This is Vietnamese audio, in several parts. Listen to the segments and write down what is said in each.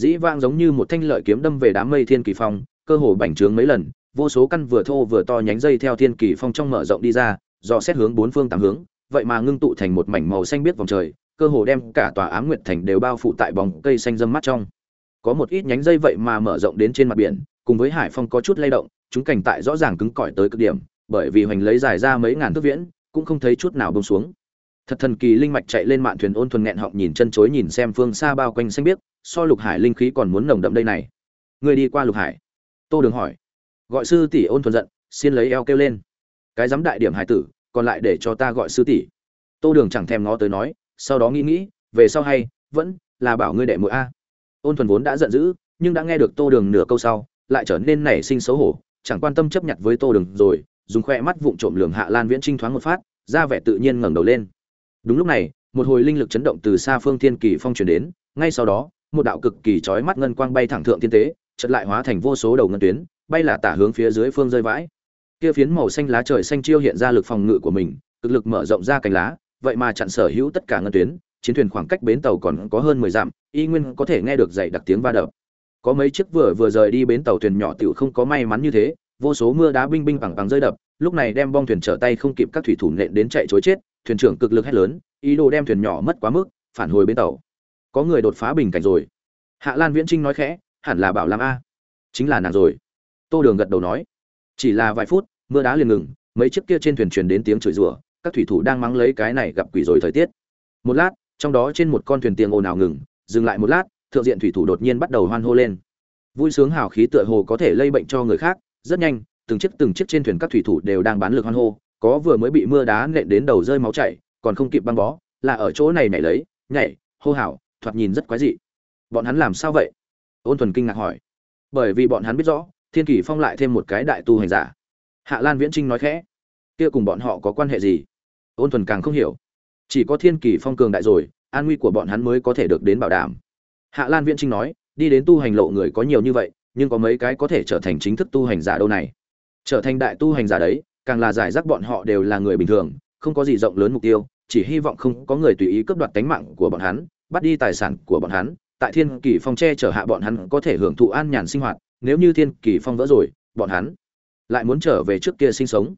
dĩ vang giống như một thanh lợi kiếm đâm về đám mây thiên kỳ phong, cơ hồ bành trướng mấy lần, vô số căn vừa thô vừa to nhánh dây theo thiên kỳ phong trong mở rộng đi ra, do xét hướng bốn phương tám hướng, vậy mà ngưng tụ thành một mảnh màu xanh biết vòng trời, cơ hồ đem cả tòa ám nguyệt thành đều bao phủ tại bóng cây xanh râm mát trong. Có một ít nhánh dây vậy mà mở rộng đến trên mặt biển, cùng với hải phong có chút lay động, chúng cảnh tại rõ ràng cứng cỏi tới cực điểm, bởi vì hoành lấy dài ra mấy ngàn thước viễn, cũng không thấy chút nào bông xuống. Thật thần kỳ linh mạch chạy lên mạn thuyền ôn thuần nghẹn họng nhìn chân chối nhìn xem phương xa bao quanh xanh biếc so lục hải linh khí còn muốn nồng đậm đây này. Người đi qua lục hải. Tô đường hỏi. Gọi sư tỷ ôn thuần giận, xin lấy eo kêu lên. Cái dám đại điểm hải tử, còn lại để cho ta gọi sư tỷ. Tô đường chẳng thèm ngó tới nói, sau đó nghĩ nghĩ, về sau hay, vẫn là bảo ngươi đệ mũi a. Ôn thuần vốn đã giận dữ, nhưng đã nghe được tô đường nửa câu sau, lại trở nên nảy sinh xấu hổ, chẳng quan tâm chấp nhận với tô đường rồi, dùng khoe mắt vụng trộm lường hạ lan viễn trinh thoáng một phát, ra vẻ tự nhiên ngẩng đầu lên. Đúng lúc này, một hồi linh lực chấn động từ xa phương thiên kỳ phong truyền đến, ngay sau đó một đạo cực kỳ chói mắt ngân quang bay thẳng thượng thiên tế, chợt lại hóa thành vô số đầu ngân tuyến, bay là tả hướng phía dưới phương rơi vãi. Kia phiến màu xanh lá trời xanh chiêu hiện ra lực phòng ngự của mình, cực lực mở rộng ra cánh lá, vậy mà chặn sở hữu tất cả ngân tuyến, chiến thuyền khoảng cách bến tàu còn có hơn mười dặm, y nguyên có thể nghe được dày đặc tiếng va đập. Có mấy chiếc vừa vừa rời đi bến tàu thuyền nhỏ tiểu không có may mắn như thế, vô số mưa đá binh binh bằng bằng rơi đập, lúc này đem bong thuyền trở tay không kịp các thủy thủ nện đến chạy chối chết, thuyền trưởng cực lực hét lớn, ý đồ đem thuyền nhỏ mất quá mức, phản hồi bến tàu có người đột phá bình cảnh rồi. Hạ lan viễn trinh nói khẽ, hẳn là bảo lam a. Chính là nàng rồi. Tô đường gật đầu nói. Chỉ là vài phút, mưa đá liền ngừng, mấy chiếc kia trên thuyền truyền đến tiếng chửi rủa, các thủy thủ đang mắng lấy cái này gặp quỷ rồi thời tiết. Một lát, trong đó trên một con thuyền tiền ồn ào ngừng, dừng lại một lát, thượng diện thủy thủ đột nhiên bắt đầu hoan hô lên. Vui sướng hào khí tựa hồ có thể lây bệnh cho người khác, rất nhanh, từng chiếc từng chiếc trên thuyền các thủy thủ đều đang bán lực hoan hô, có vừa mới bị mưa đá nện đến đầu rơi máu chảy, còn không kịp băng bó, là ở chỗ này nhảy lấy, nhảy, hô hào thoạt nhìn rất quái dị. Bọn hắn làm sao vậy? Ôn thuần kinh ngạc hỏi. Bởi vì bọn hắn biết rõ, thiên kỷ phong lại thêm một cái đại tu hành giả. Hạ lan viễn trinh nói khẽ. Kia cùng bọn họ có quan hệ gì? Ôn thuần càng không hiểu. Chỉ có thiên kỷ phong cường đại rồi, an nguy của bọn hắn mới có thể được đến bảo đảm. Hạ lan viễn trinh nói, đi đến tu hành lộ người có nhiều như vậy, nhưng có mấy cái có thể trở thành chính thức tu hành giả đâu này. Trở thành đại tu hành giả đấy, càng là giải rác bọn họ đều là người bình thường, không có gì rộng lớn mục tiêu, chỉ hy vọng không có người tùy ý cướp đoạt tánh mạng của bọn hắn bắt đi tài sản của bọn hắn, tại thiên kỳ phong che chở hạ bọn hắn có thể hưởng thụ an nhàn sinh hoạt, nếu như thiên kỳ phong vỡ rồi, bọn hắn lại muốn trở về trước kia sinh sống.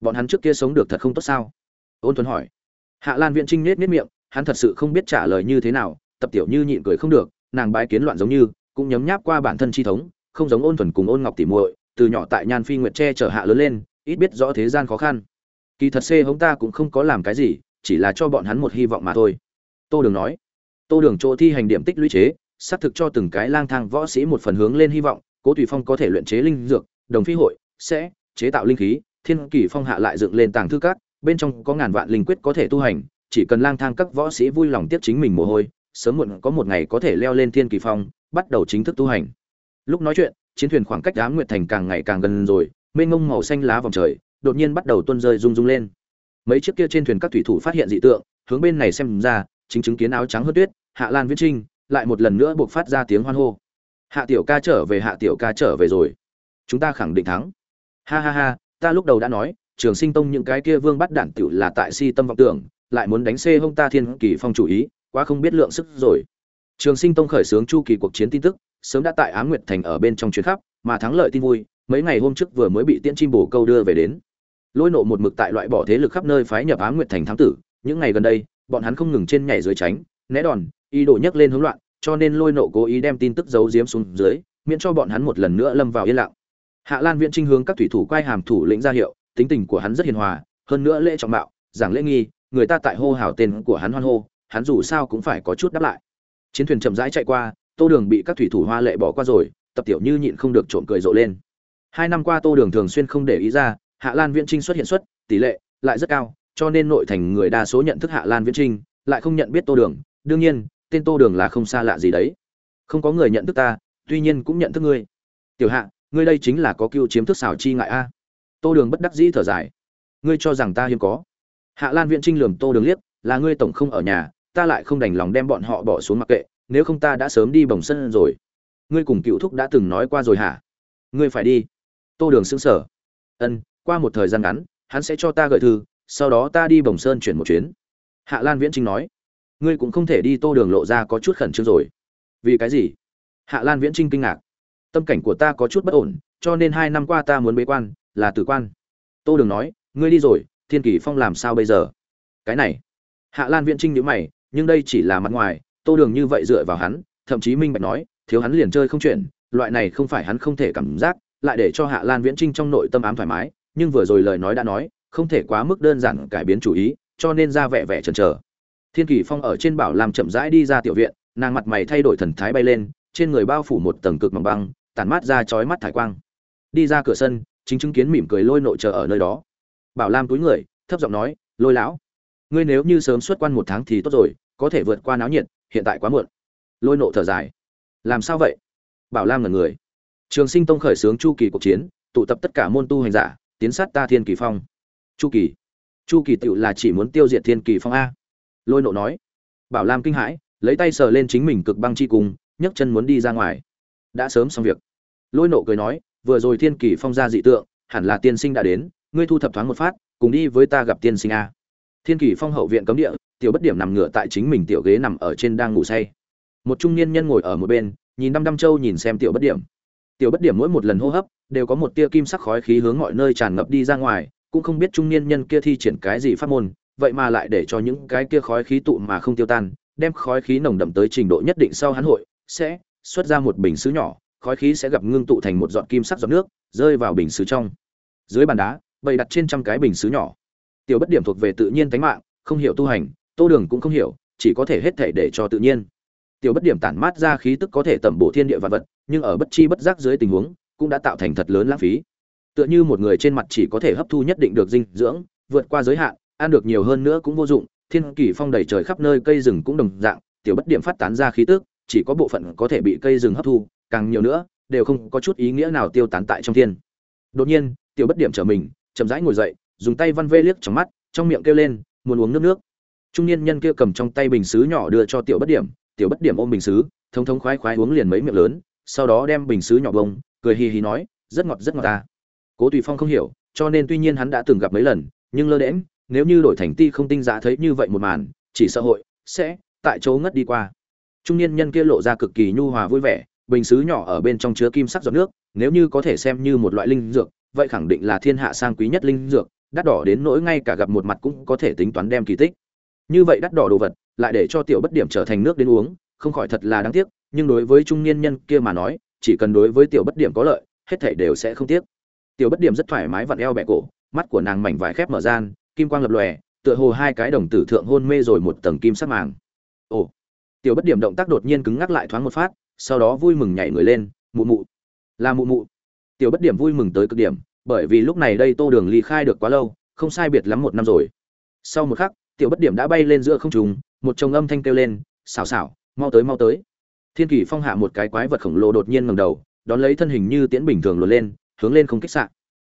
Bọn hắn trước kia sống được thật không tốt sao? Ôn tuấn hỏi. Hạ lan viện trinh nết nết miệng, hắn thật sự không biết trả lời như thế nào, tập tiểu như nhịn cười không được, nàng bái kiến loạn giống như, cũng nhấm nháp qua bản thân chi thống, không giống ôn thuần cùng ôn ngọc tỉ muội, từ nhỏ tại nhan phi nguyệt che chở hạ lớn lên, ít biết rõ thế gian khó khăn. Kỳ thật xê hống ta cũng không có làm cái gì, chỉ là cho bọn hắn một hy vọng mà thôi. Tô đường nói tô đường chỗ thi hành điểm tích lũy chế, xác thực cho từng cái lang thang võ sĩ một phần hướng lên hy vọng, cố tùy phong có thể luyện chế linh dược, đồng phi hội, sẽ chế tạo linh khí, thiên kỳ phong hạ lại dựng lên tàng thư các, bên trong có ngàn vạn linh quyết có thể tu hành, chỉ cần lang thang các võ sĩ vui lòng tiếp chính mình mồ hôi, sớm muộn có một ngày có thể leo lên thiên kỳ phong, bắt đầu chính thức tu hành. Lúc nói chuyện, chiến thuyền khoảng cách đá nguyệt thành càng ngày càng gần rồi, mênh ngông màu xanh lá vòng trời, đột nhiên bắt đầu tuôn rơi rung rung lên. Mấy chiếc kia trên thuyền các thủy thủ phát hiện dị tượng, hướng bên này xem ra chính chứng kiến áo trắng hớt tuyết hạ lan viễn trinh lại một lần nữa buộc phát ra tiếng hoan hô. Hạ tiểu ca trở về hạ tiểu ca trở về rồi. Chúng ta khẳng định thắng. Ha ha ha ta lúc đầu đã nói trường sinh tông những cái kia vương bắt đản tiểu là tại si tâm vọng tưởng lại muốn đánh xê hông ta thiên kỳ phong chủ ý quá không biết lượng sức rồi. Trường sinh tông khởi xướng chu kỳ cuộc chiến tin tức sớm đã tại Á Nguyệt Thành ở bên trong chuyến khắp, mà thắng lợi tin vui, mấy ngày hôm trước vừa mới bị Tiễn Chim Bổ câu đưa về đến. Lôi nộ một mực tại loại bỏ thế lực khắp nơi phái nhập Á Nguyệt Thành thám tử, những ngày gần đây, bọn hắn không ngừng trên nhảy dưới tránh, né đòn, ý đồ nhấc lên hỗn loạn, cho nên Lôi nộ cố ý đem tin tức giấu giếm xuống dưới, miễn cho bọn hắn một lần nữa lâm vào yên lặng. Hạ Lan Viễn Trinh hướng các thủy thủ quay hàm thủ lĩnh ra hiệu, tính tình của hắn rất hiền hòa, hơn nữa lễ trọng mạo, giảng lễ nghi, người ta tại hô hào tên của hắn hoan hô, hắn dù sao cũng phải có chút đáp lại. Chiến thuyền chậm rãi chạy qua, tô đường bị các thủy thủ hoa lệ bỏ qua rồi tập tiểu như nhịn không được trộm cười rộ lên hai năm qua tô đường thường xuyên không để ý ra hạ lan viễn trinh xuất hiện xuất tỷ lệ lại rất cao cho nên nội thành người đa số nhận thức hạ lan viễn trinh, lại không nhận biết tô đường. Đương nhiên, tên tô đường là không xa lạ gì đấy. Không có người nhận thức ta, tuy nhiên cũng nhận thức ngươi. Tiểu hạ, ngươi đây chính là có cưu chiếm thức xảo chi ngại a. Tô đường bất đắc dĩ thở dài. Ngươi cho rằng ta hiếm có. Hạ lan viễn trinh lườm tô đường liếc, là ngươi tổng không ở nhà, ta lại không đành lòng đem bọn họ bỏ xuống mặc kệ, nếu không ta đã sớm đi bồng sân rồi. Ngươi cùng cựu thúc đã từng nói qua rồi hả? Ngươi phải đi. Tô đường xứng sở ân, qua một thời gian ngắn, hắn sẽ cho ta gợi thư sau đó ta đi bồng sơn chuyển một chuyến. Hạ lan viễn trinh nói, ngươi cũng không thể đi tô đường lộ ra có chút khẩn trương rồi. Vì cái gì? Hạ lan viễn trinh kinh ngạc. Tâm cảnh của ta có chút bất ổn, cho nên hai năm qua ta muốn bế quan, là tử quan. Tô đường nói, ngươi đi rồi, thiên kỳ phong làm sao bây giờ? Cái này. Hạ lan viễn trinh nhữ mày, nhưng đây chỉ là mặt ngoài, tô đường như vậy dựa vào hắn, thậm chí minh bạch nói, thiếu hắn liền chơi không chuyển, loại này không phải hắn không thể cảm giác, lại để cho hạ lan viễn trinh trong nội tâm ám thoải mái, nhưng vừa rồi lời nói đã nói không thể quá mức đơn giản cải biến chủ ý, cho nên ra vẻ vẻ chần chờ. Thiên kỳ phong ở trên bảo làm chậm rãi đi ra tiểu viện, nàng mặt mày thay đổi thần thái bay lên, trên người bao phủ một tầng cực mỏng băng, tản mát ra chói mắt thải quang. Đi ra cửa sân, chính chứng kiến mỉm cười lôi nội chờ ở nơi đó. Bảo lam túi người, thấp giọng nói, lôi lão, ngươi nếu như sớm xuất quan một tháng thì tốt rồi, có thể vượt qua náo nhiệt, hiện tại quá muộn. Lôi nộ thở dài. Làm sao vậy? Bảo lam là người. Trường sinh tông khởi xướng chu kỳ cuộc chiến, tụ tập tất cả môn tu hành giả, tiến sát ta thiên kỳ phong chu kỳ. Chu kỳ tựu là chỉ muốn tiêu diệt thiên kỳ phong a. Lôi nộ nói. Bảo lam kinh hãi, lấy tay sờ lên chính mình cực băng chi cùng nhấc chân muốn đi ra ngoài. Đã sớm xong việc. Lôi nộ cười nói, vừa rồi thiên kỳ phong ra dị tượng, hẳn là tiên sinh đã đến, ngươi thu thập thoáng một phát, cùng đi với ta gặp tiên sinh a. Thiên kỳ phong hậu viện cấm địa, tiểu bất điểm nằm ngửa tại chính mình tiểu ghế nằm ở trên đang ngủ say. Một trung niên nhân ngồi ở một bên, nhìn đăm đăm châu nhìn xem tiểu bất điểm. Tiểu bất điểm mỗi một lần hô hấp, đều có một tia kim sắc khói khí hướng mọi nơi tràn ngập đi ra ngoài cũng không biết trung niên nhân kia thi triển cái gì pháp môn, vậy mà lại để cho những cái kia khói khí tụ mà không tiêu tan, đem khói khí nồng đậm tới trình độ nhất định sau hắn hội, sẽ xuất ra một bình sứ nhỏ, khói khí sẽ gặp ngưng tụ thành một giọt kim sắc giọt nước, rơi vào bình sứ trong. Dưới bàn đá, bày đặt trên trăm cái bình sứ nhỏ. Tiểu bất điểm thuộc về tự nhiên tánh mạng, không hiểu tu hành, tô đường cũng không hiểu, chỉ có thể hết thể để cho tự nhiên. Tiểu bất điểm tản mát ra khí tức có thể tẩm bổ thiên địa vật vật, nhưng ở bất chi bất giác dưới tình huống, cũng đã tạo thành thật lớn lãng phí tựa như một người trên mặt chỉ có thể hấp thu nhất định được dinh dưỡng, vượt qua giới hạn, ăn được nhiều hơn nữa cũng vô dụng, thiên kỳ phong đầy trời khắp nơi cây rừng cũng đồng dạng, tiểu bất điểm phát tán ra khí tức, chỉ có bộ phận có thể bị cây rừng hấp thu, càng nhiều nữa, đều không có chút ý nghĩa nào tiêu tán tại trong thiên. Đột nhiên, tiểu bất điểm trở mình, chậm rãi ngồi dậy, dùng tay văn vê liếc trong mắt, trong miệng kêu lên, muốn uống nước nước. Trung niên nhân kia cầm trong tay bình xứ nhỏ đưa cho tiểu bất điểm, tiểu bất điểm ôm bình xứ, thông thống khoái khoái uống liền mấy miệng lớn, sau đó đem bình xứ nhỏ bông, cười hì hì nói, rất ngọt rất ngọt ta cố tùy phong không hiểu, cho nên tuy nhiên hắn đã từng gặp mấy lần, nhưng lơ đễm nếu như đổi thành ti không tinh giá thấy như vậy một màn, chỉ xã hội sẽ tại chỗ ngất đi qua. Trung niên nhân kia lộ ra cực kỳ nhu hòa vui vẻ, bình xứ nhỏ ở bên trong chứa kim sắc giọt nước, nếu như có thể xem như một loại linh dược, vậy khẳng định là thiên hạ sang quý nhất linh dược, đắt đỏ đến nỗi ngay cả gặp một mặt cũng có thể tính toán đem kỳ tích. Như vậy đắt đỏ đồ vật, lại để cho tiểu bất điểm trở thành nước đến uống, không khỏi thật là đáng tiếc, nhưng đối với trung niên nhân kia mà nói, chỉ cần đối với tiểu bất điểm có lợi, hết thảy đều sẽ không tiếc tiểu bất điểm rất thoải mái vặn eo bẹ cổ, mắt của nàng mảnh vải khép mở gian, kim quang lập lòe, tựa hồ hai cái đồng tử thượng hôn mê rồi một tầng kim sắc màng. Ồ! Tiểu bất điểm động tác đột nhiên cứng ngắc lại thoáng một phát, sau đó vui mừng nhảy người lên, mụ mụ. Là mụ mụ. Tiểu bất điểm vui mừng tới cực điểm, bởi vì lúc này đây tô đường ly khai được quá lâu, không sai biệt lắm một năm rồi. Sau một khắc, tiểu bất điểm đã bay lên giữa không trùng một chồng âm thanh kêu lên xào xào mau tới mau tới. Thiên kỷ phong hạ một cái quái vật khổng lồ đột nhiên ngầm đầu, đón lấy thân hình như tiễn bình thường luồn lên hướng lên không kích sạn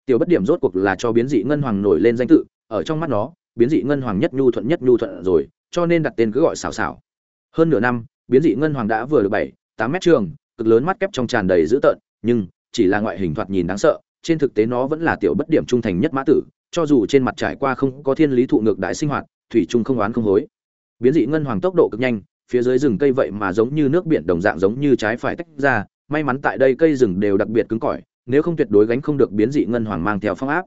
tiểu bất điểm rốt cuộc là cho biến dị ngân hoàng nổi lên danh tự, ở trong mắt nó, biến dị ngân hoàng nhất nhu thuận nhất nhu thuận rồi, cho nên đặt tên cứ gọi xảo xảo. Hơn nửa năm, biến dị ngân hoàng đã vừa được bảy, tám mét trường, cực lớn mắt kép trong tràn đầy dữ tợn, nhưng, chỉ là ngoại hình thoạt nhìn đáng sợ, trên thực tế nó vẫn là tiểu bất điểm trung thành nhất mã tử, cho dù trên mặt trải qua không có thiên lý thụ ngược đại sinh hoạt, thủy trung không oán không hối. Biến dị ngân hoàng tốc độ cực nhanh, phía dưới rừng cây vậy mà giống như nước biển đồng dạng giống như trái phải tách ra, may mắn tại đây cây rừng đều đặc biệt cứng cỏi nếu không tuyệt đối gánh không được biến dị ngân hoàng mang theo phong áp.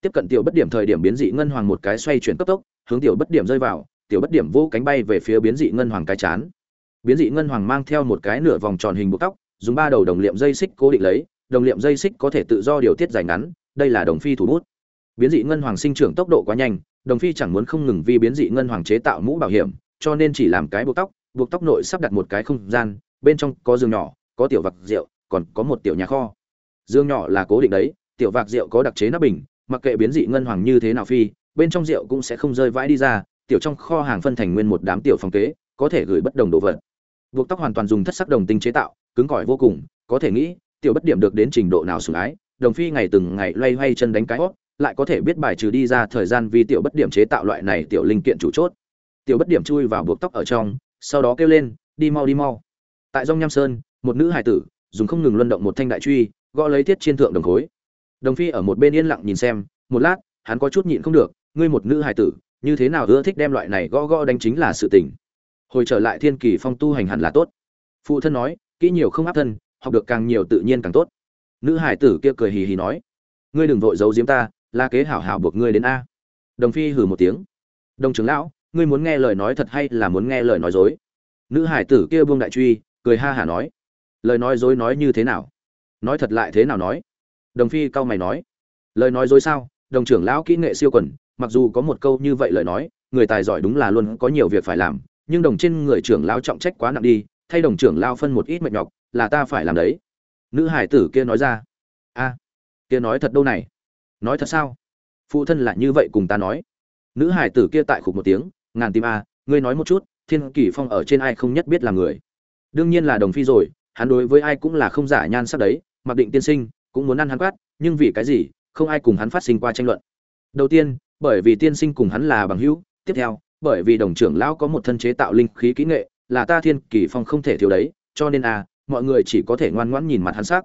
Tiếp cận tiểu bất điểm thời điểm biến dị ngân hoàng một cái xoay chuyển cấp tốc, hướng tiểu bất điểm rơi vào, tiểu bất điểm vô cánh bay về phía biến dị ngân hoàng cái chán. Biến dị ngân hoàng mang theo một cái nửa vòng tròn hình buộc tóc, dùng ba đầu đồng liệm dây xích cố định lấy, đồng liệm dây xích có thể tự do điều tiết dài ngắn, đây là đồng phi thủ bút. Biến dị ngân hoàng sinh trưởng tốc độ quá nhanh, đồng phi chẳng muốn không ngừng vì biến dị ngân hoàng chế tạo mũ bảo hiểm, cho nên chỉ làm cái buộc tóc buộc tóc nội sắp đặt một cái không gian, bên trong có giường nhỏ, có tiểu vật rượu, còn có một tiểu nhà kho. Dương nhỏ là cố định đấy, tiểu vạc rượu có đặc chế nắp bình, mặc kệ biến dị ngân hoàng như thế nào phi, bên trong rượu cũng sẽ không rơi vãi đi ra, tiểu trong kho hàng phân thành nguyên một đám tiểu phòng kế, có thể gửi bất đồng đồ vật. Buộc tóc hoàn toàn dùng thất sắc đồng tinh chế tạo, cứng cỏi vô cùng, có thể nghĩ, tiểu bất điểm được đến trình độ nào sủng ái, đồng phi ngày từng ngày loay hoay chân đánh cái hót, lại có thể biết bài trừ đi ra thời gian vì tiểu bất điểm chế tạo loại này tiểu linh kiện chủ chốt. Tiểu bất điểm chui vào buộc tóc ở trong, sau đó kêu lên, đi mau đi mau. Tại dông nham sơn, một nữ hải tử, dùng không ngừng luân động một thanh đại truy gõ lấy thiết chiên thượng đồng khối. Đồng phi ở một bên yên lặng nhìn xem, một lát, hắn có chút nhịn không được, ngươi một nữ hải tử, như thế nào ưa thích đem loại này gõ gõ đánh chính là sự tình. Hồi trở lại thiên kỳ phong tu hành hẳn là tốt. Phụ thân nói, kỹ nhiều không áp thân, học được càng nhiều tự nhiên càng tốt. Nữ hải tử kia cười hì hì nói, ngươi đừng vội giấu giếm ta là kế hảo hảo buộc ngươi đến a. Đồng phi hừ một tiếng, đồng trưởng lão, ngươi muốn nghe lời nói thật hay là muốn nghe lời nói dối? Nữ hải tử kia buông đại truy, cười ha hả nói, lời nói dối nói như thế nào? Nói thật lại thế nào nói? Đồng phi cau mày nói, lời nói dối sao? Đồng trưởng lão kỹ nghệ siêu quần, mặc dù có một câu như vậy lời nói, người tài giỏi đúng là luôn có nhiều việc phải làm, nhưng đồng trên người trưởng lão trọng trách quá nặng đi, thay đồng trưởng lão phân một ít mệt nhọc, là ta phải làm đấy. Nữ hải tử kia nói ra, a, kia nói thật đâu này? Nói thật sao? Phụ thân là như vậy cùng ta nói. Nữ hải tử kia tại khục một tiếng, ngàn tim a, ngươi nói một chút, thiên kỷ phong ở trên ai không nhất biết là người? Đương nhiên là đồng phi rồi, hắn đối với ai cũng là không giả nhan sắc đấy mặc định tiên sinh, cũng muốn ăn hắn quát, nhưng vì cái gì, không ai cùng hắn phát sinh qua tranh luận. Đầu tiên, bởi vì tiên sinh cùng hắn là bằng hữu, tiếp theo, bởi vì đồng trưởng lão có một thân chế tạo linh khí kỹ nghệ, là ta thiên kỳ phong không thể thiếu đấy, cho nên à mọi người chỉ có thể ngoan ngoãn nhìn mặt hắn sắc.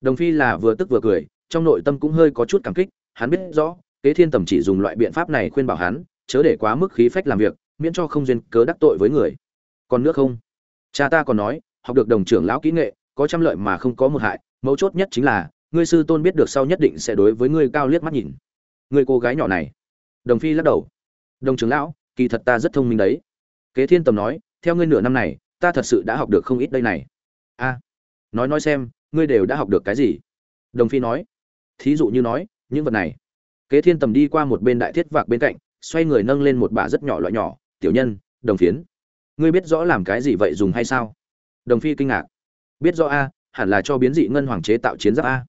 Đồng phi là vừa tức vừa cười, trong nội tâm cũng hơi có chút cảm kích, hắn biết rõ, kế thiên tầm chỉ dùng loại biện pháp này khuyên bảo hắn, chớ để quá mức khí phách làm việc, miễn cho không duyên cớ đắc tội với người. Còn nữa không? Cha ta còn nói, học được đồng trưởng lão kỹ nghệ, có trăm lợi mà không có một hại mấu chốt nhất chính là, ngươi sư tôn biết được sau nhất định sẽ đối với ngươi cao liếc mắt nhìn. Ngươi cô gái nhỏ này. Đồng phi lắc đầu. Đồng trưởng lão, kỳ thật ta rất thông minh đấy. Kế thiên tầm nói, theo ngươi nửa năm này, ta thật sự đã học được không ít đây này. A. Nói nói xem, ngươi đều đã học được cái gì? Đồng phi nói. Thí dụ như nói, những vật này. Kế thiên tầm đi qua một bên đại thiết vạc bên cạnh, xoay người nâng lên một bả rất nhỏ loại nhỏ. Tiểu nhân, đồng phiến. Ngươi biết rõ làm cái gì vậy dùng hay sao? Đồng phi kinh ngạc. Biết rõ a hẳn là cho biến dị ngân hoàng chế tạo chiến giáp a.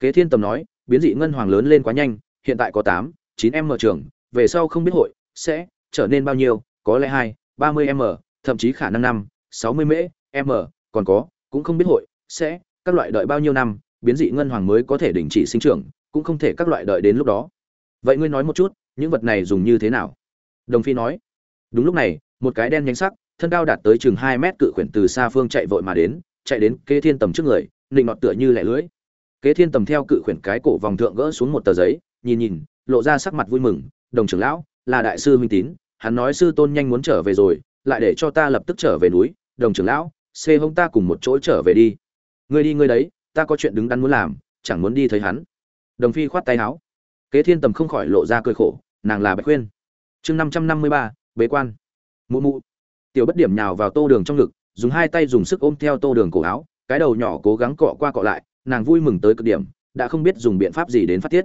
Kế thiên tầm nói, biến dị ngân hoàng lớn lên quá nhanh, hiện tại có tám, chín m trường, về sau không biết hội, sẽ trở nên bao nhiêu, có lẽ hai, ba mươi m, thậm chí khả năng năm, sáu mươi mễ, m, còn có, cũng không biết hội, sẽ, các loại đợi bao nhiêu năm, biến dị ngân hoàng mới có thể đình chỉ sinh trưởng, cũng không thể các loại đợi đến lúc đó. Vậy ngươi nói một chút, những vật này dùng như thế nào? Đồng phi nói, đúng lúc này, một cái đen nhánh sắc, thân cao đạt tới chừng hai mét cự khuyển từ xa phương chạy vội mà đến chạy đến kế thiên tầm trước người, nịnh nọt tựa như lẻ lưỡi. Kế thiên tầm theo cự khuyển cái cổ vòng thượng gỡ xuống một tờ giấy, nhìn nhìn, lộ ra sắc mặt vui mừng, đồng trưởng lão, là đại sư minh tín, hắn nói sư tôn nhanh muốn trở về rồi, lại để cho ta lập tức trở về núi. Đồng trưởng lão, xê hông ta cùng một chỗ trở về đi. Ngươi đi ngươi đấy, ta có chuyện đứng đắn muốn làm, chẳng muốn đi thấy hắn. Đồng phi khoát tay áo. Kế thiên tầm không khỏi lộ ra cười khổ, nàng là bạch khuyên. Chương năm trăm năm mươi ba, bế quan. Mụ mụ. Tiểu bất điểm nhào vào tô đường trong ngực dùng hai tay dùng sức ôm theo tô đường cổ áo, cái đầu nhỏ cố gắng cọ qua cọ lại, nàng vui mừng tới cực điểm, đã không biết dùng biện pháp gì đến phát tiết.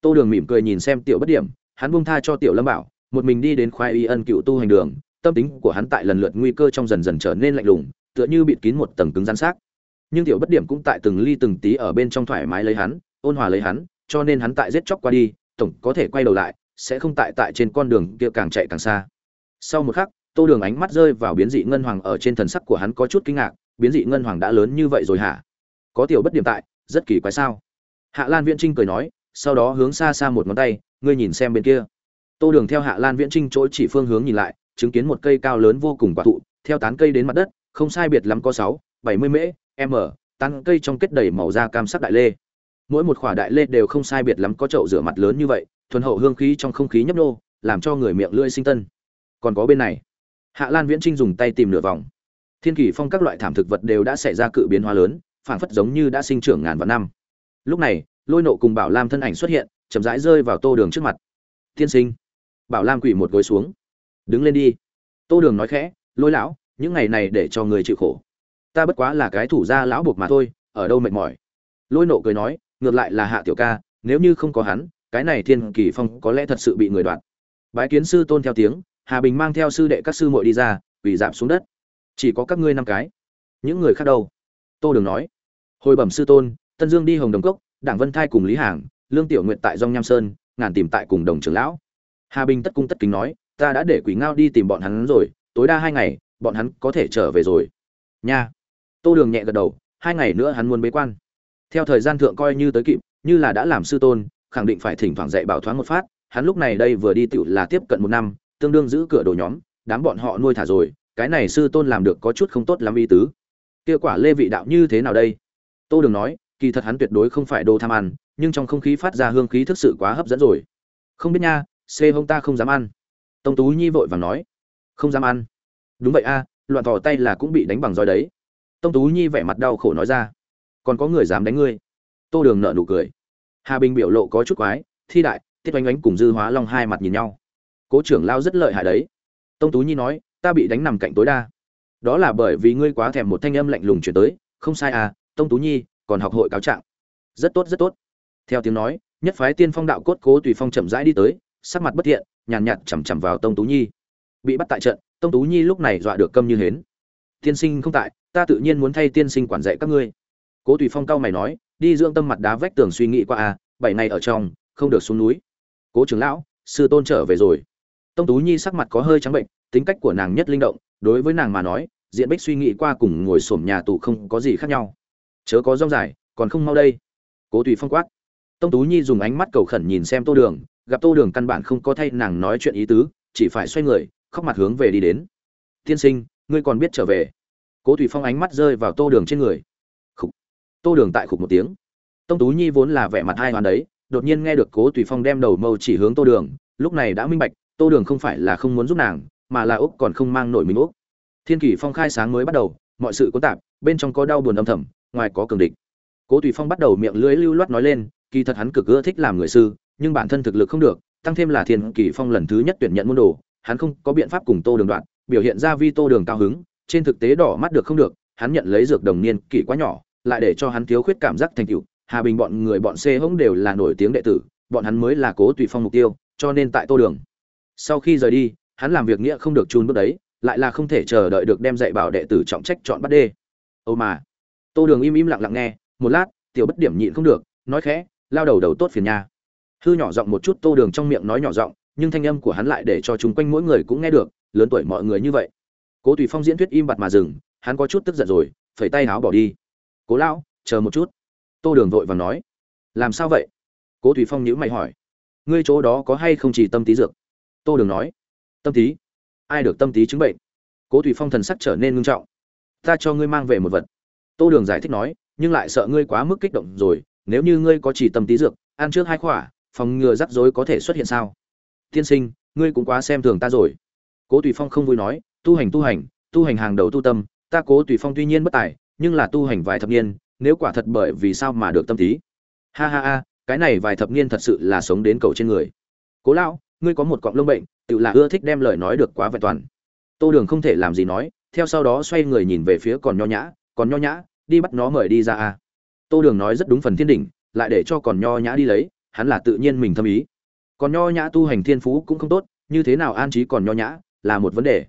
Tô đường mỉm cười nhìn xem tiểu bất điểm, hắn buông tha cho tiểu lâm bảo, một mình đi đến khoai y ân cựu tu hành đường, tâm tính của hắn tại lần lượt nguy cơ trong dần dần trở nên lạnh lùng, tựa như bịt kín một tầng cứng rắn xác. Nhưng tiểu bất điểm cũng tại từng ly từng tí ở bên trong thoải mái lấy hắn, ôn hòa lấy hắn, cho nên hắn tại giết chóc qua đi, tổng có thể quay đầu lại, sẽ không tại tại trên con đường kia càng chạy càng xa. Sau một khắc tô đường ánh mắt rơi vào biến dị ngân hoàng ở trên thần sắc của hắn có chút kinh ngạc, biến dị ngân hoàng đã lớn như vậy rồi hả? Có tiểu bất điểm tại, rất kỳ quái sao? Hạ lan viễn trinh cười nói, sau đó hướng xa xa một ngón tay, ngươi nhìn xem bên kia. Tô đường theo hạ lan viễn trinh chỗ chỉ phương hướng nhìn lại, chứng kiến một cây cao lớn vô cùng quả thụ, theo tán cây đến mặt đất, không sai biệt lắm có sáu, bảy mươi mễ, m, tán cây trong kết đầy màu da cam sắc đại lê. Mỗi một quả đại lê đều không sai biệt lắm có chậu rửa mặt lớn như vậy, thuần hậu hương khí trong không khí nhấp nô, làm cho người miệng lưỡi sinh tân. Còn có bên này hạ lan viễn trinh dùng tay tìm nửa vòng. Thiên kỳ phong các loại thảm thực vật đều đã xảy ra cự biến hóa lớn, phảng phất giống như đã sinh trưởng ngàn vạn năm. Lúc này, lôi nộ cùng bảo lam thân ảnh xuất hiện, chậm rãi rơi vào tô đường trước mặt. Tiên sinh. Bảo lam quỷ một gối xuống. Đứng lên đi. Tô đường nói khẽ, lôi lão, những ngày này để cho người chịu khổ. Ta bất quá là cái thủ gia lão buộc mà thôi, ở đâu mệt mỏi? Lôi nộ cười nói, ngược lại là hạ tiểu ca, nếu như không có hắn, cái này thiên kỳ phong có lẽ thật sự bị người đoạt. Bái kiến sư tôn theo tiếng hà bình mang theo sư đệ các sư muội đi ra, quỳ giảm xuống đất. Chỉ có các ngươi năm cái. Những người khác đâu? Tô đường nói. Hồi bẩm sư tôn, tân dương đi hồng đồng cốc, đảng vân thai cùng lý hàng, lương tiểu nguyện tại dong nham sơn, ngàn tìm tại cùng đồng trưởng lão. Hà bình tất cung tất kính nói, ta đã để quỷ ngao đi tìm bọn hắn rồi, tối đa hai ngày, bọn hắn có thể trở về rồi. Nha. Tô đường nhẹ gật đầu, hai ngày nữa hắn muốn bế quan. Theo thời gian thượng coi như tới kịp, như là đã làm sư tôn, khẳng định phải thỉnh thoảng dạy bảo thoáng một phát, hắn lúc này đây vừa đi tựu là tiếp cận một năm tương đương giữ cửa đồ nhóm, đám bọn họ nuôi thả rồi, cái này sư tôn làm được có chút không tốt lắm ý tứ. Kia quả lê vị đạo như thế nào đây? Tô đường nói, kỳ thật hắn tuyệt đối không phải đồ tham ăn, nhưng trong không khí phát ra hương khí thực sự quá hấp dẫn rồi. Không biết nha, xê hông ta không dám ăn. Tông tú nhi vội vàng nói, không dám ăn. Đúng vậy a, loạn thò tay là cũng bị đánh bằng roi đấy. Tông tú nhi vẻ mặt đau khổ nói ra, còn có người dám đánh ngươi? Tô đường nợ nụ cười. Hà bình biểu lộ có chút quái, thi đại, tiết oanh oánh cùng dư hóa long hai mặt nhìn nhau cố trưởng lao rất lợi hại đấy. Tông tú nhi nói, ta bị đánh nằm cạnh tối đa. Đó là bởi vì ngươi quá thèm một thanh âm lạnh lùng chuyển tới. Không sai à tông tú nhi, còn học hội cáo trạng. Rất tốt rất tốt. Theo tiếng nói, nhất phái tiên phong đạo cốt cố tùy phong chậm rãi đi tới, sắc mặt bất thiện, nhàn nhạt chằm chằm vào tông tú nhi. Bị bắt tại trận, tông tú nhi lúc này dọa được câm như hến. Tiên sinh không tại, ta tự nhiên muốn thay tiên sinh quản dạy các ngươi. Cố tùy phong cao mày nói, đi dưỡng tâm mặt đá vách tường suy nghĩ qua à bảy ngày ở trong, không được xuống núi. Cố trưởng lão, sư tôn trở về rồi tông tú nhi sắc mặt có hơi trắng bệnh, tính cách của nàng nhất linh động, đối với nàng mà nói, diện bích suy nghĩ qua cùng ngồi xổm nhà tù không có gì khác nhau. Chớ có rong dài, còn không mau đây. Cố tùy phong quát. Tông tú nhi dùng ánh mắt cầu khẩn nhìn xem tô đường, gặp tô đường căn bản không có thay nàng nói chuyện ý tứ, chỉ phải xoay người, khóc mặt hướng về đi đến. Tiên sinh, ngươi còn biết trở về? Cố tùy phong ánh mắt rơi vào tô đường trên người. Khục. tô đường tại khục một tiếng. Tông tú nhi vốn là vẻ mặt hai hoàn đấy, đột nhiên nghe được cố tùy phong đem đầu mâu chỉ hướng tô đường, lúc này đã minh bạch tô đường không phải là không muốn giúp nàng, mà là úc còn không mang nổi mình úc. Thiên kỷ phong khai sáng mới bắt đầu, mọi sự có tạp, bên trong có đau buồn âm thầm, ngoài có cường địch. Cố tùy phong bắt đầu miệng lưới lưu loát nói lên, kỳ thật hắn cực ưa thích làm người sư, nhưng bản thân thực lực không được, tăng thêm là thiên kỷ phong lần thứ nhất tuyển nhận môn đồ, hắn không có biện pháp cùng tô đường đoạn, biểu hiện ra vi tô đường cao hứng, trên thực tế đỏ mắt được không được, hắn nhận lấy dược đồng niên kỷ quá nhỏ, lại để cho hắn thiếu khuyết cảm giác thành tựu, hà bình bọn người bọn c hống đều là nổi tiếng đệ tử, bọn hắn mới là cố tùy phong mục tiêu, cho nên tại tô đường sau khi rời đi, hắn làm việc nghĩa không được chun bước đấy, lại là không thể chờ đợi được đem dạy bảo đệ tử trọng trách chọn bắt đê. Âu mà, tô đường im im lặng lặng nghe, một lát, tiểu bất điểm nhịn không được, nói khẽ, lao đầu đầu tốt phiền nha. Hư nhỏ giọng một chút, tô đường trong miệng nói nhỏ giọng, nhưng thanh âm của hắn lại để cho chúng quanh mỗi người cũng nghe được, lớn tuổi mọi người như vậy. Cố tùy phong diễn thuyết im bặt mà dừng, hắn có chút tức giận rồi, phẩy tay áo bỏ đi. Cố lão, chờ một chút. Tô đường vội và nói. Làm sao vậy? Cố tùy phong nhữ mày hỏi. Ngươi chỗ đó có hay không chỉ tâm tí dược? Tô đường nói. Tâm tí ai được tâm tí chứng bệnh? Cố tùy phong thần sắc trở nên ngưng trọng. Ta cho ngươi mang về một vật. Tô đường giải thích nói, nhưng lại sợ ngươi quá mức kích động rồi, nếu như ngươi có chỉ tâm tí dược, ăn trước hai khỏa, phòng ngừa rắc rối có thể xuất hiện sao? Tiên sinh, ngươi cũng quá xem thường ta rồi. Cố tùy phong không vui nói, tu hành tu hành tu hành hàng đầu tu tâm, ta cố tùy phong tuy nhiên bất tài, nhưng là tu hành vài thập niên, nếu quả thật bởi vì sao mà được tâm tí ha ha ha, cái này vài thập niên thật sự là sống đến cầu trên người. Cố lão ngươi có một cọng lông bệnh, tự là ưa thích đem lời nói được quá vẹn toàn. Tô đường không thể làm gì nói, theo sau đó xoay người nhìn về phía còn nho nhã, còn nho nhã, đi bắt nó mời đi ra a tô đường nói rất đúng phần thiên đỉnh, lại để cho còn nho nhã đi lấy, hắn là tự nhiên mình thâm ý. Còn nho nhã tu hành thiên phú cũng không tốt, như thế nào an trí còn nho nhã, là một vấn đề.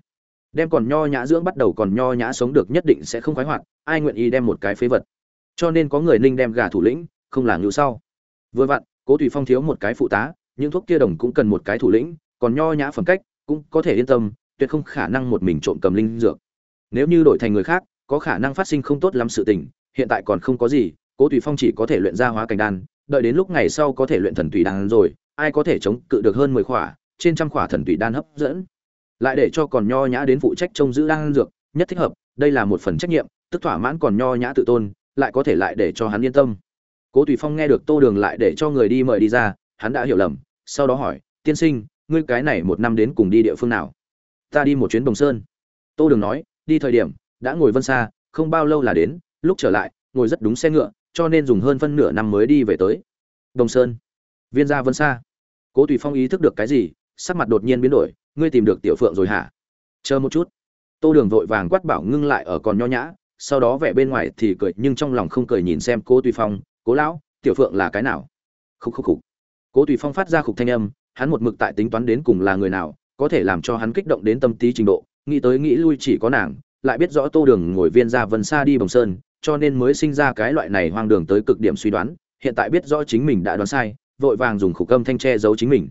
Đem còn nho nhã dưỡng bắt đầu còn nho nhã sống được nhất định sẽ không khoái hoạt, ai nguyện ý đem một cái phế vật? Cho nên có người ninh đem gà thủ lĩnh, không là ngưu sau. Vừa vặn, cố tùy phong thiếu một cái phụ tá những thuốc kia đồng cũng cần một cái thủ lĩnh, còn nho nhã phẩm cách, cũng có thể yên tâm, tuyệt không khả năng một mình trộm cầm linh dược. Nếu như đổi thành người khác, có khả năng phát sinh không tốt lắm sự tình, hiện tại còn không có gì, cố tùy phong chỉ có thể luyện ra hóa cảnh đan, đợi đến lúc ngày sau có thể luyện thần tùy đan rồi, ai có thể chống cự được hơn mười khỏa, trên trăm khỏa thần tùy đan hấp dẫn. Lại để cho còn nho nhã đến phụ trách trông giữ đan dược, nhất thích hợp, đây là một phần trách nhiệm, tức thỏa mãn còn nho nhã tự tôn, lại có thể lại để cho hắn yên tâm. Cố tùy phong nghe được tô đường lại để cho người đi mời đi ra, hắn đã hiểu lầm sau đó hỏi, tiên sinh, ngươi cái này một năm đến cùng đi địa phương nào? Ta đi một chuyến đồng sơn. Tô đường nói, đi thời điểm, đã ngồi vân xa, không bao lâu là đến, lúc trở lại, ngồi rất đúng xe ngựa, cho nên dùng hơn phân nửa năm mới đi về tới đồng sơn. Viên gia vân xa. Cố tùy phong ý thức được cái gì, sắc mặt đột nhiên biến đổi, ngươi tìm được tiểu phượng rồi hả? Chờ một chút. Tô đường vội vàng quát bảo ngưng lại ở còn nho nhã, sau đó vẻ bên ngoài thì cười, nhưng trong lòng không cười nhìn xem cố tùy phong, cố lão, tiểu phượng là cái nào? Khúc khúc khúc cố tùy phong phát ra khục thanh âm, hắn một mực tại tính toán đến cùng là người nào, có thể làm cho hắn kích động đến tâm tí trình độ. Nghĩ tới nghĩ lui chỉ có nàng, lại biết rõ tô đường ngồi viên ra vân xa đi bồng sơn, cho nên mới sinh ra cái loại này hoang đường tới cực điểm suy đoán. Hiện tại biết rõ chính mình đã đoán sai, vội vàng dùng khục âm thanh che giấu chính mình.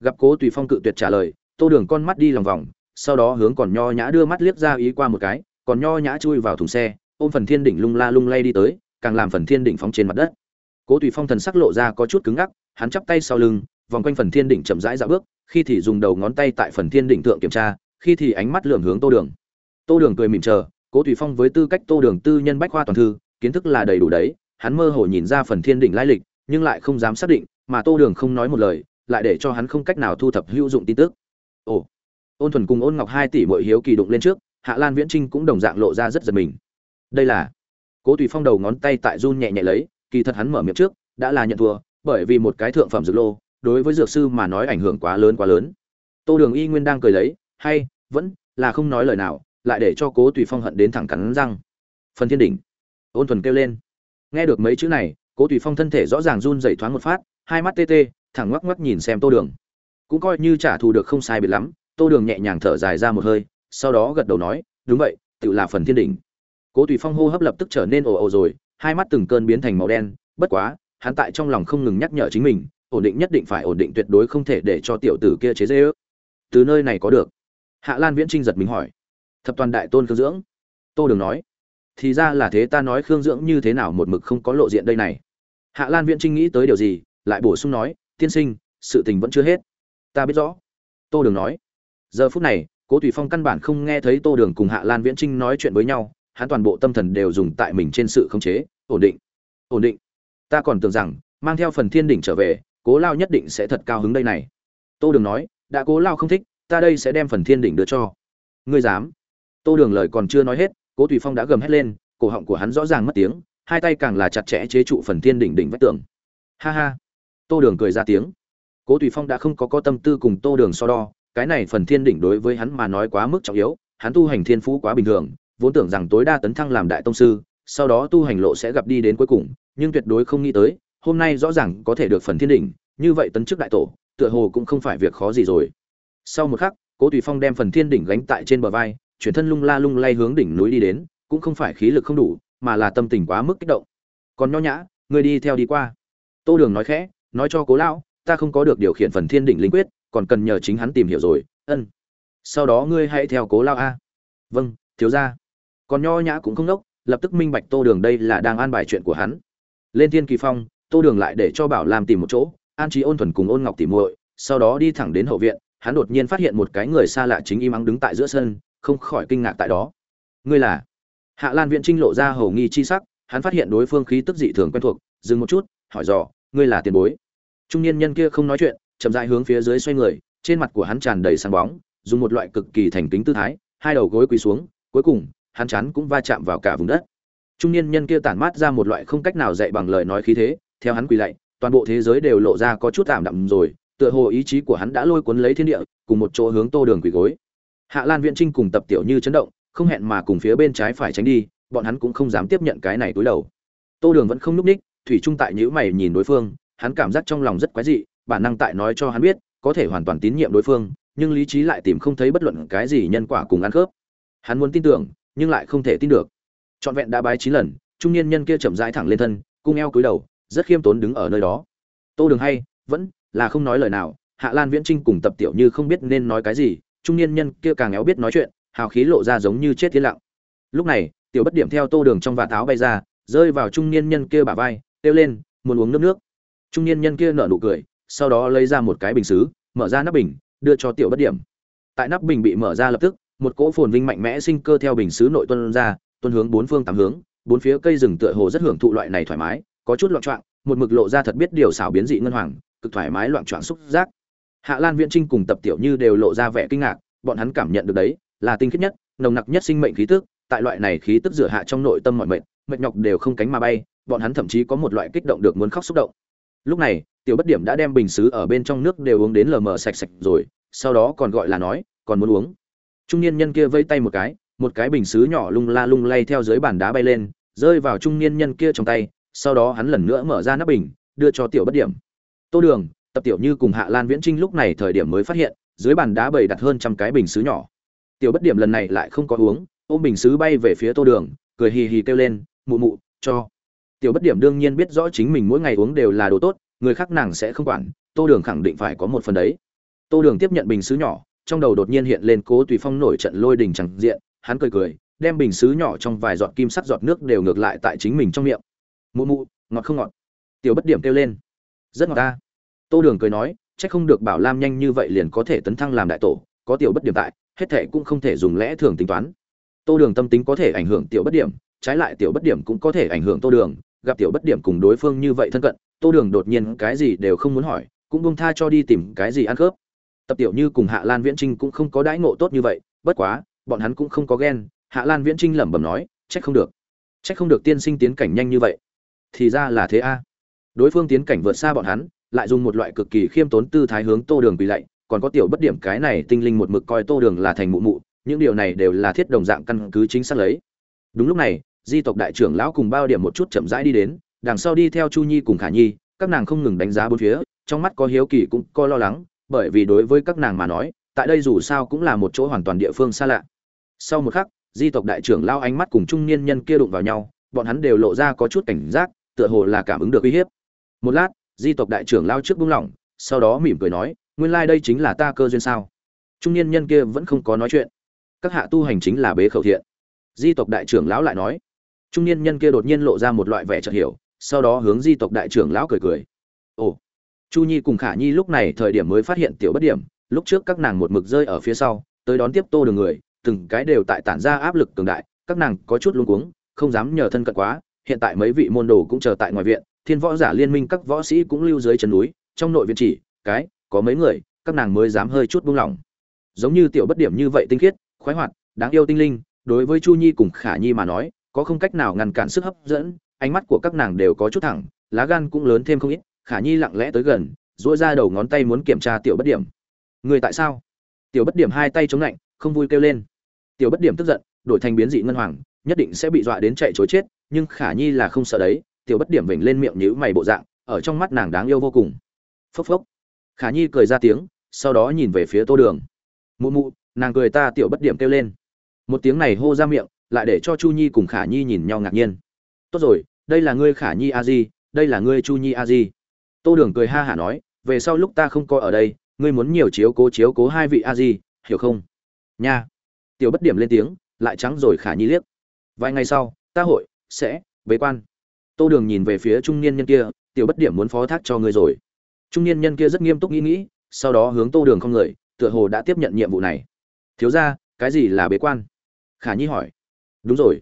Gặp cố tùy phong cự tuyệt trả lời, tô đường con mắt đi lòng vòng, sau đó hướng còn nho nhã đưa mắt liếc ra ý qua một cái, còn nho nhã chui vào thùng xe, ôm phần thiên đỉnh lung la lung lay đi tới, càng làm phần thiên đỉnh phóng trên mặt đất. Cố tùy phong thần sắc lộ ra có chút cứng ngắc hắn chắp tay sau lưng, vòng quanh phần thiên đỉnh chậm rãi dạo bước, khi thì dùng đầu ngón tay tại phần thiên đỉnh thượng kiểm tra, khi thì ánh mắt lượm hướng tô đường. Tô đường cười mỉm chờ, cố tùy phong với tư cách tô đường tư nhân bách khoa toàn thư, kiến thức là đầy đủ đấy, hắn mơ hồ nhìn ra phần thiên đỉnh lai lịch, nhưng lại không dám xác định, mà tô đường không nói một lời, lại để cho hắn không cách nào thu thập hữu dụng tin tức. Ồ, ôn thuần cùng ôn ngọc hai tỷ mỗi hiếu kỳ đụng lên trước, hạ lan viễn trinh cũng đồng dạng lộ ra rất giật mình. Đây là cố tùy phong đầu ngón tay tại run nhẹ nhẹ lấy, kỳ thật hắn mở miệng trước, đã là nhận thua bởi vì một cái thượng phẩm dược lô, đối với dược sư mà nói ảnh hưởng quá lớn quá lớn. Tô đường y nguyên đang cười lấy, hay, vẫn là không nói lời nào, lại để cho cố tùy phong hận đến thẳng cắn răng. Phần thiên đỉnh, ôn thuần kêu lên. Nghe được mấy chữ này, cố tùy phong thân thể rõ ràng run dậy thoáng một phát, hai mắt tê tê, thẳng ngoắc ngoắc nhìn xem tô đường. Cũng coi như trả thù được không sai biệt lắm, tô đường nhẹ nhàng thở dài ra một hơi, sau đó gật đầu nói, đúng vậy, tự là phần thiên đỉnh. Cố tùy phong hô hấp lập tức trở nên ồ ồ rồi, hai mắt từng cơn biến thành màu đen, bất quá hắn tại trong lòng không ngừng nhắc nhở chính mình, ổn định nhất định phải ổn định tuyệt đối không thể để cho tiểu tử kia chế dễ ước. Từ nơi này có được? Hạ lan viễn trinh giật mình hỏi. Thập toàn đại tôn khương dưỡng. Tô đường nói. Thì ra là thế ta nói khương dưỡng như thế nào một mực không có lộ diện đây này. Hạ lan viễn trinh nghĩ tới điều gì, lại bổ sung nói, tiên sinh, sự tình vẫn chưa hết. Ta biết rõ. Tô đường nói. Giờ phút này, cố tùy phong căn bản không nghe thấy tô đường cùng hạ lan viễn trinh nói chuyện với nhau, hắn toàn bộ tâm thần đều dùng tại mình trên sự khống chế, ổn định ổn định ta còn tưởng rằng, mang theo phần thiên đỉnh trở về, cố lao nhất định sẽ thật cao hứng đây này. Tô đường nói, đã cố lao không thích, ta đây sẽ đem phần thiên đỉnh đưa cho. Ngươi dám? Tô đường lời còn chưa nói hết, cố tùy phong đã gầm hét lên, cổ họng của hắn rõ ràng mất tiếng, hai tay càng là chặt chẽ chế trụ phần thiên đỉnh đỉnh vách tường. Ha ha. Tô đường cười ra tiếng. Cố tùy phong đã không có có tâm tư cùng tô đường so đo, cái này phần thiên đỉnh đối với hắn mà nói quá mức trọng yếu, hắn tu hành thiên phú quá bình thường, vốn tưởng rằng tối đa tấn thăng làm đại tông sư, sau đó tu hành lộ sẽ gặp đi đến cuối cùng nhưng tuyệt đối không nghĩ tới hôm nay rõ ràng có thể được phần thiên đỉnh như vậy tấn chức đại tổ tựa hồ cũng không phải việc khó gì rồi. Sau một khắc cố tùy phong đem phần thiên đỉnh gánh tại trên bờ vai chuyển thân lung la lung lay hướng đỉnh núi đi đến cũng không phải khí lực không đủ mà là tâm tình quá mức kích động. Còn nho nhã người đi theo đi qua. Tô đường nói khẽ nói cho cố lão ta không có được điều khiển phần thiên đỉnh linh quyết còn cần nhờ chính hắn tìm hiểu rồi. Ân sau đó ngươi hãy theo cố lão a. Vâng thiếu gia. Còn nho nhã cũng không đốc, lập tức minh bạch tô đường đây là đang an bài chuyện của hắn lên thiên kỳ phong, tô đường lại để cho bảo làm tìm một chỗ, an trí ôn thuần cùng ôn ngọc tỉ muội, sau đó đi thẳng đến hậu viện, hắn đột nhiên phát hiện một cái người xa lạ chính im ắng đứng tại giữa sân, không khỏi kinh ngạc tại đó. Ngươi là? Hạ lan viện trinh lộ ra hầu nghi chi sắc, hắn phát hiện đối phương khí tức dị thường quen thuộc, dừng một chút, hỏi dò, ngươi là tiền bối? Trung niên nhân kia không nói chuyện, chậm rãi hướng phía dưới xoay người, trên mặt của hắn tràn đầy sáng bóng, dùng một loại cực kỳ thành kính tư thái, hai đầu gối quỳ xuống, cuối cùng, hắn chán cũng va chạm vào cả vùng đất trung niên nhân kia tản mát ra một loại không cách nào dạy bằng lời nói khí thế, theo hắn quỳ lạy, toàn bộ thế giới đều lộ ra có chút tạm đậm rồi, tựa hồ ý chí của hắn đã lôi cuốn lấy thiên địa, cùng một chỗ hướng tô đường quỳ gối. Hạ lan viễn trinh cùng tập tiểu như chấn động, không hẹn mà cùng phía bên trái phải tránh đi, bọn hắn cũng không dám tiếp nhận cái này túi đầu. Tô đường vẫn không núp ních, thủy trung tại nhữ mày nhìn đối phương, hắn cảm giác trong lòng rất quái dị, bản năng tại nói cho hắn biết, có thể hoàn toàn tín nhiệm đối phương, nhưng lý trí lại tìm không thấy bất luận cái gì nhân quả cùng ăn khớp. Hắn muốn tin tưởng, nhưng lại không thể tin được trọn vẹn đã bái chín lần, trung niên nhân kia chậm rãi thẳng lên thân, cung eo cúi đầu, rất khiêm tốn đứng ở nơi đó. Tô đường hay, vẫn là không nói lời nào, hạ lan viễn trinh cùng tập tiểu như không biết nên nói cái gì, trung niên nhân kia càng éo biết nói chuyện, hào khí lộ ra giống như chết thiên lặng. Lúc này, tiểu bất điểm theo tô đường trong vạt áo bay ra, rơi vào trung niên nhân kia bả vai, kêu lên, muốn uống nước nước. Trung niên nhân kia nở nụ cười, sau đó lấy ra một cái bình xứ, mở ra nắp bình, đưa cho tiểu bất điểm. Tại nắp bình bị mở ra lập tức, một cỗ phồn vinh mạnh mẽ sinh cơ theo bình xứ nội tuân ra tuân hướng bốn phương tám hướng, bốn phía cây rừng tựa hồ rất hưởng thụ loại này thoải mái, có chút loạn trọng một mực lộ ra thật biết điều xảo biến dị ngân hoàng, cực thoải mái loạn trọng xúc giác. Hạ lan viễn trinh cùng tập tiểu như đều lộ ra vẻ kinh ngạc, bọn hắn cảm nhận được đấy, là tinh khiết nhất, nồng nặc nhất sinh mệnh khí tức, tại loại này khí tức rửa hạ trong nội tâm mọi mệnh mệt nhọc đều không cánh mà bay, bọn hắn thậm chí có một loại kích động được muốn khóc xúc động. Lúc này, tiểu bất điểm đã đem bình xứ ở bên trong nước đều uống đến lờ mờ sạch sạch rồi, sau đó còn gọi là nói, còn muốn uống? Trung niên nhân kia vây tay một cái một cái bình xứ nhỏ lung la lung lay theo dưới bàn đá bay lên, rơi vào trung niên nhân kia trong tay, sau đó hắn lần nữa mở ra nắp bình, đưa cho tiểu bất điểm. Tô đường, tập tiểu như cùng hạ lan viễn trinh lúc này thời điểm mới phát hiện, dưới bàn đá bày đặt hơn trăm cái bình xứ nhỏ. Tiểu bất điểm lần này lại không có uống, ôm bình xứ bay về phía tô đường, cười hì hì kêu lên, mụ mụ, cho. Tiểu bất điểm đương nhiên biết rõ chính mình mỗi ngày uống đều là đồ tốt, người khác nàng sẽ không quản, tô đường khẳng định phải có một phần đấy. Tô đường tiếp nhận bình xứ nhỏ, trong đầu đột nhiên hiện lên cố tùy phong nổi trận lôi đình chẳng diện hắn cười cười, đem bình xứ nhỏ trong vài giọt kim sắc giọt nước đều ngược lại tại chính mình trong miệng. Mụ mụ, ngọt không ngọt? Tiểu bất điểm kêu lên. Rất ngọt ta. Tô đường cười nói c h ắ c không được bảo lam nhanh như vậy liền có thể tấn thăng làm đại tổ, có tiểu bất điểm tại, hết thệ cũng không thể dùng lẽ thường tính toán. Tô đường tâm tính có thể ảnh hưởng tiểu bất điểm, trái lại tiểu bất điểm cũng có thể ảnh hưởng tô đường, gặp tiểu bất điểm cùng đối phương như vậy thân cận, tô đường đột nhiên cái gì đều không muốn hỏi, cũng bông tha cho đi tìm cái gì ăn khớp. Tập tiểu như cùng hạ lan viễn trinh cũng không có đãi ngộ tốt như vậy, bất quá bọn hắn cũng không có ghen hạ lan viễn trinh lẩm bẩm nói trách không được trách không được tiên sinh tiến cảnh nhanh như vậy. Thì ra là thế a. Đối phương tiến cảnh vượt xa bọn hắn, lại dùng một loại cực kỳ khiêm tốn tư thái hướng Tô Đường quỳ lạy, còn có tiểu bất điểm cái này tinh linh một mực coi Tô Đường là thành mụ mụ, những điều này đều là thiết đồng dạng căn cứ chính xác lấy. Đúng lúc này, di tộc đại trưởng lão cùng bao điểm một chút chậm rãi đi đến, đằng sau đi theo Chu Nhi cùng Khả Nhi, các nàng không ngừng đánh giá bốn phía, trong mắt có hiếu kỳ cũng có lo lắng, bởi vì đối với các nàng mà nói, tại đây dù sao cũng là một chỗ hoàn toàn địa phương xa lạ. Sau một khắc, di tộc đại trưởng lao ánh mắt cùng trung niên nhân kia đụng vào nhau, bọn hắn đều lộ ra có chút cảnh giác, tựa hồ là cảm ứng được uy hiếp. Một lát, di tộc đại trưởng lao trước buông lỏng, sau đó mỉm cười nói, nguyên lai đây chính là ta cơ duyên sao? Trung niên nhân kia vẫn không có nói chuyện. Các hạ tu hành chính là bế khẩu thiện. Di tộc đại trưởng lão lại nói. Trung niên nhân kia đột nhiên lộ ra một loại vẻ chợt hiểu, sau đó hướng di tộc đại trưởng lão cười cười. Ồ, Chu Nhi cùng Khả Nhi lúc này thời điểm mới phát hiện tiểu bất điểm, lúc trước các nàng một mực rơi ở phía sau, tới đón tiếp Tô Đường người, từng cái đều tại tản ra áp lực cường đại, các nàng có chút luống cuống, không dám nhờ thân cận quá, hiện tại mấy vị môn đồ cũng chờ tại ngoài viện, Thiên Võ Giả Liên minh các võ sĩ cũng lưu dưới chân núi, trong nội viện chỉ, cái, có mấy người, các nàng mới dám hơi chút buông lỏng. Giống như tiểu bất điểm như vậy tinh khiết, khoái hoạt, đáng yêu tinh linh, đối với Chu Nhi cùng Khả Nhi mà nói, có không cách nào ngăn cản sức hấp dẫn, ánh mắt của các nàng đều có chút thẳng, lá gan cũng lớn thêm không ít, Khả Nhi lặng lẽ tới gần, duỗi ra đầu ngón tay muốn kiểm tra tiểu bất điểm. Người tại sao? Tiểu bất điểm hai tay chống lạnh, không vui kêu lên. Tiểu bất điểm tức giận, đổi thành biến dị ngân hoàng, nhất định sẽ bị dọa đến chạy chối chết, nhưng Khả Nhi là không sợ đấy, tiểu bất điểm vểnh lên miệng nhữ mày bộ dạng, ở trong mắt nàng đáng yêu vô cùng. Phốc phốc. Khả Nhi cười ra tiếng, sau đó nhìn về phía Tô Đường. Mụ mụ, nàng cười ta tiểu bất điểm kêu lên. Một tiếng này hô ra miệng, lại để cho Chu Nhi cùng Khả Nhi nhìn nhau ngạc nhiên. Tốt rồi, đây là ngươi Khả Nhi a di, đây là ngươi Chu Nhi a di. Tô Đường cười ha hả nói, về sau lúc ta không coi ở đây, ngươi muốn nhiều chiếu cố chiếu cố hai vị a di, hiểu không? Nha. Tiểu bất điểm lên tiếng, lại trắng rồi Khả Nhi liếc. Vài ngày sau, ta hội sẽ bế quan. Tô Đường nhìn về phía trung niên nhân kia, tiểu bất điểm muốn phó thác cho ngươi rồi. Trung niên nhân kia rất nghiêm túc nghĩ nghĩ, sau đó hướng Tô Đường không người, tựa hồ đã tiếp nhận nhiệm vụ này. Thiếu gia, cái gì là bế quan? Khả Nhi hỏi. Đúng rồi.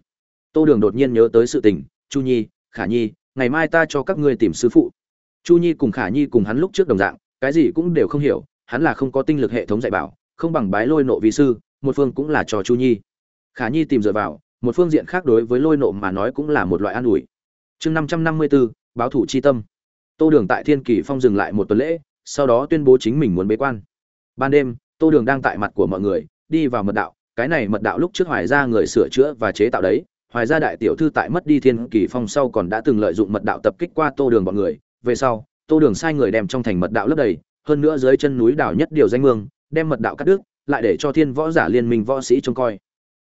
Tô Đường đột nhiên nhớ tới sự tình, Chu Nhi, Khả Nhi, ngày mai ta cho các ngươi tìm sư phụ. Chu Nhi cùng Khả Nhi cùng hắn lúc trước đồng dạng, cái gì cũng đều không hiểu, hắn là không có tinh lực hệ thống dạy bảo, không bằng bái lôi nộ vi sư, một phương cũng là cho Chu Nhi. Khả Nhi tìm dựa vào, một phương diện khác đối với lôi nộ mà nói cũng là một loại an ủi. Chương 554, báo thủ chi tâm. Tô Đường tại Thiên Kỳ Phong dừng lại một tuần lễ, sau đó tuyên bố chính mình muốn bế quan. Ban đêm, Tô Đường đang tại mặt của mọi người, đi vào mật đạo, cái này mật đạo lúc trước Hoài gia người sửa chữa và chế tạo đấy, Hoài gia đại tiểu thư tại mất đi Thiên Kỳ Phong sau còn đã từng lợi dụng mật đạo tập kích qua Tô Đường bọn người, về sau, Tô Đường sai người đem trong thành mật đạo lấp đầy, hơn nữa dưới chân núi đảo nhất điều danh mương, đem mật đạo cắt đứt, lại để cho Thiên Võ giả liên minh võ sĩ trông coi.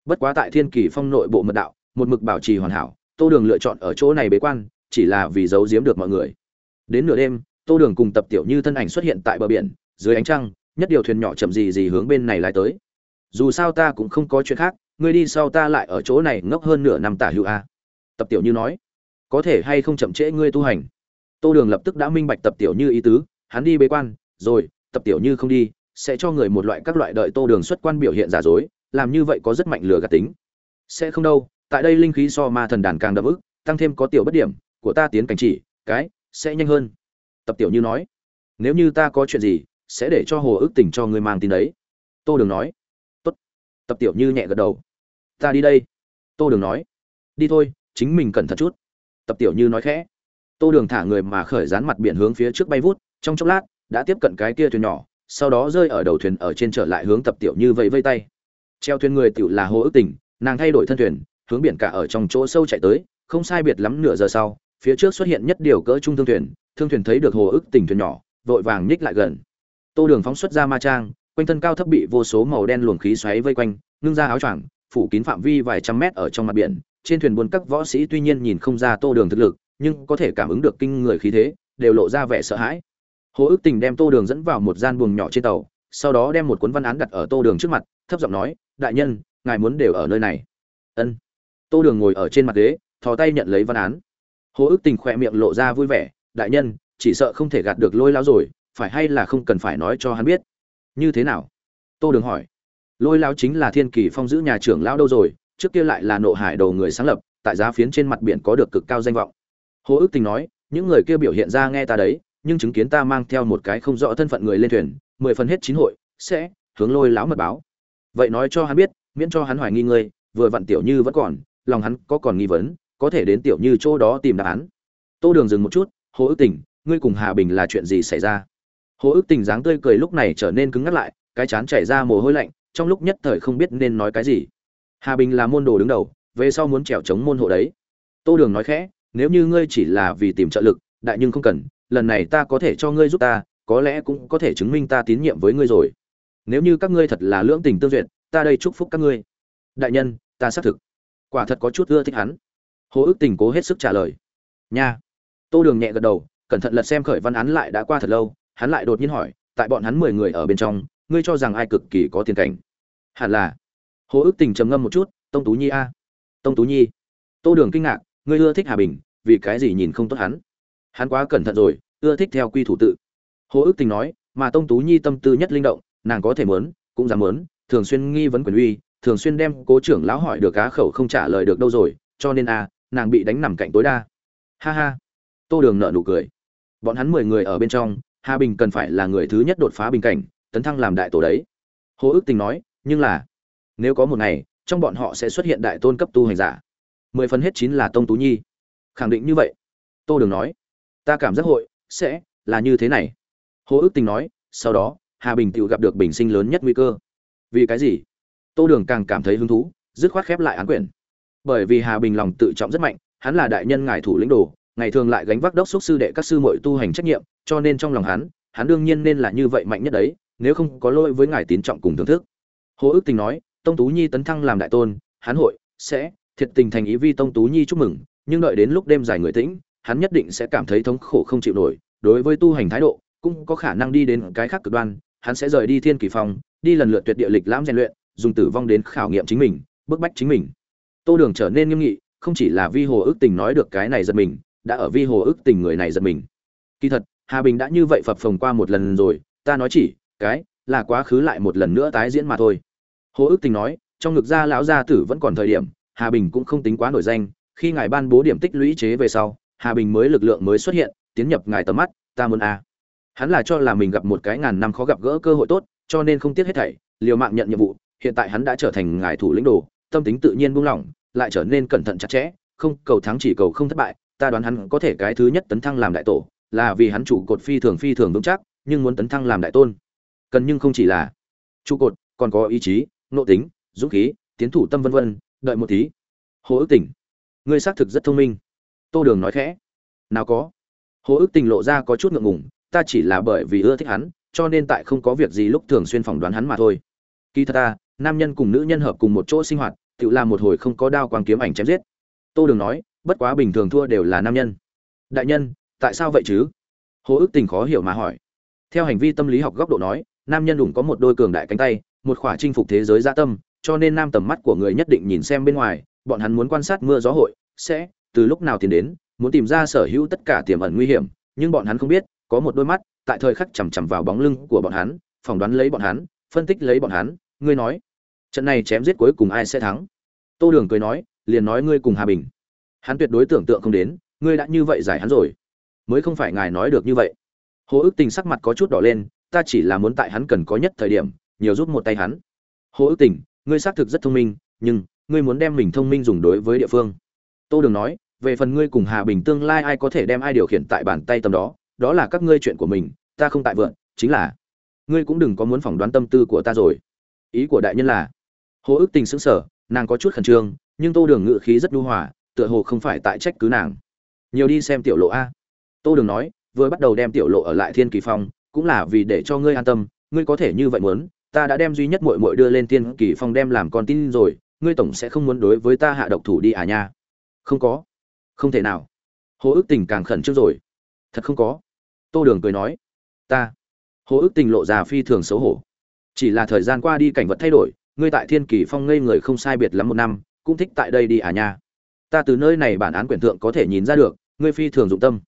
Bất quá tại Thiên Kỳ Phong nội bộ mật đạo, một mực bảo trì hoàn hảo, Tô Đường lựa chọn ở chỗ này bế quan, chỉ là vì giấu giếm được mọi người. Đến nửa đêm, Tô Đường cùng Tập Tiểu Như thân ảnh xuất hiện tại bờ biển, dưới ánh trăng, nhất điều thuyền nhỏ chậm gì gì hướng bên này lại tới. Dù sao ta cũng không có chuyện khác, ngươi đi sau ta lại ở chỗ này ngốc hơn nửa năm tả hữu a. Tập Tiểu Như nói, có thể hay không chậm trễ ngươi tu hành. Tô Đường lập tức đã minh bạch Tập Tiểu Như ý tứ, hắn đi bế quan, rồi, Tập Tiểu Như không đi, sẽ cho người một loại các loại đợi Tô Đường xuất quan biểu hiện giả dối, làm như vậy có rất mạnh lừa gạt tính. Sẽ không đâu, tại đây linh khí so ma thần đàn càng đậm ức, tăng thêm có tiểu bất điểm, của ta tiến cảnh chỉ, cái sẽ nhanh hơn. Tập Tiểu Như nói, nếu như ta có chuyện gì, sẽ để cho Hồ ước tình cho người mang tin đấy. Tô Đường nói, tốt. Tập Tiểu Như nhẹ gật đầu, ta đi đây. Tô Đường nói, đi thôi, chính mình cẩn thận chút. Tập Tiểu Như nói khẽ. Tô Đường thả người mà khởi dán mặt biển hướng phía trước bay vút, trong chốc lát đã tiếp cận cái kia thuyền nhỏ, sau đó rơi ở đầu thuyền ở trên trở lại hướng Tập Tiểu Như vẫy vây tay. Treo thuyền người tiểu là Hồ ước tình, nàng thay đổi thân thuyền, hướng biển cả ở trong chỗ sâu chạy tới, không sai biệt lắm nửa giờ sau, phía trước xuất hiện nhất điều cỡ trung thương thuyền, thương thuyền thấy được Hồ ước tình thuyền nhỏ, vội vàng nhích lại gần. Tô Đường phóng xuất ra ma trang, quanh thân cao thấp bị vô số màu đen luồng khí xoáy vây quanh, ngưng ra áo choàng, phủ kín phạm vi vài trăm mét ở trong mặt biển. Trên thuyền buôn các võ sĩ tuy nhiên nhìn không ra Tô Đường thực lực, nhưng có thể cảm ứng được kinh người khí thế, đều lộ ra vẻ sợ hãi. Hồ ước tình đem Tô Đường dẫn vào một gian buồng nhỏ trên tàu, sau đó đem một cuốn văn án đặt ở Tô Đường trước mặt, thấp giọng nói, "Đại nhân, ngài muốn đều ở nơi này." Ân. Tô Đường ngồi ở trên mặt ghế, thò tay nhận lấy văn án. Hồ ước tình khỏe miệng lộ ra vui vẻ, "Đại nhân, chỉ sợ không thể gạt được Lôi lão rồi, phải hay là không cần phải nói cho hắn biết?" "Như thế nào?" Tô Đường hỏi. Lôi lão chính là Thiên Kỳ Phong giữ nhà trưởng lão đâu rồi, trước kia lại là nộ hải đầu người sáng lập, tại giá phiến trên mặt biển có được cực cao danh vọng. Hồ ước tình nói, những người kia biểu hiện ra nghe ta đấy, nhưng chứng kiến ta mang theo một cái không rõ thân phận người lên thuyền, mười phần hết chín hội, sẽ hướng Lôi lão mật báo. Vậy nói cho hắn biết, miễn cho hắn hoài nghi ngươi, vừa vặn tiểu như vẫn còn, lòng hắn có còn nghi vấn, có thể đến tiểu như chỗ đó tìm đáp án. Tô đường dừng một chút hồ ước tình ngươi cùng hà bình là chuyện gì xảy ra? Hồ ước tình dáng tươi cười lúc này trở nên cứng ngắt lại cái chán chảy ra mồ hôi lạnh trong lúc nhất thời không biết nên nói cái gì. Hà bình là môn đồ đứng đầu về sau muốn trèo chống môn hộ đấy. Tô đường nói khẽ nếu như ngươi chỉ là vì tìm trợ lực đại nhưng không cần lần này ta có thể cho ngươi giúp ta, có lẽ cũng có thể chứng minh ta tín nhiệm với ngươi rồi. Nếu như các ngươi thật là lưỡng tình tương duyệt, ta đây chúc phúc các ngươi. Đại nhân, ta xác thực. Quả thật có chút ưa thích hắn. Hồ ước tình cố hết sức trả lời. Nha. Tô đường nhẹ gật đầu, cẩn thận lật xem khởi văn án lại đã qua thật lâu, hắn lại đột nhiên hỏi, tại bọn hắn mười người ở bên trong, ngươi cho rằng ai cực kỳ có tiền cảnh? Hẳn là. Hồ ước tình trầm ngâm một chút, tông tú nhi a. Tông tú nhi. Tô đường kinh ngạc, ngươi ưa thích hà bình, vì cái gì nhìn không tốt hắn? Hắn quá cẩn thận rồi, ưa thích theo quy thủ tự. Hồ ước tình nói, mà tông tú nhi tâm tư nhất linh động, nàng có thể mớn cũng dám mớn thường xuyên nghi vấn quyền uy, thường xuyên đem cố trưởng lão hỏi được cá khẩu không trả lời được đâu rồi, cho nên a, nàng bị đánh nằm cạnh tối đa. Ha ha. Tô đường nợ nụ cười. Bọn hắn mười người ở bên trong, hà bình cần phải là người thứ nhất đột phá bình cảnh, tấn thăng làm đại tổ đấy. Hồ ước tình nói, nhưng là, nếu có một ngày, trong bọn họ sẽ xuất hiện đại tôn cấp tu hành giả. Mười phần hết chín là tông tú nhi. Khẳng định như vậy. Tô đường nói ta cảm giác hội sẽ là như thế này. Hồ ước tình nói, sau đó, hà bình tự gặp được bình sinh lớn nhất nguy cơ. Vì cái gì? Tô đường càng cảm thấy hứng thú, dứt khoát khép lại án quyển bởi vì hà bình lòng tự trọng rất mạnh, hắn là đại nhân ngài thủ lĩnh đồ, ngày thường lại gánh vác đốc xúc sư đệ các sư muội tu hành trách nhiệm, cho nên trong lòng hắn hắn đương nhiên nên là như vậy mạnh nhất đấy, nếu không có lỗi với ngài tín trọng cùng thưởng thức. Hồ ước tình nói, tông tú nhi tấn thăng làm đại tôn, hắn hội sẽ thiệt tình thành ý vi tông tú nhi chúc mừng, nhưng đợi đến lúc đêm dài người tĩnh hắn nhất định sẽ cảm thấy thống khổ không chịu nổi, đối với tu hành thái độ, cũng có khả năng đi đến cái khác cực đoan, hắn sẽ rời đi thiên kỳ phong, đi lần lượt tuyệt địa lịch lãm rèn luyện, dùng tử vong đến khảo nghiệm chính mình, bức bách chính mình. Tô đường trở nên nghiêm nghị, không chỉ là vi hồ ước tình nói được cái này giật mình, đã ở vi hồ ước tình người này giật mình. Kỳ thật, hà bình đã như vậy phập phồng qua một lần rồi, ta nói chỉ, cái, là quá khứ lại một lần nữa tái diễn mà thôi. Hồ ước tình nói, trong ngực gia lão gia tử vẫn còn thời điểm, hà bình cũng không tính quá nổi danh, khi ngài ban bố điểm tích lũy chế về sau hà bình mới lực lượng mới xuất hiện, tiến nhập ngài tầm mắt, ta muốn a. Hắn là cho là mình gặp một cái ngàn năm khó gặp gỡ cơ hội tốt, cho nên không tiếc hết thảy, liều mạng nhận nhiệm vụ, hiện tại hắn đã trở thành ngài thủ lĩnh đồ, tâm tính tự nhiên buông lỏng, lại trở nên cẩn thận chặt chẽ, không, cầu thắng chỉ cầu không thất bại, ta đoán hắn có thể cái thứ nhất tấn thăng làm đại tổ, là vì hắn trụ cột phi thường phi thường vững chắc, nhưng muốn tấn thăng làm đại tôn. Cần nhưng không chỉ là trụ cột, còn có ý chí nộ tính, dũng khí, tiến thủ tâm vân vân, đợi một tí. Hồ ước tỉnh, ngươi xác thực rất thông minh tô đường nói khẽ. Nào có. Hồ ức tình lộ ra có chút ngượng ngùng, ta chỉ là bởi vì ưa thích hắn, cho nên tại không có việc gì lúc thường xuyên phỏng đoán hắn mà thôi. Kỳ thật ta, nam nhân cùng nữ nhân hợp cùng một chỗ sinh hoạt, tự làm một hồi không có đao quang kiếm ảnh chém giết. Tô đường nói, bất quá bình thường thua đều là nam nhân. Đại nhân, tại sao vậy chứ? Hồ ức tình khó hiểu mà hỏi. Theo hành vi tâm lý học góc độ nói, nam nhân đủng có một đôi cường đại cánh tay, một khỏa chinh phục thế giới gia tâm, cho nên nam tầm mắt của người nhất định nhìn xem bên ngoài, bọn hắn muốn quan sát mưa gió hội, sẽ từ lúc nào tiến đến, muốn tìm ra sở hữu tất cả tiềm ẩn nguy hiểm, nhưng bọn hắn không biết, có một đôi mắt, tại thời khắc chằm chằm vào bóng lưng của bọn hắn, phỏng đoán lấy bọn hắn, phân tích lấy bọn hắn, ngươi nói, trận này chém giết cuối cùng ai sẽ thắng? Tô đường cười nói, liền nói ngươi cùng hà bình. Hắn tuyệt đối tưởng tượng không đến, ngươi đã như vậy giải hắn rồi. Mới không phải ngài nói được như vậy. Hồ ước tình sắc mặt có chút đỏ lên, ta chỉ là muốn tại hắn cần có nhất thời điểm, nhiều rút một tay hắn. Hồ ước tình, ngươi xác thực rất thông minh, nhưng, ngươi muốn đem mình thông minh dùng đối với địa phương tô đường nói, về phần ngươi cùng hà bình tương lai ai có thể đem ai điều khiển tại bàn tay tầm đó đó là các ngươi chuyện của mình, ta không tại vượn chính là, ngươi cũng đừng có muốn phỏng đoán tâm tư của ta rồi. Ý của đại nhân là, hồ ước tình xứng sở nàng có chút khẩn trương, nhưng tô đường ngự khí rất nhu hòa, tựa hồ không phải tại trách cứ nàng. Nhiều đi xem tiểu lộ a. Tô đường nói, vừa bắt đầu đem tiểu lộ ở lại thiên kỳ phong, cũng là vì để cho ngươi an tâm, ngươi có thể như vậy muốn, ta đã đem duy nhất mội mội đưa lên thiên kỳ phong đem làm con tin rồi, ngươi tổng sẽ không muốn đối với ta hạ độc thủ đi à nha không có. Không thể nào. Hồ ước tình càng khẩn trương rồi. Thật không có. Tô đường cười nói. Ta. Hồ ước tình lộ già phi thường xấu hổ. Chỉ là thời gian qua đi cảnh vật thay đổi, ngươi tại thiên kỳ phong ngây người không sai biệt lắm một năm, cũng thích tại đây đi à nha. Ta từ nơi này bản án quyển thượng có thể nhìn ra được, ngươi phi thường dụng tâm.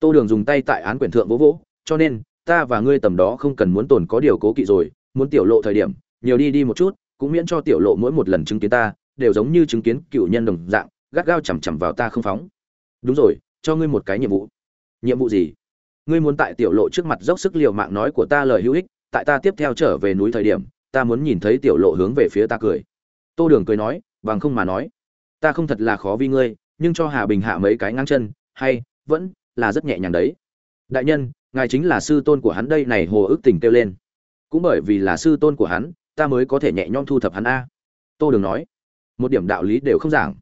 Tô đường dùng tay tại án quyển thượng vỗ vỗ, cho nên, ta và ngươi tầm đó không cần muốn tồn có điều cố kỵ rồi, muốn tiểu lộ thời điểm, nhiều đi đi một chút, cũng miễn cho tiểu lộ mỗi một lần chứng kiến ta, đều giống như chứng kiến cựu nhân đồng dạng gắt gao chằm chằm vào ta không phóng. Đúng rồi, cho ngươi một cái nhiệm vụ. Nhiệm vụ gì? Ngươi muốn tại tiểu lộ trước mặt dốc sức liều mạng nói của ta lời hữu ích, tại ta tiếp theo trở về núi thời điểm, ta muốn nhìn thấy tiểu lộ hướng về phía ta cười. Tô đường cười nói, bằng không mà nói. Ta không thật là khó vì ngươi, nhưng cho hà bình hạ mấy cái ngang chân, hay, vẫn là rất nhẹ nhàng đấy. Đại nhân, ngài chính là sư tôn của hắn đây này hồ ước tình kêu lên. Cũng bởi vì là sư tôn của hắn, ta mới có thể nhẹ nhõm thu thập hắn a. Tô đường nói. Một điểm đạo lý đều không giảng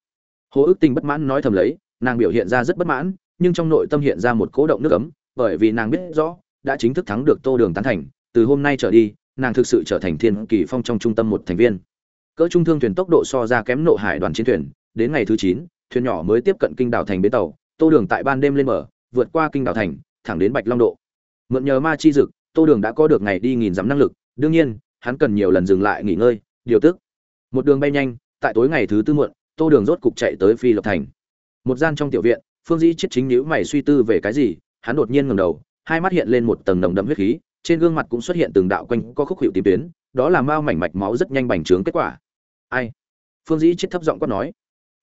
hồ ước tình bất mãn nói thầm lấy, nàng biểu hiện ra rất bất mãn, nhưng trong nội tâm hiện ra một cố động nước ấm, bởi vì nàng biết rõ, đã chính thức thắng được tô đường tán thành, từ hôm nay trở đi, nàng thực sự trở thành thiên kỳ phong trong trung tâm một thành viên. Cỡ trung thương thuyền tốc độ so ra kém nộ hải đoàn chiến thuyền, đến ngày thứ chín, thuyền nhỏ mới tiếp cận kinh đảo thành bến tàu, tô đường tại ban đêm lên mở vượt qua kinh đảo thành, thẳng đến bạch long độ. Mượn nhờ ma chi dực, tô đường đã có được ngày đi nghìn dặm năng lực, đương nhiên, hắn cần nhiều lần dừng lại nghỉ ngơi, điều tức. Một đường bay nhanh, tại tối ngày thứ tư muộn tô đường rốt cục chạy tới phi lộc thành. Một gian trong tiểu viện, phương dĩ chết chính nhữ mày suy tư về cái gì, hắn đột nhiên ngầm đầu, hai mắt hiện lên một tầng nồng đậm huyết khí, trên gương mặt cũng xuất hiện từng đạo quanh có khúc hiệu tìm tuyến, đó là mao mảnh mạch máu rất nhanh bành trướng kết quả. Ai? Phương dĩ chết thấp giọng quát nói.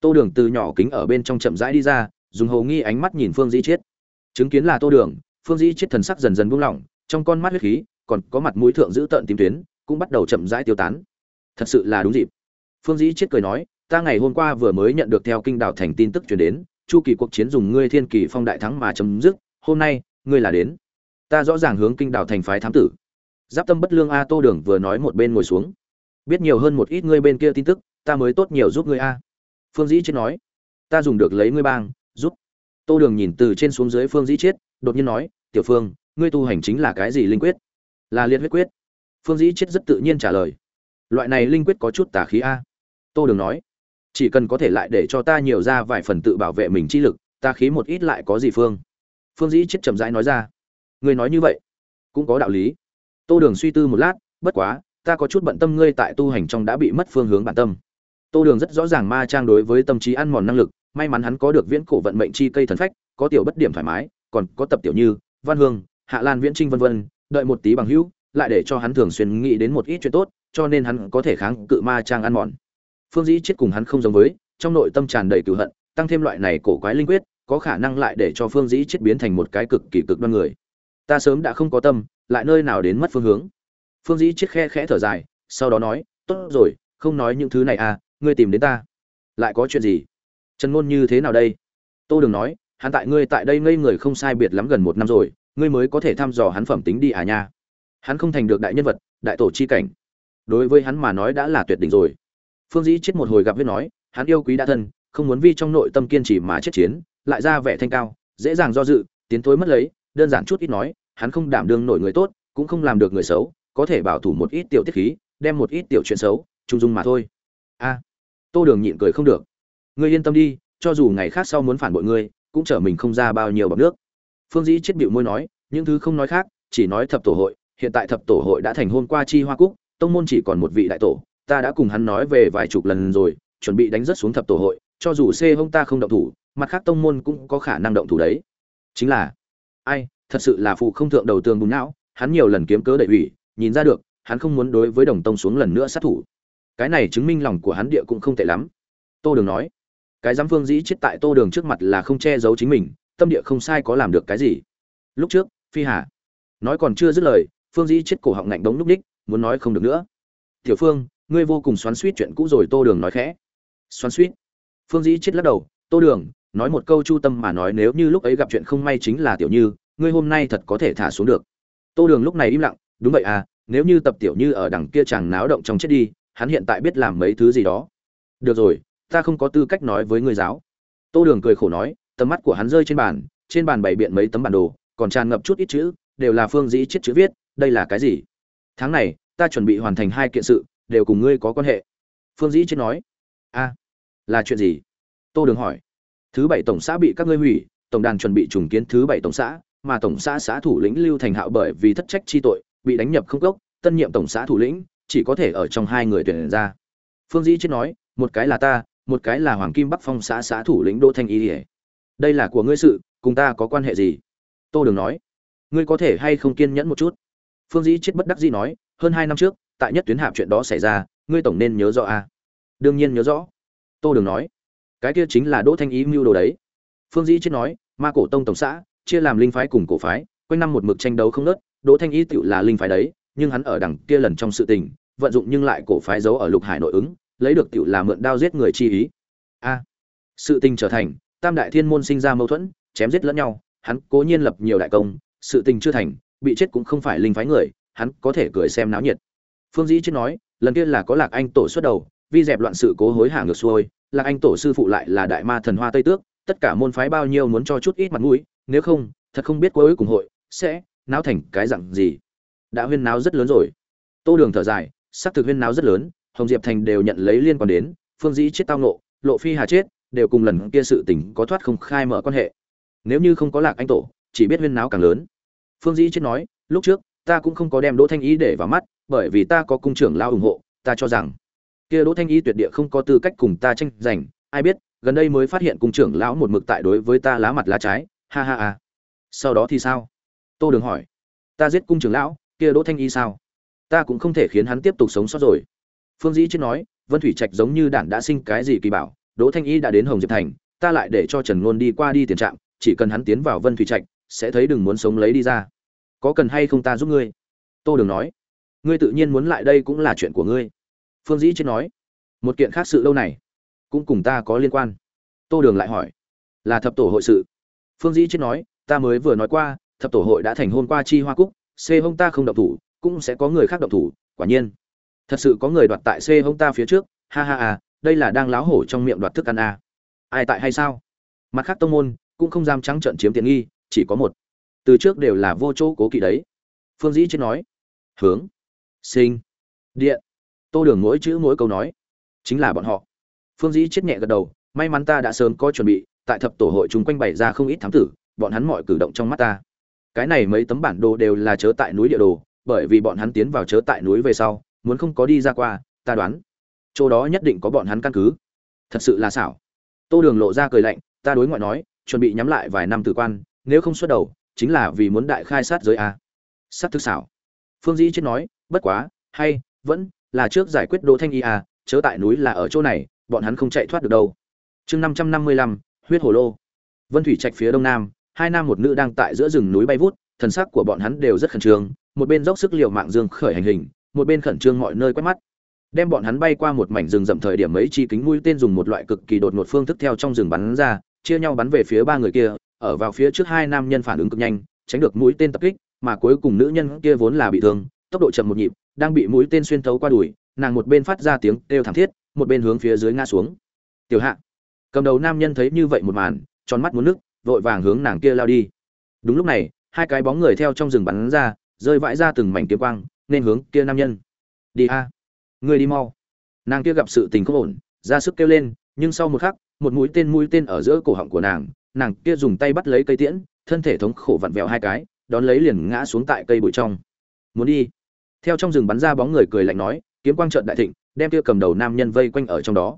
Tô đường từ nhỏ kính ở bên trong chậm rãi đi ra, dùng hầu nghi ánh mắt nhìn phương dĩ chết. Chứng kiến là tô đường, phương dĩ chết thần sắc dần dần buông lỏng, trong con mắt huyết khí, còn có mặt mũi thượng giữ tợn tím tuyến, cũng bắt đầu chậm rãi tiêu tán. Thật sự là đúng dịp. Phương dĩ chết cười nói ta ngày hôm qua vừa mới nhận được theo kinh đảo thành tin tức truyền đến, chu kỳ cuộc chiến dùng ngươi thiên kỳ phong đại thắng mà chấm dứt, hôm nay, ngươi là đến. Ta rõ ràng hướng kinh đảo thành phái thám tử. Giáp tâm bất lương a tô đường vừa nói một bên ngồi xuống. Biết nhiều hơn một ít ngươi bên kia tin tức, ta mới tốt nhiều giúp ngươi a. Phương dĩ chết nói. Ta dùng được lấy ngươi bang, giúp. Tô đường nhìn từ trên xuống dưới phương dĩ chết đột nhiên nói, tiểu phương, ngươi tu hành chính là cái gì linh quyết? Là liệt huyết quyết. Phương dĩ chết rất tự nhiên trả lời. Loại này linh quyết có chút tà khí a. Tô đường nói chỉ cần có thể lại để cho ta nhiều ra vài phần tự bảo vệ mình chi lực, ta khí một ít lại có gì phương? Phương dĩ chết chậm rãi nói ra. Ngươi nói như vậy, cũng có đạo lý. Tô đường suy tư một lát, bất quá, ta có chút bận tâm ngươi tại tu hành trong đã bị mất phương hướng bản tâm. Tô đường rất rõ ràng ma trang đối với tâm trí ăn mòn năng lực, may mắn hắn có được viễn cổ vận mệnh chi cây thần phách, có tiểu bất điểm thoải mái, còn có tập tiểu như, văn hương, hạ lan viễn trinh vân vân, đợi một tí bằng hữu, lại để cho hắn thường xuyên nghĩ đến một ít chuyện tốt, cho nên hắn có thể kháng cự ma trang ăn mòn phương dĩ chết cùng hắn không giống với, trong nội tâm tràn đầy cựu hận, tăng thêm loại này cổ quái linh quyết, có khả năng lại để cho phương dĩ chết biến thành một cái cực kỳ cực đoan người. Ta sớm đã không có tâm, lại nơi nào đến mất phương hướng. Phương dĩ chết khe khẽ thở dài, sau đó nói, tốt rồi, không nói những thứ này à ngươi tìm đến ta. Lại có chuyện gì? Trần ngôn như thế nào đây? Tô đừng nói, hắn tại ngươi tại đây ngây người không sai biệt lắm gần một năm rồi, ngươi mới có thể thăm dò hắn phẩm tính đi à nha. Hắn không thành được đại nhân vật, đại tổ chi cảnh. Đối với hắn mà nói đã là tuyệt đỉnh rồi phương dĩ chết một hồi gặp biết nói, hắn yêu quý đã thân, không muốn vi trong nội tâm kiên trì mà chết chiến, lại ra vẻ thanh cao, dễ dàng do dự, tiến thối mất lấy, đơn giản chút ít nói, hắn không đảm đương nổi người tốt, cũng không làm được người xấu, có thể bảo thủ một ít tiểu tiết khí, đem một ít tiểu chuyện xấu, trung dung mà thôi. A, tô đường nhịn cười không được. Ngươi yên tâm đi, cho dù ngày khác sau muốn phản bội ngươi, cũng trở mình không ra bao nhiêu bọc nước. Phương dĩ chết bịu môi nói, những thứ không nói khác, chỉ nói thập tổ hội, hiện tại thập tổ hội đã thành hôn qua chi hoa cúc, tông môn chỉ còn một vị đại tổ ta đã cùng hắn nói về vài chục lần rồi, chuẩn bị đánh rất xuống thập tổ hội, cho dù c hông ta không động thủ, mặt khác tông môn cũng có khả năng động thủ đấy. Chính là, ai, thật sự là phụ không thượng đầu tường bùn não, hắn nhiều lần kiếm cớ đẩy ủy, nhìn ra được, hắn không muốn đối với đồng tông xuống lần nữa sát thủ. Cái này chứng minh lòng của hắn địa cũng không tệ lắm. Tô đường nói, cái giám phương dĩ chết tại tô đường trước mặt là không che giấu chính mình, tâm địa không sai có làm được cái gì. Lúc trước, phi hà, nói còn chưa dứt lời, phương dĩ chết cổ họng ngạnh đống núp ních, muốn nói không được nữa. Tiểu phương ngươi vô cùng xoắn suýt chuyện cũ rồi, tô đường nói khẽ. Xoắn suýt? Phương dĩ chết lắc đầu, tô đường, nói một câu chu tâm mà nói, nếu như lúc ấy gặp chuyện không may chính là tiểu như, ngươi hôm nay thật có thể thả xuống được. Tô đường lúc này im lặng, đúng vậy à nếu như tập tiểu như ở đằng kia chàng náo động trong chết đi, hắn hiện tại biết làm mấy thứ gì đó. Được rồi, ta không có tư cách nói với ngươi giáo. Tô đường cười khổ nói, tầm mắt của hắn rơi trên bàn trên bàn bày biện mấy tấm bản đồ, còn tràn ngập chút ít chữ, đều là phương dĩ chết chữ viết, đây là cái gì? Tháng này, ta chuẩn bị hoàn thành hai kiện sự đều cùng ngươi có quan hệ. Phương dĩ chết nói, a, là chuyện gì? Tô đường hỏi, thứ bảy tổng xã bị các ngươi hủy, tổng đàn chuẩn bị trùng kiến thứ bảy tổng xã, mà tổng xã xã thủ lĩnh lưu thành hạo bởi vì thất trách chi tội, bị đánh nhập không cốc, tân nhiệm tổng xã thủ lĩnh, chỉ có thể ở trong hai người tuyển ra. Phương dĩ chết nói, một cái là ta, một cái là hoàng kim bắc phong xã xã thủ lĩnh đỗ thanh y ỉa đây là của ngươi sự, cùng ta có quan hệ gì? Tô đường nói, ngươi có thể hay không kiên nhẫn một chút? Phương dĩ chết bất đắc dĩ nói, hơn hai năm trước tại nhất tuyến hạp chuyện đó xảy ra, ngươi tổng nên nhớ rõ a à? đương nhiên nhớ rõ. Tô đường nói. Cái kia chính là đỗ thanh ý mưu đồ đấy. Phương dĩ chết nói, ma cổ tông tổng xã, chia làm linh phái cùng cổ phái, quanh năm một mực tranh đấu không nớt đỗ thanh ý tựu là linh phái đấy, nhưng hắn ở đằng kia lần trong sự tình, vận dụng nhưng lại cổ phái giấu ở lục hải nội ứng, lấy được tựu là mượn đao giết người chi ý. A. Sự tình trở thành, tam đại thiên môn sinh ra mâu thuẫn, chém giết lẫn nhau, hắn cố nhiên lập nhiều đại công, sự tình chưa thành, bị chết cũng không phải linh phái người, hắn có thể cười xem náo nhiệt phương dĩ chết nói, lần kia là có lạc anh tổ xuất đầu, vi dẹp loạn sự cố hối hả ngược xuôi, lạc anh tổ sư phụ lại là đại ma thần hoa tây tước, tất cả môn phái bao nhiêu muốn cho chút ít mặt mũi, nếu không, thật không biết cuối cùng hội sẽ náo thành cái dạng gì. Đã huyên náo rất lớn rồi. Tô đường thở dài sắc thực huyên náo rất lớn, hồng diệp thành đều nhận lấy liên quan đến, phương dĩ chết tao nộ lộ phi hà chết, đều cùng lần kia sự tình có thoát không khai mở quan hệ. Nếu như không có lạc anh tổ, chỉ biết huyên náo càng lớn. Phương dĩ chết nói, lúc trước, ta cũng không có đem đỗ thanh ý để vào mắt bởi vì ta có cung trưởng lao ủng hộ, ta cho rằng, kia đỗ thanh Y tuyệt địa không có tư cách cùng ta tranh giành, ai biết, gần đây mới phát hiện cung trưởng lão một mực tại đối với ta lá mặt lá trái, ha ha ha. Sau đó thì sao? Tô đường hỏi. Ta giết cung trưởng lão, kia đỗ thanh y sao? Ta cũng không thể khiến hắn tiếp tục sống sót rồi. Phương dĩ chết nói, vân thủy trạch giống như đản đã sinh cái gì kỳ bảo, đỗ thanh y đã đến hồng diệp thành, ta lại để cho trần ngôn đi qua đi tiền trạm, chỉ cần hắn tiến vào vân thủy trạch, sẽ thấy đừng muốn sống lấy đi ra. Có cần hay không ta giúp ngươi? Tô đường nói ngươi tự nhiên muốn lại đây cũng là chuyện của ngươi. Phương dĩ chết nói. Một kiện khác sự lâu này, cũng cùng ta có liên quan. Tô đường lại hỏi, là thập tổ hội sự. Phương dĩ chết nói, ta mới vừa nói qua, thập tổ hội đã thành hôn qua chi hoa cúc c hông ta không động thủ, cũng sẽ có người khác động thủ, quả nhiên. Thật sự có người đoạt tại c hông ta phía trước, ha ha à đây là đang láo hổ trong miệng đoạt thức ăn à. ai tại hay sao? Mặt khác tông môn, cũng không dám trắng trận chiếm tiện nghi, chỉ có một. Từ trước đều là vô chỗ cố kỵ đấy. Phương dĩ chết nói, hướng sinh. Điện. Tô đường mỗi chữ mỗi câu nói. Chính là bọn họ. Phương dĩ chết nhẹ gật đầu, may mắn ta đã sớm có chuẩn bị, tại thập tổ hội chúng quanh bày ra không ít thám tử, bọn hắn mọi cử động trong mắt ta. Cái này mấy tấm bản đồ đều là chớ tại núi địa đồ, bởi vì bọn hắn tiến vào chớ tại núi về sau, muốn không có đi ra qua, ta đoán, chỗ đó nhất định có bọn hắn căn cứ. Thật sự là xảo. Tô đường lộ ra cười lạnh, ta đối ngoại nói, chuẩn bị nhắm lại vài năm tử quan, nếu không xuất đầu, chính là vì muốn đại khai sát giới a. Sát thức xảo. Phương dĩ chết nói bất quá, hay, vẫn là trước giải quyết đỗ thanh y à chớ tại núi là ở chỗ này, bọn hắn không chạy thoát được đâu. Chương năm trăm năm mươi lăm, huyết hồ lô. Vân thủy trạch phía đông nam, hai nam một nữ đang tại giữa rừng núi bay vút, thần sắc của bọn hắn đều rất khẩn trương, một bên dốc sức liều mạng dương khởi hành hình, một bên khẩn trương mọi nơi quét mắt. Đem bọn hắn bay qua một mảnh rừng rậm thời điểm mấy chi kính mũi tên dùng một loại cực kỳ đột ngột phương thức theo trong rừng bắn ra, chia nhau bắn về phía ba người kia, ở vào phía trước hai nam nhân phản ứng cực nhanh, tránh được mũi tên tập kích, mà cuối cùng nữ nhân kia vốn là bị thương tốc độ chậm một nhịp, đang bị mũi tên xuyên thấu qua đùi, nàng một bên phát ra tiếng kêu thảm thiết, một bên hướng phía dưới ngã xuống. Tiểu hạ. Cầm đầu nam nhân thấy như vậy một màn, tròn mắt muốn nước, vội vàng hướng nàng kia lao đi. Đúng lúc này, hai cái bóng người theo trong rừng bắn ra, rơi vãi ra từng mảnh kiếm quang, nên hướng kia nam nhân. Đi a à. người đi mau. Nàng kia gặp sự tình không ổn, ra sức kêu lên, nhưng sau một khắc, một mũi tên mũi tên ở giữa cổ họng của nàng nàng kia dùng tay bắt lấy cây tiễn, thân thể thống khổ vặn vẹo hai cái, đón lấy liền ngã xuống tại cây bụi trong. Muốn đi theo trong rừng bắn ra bóng người cười lạnh nói, kiếm quang trợn đại thịnh, đem kia cầm đầu nam nhân vây quanh ở trong đó.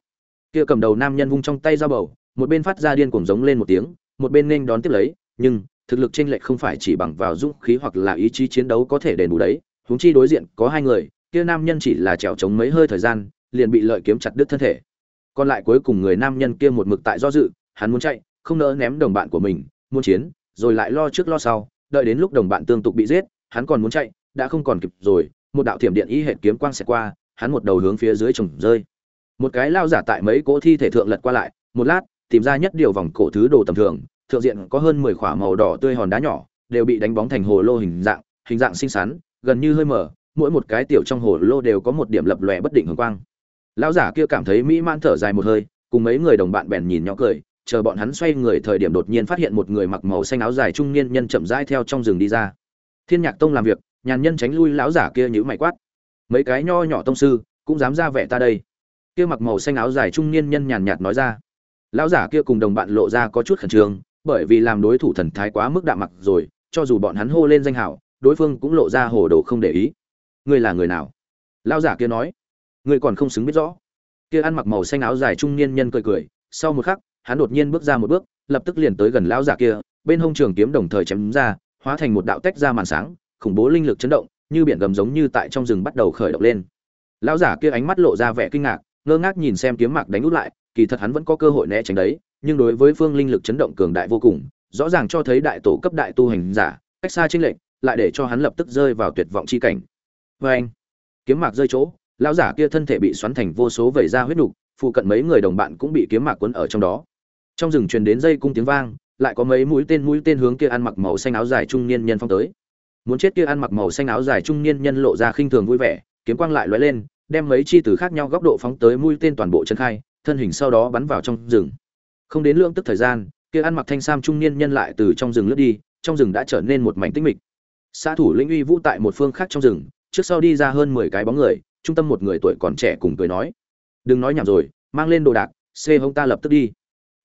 Kia cầm đầu nam nhân vung trong tay dao bầu, một bên phát ra điên cuồng giống lên một tiếng, một bên nên đón tiếp lấy, nhưng thực lực chênh lệch không phải chỉ bằng vào dũng khí hoặc là ý chí chiến đấu có thể đền bù đấy. Huống chi đối diện có hai người, kia nam nhân chỉ là trèo chống mấy hơi thời gian, liền bị lợi kiếm chặt đứt thân thể. Còn lại cuối cùng người nam nhân kia một mực tại do dự, hắn muốn chạy, không nỡ ném đồng bạn của mình, muốn chiến, rồi lại lo trước lo sau, đợi đến lúc đồng bạn tương tục bị giết, hắn còn muốn chạy đã không còn kịp rồi, một đạo thiểm điện y hệ kiếm quang sẽ qua, hắn một đầu hướng phía dưới trồng rơi. Một cái lao giả tại mấy cỗ thi thể thượng lật qua lại, một lát, tìm ra nhất điều vòng cổ thứ đồ tầm thường, thượng diện có hơn mười khỏa màu đỏ tươi hòn đá nhỏ, đều bị đánh bóng thành hồ lô hình dạng hình dạng xinh xắn, gần như hơi mở mỗi một cái tiểu trong hồ lô đều có một điểm lập lòe bất định hồng quang. Lão giả kia cảm thấy mỹ man thở dài một hơi, cùng mấy người đồng bạn bèn nhìn nhỏ cười, chờ bọn hắn xoay người thời điểm đột nhiên phát hiện một người mặc màu xanh áo dài trung niên nhân chậm rãi theo trong rừng đi ra. Thiên nhạc tông làm việc nhàn nhân tránh lui lão giả kia nhữ mày quát. Mấy cái nho nhỏ tông sư cũng dám ra vẻ ta đây. Kia mặc màu xanh áo dài trung niên nhân nhàn nhạt nói ra. Lão giả kia cùng đồng bạn lộ ra có chút khẩn trương, bởi vì làm đối thủ thần thái quá mức đạm mặc rồi, cho dù bọn hắn hô lên danh hảo, đối phương cũng lộ ra hồ đồ không để ý. Ngươi là người nào? Lão giả kia nói. Ngươi còn không xứng biết rõ. Kia ăn mặc màu xanh áo dài trung niên nhân cười cười, sau một khắc, hắn đột nhiên bước ra một bước, lập tức liền tới gần lão giả kia, bên hông trường kiếm đồng thời chém ra, hóa thành một đạo tách ra màn sáng khủng bố linh lực chấn động, như biển gầm giống như tại trong rừng bắt đầu khởi động lên. Lão giả kia ánh mắt lộ ra vẻ kinh ngạc, ngơ ngác nhìn xem kiếm mạc đánh út lại, kỳ thật hắn vẫn có cơ hội né tránh đấy, nhưng đối với phương linh lực chấn động cường đại vô cùng, rõ ràng cho thấy đại tổ cấp đại tu hành giả, cách xa chênh lệch, lại để cho hắn lập tức rơi vào tuyệt vọng chi cảnh. Vê anh, kiếm mạc rơi chỗ, lão giả kia thân thể bị xoắn thành vô số vẩy ra huyết nục, phụ cận mấy người đồng bạn cũng bị kiếm mạc quấn ở trong đó. Trong rừng truyền đến dây cung tiếng vang, lại có mấy mũi tên mũi tên hướng kia ăn mặc màu xanh áo dài trung niên nhân phong tới muốn chết kia ăn mặc màu xanh áo dài trung niên nhân lộ ra khinh thường vui vẻ, kiếm quang lại lóe lên, đem mấy chi từ khác nhau góc độ phóng tới mũi tên toàn bộ chân khai, thân hình sau đó bắn vào trong rừng. Không đến lượng tức thời gian, kia ăn mặc thanh sam trung niên nhân lại từ trong rừng lướt đi, trong rừng đã trở nên một mảnh tĩnh mịch. Xã thủ lĩnh uy vũ tại một phương khác trong rừng, trước sau đi ra hơn mười cái bóng người, trung tâm một người tuổi còn trẻ cùng cười nói. Đừng nói nhảm rồi, mang lên đồ đạc, xê hông ta lập tức đi.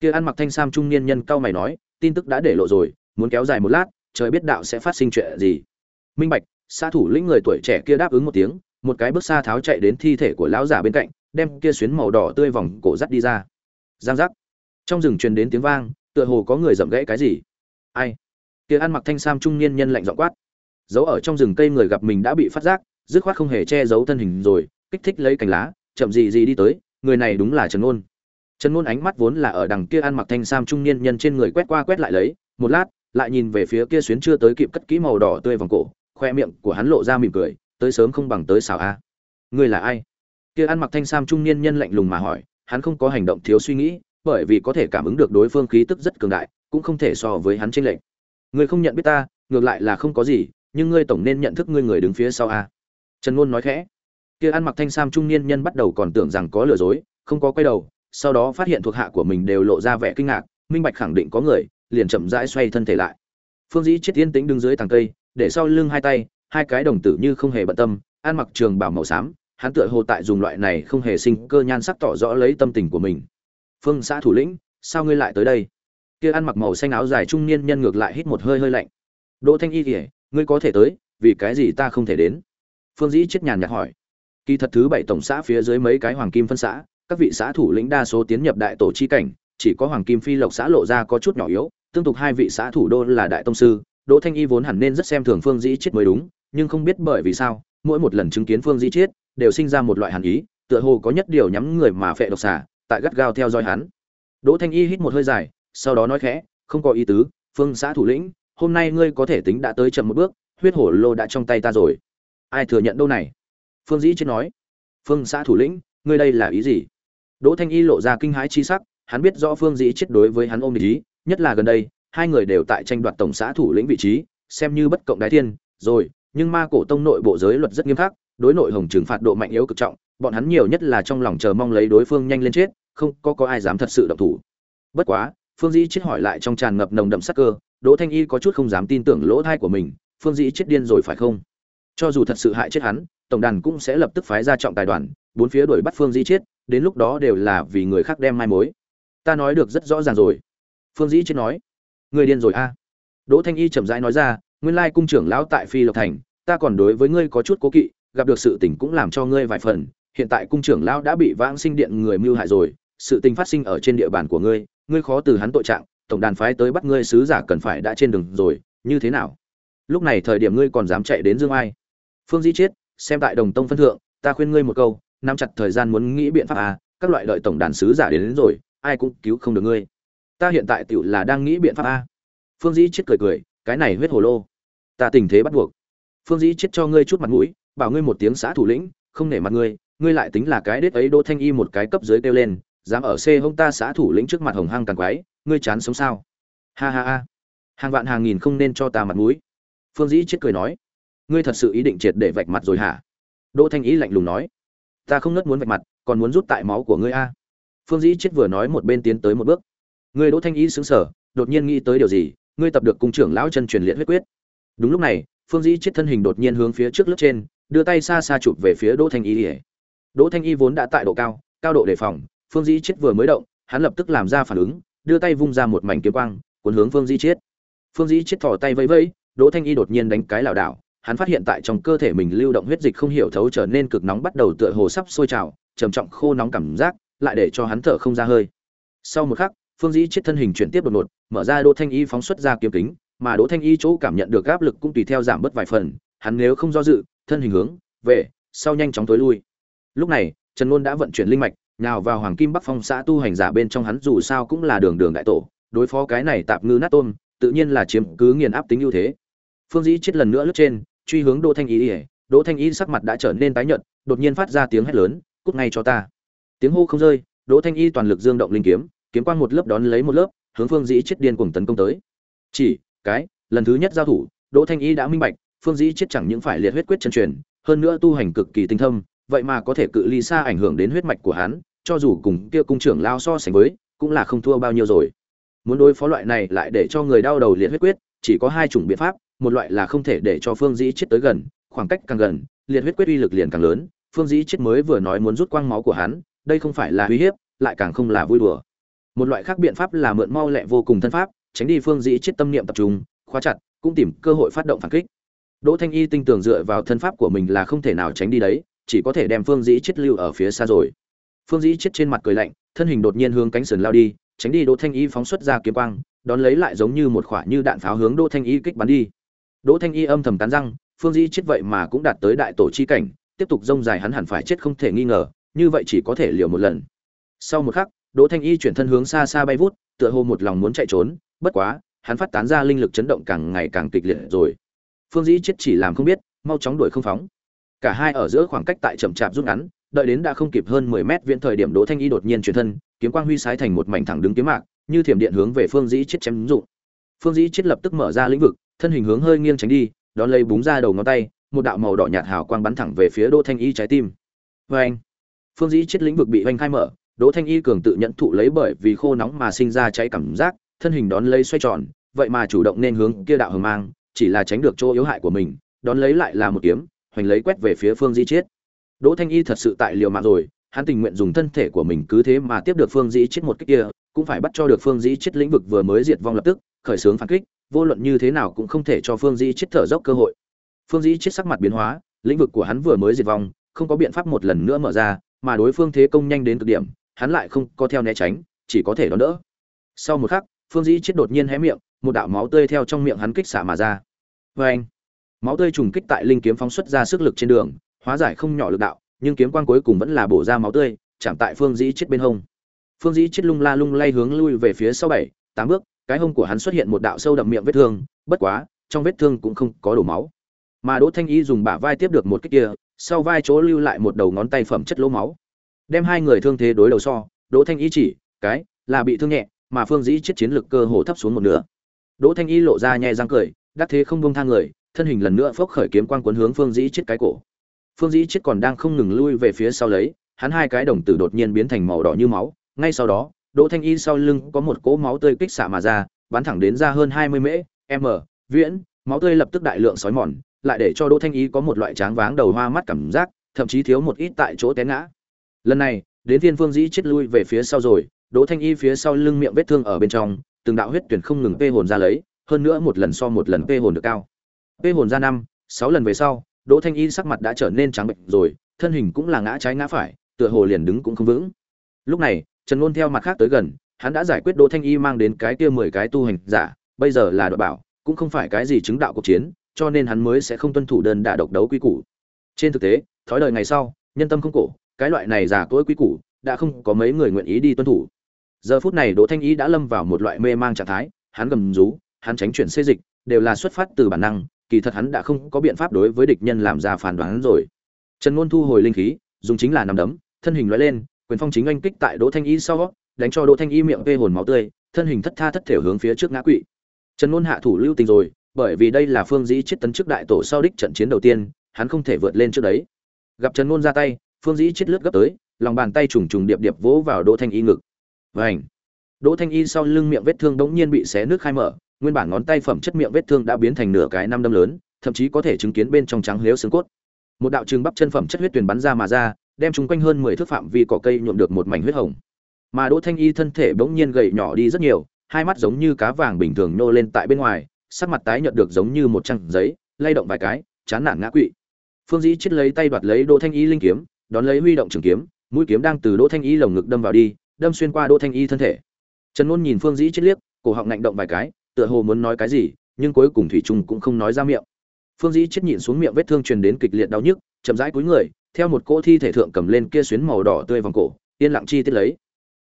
Kia ăn mặc thanh sam trung niên nhân cao mày nói, tin tức đã để lộ rồi, muốn kéo dài một lát trời biết đạo sẽ phát sinh chuyện gì. Minh bạch xã thủ lĩnh người tuổi trẻ kia đáp ứng một tiếng, một cái bước xa tháo chạy đến thi thể của lão giả bên cạnh, đem kia xuyến màu đỏ tươi vòng cổ dắt đi ra. Giang giác. Trong rừng truyền đến tiếng vang, tựa hồ có người dậm gãy cái gì. Ai? Kia ăn mặc thanh sam trung niên nhân lạnh giọng quát. Giấu ở trong rừng cây người gặp mình đã bị phát giác, dứt khoát không hề che giấu thân hình rồi, kích thích lấy cành lá, chậm gì gì đi tới, người này đúng là trần ôn trần ôn ánh mắt vốn là ở đằng kia ăn mặc thanh sam trung niên nhân trên người quét qua quét lại lấy, một lát lại nhìn về phía kia xuyến chưa tới kịp cất kỹ màu đỏ tươi vòng cổ, khoe miệng của hắn lộ ra mỉm cười, tới sớm không bằng tới xào a. À. ngươi là ai? Kia ăn mặc thanh sam trung niên nhân lạnh lùng mà hỏi, hắn không có hành động thiếu suy nghĩ, bởi vì có thể cảm ứng được đối phương khí tức rất cường đại, cũng không thể so với hắn chênh lệch. Ngươi không nhận biết ta, ngược lại là không có gì, nhưng ngươi tổng nên nhận thức ngươi người đứng phía sau a. Trần ngôn nói khẽ. Kia ăn mặc thanh sam trung niên nhân bắt đầu còn tưởng rằng có lừa dối, không có quay đầu, sau đó phát hiện thuộc hạ của mình đều lộ ra vẻ kinh ngạc, minh bạch khẳng định có người liền chậm rãi xoay thân thể lại. Phương dĩ chết yên tĩnh đứng dưới tàng cây, để sau lưng hai tay, hai cái đồng tử như không hề bận tâm, ăn mặc trường bảo màu xám, hắn tựa hồ tại dùng loại này không hề sinh cơ nhan sắc tỏ rõ lấy tâm tình của mình. Phương xã thủ lĩnh, sao ngươi lại tới đây? Kia ăn mặc màu xanh áo dài trung niên nhân ngược lại hít một hơi hơi lạnh. Đỗ thanh y kỉa ngươi có thể tới, vì cái gì ta không thể đến? Phương dĩ chết nhàn nhạt hỏi. Kỳ thật thứ bảy tổng xã phía dưới mấy cái hoàng kim phân xã, các vị xã thủ lĩnh đa số tiến nhập đại tổ chi cảnh chỉ có hoàng kim phi lộc xã lộ ra có chút nhỏ yếu, tương tục hai vị xã thủ đô là đại tông sư, đỗ thanh y vốn hẳn nên rất xem thường phương dĩ chết mới đúng, nhưng không biết bởi vì sao, mỗi một lần chứng kiến phương dĩ chết đều sinh ra một loại hàn ý, tựa hồ có nhất điều nhắm người mà phệ độc xả, tại gắt gao theo dõi hắn. Đỗ thanh y hít một hơi dài, sau đó nói khẽ, không có ý tứ, phương xã thủ lĩnh, hôm nay ngươi có thể tính đã tới chậm một bước, huyết hổ lô đã trong tay ta rồi. Ai thừa nhận đâu này? Phương dĩ chết nói. Phương xã thủ lĩnh, ngươi đây là ý gì? Đỗ thanh y lộ ra kinh hãi chi sắc hắn biết rõ phương dĩ chết đối với hắn ôm ý, nhất là gần đây, hai người đều tại tranh đoạt tổng xã thủ lĩnh vị trí, xem như bất cộng đái thiên, rồi, nhưng ma cổ tông nội bộ giới luật rất nghiêm khắc, đối nội hồng trừng phạt độ mạnh yếu cực trọng, bọn hắn nhiều nhất là trong lòng chờ mong lấy đối phương nhanh lên chết, không có có ai dám thật sự động thủ. Bất quá, phương dĩ chết hỏi lại trong tràn ngập nồng đậm sát cơ, đỗ thanh y có chút không dám tin tưởng lỗ thai của mình, phương dĩ chết điên rồi phải không? Cho dù thật sự hại chết hắn, tổng đàn cũng sẽ lập tức phái ra trọng tài đoàn, bốn phía đuổi bắt phương dĩ chết, đến lúc đó đều là vì người khác đem mai mối ta nói được rất rõ ràng rồi. Phương dĩ chết nói. Người điên rồi a. Đỗ thanh y chậm rãi nói ra nguyên lai cung trưởng lão tại phi lộc thành ta còn đối với ngươi có chút cố kỵ gặp được sự tình cũng làm cho ngươi vài phần hiện tại cung trưởng lão đã bị vãng sinh điện người mưu hại rồi sự tình phát sinh ở trên địa bàn của ngươi ngươi khó từ hắn tội trạng tổng đàn phái tới bắt ngươi sứ giả cần phải đã trên đường rồi như thế nào? Lúc này thời điểm ngươi còn dám chạy đến dương ai? Phương di chết xem tại đồng tông phân thượng ta khuyên ngươi một câu nắm chặt thời gian muốn nghĩ biện pháp à các loại đợi tổng đàn sứ giả đến, đến rồi ai cũng cứu không được ngươi. Ta hiện tại tựu là đang nghĩ biện pháp a. Phương dĩ chết cười cười, cái này huyết hồ lô. Ta tình thế bắt buộc. Phương dĩ chết cho ngươi chút mặt mũi, bảo ngươi một tiếng xã thủ lĩnh, không nể mặt ngươi ngươi lại tính là cái đết ấy đỗ thanh y một cái cấp dưới kêu lên, dám ở xe hông ta xã thủ lĩnh trước mặt hồng hăng càng quái, ngươi chán sống sao? Ha ha ha. Hàng vạn hàng nghìn không nên cho ta mặt mũi. Phương dĩ chết cười nói. Ngươi thật sự ý định triệt để vạch mặt rồi hả? Đỗ thanh ý lạnh lùng nói. Ta không nớt muốn vạch mặt, còn muốn rút tại máu của ngươi a phương dĩ chết vừa nói một bên tiến tới một bước. Người đỗ thanh Y xứng sở đột nhiên nghĩ tới điều gì, ngươi tập được cung trưởng lão chân truyền liệt huyết quyết. Đúng lúc này, phương dĩ chết thân hình đột nhiên hướng phía trước lớp trên, đưa tay xa xa chụp về phía đỗ thanh y đỗ thanh y vốn đã tại độ cao cao độ đề phòng, phương dĩ chết vừa mới động, hắn lập tức làm ra phản ứng, đưa tay vung ra một mảnh kiếm quang, cuốn hướng phương dĩ chết. Phương dĩ chết thò tay vẫy vẫy, đỗ thanh y đột nhiên đánh cái lảo đảo, hắn phát hiện tại trong cơ thể mình lưu động huyết dịch không hiểu thấu trở nên cực nóng bắt đầu tựa hồ sắp sôi trào, trầm trọng khô nóng cảm giác lại để cho hắn thở không ra hơi. Sau một khắc, phương dĩ chết thân hình chuyển tiếp đột ngột, mở ra đỗ thanh y phóng xuất ra kiếm kính, mà đỗ thanh y chỗ cảm nhận được áp lực cũng tùy theo giảm bớt vài phần, hắn nếu không do dự, thân hình hướng về sau nhanh chóng tối lui. Lúc này, trần Luân đã vận chuyển linh mạch nào vào hoàng kim bắc phong xã tu hành giả bên trong hắn dù sao cũng là đường đường đại tổ, đối phó cái này tạp ngư nát tôm, tự nhiên là chiếm cứ nghiền áp tính ưu thế. Phương dĩ chết lần nữa lướt trên, truy hướng đỗ thanh y đỗ thanh y sắc mặt đã trở nên tái nhợt, đột nhiên phát ra tiếng hét lớn, cút ngay cho ta! Tiếng hô không rơi, đỗ thanh y toàn lực dương động linh kiếm kiếm quang một lớp đón lấy một lớp, hướng phương dĩ chết điên cuồng tấn công tới. Chỉ, cái, lần thứ nhất giao thủ, đỗ thanh y đã minh bạch, phương dĩ chết chẳng những phải liệt huyết quyết chân truyền, hơn nữa tu hành cực kỳ tinh thâm vậy mà có thể cự ly xa ảnh hưởng đến huyết mạch của hắn, cho dù cùng kia cung trưởng lao so sánh với, cũng là không thua bao nhiêu rồi. Muốn đối phó loại này lại để cho người đau đầu liệt huyết quyết, chỉ có hai chủng biện pháp, một loại là không thể để cho phương dĩ chết tới gần, khoảng cách càng gần, liệt huyết quyết uy lực liền càng lớn. Phương dĩ chết mới vừa nói muốn rút quang máu của hắn đây không phải là uy hiếp, lại càng không là vui đùa. Một loại khác biện pháp là mượn mau lẹ vô cùng thân pháp, tránh đi phương dĩ chết tâm niệm tập trung, khóa chặt, cũng tìm cơ hội phát động phản kích. Đỗ thanh y tinh tường dựa vào thân pháp của mình là không thể nào tránh đi đấy, chỉ có thể đem phương dĩ chết lưu ở phía xa rồi. Phương dĩ chết trên mặt cười lạnh, thân hình đột nhiên hướng cánh sườn lao đi, tránh đi đỗ thanh y phóng xuất ra kiếm quang, đón lấy lại giống như một khỏa như đạn pháo hướng đỗ thanh y kích bắn đi. Đỗ thanh y âm thầm tán răng, phương dĩ chết vậy mà cũng đạt tới đại tổ chi cảnh, tiếp tục rông dài hắn hẳn phải chết không thể nghi ngờ như vậy chỉ có thể liều một lần. Sau một khắc, đỗ thanh y chuyển thân hướng xa xa bay vút, tựa hồ một lòng muốn chạy trốn, bất quá, hắn phát tán ra linh lực chấn động càng ngày càng kịch liệt rồi. Phương dĩ chết chỉ làm không biết, mau chóng đuổi không phóng. Cả hai ở giữa khoảng cách tại chậm chạp rút ngắn, đợi đến đã không kịp hơn mười mét viễn thời điểm đỗ thanh y đột nhiên chuyển thân, kiếm quang huy sái thành một mảnh thẳng đứng kiếm mạc, như thiểm điện hướng về phương dĩ chết chém dụng. Phương dĩ chết lập tức mở ra lĩnh vực, thân hình hướng hơi nghiêng tránh đi, đón lấy búng ra đầu ngón tay, một đạo màu đỏ nhạt hào quang bắn thẳng về phía đỗ thanh y trái tim. Vê anh phương dĩ chết lĩnh vực bị oanh khai mở, đỗ thanh y cường tự nhận thụ lấy bởi vì khô nóng mà sinh ra cháy cảm giác, thân hình đón lấy xoay tròn, vậy mà chủ động nên hướng kia đạo hờ mang, chỉ là tránh được chỗ yếu hại của mình, đón lấy lại là một kiếm, hoành lấy quét về phía phương dĩ chết. Đỗ thanh y thật sự tại liều mạng rồi, hắn tình nguyện dùng thân thể của mình cứ thế mà tiếp được phương dĩ chết một kích kia, cũng phải bắt cho được phương dĩ chết lĩnh vực vừa mới diệt vong lập tức, khởi xướng phản kích, vô luận như thế nào cũng không thể cho phương dĩ chết thở dốc cơ hội. Phương dĩ chết sắc mặt biến hóa, lĩnh vực của hắn vừa mới diệt vong, không có biện pháp một lần nữa mở ra mà đối phương thế công nhanh đến cực điểm, hắn lại không có theo né tránh, chỉ có thể đón đỡ. Sau một khắc, phương dĩ chết đột nhiên hé miệng, một đạo máu tươi theo trong miệng hắn kích xả mà ra. Vê anh máu tươi trùng kích tại linh kiếm phóng xuất ra sức lực trên đường, hóa giải không nhỏ lực đạo, nhưng kiếm quan cuối cùng vẫn là bổ ra máu tươi, chạm tại phương dĩ chết bên hông. Phương dĩ chết lung la lung lay hướng lui về phía sau bảy, tám bước, cái hông của hắn xuất hiện một đạo sâu đậm miệng vết thương, bất quá, trong vết thương cũng không có đổ máu. Mà đỗ thanh y dùng bả vai tiếp được một cái kia sau vai chỗ lưu lại một đầu ngón tay phẩm chất lỗ máu. Đem hai người thương thế đối đầu so, đỗ thanh y chỉ, cái, là bị thương nhẹ, mà phương dĩ chết chiến lực cơ hồ thấp xuống một nửa. Đỗ thanh y lộ ra nhẹ răng cười, đắc thế không buông thang người, thân hình lần nữa phốc khởi kiếm quang cuốn hướng phương dĩ chết cái cổ. Phương dĩ chết còn đang không ngừng lui về phía sau lấy, hắn hai cái đồng tử đột nhiên biến thành màu đỏ như máu. Ngay sau đó, đỗ thanh y sau lưng có một cỗ máu tươi kích xạ mà ra, bắn thẳng đến ra hơn hai mươi mễ, m, viễn, máu tươi lập tức đại lượng sói mòn lại để cho đỗ thanh y có một loại tráng váng đầu hoa mắt cảm giác, thậm chí thiếu một ít tại chỗ té ngã. Lần này, đến thiên phương dĩ chết lui về phía sau rồi, đỗ thanh y phía sau lưng miệng vết thương ở bên trong, từng đạo huyết tuyển không ngừng vê hồn ra lấy, hơn nữa một lần so một lần vê hồn được cao. Vê hồn ra năm, sáu lần về sau, đỗ thanh y sắc mặt đã trở nên trắng bệnh rồi, thân hình cũng là ngã trái ngã phải, tựa hồ liền đứng cũng không vững. Lúc này, trần Luân theo mặt khác tới gần, hắn đã giải quyết đỗ thanh y mang đến cái kia mười cái tu hành giả, bây giờ là đội bảo, cũng không phải cái gì chứng đạo cuộc chiến cho nên hắn mới sẽ không tuân thủ đơn đả độc đấu quy củ. Trên thực tế, thói đời ngày sau, nhân tâm không cổ, cái loại này giả cỗi quy củ đã không có mấy người nguyện ý đi tuân thủ. Giờ phút này đỗ thanh y đã lâm vào một loại mê mang trạng thái, hắn gầm rú, hắn tránh chuyển xê dịch, đều là xuất phát từ bản năng, kỳ thật hắn đã không có biện pháp đối với địch nhân làm ra phán đoán rồi. Trần ngôn thu hồi linh khí, dùng chính là nằm đấm, thân hình lóe lên, quyền phong chính anh kích tại đỗ thanh y sau, đánh cho đỗ thanh y miệng vê hồn máu tươi, thân hình thất tha thất thể hướng phía trước ngã quỵ. Trần ngôn hạ thủ lưu tình rồi bởi vì đây là phương dĩ chết tấn trước đại tổ sau đích trận chiến đầu tiên, hắn không thể vượt lên trước đấy. Gặp trần ngôn ra tay, phương dĩ chết lướt gấp tới, lòng bàn tay trùng trùng điệp điệp vỗ vào đỗ thanh y ngực. Vảnh đỗ thanh y sau lưng miệng vết thương đống nhiên bị xé nước khai mở, nguyên bản ngón tay phẩm chất miệng vết thương đã biến thành nửa cái năm đâm lớn, thậm chí có thể chứng kiến bên trong trắng lếu xương cốt. Một đạo trường bắp chân phẩm chất huyết tuyền bắn ra mà ra, đem chúng quanh hơn mười thước phạm vi cỏ cây nhuộm được một mảnh huyết hồng. Mà đỗ thanh y thân thể bỗng nhiên gầy nhỏ đi rất nhiều, hai mắt giống như cá vàng bình thường nô lên tại bên ngoài sắc mặt tái nhợt được giống như một trang giấy, lay động vài cái, chán nản ngã quỵ. Phương dĩ chết lấy tay đoạt lấy đỗ thanh y linh kiếm, đón lấy huy động trường kiếm, mũi kiếm đang từ đỗ thanh y lồng ngực đâm vào đi, đâm xuyên qua đỗ thanh y thân thể. Trần Nôn nhìn phương dĩ chết liếc, cổ họng ngạnh động vài cái, tựa hồ muốn nói cái gì, nhưng cuối cùng thủy trung cũng không nói ra miệng. Phương dĩ chết nhịn xuống miệng vết thương truyền đến kịch liệt đau nhức, chậm rãi cúi người, theo một cỗ thi thể thượng cầm lên kia xuyến màu đỏ tươi vòng cổ, yên lặng chi tiết lấy.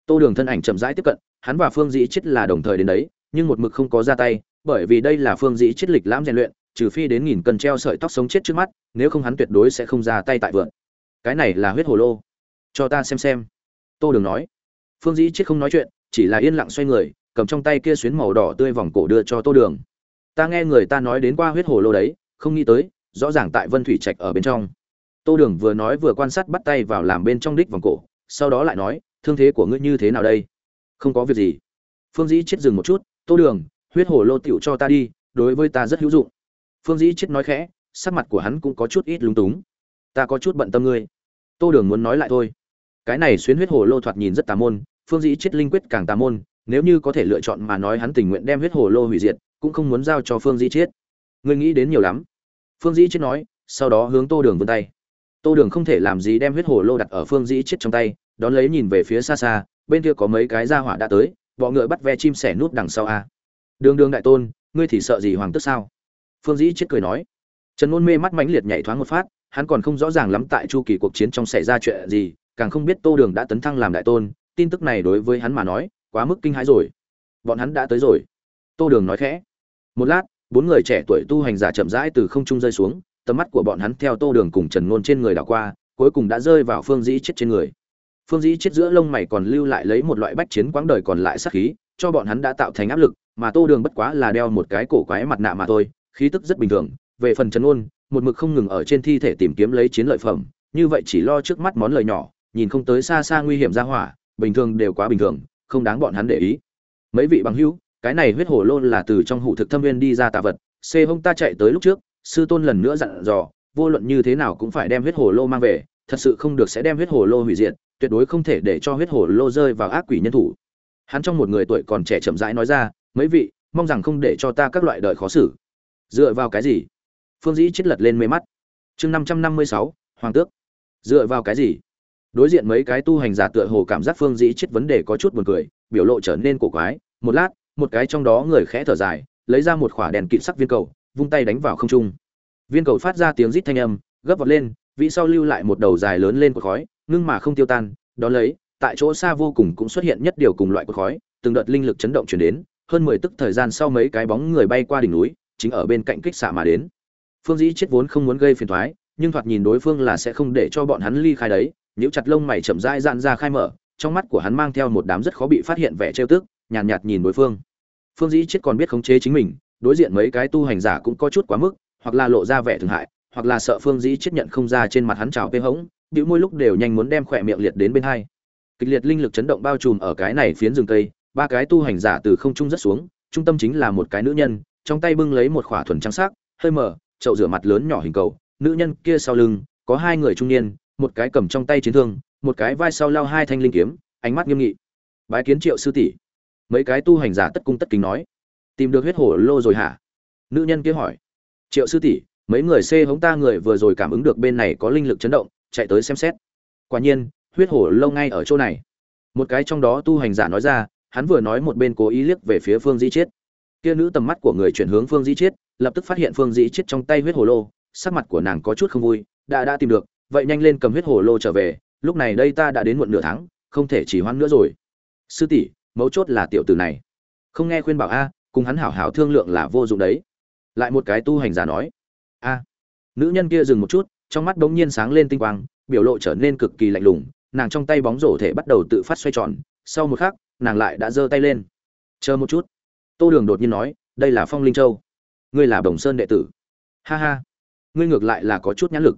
Tô đường thân ảnh chậm rãi tiếp cận, hắn và phương dĩ chết là đồng thời đến đấy, nhưng một mực không có ra tay bởi vì đây là phương dĩ chết lịch lãm rèn luyện, trừ phi đến nghìn cân treo sợi tóc sống chết trước mắt, nếu không hắn tuyệt đối sẽ không ra tay tại vượn cái này là huyết hồ lô. Cho ta xem xem. Tô đường nói. Phương dĩ chết không nói chuyện, chỉ là yên lặng xoay người, cầm trong tay kia xuyến màu đỏ tươi vòng cổ đưa cho tô đường. Ta nghe người ta nói đến qua huyết hồ lô đấy, không nghĩ tới, rõ ràng tại vân thủy trạch ở bên trong. Tô đường vừa nói vừa quan sát bắt tay vào làm bên trong đích vòng cổ, sau đó lại nói, thương thế của ngươi như thế nào đây? Không có việc gì. Phương dĩ chết dừng một chút, tô đường huyết hồ lô tiểu cho ta đi, đối với ta rất hữu dụng. Phương dĩ chết nói khẽ, sắc mặt của hắn cũng có chút ít lúng túng. Ta có chút bận tâm ngươi. Tô đường muốn nói lại thôi. Cái này xuyến huyết hồ lô thoạt nhìn rất tà môn, phương dĩ chết linh quyết càng tà môn, nếu như có thể lựa chọn mà nói hắn tình nguyện đem huyết hồ lô hủy diệt, cũng không muốn giao cho phương dĩ chết. Ngươi nghĩ đến nhiều lắm. Phương dĩ chết nói, sau đó hướng tô đường vươn tay. Tô đường không thể làm gì đem huyết hồ lô đặt ở phương dĩ chết trong tay, đón lấy nhìn về phía xa xa, bên kia có mấy cái gia hỏa đã tới, bọ ngựa bắt ve chim sẻ nút đằng sau a đường đường đại tôn, ngươi thì sợ gì hoàng tức sao? Phương dĩ chết cười nói. Trần ngôn mê mắt mãnh liệt nhảy thoáng một phát, hắn còn không rõ ràng lắm tại chu kỳ cuộc chiến trong xảy ra chuyện gì, càng không biết tô đường đã tấn thăng làm đại tôn, tin tức này đối với hắn mà nói, quá mức kinh hãi rồi. Bọn hắn đã tới rồi. Tô đường nói khẽ. Một lát, bốn người trẻ tuổi tu hành giả chậm rãi từ không trung rơi xuống, tầm mắt của bọn hắn theo tô đường cùng trần ngôn trên người đảo qua, cuối cùng đã rơi vào phương dĩ chết trên người. Phương dĩ chết giữa lông mày còn lưu lại lấy một loại bách chiến quãng đời còn lại sát khí cho bọn hắn đã tạo thành áp lực, mà tô đường bất quá là đeo một cái cổ quái mặt nạ mà thôi, khí tức rất bình thường. Về phần trần ôn, một mực không ngừng ở trên thi thể tìm kiếm lấy chiến lợi phẩm, như vậy chỉ lo trước mắt món lời nhỏ, nhìn không tới xa xa nguy hiểm ra hỏa, bình thường đều quá bình thường, không đáng bọn hắn để ý. Mấy vị bằng hữu, cái này huyết hồ lô là từ trong hủ thực thâm viên đi ra tạ vật, xê hông ta chạy tới lúc trước, sư tôn lần nữa dặn dò, vô luận như thế nào cũng phải đem huyết hồ lô mang về, thật sự không được sẽ đem huyết hồ lô hủy diệt, tuyệt đối không thể để cho huyết hồ lô rơi vào ác quỷ nhân thủ hắn trong một người tuổi còn trẻ chậm rãi nói ra, mấy vị, mong rằng không để cho ta các loại đời khó xử. Dựa vào cái gì? Phương dĩ chết lật lên mê mắt. Chương năm trăm năm mươi sáu, hoàng tước. Dựa vào cái gì? Đối diện mấy cái tu hành giả tựa hồ cảm giác phương dĩ chết vấn đề có chút buồn cười, biểu lộ trở nên cổ quái. Một lát, một cái trong đó người khẽ thở dài, lấy ra một khỏa đèn kịt sắc viên cầu, vung tay đánh vào không trung. Viên cầu phát ra tiếng rít thanh âm, gấp vọt lên, vị sau lưu lại một đầu dài lớn lên của khói, ngưng mà không tiêu tan, đón lấy tại chỗ xa vô cùng cũng xuất hiện nhất điều cùng loại của khói từng đợt linh lực chấn động chuyển đến hơn mười tức thời gian sau mấy cái bóng người bay qua đỉnh núi chính ở bên cạnh kích xạ mà đến. Phương dĩ chết vốn không muốn gây phiền thoái nhưng thoạt nhìn đối phương là sẽ không để cho bọn hắn ly khai đấy nhíu chặt lông mày chậm rãi dạn ra khai mở trong mắt của hắn mang theo một đám rất khó bị phát hiện vẻ trêu tức nhàn nhạt, nhạt nhìn đối phương. Phương dĩ chết còn biết khống chế chính mình đối diện mấy cái tu hành giả cũng có chút quá mức hoặc là lộ ra vẻ thương hại hoặc là sợ phương dĩ chết nhận không ra trên mặt hắn trào pê hống bĩu môi lúc đều nhanh muốn đem khỏe miệng liệt đến bên hai kịch liệt linh lực chấn động bao trùm ở cái này phiến rừng cây, ba cái tu hành giả từ không trung rất xuống, trung tâm chính là một cái nữ nhân, trong tay bưng lấy một khỏa thuần trắng sắc, hơi mở, chậu rửa mặt lớn nhỏ hình cầu, nữ nhân kia sau lưng, có hai người trung niên, một cái cầm trong tay chiến thương, một cái vai sau lao hai thanh linh kiếm, ánh mắt nghiêm nghị. Bái kiến triệu sư tỷ. Mấy cái tu hành giả tất cung tất kính nói. Tìm được huyết hổ lô rồi hả? Nữ nhân kia hỏi. Triệu sư tỷ, mấy người xê hống ta người vừa rồi cảm ứng được bên này có linh lực chấn động, chạy tới xem xét. Quả nhiên huyết hổ lâu ngay ở chỗ này. Một cái trong đó tu hành giả nói ra, hắn vừa nói một bên cố ý liếc về phía phương di chiết. Kia nữ tầm mắt của người chuyển hướng phương di chiết, lập tức phát hiện phương di chiết trong tay huyết hồ lô, sắc mặt của nàng có chút không vui, đã đã tìm được, vậy nhanh lên cầm huyết hồ lô trở về, lúc này đây ta đã đến muộn nửa tháng, không thể chỉ hoãn nữa rồi. Sư tỷ, mấu chốt là tiểu tử này. Không nghe khuyên bảo a, cùng hắn hảo hảo thương lượng là vô dụng đấy. Lại một cái tu hành giả nói. A. Nữ nhân kia dừng một chút, trong mắt đống nhiên sáng lên tinh quang, biểu lộ trở nên cực kỳ lạnh lùng nàng trong tay bóng rổ thể bắt đầu tự phát xoay tròn, sau một khắc, nàng lại đã giơ tay lên. Chờ một chút. Tô đường đột nhiên nói, đây là phong linh châu. Ngươi là đồng sơn đệ tử. Ha ha. Ngươi ngược lại là có chút nhãn lực.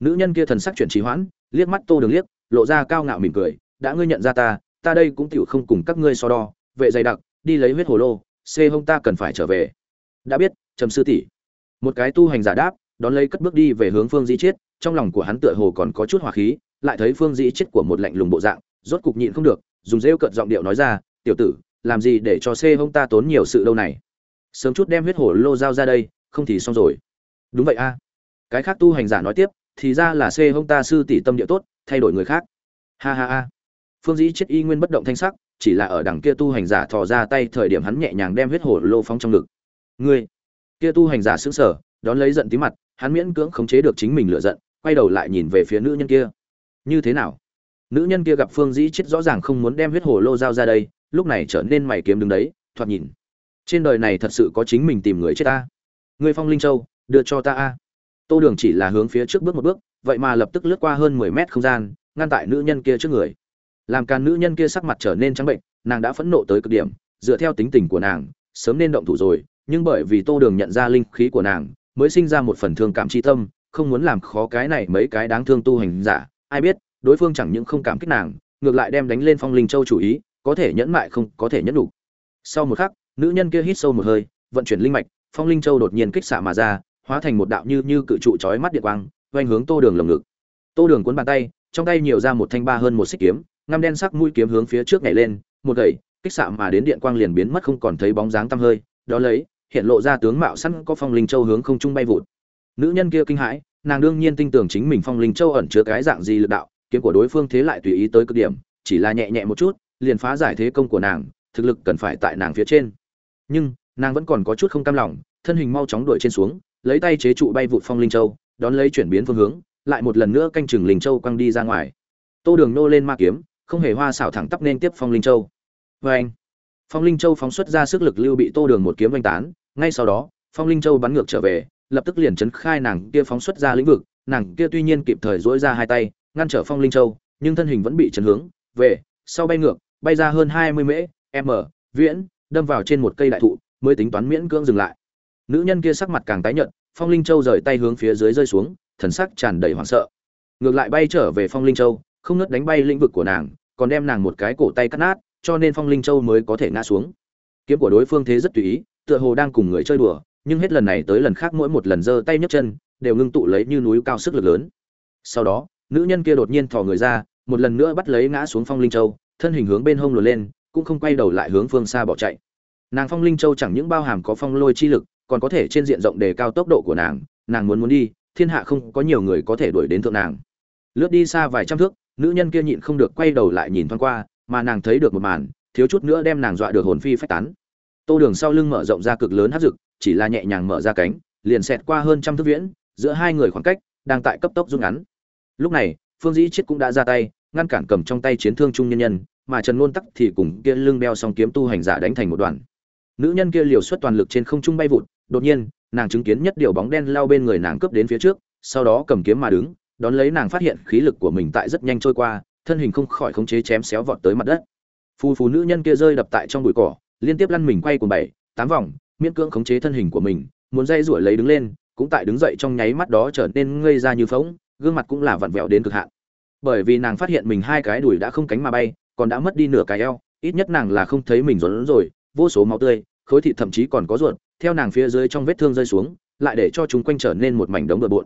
Nữ nhân kia thần sắc chuyển trí hoãn, liếc mắt tô đường liếc, lộ ra cao ngạo mỉm cười, đã ngươi nhận ra ta ta đây cũng tựu không cùng các ngươi so đo, vệ dày đặc, đi lấy huyết hồ lô xê hông ta cần phải trở về. Đã biết, trầm sư tỷ. Một cái tu hành giả đáp, đón lấy cất bước đi về hướng phương di chiết, trong lòng của hắn tựa hồ còn có chút hỏa khí lại thấy phương dĩ chết của một lạnh lùng bộ dạng, rốt cục nhịn không được, dùng rêu cợt giọng điệu nói ra, tiểu tử, làm gì để cho xê hông ta tốn nhiều sự đâu này? Sớm chút đem huyết hổ lô giao ra đây, không thì xong rồi. Đúng vậy a. Cái khác tu hành giả nói tiếp, thì ra là xê hông ta sư tỷ tâm địa tốt, thay đổi người khác. Ha ha ha. Phương dĩ chết y nguyên bất động thanh sắc, chỉ là ở đằng kia tu hành giả thò ra tay thời điểm hắn nhẹ nhàng đem huyết hổ lô phóng trong ngực. Ngươi. Kia tu hành giả sững sờ, đón lấy giận tí mặt, hắn miễn cưỡng khống chế được chính mình lựa giận, quay đầu lại nhìn về phía nữ nhân kia như thế nào? Nữ nhân kia gặp phương dĩ chết rõ ràng không muốn đem huyết hổ lô dao ra đây, lúc này trở nên mày kiếm đứng đấy, thoạt nhìn. Trên đời này thật sự có chính mình tìm người chết ta. Ngươi phong linh châu, đưa cho ta a. Tô đường chỉ là hướng phía trước bước một bước, vậy mà lập tức lướt qua hơn mười mét không gian, ngăn tại nữ nhân kia trước người. Làm càn nữ nhân kia sắc mặt trở nên trắng bệnh, nàng đã phẫn nộ tới cực điểm, dựa theo tính tình của nàng, sớm nên động thủ rồi, nhưng bởi vì tô đường nhận ra linh khí của nàng, mới sinh ra một phần thương cảm tri tâm, không muốn làm khó cái này mấy cái đáng thương tu hành giả ai biết, đối phương chẳng những không cảm kích nàng, ngược lại đem đánh lên phong linh châu chủ ý, có thể nhẫn mại không, có thể nhẫn đủ. Sau một khắc, nữ nhân kia hít sâu một hơi, vận chuyển linh mạch, phong linh châu đột nhiên kích xạ mà ra, hóa thành một đạo như như cự trụ chói mắt điện quang oanh hướng tô đường lồng ngực. Tô đường cuốn bàn tay, trong tay nhiều ra một thanh ba hơn một xích kiếm, ngăm đen sắc mũi kiếm hướng phía trước nhảy lên, một gậy, kích xạ mà đến điện quang liền biến mất không còn thấy bóng dáng tăm hơi. Đó lấy, hiện lộ ra tướng mạo sẵn có phong linh châu hướng không trung bay vụt. Nữ nhân kia kinh hãi nàng đương nhiên tin tưởng chính mình phong linh châu ẩn chứa cái dạng gì lực đạo, kiếm của đối phương thế lại tùy ý tới cực điểm, chỉ là nhẹ nhẹ một chút, liền phá giải thế công của nàng, thực lực cần phải tại nàng phía trên. Nhưng, nàng vẫn còn có chút không cam lòng, thân hình mau chóng đuổi trên xuống, lấy tay chế trụ bay vụt phong linh châu, đón lấy chuyển biến phương hướng, lại một lần nữa canh chừng linh châu quăng đi ra ngoài. Tô đường nô lên ma kiếm, không hề hoa xảo thẳng tắp nên tiếp phong linh châu. Vê anh phong linh châu phóng xuất ra sức lực lưu bị tô đường một kiếm oanh tán, ngay sau đó, phong linh châu bắn ngược trở về lập tức liền chấn khai nàng kia phóng xuất ra lĩnh vực, nàng kia tuy nhiên kịp thời dỗi ra hai tay, ngăn trở phong linh châu, nhưng thân hình vẫn bị chấn hướng, về, sau bay ngược, bay ra hơn hai mươi mễ, m, viễn, đâm vào trên một cây đại thụ, mới tính toán miễn cưỡng dừng lại. Nữ nhân kia sắc mặt càng tái nhợt, phong linh châu rời tay hướng phía dưới rơi xuống, thần sắc tràn đầy hoảng sợ. Ngược lại bay trở về phong linh châu, không ngớt đánh bay lĩnh vực của nàng, còn đem nàng một cái cổ tay cắt nát, cho nên phong linh châu mới có thể ngã xuống. Kiếm của đối phương thế rất tùy ý, tựa hồ đang cùng người chơi đùa nhưng hết lần này tới lần khác mỗi một lần giơ tay nhấc chân, đều ngưng tụ lấy như núi cao sức lực lớn. Sau đó, nữ nhân kia đột nhiên thò người ra, một lần nữa bắt lấy ngã xuống phong linh châu, thân hình hướng bên hông lùa lên, cũng không quay đầu lại hướng phương xa bỏ chạy. Nàng phong linh châu chẳng những bao hàm có phong lôi chi lực, còn có thể trên diện rộng đề cao tốc độ của nàng nàng muốn muốn đi, thiên hạ không có nhiều người có thể đuổi đến thượng nàng. Lướt đi xa vài trăm thước, nữ nhân kia nhịn không được quay đầu lại nhìn thoáng qua, mà nàng thấy được một màn, thiếu chút nữa đem nàng dọa được hồn phi phách tán. Tô đường sau lưng mở rộng ra cực lớn hát rực chỉ là nhẹ nhàng mở ra cánh, liền xẹt qua hơn trăm thước viễn, giữa hai người khoảng cách đang tại cấp tốc rút ngắn. Lúc này, phương dĩ chết cũng đã ra tay, ngăn cản cầm trong tay chiến thương trung nhân nhân, mà trần ngôn tắc thì cùng kia lưng đeo song kiếm tu hành giả đánh thành một đoàn. Nữ nhân kia liều xuất toàn lực trên không trung bay vụt, đột nhiên, nàng chứng kiến nhất điều bóng đen lao bên người nàng cướp đến phía trước, sau đó cầm kiếm mà đứng, đón lấy nàng phát hiện khí lực của mình tại rất nhanh trôi qua, thân hình không khỏi khống chế chém xéo vọt tới mặt đất. Phù phù nữ nhân kia rơi đập tại trong bụi cỏ, liên tiếp lăn mình quay cùng bảy, tám vòng miễn cưỡng khống chế thân hình của mình, muốn dây rủi lấy đứng lên, cũng tại đứng dậy trong nháy mắt đó trở nên ngây ra như phóng gương mặt cũng là vặn vẹo đến cực hạn. Bởi vì nàng phát hiện mình hai cái đùi đã không cánh mà bay, còn đã mất đi nửa cái eo, ít nhất nàng là không thấy mình rốn rồi, vô số máu tươi, khối thịt thậm chí còn có ruột, theo nàng phía dưới trong vết thương rơi xuống, lại để cho chúng quanh trở nên một mảnh đống bừa bộn.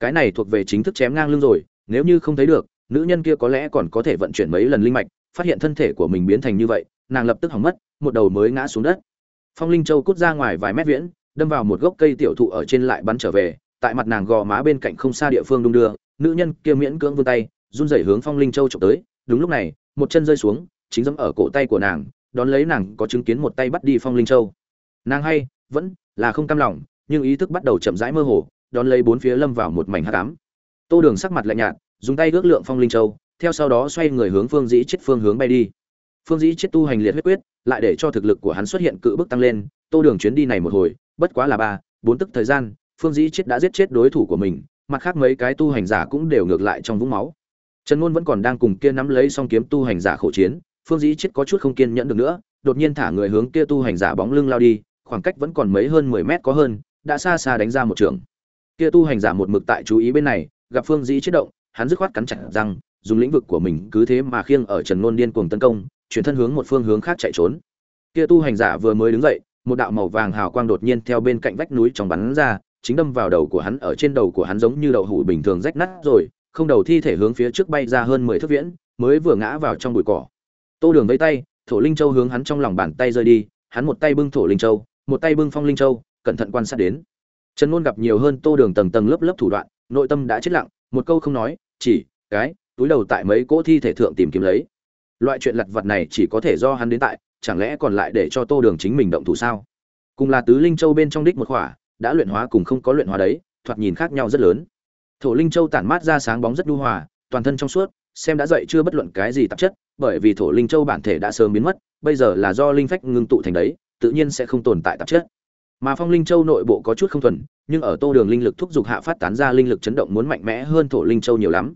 Cái này thuộc về chính thức chém ngang lưng rồi, nếu như không thấy được, nữ nhân kia có lẽ còn có thể vận chuyển mấy lần linh mạch, phát hiện thân thể của mình biến thành như vậy, nàng lập tức hỏng mất, một đầu mới ngã xuống đất phong linh châu cút ra ngoài vài mét viễn, đâm vào một gốc cây tiểu thụ ở trên lại bắn trở về, tại mặt nàng gò má bên cạnh không xa địa phương đung đưa, nữ nhân kia miễn cưỡng vươn tay, run rẩy hướng phong linh châu trộm tới, đúng lúc này, một chân rơi xuống, chính dẫm ở cổ tay của nàng, đón lấy nàng có chứng kiến một tay bắt đi phong linh châu. Nàng hay, vẫn là không cam lòng, nhưng ý thức bắt đầu chậm rãi mơ hồ, đón lấy bốn phía lâm vào một mảnh hắc ám. Tô đường sắc mặt lạnh nhạt, dùng tay ước lượng phong linh châu, theo sau đó xoay người hướng phương dĩ chết phương hướng bay đi phương dĩ chết tu hành liệt huyết quyết, lại để cho thực lực của hắn xuất hiện cự bức tăng lên, tô đường chuyến đi này một hồi, bất quá là ba, bốn tức thời gian, phương dĩ chết đã giết chết đối thủ của mình, mặt khác mấy cái tu hành giả cũng đều ngược lại trong vũng máu. Trần ngôn vẫn còn đang cùng kia nắm lấy song kiếm tu hành giả khổ chiến, phương dĩ chết có chút không kiên nhẫn được nữa, đột nhiên thả người hướng kia tu hành giả bóng lưng lao đi, khoảng cách vẫn còn mấy hơn mười mét có hơn, đã xa xa đánh ra một trường. Kia tu hành giả một mực tại chú ý bên này, gặp phương dĩ chết động, hắn dứt khoát cắn chặt răng, dùng lĩnh vực của mình cứ thế mà khiêng ở trần ngôn điên cuồng tấn công chuyển thân hướng một phương hướng khác chạy trốn. Kia tu hành giả vừa mới đứng dậy, một đạo màu vàng hào quang đột nhiên theo bên cạnh vách núi trong bắn ra, chính đâm vào đầu của hắn, ở trên đầu của hắn giống như đậu hũ bình thường rách nát rồi, không đầu thi thể hướng phía trước bay ra hơn mười thước viễn, mới vừa ngã vào trong bụi cỏ. Tô đường vẫy tay, thổ linh châu hướng hắn trong lòng bàn tay rơi đi, hắn một tay bưng thổ linh châu, một tay bưng phong linh châu, cẩn thận quan sát đến. Trần ngôn gặp nhiều hơn tô đường tầng tầng lớp lớp thủ đoạn, nội tâm đã chết lặng, một câu không nói, chỉ cái túi đầu tại mấy cỗ thi thể thượng tìm kiếm lấy loại chuyện lặt vặt này chỉ có thể do hắn đến tại, chẳng lẽ còn lại để cho tô đường chính mình động thủ sao? Cùng là tứ linh châu bên trong đích một khỏa, đã luyện hóa cùng không có luyện hóa đấy, thoạt nhìn khác nhau rất lớn. Thổ linh châu tản mát ra sáng bóng rất đu hòa, toàn thân trong suốt, xem đã dậy chưa bất luận cái gì tạp chất, bởi vì thổ linh châu bản thể đã sớm biến mất, bây giờ là do linh phách ngưng tụ thành đấy, tự nhiên sẽ không tồn tại tạp chất. Mà phong linh châu nội bộ có chút không thuần, nhưng ở tô đường linh lực thúc giục hạ phát tán ra linh lực chấn động muốn mạnh mẽ hơn thổ linh châu nhiều lắm.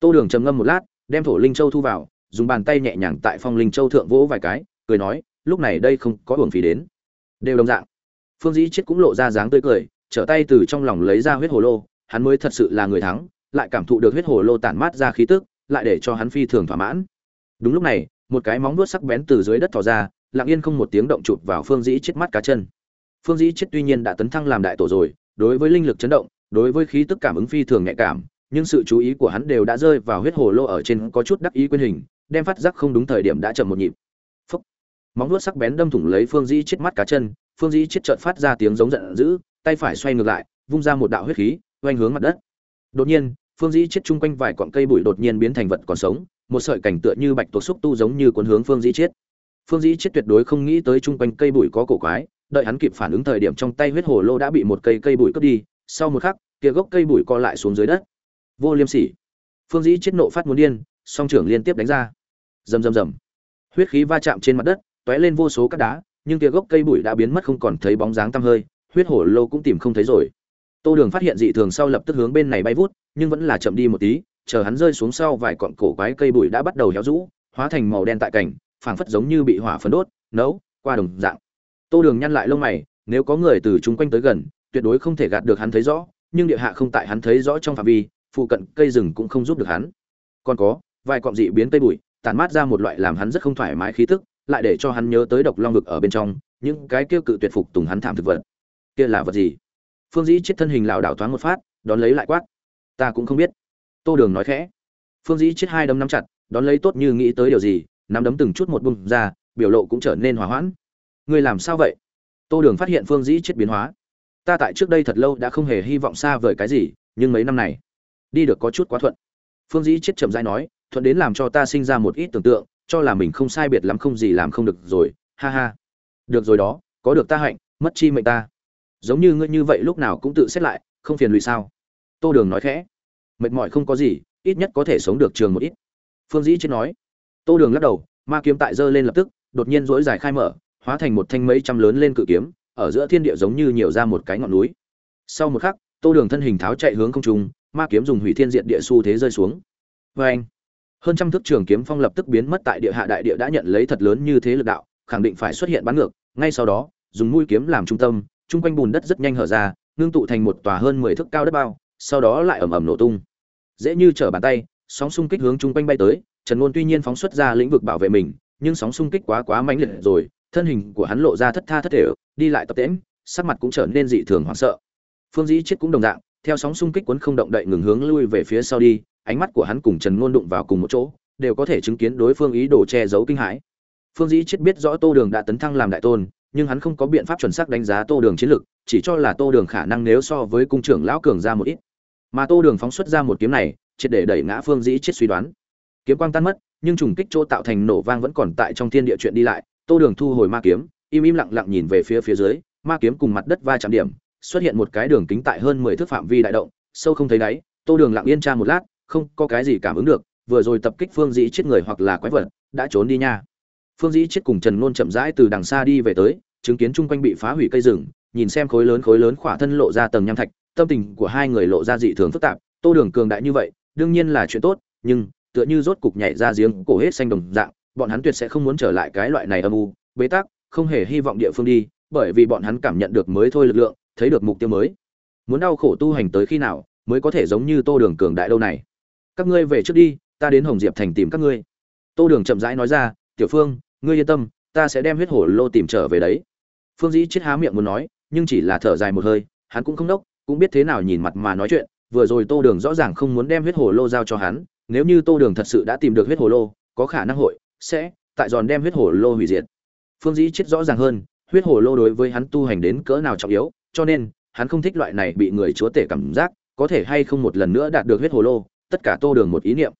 Tô đường trầm ngâm một lát, đem thổ linh châu thu vào dùng bàn tay nhẹ nhàng tại phong linh châu thượng vỗ vài cái, cười nói, lúc này đây không có hưởng phí đến. Đều đồng dạng. Phương dĩ chết cũng lộ ra dáng tươi cười, trở tay từ trong lòng lấy ra huyết hồ lô, hắn mới thật sự là người thắng, lại cảm thụ được huyết hồ lô tản mát ra khí tức, lại để cho hắn phi thường thỏa mãn. Đúng lúc này, một cái móng vuốt sắc bén từ dưới đất thò ra, lặng yên không một tiếng động chụp vào phương dĩ chết mắt cá chân. Phương dĩ chết tuy nhiên đã tấn thăng làm đại tổ rồi, đối với linh lực chấn động, đối với khí tức cảm ứng phi thường nhạy cảm, nhưng sự chú ý của hắn đều đã rơi vào huyết hồ lô ở trên có chút đắc ý quyên hình đem phát giác không đúng thời điểm đã chậm một nhịp. Phúc. móng vuốt sắc bén đâm thủng lấy phương dĩ chết mắt cá chân, phương dĩ chết trợn phát ra tiếng giống giận dữ, tay phải xoay ngược lại, vung ra một đạo huyết khí, oanh hướng mặt đất. Đột nhiên, phương dĩ chết chung quanh vài cọn cây bụi đột nhiên biến thành vật còn sống, một sợi cảnh tựa như bạch tuộc xúc tu giống như cuốn hướng phương dĩ chết. Phương dĩ chết tuyệt đối không nghĩ tới chung quanh cây bụi có cổ quái, đợi hắn kịp phản ứng thời điểm trong tay huyết hồ lô đã bị một cây cây bụi cướp đi, sau một khắc, kia gốc cây bụi co lại xuống dưới đất. Vô liêm sỉ. Phương dĩ chết nộ phát muốn điên song trưởng liên tiếp đánh ra. Rầm rầm rầm. Huyết khí va chạm trên mặt đất t lên vô số các đá, nhưng kia gốc cây bụi đã biến mất không còn thấy bóng dáng tăm hơi, huyết hổ lô cũng tìm không thấy rồi. Tô đường phát hiện dị thường sau lập tức hướng bên này bay vút, nhưng vẫn là chậm đi một tí, chờ hắn rơi xuống sau vài cọn cổ quái cây bụi đã bắt đầu héo rũ, hóa thành màu đen tại cảnh, phảng phất giống như bị hỏa phấn đốt, nấu, qua đồng dạng. Tô đường nhăn lại lông mày, nếu có người từ chung quanh tới gần, tuyệt đối không thể gạt được hắn thấy rõ, nhưng địa hạ không tại hắn thấy rõ trong phạm vi, phụ cận cây rừng cũng không giúp được hắn. Còn có vài cọng dị biến cây bụi, tản mát ra một loại làm hắn rất không thoải mái khí tức, lại để cho hắn nhớ tới độc long vực ở bên trong, những cái kia cự tuyệt phục tùng hắn thảm thực vật. Kia là vật gì? Phương dĩ chết thân hình lảo đảo thoáng một phát, đón lấy lại quát. Ta cũng không biết. Tô đường nói khẽ. Phương dĩ chết hai đấm nắm chặt, đón lấy tốt như nghĩ tới điều gì, nắm đấm từng chút một bung ra, biểu lộ cũng trở nên hòa hoãn. Ngươi làm sao vậy? Tô đường phát hiện phương dĩ chết biến hóa. Ta tại trước đây thật lâu đã không hề hy vọng xa vời cái gì, nhưng mấy năm này, đi được có chút quá thuận. Phương dĩ chết chậm dai nói thuận đến làm cho ta sinh ra một ít tưởng tượng, cho là mình không sai biệt lắm, không gì làm không được rồi, ha ha. Được rồi đó, có được ta hạnh, mất chi mệnh ta. Giống như ngươi như vậy lúc nào cũng tự xét lại, không phiền lụy sao? Tô đường nói khẽ. Mệt mỏi không có gì, ít nhất có thể sống được trường một ít. Phương dĩ chết nói. Tô đường lắc đầu, ma kiếm tại giơ lên lập tức, đột nhiên dỗi dài khai mở, hóa thành một thanh mấy trăm lớn lên cự kiếm, ở giữa thiên địa giống như nhiều ra một cái ngọn núi. Sau một khắc, tô đường thân hình tháo chạy hướng không trung, ma kiếm dùng hủy thiên diện địa xu thế rơi xuống. Vê anh hơn trăm thước trường kiếm phong lập tức biến mất tại địa hạ đại địa đã nhận lấy thật lớn như thế lực đạo, khẳng định phải xuất hiện bắn ngược. Ngay sau đó, dùng mũi kiếm làm trung tâm, chung quanh bùn đất rất nhanh hở ra, ngưng tụ thành một tòa hơn mười thước cao đất bao, sau đó lại ầm ầm nổ tung. Dễ như trở bàn tay, sóng xung kích hướng chung quanh bay tới, trần ngôn tuy nhiên phóng xuất ra lĩnh vực bảo vệ mình, nhưng sóng xung kích quá quá mãnh liệt rồi, thân hình của hắn lộ ra thất tha thất thể, đi lại tập tễm sắc mặt cũng trở nên dị thường hoảng sợ. Phương dĩ chết cũng đồng dạng, theo sóng xung kích cuốn không động đậy ngừng hướng lui về phía sau đi ánh mắt của hắn cùng trần ngôn đụng vào cùng một chỗ, đều có thể chứng kiến đối phương ý đồ che giấu kinh hãi. Phương dĩ chết biết rõ tô đường đã tấn thăng làm đại tôn, nhưng hắn không có biện pháp chuẩn xác đánh giá tô đường chiến lực, chỉ cho là tô đường khả năng nếu so với cung trưởng lão cường ra một ít. Mà tô đường phóng xuất ra một kiếm này, triệt để đẩy ngã phương dĩ chết suy đoán. Kiếm quang tan mất, nhưng trùng kích chỗ tạo thành nổ vang vẫn còn tại trong thiên địa chuyện đi lại, tô đường thu hồi ma kiếm, im im lặng lặng nhìn về phía phía dưới, ma kiếm cùng mặt đất va chạm điểm, xuất hiện một cái đường kính tại hơn mười thước phạm vi đại động, sâu không thấy đáy, tô đường lặng yên tra một lát không có cái gì cảm ứng được, vừa rồi tập kích phương dĩ chết người hoặc là quái vật, đã trốn đi nha. Phương dĩ chết cùng trần nôn chậm rãi từ đằng xa đi về tới, chứng kiến chung quanh bị phá hủy cây rừng, nhìn xem khối lớn khối lớn khỏa thân lộ ra tầng nham thạch, tâm tình của hai người lộ ra dị thường phức tạp, tô đường cường đại như vậy, đương nhiên là chuyện tốt, nhưng, tựa như rốt cục nhảy ra giếng cổ hết xanh đồng dạng, bọn hắn tuyệt sẽ không muốn trở lại cái loại này âm u, bế tắc, không hề hy vọng địa phương đi, bởi vì bọn hắn cảm nhận được mới thôi lực lượng, thấy được mục tiêu mới. Muốn đau khổ tu hành tới khi nào, mới có thể giống như tô đường cường đại đâu này các ngươi về trước đi, ta đến hồng diệp thành tìm các ngươi. Tô đường chậm rãi nói ra, tiểu phương, ngươi yên tâm, ta sẽ đem huyết hổ lô tìm trở về đấy. Phương dĩ chết há miệng muốn nói, nhưng chỉ là thở dài một hơi, hắn cũng không đốc, cũng biết thế nào nhìn mặt mà nói chuyện, vừa rồi tô đường rõ ràng không muốn đem huyết hổ lô giao cho hắn, nếu như tô đường thật sự đã tìm được huyết hổ lô, có khả năng hội sẽ tại giòn đem huyết hổ lô hủy diệt. Phương dĩ chết rõ ràng hơn, huyết hổ lô đối với hắn tu hành đến cỡ nào trọng yếu, cho nên, hắn không thích loại này bị người chúa tể cảm giác, có thể hay không một lần nữa đạt được huyết hổ lô tất cả tô đường một ý niệm.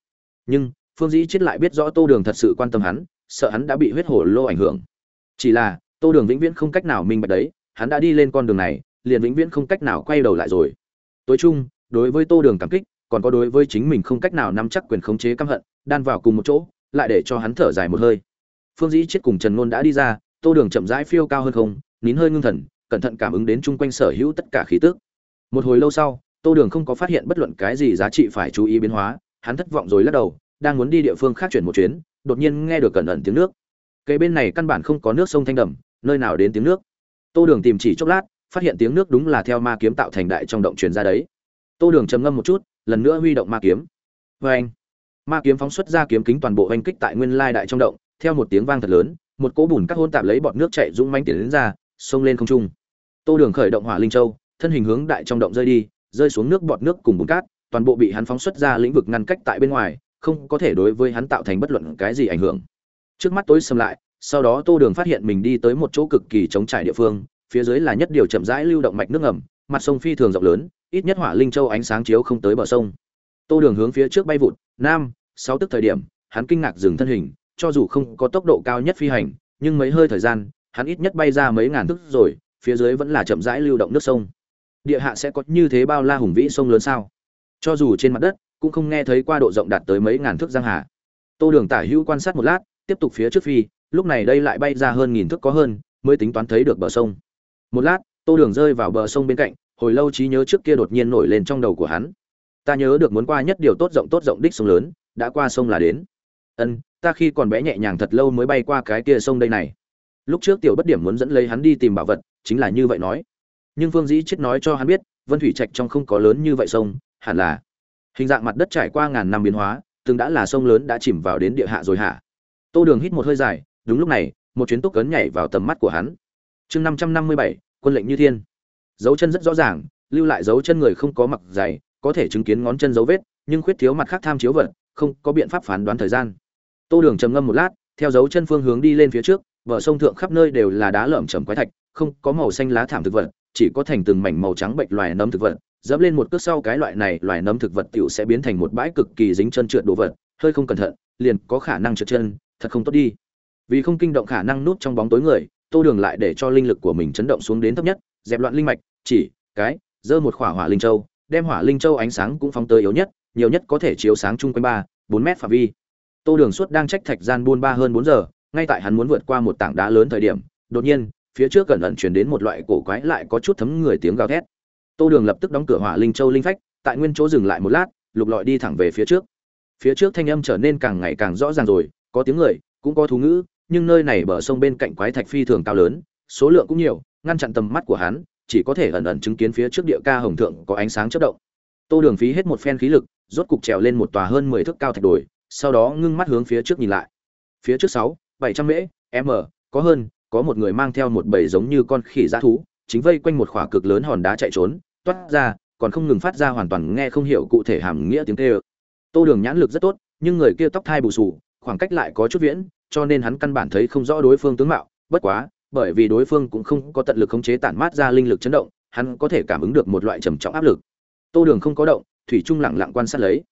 Nhưng, phương dĩ chết lại biết rõ tô đường thật sự quan tâm hắn, sợ hắn đã bị huyết hổ lô ảnh hưởng. Chỉ là, tô đường vĩnh viễn không cách nào minh bạch đấy, hắn đã đi lên con đường này, liền vĩnh viễn không cách nào quay đầu lại rồi. Tối chung, đối với tô đường cảm kích, còn có đối với chính mình không cách nào nắm chắc quyền khống chế căm hận, đan vào cùng một chỗ, lại để cho hắn thở dài một hơi. Phương dĩ chết cùng trần ngôn đã đi ra, tô đường chậm rãi phiêu cao hơn không, nín hơi ngưng thần, cẩn thận cảm ứng đến chung quanh sở hữu tất cả khí tức. Một hồi lâu sau tô đường không có phát hiện bất luận cái gì giá trị phải chú ý biến hóa, hắn thất vọng rồi lắc đầu, đang muốn đi địa phương khác chuyển một chuyến, đột nhiên nghe được cẩn ẩn tiếng nước. Cây bên này căn bản không có nước sông thanh đầm, nơi nào đến tiếng nước. Tô đường tìm chỉ chốc lát, phát hiện tiếng nước đúng là theo ma kiếm tạo thành đại trong động truyền ra đấy. Tô đường trầm ngâm một chút, lần nữa huy động ma kiếm. Oeng! ma kiếm phóng xuất ra kiếm kính toàn bộ oanh kích tại nguyên lai đại trong động, theo một tiếng vang thật lớn, một cỗ bùn các hôn tạp lấy bọt nước chảy dũng mãnh tiến đến ra, xông lên không trung. Tô đường khởi động hỏa linh châu, thân hình hướng đại trong động rơi đi rơi xuống nước bọt nước cùng bùn cát, toàn bộ bị hắn phóng xuất ra lĩnh vực ngăn cách tại bên ngoài, không có thể đối với hắn tạo thành bất luận cái gì ảnh hưởng. Trước mắt tối sầm lại, sau đó tô đường phát hiện mình đi tới một chỗ cực kỳ trống trải địa phương, phía dưới là nhất điều chậm rãi lưu động mạch nước ngầm, mặt sông phi thường rộng lớn, ít nhất hỏa linh châu ánh sáng chiếu không tới bờ sông. Tô đường hướng phía trước bay vụt, nam, sáu tức thời điểm, hắn kinh ngạc dừng thân hình, cho dù không có tốc độ cao nhất phi hành, nhưng mấy hơi thời gian, hắn ít nhất bay ra mấy ngàn thước rồi, phía dưới vẫn là chậm rãi lưu động nước sông địa hạ sẽ có như thế bao la hùng vĩ sông lớn sao? Cho dù trên mặt đất, cũng không nghe thấy qua độ rộng đạt tới mấy ngàn thước giang hà. Tô đường tả hữu quan sát một lát, tiếp tục phía trước phi, lúc này đây lại bay ra hơn nghìn thước có hơn, mới tính toán thấy được bờ sông. Một lát, tô đường rơi vào bờ sông bên cạnh, hồi lâu trí nhớ trước kia đột nhiên nổi lên trong đầu của hắn. Ta nhớ được muốn qua nhất điều tốt rộng tốt rộng đích sông lớn, đã qua sông là đến. Ân, ta khi còn bé nhẹ nhàng thật lâu mới bay qua cái kia sông đây này. Lúc trước tiểu bất điểm muốn dẫn lấy hắn đi tìm bảo vật, chính là như vậy nói nhưng phương dĩ chết nói cho hắn biết, vân thủy trạch trong không có lớn như vậy sông, hẳn là hình dạng mặt đất trải qua ngàn năm biến hóa, từng đã là sông lớn đã chìm vào đến địa hạ rồi hả? Tô đường hít một hơi dài, đúng lúc này, một chuyến túc cấn nhảy vào tầm mắt của hắn. Chương năm trăm năm mươi bảy, quân lệnh như thiên. Dấu chân rất rõ ràng, lưu lại dấu chân người không có mặc dày có thể chứng kiến ngón chân dấu vết, nhưng khuyết thiếu mặt khác tham chiếu vật, không có biện pháp phán đoán thời gian. Tô đường trầm ngâm một lát, theo dấu chân phương hướng đi lên phía trước, bờ sông thượng khắp nơi đều là đá lởm chởm quái thạch, không có màu xanh lá thảm thực vật chỉ có thành từng mảnh màu trắng bệnh loài nấm thực vật, dẫm lên một cước sau cái loại này loài nấm thực vật tiểu sẽ biến thành một bãi cực kỳ dính chân trượt đồ vật, hơi không cẩn thận, liền có khả năng trượt chân, thật không tốt đi. Vì không kinh động khả năng nút trong bóng tối người, tô đường lại để cho linh lực của mình chấn động xuống đến thấp nhất, dẹp loạn linh mạch, chỉ, cái, giơ một khỏa hỏa linh châu, đem hỏa linh châu ánh sáng cũng phóng tới yếu nhất, nhiều nhất có thể chiếu sáng chung quanh ba, bốn mét phạm vi. Tô đường suốt đang trách thạch gian buôn ba hơn bốn giờ, ngay tại hắn muốn vượt qua một tảng đá lớn thời điểm, đột nhiên phía trước cẩn ẩn chuyển đến một loại cổ quái lại có chút thấm người tiếng gào thét. Tô đường lập tức đóng cửa hỏa linh châu linh phách, tại nguyên chỗ dừng lại một lát, lục lọi đi thẳng về phía trước. Phía trước thanh âm trở nên càng ngày càng rõ ràng rồi, có tiếng người, cũng có thú ngữ, nhưng nơi này bờ sông bên cạnh quái thạch phi thường cao lớn, số lượng cũng nhiều, ngăn chặn tầm mắt của hắn, chỉ có thể ẩn ẩn chứng kiến phía trước địa ca hồng thượng có ánh sáng chớp động. Tô đường phí hết một phen khí lực, rốt cục trèo lên một tòa hơn mười thước cao thạch đồi, sau đó ngưng mắt hướng phía trước nhìn lại. Phía trước sáu, bảy trăm mễ, m, có hơn có một người mang theo một bầy giống như con khỉ dã thú, chính vây quanh một khỏa cực lớn hòn đá chạy trốn, toát ra, còn không ngừng phát ra hoàn toàn nghe không hiểu cụ thể hàm nghĩa tiếng kêu. Tô đường nhãn lực rất tốt, nhưng người kia tóc thai bù sù khoảng cách lại có chút viễn, cho nên hắn căn bản thấy không rõ đối phương tướng mạo. Bất quá, bởi vì đối phương cũng không có tận lực khống chế tản mát ra linh lực chấn động, hắn có thể cảm ứng được một loại trầm trọng áp lực. Tô đường không có động, thủy trung lặng lặng quan sát lấy.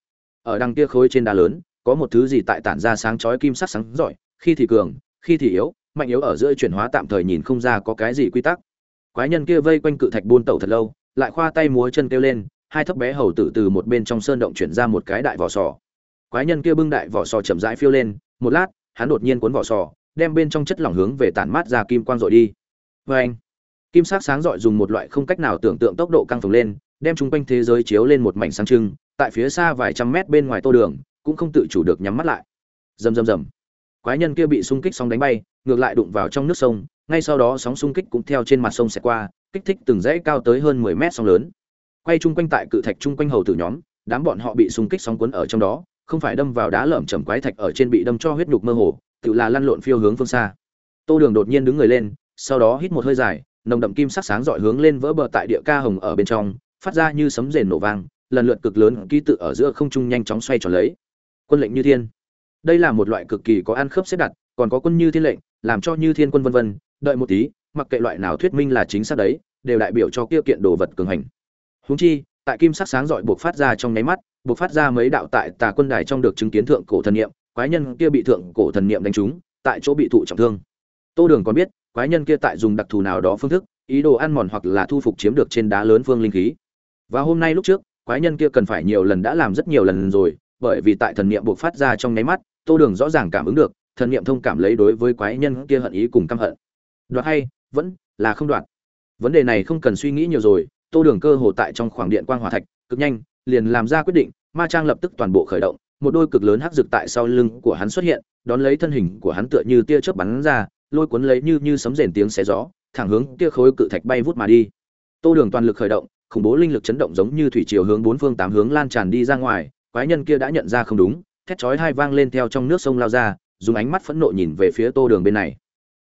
Ở đằng kia khối trên đá lớn, có một thứ gì tại tản ra sáng chói kim sắc sáng giỏi, khi thì cường, khi thì yếu mạnh yếu ở giữa chuyển hóa tạm thời nhìn không ra có cái gì quy tắc. Quái nhân kia vây quanh cự thạch buôn tẩu thật lâu, lại khoa tay múa chân kêu lên, hai thấp bé hầu tử từ một bên trong sơn động chuyển ra một cái đại vỏ sò. Quái nhân kia bưng đại vỏ sò chậm rãi phiêu lên, một lát, hắn đột nhiên cuốn vỏ sò, đem bên trong chất lỏng hướng về tản mát ra kim quang dội đi. Vê anh kim sắc sáng dọi dùng một loại không cách nào tưởng tượng tốc độ căng phồng lên, đem chung quanh thế giới chiếu lên một mảnh sáng trưng, tại phía xa vài trăm mét bên ngoài tô đường, cũng không tự chủ được nhắm mắt lại. Rầm rầm rầm quái nhân kia bị xung kích sóng đánh bay, ngược lại đụng vào trong nước sông, ngay sau đó sóng xung kích cũng theo trên mặt sông sẽ qua, kích thích từng dãy cao tới hơn mười mét sóng lớn. Quay chung quanh tại cự thạch chung quanh hầu tử nhóm, đám bọn họ bị xung kích sóng cuốn ở trong đó, không phải đâm vào đá lởm chầm quái thạch ở trên bị đâm cho huyết nhục mơ hồ, tự là lăn lộn phiêu hướng phương xa. Tô đường đột nhiên đứng người lên, sau đó hít một hơi dài, nồng đậm kim sắc sáng rọi hướng lên vỡ bờ tại địa ca hồng ở bên trong, phát ra như sấm rền nổ vang, lần lượt cực lớn ký tự ở giữa không trung nhanh chóng xoay tròn lấy. Quân lệnh như thiên đây là một loại cực kỳ có ăn khớp xếp đặt, còn có quân như thiên lệnh, làm cho như thiên quân vân vân, đợi một tí, mặc kệ loại nào thuyết minh là chính xác đấy, đều đại biểu cho kia kiện đồ vật cường hành. Húng chi, tại kim sắc sáng dọi buộc phát ra trong nháy mắt, buộc phát ra mấy đạo tại tà quân đài trong được chứng kiến thượng cổ thần niệm, quái nhân kia bị thượng cổ thần niệm đánh trúng, tại chỗ bị thụ trọng thương. Tô đường còn biết, quái nhân kia tại dùng đặc thù nào đó phương thức, ý đồ ăn mòn hoặc là thu phục chiếm được trên đá lớn phương linh khí. Và hôm nay lúc trước, quái nhân kia cần phải nhiều lần đã làm rất nhiều lần rồi, bởi vì tại thần niệm buộc phát ra trong nháy mắt tô đường rõ ràng cảm ứng được, thần niệm thông cảm lấy đối với quái nhân kia hận ý cùng căm hận. Đoạt hay, vẫn là không đoạt. Vấn đề này không cần suy nghĩ nhiều rồi, tô đường cơ hồ tại trong khoảng điện quang hỏa thạch, cực nhanh, liền làm ra quyết định, ma trang lập tức toàn bộ khởi động, một đôi cực lớn hắc rực tại sau lưng của hắn xuất hiện, đón lấy thân hình của hắn tựa như tia chớp bắn ra, lôi cuốn lấy như như sấm rền tiếng xé gió, thẳng hướng tia khối cự thạch bay vút mà đi. Tô đường toàn lực khởi động, khủng bố linh lực chấn động giống như thủy chiều hướng bốn phương tám hướng lan tràn đi ra ngoài, quái nhân kia đã nhận ra không đúng thét chói hai vang lên theo trong nước sông lao ra, dùng ánh mắt phẫn nộ nhìn về phía tô đường bên này.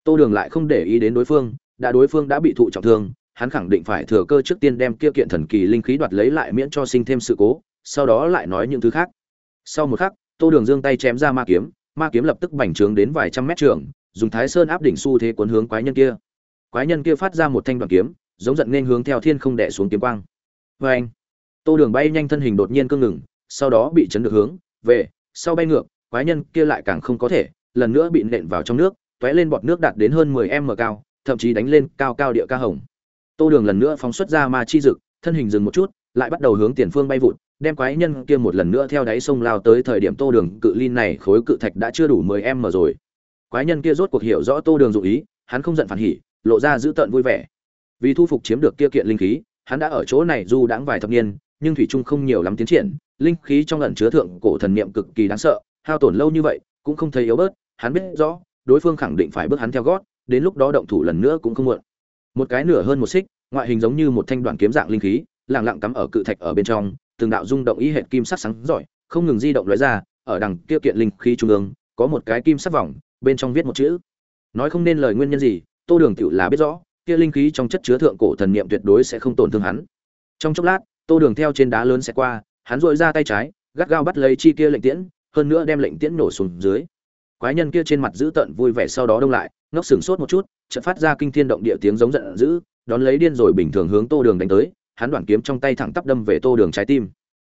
Tô đường lại không để ý đến đối phương, đã đối phương đã bị thụ trọng thương, hắn khẳng định phải thừa cơ trước tiên đem kia kiện thần kỳ linh khí đoạt lấy lại miễn cho sinh thêm sự cố, sau đó lại nói những thứ khác. Sau một khắc, tô đường giương tay chém ra ma kiếm ma kiếm lập tức bành trướng đến vài trăm mét trường, dùng thái sơn áp đỉnh xu thế cuốn hướng quái nhân kia. Quái nhân kia phát ra một thanh đoàn kiếm, giống giận nên hướng theo thiên không đẻ xuống kiếm quang. Vê anh tô đường bay nhanh thân hình đột nhiên cương ngừng, sau đó bị chấn được hướng, về sau bay ngược, quái nhân kia lại càng không có thể, lần nữa bị nện vào trong nước, tóe lên bọt nước đạt đến hơn mười m cao, thậm chí đánh lên cao cao địa ca hồng. Tô đường lần nữa phóng xuất ra ma chi dực, thân hình dừng một chút, lại bắt đầu hướng tiền phương bay vụt, đem quái nhân kia một lần nữa theo đáy sông lao tới thời điểm tô đường cự ly này khối cự thạch đã chưa đủ mười m rồi. Quái nhân kia rốt cuộc hiểu rõ tô đường dụ ý, hắn không giận phản hỉ, lộ ra giữ tợn vui vẻ. Vì thu phục chiếm được kia kiện linh khí, hắn đã ở chỗ này du đãng vài thập niên nhưng thủy trung không nhiều lắm tiến triển, linh khí trong ẩn chứa thượng cổ thần niệm cực kỳ đáng sợ, hao tổn lâu như vậy, cũng không thấy yếu bớt, hắn biết rõ, đối phương khẳng định phải bước hắn theo gót, đến lúc đó động thủ lần nữa cũng không muộn. Một cái nửa hơn một xích, ngoại hình giống như một thanh đoạn kiếm dạng linh khí lẳng lặng cắm ở cự thạch ở bên trong, từng đạo rung động ý hệ kim sắc sáng giỏi, không ngừng di động lóe ra, ở đằng kia kiện linh khí trung ương, có một cái kim sắc vòng, bên trong viết một chữ. Nói không nên lời nguyên nhân gì, tô đường Cửu là biết rõ, kia linh khí trong chất chứa thượng cổ thần niệm tuyệt đối sẽ không tổn thương hắn. Trong chốc lát tô đường theo trên đá lớn sẽ qua, hắn dội ra tay trái, gắt gao bắt lấy chi kia lệnh tiễn, hơn nữa đem lệnh tiễn nổ xuống dưới. Quái nhân kia trên mặt giữ tợn vui vẻ sau đó đông lại, ngốc sừng sốt một chút, chợt phát ra kinh thiên động địa tiếng giống giận dữ, đón lấy điên rồi bình thường hướng tô đường đánh tới, hắn đoạn kiếm trong tay thẳng tắp đâm về tô đường trái tim.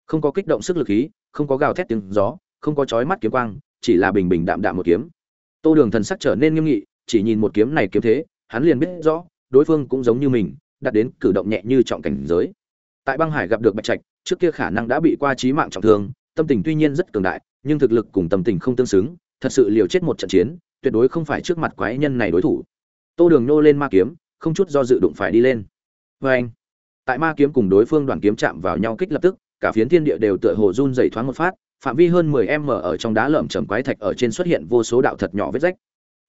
Không có kích động sức lực khí không có gào thét tiếng gió, không có chói mắt kiếm quang, chỉ là bình bình đạm đạm một kiếm. Tô đường thần sắc trở nên nghiêm nghị, chỉ nhìn một kiếm này kiếm thế, hắn liền biết rõ, đối phương cũng giống như mình đặt đến cử động nhẹ như trọng cảnh giới tại băng hải gặp được bạch trạch, trước kia khả năng đã bị qua trí mạng trọng thương, tâm tình tuy nhiên rất cường đại, nhưng thực lực cùng tâm tình không tương xứng, thật sự liều chết một trận chiến, tuyệt đối không phải trước mặt quái nhân này đối thủ. Tô đường nô lên ma kiếm, không chút do dự đụng phải đi lên. Vê anh, tại ma kiếm cùng đối phương đoàn kiếm chạm vào nhau kích lập tức, cả phiến thiên địa đều tựa hồ run dày thoáng một phát, phạm vi hơn 10 m ở trong đá lởm chởm quái thạch ở trên xuất hiện vô số đạo thật nhỏ vết rách.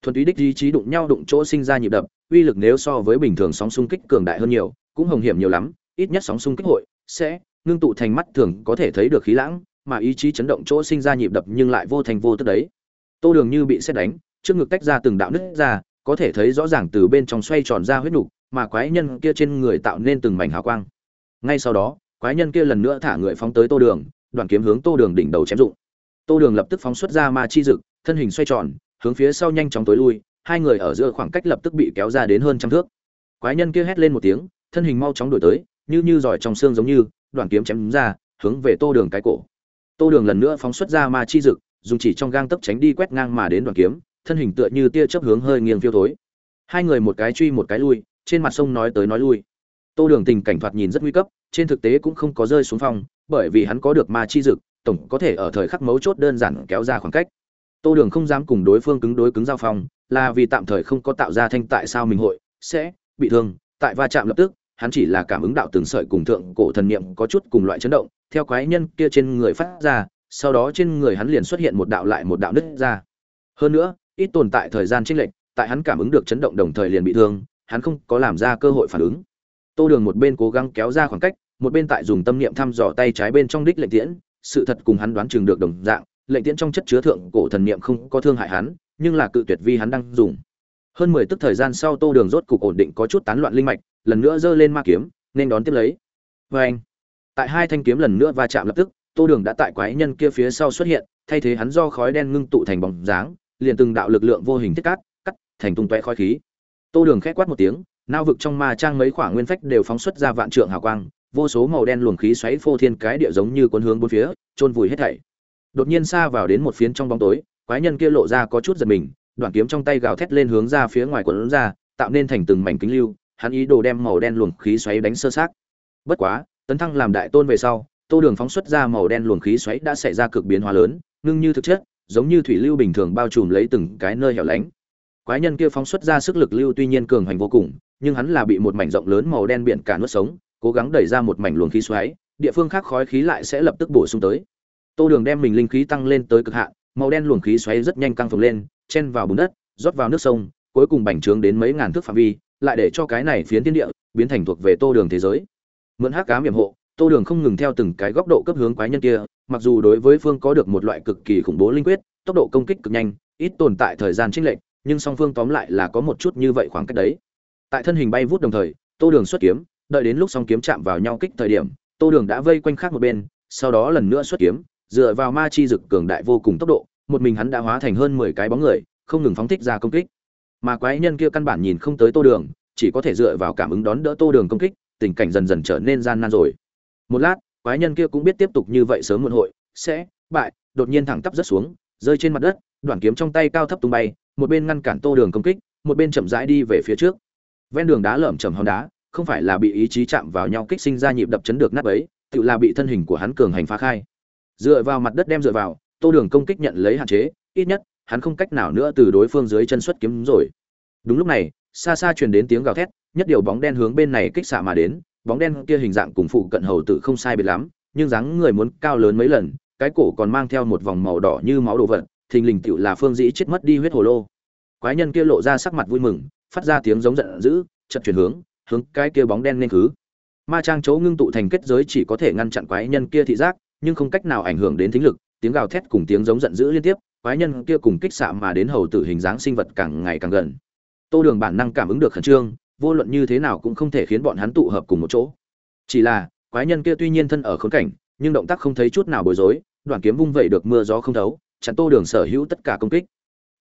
Thuần túy đích ý chí đụng nhau đụng chỗ sinh ra nhịp đập, uy lực nếu so với bình thường sóng xung kích cường đại hơn nhiều, cũng hồng hiểm nhiều lắm ít nhất sóng xung kích hội sẽ ngưng tụ thành mắt thường có thể thấy được khí lãng, mà ý chí chấn động chỗ sinh ra nhịp đập nhưng lại vô thành vô tức đấy. Tô đường như bị xét đánh, trước ngực tách ra từng đạo nứt ra, có thể thấy rõ ràng từ bên trong xoay tròn ra huyết nục, mà quái nhân kia trên người tạo nên từng mảnh hào quang. Ngay sau đó, quái nhân kia lần nữa thả người phóng tới tô đường đoàn kiếm hướng tô đường đỉnh đầu chém dụng. Tô đường lập tức phóng xuất ra ma chi dực, thân hình xoay tròn, hướng phía sau nhanh chóng tối lui, hai người ở giữa khoảng cách lập tức bị kéo ra đến hơn trăm thước. Quái nhân kia hét lên một tiếng, thân hình mau chóng đổi tới như như giỏi trong xương giống như đoàn kiếm chém ra, hướng về tô đường cái cổ. Tô đường lần nữa phóng xuất ra ma chi dực, dùng chỉ trong gang tấc tránh đi quét ngang mà đến đoàn kiếm, thân hình tựa như tia chớp hướng hơi nghiêng phiêu thối. Hai người một cái truy một cái lui, trên mặt sông nói tới nói lui. Tô đường tình cảnh thoạt nhìn rất nguy cấp, trên thực tế cũng không có rơi xuống phong bởi vì hắn có được ma chi dực, tổng có thể ở thời khắc mấu chốt đơn giản kéo ra khoảng cách. Tô đường không dám cùng đối phương cứng đối cứng giao phong là vì tạm thời không có tạo ra thanh tại sao mình hội sẽ bị thương, tại va chạm lập tức hắn chỉ là cảm ứng đạo từng sợi cùng thượng cổ thần niệm có chút cùng loại chấn động, theo quái nhân kia trên người phát ra, sau đó trên người hắn liền xuất hiện một đạo lại một đạo nứt ra. Hơn nữa, ít tồn tại thời gian chênh lệch, tại hắn cảm ứng được chấn động đồng thời liền bị thương, hắn không có làm ra cơ hội phản ứng. Tô đường một bên cố gắng kéo ra khoảng cách, một bên tại dùng tâm niệm thăm dò tay trái bên trong đích lệnh tiễn, sự thật cùng hắn đoán chừng được đồng dạng, lệnh tiễn trong chất chứa thượng cổ thần niệm không có thương hại hắn, nhưng là cự tuyệt vi hắn đang dùng. Hơn mười tức thời gian sau tô đường rốt cục ổn định có chút tán loạn linh mạch lần nữa giơ lên ma kiếm, nên đón tiếp lấy. Vê anh, tại hai thanh kiếm lần nữa va chạm lập tức, tô đường đã tại quái nhân kia phía sau xuất hiện, thay thế hắn do khói đen ngưng tụ thành bóng dáng, liền từng đạo lực lượng vô hình thiết cát cắt thành tung tóe khói khí. Tô đường khẽ quát một tiếng, nao vực trong ma trang mấy khoảng nguyên phách đều phóng xuất ra vạn trượng hào quang, vô số màu đen luồng khí xoáy phô thiên cái địa giống như cuốn hướng bốn phía trôn vùi hết thảy. Đột nhiên xa vào đến một phiến trong bóng tối, quái nhân kia lộ ra có chút giật mình, đoạn kiếm trong tay gào thét lên hướng ra phía ngoài quần ra, tạo nên thành từng mảnh kính lưu hắn ý đồ đem màu đen luồng khí xoáy đánh sơ sát bất quá, tấn thăng làm đại tôn về sau, tô đường phóng xuất ra màu đen luồng khí xoáy đã xảy ra cực biến hóa lớn, ngưng như thực chất, giống như thủy lưu bình thường bao trùm lấy từng cái nơi hẻo lánh. Quái nhân kia phóng xuất ra sức lực lưu tuy nhiên cường hành vô cùng, nhưng hắn là bị một mảnh rộng lớn màu đen biển cả nuốt sống, cố gắng đẩy ra một mảnh luồng khí xoáy, địa phương khác khói khí lại sẽ lập tức bổ sung tới. Tô đường đem mình linh khí tăng lên tới cực hạn, màu đen luồng khí xoáy rất nhanh căng phồng lên, chen vào bùn đất, rót vào nước sông, cuối cùng bành trướng đến mấy ngàn thước phạm vi lại để cho cái này phiến thiên địa biến thành thuộc về tô đường thế giới. Mượn hắc cá hiểm hộ tô đường không ngừng theo từng cái góc độ cấp hướng quái nhân kia mặc dù đối với phương có được một loại cực kỳ khủng bố linh quyết tốc độ công kích cực nhanh ít tồn tại thời gian trích lệch, nhưng song phương tóm lại là có một chút như vậy khoảng cách đấy. Tại thân hình bay vút đồng thời tô đường xuất kiếm đợi đến lúc song kiếm chạm vào nhau kích thời điểm tô đường đã vây quanh khác một bên sau đó lần nữa xuất kiếm dựa vào ma chi dực cường đại vô cùng tốc độ một mình hắn đã hóa thành hơn mười cái bóng người không ngừng phóng thích ra công kích mà quái nhân kia căn bản nhìn không tới tô đường, chỉ có thể dựa vào cảm ứng đón đỡ tô đường công kích, tình cảnh dần dần trở nên gian nan rồi. Một lát, quái nhân kia cũng biết tiếp tục như vậy sớm muộn hội, sẽ, bại, đột nhiên thẳng tắp rất xuống, rơi trên mặt đất, đoạn kiếm trong tay cao thấp tung bay, một bên ngăn cản tô đường công kích, một bên chậm rãi đi về phía trước. Ven đường đá lởm chầm hòn đá, không phải là bị ý chí chạm vào nhau kích sinh ra nhịp đập chấn được nát ấy, tự là bị thân hình của hắn cường hành phá khai. Dựa vào mặt đất đem dựa vào, tô đường công kích nhận lấy hạn chế, ít nhất hắn không cách nào nữa từ đối phương dưới chân xuất kiếm rồi. Đúng lúc này, xa xa truyền đến tiếng gào thét, nhất điều bóng đen hướng bên này kích xạ mà đến, bóng đen kia hình dạng cùng phụ cận hầu tử không sai biệt lắm, nhưng dáng người muốn cao lớn mấy lần, cái cổ còn mang theo một vòng màu đỏ như máu đồ vật, thình lình tựu là phương dĩ chết mất đi huyết hồ lô. Quái nhân kia lộ ra sắc mặt vui mừng, phát ra tiếng giống giận dữ chật chuyển hướng hướng cái kia bóng đen nên khứ. Ma trang chỗ ngưng tụ thành kết giới chỉ có thể ngăn chặn quái nhân kia thị giác, nhưng không cách nào ảnh hưởng đến thính lực, tiếng gào thét cùng tiếng giống giận dữ liên tiếp quái nhân kia cùng kích xạ mà đến hầu tử hình dáng sinh vật càng ngày càng gần. Tô đường bản năng cảm ứng được khẩn trương, vô luận như thế nào cũng không thể khiến bọn hắn tụ hợp cùng một chỗ. Chỉ là, quái nhân kia tuy nhiên thân ở khốn cảnh, nhưng động tác không thấy chút nào bối rối, đoạn kiếm vung vẩy được mưa gió không thấu, chặn tô đường sở hữu tất cả công kích.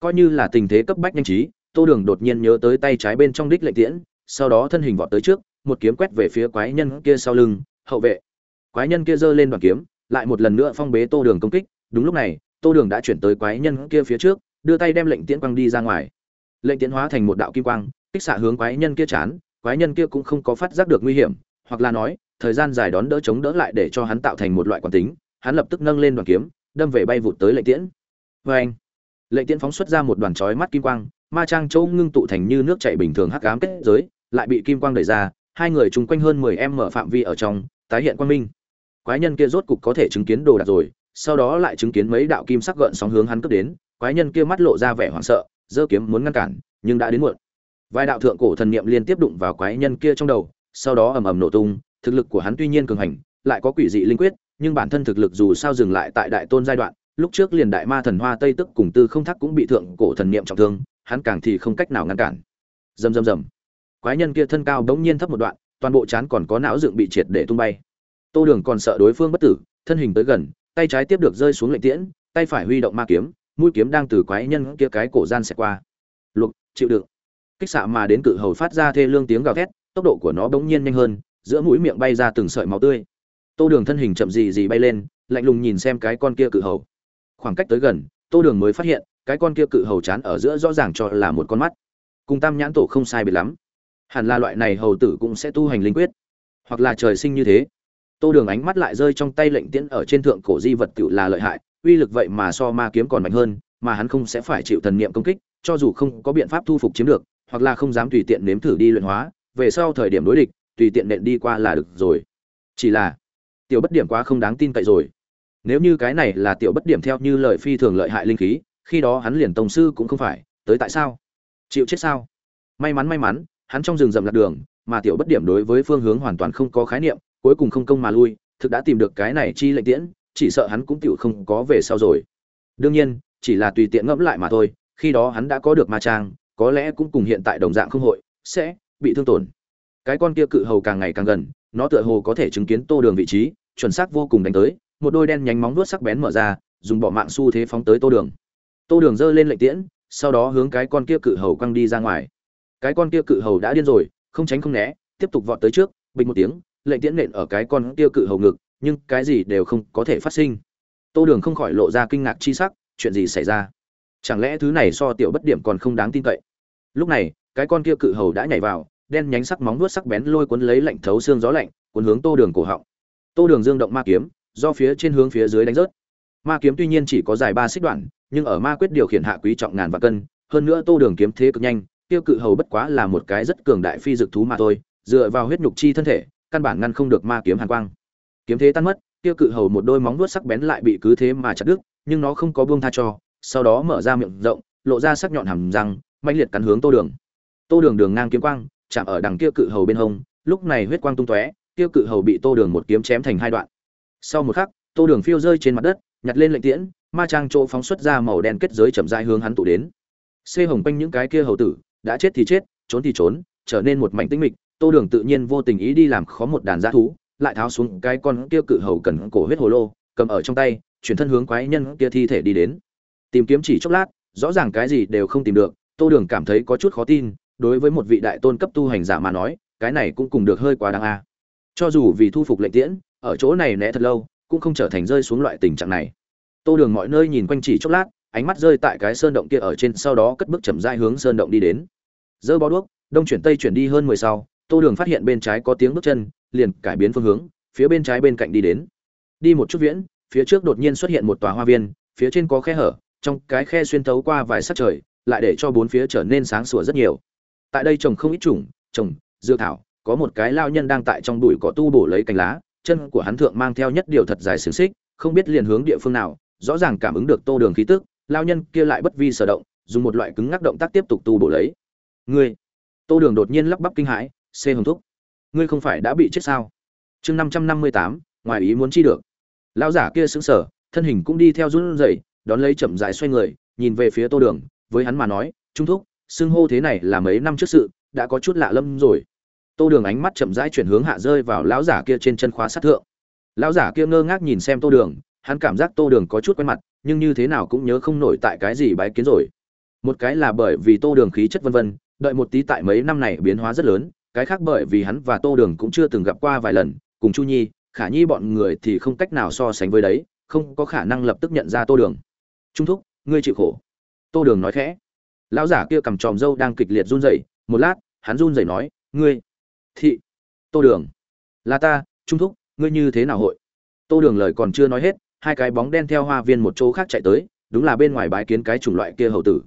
Coi như là tình thế cấp bách nhanh trí, tô đường đột nhiên nhớ tới tay trái bên trong đích lệnh tiễn, sau đó thân hình vọt tới trước, một kiếm quét về phía quái nhân kia sau lưng, hậu vệ. Quái nhân kia giơ lên đoạn kiếm, lại một lần nữa phong bế tô đường công kích. Đúng lúc này tô đường đã chuyển tới quái nhân kia phía trước, đưa tay đem lệnh tiễn quăng đi ra ngoài. Lệnh tiễn hóa thành một đạo kim quang, kích xạ hướng quái nhân kia chán, quái nhân kia cũng không có phát giác được nguy hiểm, hoặc là nói, thời gian dài đón đỡ chống đỡ lại để cho hắn tạo thành một loại quán tính, hắn lập tức nâng lên đoàn kiếm, đâm về bay vụt tới lệnh tiễn. Vê anh lệnh tiễn phóng xuất ra một đoàn chói mắt kim quang, ma trang châu ngưng tụ thành như nước chảy bình thường hắc ám kết giới, lại bị kim quang đẩy ra, hai người chung quanh hơn mười em mở phạm vi ở trong, tái hiện quang minh. Quái nhân kia rốt cục có thể chứng kiến đồ đạc rồi sau đó lại chứng kiến mấy đạo kim sắc gợn sóng hướng hắn cướp đến, quái nhân kia mắt lộ ra vẻ hoảng sợ, giơ kiếm muốn ngăn cản, nhưng đã đến muộn. Vài đạo thượng cổ thần niệm liên tiếp đụng vào quái nhân kia trong đầu, sau đó ầm ầm nổ tung, thực lực của hắn tuy nhiên cường hành, lại có quỷ dị linh quyết, nhưng bản thân thực lực dù sao dừng lại tại đại tôn giai đoạn, lúc trước liền đại ma thần hoa tây tức cùng tư không thắc cũng bị thượng cổ thần niệm trọng thương, hắn càng thì không cách nào ngăn cản. Rầm rầm rầm. Quái nhân kia thân cao bỗng nhiên thấp một đoạn, toàn bộ chán còn có não dựng bị triệt để tung bay. Tô đường còn sợ đối phương bất tử, thân hình tới gần tay trái tiếp được rơi xuống lệnh tiễn, tay phải huy động ma kiếm, mũi kiếm đang từ quái nhân kia cái cổ gian xẹt qua. Lục, chịu đựng. Kích xạ mà đến cự hầu phát ra thê lương tiếng gào thét, tốc độ của nó bỗng nhiên nhanh hơn, giữa mũi miệng bay ra từng sợi máu tươi. Tô đường thân hình chậm gì gì bay lên, lạnh lùng nhìn xem cái con kia cự hầu. Khoảng cách tới gần, tô đường mới phát hiện, cái con kia cự hầu chán ở giữa rõ ràng cho là một con mắt. Cùng tam nhãn tổ không sai biệt lắm. Hẳn là loại này hầu tử cũng sẽ tu hành linh quyết. Hoặc là trời sinh như thế tô đường ánh mắt lại rơi trong tay lệnh tiễn ở trên thượng cổ di vật tự là lợi hại, uy lực vậy mà so ma kiếm còn mạnh hơn, mà hắn không sẽ phải chịu thần niệm công kích, cho dù không có biện pháp thu phục chiếm được, hoặc là không dám tùy tiện nếm thử đi luyện hóa, về sau thời điểm đối địch, tùy tiện nện đi qua là được rồi. Chỉ là, tiểu bất điểm quá không đáng tin cậy rồi. Nếu như cái này là tiểu bất điểm theo như lời phi thường lợi hại linh khí, khi đó hắn liền tổng sư cũng không phải, tới tại sao? Chịu chết sao? May mắn may mắn, hắn trong rừng rậm lạc đường, mà tiểu bất điểm đối với phương hướng hoàn toàn không có khái niệm cuối cùng không công mà lui, thực đã tìm được cái này chi lệnh tiễn, chỉ sợ hắn cũng tiểu không có về sau rồi. Đương nhiên, chỉ là tùy tiện ngẫm lại mà thôi, khi đó hắn đã có được ma trang, có lẽ cũng cùng hiện tại đồng dạng không hội, sẽ bị thương tổn. Cái con kia cự hầu càng ngày càng gần, nó tựa hồ có thể chứng kiến tô đường vị trí, chuẩn xác vô cùng đánh tới, một đôi đen nhánh móng vuốt sắc bén mở ra, dùng bỏ mạng xu thế phóng tới tô đường. Tô đường giơ lên lệnh tiễn, sau đó hướng cái con kia cự hầu quăng đi ra ngoài. Cái con kia cự hầu đã điên rồi, không tránh không né, tiếp tục vọt tới trước bình một tiếng lệnh tiễn nện ở cái con tiêu cự hầu ngực, nhưng cái gì đều không có thể phát sinh. Tô đường không khỏi lộ ra kinh ngạc chi sắc, chuyện gì xảy ra? Chẳng lẽ thứ này so tiểu bất điểm còn không đáng tin cậy? Lúc này, cái con kia cự hầu đã nhảy vào, đen nhánh sắc móng vuốt sắc bén lôi cuốn lấy lạnh thấu xương gió lạnh, cuốn hướng tô đường cổ họng. Tô đường dương động ma kiếm, do phía trên hướng phía dưới đánh rớt. Ma kiếm tuy nhiên chỉ có dài ba xích đoạn, nhưng ở ma quyết điều khiển hạ quý trọng ngàn và cân, hơn nữa tô đường kiếm thế cực nhanh tiêu cự hầu bất quá là một cái rất cường đại phi dực thú mà thôi, dựa vào huyết nhục chi thân thể căn bản ngăn không được ma kiếm hàn quang. Kiếm thế tan mất, kia cự hầu một đôi móng vuốt sắc bén lại bị cứ thế mà chặt đứt, nhưng nó không có buông tha cho, sau đó mở ra miệng rộng, lộ ra sắc nhọn hàm răng mạnh liệt cắn hướng tô đường. Tô đường đường ngang kiếm quang, chạm ở đằng kia cự hầu bên hông, lúc này huyết quang tung tóe, kia cự hầu bị tô đường một kiếm chém thành hai đoạn. Sau một khắc, tô đường phiêu rơi trên mặt đất, nhặt lên lệnh tiễn, ma trang chỗ phóng xuất ra màu đen kết giới chậm rãi hướng hắn tụ đến. Xê hồng quanh những cái kia hầu tử, đã chết thì chết, trốn thì trốn, trở nên một mảnh tĩnh mịch tô đường tự nhiên vô tình ý đi làm khó một đàn g thú, lại tháo xuống cái con kia cự hầu cần cổ huyết hồ lô, cầm ở trong tay, chuyển thân hướng quái nhân kia thi thể đi đến. Tìm kiếm chỉ chốc lát, rõ ràng cái gì đều không tìm được, tô đường cảm thấy có chút khó tin, đối với một vị đại tôn cấp tu hành giả mà nói, cái này cũng cùng được hơi quá đáng a. Cho dù vì thu phục lệnh tiễn, ở chỗ này né thật lâu, cũng không trở thành rơi xuống loại tình trạng này. Tô đường mọi nơi nhìn quanh chỉ chốc lát, ánh mắt rơi tại cái sơn động kia ở trên, sau đó cất bước chậm rãi hướng sơn động đi đến. Dơ bó đuốc, đông chuyển tây chuyển đi hơn mười sau tô đường phát hiện bên trái có tiếng bước chân, liền cải biến phương hướng, phía bên trái bên cạnh đi đến. Đi một chút viễn, phía trước đột nhiên xuất hiện một tòa hoa viên, phía trên có khe hở, trong cái khe xuyên tấu qua vài sắc trời, lại để cho bốn phía trở nên sáng sủa rất nhiều. Tại đây trồng không ít chủng trồng, dưa thảo, có một cái lao nhân đang tại trong bụi cỏ tu bổ lấy cành lá, chân của hắn thượng mang theo nhất điều thật dài xiềng xích, không biết liền hướng địa phương nào, rõ ràng cảm ứng được tô đường khí tức, lao nhân kia lại bất vi sở động, dùng một loại cứng ngắc động tác tiếp tục tu bổ lấy. Ngươi! Tô đường đột nhiên lắp bắp kinh hãi c hồng thúc, ngươi không phải đã bị chết sao? Chương năm trăm năm mươi tám, ngoài ý muốn chi được. Lão giả kia xứng sở thân hình cũng đi theo run rẩy, đón lấy chậm dại xoay người, nhìn về phía tô đường, với hắn mà nói, trung thúc, xưng hô thế này là mấy năm trước sự, đã có chút lạ lâm rồi. Tô đường ánh mắt chậm rãi chuyển hướng hạ rơi vào lão giả kia trên chân khóa sát thượng. Lão giả kia ngơ ngác nhìn xem tô đường, hắn cảm giác tô đường có chút quen mặt, nhưng như thế nào cũng nhớ không nổi tại cái gì bái kiến rồi. Một cái là bởi vì tô đường khí chất vân vân, đợi một tí tại mấy năm này biến hóa rất lớn cái khác bởi vì hắn và tô đường cũng chưa từng gặp qua vài lần, cùng chu nhi, khả nhi bọn người thì không cách nào so sánh với đấy, không có khả năng lập tức nhận ra tô đường. Trung thúc, ngươi chịu khổ. Tô đường nói khẽ. Lão giả kia cầm tròm râu đang kịch liệt run rẩy, một lát, hắn run rẩy nói, ngươi, thị, tô đường. Là ta, trung thúc, ngươi như thế nào hội? Tô đường lời còn chưa nói hết, hai cái bóng đen theo hoa viên một chỗ khác chạy tới, đúng là bên ngoài bãi kiến cái chủng loại kia hầu tử.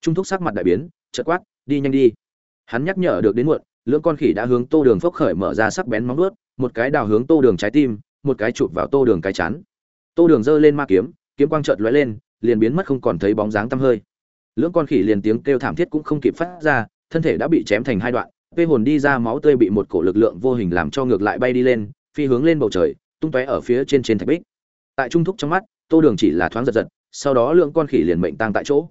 Trung thúc sắc mặt đại biến, chợt quát, đi nhanh đi. Hắn nhắc nhở được đến muộn lưỡng con khỉ đã hướng tô đường phốc khởi mở ra sắc bén móng vuốt, một cái đào hướng tô đường trái tim, một cái chụp vào tô đường cái chán. Tô đường giơ lên ma kiếm kiếm quang trợt lóe lên, liền biến mất không còn thấy bóng dáng tăm hơi. Lưỡng con khỉ liền tiếng kêu thảm thiết cũng không kịp phát ra, thân thể đã bị chém thành hai đoạn vê hồn đi ra máu tươi bị một cổ lực lượng vô hình làm cho ngược lại bay đi lên, phi hướng lên bầu trời, tung tóe ở phía trên trên thạch bích. Tại trung thúc trong mắt, tô đường chỉ là thoáng giật giật, sau đó lượng con khỉ liền mệnh tăng tại chỗ.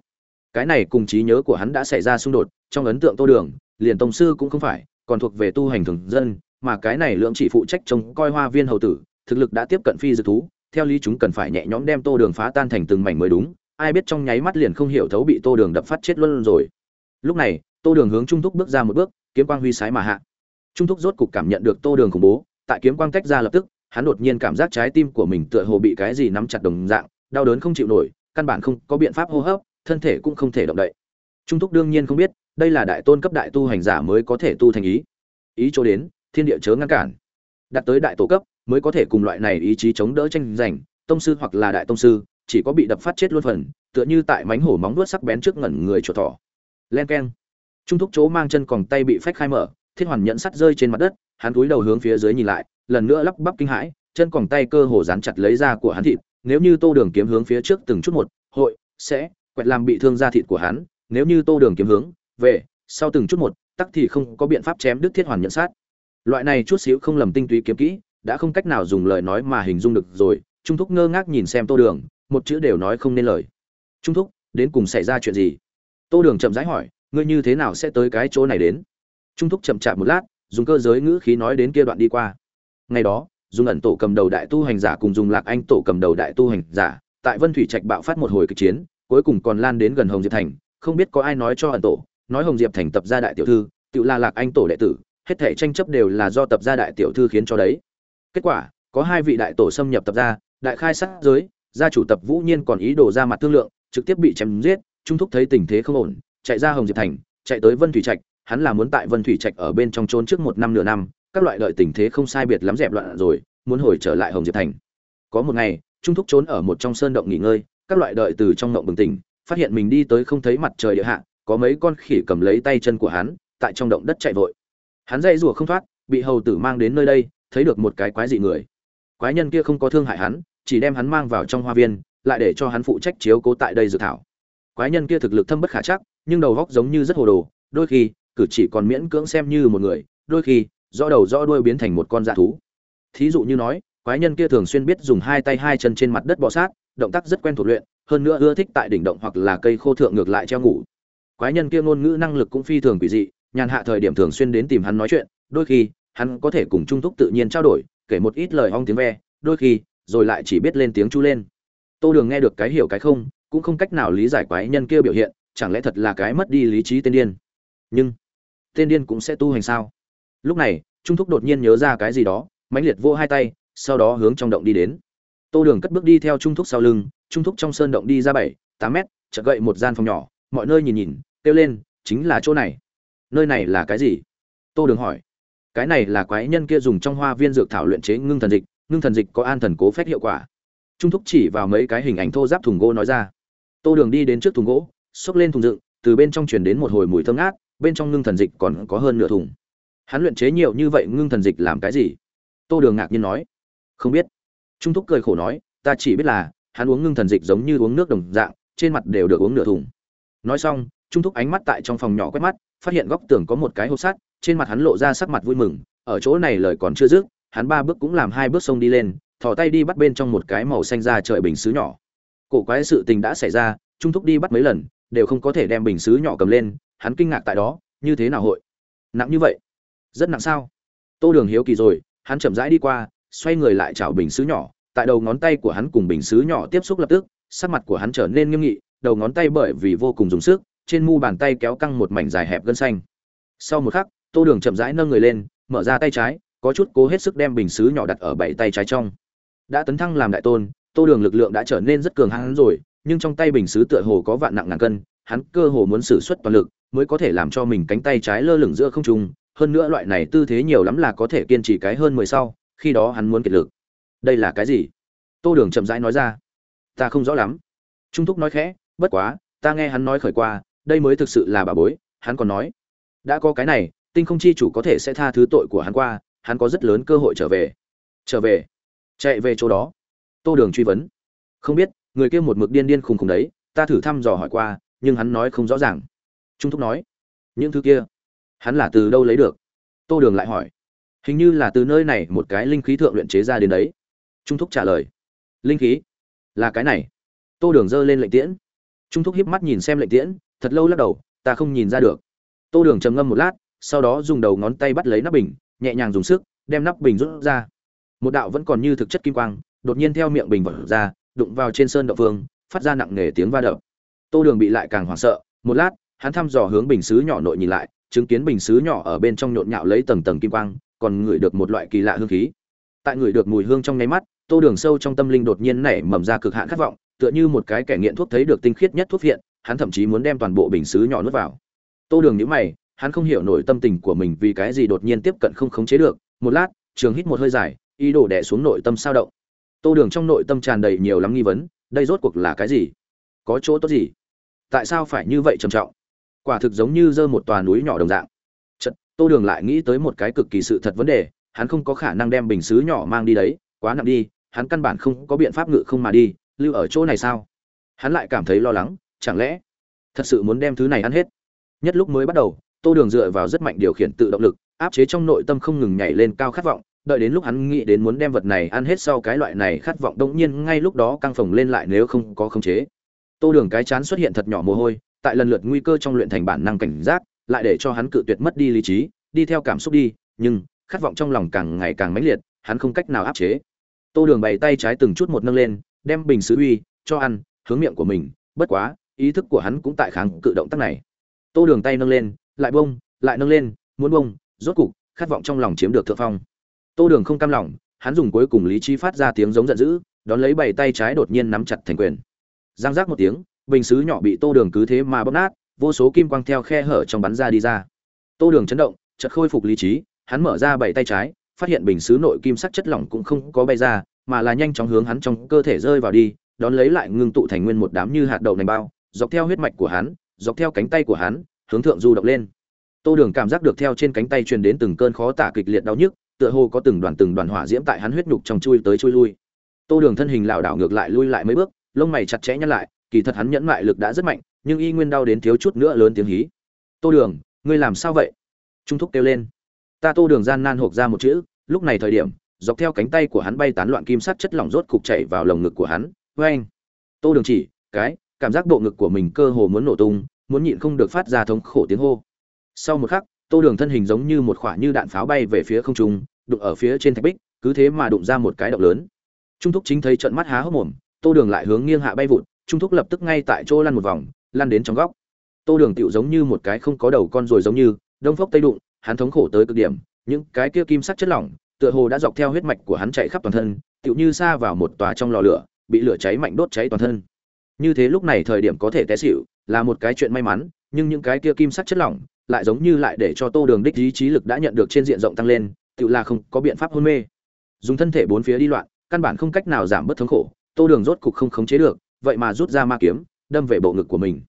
Cái này cùng trí nhớ của hắn đã xảy ra xung đột, trong ấn tượng tô đường liền tông sư cũng không phải, còn thuộc về tu hành thường dân, mà cái này lượng chỉ phụ trách trông coi hoa viên hầu tử, thực lực đã tiếp cận phi dự thú, theo lý chúng cần phải nhẹ nhõm đem tô đường phá tan thành từng mảnh mới đúng, ai biết trong nháy mắt liền không hiểu thấu bị tô đường đập phát chết luôn rồi. Lúc này, tô đường hướng trung thúc bước ra một bước, kiếm quang huy sái mà hạ. Trung thúc rốt cục cảm nhận được tô đường khủng bố, tại kiếm quang tách ra lập tức, hắn đột nhiên cảm giác trái tim của mình tựa hồ bị cái gì nắm chặt đồng dạng, đau đớn không chịu nổi, căn bản không có biện pháp hô hấp, thân thể cũng không thể động đậy. Trung thúc đương nhiên không biết đây là đại tôn cấp đại tu hành giả mới có thể tu thành ý. Ý chỗ đến, thiên địa chớ ngăn cản. Đặt tới đại tổ cấp, mới có thể cùng loại này ý chí chống đỡ tranh giành, tông sư hoặc là đại tông sư, chỉ có bị đập phát chết luôn phần, tựa như tại mánh hổ móng vuốt sắc bén trước ngẩn người chuột thỏ. Len keng. Trung thúc chỗ mang chân còn tay bị phách khai mở, thiết hoàn nhận sắt rơi trên mặt đất, hắn cúi đầu hướng phía dưới nhìn lại, lần nữa lắp bắp kinh hãi, chân còn tay cơ hồ dán chặt lấy da của hắn thịt, nếu như tô đường kiếm hướng phía trước từng chút một, hội, sẽ, quẹt làm bị thương da thịt của hắn, nếu như tô đường kiếm hướng về, sau từng chút một, tắc thì không có biện pháp chém đứt thiết hoàn nhận sát. Loại này chút xíu không lầm tinh túy kiếm kỹ, đã không cách nào dùng lời nói mà hình dung được rồi, trung thúc ngơ ngác nhìn xem tô đường, một chữ đều nói không nên lời. Trung thúc, đến cùng xảy ra chuyện gì? Tô đường chậm rãi hỏi, ngươi như thế nào sẽ tới cái chỗ này đến? Trung thúc chậm chạp một lát, dùng cơ giới ngữ khí nói đến kia đoạn đi qua. Ngày đó, dùng ẩn tổ cầm đầu đại tu hành giả cùng dùng lạc anh tổ cầm đầu đại tu hành giả, tại vân thủy trạch bạo phát một hồi kịch chiến, cuối cùng còn lan đến gần hồng diệp thành, không biết có ai nói cho ẩn tổ nói hồng diệp thành tập gia đại tiểu thư, tự là lạc anh tổ đệ tử, hết thể tranh chấp đều là do tập gia đại tiểu thư khiến cho đấy. Kết quả, có hai vị đại tổ xâm nhập tập gia, đại khai sát giới, gia chủ tập vũ nhiên còn ý đồ ra mặt thương lượng, trực tiếp bị chém giết, trung thúc thấy tình thế không ổn, chạy ra hồng diệp thành, chạy tới vân thủy trạch, hắn là muốn tại vân thủy trạch ở bên trong trốn trước một năm nửa năm, các loại đợi tình thế không sai biệt lắm dẹp loạn rồi, muốn hồi trở lại hồng diệp thành. Có một ngày, trung thúc trốn ở một trong sơn động nghỉ ngơi, các loại đợi từ trong ngộng bừng tỉnh, phát hiện mình đi tới không thấy mặt trời địa hạ có mấy con khỉ cầm lấy tay chân của hắn, tại trong động đất chạy vội. Hắn dây rùa không thoát, bị hầu tử mang đến nơi đây, thấy được một cái quái dị người. Quái nhân kia không có thương hại hắn, chỉ đem hắn mang vào trong hoa viên, lại để cho hắn phụ trách chiếu cố tại đây dự thảo. Quái nhân kia thực lực thâm bất khả chắc, nhưng đầu góc giống như rất hồ đồ, đôi khi, cử chỉ còn miễn cưỡng xem như một người, đôi khi, rõ đầu rõ đuôi biến thành một con dạ thú. Thí dụ như nói, quái nhân kia thường xuyên biết dùng hai tay hai chân trên mặt đất bò sát, động tác rất quen thuộc luyện, hơn nữa ưa thích tại đỉnh động hoặc là cây khô thượng ngược lại treo ngủ quái nhân kia ngôn ngữ năng lực cũng phi thường quỷ dị, nhàn hạ thời điểm thường xuyên đến tìm hắn nói chuyện, đôi khi, hắn có thể cùng trung thúc tự nhiên trao đổi, kể một ít lời hong tiếng ve, đôi khi, rồi lại chỉ biết lên tiếng chu lên. Tô đường nghe được cái hiểu cái không, cũng không cách nào lý giải quái nhân kia biểu hiện, chẳng lẽ thật là cái mất đi lý trí tên điên? Nhưng, tên điên cũng sẽ tu hành sao? Lúc này, trung thúc đột nhiên nhớ ra cái gì đó, mãnh liệt vô hai tay, sau đó hướng trong động đi đến. Tô đường cất bước đi theo trung thúc sau lưng, trung thúc trong sơn động đi ra bảy, tám mét, chợt gậy một gian phòng nhỏ, mọi nơi nhìn nhìn kêu lên, chính là chỗ này. Nơi này là cái gì? Tô đường hỏi. Cái này là quái nhân kia dùng trong hoa viên dược thảo luyện chế ngưng thần dịch, ngưng thần dịch có an thần cố phép hiệu quả. Trung thúc chỉ vào mấy cái hình ảnh thô giáp thùng gỗ nói ra. Tô đường đi đến trước thùng gỗ, xốc lên thùng dựng, từ bên trong truyền đến một hồi mùi thơm ngát, bên trong ngưng thần dịch còn có hơn nửa thùng. Hắn luyện chế nhiều như vậy ngưng thần dịch làm cái gì? Tô đường ngạc nhiên nói. Không biết. Trung thúc cười khổ nói, ta chỉ biết là, hắn uống ngưng thần dịch giống như uống nước đồng dạng, trên mặt đều được uống nửa thùng. Nói xong trung thúc ánh mắt tại trong phòng nhỏ quét mắt, phát hiện góc tường có một cái hộp sắt, trên mặt hắn lộ ra sắc mặt vui mừng, ở chỗ này lời còn chưa dứt, hắn ba bước cũng làm hai bước sông đi lên, thò tay đi bắt bên trong một cái màu xanh ra trời bình xứ nhỏ. Cổ quái sự tình đã xảy ra, trung thúc đi bắt mấy lần, đều không có thể đem bình xứ nhỏ cầm lên, hắn kinh ngạc tại đó, như thế nào hội? Nặng như vậy? Rất nặng sao? Tô đường hiếu kỳ rồi, hắn chậm rãi đi qua, xoay người lại chảo bình xứ nhỏ, tại đầu ngón tay của hắn cùng bình xứ nhỏ tiếp xúc lập tức, sắc mặt của hắn trở nên nghiêm nghị, đầu ngón tay bởi vì vô cùng dùng sức trên mu bàn tay kéo căng một mảnh dài hẹp gân xanh. Sau một khắc, tô đường chậm rãi nâng người lên, mở ra tay trái, có chút cố hết sức đem bình xứ nhỏ đặt ở bảy tay trái trong. Đã tấn thăng làm đại tôn, tô đường lực lượng đã trở nên rất cường hãn rồi, nhưng trong tay bình xứ tựa hồ có vạn nặng ngàn cân, hắn cơ hồ muốn sử xuất toàn lực mới có thể làm cho mình cánh tay trái lơ lửng giữa không trung. Hơn nữa loại này tư thế nhiều lắm là có thể kiên trì cái hơn mười sau, khi đó hắn muốn kiệt lực. Đây là cái gì? Tô đường chậm rãi nói ra. Ta không rõ lắm. Trung thúc nói khẽ, bất quá, ta nghe hắn nói khởi qua đây mới thực sự là bà bối, hắn còn nói. Đã có cái này, tinh không chi chủ có thể sẽ tha thứ tội của hắn qua, hắn có rất lớn cơ hội trở về. Trở về. Chạy về chỗ đó. Tô đường truy vấn. Không biết, người kia một mực điên điên khùng khùng đấy, ta thử thăm dò hỏi qua, nhưng hắn nói không rõ ràng. Trung thúc nói. Những thứ kia, hắn là từ đâu lấy được? Tô đường lại hỏi. Hình như là từ nơi này một cái linh khí thượng luyện chế ra đến đấy. Trung thúc trả lời. Linh khí? Là cái này. Tô đường giơ lên lệnh tiễn. Trung thúc hiếp mắt nhìn xem lệnh tiễn thật lâu lắc đầu, ta không nhìn ra được. Tô đường trầm ngâm một lát, sau đó dùng đầu ngón tay bắt lấy nắp bình, nhẹ nhàng dùng sức, đem nắp bình rút ra. Một đạo vẫn còn như thực chất kim quang, đột nhiên theo miệng bình vật ra, đụng vào trên sơn đậu phương phát ra nặng nề tiếng va đập. Tô đường bị lại càng hoảng sợ, một lát, hắn thăm dò hướng bình xứ nhỏ nội nhìn lại, chứng kiến bình xứ nhỏ ở bên trong nhộn nhạo lấy tầng tầng kim quang, còn ngửi được một loại kỳ lạ hương khí. Tại ngửi được mùi hương trong nháy mắt, tô đường sâu trong tâm linh đột nhiên nảy mầm ra cực hạn khát vọng, tựa như một cái kẻ nghiện thuốc thấy được tinh khiết nhất thuốc viện hắn thậm chí muốn đem toàn bộ bình xứ nhỏ nuốt vào. Tô đường nhíu mày hắn không hiểu nổi tâm tình của mình vì cái gì đột nhiên tiếp cận không khống chế được. Một lát trường hít một hơi dài ý đồ đè xuống nội tâm sao động. Tô đường trong nội tâm tràn đầy nhiều lắm nghi vấn đây rốt cuộc là cái gì? Có chỗ tốt gì? Tại sao phải như vậy trầm trọng? Quả thực giống như dơ một tòa núi nhỏ đồng dạng. Chật, tô đường lại nghĩ tới một cái cực kỳ sự thật vấn đề hắn không có khả năng đem bình xứ nhỏ mang đi đấy quá nặng đi hắn căn bản không có biện pháp ngự không mà đi lưu ở chỗ này sao? Hắn lại cảm thấy lo lắng chẳng lẽ thật sự muốn đem thứ này ăn hết? Nhất lúc mới bắt đầu, tô đường dựa vào rất mạnh điều khiển tự động lực, áp chế trong nội tâm không ngừng nhảy lên cao khát vọng, đợi đến lúc hắn nghĩ đến muốn đem vật này ăn hết sau cái loại này khát vọng đông nhiên ngay lúc đó căng phồng lên lại nếu không có khống chế. Tô đường cái chán xuất hiện thật nhỏ mồ hôi, tại lần lượt nguy cơ trong luyện thành bản năng cảnh giác, lại để cho hắn cự tuyệt mất đi lý trí, đi theo cảm xúc đi, nhưng khát vọng trong lòng càng ngày càng mãnh liệt, hắn không cách nào áp chế. Tô đường bày tay trái từng chút một nâng lên, đem bình sứ uy cho ăn, hướng miệng của mình, bất quá ý thức của hắn cũng tại kháng cự động tác này. Tô đường tay nâng lên, lại bông lại nâng lên, muốn bông rốt cục, khát vọng trong lòng chiếm được thượng phong. Tô đường không cam lòng, hắn dùng cuối cùng lý trí phát ra tiếng giống giận dữ, đón lấy bảy tay trái đột nhiên nắm chặt thành quyền. Giang giác một tiếng, bình xứ nhỏ bị tô đường cứ thế mà bóp nát, vô số kim quang theo khe hở trong bắn ra đi ra. Tô đường chấn động, chợt khôi phục lý trí, hắn mở ra bảy tay trái, phát hiện bình xứ nội kim sắc chất lỏng cũng không có bay ra, mà là nhanh chóng hướng hắn trong cơ thể rơi vào đi, đón lấy lại ngưng tụ thành nguyên một đám như hạt đậu nành bao dọc theo huyết mạch của hắn, dọc theo cánh tay của hắn, hướng thượng du động lên. Tô đường cảm giác được theo trên cánh tay truyền đến từng cơn khó tả kịch liệt đau nhức, tựa hồ có từng đoàn từng đoàn hỏa diễm tại hắn huyết nhục trong chui tới chui lui. Tô đường thân hình lảo đảo ngược lại lui lại mấy bước, lông mày chặt chẽ nhăn lại, kỳ thật hắn nhẫn mại lực đã rất mạnh, nhưng y nguyên đau đến thiếu chút nữa lớn tiếng hí. Tô đường, ngươi làm sao vậy? Trung thúc kêu lên. Ta tô đường gian nan hộc ra một chữ, lúc này thời điểm, dọc theo cánh tay của hắn bay tán loạn kim sắt chất lỏng rốt cục chảy vào lồng ngực của hắn. Vê tô đường chỉ, cái cảm giác bộ ngực của mình cơ hồ muốn nổ tung, muốn nhịn không được phát ra thống khổ tiếng hô. Sau một khắc, tô đường thân hình giống như một khoả như đạn pháo bay về phía không trung, đụng ở phía trên thạch bích, cứ thế mà đụng ra một cái động lớn. Trung thúc chính thấy trận mắt há hốc mồm, tô đường lại hướng nghiêng hạ bay vụt, trung thúc lập tức ngay tại chỗ lăn một vòng, lăn đến trong góc. Tô đường tựu giống như một cái không có đầu con rồi giống như, đông phốc tây đụng, hắn thống khổ tới cực điểm, những cái kia kim sắc chất lỏng, tựa hồ đã dọc theo huyết mạch của hắn chạy khắp toàn thân, tựu như xa vào một tòa trong lò lửa, bị lửa cháy mạnh đốt cháy toàn thân như thế lúc này thời điểm có thể té xỉu, là một cái chuyện may mắn, nhưng những cái kia kim sắc chất lỏng lại giống như lại để cho tô đường đích ý trí lực đã nhận được trên diện rộng tăng lên, tự là không có biện pháp hôn mê. Dùng thân thể bốn phía đi loạn, căn bản không cách nào giảm bớt thống khổ, tô đường rốt cục không khống chế được, vậy mà rút ra ma kiếm, đâm về bộ ngực của mình.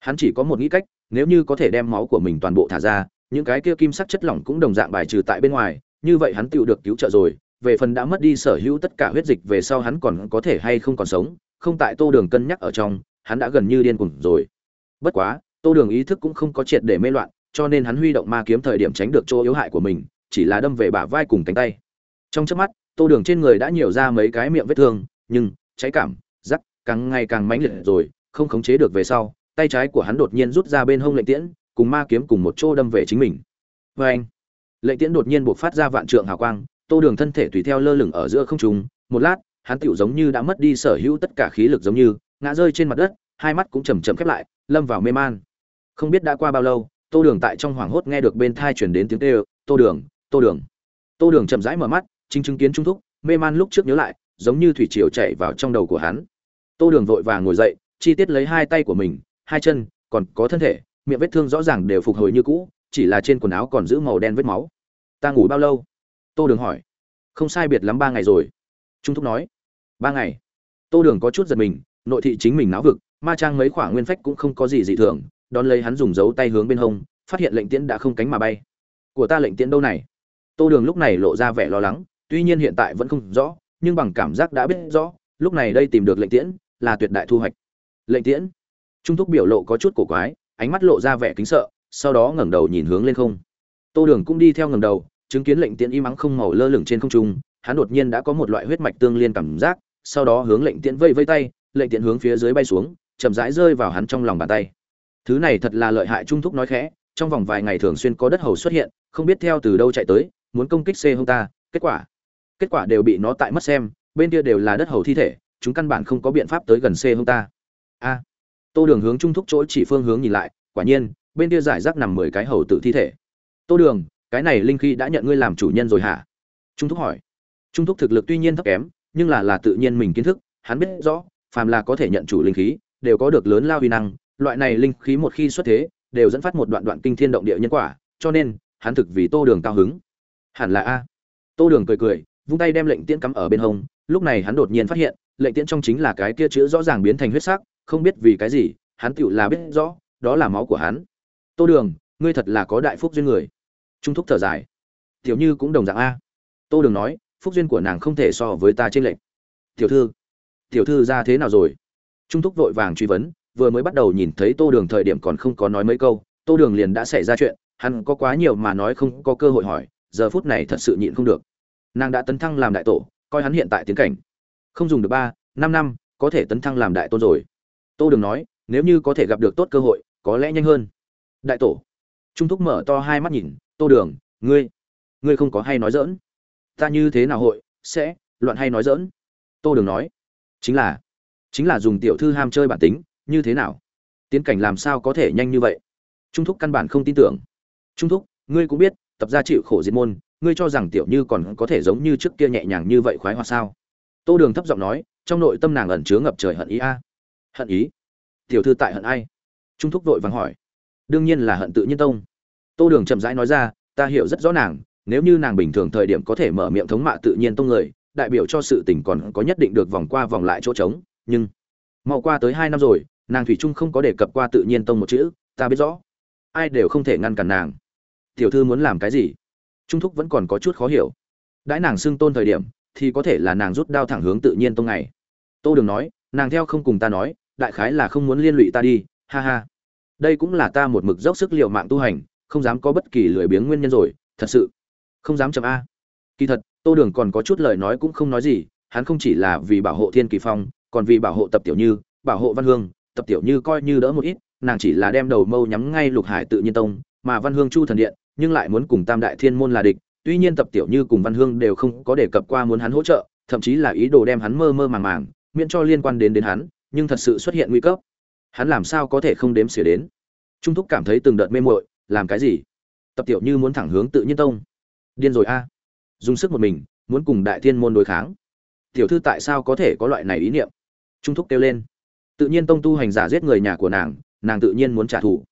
Hắn chỉ có một nghĩ cách, nếu như có thể đem máu của mình toàn bộ thả ra, những cái kia kim sắc chất lỏng cũng đồng dạng bài trừ tại bên ngoài, như vậy hắn tự được cứu trợ rồi, về phần đã mất đi sở hữu tất cả huyết dịch về sau hắn còn có thể hay không còn sống không tại tô đường cân nhắc ở trong, hắn đã gần như điên cuồng rồi. Bất quá, tô đường ý thức cũng không có triệt để mê loạn, cho nên hắn huy động ma kiếm thời điểm tránh được chỗ yếu hại của mình, chỉ là đâm về bả vai cùng cánh tay. Trong chớp mắt, tô đường trên người đã nhiều ra mấy cái miệng vết thương, nhưng, cháy cảm, rắc, càng ngày càng mãnh liệt rồi, không khống chế được về sau, tay trái của hắn đột nhiên rút ra bên hông lệnh tiễn, cùng ma kiếm cùng một chỗ đâm về chính mình. Vê anh, lệnh tiễn đột nhiên buộc phát ra vạn trượng hào quang, tô đường thân thể tùy theo lơ lửng ở giữa không trung, một lát hắn tựu giống như đã mất đi sở hữu tất cả khí lực giống như, ngã rơi trên mặt đất, hai mắt cũng chầm chậm khép lại, lâm vào mê man. Không biết đã qua bao lâu, tô đường tại trong hoảng hốt nghe được bên thai chuyển đến tiếng tê tô đường tô đường. Tô đường chậm rãi mở mắt, chính chứng kiến trung thúc, mê man lúc trước nhớ lại, giống như thủy triều chạy vào trong đầu của hắn. Tô đường vội vàng ngồi dậy, chi tiết lấy hai tay của mình, hai chân, còn có thân thể, miệng vết thương rõ ràng đều phục hồi như cũ, chỉ là trên quần áo còn giữ màu đen vết máu. Ta ngủ bao lâu? Tô đường hỏi. Không sai biệt lắm ba ngày rồi. Trung thúc nói ba ngày. Tô đường có chút giật mình, nội thị chính mình náo vực, ma trang mấy khoả nguyên phách cũng không có gì dị thường, đón lấy hắn dùng dấu tay hướng bên hông, phát hiện lệnh tiễn đã không cánh mà bay. Của ta lệnh tiễn đâu này? Tô đường lúc này lộ ra vẻ lo lắng, tuy nhiên hiện tại vẫn không rõ, nhưng bằng cảm giác đã biết rõ, lúc này đây tìm được lệnh tiễn, là tuyệt đại thu hoạch. Lệnh tiễn? Trung thúc biểu lộ có chút cổ quái, ánh mắt lộ ra vẻ kính sợ, sau đó ngẩng đầu nhìn hướng lên không. Tô đường cũng đi theo ngẩng đầu, chứng kiến lệnh tiễn y mắng không màu lơ lửng trên không trung, hắn đột nhiên đã có một loại huyết mạch tương liên cảm giác sau đó hướng lệnh tiễn vây vây tay, lệnh tiễn hướng phía dưới bay xuống, chậm rãi rơi vào hắn trong lòng bàn tay. Thứ này thật là lợi hại trung thúc nói khẽ, trong vòng vài ngày thường xuyên có đất hầu xuất hiện, không biết theo từ đâu chạy tới, muốn công kích c hông ta, kết quả kết quả đều bị nó tại mất xem, bên kia đều là đất hầu thi thể, chúng căn bản không có biện pháp tới gần c hông ta. A, tô đường hướng trung thúc chỗ chỉ phương hướng nhìn lại, quả nhiên, bên kia giải rác nằm mười cái hầu tự thi thể. Tô đường, cái này linh khí đã nhận ngươi làm chủ nhân rồi hả? Trung thúc hỏi. Trung thúc thực lực tuy nhiên thấp kém nhưng là là tự nhiên mình kiến thức, hắn biết rõ, phàm là có thể nhận chủ linh khí, đều có được lớn lao uy năng, loại này linh khí một khi xuất thế, đều dẫn phát một đoạn đoạn kinh thiên động địa nhân quả, cho nên, hắn thực vì tô đường cao hứng. Hẳn là a. Tô đường cười cười, vung tay đem lệnh tiễn cắm ở bên hông, lúc này hắn đột nhiên phát hiện, lệnh tiễn trong chính là cái kia chữ rõ ràng biến thành huyết sắc, không biết vì cái gì, hắn tựu là biết rõ, đó là máu của hắn. Tô đường, ngươi thật là có đại phúc duyên người. Trung thúc thở dài. Tiểu như cũng đồng dạng a. Tô đường nói phúc duyên của nàng không thể so với ta trên lệnh. Tiểu thư tiểu thư ra thế nào rồi? Trung thúc vội vàng truy vấn, vừa mới bắt đầu nhìn thấy tô đường thời điểm còn không có nói mấy câu, tô đường liền đã xảy ra chuyện, hắn có quá nhiều mà nói không có cơ hội hỏi, giờ phút này thật sự nhịn không được. Nàng đã tấn thăng làm đại tổ, coi hắn hiện tại tiến cảnh. Không dùng được ba, năm năm, có thể tấn thăng làm đại tôn rồi. Tô đường nói, nếu như có thể gặp được tốt cơ hội, có lẽ nhanh hơn. Đại tổ. Trung thúc mở to hai mắt nhìn, tô đường, ngươi ngươi không có hay nói dỡn ta như thế nào hội, sẽ, loạn hay nói dỡn tô đường nói. Chính là chính là dùng tiểu thư ham chơi bản tính, như thế nào? Tiến cảnh làm sao có thể nhanh như vậy? Trung thúc căn bản không tin tưởng. Trung thúc, ngươi cũng biết, tập gia chịu khổ diệt môn, ngươi cho rằng tiểu như còn có thể giống như trước kia nhẹ nhàng như vậy khoái hoa sao? Tô đường thấp giọng nói, trong nội tâm nàng ẩn chứa ngập trời hận ý a. Hận ý? Tiểu thư tại hận ai? Trung thúc vội vàng hỏi. Đương nhiên là hận tự nhiên tông. Tô đường chậm rãi nói ra, ta hiểu rất rõ nàng nếu như nàng bình thường thời điểm có thể mở miệng thống mạ tự nhiên tông người, đại biểu cho sự tình còn có nhất định được vòng qua vòng lại chỗ trống, nhưng mau qua tới hai năm rồi, nàng thủy trung không có đề cập qua tự nhiên tông một chữ, ta biết rõ. Ai đều không thể ngăn cản nàng. Tiểu thư muốn làm cái gì? Trung thúc vẫn còn có chút khó hiểu. Đãi nàng xưng tôn thời điểm, thì có thể là nàng rút đao thẳng hướng tự nhiên tông này. Tô đường nói, nàng theo không cùng ta nói, đại khái là không muốn liên lụy ta đi, ha ha. Đây cũng là ta một mực dốc sức liệu mạng tu hành, không dám có bất kỳ lười biếng nguyên nhân rồi, thật sự không dám chậm a. Kỳ thật, tô đường còn có chút lời nói cũng không nói gì, hắn không chỉ là vì bảo hộ thiên kỳ phong, còn vì bảo hộ tập tiểu như, bảo hộ văn hương, tập tiểu như coi như đỡ một ít, nàng chỉ là đem đầu mâu nhắm ngay lục hải tự nhiên tông, mà văn hương chu thần điện, nhưng lại muốn cùng tam đại thiên môn là địch, tuy nhiên tập tiểu như cùng văn hương đều không có đề cập qua muốn hắn hỗ trợ, thậm chí là ý đồ đem hắn mơ mơ màng màng, miễn cho liên quan đến đến hắn, nhưng thật sự xuất hiện nguy cấp. Hắn làm sao có thể không đếm xỉa đến? Trung thúc cảm thấy từng đợt mê muội, làm cái gì? Tập tiểu như muốn thẳng hướng tự nhiên tông điên rồi a. Dùng sức một mình, muốn cùng đại thiên môn đối kháng. Tiểu thư tại sao có thể có loại này ý niệm? Trung thúc kêu lên. Tự nhiên tông tu hành giả giết người nhà của nàng nàng tự nhiên muốn trả thù.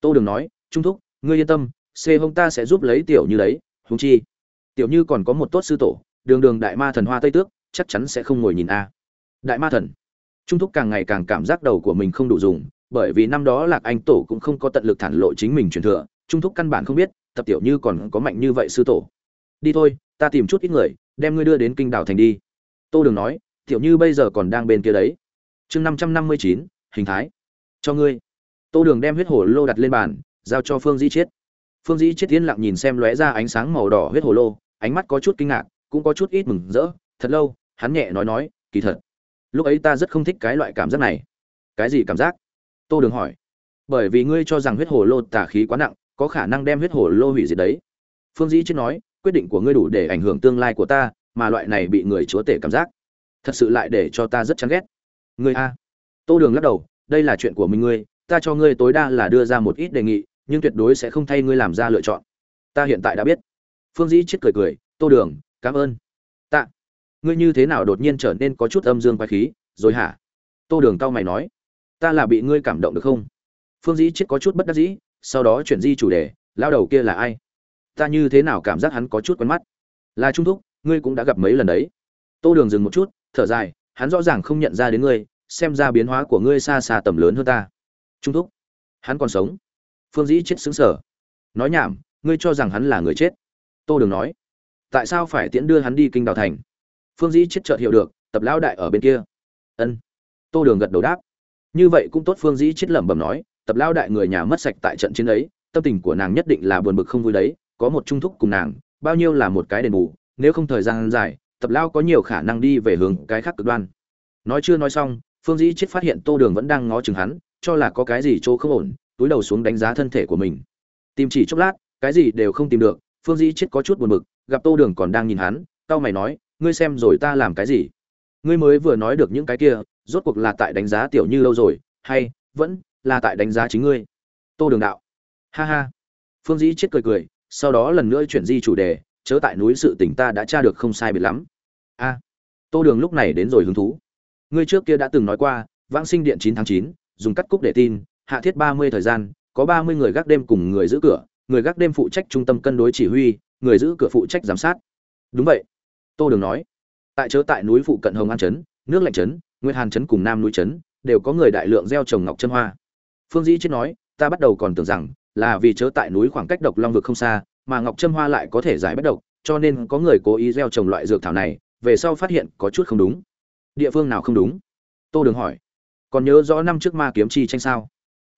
Tô đường nói, trung thúc, ngươi yên tâm xê hông ta sẽ giúp lấy tiểu như đấy húng chi, tiểu như còn có một tốt sư tổ, đường đường đại ma thần hoa tây tước, chắc chắn sẽ không ngồi nhìn a. Đại ma thần. Trung thúc càng ngày càng cảm giác đầu của mình không đủ dùng, bởi vì năm đó lạc anh tổ cũng không có tận lực thản lộ chính mình truyền thừa, trung thúc căn bản không biết tập tiểu như còn có mạnh như vậy sư tổ. Đi thôi, ta tìm chút ít người, đem ngươi đưa đến kinh đảo thành đi. Tô đường nói, tiểu như bây giờ còn đang bên kia đấy. Chương năm trăm năm mươi chín, hình thái. Cho ngươi. Tô đường đem huyết hổ lô đặt lên bàn, giao cho phương dĩ chiết. Phương dĩ chiết yên lặng nhìn xem lóe ra ánh sáng màu đỏ huyết hổ lô, ánh mắt có chút kinh ngạc, cũng có chút ít mừng rỡ. Thật lâu, hắn nhẹ nói nói, kỳ thật, lúc ấy ta rất không thích cái loại cảm giác này. Cái gì cảm giác? Tô đường hỏi. Bởi vì ngươi cho rằng huyết hồ lô tà khí quá nặng có khả năng đem huyết hồ lô hủy diệt đấy. Phương dĩ chết nói, quyết định của ngươi đủ để ảnh hưởng tương lai của ta, mà loại này bị người chúa tể cảm giác, thật sự lại để cho ta rất chán ghét. Ngươi a. Tô đường lắc đầu, đây là chuyện của mình ngươi, ta cho ngươi tối đa là đưa ra một ít đề nghị, nhưng tuyệt đối sẽ không thay ngươi làm ra lựa chọn. Ta hiện tại đã biết. Phương dĩ chết cười cười, tô đường, cảm ơn. Tạ. Ngươi như thế nào đột nhiên trở nên có chút âm dương quái khí, rồi hả? Tô đường cao mày nói, ta là bị ngươi cảm động được không? Phương dĩ chết có chút bất đắc dĩ sau đó chuyển di chủ đề, lao đầu kia là ai? Ta như thế nào cảm giác hắn có chút quen mắt? Là trung thúc, ngươi cũng đã gặp mấy lần đấy. Tô đường dừng một chút, thở dài, hắn rõ ràng không nhận ra đến ngươi, xem ra biến hóa của ngươi xa xa tầm lớn hơn ta. Trung thúc, hắn còn sống. Phương dĩ chết xứng sở nói nhảm, ngươi cho rằng hắn là người chết. Tô đường nói, tại sao phải tiễn đưa hắn đi kinh đào thành? Phương dĩ chết chợt hiểu được, tập lão đại ở bên kia. Ân. Tô đường gật đầu đáp. Như vậy cũng tốt, phương dĩ chết lẩm bẩm nói tập lao đại người nhà mất sạch tại trận chiến ấy, tâm tình của nàng nhất định là buồn bực không vui đấy, có một trung thúc cùng nàng, bao nhiêu là một cái đền bù, nếu không thời gian dài, tập lao có nhiều khả năng đi về hướng cái khác cực đoan. Nói chưa nói xong, phương dĩ chết phát hiện tô đường vẫn đang ngó chừng hắn, cho là có cái gì chỗ không ổn, túi đầu xuống đánh giá thân thể của mình. Tìm chỉ chốc lát, cái gì đều không tìm được, phương dĩ chết có chút buồn bực, gặp tô đường còn đang nhìn hắn tao mày nói, ngươi xem rồi ta làm cái gì? Ngươi mới vừa nói được những cái kia, rốt cuộc là tại đánh giá tiểu như lâu rồi, hay vẫn là tại đánh giá chính ngươi. Tô đường đạo. Ha ha. Phương dĩ chết cười cười, sau đó lần nữa chuyển di chủ đề, chớ tại núi sự tỉnh ta đã tra được không sai biệt lắm. A. Tô đường lúc này đến rồi hứng thú. Ngươi trước kia đã từng nói qua, vãng sinh điện chín tháng chín, dùng cắt cúc để tin, hạ thiết ba mươi thời gian, có ba mươi người gác đêm cùng người giữ cửa, người gác đêm phụ trách trung tâm cân đối chỉ huy, người giữ cửa phụ trách giám sát. Đúng vậy. Tô đường nói. Tại chớ tại núi phụ cận hồng an trấn, nước lạnh trấn, Nguyệt Hàn trấn cùng Nam núi trấn, đều có người đại lượng gieo trồng ngọc chân hoa. Phương Dĩ chết nói, ta bắt đầu còn tưởng rằng là vì chớ tại núi khoảng cách độc long vực không xa, mà ngọc Trâm hoa lại có thể giải bất độc, cho nên có người cố ý gieo trồng loại dược thảo này, về sau phát hiện có chút không đúng. Địa phương nào không đúng? Tô Đường hỏi. Còn nhớ rõ năm trước ma kiếm chi tranh sao?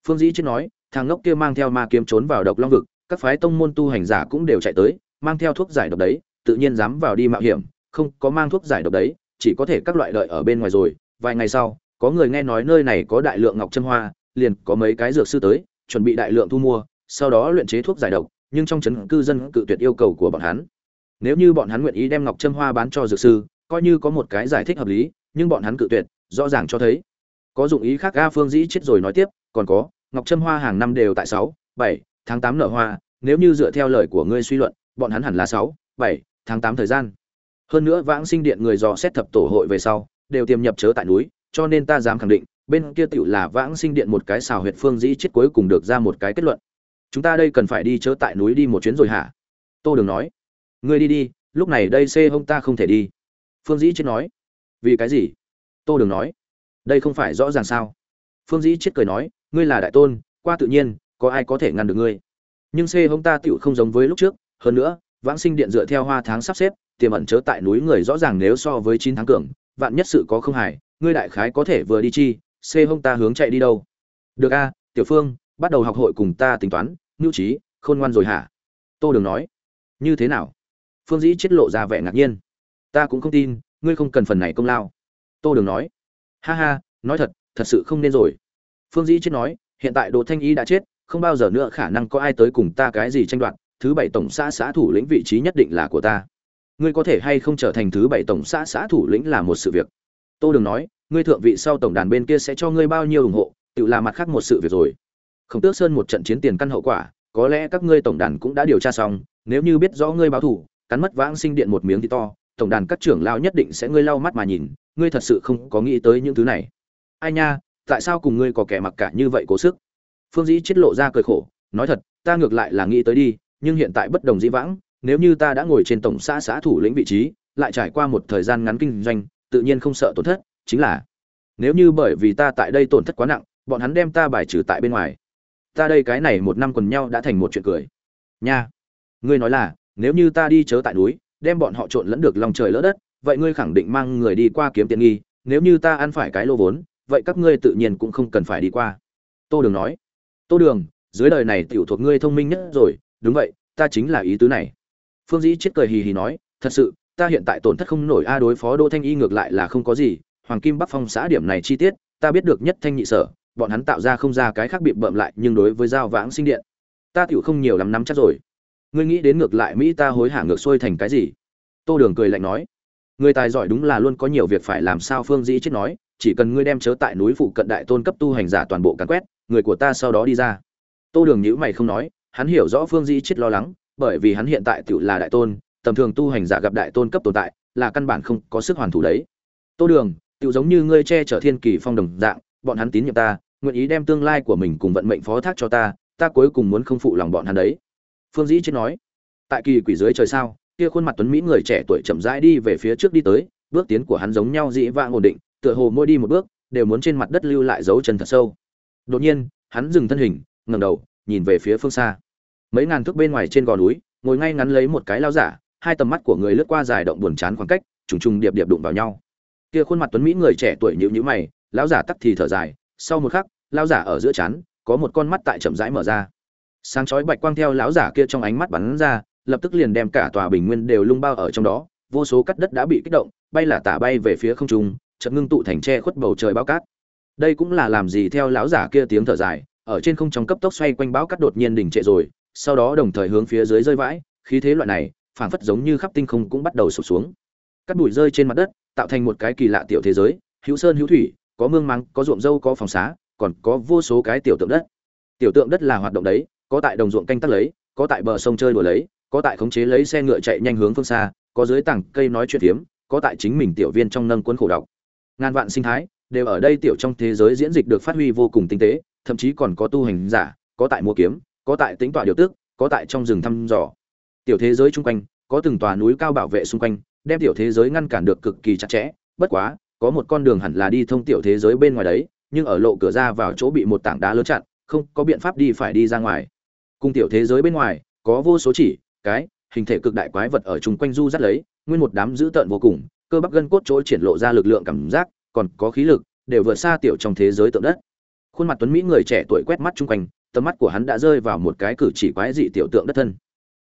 Phương Dĩ chết nói, thằng ngốc kia mang theo ma kiếm trốn vào độc long vực, các phái tông môn tu hành giả cũng đều chạy tới, mang theo thuốc giải độc đấy, tự nhiên dám vào đi mạo hiểm, không có mang thuốc giải độc đấy, chỉ có thể các loại đợi ở bên ngoài rồi, vài ngày sau có người nghe nói nơi này có đại lượng ngọc Trâm hoa liền có mấy cái dược sư tới chuẩn bị đại lượng thu mua sau đó luyện chế thuốc giải độc nhưng trong trấn cư dân cự tuyệt yêu cầu của bọn hắn. Nếu như bọn hắn nguyện ý đem ngọc châm hoa bán cho dược sư coi như có một cái giải thích hợp lý nhưng bọn hắn cự tuyệt rõ ràng cho thấy. Có dụng ý khác a phương dĩ chết rồi nói tiếp còn có ngọc châm hoa hàng năm đều tại sáu bảy tháng tám nở hoa nếu như dựa theo lời của ngươi suy luận bọn hắn hẳn là sáu bảy tháng tám thời gian. Hơn nữa vãng sinh điện người dò xét thập tổ hội về sau đều tiềm nhập chớ tại núi, cho nên ta dám khẳng định, bên kia tiểu là Vãng Sinh Điện một cái xào huyệt phương dĩ chết cuối cùng được ra một cái kết luận. Chúng ta đây cần phải đi chớ tại núi đi một chuyến rồi hả? Tô Đường nói. Ngươi đi đi, lúc này đây xê hông ta không thể đi. Phương Dĩ chết nói. Vì cái gì? Tô Đường nói. Đây không phải rõ ràng sao? Phương Dĩ chết cười nói, ngươi là đại tôn, qua tự nhiên, có ai có thể ngăn được ngươi? Nhưng xê hông ta tiểu không giống với lúc trước, hơn nữa, Vãng Sinh Điện dựa theo hoa tháng sắp xếp, tiềm ẩn chớ tại núi người rõ ràng nếu so với chín tháng cường vạn nhất sự có không hài ngươi đại khái có thể vừa đi chi xê hông ta hướng chạy đi đâu? Được a, tiểu phương, bắt đầu học hội cùng ta tính toán nhu trí, khôn ngoan rồi hả? Tô đường nói. Như thế nào? Phương dĩ chết lộ ra vẻ ngạc nhiên. Ta cũng không tin, ngươi không cần phần này công lao. Tô đường nói. Ha ha, nói thật thật sự không nên rồi. Phương dĩ chết nói, hiện tại đỗ thanh ý đã chết, không bao giờ nữa khả năng có ai tới cùng ta cái gì tranh đoạt, thứ bảy tổng xã xã thủ lĩnh vị trí nhất định là của ta. Ngươi có thể hay không trở thành thứ bảy tổng xã xã thủ lĩnh là một sự việc. Tô đường nói ngươi thượng vị sau tổng đàn bên kia sẽ cho ngươi bao nhiêu ủng hộ, tự là mặt khác một sự việc rồi. Khổng tước sơn một trận chiến tiền căn hậu quả, có lẽ các ngươi tổng đàn cũng đã điều tra xong, nếu như biết rõ ngươi báo thủ cắn mất vãng sinh điện một miếng thì to, tổng đàn các trưởng lao nhất định sẽ ngươi lau mắt mà nhìn, ngươi thật sự không có nghĩ tới những thứ này. Ai nha, tại sao cùng ngươi có kẻ mặc cả như vậy cố sức? Phương dĩ chết lộ ra cười khổ, nói thật, ta ngược lại là nghĩ tới đi, nhưng hiện tại bất đồng dĩ vãng, nếu như ta đã ngồi trên tổng xã xã thủ lĩnh vị trí, lại trải qua một thời gian ngắn kinh doanh, tự nhiên không sợ tổn thất chính là, nếu như bởi vì ta tại đây tổn thất quá nặng, bọn hắn đem ta bài trừ tại bên ngoài. Ta đây cái này một năm quần nhau đã thành một chuyện cười. Nha, ngươi nói là, nếu như ta đi chớ tại núi, đem bọn họ trộn lẫn được lòng trời lỡ đất, vậy ngươi khẳng định mang người đi qua kiếm tiền nghi, nếu như ta ăn phải cái lô vốn, vậy các ngươi tự nhiên cũng không cần phải đi qua. Tô đường nói, tô đường, dưới đời này tiểu thuộc ngươi thông minh nhất rồi, đúng vậy, ta chính là ý tứ này. Phương dĩ chết cười hì hì nói, thật sự, ta hiện tại tổn thất không nổi a, đối phó đỗ thanh y ngược lại là không có gì hoàng kim bắc phong xã điểm này chi tiết, ta biết được nhất thanh nhị sở, bọn hắn tạo ra không ra cái khác biệt bợm lại, nhưng đối với giao vãng sinh điện, ta tiểu không nhiều lắm nắm chắc rồi. Ngươi nghĩ đến ngược lại mỹ ta hối hả ngược xuôi thành cái gì? Tô đường cười lạnh nói. Người tài giỏi đúng là luôn có nhiều việc phải làm sao phương dĩ chết nói, chỉ cần ngươi đem chớ tại núi phụ cận đại tôn cấp tu hành giả toàn bộ càn quét, người của ta sau đó đi ra. Tô đường nhữ mày không nói, hắn hiểu rõ phương dĩ chết lo lắng, bởi vì hắn hiện tại tự là đại tôn, tầm thường tu hành giả gặp đại tôn cấp tồn tại, là căn bản không có sức hoàn thủ đấy. Tô đường tự giống như ngươi che chở thiên kỳ phong đồng dạng, bọn hắn tín nhiệm ta, nguyện ý đem tương lai của mình cùng vận mệnh phó thác cho ta ta cuối cùng muốn không phụ lòng bọn hắn đấy. Phương dĩ chết nói. Tại kỳ quỷ dưới trời sao, kia khuôn mặt tuấn mỹ người trẻ tuổi chậm rãi đi về phía trước đi tới, bước tiến của hắn giống nhau dĩ vãng ổn định, tựa hồ mỗi đi một bước, đều muốn trên mặt đất lưu lại dấu chân thật sâu. Đột nhiên, hắn dừng thân hình, ngẩng đầu, nhìn về phía phương xa. Mấy ngàn thước bên ngoài trên gò núi, ngồi ngay ngắn lấy một cái lao giả, hai tầm mắt của người lướt qua dài động buồn chán khoảng cách, trùng trùng điệp điệp đụng vào nhau kia khuôn mặt tuấn mỹ người trẻ tuổi nhíu nhíu mày, lão giả tắc thì thở dài, sau một khắc, lão giả ở giữa chán, có một con mắt tại chậm rãi mở ra. Sáng chói bạch quang theo lão giả kia trong ánh mắt bắn ra, lập tức liền đem cả tòa bình nguyên đều lung bao ở trong đó, vô số cắt đất đã bị kích động, bay là tả bay về phía không trung, chợt ngưng tụ thành che khuất bầu trời bao cát. Đây cũng là làm gì theo lão giả kia tiếng thở dài, ở trên không trong cấp tốc xoay quanh bão cát đột nhiên đình trệ rồi, sau đó đồng thời hướng phía dưới rơi vãi, khí thế loại này, phảng phất giống như khắp tinh không cũng bắt đầu sụp xuống. Cát bụi rơi trên mặt đất tạo thành một cái kỳ lạ tiểu thế giới, hữu sơn hữu thủy, có mương mắng có ruộng dâu, có phòng xá, còn có vô số cái tiểu tượng đất. Tiểu tượng đất là hoạt động đấy, có tại đồng ruộng canh tác lấy, có tại bờ sông chơi đùa lấy, có tại khống chế lấy xe ngựa chạy nhanh hướng phương xa, có dưới tảng cây nói chuyện phiếm, có tại chính mình tiểu viên trong nâng cuốn khổ đọc. Ngàn vạn sinh thái đều ở đây tiểu trong thế giới diễn dịch được phát huy vô cùng tinh tế, thậm chí còn có tu hành giả, có tại mua kiếm, có tại tính tọa điều tước có tại trong rừng thăm dò. Tiểu thế giới chung quanh, có từng tòa núi cao bảo vệ xung quanh đem tiểu thế giới ngăn cản được cực kỳ chặt chẽ, bất quá, có một con đường hẳn là đi thông tiểu thế giới bên ngoài đấy, nhưng ở lộ cửa ra vào chỗ bị một tảng đá lớn chặn, không có biện pháp đi phải đi ra ngoài. Cung tiểu thế giới bên ngoài, có vô số chỉ, cái, hình thể cực đại quái vật ở chung quanh du dắt lấy, nguyên một đám dữ tợn vô cùng, cơ bắp gân cốt chỗ triển lộ ra lực lượng cảm giác, còn có khí lực, đều vượt xa tiểu trong thế giới tượng đất. Khuôn mặt tuấn mỹ người trẻ tuổi quét mắt chung quanh, tầm mắt của hắn đã rơi vào một cái cử chỉ quái dị tiểu tượng đất thân.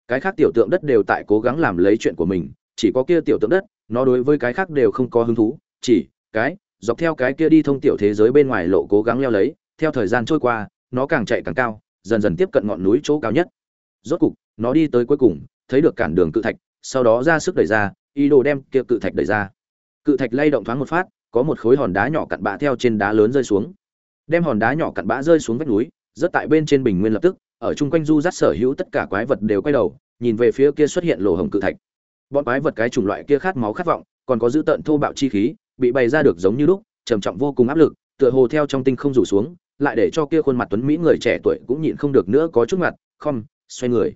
Cái khác tiểu tượng đất đều tại cố gắng làm lấy chuyện của mình chỉ có kia tiểu tượng đất, nó đối với cái khác đều không có hứng thú, chỉ cái, dọc theo cái kia đi thông tiểu thế giới bên ngoài lộ cố gắng leo lấy, theo thời gian trôi qua, nó càng chạy càng cao, dần dần tiếp cận ngọn núi chỗ cao nhất. Rốt cục, nó đi tới cuối cùng, thấy được cản đường cự thạch, sau đó ra sức đẩy ra, ý đồ đem kia cự thạch đẩy ra. Cự thạch lay động thoáng một phát, có một khối hòn đá nhỏ cặn bã theo trên đá lớn rơi xuống. Đem hòn đá nhỏ cặn bã rơi xuống vách núi, rớt tại bên trên bình nguyên lập tức, ở chung quanh du rắt sở hữu tất cả quái vật đều quay đầu, nhìn về phía kia xuất hiện lỗ hồng cự thạch bọn quái vật cái chủng loại kia khát máu khát vọng, còn có dữ tợn thô bạo chi khí, bị bày ra được giống như lúc, trầm trọng vô cùng áp lực, tựa hồ theo trong tinh không rủ xuống, lại để cho kia khuôn mặt tuấn mỹ người trẻ tuổi cũng nhịn không được nữa có chút mặt không, xoay người.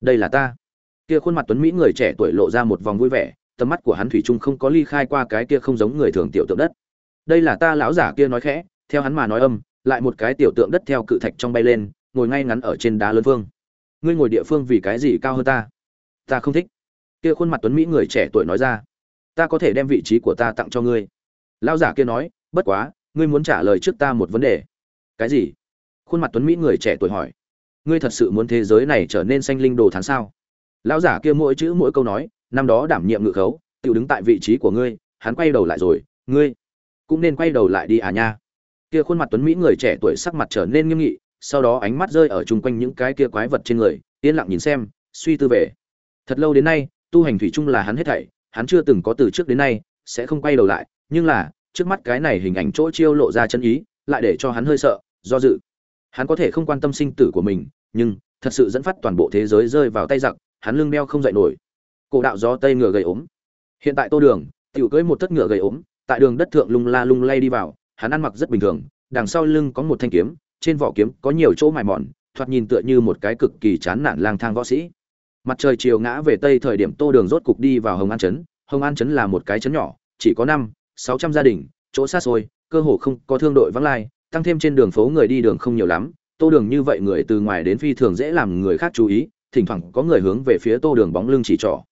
Đây là ta. Kia khuôn mặt tuấn mỹ người trẻ tuổi lộ ra một vòng vui vẻ, tầm mắt của hắn thủy chung không có ly khai qua cái kia không giống người thường tiểu tượng đất. Đây là ta lão giả kia nói khẽ, theo hắn mà nói âm, lại một cái tiểu tượng đất theo cự thạch trong bay lên, ngồi ngay ngắn ở trên đá lớn vương. ngươi ngồi địa phương vì cái gì cao hơn ta? Ta không thích kia khuôn mặt tuấn mỹ người trẻ tuổi nói ra, ta có thể đem vị trí của ta tặng cho ngươi. Lão giả kia nói, bất quá, ngươi muốn trả lời trước ta một vấn đề. Cái gì? Khuôn mặt tuấn mỹ người trẻ tuổi hỏi. Ngươi thật sự muốn thế giới này trở nên xanh linh đồ tháng sao? Lão giả kia mỗi chữ mỗi câu nói, năm đó đảm nhiệm ngự khấu, tự đứng tại vị trí của ngươi, hắn quay đầu lại rồi, ngươi cũng nên quay đầu lại đi à nha. Kia khuôn mặt tuấn mỹ người trẻ tuổi sắc mặt trở nên nghiêm nghị, sau đó ánh mắt rơi ở chung quanh những cái kia quái vật trên người, yên lặng nhìn xem, suy tư về. Thật lâu đến nay tu hành thủy chung là hắn hết thảy, hắn chưa từng có từ trước đến nay, sẽ không quay đầu lại, nhưng là, trước mắt cái này hình ảnh chỗ chiêu lộ ra chân ý, lại để cho hắn hơi sợ, do dự. Hắn có thể không quan tâm sinh tử của mình, nhưng, thật sự dẫn phát toàn bộ thế giới rơi vào tay giặc, hắn lưng đeo không dậy nổi. Cổ đạo gió tây ngựa gầy ốm. Hiện tại tô đường, tiểu cưỡi một thất ngựa gầy ốm, tại đường đất thượng lung la lung lay đi vào, hắn ăn mặc rất bình thường, đằng sau lưng có một thanh kiếm, trên vỏ kiếm có nhiều chỗ mài mòn, thoạt nhìn tựa như một cái cực kỳ chán nản lang thang võ sĩ mặt trời chiều ngã về tây thời điểm tô đường rốt cục đi vào hồng an trấn. Hồng an trấn là một cái trấn nhỏ, chỉ có năm, sáu trăm gia đình, chỗ xa xôi, cơ hồ không có thương đội vắng lai, tăng thêm trên đường phố người đi đường không nhiều lắm. Tô đường như vậy người từ ngoài đến phi thường dễ làm người khác chú ý, thỉnh thoảng có người hướng về phía tô đường bóng lưng chỉ trỏ.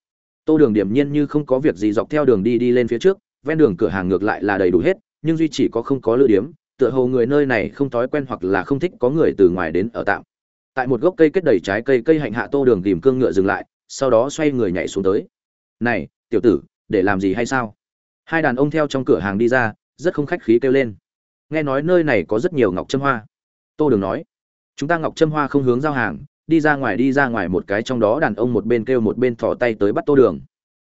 Tô đường điểm nhiên như không có việc gì dọc theo đường đi đi lên phía trước, ven đường cửa hàng ngược lại là đầy đủ hết, nhưng duy chỉ có không có lựa điếm, tựa hồ người nơi này không thói quen hoặc là không thích có người từ ngoài đến ở tạm tại một gốc cây kết đầy trái cây cây hạnh hạ tô đường tìm cương ngựa dừng lại, sau đó xoay người nhảy xuống tới. Này, tiểu tử, để làm gì hay sao? Hai đàn ông theo trong cửa hàng đi ra, rất không khách khí kêu lên. Nghe nói nơi này có rất nhiều ngọc trâm hoa. Tô đường nói, chúng ta ngọc trâm hoa không hướng giao hàng, đi ra ngoài đi ra ngoài một cái trong đó đàn ông một bên kêu một bên thò tay tới bắt tô đường.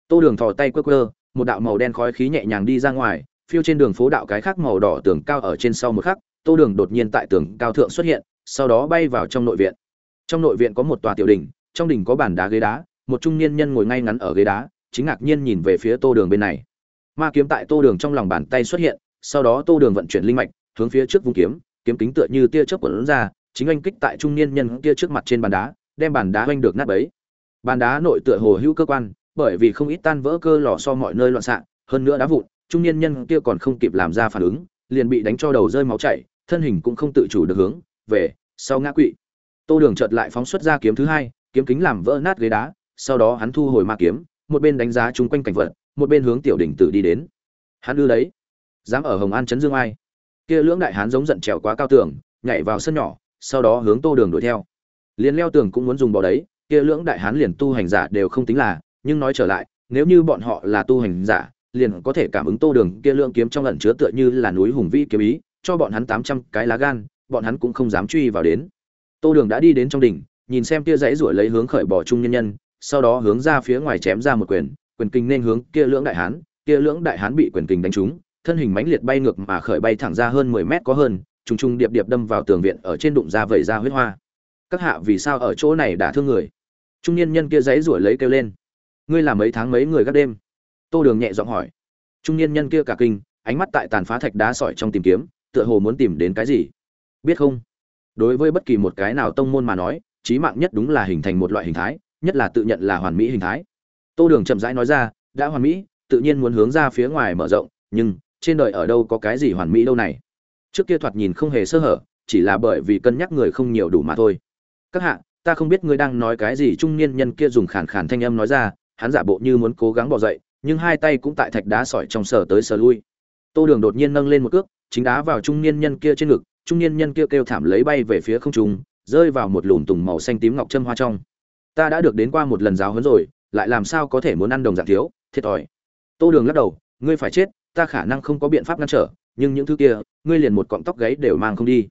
Tô đường thò tay quơ quơ, một đạo màu đen khói khí nhẹ nhàng đi ra ngoài, phiêu trên đường phố đạo cái khác màu đỏ tường cao ở trên sau một khắc, tô đường đột nhiên tại tường cao thượng xuất hiện, sau đó bay vào trong nội viện trong nội viện có một tòa tiểu đình trong đình có bàn đá ghế đá, một trung niên nhân ngồi ngay ngắn ở ghế đá, chính ngạc nhiên nhìn về phía tô đường bên này. Ma kiếm tại tô đường trong lòng bàn tay xuất hiện, sau đó tô đường vận chuyển linh mạch, hướng phía trước vung kiếm kiếm kính tựa như tia chớp quẩn ra, chính anh kích tại trung niên nhân kia trước mặt trên bàn đá, đem bàn đá oanh được nát bấy. Bàn đá nội tựa hồ hữu cơ quan, bởi vì không ít tan vỡ cơ lò so mọi nơi loạn xạ, hơn nữa đá vụn, trung niên nhân kia còn không kịp làm ra phản ứng, liền bị đánh cho đầu rơi máu chảy, thân hình cũng không tự chủ được hướng về sau ngã quỵ tô đường chợt lại phóng xuất ra kiếm thứ hai, kiếm kính làm vỡ nát ghế đá, sau đó hắn thu hồi ma kiếm, một bên đánh giá chung quanh cảnh vật, một bên hướng tiểu đỉnh tử đi đến. Hắn đưa đấy. Dám ở hồng an trấn dương ai? Kia lưỡng đại hán giống giận trèo quá cao tường, nhảy vào sân nhỏ, sau đó hướng tô đường đuổi theo. Liền leo tường cũng muốn dùng bỏ đấy, kia lưỡng đại hán liền tu hành giả đều không tính là, nhưng nói trở lại, nếu như bọn họ là tu hành giả, liền có thể cảm ứng tô đường kia lượng kiếm trong ẩn chứa tựa như là núi hùng vĩ kiếm ý, cho bọn hắn tám trăm cái lá gan, bọn hắn cũng không dám truy vào đến tô đường đã đi đến trong đỉnh, nhìn xem kia dãy ruổi lấy hướng khởi bỏ trung nhân nhân, sau đó hướng ra phía ngoài chém ra một quyền quyền kinh nên hướng kia lưỡng đại hán, kia lưỡng đại hán bị quyền kinh đánh trúng, thân hình mãnh liệt bay ngược mà khởi bay thẳng ra hơn mười mét có hơn, trùng trùng điệp điệp đâm vào tường viện ở trên đụng ra vẩy ra huyết hoa. Các hạ vì sao ở chỗ này đã thương người? Trung niên nhân kia dãy ruổi lấy kêu lên. Ngươi làm mấy tháng mấy người gác đêm? Tô đường nhẹ giọng hỏi. Trung niên nhân kia cả kinh, ánh mắt tại tàn phá thạch đá sỏi trong tìm kiếm, tựa hồ muốn tìm đến cái gì? Biết không? Đối với bất kỳ một cái nào tông môn mà nói trí mạng nhất đúng là hình thành một loại hình thái, nhất là tự nhận là hoàn mỹ hình thái. Tô đường chậm rãi nói ra, đã hoàn mỹ, tự nhiên muốn hướng ra phía ngoài mở rộng, nhưng trên đời ở đâu có cái gì hoàn mỹ đâu này? Trước kia thoạt nhìn không hề sơ hở, chỉ là bởi vì cân nhắc người không nhiều đủ mà thôi. Các hạ, ta không biết ngươi đang nói cái gì, trung niên nhân kia dùng khàn khàn thanh âm nói ra, hắn giả bộ như muốn cố gắng bỏ dậy, nhưng hai tay cũng tại thạch đá sỏi trong sở tới sở lui. Tô đường đột nhiên nâng lên một cước, chính đá vào trung niên nhân kia trên ngực trung niên nhân kia kêu thảm lấy bay về phía không trung, rơi vào một lùm tùng màu xanh tím ngọc châm hoa trong. Ta đã được đến qua một lần giáo huấn rồi, lại làm sao có thể muốn ăn đồng dạng thiếu, thiệt thòi. Tô đường lắc đầu, ngươi phải chết, ta khả năng không có biện pháp ngăn trở, nhưng những thứ kia, ngươi liền một cọng tóc gáy đều mang không đi.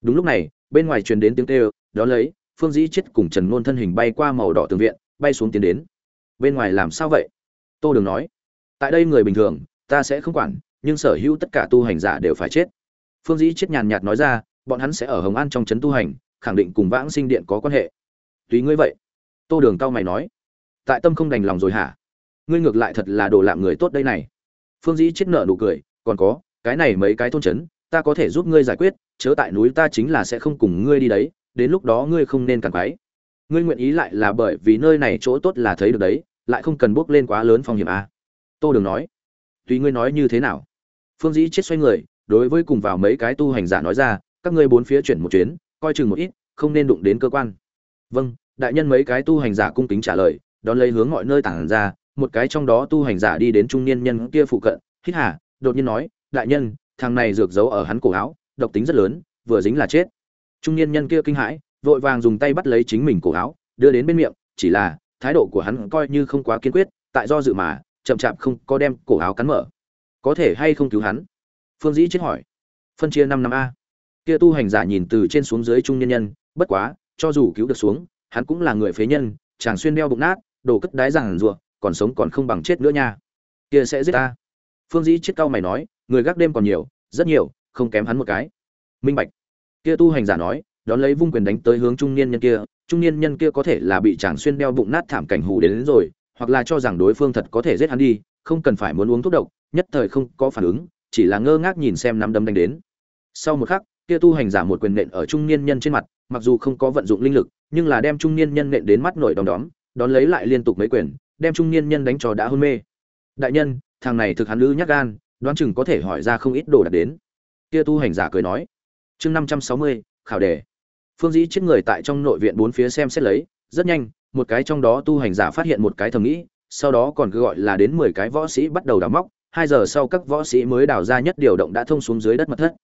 Đúng lúc này, bên ngoài truyền đến tiếng kêu, đó lấy, phương dĩ chết cùng trần Nôn thân hình bay qua màu đỏ tường viện, bay xuống tiến đến. Bên ngoài làm sao vậy? Tô đường nói, tại đây người bình thường, ta sẽ không quản, nhưng sở hữu tất cả tu hành giả đều phải chết phương dĩ chết nhàn nhạt nói ra, bọn hắn sẽ ở hồng an trong trấn tu hành, khẳng định cùng vãng sinh điện có quan hệ. Tùy ngươi vậy. Tô đường cao mày nói. Tại tâm không đành lòng rồi hả? Ngươi ngược lại thật là đồ lạm người tốt đây này. Phương dĩ chết nợ nụ cười. Còn có, cái này mấy cái thôn trấn, ta có thể giúp ngươi giải quyết, chớ tại núi ta chính là sẽ không cùng ngươi đi đấy, đến lúc đó ngươi không nên càng quái. Ngươi nguyện ý lại là bởi vì nơi này chỗ tốt là thấy được đấy, lại không cần bước lên quá lớn phong hiểm a tô đường nói. Tùy ngươi nói như thế nào? Phương dĩ chết xoay người đối với cùng vào mấy cái tu hành giả nói ra, các ngươi bốn phía chuyển một chuyến, coi chừng một ít, không nên đụng đến cơ quan. Vâng đại nhân mấy cái tu hành giả cung kính trả lời, đón lấy hướng mọi nơi tản ra, một cái trong đó tu hành giả đi đến trung niên nhân kia phụ cận, hít hà, đột nhiên nói, đại nhân, thằng này dược giấu ở hắn cổ áo, độc tính rất lớn, vừa dính là chết. Trung niên nhân kia kinh hãi, vội vàng dùng tay bắt lấy chính mình cổ áo, đưa đến bên miệng, chỉ là, thái độ của hắn coi như không quá kiên quyết, tại do dự mà, chậm chạp không có đem cổ áo cắn mở. Có thể hay không cứu hắn? Phương dĩ chết hỏi. Phân chia năm năm a. Kia tu hành giả nhìn từ trên xuống dưới trung nhân nhân bất quá cho dù cứu được xuống hắn cũng là người phế nhân chàng xuyên đeo bụng nát đồ cất đái rằng rùa còn sống còn không bằng chết nữa nha. Kia sẽ giết ta. Phương dĩ chết cao mày nói người gác đêm còn nhiều rất nhiều không kém hắn một cái. Minh bạch. Kia tu hành giả nói đón lấy vung quyền đánh tới hướng trung niên nhân kia trung niên nhân kia có thể là bị chàng xuyên đeo bụng nát thảm cảnh hù đến, đến rồi hoặc là cho rằng đối phương thật có thể giết hắn đi không cần phải muốn uống thuốc độc nhất thời không có phản ứng chỉ là ngơ ngác nhìn xem nắm đấm đánh đến. Sau một khắc, kia tu hành giả một quyền nện ở trung niên nhân trên mặt, mặc dù không có vận dụng linh lực, nhưng là đem trung niên nhân nện đến mắt nổi đom đóm, đón lấy lại liên tục mấy quyền, đem trung niên nhân đánh cho đã hôn mê. Đại nhân, thằng này thực hắn lữ nhắc gan, đoán chừng có thể hỏi ra không ít đồ đặt đến. Kia tu hành giả cười nói, chương năm trăm sáu mươi, khảo đề. Phương dĩ chết người tại trong nội viện bốn phía xem xét lấy, rất nhanh, một cái trong đó tu hành giả phát hiện một cái thầm nghĩ, sau đó còn cứ gọi là đến mười cái võ sĩ bắt đầu đào móc hai giờ sau các võ sĩ mới đào ra nhất điều động đã thông xuống dưới đất mật thất.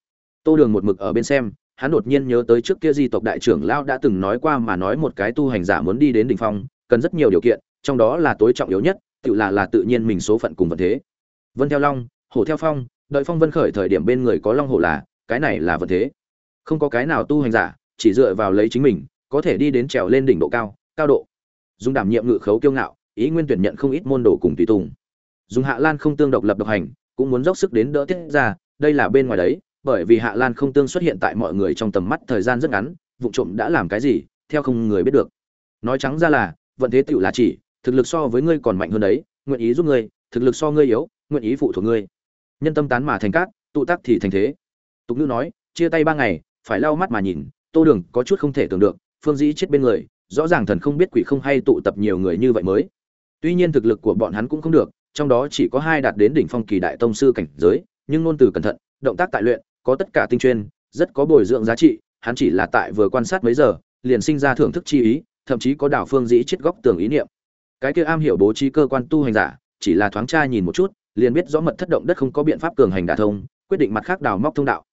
Tô đường một mực ở bên xem, hắn đột nhiên nhớ tới trước kia di tộc đại trưởng lao đã từng nói qua mà nói một cái tu hành giả muốn đi đến đỉnh phong, cần rất nhiều điều kiện, trong đó là tối trọng yếu nhất, tự là là tự nhiên mình số phận cùng vận thế. Vân theo long, hổ theo phong, đợi phong vân khởi thời điểm bên người có long hổ là, cái này là vận thế. Không có cái nào tu hành giả, chỉ dựa vào lấy chính mình, có thể đi đến trèo lên đỉnh độ cao cao độ. Dùng đảm nhiệm ngự khấu kiêu ngạo, ý nguyên tuyển nhận không ít môn đồ cùng tùy tùng dùng hạ lan không tương độc lập độc hành, cũng muốn dốc sức đến đỡ tiết ra, đây là bên ngoài đấy, bởi vì hạ lan không tương xuất hiện tại mọi người trong tầm mắt thời gian rất ngắn, vụ trộm đã làm cái gì, theo không người biết được. Nói trắng ra là, vận thế tựu là chỉ, thực lực so với ngươi còn mạnh hơn đấy, nguyện ý giúp ngươi, thực lực so ngươi yếu, nguyện ý phụ thuộc ngươi. Nhân tâm tán mà thành cát, tụ tác thì thành thế. Tục Nữ nói, chia tay ba ngày, phải lau mắt mà nhìn, tô đường có chút không thể tưởng được, phương dĩ chết bên người, rõ ràng thần không biết quỷ không hay tụ tập nhiều người như vậy mới. Tuy nhiên thực lực của bọn hắn cũng không được trong đó chỉ có hai đạt đến đỉnh phong kỳ đại tông sư cảnh giới, nhưng ngôn từ cẩn thận, động tác tại luyện, có tất cả tinh chuyên, rất có bồi dưỡng giá trị, hắn chỉ là tại vừa quan sát mấy giờ, liền sinh ra thưởng thức chi ý, thậm chí có đảo phương dĩ chết góc tường ý niệm. Cái kia am hiểu bố trí cơ quan tu hành giả, chỉ là thoáng tra nhìn một chút, liền biết rõ mật thất động đất không có biện pháp cường hành đả thông, quyết định mặt khác đào móc thông đạo.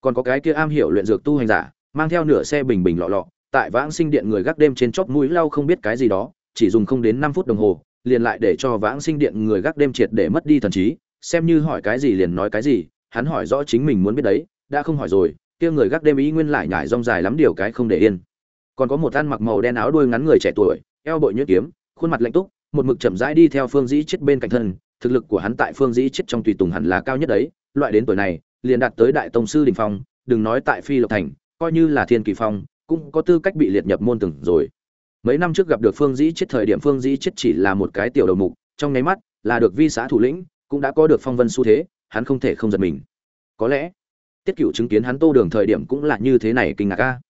Còn có cái kia am hiểu luyện dược tu hành giả, mang theo nửa xe bình bình lọ lọ, tại vãng sinh điện người gác đêm trên chóp mũi lau không biết cái gì đó, chỉ dùng không đến năm phút đồng hồ liền lại để cho vãng sinh điện người gác đêm triệt để mất đi thần trí, xem như hỏi cái gì liền nói cái gì, hắn hỏi rõ chính mình muốn biết đấy, đã không hỏi rồi, kia người gác đêm ý nguyên lại nhải rong dài lắm điều cái không để yên. Còn có một ăn mặc màu đen áo đuôi ngắn người trẻ tuổi, eo bội nhuyễn kiếm, khuôn mặt lạnh túc, một mực chậm rãi đi theo phương dĩ chết bên cạnh thân, thực lực của hắn tại phương dĩ chết trong tùy tùng hẳn là cao nhất đấy, loại đến tuổi này, liền đạt tới đại tông sư đình phong, đừng nói tại phi lộc thành, coi như là thiên kỳ phong, cũng có tư cách bị liệt nhập môn từng rồi mấy năm trước gặp được phương dĩ chết thời điểm phương dĩ chết chỉ là một cái tiểu đầu mục, trong nháy mắt là được vi xã thủ lĩnh, cũng đã có được phong vân xu thế, hắn không thể không giật mình. Có lẽ, tiết cựu chứng kiến hắn tô đường thời điểm cũng là như thế này kinh ngạc ca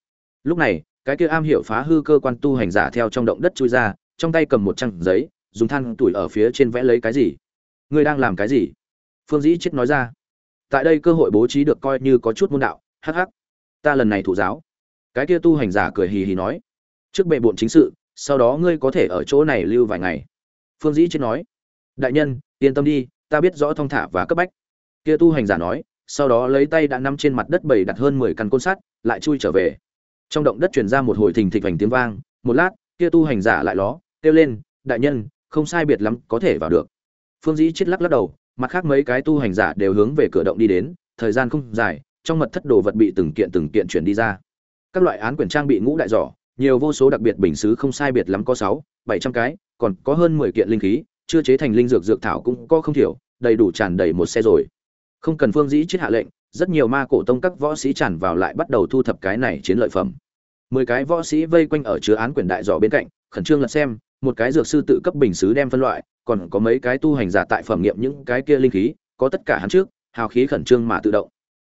lúc này, cái kia am hiểu phá hư cơ quan tu hành giả theo trong động đất chui ra, trong tay cầm một trang giấy, dùng than tuổi ở phía trên vẽ lấy cái gì? Ngươi đang làm cái gì? Phương dĩ chết nói ra. Tại đây cơ hội bố trí được coi như có chút môn đạo hh ta lần này thủ giáo. Cái kia tu hành giả cười hì hì nói trước bệ bộn chính sự, sau đó ngươi có thể ở chỗ này lưu vài ngày. Phương dĩ chết nói. Đại nhân, yên tâm đi, ta biết rõ thong thả và cấp bách. Kia tu hành giả nói, sau đó lấy tay đã nằm trên mặt đất bầy đặt hơn mười căn côn sắt, lại chui trở về. Trong động đất truyền ra một hồi thình thịch vành tiếng vang, một lát, kia tu hành giả lại ló, kêu lên, đại nhân, không sai biệt lắm, có thể vào được. Phương dĩ chết lắc lắc đầu, mặt khác mấy cái tu hành giả đều hướng về cửa động đi đến, thời gian không dài, trong mật thất đồ vật bị từng kiện từng kiện chuyển đi ra. Các loại án quyển trang bị ngũ đại giỏ nhiều vô số đặc biệt bình xứ không sai biệt lắm có sáu, bảy trăm cái, còn có hơn mười kiện linh khí, chưa chế thành linh dược dược thảo cũng có không thiểu, đầy đủ tràn đầy một xe rồi. Không cần phương dĩ chết hạ lệnh, rất nhiều ma cổ tông các võ sĩ tràn vào lại bắt đầu thu thập cái này chiến lợi phẩm. Mười cái võ sĩ vây quanh ở chứa án quyển đại giỏ bên cạnh, khẩn trương lật xem, một cái dược sư tự cấp bình xứ đem phân loại, còn có mấy cái tu hành giả tại phẩm nghiệm những cái kia linh khí, có tất cả hắn trước, hào khí khẩn trương mà tự động.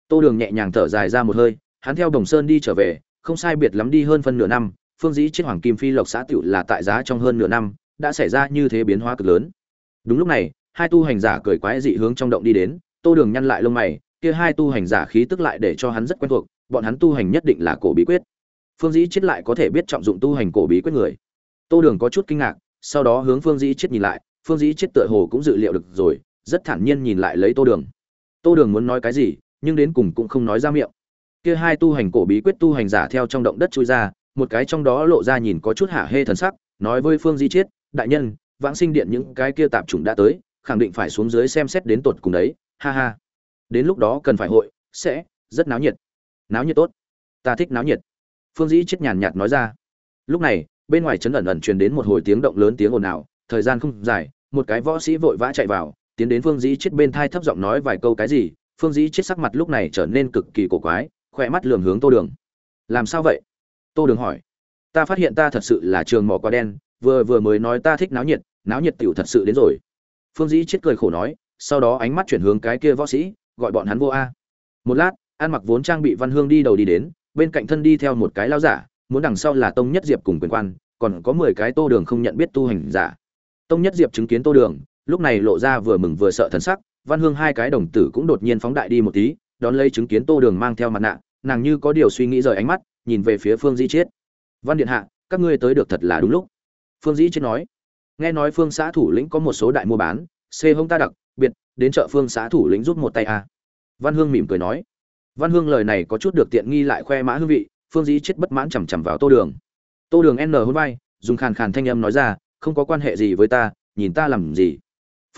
Tô đường nhẹ nhàng thở dài ra một hơi, hắn theo đồng sơn đi trở về không sai biệt lắm đi hơn phân nửa năm, phương dĩ chết hoàng kim phi lộc xã tựu là tại giá trong hơn nửa năm, đã xảy ra như thế biến hóa cực lớn. Đúng lúc này, hai tu hành giả cười quái dị hướng trong động đi đến, tô đường nhăn lại lông mày, kia hai tu hành giả khí tức lại để cho hắn rất quen thuộc, bọn hắn tu hành nhất định là cổ bí quyết. Phương dĩ chết lại có thể biết trọng dụng tu hành cổ bí quyết người. Tô đường có chút kinh ngạc, sau đó hướng phương dĩ chết nhìn lại, phương dĩ chết tựa hồ cũng dự liệu được rồi, rất thản nhiên nhìn lại lấy tô đường. Tô đường muốn nói cái gì, nhưng đến cùng cũng không nói ra miệng kia hai tu hành cổ bí quyết tu hành giả theo trong động đất chui ra, một cái trong đó lộ ra nhìn có chút hạ hê thần sắc, nói với phương di chiết, đại nhân, vãng sinh điện những cái kia tạp chủng đã tới, khẳng định phải xuống dưới xem xét đến tột cùng đấy, ha ha. Đến lúc đó cần phải hội, sẽ, rất náo nhiệt. Náo nhiệt tốt. Ta thích náo nhiệt. Phương dĩ chết nhàn nhạt nói ra. Lúc này, bên ngoài chấn ẩn ẩn truyền đến một hồi tiếng động lớn tiếng ồn ào, thời gian không dài, một cái võ sĩ vội vã chạy vào, tiến đến phương dĩ chết bên thai thấp giọng nói vài câu cái gì, phương dĩ chết sắc mặt lúc này trở nên cực kỳ cổ quái khỏe mắt lường hướng tô đường. Làm sao vậy? Tô đường hỏi. Ta phát hiện ta thật sự là trường mỏ quá đen, vừa vừa mới nói ta thích náo nhiệt náo nhiệt tiểu thật sự đến rồi. Phương dĩ chết cười khổ nói, sau đó ánh mắt chuyển hướng cái kia võ sĩ, gọi bọn hắn vô a. Một lát an mặc vốn trang bị văn hương đi đầu đi đến, bên cạnh thân đi theo một cái lao giả, muốn đằng sau là tông nhất diệp cùng quyền quan, còn có mười cái tô đường không nhận biết tu hành giả. Tông nhất diệp chứng kiến tô đường, lúc này lộ ra vừa mừng vừa sợ thần sắc, văn hương hai cái đồng tử cũng đột nhiên phóng đại đi một tí đón lấy chứng kiến tô đường mang theo mặt nạ, nàng như có điều suy nghĩ rời ánh mắt, nhìn về phía phương di chiết. Văn điện hạ, các ngươi tới được thật là đúng lúc. Phương dĩ chiết nói. Nghe nói phương xã thủ lĩnh có một số đại mua bán, xê hông ta đặc, biệt, đến chợ phương xã thủ lĩnh rút một tay a văn hương mỉm cười nói. Văn hương lời này có chút được tiện nghi lại khoe mã hương vị, phương dĩ chết bất mãn chằm chằm vào tô đường. Tô đường n hôn vai, dùng khàn khàn thanh âm nói ra, không có quan hệ gì với ta, nhìn ta làm gì?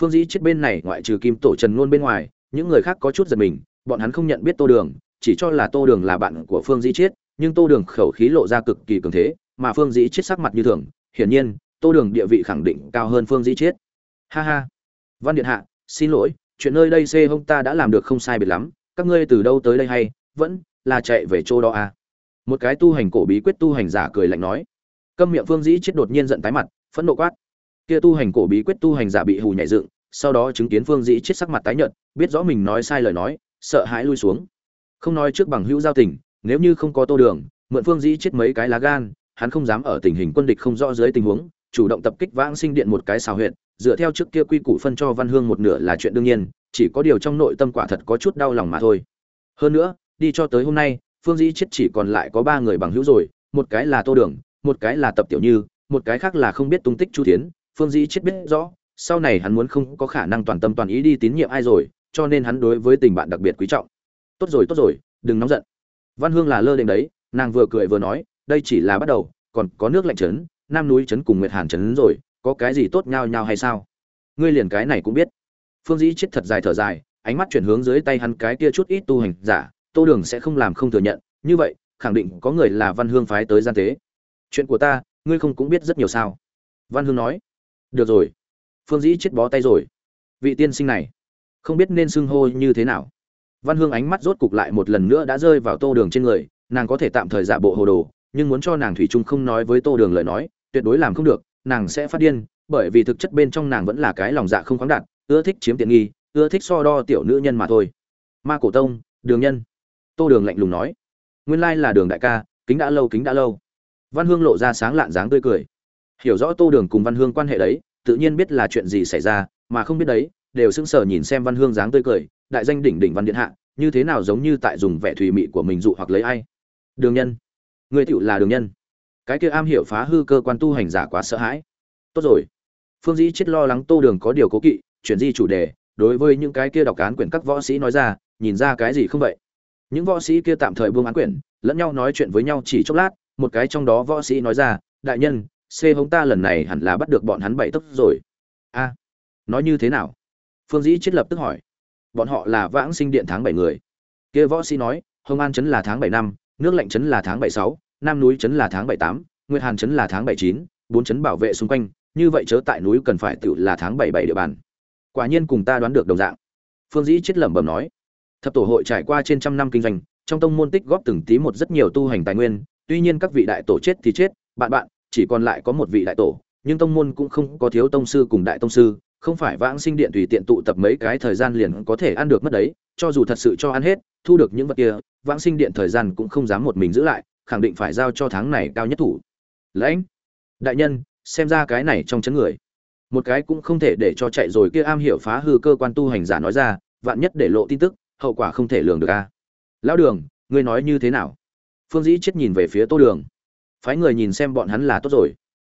Phương dĩ chết bên này ngoại trừ kim tổ trần ngôn bên ngoài, những người khác có chút giật mình bọn hắn không nhận biết tô đường chỉ cho là tô đường là bạn của phương dĩ chiết, nhưng tô đường khẩu khí lộ ra cực kỳ cường thế mà phương dĩ chiết sắc mặt như thường hiển nhiên tô đường địa vị khẳng định cao hơn phương dĩ chiết. ha ha. Văn điện hạ xin lỗi chuyện nơi đây xê hông ta đã làm được không sai biệt lắm các ngươi từ đâu tới đây hay vẫn là chạy về chỗ đó à? Một cái tu hành cổ bí quyết tu hành giả cười lạnh nói. Câm miệng phương dĩ chiết đột nhiên giận tái mặt phẫn nộ quát. Kia tu hành cổ bí quyết tu hành giả bị hù nhảy dựng sau đó chứng kiến phương dĩ chết sắc mặt tái nhợt biết rõ mình nói sai lời nói sợ hãi lui xuống. Không nói trước bằng hữu giao tình, nếu như không có tô đường, mượn phương dĩ chết mấy cái lá gan, hắn không dám ở tình hình quân địch không rõ dưới tình huống, chủ động tập kích vãng sinh điện một cái xào huyện dựa theo trước kia quy củ phân cho văn hương một nửa là chuyện đương nhiên, chỉ có điều trong nội tâm quả thật có chút đau lòng mà thôi. Hơn nữa, đi cho tới hôm nay, phương dĩ chết chỉ còn lại có ba người bằng hữu rồi, một cái là tô đường, một cái là tập tiểu như, một cái khác là không biết tung tích chu tiến phương dĩ chết biết rõ, sau này hắn muốn không có khả năng toàn tâm toàn ý đi tín nhiệm ai rồi cho nên hắn đối với tình bạn đặc biệt quý trọng. Tốt rồi tốt rồi, đừng nóng giận. Văn hương là lơ đệm đấy, nàng vừa cười vừa nói, đây chỉ là bắt đầu, còn có nước lạnh trấn nam núi trấn cùng nguyệt hàn trấn rồi, có cái gì tốt nhau nhau hay sao? Ngươi liền cái này cũng biết. Phương dĩ chết thật dài thở dài, ánh mắt chuyển hướng dưới tay hắn cái kia chút ít tu hành giả, tô đường sẽ không làm không thừa nhận, như vậy, khẳng định có người là văn hương phái tới gian tế. Chuyện của ta, ngươi không cũng biết rất nhiều sao? Văn hương nói. Được rồi. Phương dĩ chết bó tay rồi. Vị tiên sinh này không biết nên xưng hô như thế nào. Văn hương ánh mắt rốt cục lại một lần nữa đã rơi vào tô đường trên người, nàng có thể tạm thời giả bộ hồ đồ, nhưng muốn cho nàng thủy chung không nói với tô đường lời nói, tuyệt đối làm không được, nàng sẽ phát điên, bởi vì thực chất bên trong nàng vẫn là cái lòng dạ không khoáng đạt, ưa thích chiếm tiện nghi, ưa thích so đo tiểu nữ nhân mà thôi. Ma cổ tông, đường nhân. Tô đường lạnh lùng nói. Nguyên lai là đường đại ca, kính đã lâu, kính đã lâu. Văn hương lộ ra sáng lạn dáng tươi cười. Hiểu rõ tô đường cùng văn hương quan hệ đấy, tự nhiên biết là chuyện gì xảy ra, mà không biết đấy đều sững sờ nhìn xem văn hương dáng tươi cười, đại danh đỉnh đỉnh văn điện hạ, như thế nào giống như tại dùng vẻ thùy mị của mình dụ hoặc lấy ai? Đường nhân. Người tựu là đường nhân. Cái kia am hiểu phá hư cơ quan tu hành giả quá sợ hãi. Tốt rồi. Phương dĩ chết lo lắng tô đường có điều cố kỵ, chuyển di chủ đề, đối với những cái kia đọc án quyển các võ sĩ nói ra, nhìn ra cái gì không vậy? Những võ sĩ kia tạm thời buông án quyển, lẫn nhau nói chuyện với nhau chỉ chốc lát, một cái trong đó võ sĩ nói ra, đại nhân, c hống ta lần này hẳn là bắt được bọn hắn bảy tốc rồi. A. Nói như thế nào? Phương dĩ chết lập tức hỏi, bọn họ là vãng sinh điện tháng bảy người? Kia võ sĩ nói, hồng an chấn là tháng bảy năm, nước lạnh chấn là tháng bảy sáu, nam núi chấn là tháng bảy tám, nguyệt hàn chấn là tháng bảy chín, bốn chấn bảo vệ xung quanh, như vậy chớ tại núi cần phải tự là tháng bảy bảy địa bàn. Quả nhiên cùng ta đoán được đồng dạng. Phương dĩ chết lẩm bẩm nói, thập tổ hội trải qua trên trăm năm kinh doanh, trong tông môn tích góp từng tí một rất nhiều tu hành tài nguyên, tuy nhiên các vị đại tổ chết thì chết, bạn bạn, chỉ còn lại có một vị đại tổ, nhưng tông môn cũng không có thiếu tông sư cùng đại tông sư không phải vãng sinh điện tùy tiện tụ tập mấy cái thời gian liền có thể ăn được mất đấy, cho dù thật sự cho ăn hết, thu được những vật kia, vãng sinh điện thời gian cũng không dám một mình giữ lại, khẳng định phải giao cho tháng này cao nhất thủ. Lãnh, đại nhân, xem ra cái này trong chấn người. Một cái cũng không thể để cho chạy rồi kia am hiểu phá hư cơ quan tu hành giả nói ra, vạn nhất để lộ tin tức, hậu quả không thể lường được a. Lão đường, ngươi nói như thế nào? Phương dĩ chết nhìn về phía tô đường. Phái người nhìn xem bọn hắn là tốt rồi.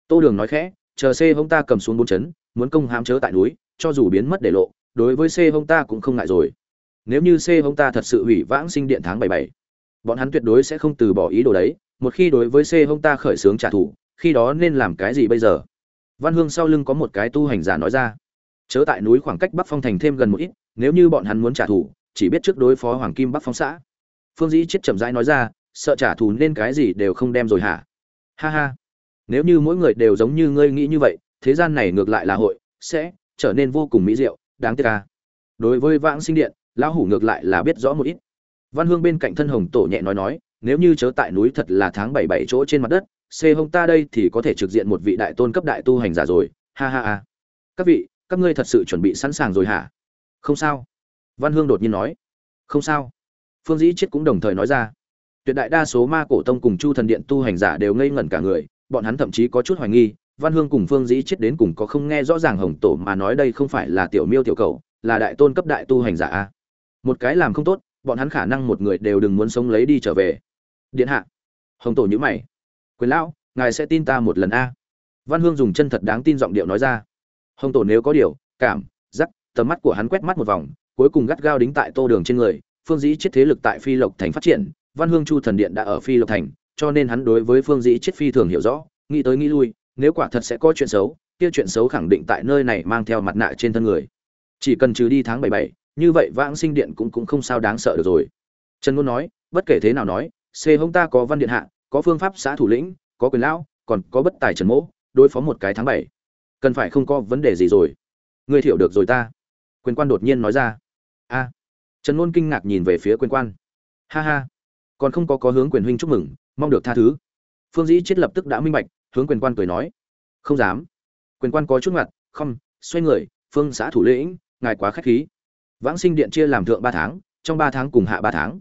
Tô đường nói khẽ, chờ c hông ta cầm xuống bốn chấn muốn công hám chớ tại núi, cho dù biến mất để lộ, đối với c hông ta cũng không ngại rồi. Nếu như c hông ta thật sự hủy vãng sinh điện tháng bảy bảy, bọn hắn tuyệt đối sẽ không từ bỏ ý đồ đấy, một khi đối với c hông ta khởi xướng trả thù, khi đó nên làm cái gì bây giờ? Văn hương sau lưng có một cái tu hành giả nói ra, chớ tại núi khoảng cách bắc phong thành thêm gần một ít, nếu như bọn hắn muốn trả thù, chỉ biết trước đối phó hoàng kim bắc phong xã. Phương dĩ chết chậm rãi nói ra, sợ trả thù nên cái gì đều không đem rồi hả? Ha ha, nếu như mỗi người đều giống như ngươi nghĩ như vậy thế gian này ngược lại là hội, sẽ trở nên vô cùng mỹ diệu, đáng tiếc ca đối với vãng sinh điện, lão hủ ngược lại là biết rõ một ít. Văn hương bên cạnh thân hồng tổ nhẹ nói nói, nếu như chớ tại núi thật là tháng bảy bảy chỗ trên mặt đất, xê hông ta đây thì có thể trực diện một vị đại tôn cấp đại tu hành giả rồi, ha ha ha. Các vị, các ngươi thật sự chuẩn bị sẵn sàng rồi hả? Không sao. Văn hương đột nhiên nói. Không sao. Phương dĩ chết cũng đồng thời nói ra. Tuyệt đại đa số ma cổ tông cùng chu thần điện tu hành giả đều ngây ngẩn cả người, bọn hắn thậm chí có chút hoài nghi văn hương cùng phương dĩ chết đến cùng có không nghe rõ ràng hồng tổ mà nói đây không phải là tiểu miêu tiểu cầu là đại tôn cấp đại tu hành giả a. Một cái làm không tốt, bọn hắn khả năng một người đều đừng muốn sống lấy đi trở về. Điện hạ. Hồng tổ nhữ mày. Quyền lão, ngài sẽ tin ta một lần a. Văn hương dùng chân thật đáng tin giọng điệu nói ra. Hồng tổ nếu có điều, cảm, giác, tầm mắt của hắn quét mắt một vòng, cuối cùng gắt gao đính tại tô đường trên người. Phương dĩ chết thế lực tại phi lộc thành phát triển, văn hương chu thần điện đã ở phi lộc thành, cho nên hắn đối với phương dĩ chết phi thường hiểu rõ, nghĩ tới nghĩ lui nếu quả thật sẽ có chuyện xấu, kia chuyện xấu khẳng định tại nơi này mang theo mặt nạ trên thân người. Chỉ cần trừ đi tháng bảy bảy, như vậy vãng sinh điện cũng cũng không sao đáng sợ được rồi. Trần ngôn nói, bất kể thế nào nói, c hông ta có văn điện hạ, có phương pháp xã thủ lĩnh, có quyền lão, còn có bất tài trần mỗ, đối phó một cái tháng bảy. Cần phải không có vấn đề gì rồi. Ngươi hiểu được rồi ta. Quyền quan đột nhiên nói ra. A. Trần ngôn kinh ngạc nhìn về phía quyền quan. Ha ha. Còn không có có hướng quyền huynh chúc mừng, mong được tha thứ. Phương dĩ chết lập tức đã minh bạch hướng quyền quan cười nói, không dám. Quyền quan có chút ngặt, không, xoay người, phương xã thủ lĩnh, ngài quá khách khí. Vãng sinh điện chia làm thượng ba tháng, trong ba tháng cùng hạ ba tháng.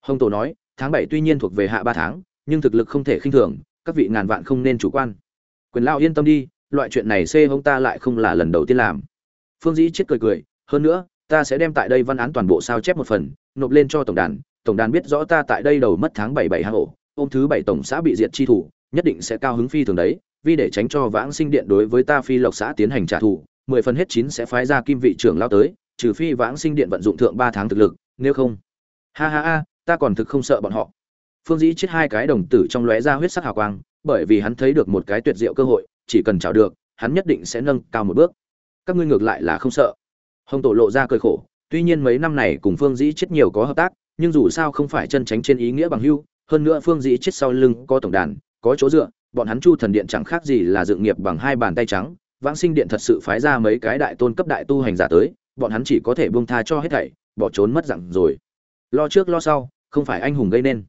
Hồng tổ nói, tháng bảy tuy nhiên thuộc về hạ ba tháng, nhưng thực lực không thể khinh thường, các vị ngàn vạn không nên chủ quan. Quyền lao yên tâm đi, loại chuyện này xê hông ta lại không là lần đầu tiên làm. Phương dĩ chết cười cười, hơn nữa, ta sẽ đem tại đây văn án toàn bộ sao chép một phần, nộp lên cho tổng đàn tổng đàn biết rõ ta tại đây đầu mất tháng bảy bảy hang ổ, ôm thứ bảy tổng xã bị diệt chi thủ nhất định sẽ cao hứng phi thường đấy, vì để tránh cho vãng sinh điện đối với ta phi lộc xã tiến hành trả thù, mười phần hết chín sẽ phái ra kim vị trưởng lao tới, trừ phi vãng sinh điện vận dụng thượng ba tháng thực lực, nếu không. Ha ha ha, ta còn thực không sợ bọn họ. Phương dĩ chết hai cái đồng tử trong lóe ra huyết sắc hào quang, bởi vì hắn thấy được một cái tuyệt diệu cơ hội, chỉ cần chào được, hắn nhất định sẽ nâng cao một bước. Các ngươi ngược lại là không sợ. Hồng tổ lộ ra cười khổ, tuy nhiên mấy năm này cùng phương dĩ chết nhiều có hợp tác, nhưng dù sao không phải chân tránh trên ý nghĩa bằng hưu, hơn nữa phương dĩ chết sau lưng có tổng đàn có chỗ dựa, bọn hắn chu thần điện chẳng khác gì là dựng nghiệp bằng hai bàn tay trắng, vãng sinh điện thật sự phái ra mấy cái đại tôn cấp đại tu hành giả tới, bọn hắn chỉ có thể buông tha cho hết thảy, bỏ trốn mất dặn rồi. Lo trước lo sau, không phải anh hùng gây nên.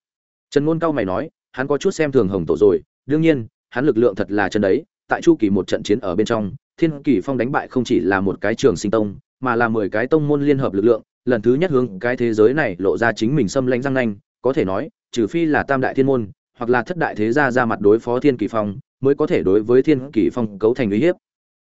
Trần ngôn cao mày nói, hắn có chút xem thường hồng tổ rồi, đương nhiên, hắn lực lượng thật là chân đấy, tại chu kỳ một trận chiến ở bên trong, thiên kỳ phong đánh bại không chỉ là một cái trường sinh tông, mà là mười cái tông môn liên hợp lực lượng, lần thứ nhất hướng cái thế giới này lộ ra chính mình xâm lãnh răng nanh, có thể nói, trừ phi là tam đại thiên môn hoặc là thất đại thế gia ra mặt đối phó thiên kỳ phong, mới có thể đối với thiên kỳ phong cấu thành uy hiếp.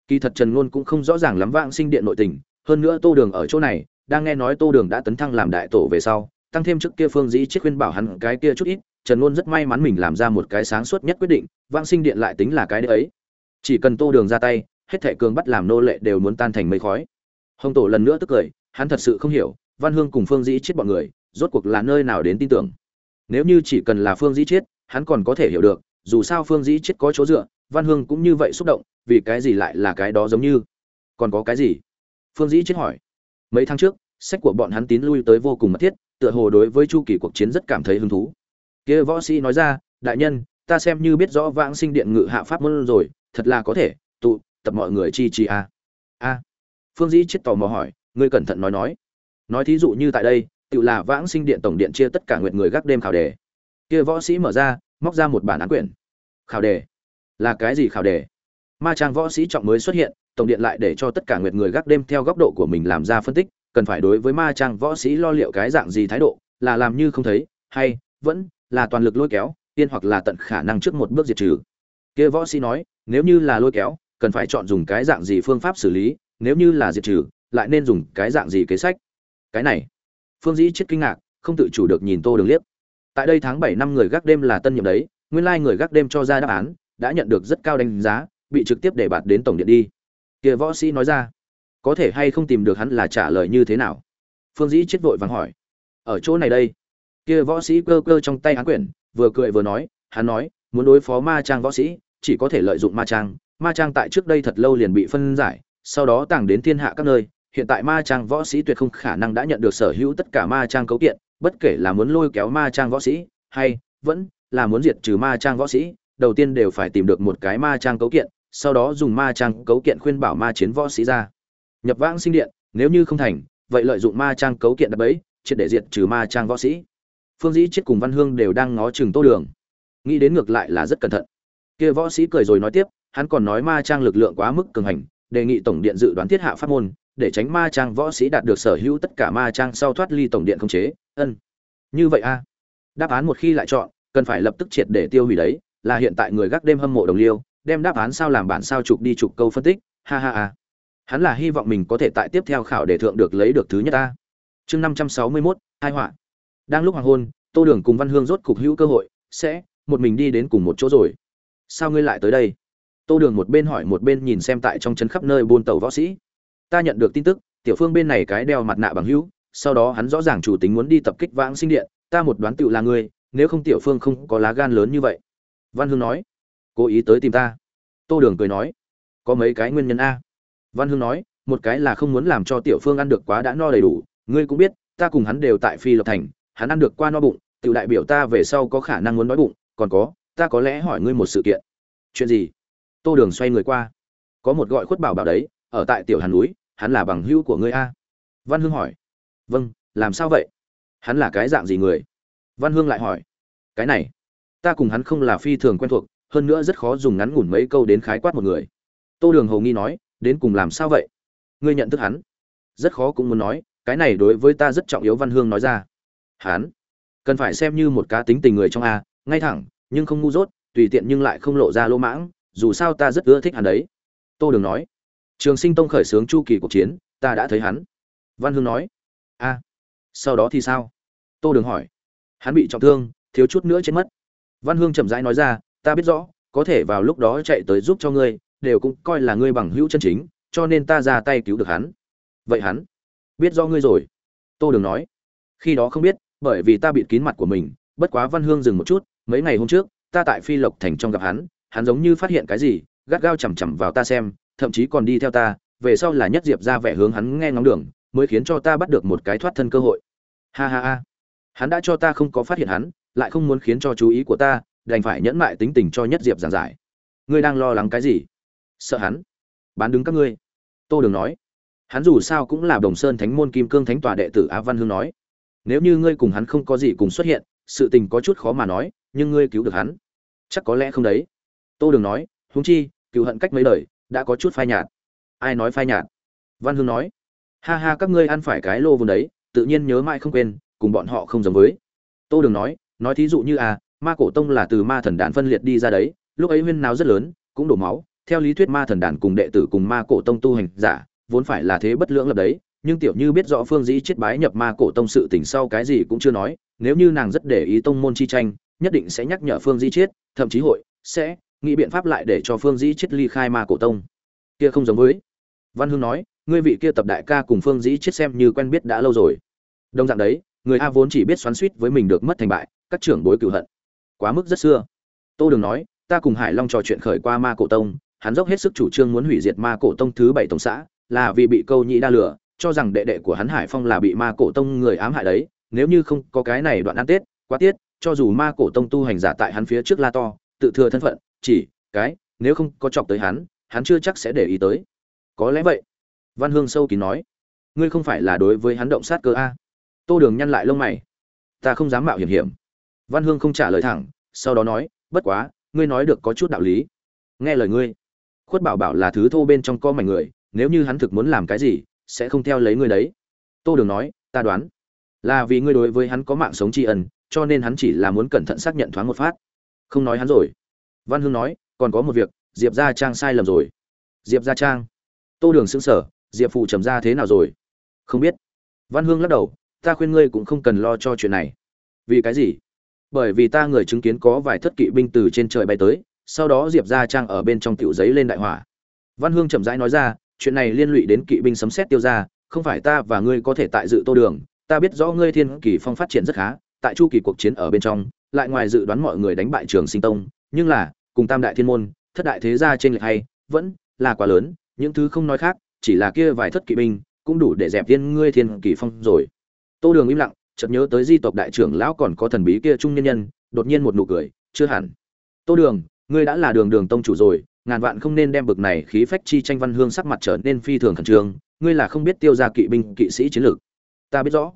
Kỳ thật trần ngôn cũng không rõ ràng lắm vãng sinh điện nội tình, hơn nữa tô đường ở chỗ này, đang nghe nói tô đường đã tấn thăng làm đại tổ về sau, tăng thêm trước kia phương dĩ chiết khuyên bảo hắn cái kia chút ít, trần ngôn rất may mắn mình làm ra một cái sáng suốt nhất quyết định, vãng sinh điện lại tính là cái đấy. Chỉ cần tô đường ra tay, hết thẻ cường bắt làm nô lệ đều muốn tan thành mây khói. Hồng tổ lần nữa tức cười, hắn thật sự không hiểu, văn hương cùng phương dĩ chết bọn người, rốt cuộc là nơi nào đến tin tưởng. Nếu như chỉ cần là phương dĩ chết hắn còn có thể hiểu được, dù sao phương dĩ chết có chỗ dựa, văn hương cũng như vậy xúc động, vì cái gì lại là cái đó giống như? Còn có cái gì? Phương dĩ chết hỏi. Mấy tháng trước, sách của bọn hắn tín lui tới vô cùng mật thiết, tựa hồ đối với chu kỳ cuộc chiến rất cảm thấy hứng thú. Kia võ sĩ nói ra, đại nhân, ta xem như biết rõ vãng sinh điện ngự hạ pháp môn rồi, thật là có thể, tụ, tập mọi người chi chi a. A. Phương dĩ chết tò mò hỏi, ngươi cẩn thận nói nói. Nói thí dụ như tại đây tự là vãng sinh điện tổng điện chia tất cả nguyện người gác đêm khảo đề kia võ sĩ mở ra, móc ra một bản án quyển. Khảo đề. Là cái gì khảo đề? Ma trang võ sĩ trọng mới xuất hiện, tổng điện lại để cho tất cả nguyệt người gác đêm theo góc độ của mình làm ra phân tích, cần phải đối với ma trang võ sĩ lo liệu cái dạng gì thái độ, là làm như không thấy, hay, vẫn, là toàn lực lôi kéo tiên hoặc là tận khả năng trước một bước diệt trừ. Kia võ sĩ nói, nếu như là lôi kéo, cần phải chọn dùng cái dạng gì phương pháp xử lý, nếu như là diệt trừ, lại nên dùng cái dạng gì kế sách? Cái này. Phương dĩ chết kinh ngạc, không tự chủ được nhìn tô đường liếc tại đây tháng bảy năm người gác đêm là tân nhiệm đấy, nguyên lai người gác đêm cho ra đáp án, đã nhận được rất cao đánh giá, bị trực tiếp để bạt đến tổng điện đi. Kia võ sĩ nói ra, có thể hay không tìm được hắn là trả lời như thế nào? Phương dĩ chết vội vàng hỏi, ở chỗ này đây. Kia võ sĩ cơ cơ trong tay án quyển, vừa cười vừa nói, hắn nói, muốn đối phó ma trang võ sĩ, chỉ có thể lợi dụng ma trang. Ma trang tại trước đây thật lâu liền bị phân giải, sau đó tàng đến thiên hạ các nơi. Hiện tại ma trang võ sĩ tuyệt không khả năng đã nhận được sở hữu tất cả ma trang cấu kiện bất kể là muốn lôi kéo ma trang võ sĩ, hay vẫn là muốn diệt trừ ma trang võ sĩ, đầu tiên đều phải tìm được một cái ma trang cấu kiện, sau đó dùng ma trang cấu kiện khuyên bảo ma chiến võ sĩ ra. Nhập vãng sinh điện, nếu như không thành, vậy lợi dụng ma trang cấu kiện đập ấy triệt để diệt trừ ma trang võ sĩ. Phương dĩ chết cùng văn hương đều đang ngó chừng tô đường. Nghĩ đến ngược lại là rất cẩn thận. Kia võ sĩ cười rồi nói tiếp, hắn còn nói ma trang lực lượng quá mức cường hành, đề nghị tổng điện dự đoán thiết hạ pháp môn để tránh ma trang võ sĩ đạt được sở hữu tất cả ma trang sau thoát ly tổng điện không chế. Ân, như vậy a. Đáp án một khi lại chọn, cần phải lập tức triệt để tiêu hủy đấy, là hiện tại người gác đêm hâm mộ đồng liêu, đem đáp án sao làm bản sao chụp đi chụp câu phân tích, ha ha ha. Hắn là hy vọng mình có thể tại tiếp theo khảo để thượng được lấy được thứ nhất ta chương năm trăm sáu mươi mốt, hai họa. Đang lúc hoàng hôn, tô đường cùng văn hương rốt cục hữu cơ hội, sẽ, một mình đi đến cùng một chỗ rồi. Sao ngươi lại tới đây? Tô đường một bên hỏi một bên nhìn xem tại trong chân khắp nơi buôn tàu võ sĩ ta nhận được tin tức, tiểu phương bên này cái đeo mặt nạ bằng hữu, sau đó hắn rõ ràng chủ tính muốn đi tập kích vãng sinh điện, ta một đoán tựu là ngươi, nếu không tiểu phương không có lá gan lớn như vậy. Văn hương nói, cố ý tới tìm ta. Tô đường cười nói, có mấy cái nguyên nhân a? Văn hương nói, một cái là không muốn làm cho tiểu phương ăn được quá đã no đầy đủ, ngươi cũng biết, ta cùng hắn đều tại phi lập thành, hắn ăn được qua no bụng tự đại biểu ta về sau có khả năng muốn đói bụng, còn có, ta có lẽ hỏi ngươi một sự kiện. Chuyện gì? Tô đường xoay người qua, có một gọi khuất bảo bảo đấy, ở tại tiểu hàn núi hắn là bằng hữu của ngươi a? Văn hương hỏi. Vâng làm sao vậy? Hắn là cái dạng gì người? Văn hương lại hỏi. Cái này, ta cùng hắn không là phi thường quen thuộc, hơn nữa rất khó dùng ngắn ngủn mấy câu đến khái quát một người. Tô đường hầu nghi nói, đến cùng làm sao vậy? Ngươi nhận thức hắn? Rất khó cũng muốn nói, cái này đối với ta rất trọng yếu, văn hương nói ra. Hắn, cần phải xem như một cá tính tình người trong a, ngay thẳng, nhưng không ngu dốt, tùy tiện nhưng lại không lộ ra lỗ mãng, dù sao ta rất ưa thích hắn đấy. Tô đường nói trường sinh tông khởi xướng chu kỳ cuộc chiến, ta đã thấy hắn. Văn hương nói, a, sau đó thì sao? Tô đường hỏi. Hắn bị trọng thương, thiếu chút nữa chết mất. Văn hương chậm rãi nói ra, ta biết rõ, có thể vào lúc đó chạy tới giúp cho ngươi, đều cũng coi là ngươi bằng hữu chân chính, cho nên ta ra tay cứu được hắn. Vậy hắn biết do ngươi rồi? Tô đường nói. Khi đó không biết, bởi vì ta bịt kín mặt của mình, bất quá văn hương dừng một chút, mấy ngày hôm trước, ta tại phi lộc thành trong gặp hắn hắn giống như phát hiện cái gì, gắt gao chằm chằm vào ta xem thậm chí còn đi theo ta, về sau là nhất diệp ra vẻ hướng hắn nghe ngóng đường, mới khiến cho ta bắt được một cái thoát thân cơ hội. Ha ha ha. Hắn đã cho ta không có phát hiện hắn, lại không muốn khiến cho chú ý của ta, đành phải nhẫn mại tính tình cho nhất diệp giảng giải. Ngươi đang lo lắng cái gì? Sợ hắn. Bán đứng các ngươi. Tô đường nói. Hắn dù sao cũng là đồng sơn thánh môn kim cương thánh tòa đệ tử á văn hương nói. Nếu như ngươi cùng hắn không có gì cùng xuất hiện, sự tình có chút khó mà nói, nhưng ngươi cứu được hắn. Chắc có lẽ không đấy. Tô đường nói. Húng chi, cựu hận cách mấy đời đã có chút phai nhạt. Ai nói phai nhạt? Văn hương nói. Ha ha, các ngươi ăn phải cái lô vốn đấy, tự nhiên nhớ mãi không quên, cùng bọn họ không giống với. Tô đường nói nói thí dụ như à ma cổ tông là từ ma thần đàn phân liệt đi ra đấy, lúc ấy huyên nào rất lớn, cũng đổ máu. Theo lý thuyết ma thần đàn cùng đệ tử cùng ma cổ tông tu hành giả, vốn phải là thế bất lưỡng lập đấy, nhưng tiểu như biết rõ phương dĩ chết bái nhập ma cổ tông sự tình sau cái gì cũng chưa nói, nếu như nàng rất để ý tông môn chi tranh, nhất định sẽ nhắc nhở phương dĩ chết, thậm chí hội sẽ nghĩ biện pháp lại để cho phương dĩ chết ly khai ma cổ tông. Kia không giống với. Văn hương nói, ngươi vị kia tập đại ca cùng phương dĩ chết xem như quen biết đã lâu rồi. Đồng dạng đấy, người a vốn chỉ biết xoắn suýt với mình được mất thành bại, các trưởng bối cựu hận. Quá mức rất xưa. Tô đường nói, ta cùng hải long trò chuyện khởi qua ma cổ tông, hắn dốc hết sức chủ trương muốn hủy diệt ma cổ tông thứ bảy tổng xã, là vì bị câu nhĩ đa lửa cho rằng đệ đệ của hắn hải phong là bị ma cổ tông người ám hại đấy, nếu như không có cái này đoạn ăn tết, quá tiết cho dù ma cổ tông tu hành giả tại hắn phía trước la to, tự thừa thân phận chỉ, cái, nếu không có chọc tới hắn hắn chưa chắc sẽ để ý tới. Có lẽ vậy. Văn hương sâu kín nói. Ngươi không phải là đối với hắn động sát cơ a. Tô đường nhăn lại lông mày. Ta không dám mạo hiểm hiểm. Văn hương không trả lời thẳng, sau đó nói, bất quá, ngươi nói được có chút đạo lý. Nghe lời ngươi. Khuất bảo bảo là thứ thô bên trong co mảnh người, nếu như hắn thực muốn làm cái gì, sẽ không theo lấy ngươi đấy. Tô đường nói, ta đoán là vì ngươi đối với hắn có mạng sống tri ân, cho nên hắn chỉ là muốn cẩn thận xác nhận thoáng một phát. Không nói hắn rồi văn hương nói, còn có một việc, diệp gia trang sai lầm rồi. Diệp gia trang? Tô đường xứng sở diệp phụ trầm ra thế nào rồi? Không biết. Văn hương lắc đầu, ta khuyên ngươi cũng không cần lo cho chuyện này. Vì cái gì? Bởi vì ta người chứng kiến có vài thất kỵ binh từ trên trời bay tới, sau đó diệp Gia trang ở bên trong tiểu giấy lên đại hỏa. Văn hương chậm rãi nói ra, chuyện này liên lụy đến kỵ binh sấm xét tiêu ra, không phải ta và ngươi có thể tại dự tô đường, ta biết rõ ngươi thiên kỳ phong phát triển rất khá, tại chu kỳ cuộc chiến ở bên trong, lại ngoài dự đoán mọi người đánh bại trường sinh tông nhưng là, cùng tam đại thiên môn, thất đại thế gia trên lệch hay, vẫn là quá lớn. Những thứ không nói khác, chỉ là kia vài thất kỵ binh, cũng đủ để dẹp tiên ngươi thiên kỳ phong rồi. Tô đường im lặng, chợt nhớ tới di tộc đại trưởng lão còn có thần bí kia trung nhân nhân, đột nhiên một nụ cười, chưa hẳn. Tô đường, ngươi đã là đường đường tông chủ rồi, ngàn vạn không nên đem bực này khí phách chi tranh văn hương sắc mặt trở nên phi thường khẩn trương, ngươi là không biết tiêu ra kỵ binh, kỵ sĩ chiến lược. Ta biết rõ.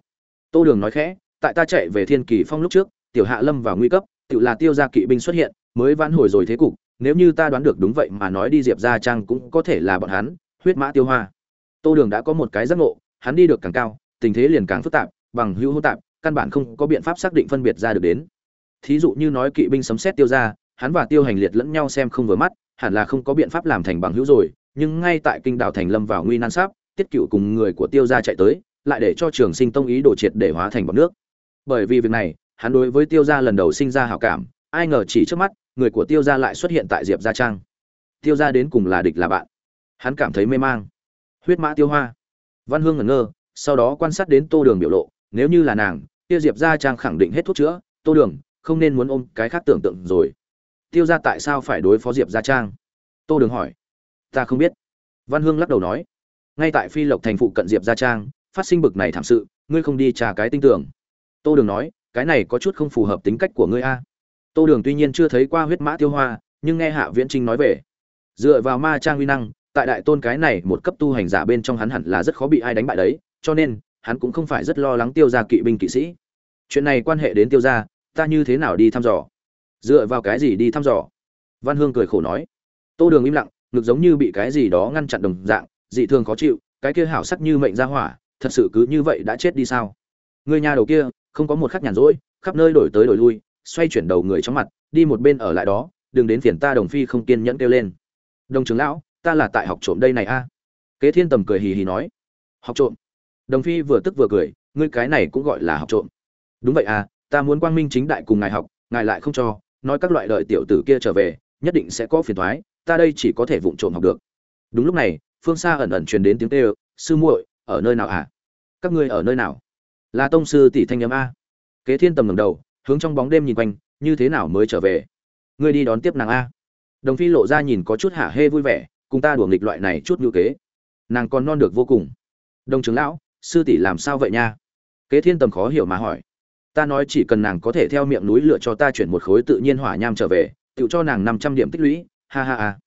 Tô đường nói khẽ, tại ta chạy về thiên kỳ phong lúc trước, tiểu hạ lâm vào nguy cấp, tự là tiêu ra kỵ binh xuất hiện mới vãn hồi rồi thế cục, nếu như ta đoán được đúng vậy mà nói đi diệp ra trang cũng có thể là bọn hắn, huyết mã tiêu hoa. Tô đường đã có một cái giác ngộ, hắn đi được càng cao, tình thế liền càng phức tạp, bằng hữu hỗn tạp, căn bản không có biện pháp xác định phân biệt ra được đến. Thí dụ như nói kỵ binh sấm xét tiêu ra, hắn và tiêu hành liệt lẫn nhau xem không vừa mắt, hẳn là không có biện pháp làm thành bằng hữu rồi, nhưng ngay tại kinh đảo thành lâm vào nguy nan sáp tiết cựu cùng người của tiêu gia chạy tới, lại để cho trường sinh tông ý đồ triệt để hóa thành bọn nước. Bởi vì việc này, hắn đối với tiêu gia lần đầu sinh ra hảo cảm, ai ngờ chỉ trước mắt người của tiêu gia lại xuất hiện tại diệp gia trang. Tiêu gia đến cùng là địch là bạn. Hắn cảm thấy mê mang. Huyết mã tiêu hoa. Văn hương ngẩn ngơ, sau đó quan sát đến tô đường biểu lộ. Nếu như là nàng tiêu diệp gia trang khẳng định hết thuốc chữa. Tô đường, không nên muốn ôm cái khác tưởng tượng rồi. Tiêu gia tại sao phải đối phó diệp gia trang? Tô đường hỏi. Ta không biết. Văn hương lắc đầu nói. Ngay tại phi lộc thành phụ cận diệp gia trang, phát sinh bực này thảm sự, ngươi không đi trả cái tinh tưởng. Tô đường nói, cái này có chút không phù hợp tính cách của ngươi a tô đường tuy nhiên chưa thấy qua huyết mã tiêu hoa nhưng nghe hạ viễn trinh nói về. Dựa vào ma trang uy năng tại đại tôn cái này một cấp tu hành giả bên trong hắn hẳn là rất khó bị ai đánh bại đấy cho nên hắn cũng không phải rất lo lắng tiêu gia kỵ binh kỵ sĩ. Chuyện này quan hệ đến tiêu gia, ta như thế nào đi thăm dò? Dựa vào cái gì đi thăm dò? Văn hương cười khổ nói. Tô đường im lặng ngực giống như bị cái gì đó ngăn chặn đồng dạng dị thường khó chịu cái kia hảo sắc như mệnh ra hỏa thật sự cứ như vậy đã chết đi sao? Người nhà đầu kia không có một khắc nhàn rỗi khắp nơi đổi tới đổi lui xoay chuyển đầu người trong mặt, đi một bên ở lại đó, đừng đến phiền ta, đồng phi không kiên nhẫn kêu lên. Đồng trưởng lão, ta là tại học trộm đây này a. À? Kế thiên tầm cười hì hì nói, học trộm? Đồng phi vừa tức vừa cười, ngươi cái này cũng gọi là học trộm. Đúng vậy à ta muốn quang minh chính đại cùng ngài học, ngài lại không cho, nói các loại đợi tiểu tử kia trở về, nhất định sẽ có phiền thoái ta đây chỉ có thể vụng trộm học được. Đúng lúc này, phương xa ẩn ẩn truyền đến tiếng kêu, sư muội, ở nơi nào à? Các ngươi ở nơi nào? Là tông sư tỷ thanh nhâm a. Kế thiên tầm ngẩng đầu hướng trong bóng đêm nhìn quanh, như thế nào mới trở về? Ngươi đi đón tiếp nàng a. Đồng phi lộ ra nhìn có chút hả hê vui vẻ, cùng ta đùa nghịch loại này chút ngữ kế. Nàng còn non được vô cùng. Đồng trưởng lão, sư tỷ làm sao vậy nha? Kế thiên tầm khó hiểu mà hỏi. Ta nói chỉ cần nàng có thể theo miệng núi lựa cho ta chuyển một khối tự nhiên hỏa nham trở về tự cho nàng năm trăm điểm tích lũy, ha ha ha.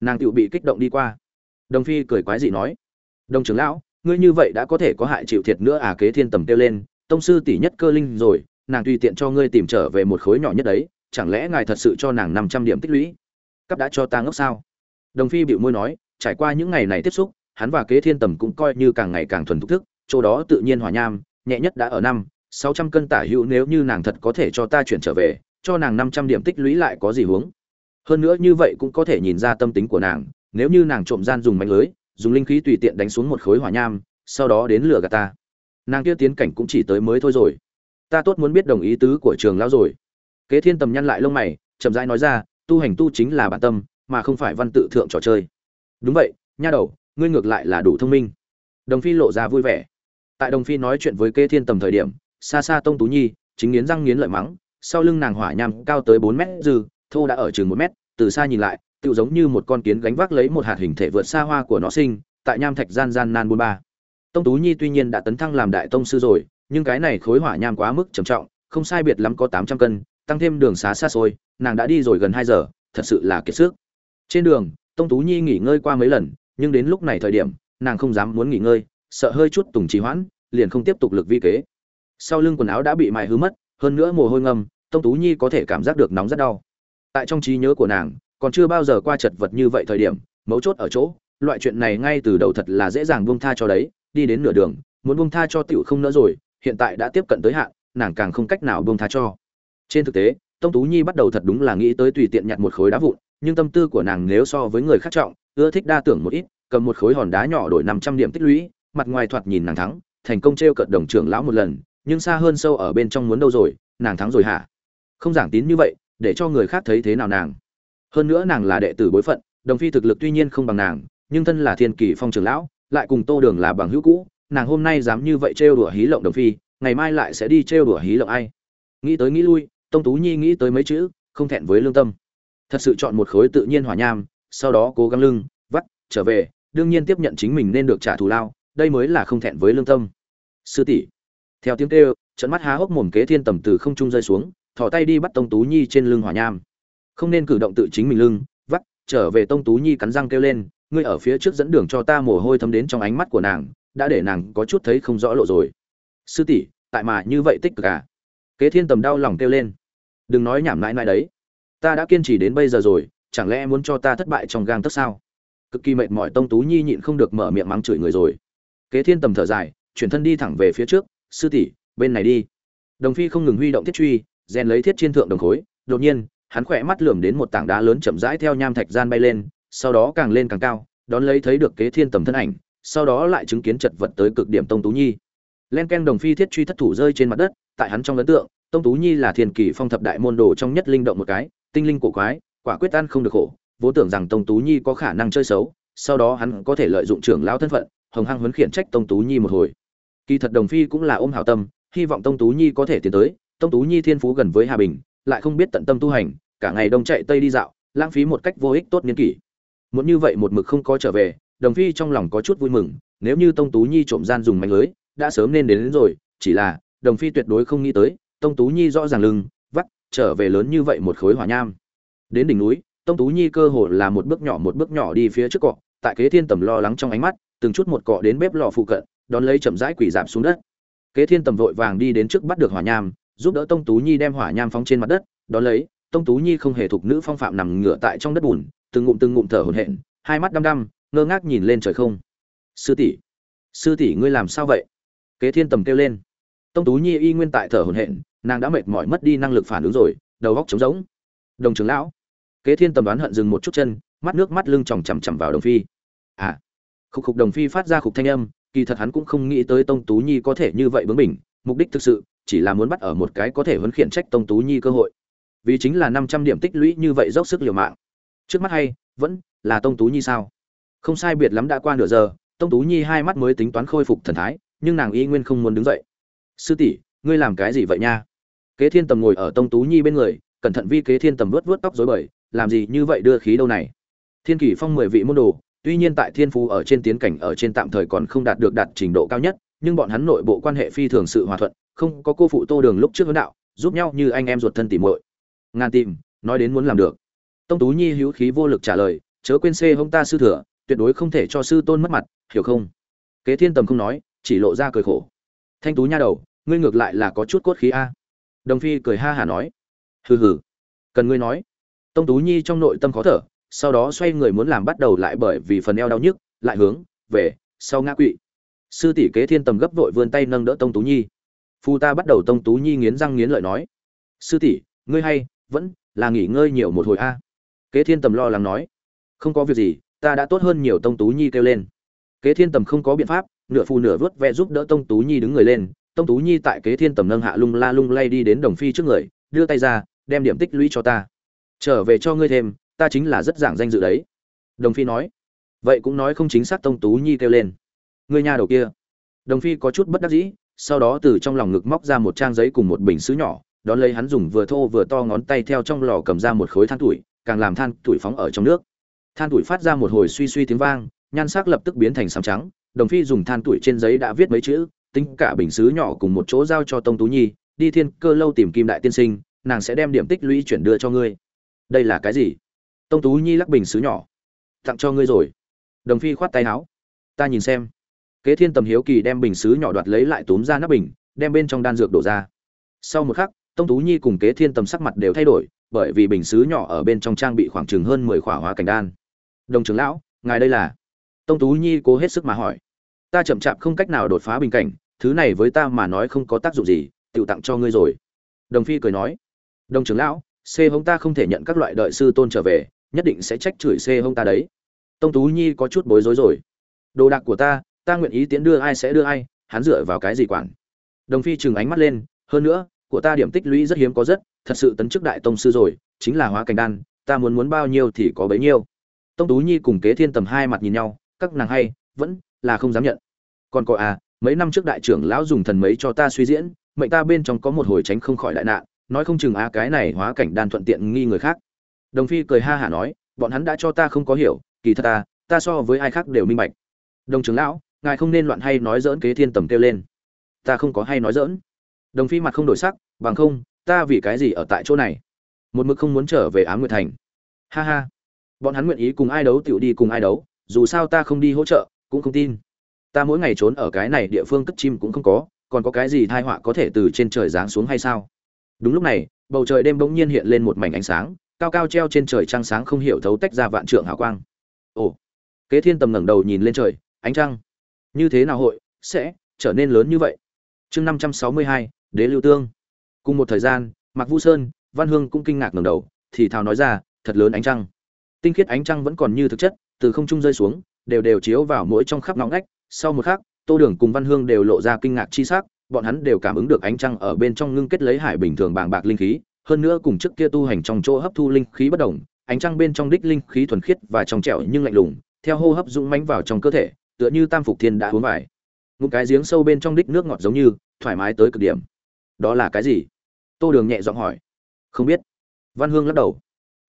Nàng tự bị kích động đi qua. Đồng phi cười quái dị nói. Đồng trưởng lão, ngươi như vậy đã có thể có hại chịu thiệt nữa à kế thiên tầm kêu lên. Tông sư tỷ nhất cơ linh rồi nàng tùy tiện cho ngươi tìm trở về một khối nhỏ nhất đấy, chẳng lẽ ngài thật sự cho nàng năm trăm điểm tích lũy? Cấp đã cho ta ngốc sao? Đồng phi bịu môi nói, trải qua những ngày này tiếp xúc, hắn và kế thiên tầm cũng coi như càng ngày càng thuần thục thức, chỗ đó tự nhiên hỏa nham, nhẹ nhất đã ở năm, sáu trăm cân tả hữu nếu như nàng thật có thể cho ta chuyển trở về, cho nàng năm trăm điểm tích lũy lại có gì huống? Hơn nữa như vậy cũng có thể nhìn ra tâm tính của nàng, nếu như nàng trộm gian dùng mạnh lưới, dùng linh khí tùy tiện đánh xuống một khối hỏa nham, sau đó đến lửa gạt ta. Nàng kia tiến cảnh cũng chỉ tới mới thôi rồi ta tốt muốn biết đồng ý tứ của trường lão rồi. Kế thiên tầm nhăn lại lông mày, chậm rãi nói ra, tu hành tu chính là bản tâm, mà không phải văn tự thượng trò chơi. Đúng vậy, nha đầu, ngươi ngược lại là đủ thông minh. Đồng phi lộ ra vui vẻ. Tại đồng phi nói chuyện với kế thiên tầm thời điểm xa xa tông tú nhi, chính nghiến răng nghiến lợi mắng, sau lưng nàng hỏa nham cao tới bốn mét dư, thô đã ở chừng một mét, từ xa nhìn lại tự giống như một con kiến gánh vác lấy một hạt hình thể vượt xa hoa của nó sinh, tại nham thạch gian gian nan buôn ba. Tông tú nhi tuy nhiên đã tấn thăng làm đại tông sư rồi nhưng cái này khối hỏa nham quá mức trầm trọng, không sai biệt lắm có tám trăm cân, tăng thêm đường xá xa xôi, nàng đã đi rồi gần hai giờ, thật sự là kiệt sức. Trên đường, tông tú nhi nghỉ ngơi qua mấy lần, nhưng đến lúc này thời điểm, nàng không dám muốn nghỉ ngơi, sợ hơi chút tùng trì hoãn, liền không tiếp tục lực vi kế. Sau lưng quần áo đã bị mài hư mất, hơn nữa mồ hôi ngâm, tông tú nhi có thể cảm giác được nóng rất đau. Tại trong trí nhớ của nàng, còn chưa bao giờ qua chật vật như vậy thời điểm, mấu chốt ở chỗ, loại chuyện này ngay từ đầu thật là dễ dàng buông tha cho đấy, đi đến nửa đường, muốn buông tha cho tiểu không nữa rồi hiện tại đã tiếp cận tới hạn, nàng càng không cách nào buông tha cho. Trên thực tế, tông tú nhi bắt đầu thật đúng là nghĩ tới tùy tiện nhặt một khối đá vụn, nhưng tâm tư của nàng nếu so với người khác trọng, ưa thích đa tưởng một ít, cầm một khối hòn đá nhỏ đổi năm trăm điểm tích lũy, mặt ngoài thoạt nhìn nàng thắng, thành công t r e o cận đồng trưởng lão một lần, nhưng xa hơn sâu ở bên trong muốn đâu rồi, nàng thắng rồi hả? Không giảng tín như vậy, để cho người khác thấy thế nào nàng? Hơn nữa nàng là đệ tử bối phận, đồng phi thực lực tuy nhiên không bằng nàng, nhưng thân là thiên kỳ phong trưởng lão, lại cùng tô đường là bằng hữu cũ nàng hôm nay dám như vậy trêu đùa hí lộng đồng phi, ngày mai lại sẽ đi trêu đùa hí lộng ai? Nghĩ tới nghĩ lui, tông tú nhi nghĩ tới mấy chữ, không thẹn với lương tâm. Thật sự chọn một khối tự nhiên hỏa nham, sau đó cố gắng lưng, vắt, trở về, đương nhiên tiếp nhận chính mình nên được trả thù lao, đây mới là không thẹn với lương tâm. Sư tỷ. Theo tiếng kêu, trận mắt há hốc mồm kế thiên tầm từ không trung rơi xuống, thò tay đi bắt tông tú nhi trên lưng hỏa nham. Không nên cử động tự chính mình lưng, vắt, trở về tông tú nhi cắn răng kêu lên, ngươi ở phía trước dẫn đường cho ta mồ hôi thấm đến trong ánh mắt của nàng đã để nàng có chút thấy không rõ lộ rồi. Sư tỷ, tại mà như vậy tích cực à? Kế thiên tầm đau lòng kêu lên. Đừng nói nhảm mãi mãi đấy. Ta đã kiên trì đến bây giờ rồi, chẳng lẽ muốn cho ta thất bại trong gang tấc sao? Cực kỳ mệt mỏi tông tú nhi nhịn không được mở miệng mắng chửi người rồi. Kế thiên tầm thở dài, chuyển thân đi thẳng về phía trước. Sư tỷ, bên này đi. Đồng phi không ngừng huy động thiết truy, rèn lấy thiết trên thượng đồng khối. Đột nhiên, hắn khỏe mắt lườm đến một tảng đá lớn chậm rãi theo nham thạch gian bay lên, sau đó càng lên càng cao, đón lấy thấy được kế thiên tầm thân ảnh sau đó lại chứng kiến chật vật tới cực điểm tông tú nhi. Len ken đồng phi thiết truy thất thủ rơi trên mặt đất, tại hắn trong ấn tượng, tông tú nhi là thiên kỳ phong thập đại môn đồ trong nhất linh động một cái, tinh linh cổ quái, quả quyết ăn không được khổ, vốn tưởng rằng tông tú nhi có khả năng chơi xấu, sau đó hắn có thể lợi dụng trưởng lão thân phận, hồng hăng huấn khiển trách tông tú nhi một hồi. Kỳ thật đồng phi cũng là ôm hảo tâm, hy vọng tông tú nhi có thể tiến tới, tông tú nhi thiên phú gần với hà bình, lại không biết tận tâm tu hành, cả ngày đông chạy tây đi dạo, lãng phí một cách vô ích tốt niên kỷ. Muốn như vậy một mực không có trở về đồng phi trong lòng có chút vui mừng nếu như tông tú nhi trộm gian dùng mạnh lưới đã sớm nên đến, đến rồi chỉ là đồng phi tuyệt đối không nghĩ tới tông tú nhi rõ ràng lưng vắt trở về lớn như vậy một khối hỏa nham. Đến đỉnh núi tông tú nhi cơ hồ là một bước nhỏ một bước nhỏ đi phía trước cọ tại kế thiên tầm lo lắng trong ánh mắt từng chút một cọ đến bếp lò phụ cận đón lấy chậm rãi quỷ giảm xuống đất. Kế thiên tầm vội vàng đi đến trước bắt được hỏa nham giúp đỡ tông tú nhi đem hỏa nham phóng trên mặt đất đón lấy tông tú nhi không hề thuộc nữ phong phạm nằm ngửa tại trong đất bùn từng ngụm từng ngụm thở hổn hển hai mắt đăm đăm ngơ ngác nhìn lên trời không? Sư tỷ sư tỷ ngươi làm sao vậy? Kế thiên tầm kêu lên. Tông tú nhi y nguyên tại thở hổn hển, nàng đã mệt mỏi mất đi năng lực phản ứng rồi, đầu góc trống rỗng. Đồng trưởng lão, kế thiên tầm đoán hận dừng một chút chân, mắt nước mắt lưng chòng chằm chằm vào đồng phi. À khúc khục đồng phi phát ra khục thanh âm, kỳ thật hắn cũng không nghĩ tới tông tú nhi có thể như vậy bướng mình mục đích thực sự chỉ là muốn bắt ở một cái có thể huấn khiển trách tông tú nhi cơ hội. Vì chính là năm trăm điểm tích lũy như vậy dốc sức liều mạng. Trước mắt hay, vẫn là tông tú nhi sao? Không sai biệt lắm đã qua nửa giờ, tông tú nhi hai mắt mới tính toán khôi phục thần thái, nhưng nàng y nguyên không muốn đứng dậy. Sư tỷ, ngươi làm cái gì vậy nha? Kế thiên tầm ngồi ở tông tú nhi bên người, cẩn thận vi kế thiên tầm vớt vớt tóc rối bời, làm gì như vậy đưa khí đâu này? Thiên kỷ phong mười vị môn đồ, tuy nhiên tại thiên phú ở trên tiến cảnh ở trên tạm thời còn không đạt được đạt trình độ cao nhất, nhưng bọn hắn nội bộ quan hệ phi thường sự hòa thuận, không có cô phụ tô đường lúc trước hướng đạo, giúp nhau như anh em ruột thân tỉ muội. Ngàn tìm, nói đến muốn làm được. Tông tú nhi hữu khí vô lực trả lời, chớ quên xê hông ta sư thừa tuyệt đối không thể cho sư tôn mất mặt, hiểu không? Kế thiên tầm không nói, chỉ lộ ra cười khổ. Thanh tú nha đầu, ngươi ngược lại là có chút cốt khí a. Đồng phi cười ha hả nói. Hừ hừ. Cần ngươi nói. Tông tú nhi trong nội tâm khó thở, sau đó xoay người muốn làm bắt đầu lại bởi vì phần eo đau nhức, lại hướng về sau ngã quỵ. Sư tỷ kế thiên tầm gấp vội vươn tay nâng đỡ tông tú nhi. Phu ta bắt đầu tông tú nhi nghiến răng nghiến lợi nói. Sư tỷ, ngươi hay vẫn là nghỉ ngơi nhiều một hồi a. Kế thiên tầm lo lắng nói. Không có việc gì ta đã tốt hơn nhiều tông tú nhi kêu lên. Kế thiên tầm không có biện pháp, nửa phù nửa vớt ve giúp đỡ tông tú nhi đứng người lên. Tông tú nhi tại kế thiên tầm nâng hạ lung la lung lay đi đến đồng phi trước người, đưa tay ra, đem điểm tích lũy cho ta. Trở về cho ngươi thêm, ta chính là rất giảng danh dự đấy. Đồng phi nói. Vậy cũng nói không chính xác tông tú nhi kêu lên. Ngươi nhà đầu kia. Đồng phi có chút bất đắc dĩ, sau đó từ trong lòng ngực móc ra một trang giấy cùng một bình xứ nhỏ, đón lấy hắn dùng vừa thô vừa to ngón tay theo trong lò cầm ra một khối than tuổi, càng làm than tuổi phóng ở trong nước than tuổi phát ra một hồi suy suy tiếng vang, nhan sắc lập tức biến thành sám trắng, đồng phi dùng than tuổi trên giấy đã viết mấy chữ, tính cả bình xứ nhỏ cùng một chỗ giao cho tông tú nhi, đi thiên cơ lâu tìm kim đại tiên sinh, nàng sẽ đem điểm tích lũy chuyển đưa cho ngươi. Đây là cái gì? Tông tú nhi lắc bình xứ nhỏ. Tặng cho ngươi rồi. Đồng phi khoát tay áo. Ta nhìn xem. Kế thiên tầm hiếu kỳ đem bình xứ nhỏ đoạt lấy lại túm ra nắp bình, đem bên trong đan dược đổ ra. Sau một khắc, tông tú nhi cùng kế thiên tầm sắc mặt đều thay đổi, bởi vì bình xứ nhỏ ở bên trong trang bị khoảng chừng hơn mười khỏa hóa cảnh đan đồng trưởng lão, ngài đây là? Tông tú nhi cố hết sức mà hỏi. Ta chậm chạp không cách nào đột phá bình cảnh, thứ này với ta mà nói không có tác dụng gì tự tặng cho ngươi rồi. Đồng phi cười nói. Đồng trưởng lão c hông ta không thể nhận các loại đợi sư tôn trở về, nhất định sẽ trách chửi c hông ta đấy. Tông tú nhi có chút bối rối rồi. Đồ đạc của ta ta nguyện ý tiến đưa ai sẽ đưa ai, hắn dựa vào cái gì quản? Đồng phi chừng ánh mắt lên. Hơn nữa, của ta điểm tích lũy rất hiếm có rất, thật sự tấn chức đại tông sư rồi, chính là hóa cảnh đan, ta muốn muốn bao nhiêu thì có bấy nhiêu tông tú nhi cùng kế thiên tầm hai mặt nhìn nhau, các nàng hay, vẫn là không dám nhận. Còn có à mấy năm trước đại trưởng lão dùng thần mấy cho ta suy diễn, mệnh ta bên trong có một hồi tránh không khỏi đại nạn, nói không chừng a cái này hóa cảnh đan thuận tiện nghi người khác. Đồng phi cười ha hả nói, bọn hắn đã cho ta không có hiểu, kỳ thật ta ta so với ai khác đều minh bạch. Đồng trưởng lão, ngài không nên loạn hay nói dỡn kế thiên tầm kêu lên. Ta không có hay nói dỡn đồng phi mặt không đổi sắc, bằng không, ta vì cái gì ở tại chỗ này? Một mực không muốn trở về ám nguyệt thành. Ha ha bọn hắn nguyện ý cùng ai đấu tiểu đi cùng ai đấu, dù sao ta không đi hỗ trợ, cũng không tin. Ta mỗi ngày trốn ở cái này địa phương cất chim cũng không có, còn có cái gì thai họa có thể từ trên trời giáng xuống hay sao? Đúng lúc này, bầu trời đêm bỗng nhiên hiện lên một mảnh ánh sáng, cao cao treo trên trời trăng sáng không hiểu thấu tách ra vạn trượng hào quang. Ồ, kế thiên tầm ngẩng đầu nhìn lên trời, ánh trăng. Như thế nào hội sẽ trở nên lớn như vậy? Chương năm trăm sáu mươi hai, đế lưu tương. Cùng một thời gian mặc vu sơn, văn hương cũng kinh ngạc ngẩng đầu, thì thào nói ra, thật lớn ánh trăng tinh khiết ánh trăng vẫn còn như thực chất, từ không trung rơi xuống, đều đều chiếu vào mỗi trong khắp ngõ ngách. Sau một khắc, tô đường cùng văn hương đều lộ ra kinh ngạc chi sắc, bọn hắn đều cảm ứng được ánh trăng ở bên trong ngưng kết lấy hải bình thường bàng bạc linh khí, hơn nữa cùng trước kia tu hành trong chỗ hấp thu linh khí bất đồng, ánh trăng bên trong đích linh khí thuần khiết và trong trẻo nhưng lạnh lùng, theo hô hấp dũng mánh vào trong cơ thể, tựa như tam phục thiên đã uống vải. Một cái giếng sâu bên trong đích nước ngọt giống như, thoải mái tới cực điểm. Đó là cái gì? Tô đường nhẹ giọng hỏi. Không biết. Văn hương lắc đầu.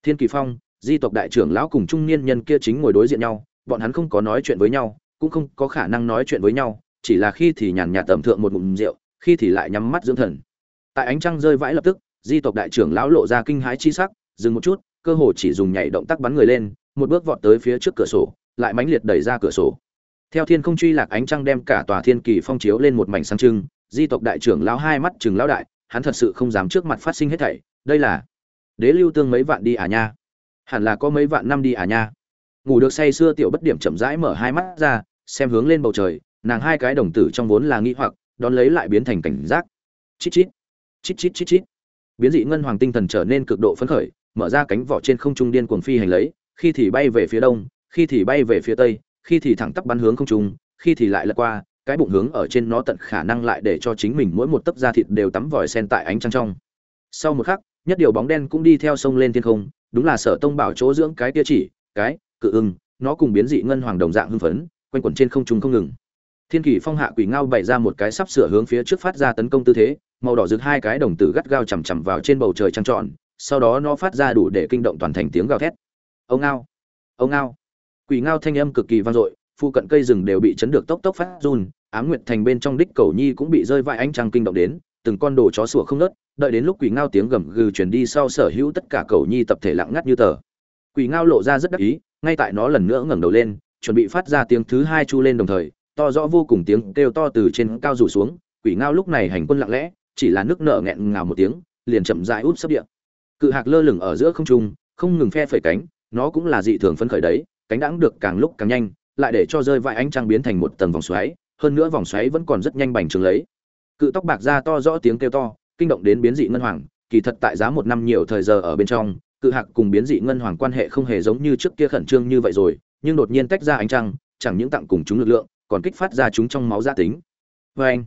Thiên kỳ phong di tộc đại trưởng lão cùng trung niên nhân kia chính ngồi đối diện nhau, bọn hắn không có nói chuyện với nhau, cũng không có khả năng nói chuyện với nhau, chỉ là khi thì nhàn nhạt tẩm thượng một ngụm rượu, khi thì lại nhắm mắt dưỡng thần. Tại ánh trăng rơi vãi lập tức, di tộc đại trưởng lão lộ ra kinh hãi chi sắc, dừng một chút, cơ hồ chỉ dùng nhảy động tác bắn người lên, một bước vọt tới phía trước cửa sổ, lại mãnh liệt đẩy ra cửa sổ. Theo thiên không truy lạc ánh trăng đem cả tòa thiên kỳ phong chiếu lên một mảnh sáng trưng, di tộc đại trưởng lão hai mắt chừng lão đại, hắn thật sự không dám trước mặt phát sinh hết thảy, đây là đế lưu tương mấy vạn đi à nha hẳn là có mấy vạn năm đi à nha. Ngủ được say sưa tiểu bất điểm chậm rãi mở hai mắt ra, xem hướng lên bầu trời, nàng hai cái đồng tử trong vốn là nghĩ hoặc, đón lấy lại biến thành cảnh giác. Chít chít chít chít chít chít. Biến dị ngân hoàng tinh thần trở nên cực độ phấn khởi, mở ra cánh vỏ trên không trung điên cuồng phi hành lấy, khi thì bay về phía đông, khi thì bay về phía tây, khi thì thẳng tắp bắn hướng không trung, khi thì lại lật qua, cái bụng hướng ở trên nó tận khả năng lại để cho chính mình mỗi một tấc da thịt đều tắm vòi sen tại ánh trăng trong. Sau một khắc, nhất điều bóng đen cũng đi theo sông lên thiên không đúng là sở tông bảo chỗ dưỡng cái tia chỉ, cái, cự ưng, nó cùng biến dị ngân hoàng đồng dạng hưng phấn, quanh quẩn trên không trung không ngừng. Thiên kỳ phong hạ quỷ ngao bày ra một cái sắp sửa hướng phía trước phát ra tấn công tư thế, màu đỏ rực hai cái đồng tử gắt gao chằm chằm vào trên bầu trời trăng trọn sau đó nó phát ra đủ để kinh động toàn thành tiếng gào thét. Ông ngao ông ngao. Quỷ ngao thanh âm cực kỳ vang dội phụ cận cây rừng đều bị chấn được tốc tốc phát run, ám nguyệt thành bên trong đích cầu nhi cũng bị rơi vãi ánh trăng kinh động đến, từng con đồ chó sủa không nớt đợi đến lúc quỷ ngao tiếng gầm gừ truyền đi sau sở hữu tất cả cầu nhi tập thể lặng ngắt như tờ. Quỷ ngao lộ ra rất đắc ý, ngay tại nó lần nữa ngẩng đầu lên, chuẩn bị phát ra tiếng thứ hai chu lên đồng thời, to rõ vô cùng tiếng kêu to từ trên cao rủ xuống. Quỷ ngao lúc này hành quân lặng lẽ, chỉ là nước nợ nghẹn ngào một tiếng, liền chậm rãi úp sấp địa. Cự hạc lơ lửng ở giữa không trung, không ngừng phe phẩy cánh, nó cũng là dị thường phấn khởi đấy, cánh đãng được càng lúc càng nhanh, lại để cho rơi vãi ánh trăng biến thành một tầng vòng xoáy, hơn nữa vòng xoáy vẫn còn rất nhanh bành trướng lấy. Cự tóc bạc ra to rõ tiếng kêu to kinh động đến biến dị ngân hoàng, kỳ thật tại giá một năm nhiều thời giờ ở bên trong, cự hạc cùng biến dị ngân hoàng quan hệ không hề giống như trước kia khẩn trương như vậy rồi, nhưng đột nhiên tách ra ánh trăng, chẳng những tặng cùng chúng lực lượng, còn kích phát ra chúng trong máu gia tính. Vê anh,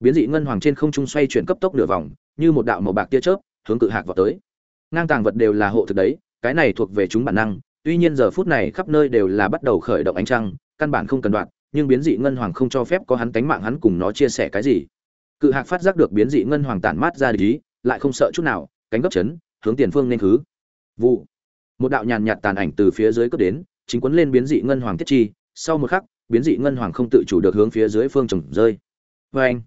biến dị ngân hoàng trên không trung xoay chuyển cấp tốc nửa vòng, như một đạo màu bạc tia chớp, hướng cự hạc vào tới. Ngang tàng vật đều là hộ thực đấy, cái này thuộc về chúng bản năng, tuy nhiên giờ phút này khắp nơi đều là bắt đầu khởi động ánh trăng, căn bản không cần đoạn, nhưng biến dị ngân hoàng không cho phép có hắn tánh mạng hắn cùng nó chia sẻ cái gì cự hạc phát giác được biến dị ngân hoàng tản mát ra ý, lại không sợ chút nào cánh gấp chấn hướng tiền phương nên khứ. Vụ. Một đạo nhàn nhạt tàn ảnh từ phía dưới cất đến chính quấn lên biến dị ngân hoàng thiết chi sau một khắc biến dị ngân hoàng không tự chủ được hướng phía dưới phương trồng rơi. Vê anh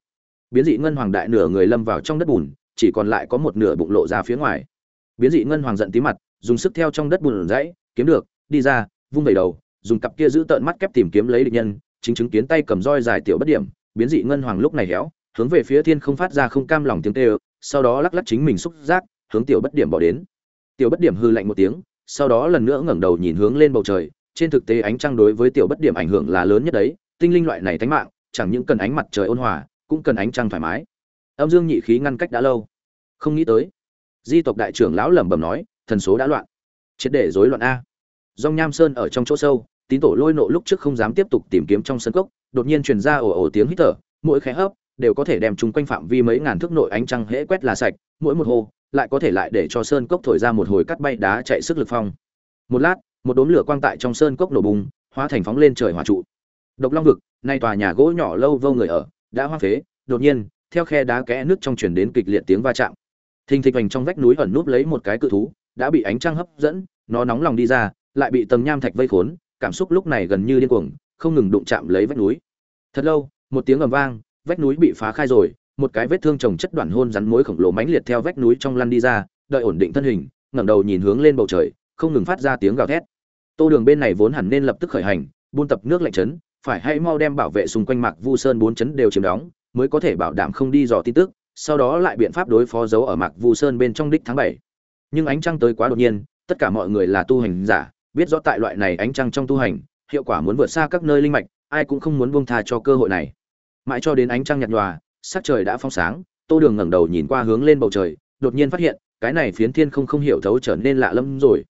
biến dị ngân hoàng đại nửa người lâm vào trong đất bùn chỉ còn lại có một nửa bụng lộ ra phía ngoài. Biến dị ngân hoàng giận tí mặt dùng sức theo trong đất bùn rẫy kiếm được đi ra vung vẩy đầu dùng cặp kia giữ tợn mắt kép tìm kiếm lấy địch nhân chính chứng kiến tay cầm roi dài tiểu bất điểm biến dị ngân hoàng lúc này héo hướng về phía thiên không phát ra không cam lòng tiếng tê sau đó lắc lắc chính mình xúc giác, hướng tiểu bất điểm bỏ đến. Tiểu bất điểm hư lạnh một tiếng, sau đó lần nữa ngẩng đầu nhìn hướng lên bầu trời, trên thực tế ánh trăng đối với tiểu bất điểm ảnh hưởng là lớn nhất đấy, tinh linh loại này tánh mạng, chẳng những cần ánh mặt trời ôn hòa, cũng cần ánh trăng thoải mái. Âm dương nhị khí ngăn cách đã lâu. Không nghĩ tới, di tộc đại trưởng lão lẩm bẩm nói, thần số đã loạn. Triệt để rối loạn a. Dòng nham sơn ở trong chỗ sâu, tín tổ lôi nộ lúc trước không dám tiếp tục tìm kiếm trong sân cốc, đột nhiên truyền ra ồ ồ tiếng hít thở, mỗi khẽ hấp đều có thể đem chúng quanh phạm vi mấy ngàn thước nội ánh trăng hễ quét là sạch, mỗi một hồ lại có thể lại để cho sơn cốc thổi ra một hồi cắt bay đá chạy sức lực phong. Một lát, một đốm lửa quang tại trong sơn cốc nổ bùng, hóa thành phóng lên trời hỏa trụ. Độc long vực, nay tòa nhà gỗ nhỏ lâu vô người ở, đã hoang phế, đột nhiên, theo khe đá kẽ nước trong truyền đến kịch liệt tiếng va chạm. Thình thịch vành trong vách núi ẩn núp lấy một cái cự thú, đã bị ánh trăng hấp dẫn, nó nóng lòng đi ra, lại bị tầng nham thạch vây khốn, cảm xúc lúc này gần như điên cuồng, không ngừng đụng chạm lấy vách núi. Thật lâu, một tiếng ầm vang vách núi bị phá khai rồi, một cái vết thương trồng chất đoạn hôn rắn mối khổng lồ mãnh liệt theo vách núi trong lăn đi ra, đợi ổn định thân hình, ngẩng đầu nhìn hướng lên bầu trời, không ngừng phát ra tiếng gào thét. Tô đường bên này vốn hẳn nên lập tức khởi hành, buôn tập nước lạnh chấn, phải hãy mau đem bảo vệ xung quanh mạc vu sơn bốn chấn đều chiếm đóng, mới có thể bảo đảm không đi dò tin tức, sau đó lại biện pháp đối phó giấu ở mạc vu sơn bên trong đích tháng bảy. Nhưng ánh trăng tới quá đột nhiên, tất cả mọi người là tu hành giả, biết rõ tại loại này ánh trăng trong tu hành, hiệu quả muốn vượt xa các nơi linh mạch, ai cũng không muốn buông tha cho cơ hội này mãi cho đến ánh trăng nhạt nhòa, sắc trời đã phong sáng, tô đường ngẩng đầu nhìn qua hướng lên bầu trời, đột nhiên phát hiện, cái này phiến thiên không không hiểu thấu trở nên lạ lẫm rồi.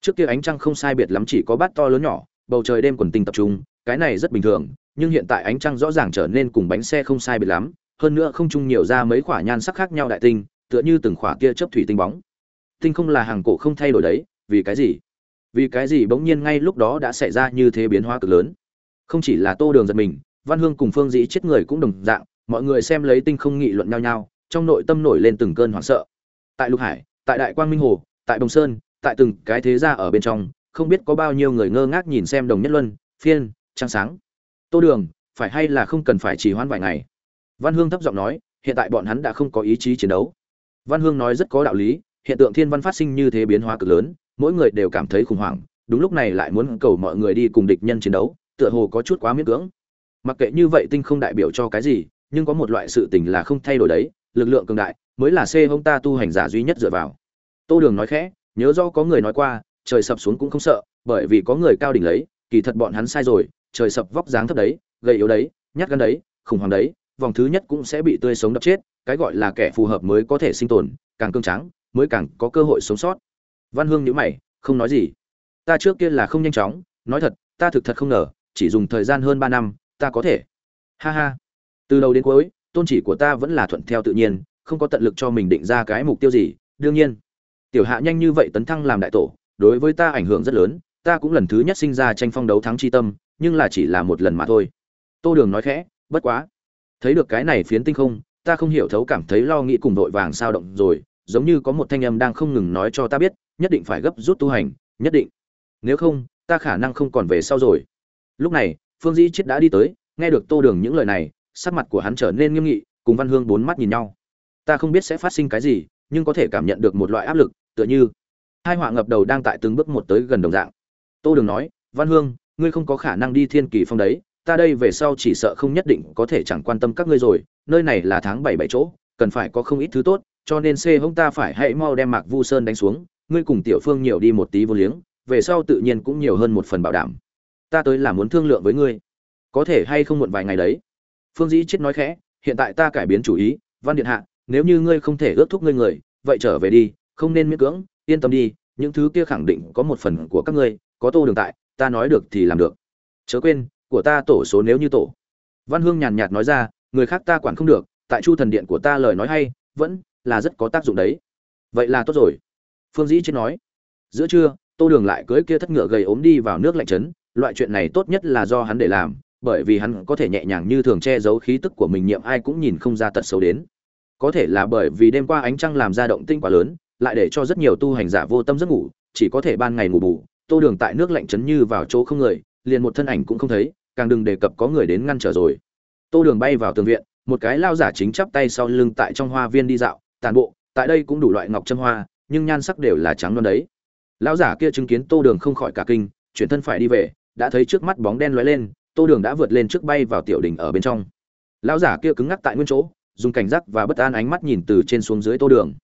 Trước kia ánh trăng không sai biệt lắm chỉ có bát to lớn nhỏ, bầu trời đêm quần tinh tập trung, cái này rất bình thường, nhưng hiện tại ánh trăng rõ ràng trở nên cùng bánh xe không sai biệt lắm, hơn nữa không chung nhiều ra mấy khoả nhan sắc khác nhau đại tinh, tựa như từng khoả kia chớp thủy tinh bóng. Tinh không là hàng cổ không thay đổi đấy, vì cái gì? Vì cái gì bỗng nhiên ngay lúc đó đã xảy ra như thế biến hóa cực lớn? Không chỉ là tô đường giật mình văn hương cùng phương dĩ chết người cũng đồng dạng, mọi người xem lấy tinh không nghị luận nhau nhau, trong nội tâm nổi lên từng cơn hoảng sợ. Tại lục hải, tại đại quang minh hồ, tại đồng sơn, tại từng cái thế gia ở bên trong, không biết có bao nhiêu người ngơ ngác nhìn xem đồng nhất luân, phiên Trang sáng. Tô đường, phải hay là không cần phải trì hoãn vài ngày? Văn hương thấp giọng nói, hiện tại bọn hắn đã không có ý chí chiến đấu. Văn hương nói rất có đạo lý, hiện tượng thiên văn phát sinh như thế biến hóa cực lớn, mỗi người đều cảm thấy khủng hoảng, đúng lúc này lại muốn cầu mọi người đi cùng địch nhân chiến đấu, tựa hồ có chút quá miễn cưỡng mặc kệ như vậy tinh không đại biểu cho cái gì, nhưng có một loại sự tình là không thay đổi đấy, lực lượng cường đại mới là c hông ta tu hành giả duy nhất dựa vào. Tô đường nói khẽ, nhớ do có người nói qua, trời sập xuống cũng không sợ, bởi vì có người cao đỉnh lấy, kỳ thật bọn hắn sai rồi, trời sập vóc dáng thấp đấy, gầy yếu đấy, nhát gan đấy, khủng hoảng đấy, vòng thứ nhất cũng sẽ bị tươi sống đập chết, cái gọi là kẻ phù hợp mới có thể sinh tồn, càng cương trắng mới càng có cơ hội sống sót. Văn hương nhữ mày, không nói gì. Ta trước kia là không nhanh chóng, nói thật, ta thực thật không ngờ, chỉ dùng thời gian hơn ba năm ta có thể. Ha ha. Từ đầu đến cuối, tôn chỉ của ta vẫn là thuận theo tự nhiên, không có tận lực cho mình định ra cái mục tiêu gì. Đương nhiên, tiểu hạ nhanh như vậy tấn thăng làm đại tổ, đối với ta ảnh hưởng rất lớn, ta cũng lần thứ nhất sinh ra tranh phong đấu thắng chi tâm, nhưng là chỉ là một lần mà thôi. Tô đường nói khẽ, bất quá, thấy được cái này phiến tinh không, ta không hiểu thấu cảm thấy lo nghĩ cùng vội vàng sao động rồi, giống như có một thanh âm đang không ngừng nói cho ta biết, nhất định phải gấp rút tu hành, nhất định. Nếu không, ta khả năng không còn về sau rồi. Lúc này phương dĩ chết đã đi tới, nghe được tô đường những lời này, sắc mặt của hắn trở nên nghiêm nghị, cùng văn hương bốn mắt nhìn nhau. Ta không biết sẽ phát sinh cái gì, nhưng có thể cảm nhận được một loại áp lực, tựa như hai họa ngập đầu đang tại từng bước một tới gần đồng dạng. Tô đường nói, văn hương, ngươi không có khả năng đi thiên kỳ phong đấy, ta đây về sau chỉ sợ không nhất định có thể chẳng quan tâm các ngươi rồi, nơi này là tháng bảy bảy chỗ, cần phải có không ít thứ tốt, cho nên c hông ta phải hãy mau đem mạc vu sơn đánh xuống, ngươi cùng tiểu phương nhiều đi một tí vô liếng, về sau tự nhiên cũng nhiều hơn một phần bảo đảm ta tới là muốn thương lượng với ngươi. Có thể hay không muộn vài ngày đấy? Phương dĩ chết nói khẽ, hiện tại ta cải biến chủ ý, văn điện hạ, nếu như ngươi không thể ước thúc ngươi người, vậy trở về đi, không nên miễn cưỡng, yên tâm đi, những thứ kia khẳng định có một phần của các ngươi, có tô đường tại, ta nói được thì làm được. Chớ quên, của ta tổ số nếu như tổ. Văn hương nhàn nhạt nói ra, người khác ta quản không được, tại chu thần điện của ta lời nói hay, vẫn là rất có tác dụng đấy. Vậy là tốt rồi. Phương dĩ chết nói. Giữa trưa, tô đường lại cưới kia thất ngựa gầy ốm đi vào nước lạnh trấn loại chuyện này tốt nhất là do hắn để làm, bởi vì hắn có thể nhẹ nhàng như thường che giấu khí tức của mình nhiệm ai cũng nhìn không ra tật xấu đến. Có thể là bởi vì đêm qua ánh trăng làm ra động tinh quá lớn, lại để cho rất nhiều tu hành giả vô tâm giấc ngủ, chỉ có thể ban ngày ngủ bù, tô đường tại nước lạnh chấn như vào chỗ không người, liền một thân ảnh cũng không thấy, càng đừng đề cập có người đến ngăn trở rồi. Tô đường bay vào tường viện, một cái lao giả chính chắp tay sau lưng tại trong hoa viên đi dạo, tàn bộ, tại đây cũng đủ loại ngọc châm hoa, nhưng nhan sắc đều là trắng non đấy. Lão giả kia chứng kiến tô đường không khỏi cả kinh, chuyển thân phải đi về đã thấy trước mắt bóng đen lóe lên, tô đường đã vượt lên trước bay vào tiểu đình ở bên trong. Lão giả kia cứng ngắc tại nguyên chỗ, dùng cảnh giác và bất an ánh mắt nhìn từ trên xuống dưới tô đường.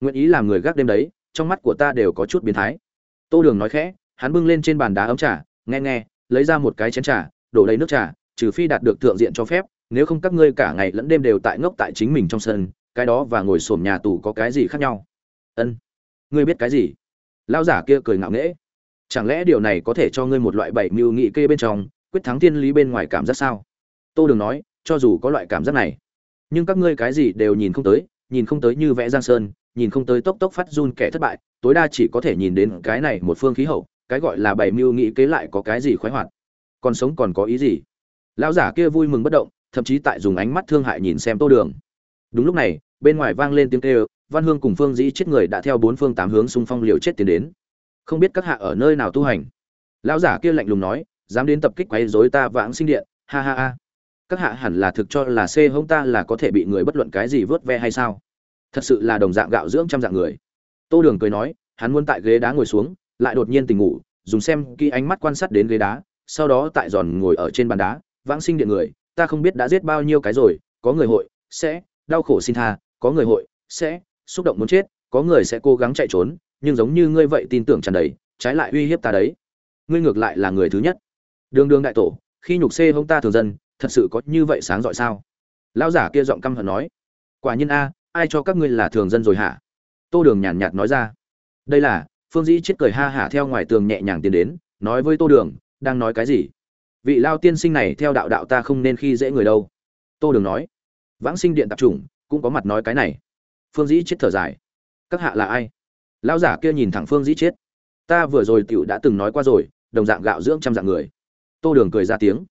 Nguyện ý làm người gác đêm đấy, trong mắt của ta đều có chút biến thái. Tô đường nói khẽ, hắn bưng lên trên bàn đá ấm trà, nghe nghe, lấy ra một cái chén trà, đổ đầy nước trà, trừ phi đạt được thượng diện cho phép, nếu không các ngươi cả ngày lẫn đêm đều tại ngốc tại chính mình trong sân, cái đó và ngồi xổm nhà tù có cái gì khác nhau? Ân, ngươi biết cái gì? Lão giả kia cười ngạo nghễ chẳng lẽ điều này có thể cho ngươi một loại bảy mưu nghị kê bên trong, quyết thắng thiên lý bên ngoài cảm giác sao? Tô đường nói, cho dù có loại cảm giác này, nhưng các ngươi cái gì đều nhìn không tới, nhìn không tới như vẽ giang sơn, nhìn không tới tốc tốc phát run kẻ thất bại, tối đa chỉ có thể nhìn đến cái này một phương khí hậu, cái gọi là bảy mưu nghị kế lại có cái gì khoái hoạt. Còn sống còn có ý gì? Lão giả kia vui mừng bất động, thậm chí tại dùng ánh mắt thương hại nhìn xem tô đường. Đúng lúc này, bên ngoài vang lên tiếng kêu, văn hương cùng phương dĩ chết người đã theo bốn phương tám hướng xung phong liều chết tiến đến không biết các hạ ở nơi nào tu hành. Lão giả kia lạnh lùng nói, dám đến tập kích quấy rối ta vãng sinh điện, ha ha ha. Các hạ hẳn là thực cho là xê hông ta là có thể bị người bất luận cái gì vớt ve hay sao? Thật sự là đồng dạng gạo dưỡng trăm dạng người. Tô đường cười nói, hắn muốn tại ghế đá ngồi xuống, lại đột nhiên tỉnh ngủ, dùng xem khi ánh mắt quan sát đến ghế đá, sau đó tại giòn ngồi ở trên bàn đá, vãng sinh điện người, ta không biết đã giết bao nhiêu cái rồi, có người hội, sẽ, đau khổ xin tha, có người hội, sẽ, xúc động muốn chết, có người sẽ cố gắng chạy trốn nhưng giống như ngươi vậy tin tưởng tràn đầy, trái lại uy hiếp ta đấy. Ngươi ngược lại là người thứ nhất. Đường đường đại tổ, khi nhục xê hông ta thường dân, thật sự có như vậy sáng rọi sao? Lão giả kia giọng căm hận nói. Quả nhiên a, ai cho các ngươi là thường dân rồi hả? Tô đường nhàn nhạt nói ra. Đây là, phương dĩ chết cười ha hả theo ngoài tường nhẹ nhàng tiến đến, nói với tô đường, đang nói cái gì? Vị lao tiên sinh này theo đạo đạo ta không nên khi dễ người đâu. Tô đường nói. Vãng sinh điện tạp chủng, cũng có mặt nói cái này. Phương dĩ chết thở dài. Các hạ là ai? Lão giả kia nhìn thẳng phương dĩ chết. Ta vừa rồi tựu đã từng nói qua rồi, đồng dạng gạo dưỡng trăm dạng người. Tô đường cười ra tiếng.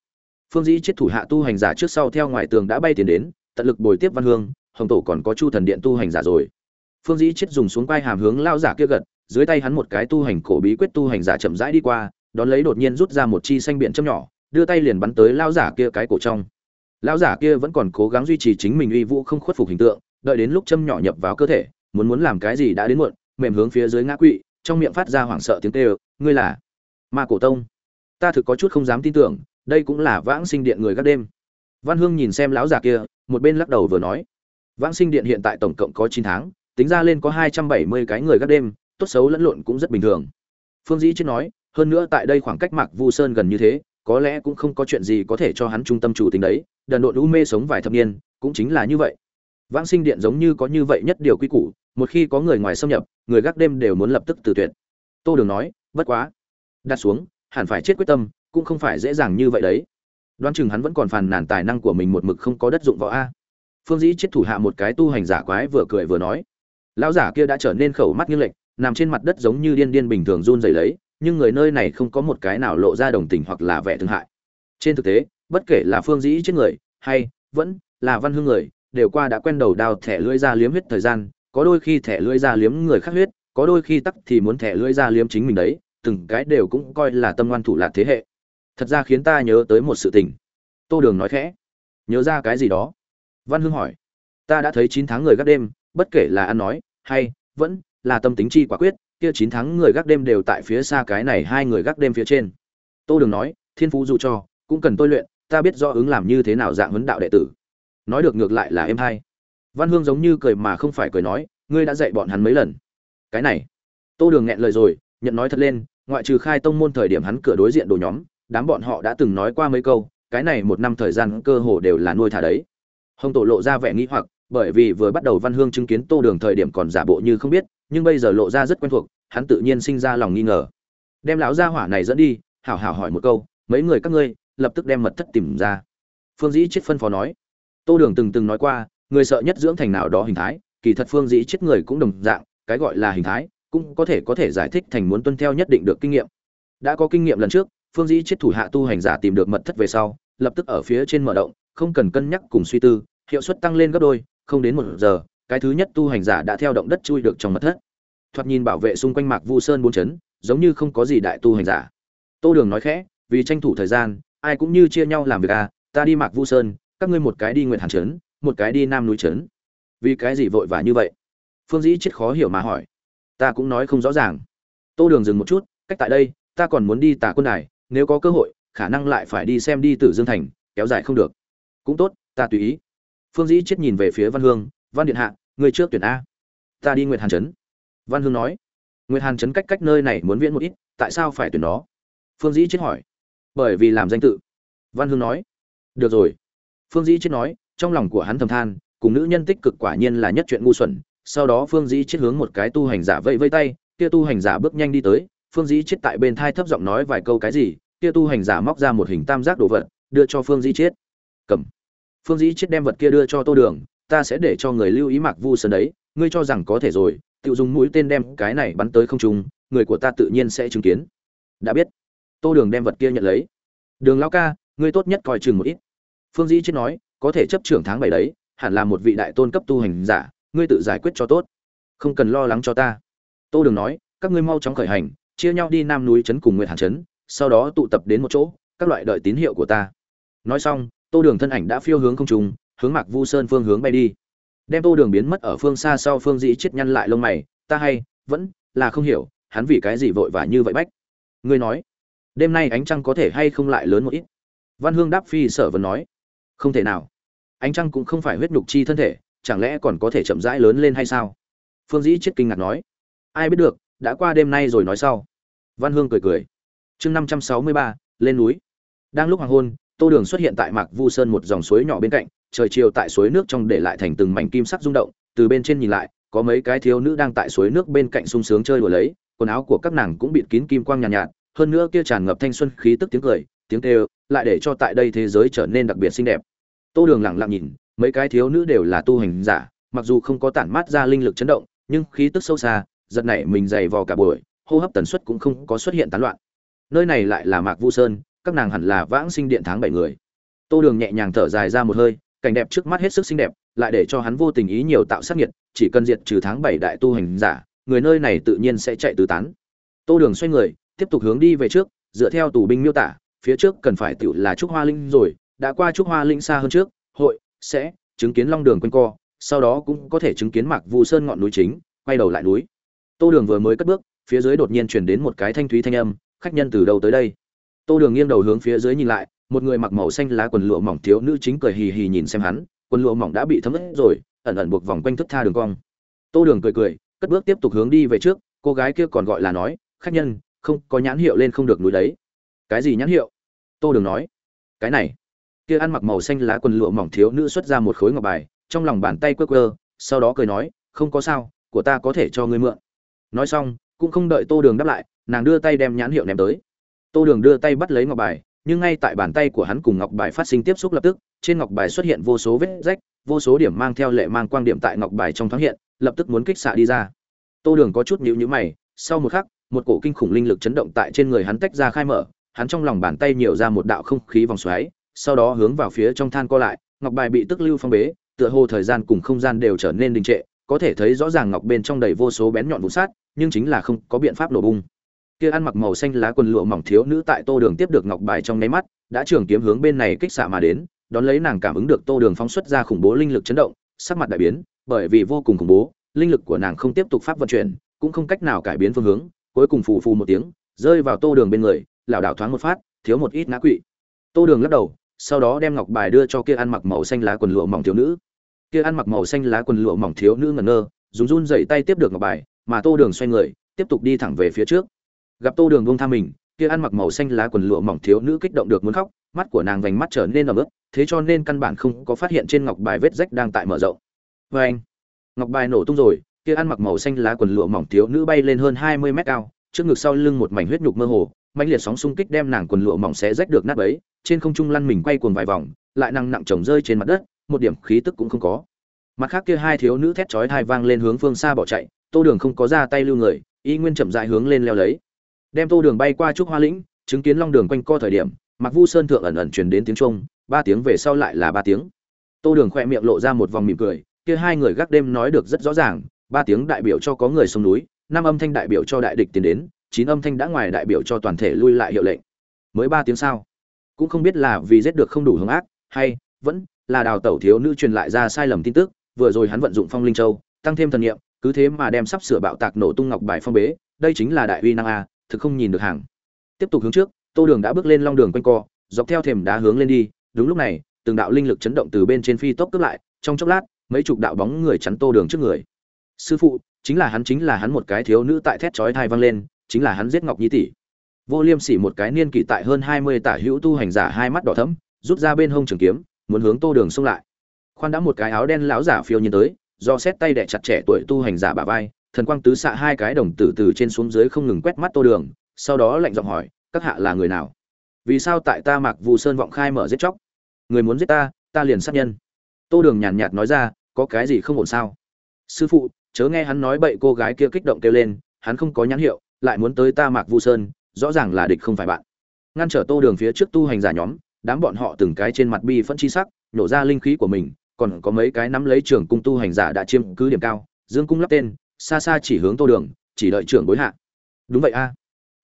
Phương dĩ chết thủ hạ tu hành giả trước sau theo ngoài tường đã bay tiền đến, tận lực bồi tiếp văn hương, hồng tổ còn có chu thần điện tu hành giả rồi. Phương dĩ chết dùng xuống quai hàm hướng lao giả kia gật, dưới tay hắn một cái tu hành cổ bí quyết tu hành giả chậm rãi đi qua, đón lấy đột nhiên rút ra một chi xanh biển châm nhỏ, đưa tay liền bắn tới lao giả kia cái cổ trong. Lão giả kia vẫn còn cố gắng duy trì chính mình uy vũ không khuất phục hình tượng, đợi đến lúc châm nhỏ nhập vào cơ thể, muốn muốn làm cái gì đã đến muộn mềm hướng phía dưới ngã quỵ, trong miệng phát ra hoảng sợ tiếng kêu, ngươi là ma cổ tông? Ta thực có chút không dám tin tưởng, đây cũng là vãng sinh điện người gác đêm. Văn hương nhìn xem lão giả kia, một bên lắc đầu vừa nói, vãng sinh điện hiện tại tổng cộng có chín tháng, tính ra lên có hai trăm bảy mươi cái người gác đêm, tốt xấu lẫn lộn cũng rất bình thường. Phương dĩ chết nói, hơn nữa tại đây khoảng cách mạc vu sơn gần như thế, có lẽ cũng không có chuyện gì có thể cho hắn trung tâm chủ tính đấy, đần độn u mê sống vài thập niên, cũng chính là như vậy vãng sinh điện giống như có như vậy nhất điều quy củ, một khi có người ngoài xâm nhập, người gác đêm đều muốn lập tức từ tuyệt. Tô đường nói, bất quá. Đặt xuống, hẳn phải chết quyết tâm, cũng không phải dễ dàng như vậy đấy. Đoán chừng hắn vẫn còn phàn nàn tài năng của mình một mực không có đất dụng võ a. Phương dĩ chết thủ hạ một cái tu hành giả quái vừa cười vừa nói, lão giả kia đã trở nên khẩu mắt như lệch, nằm trên mặt đất giống như điên điên bình thường run rẩy lấy, nhưng người nơi này không có một cái nào lộ ra đồng tình hoặc là vẻ thương hại. Trên thực tế, bất kể là phương dĩ chết người, hay vẫn là văn hương người đều qua đã quen đầu đào thẻ lưỡi ra liếm huyết thời gian, có đôi khi thẻ lưỡi ra liếm người khác huyết, có đôi khi tắc thì muốn thẻ lưỡi ra liếm chính mình đấy, từng cái đều cũng coi là tâm ngoan thủ lạc thế hệ. Thật ra khiến ta nhớ tới một sự tình. Tô đường nói khẽ. Nhớ ra cái gì đó? Văn hương hỏi. Ta đã thấy chín tháng người gác đêm, bất kể là ăn nói, hay, vẫn, là tâm tính chi quả quyết, kia chín tháng người gác đêm đều tại phía xa cái này hai người gác đêm phía trên. Tô đường nói, thiên phú dù cho, cũng cần tôi luyện, ta biết rõ ứng làm như thế nào dạng huấn đạo đệ tử nói được ngược lại là em hai, văn hương giống như cười mà không phải cười nói ngươi đã dạy bọn hắn mấy lần. Cái này. Tô đường nghẹn lời rồi nhận nói thật lên ngoại trừ khai tông môn thời điểm hắn cửa đối diện đồ nhóm đám bọn họ đã từng nói qua mấy câu cái này một năm thời gian cơ hồ đều là nuôi thả đấy. Hồng tổ lộ ra vẻ nghĩ hoặc bởi vì vừa bắt đầu văn hương chứng kiến tô đường thời điểm còn giả bộ như không biết nhưng bây giờ lộ ra rất quen thuộc hắn tự nhiên sinh ra lòng nghi ngờ. Đem lão gia hỏa này dẫn đi hảo hảo hỏi một câu mấy người các ngươi lập tức đem mật thất tìm ra. Phương dĩ chết phân phó nói tô đường từng từng nói qua, người sợ nhất dưỡng thành nào đó hình thái, kỳ thật phương dĩ chết người cũng đồng dạng, cái gọi là hình thái, cũng có thể có thể giải thích thành muốn tuân theo nhất định được kinh nghiệm. Đã có kinh nghiệm lần trước, phương dĩ chết thủ hạ tu hành giả tìm được mật thất về sau, lập tức ở phía trên mở động, không cần cân nhắc cùng suy tư, hiệu suất tăng lên gấp đôi, không đến một giờ, cái thứ nhất tu hành giả đã theo động đất chui được trong mật thất. Thoạt nhìn bảo vệ xung quanh mạc vu sơn bốn chấn, giống như không có gì đại tu hành giả. Tô đường nói khẽ, vì tranh thủ thời gian, ai cũng như chia nhau làm việc à ta đi mạc vu sơn các ngươi một cái đi nguyện hàn trấn, một cái đi nam núi trấn. Vì cái gì vội vã như vậy? Phương dĩ chết khó hiểu mà hỏi. Ta cũng nói không rõ ràng. Tô đường dừng một chút, cách tại đây, ta còn muốn đi tả quân đài, nếu có cơ hội, khả năng lại phải đi xem đi tử dương thành, kéo dài không được. Cũng tốt, ta tùy ý. Phương dĩ chết nhìn về phía văn hương, văn điện hạ, người trước tuyển a. Ta đi nguyệt hàn trấn. Văn hương nói, nguyệt hàn trấn cách cách nơi này muốn viễn một ít, tại sao phải tuyển nó phương dĩ chết hỏi, bởi vì làm danh tự. Văn hương nói, được rồi phương dĩ chết nói, trong lòng của hắn thầm than, cùng nữ nhân tích cực quả nhiên là nhất chuyện ngu xuẩn. Sau đó phương dĩ chết hướng một cái tu hành giả vẫy vây tay, kia tu hành giả bước nhanh đi tới. Phương dĩ chết tại bên thai thấp giọng nói vài câu cái gì, kia tu hành giả móc ra một hình tam giác đồ vật, đưa cho phương dĩ chết cầm. Phương dĩ chết đem vật kia đưa cho tô đường, ta sẽ để cho người lưu ý mạc vu sơn đấy, ngươi cho rằng có thể rồi tự dùng mũi tên đem cái này bắn tới không trung, người của ta tự nhiên sẽ chứng kiến. Đã biết. Tô đường đem vật kia nhận lấy. Đường lao ca, ngươi tốt nhất coi chừng một ít phương dĩ chết nói, có thể chấp trưởng tháng bảy đấy, hẳn là một vị đại tôn cấp tu hành giả, ngươi tự giải quyết cho tốt. Không cần lo lắng cho ta. Tô đường nói, các ngươi mau chóng khởi hành, chia nhau đi nam núi trấn cùng nguyệt hàn trấn, sau đó tụ tập đến một chỗ, các loại đợi tín hiệu của ta. Nói xong, tô đường thân ảnh đã phiêu hướng không trung, hướng mạc vu sơn phương hướng bay đi. Đem tô đường biến mất ở phương xa sau, phương dĩ chết nhăn lại lông mày, ta hay, vẫn là không hiểu, hắn vì cái gì vội vã như vậy bách? Ngươi nói, đêm nay ánh trăng có thể hay không lại lớn một ít? Văn hương đáp phi sở vân nói không thể nào. Ánh trăng cũng không phải huyết nhục chi thân thể chẳng lẽ còn có thể chậm rãi lớn lên hay sao? Phương dĩ chết kinh ngạc nói. Ai biết được đã qua đêm nay rồi nói sau. Văn hương cười cười. Chương năm trăm sáu mươi ba lên núi. Đang lúc hoàng hôn tô đường xuất hiện tại mạc vu sơn một dòng suối nhỏ bên cạnh trời chiều tại suối nước trong để lại thành từng mảnh kim sắc rung động từ bên trên nhìn lại có mấy cái thiếu nữ đang tại suối nước bên cạnh sung sướng chơi đùa lấy quần áo của các nàng cũng bịt kín kim quang nhàn nhạt, nhạt hơn nữa kia tràn ngập thanh xuân khí tức tiếng cười tiếng kêu lại để cho tại đây thế giới trở nên đặc biệt xinh đẹp tô đường lặng lặng nhìn, mấy cái thiếu nữ đều là tu hành giả, mặc dù không có tản mát ra linh lực chấn động, nhưng khí tức sâu xa, giật nảy mình dày vò cả buổi, hô hấp tần suất cũng không có xuất hiện tán loạn. Nơi này lại là mạc vu sơn, các nàng hẳn là vãng sinh điện tháng bảy người. Tô đường nhẹ nhàng thở dài ra một hơi, cảnh đẹp trước mắt hết sức xinh đẹp, lại để cho hắn vô tình ý nhiều tạo sát nhiệt chỉ cần diệt trừ tháng bảy đại tu hành giả, người nơi này tự nhiên sẽ chạy tứ tán. Tô đường xoay người, tiếp tục hướng đi về trước, dựa theo tù binh miêu tả, phía trước cần phải tự là trúc hoa linh rồi đã qua trúc hoa linh xa hơn trước, hội sẽ chứng kiến long đường quanh co, sau đó cũng có thể chứng kiến mạc vu sơn ngọn núi chính, quay đầu lại núi. Tô đường vừa mới cất bước, phía dưới đột nhiên chuyển đến một cái thanh thúy thanh âm, khách nhân từ đâu tới đây? Tô đường nghiêng đầu hướng phía dưới nhìn lại, một người mặc màu xanh lá quần lụa mỏng thiếu nữ chính cười hì hì nhìn xem hắn, quần lụa mỏng đã bị thấm ướt rồi, ẩn ẩn buộc vòng quanh thức tha đường cong. Tô đường cười cười, cất bước tiếp tục hướng đi về trước, cô gái kia còn gọi là nói, khách nhân, không có nhãn hiệu lên không được núi đấy. Cái gì nhãn hiệu? Tô đường nói. Cái này kia ăn mặc màu xanh lá quần lụa mỏng thiếu nữ xuất ra một khối ngọc bài, trong lòng bàn tay quơ quơ, sau đó cười nói, không có sao, của ta có thể cho ngươi mượn. Nói xong, cũng không đợi tô đường đáp lại, nàng đưa tay đem nhãn hiệu ném tới. Tô đường đưa tay bắt lấy ngọc bài, nhưng ngay tại bàn tay của hắn cùng ngọc bài phát sinh tiếp xúc lập tức, trên ngọc bài xuất hiện vô số vết rách, vô số điểm mang theo lệ mang quang điểm tại ngọc bài trong thoáng hiện, lập tức muốn kích xạ đi ra. Tô đường có chút nhịu nhữ mày, sau một khắc, một cổ kinh khủng linh lực chấn động tại trên người hắn tách ra khai mở, hắn trong lòng bàn tay nhiều ra một đạo không khí vòng xoáy sau đó hướng vào phía trong than co lại, ngọc bài bị tức lưu phong bế, tựa hồ thời gian cùng không gian đều trở nên đình trệ, có thể thấy rõ ràng ngọc bên trong đầy vô số bén nhọn vụ sát, nhưng chính là không có biện pháp nổ bung. Kia ăn mặc màu xanh lá quần lụa mỏng thiếu nữ tại tô đường tiếp được ngọc bài trong nháy mắt, đã trường kiếm hướng bên này kích xạ mà đến, đón lấy nàng cảm ứng được tô đường phóng xuất ra khủng bố linh lực chấn động, sắc mặt đại biến, bởi vì vô cùng khủng bố, linh lực của nàng không tiếp tục pháp vận chuyển, cũng không cách nào cải biến phương hướng, cuối cùng phù phù một tiếng, rơi vào tô đường bên người, lảo đảo thoáng một phát, thiếu một ít ngã quỵ. Tô đường lắc đầu sau đó đem ngọc bài đưa cho kia ăn mặc màu xanh lá quần lụa mỏng thiếu nữ. Kia ăn mặc màu xanh lá quần lụa mỏng thiếu nữ ngẩn ngơ dùng run dậy tay tiếp được ngọc bài, mà tô đường xoay người, tiếp tục đi thẳng về phía trước. Gặp tô đường bông tha mình, kia ăn mặc màu xanh lá quần lụa mỏng thiếu nữ kích động được muốn khóc, mắt của nàng vành mắt trở nên ẩm ướt, thế cho nên căn bản không có phát hiện trên ngọc bài vết rách đang tại mở rộng. Vê anh, ngọc bài nổ tung rồi, kia ăn mặc màu xanh lá quần lụa mỏng thiếu nữ bay lên hơn hai mươi mét cao, trước ngực sau lưng một mảnh huyết nhục mơ hồ mạnh liệt sóng xung kích đem nàng quần lụa mỏng xé rách được nát bấy, trên không trung lăn mình quay cuồng vài vòng, lại năng nặng chồng rơi trên mặt đất, một điểm khí tức cũng không có. Mặt khác kia hai thiếu nữ thét chói tai vang lên hướng phương xa bỏ chạy, tô đường không có ra tay lưu người, y nguyên chậm rãi hướng lên leo lấy. Đem tô đường bay qua trúc hoa lĩnh, chứng kiến long đường quanh co thời điểm mặc vu sơn thượng ẩn ẩn truyền đến tiếng trung ba tiếng về sau lại là ba tiếng. Tô đường khẽ miệng lộ ra một vòng mỉm cười, kia hai người gác đêm nói được rất rõ ràng, ba tiếng đại biểu cho có người xuống núi, năm âm thanh đại biểu cho đại địch tiến đến chín âm thanh đã ngoài đại biểu cho toàn thể lui lại hiệu lệnh. Mới ba tiếng sao? Cũng không biết là vì giết được không đủ hướng ác, hay vẫn là đào tẩu thiếu nữ truyền lại ra sai lầm tin tức, vừa rồi hắn vận dụng phong linh châu, tăng thêm thần nghiệm cứ thế mà đem sắp sửa bạo tạc nổ tung ngọc bài phong bế, đây chính là đại uy năng a, thực không nhìn được hàng. Tiếp tục hướng trước, tô đường đã bước lên long đường quanh co, dọc theo thềm đá hướng lên đi, đúng lúc này, từng đạo linh lực chấn động từ bên trên phi tốc cướp lại, trong chốc lát, mấy chục đạo bóng người chắn tô đường trước người. Sư phụ, chính là hắn, chính là hắn một cái thiếu nữ tại thét chói thai vang lên chính là hắn giết ngọc nhi tỷ. Vô liêm sỉ một cái niên kỷ tại hơn hai mươi tả hữu tu hành giả hai mắt đỏ thẫm, rút ra bên hông trường kiếm, muốn hướng tô đường xông lại. Khoan đã một cái áo đen lão giả phiêu nhiên tới, do xét tay đẻ chặt trẻ tuổi tu hành giả bả vai, thần quang tứ xạ hai cái đồng tử từ trên xuống dưới không ngừng quét mắt tô đường, sau đó lạnh giọng hỏi, các hạ là người nào? Vì sao tại ta mặc vụ sơn vọng khai mở giết chóc? Người muốn giết ta ta liền sát nhân. Tô đường nhàn nhạt nói ra, có cái gì không ổn sao? Sư phụ, chớ nghe hắn nói bậy cô gái kia kích động kêu lên, hắn không có nhãn hiệu lại muốn tới ta mạc vu sơn, rõ ràng là địch không phải bạn. Ngăn trở tô đường phía trước tu hành giả nhóm, đám bọn họ từng cái trên mặt bi phẫn chi sắc, nổ ra linh khí của mình, còn có mấy cái nắm lấy trưởng cung tu hành giả đã chiếm cứ điểm cao, dương cung lắp tên, xa xa chỉ hướng tô đường, chỉ đợi trưởng bối hạ. Đúng vậy a.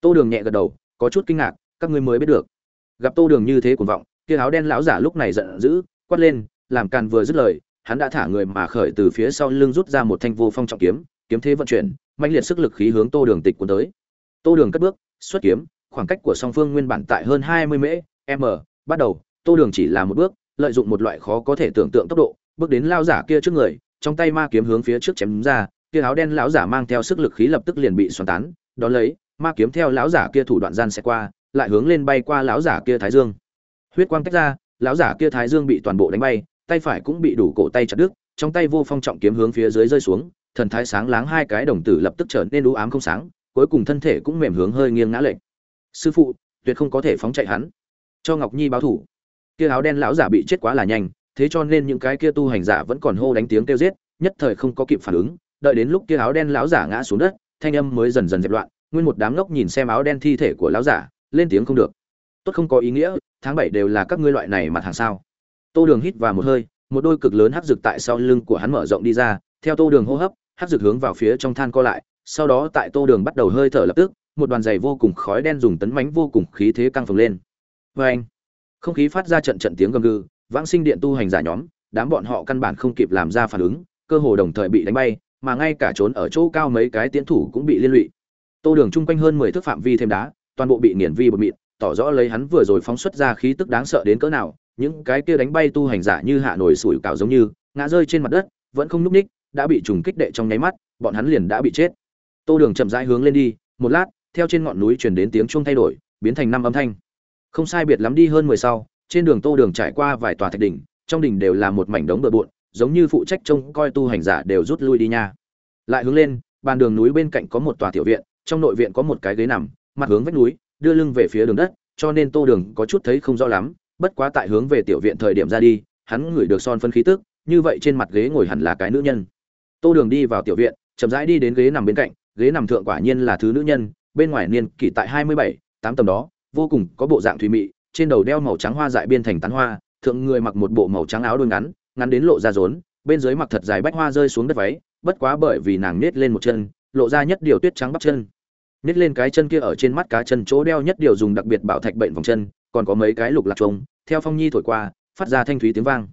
Tô đường nhẹ gật đầu, có chút kinh ngạc, các ngươi mới biết được. Gặp tô đường như thế cuồng vọng, kia áo đen lão giả lúc này giận dữ, quát lên, làm càn vừa dứt lời, hắn đã thả người mà khởi từ phía sau lưng rút ra một thanh vô phong trọng kiếm kiếm thế vận chuyển mạnh liệt sức lực khí hướng tô đường tịch cuốn tới. Tô đường cất bước, xuất kiếm, khoảng cách của song phương nguyên bản tại hơn hai mươi mễ, m, bắt đầu. Tô đường chỉ là một bước, lợi dụng một loại khó có thể tưởng tượng tốc độ, bước đến lao giả kia trước người, trong tay ma kiếm hướng phía trước chém ra, kia áo đen lão giả mang theo sức lực khí lập tức liền bị xoắn tán. Đón lấy, ma kiếm theo lão giả kia thủ đoạn gian sẽ qua, lại hướng lên bay qua lão giả kia thái dương. Huyết quang tách ra, lão giả kia thái dương bị toàn bộ đánh bay, tay phải cũng bị đủ cổ tay chặt đứt, trong tay vô phong trọng kiếm hướng phía dưới rơi xuống thần thái sáng láng hai cái đồng tử lập tức trở nên u ám không sáng, cuối cùng thân thể cũng mềm hướng hơi nghiêng ngã lệch. Sư phụ, tuyệt không có thể phóng chạy hắn. Cho ngọc nhi báo thủ. Kia áo đen lão giả bị chết quá là nhanh, thế cho nên những cái kia tu hành giả vẫn còn hô đánh tiếng kêu giết, nhất thời không có kịp phản ứng, đợi đến lúc kia áo đen lão giả ngã xuống đất, thanh âm mới dần dần dẹp loạn, nguyên một đám ngốc nhìn xem áo đen thi thể của lão giả, lên tiếng không được. Tốt không có ý nghĩa, tháng bảy đều là các ngươi loại này mặt hàng sao? Tô đường hít vào một hơi, một đôi cực lớn hắc rực tại sau lưng của hắn mở rộng đi ra, theo tô đường hô hấp hắc dược hướng vào phía trong than co lại, sau đó tại tô đường bắt đầu hơi thở lập tức, một đoàn dày vô cùng khói đen dùng tấn mãnh vô cùng khí thế căng phồng lên Oeng! anh không khí phát ra trận trận tiếng gầm gừ, vãng sinh điện tu hành giả nhóm, đám bọn họ căn bản không kịp làm ra phản ứng, cơ hồ đồng thời bị đánh bay, mà ngay cả trốn ở chỗ cao mấy cái tiến thủ cũng bị liên lụy tô đường chung quanh hơn mười thước phạm vi thêm đá, toàn bộ bị nghiền vi bột mịn, tỏ rõ lấy hắn vừa rồi phóng xuất ra khí tức đáng sợ đến cỡ nào, những cái kia đánh bay tu hành giả như hạ nổi sủi cảo giống như, ngã rơi trên mặt đất, vẫn không lúc ních đã bị trùng kích đệ trong nháy mắt, bọn hắn liền đã bị chết. Tô đường chậm rãi hướng lên đi, một lát, theo trên ngọn núi truyền đến tiếng chuông thay đổi, biến thành năm âm thanh. Không sai biệt lắm đi hơn mười sau, trên đường tô đường trải qua vài tòa thạch đỉnh, trong đỉnh đều là một mảnh đống bừa bộn, giống như phụ trách trông coi tu hành giả đều rút lui đi nha. Lại hướng lên, bàn đường núi bên cạnh có một tòa tiểu viện, trong nội viện có một cái ghế nằm, mặt hướng vách núi, đưa lưng về phía đường đất, cho nên tô đường có chút thấy không rõ lắm, bất quá tại hướng về tiểu viện thời điểm ra đi, hắn ngửi được son phân khí tức, như vậy trên mặt ghế ngồi hẳn là cái nữ nhân tô đường đi vào tiểu viện, chậm rãi đi đến ghế nằm bên cạnh, ghế nằm thượng quả nhiên là thứ nữ nhân, bên ngoài niên kỷ tại hai mươi bảy, tám tầm đó, vô cùng có bộ dạng thùy mị, trên đầu đeo màu trắng hoa dại biên thành tán hoa, thượng người mặc một bộ màu trắng áo đôi ngắn ngắn đến lộ ra rốn, bên dưới mặc thật dài bách hoa rơi xuống đất váy, bất quá bởi vì nàng nết lên một chân, lộ ra nhất điều tuyết trắng bắp chân nết lên cái chân kia ở trên mắt cá chân chỗ đeo nhất điều dùng đặc biệt bảo thạch bệnh vòng chân, còn có mấy cái lục lạc trùng. theo phong nhi thổi qua, phát ra thanh thúy tiếng vang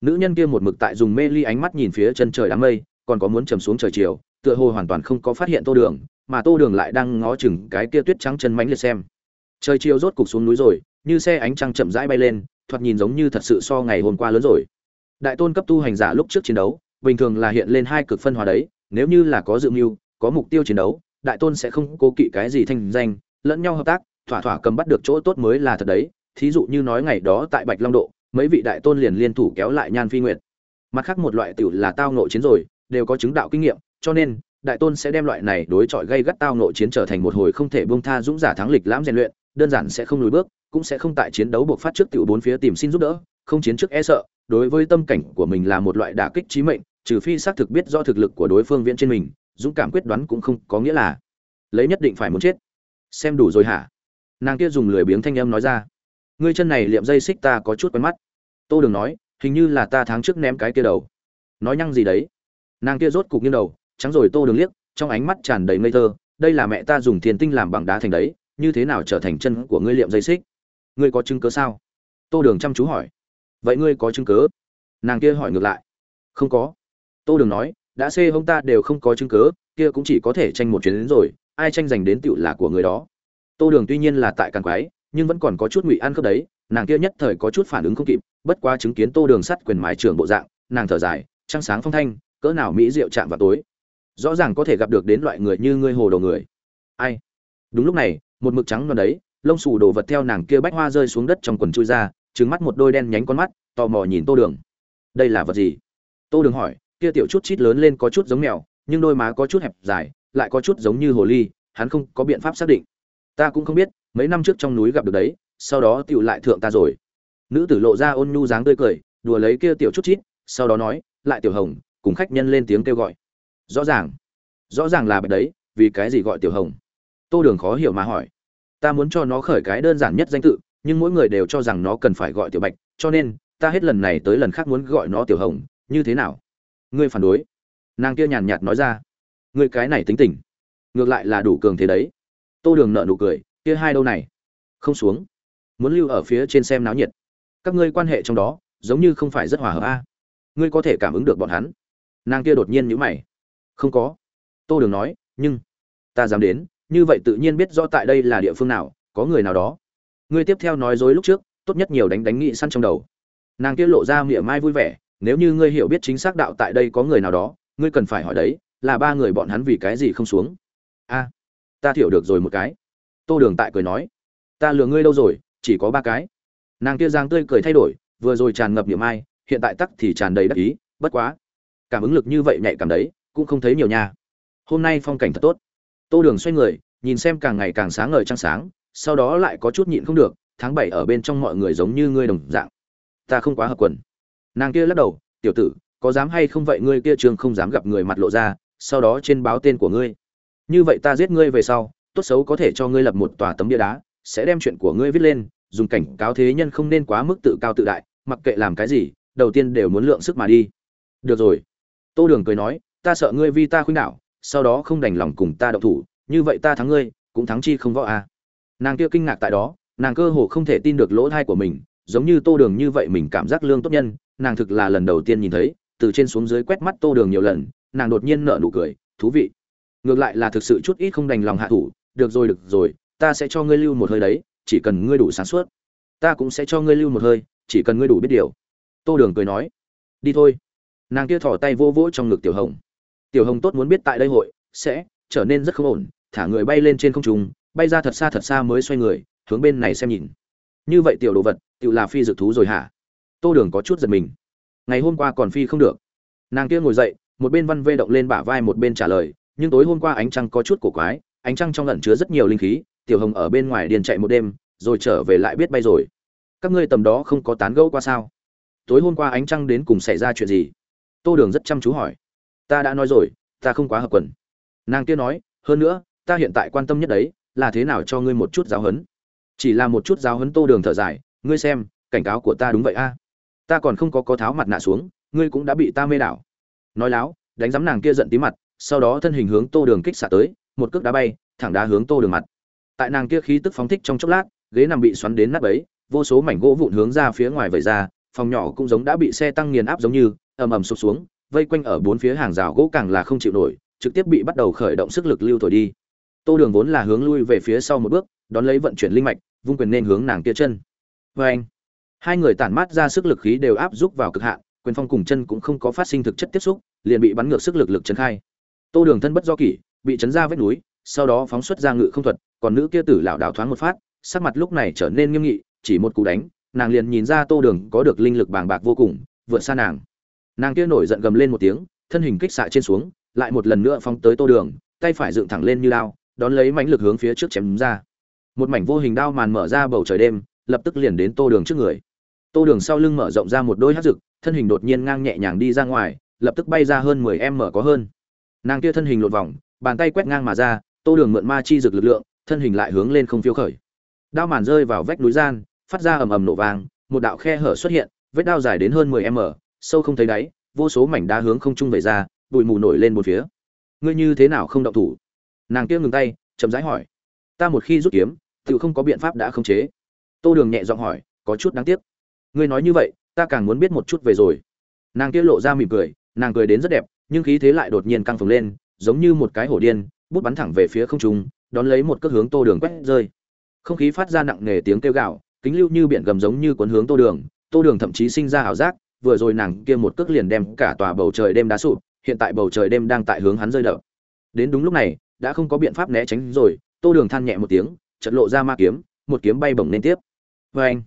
nữ nhân kia một mực tại dùng mê ly ánh mắt nhìn phía chân trời đám mây còn có muốn trầm xuống trời chiều, tựa hồ hoàn toàn không có phát hiện tô đường, mà tô đường lại đang ngó chừng cái kia tuyết trắng chân mánh liệt xem. Trời chiều rốt cục xuống núi rồi, như xe ánh trăng chậm rãi bay lên, thoạt nhìn giống như thật sự so ngày hôm qua lớn rồi. Đại tôn cấp tu hành giả lúc trước chiến đấu, bình thường là hiện lên hai cực phân hóa đấy, nếu như là có dự mưu, có mục tiêu chiến đấu, đại tôn sẽ không cố kỵ cái gì thanh danh, lẫn nhau hợp tác, thỏa thỏa cầm bắt được chỗ tốt mới là thật đấy. Thí dụ như nói ngày đó tại bạch long độ, mấy vị đại tôn liền liên thủ kéo lại nhan phi nguyệt. Mặt khác một loại tiểu là tao nội chiến rồi đều có chứng đạo kinh nghiệm, cho nên, đại tôn sẽ đem loại này đối chọi gây gắt tao nội chiến trở thành một hồi không thể buông tha dũng giả thắng lịch lãm rèn luyện, đơn giản sẽ không lùi bước, cũng sẽ không tại chiến đấu buộc phát trước tiểu bốn phía tìm xin giúp đỡ, không chiến trước e sợ, đối với tâm cảnh của mình là một loại đả kích trí mệnh, trừ phi xác thực biết do thực lực của đối phương viễn trên mình, dũng cảm quyết đoán cũng không có nghĩa là lấy nhất định phải muốn chết. Xem đủ rồi hả? Nàng kia dùng lười biếng thanh âm nói ra. Ngươi chân này liệm dây xích ta có chút quen mắt. Tô đường nói, hình như là ta tháng trước ném cái kia đầu. Nói nhăng gì đấy? Nàng kia rốt cục nghiêng đầu, trắng rồi tô đường liếc, trong ánh mắt tràn đầy ngây thơ, đây là mẹ ta dùng thiền tinh làm bằng đá thành đấy, như thế nào trở thành chân của ngươi liệm dây xích? Ngươi có chứng cớ sao? Tô đường chăm chú hỏi. Vậy ngươi có chứng cớ nàng kia hỏi ngược lại. Không có. Tô đường nói, đã xê hông ta đều không có chứng cớ kia cũng chỉ có thể tranh một chuyến đến rồi, ai tranh giành đến tựu là của người đó. Tô đường tuy nhiên là tại càng quái nhưng vẫn còn có chút ngụy ăn khớp đấy, nàng kia nhất thời có chút phản ứng không kịp, bất quá chứng kiến tô đường sắt quyền mái trường bộ dạng, nàng thở dài, trăng sáng phong thanh cỡ nào mỹ rượu chạm vào tối. Rõ ràng có thể gặp được đến loại người như ngươi hồ đồ người. Ai? Đúng lúc này, một mực trắng non đấy, lông xù đồ vật theo nàng kia bách hoa rơi xuống đất trong quần chui ra trứng mắt một đôi đen nhánh con mắt, tò mò nhìn tô đường. Đây là vật gì? Tô đường hỏi, kia tiểu chút chít lớn lên có chút giống mèo, nhưng đôi má có chút hẹp dài, lại có chút giống như hồ ly, hắn không có biện pháp xác định. Ta cũng không biết, mấy năm trước trong núi gặp được đấy, sau đó tựu lại thượng ta rồi. Nữ tử lộ ra ôn nhu dáng tươi cười, đùa lấy kia tiểu chút chít, sau đó nói, lại tiểu hồng cùng khách nhân lên tiếng kêu gọi. Rõ ràng. Rõ ràng là bạch đấy, vì cái gì gọi tiểu hồng? Tô đường khó hiểu mà hỏi. Ta muốn cho nó khởi cái đơn giản nhất danh tự, nhưng mỗi người đều cho rằng nó cần phải gọi tiểu bạch, cho nên, ta hết lần này tới lần khác muốn gọi nó tiểu hồng, như thế nào? Ngươi phản đối. Nàng kia nhàn nhạt nói ra. Ngươi cái này tính tình. Ngược lại là đủ cường thế đấy. Tô đường nợ nụ cười, kia hai đâu này? Không xuống. Muốn lưu ở phía trên xem náo nhiệt. Các ngươi quan hệ trong đó, giống như không phải rất hòa hợp a. Ngươi có thể cảm ứng được bọn hắn nàng kia đột nhiên nhíu mày. Không có. Tô đường nói, nhưng, ta dám đến, như vậy tự nhiên biết rõ tại đây là địa phương nào, có người nào đó. Ngươi tiếp theo nói dối lúc trước, tốt nhất nhiều đánh đánh nghị săn trong đầu. Nàng kia lộ ra mỉa mai vui vẻ, nếu như ngươi hiểu biết chính xác đạo tại đây có người nào đó, ngươi cần phải hỏi đấy, là ba người bọn hắn vì cái gì không xuống? A, ta thiểu được rồi một cái. Tô đường tại cười nói, ta lừa ngươi đâu rồi, chỉ có ba cái. Nàng kia giang tươi cười thay đổi, vừa rồi tràn ngập niềm ai hiện tại tắc thì tràn đầy đắc ý, bất quá cảm ứng lực như vậy nhạy cảm đấy, cũng không thấy nhiều nha. Hôm nay phong cảnh thật tốt. Tô đường xoay người, nhìn xem càng ngày càng sáng ngời trăng sáng, sau đó lại có chút nhịn không được, tháng bảy ở bên trong mọi người giống như ngươi đồng dạng. Ta không quá hợp quần. Nàng kia lắc đầu, tiểu tử, có dám hay không vậy ngươi kia trường không dám gặp người mặt lộ ra, sau đó trên báo tên của ngươi. Như vậy ta giết ngươi về sau, tốt xấu có thể cho ngươi lập một tòa tấm bia đá, sẽ đem chuyện của ngươi viết lên, dùng cảnh cáo thế nhân không nên quá mức tự cao tự đại, mặc kệ làm cái gì, đầu tiên đều muốn lượng sức mà đi. Được rồi tô đường cười nói, ta sợ ngươi vì ta khuynh đảo, sau đó không đành lòng cùng ta đậu thủ, như vậy ta thắng ngươi, cũng thắng chi không võ a. À. nàng kia kinh ngạc tại đó, nàng cơ hồ không thể tin được lỗ thai của mình, giống như tô đường như vậy mình cảm giác lương tốt nhân, nàng thực là lần đầu tiên nhìn thấy, từ trên xuống dưới quét mắt tô đường nhiều lần, nàng đột nhiên nở nụ cười, thú vị. Ngược lại là thực sự chút ít không đành lòng hạ thủ, được rồi được rồi, ta sẽ cho ngươi lưu một hơi đấy, chỉ cần ngươi đủ sáng suốt. Ta cũng sẽ cho ngươi lưu một hơi, chỉ cần ngươi đủ biết điều. Tô đường cười nói, đi thôi nàng kia thỏ tay vô vỗ trong ngực tiểu hồng. Tiểu hồng tốt muốn biết tại đây hội sẽ trở nên rất không ổn, thả người bay lên trên không trung, bay ra thật xa thật xa mới xoay người, hướng bên này xem nhìn. Như vậy tiểu đồ vật tự là phi dược thú rồi hả? Tô đường có chút giật mình. Ngày hôm qua còn phi không được. Nàng kia ngồi dậy, một bên văn vê động lên bả vai một bên trả lời, nhưng tối hôm qua ánh trăng có chút cổ quái, ánh trăng trong lẩn chứa rất nhiều linh khí, tiểu hồng ở bên ngoài điền chạy một đêm, rồi trở về lại biết bay rồi. Các ngươi tầm đó không có tán gẫu qua sao? Tối hôm qua ánh trăng đến cùng xảy ra chuyện gì? Tô đường rất chăm chú hỏi. Ta đã nói rồi, ta không quá hợp quần. Nàng kia nói, hơn nữa, ta hiện tại quan tâm nhất đấy, là thế nào cho ngươi một chút giáo huấn. Chỉ là một chút giáo huấn tô đường thở dài, ngươi xem, cảnh cáo của ta đúng vậy a. Ta còn không có có tháo mặt nạ xuống, ngươi cũng đã bị ta mê đảo. Nói láo, đánh giám nàng kia giận tí mặt, sau đó thân hình hướng tô đường kích xả tới, một cước đá bay, thẳng đá hướng tô đường mặt. Tại nàng kia khí tức phóng thích trong chốc lát, ghế nằm bị xoắn đến nắp ấy vô số mảnh gỗ vụn hướng ra phía ngoài vẩy ra, phòng nhỏ cũng giống đã bị xe tăng nghiền áp giống như ầm ầm sụp xuống, vây quanh ở bốn phía hàng rào gỗ càng là không chịu nổi, trực tiếp bị bắt đầu khởi động sức lực lưu thổi đi. Tô đường vốn là hướng lui về phía sau một bước, đón lấy vận chuyển linh mạch, vung quyền nên hướng nàng kia chân. Vê anh, hai người tản mát ra sức lực khí đều áp giúp vào cực hạn, quyền phong cùng chân cũng không có phát sinh thực chất tiếp xúc, liền bị bắn ngược sức lực lực chấn khai. Tô đường thân bất do kỷ, bị chấn ra vách núi, sau đó phóng xuất ra ngự không thuật, còn nữ kia tử lảo đảo thoáng một phát, sắc mặt lúc này trở nên nghiêm nghị, chỉ một cú đánh, nàng liền nhìn ra tô đường có được linh lực bàng bạc vô cùng, vượt xa nàng nàng kia nổi giận gầm lên một tiếng, thân hình kích xạ trên xuống, lại một lần nữa phóng tới tô đường, tay phải dựng thẳng lên như lao, đón lấy mãnh lực hướng phía trước chém ra. Một mảnh vô hình đao màn mở ra bầu trời đêm, lập tức liền đến tô đường trước người. Tô đường sau lưng mở rộng ra một đôi hát rực thân hình đột nhiên ngang nhẹ nhàng đi ra ngoài, lập tức bay ra hơn mười em mở có hơn. Nàng kia thân hình lột vòng, bàn tay quét ngang mà ra, tô đường mượn ma chi rực lực lượng, thân hình lại hướng lên không phiêu khởi. Đao màn rơi vào vách núi gian, phát ra ầm ầm nổ vàng một đạo khe hở xuất hiện, vết đao dài đến hơn mười m sâu không thấy đáy, vô số mảnh đá hướng không trung vẩy ra, bụi mù nổi lên một phía. Ngươi như thế nào không động thủ? Nàng kia ngừng tay, chậm rãi hỏi. Ta một khi rút kiếm, tự không có biện pháp đã khống chế. Tô đường nhẹ giọng hỏi, có chút đáng tiếc. Ngươi nói như vậy, ta càng muốn biết một chút về rồi. Nàng kia lộ ra mỉm cười, nàng cười đến rất đẹp, nhưng khí thế lại đột nhiên căng phồng lên, giống như một cái hổ điên, bút bắn thẳng về phía không trung, đón lấy một cước hướng tô đường quét rơi. Không khí phát ra nặng nề tiếng kêu gạo kính lưu như biển gầm giống như cuốn hướng tô đường tô đường thậm chí sinh ra ảo giác vừa rồi nàng kia một cước liền đem cả tòa bầu trời đêm đá sụp, hiện tại bầu trời đêm đang tại hướng hắn rơi đập. Đến đúng lúc này, đã không có biện pháp né tránh rồi, tô đường than nhẹ một tiếng, chợt lộ ra ma kiếm, một kiếm bay bổng lên tiếp. Oeng.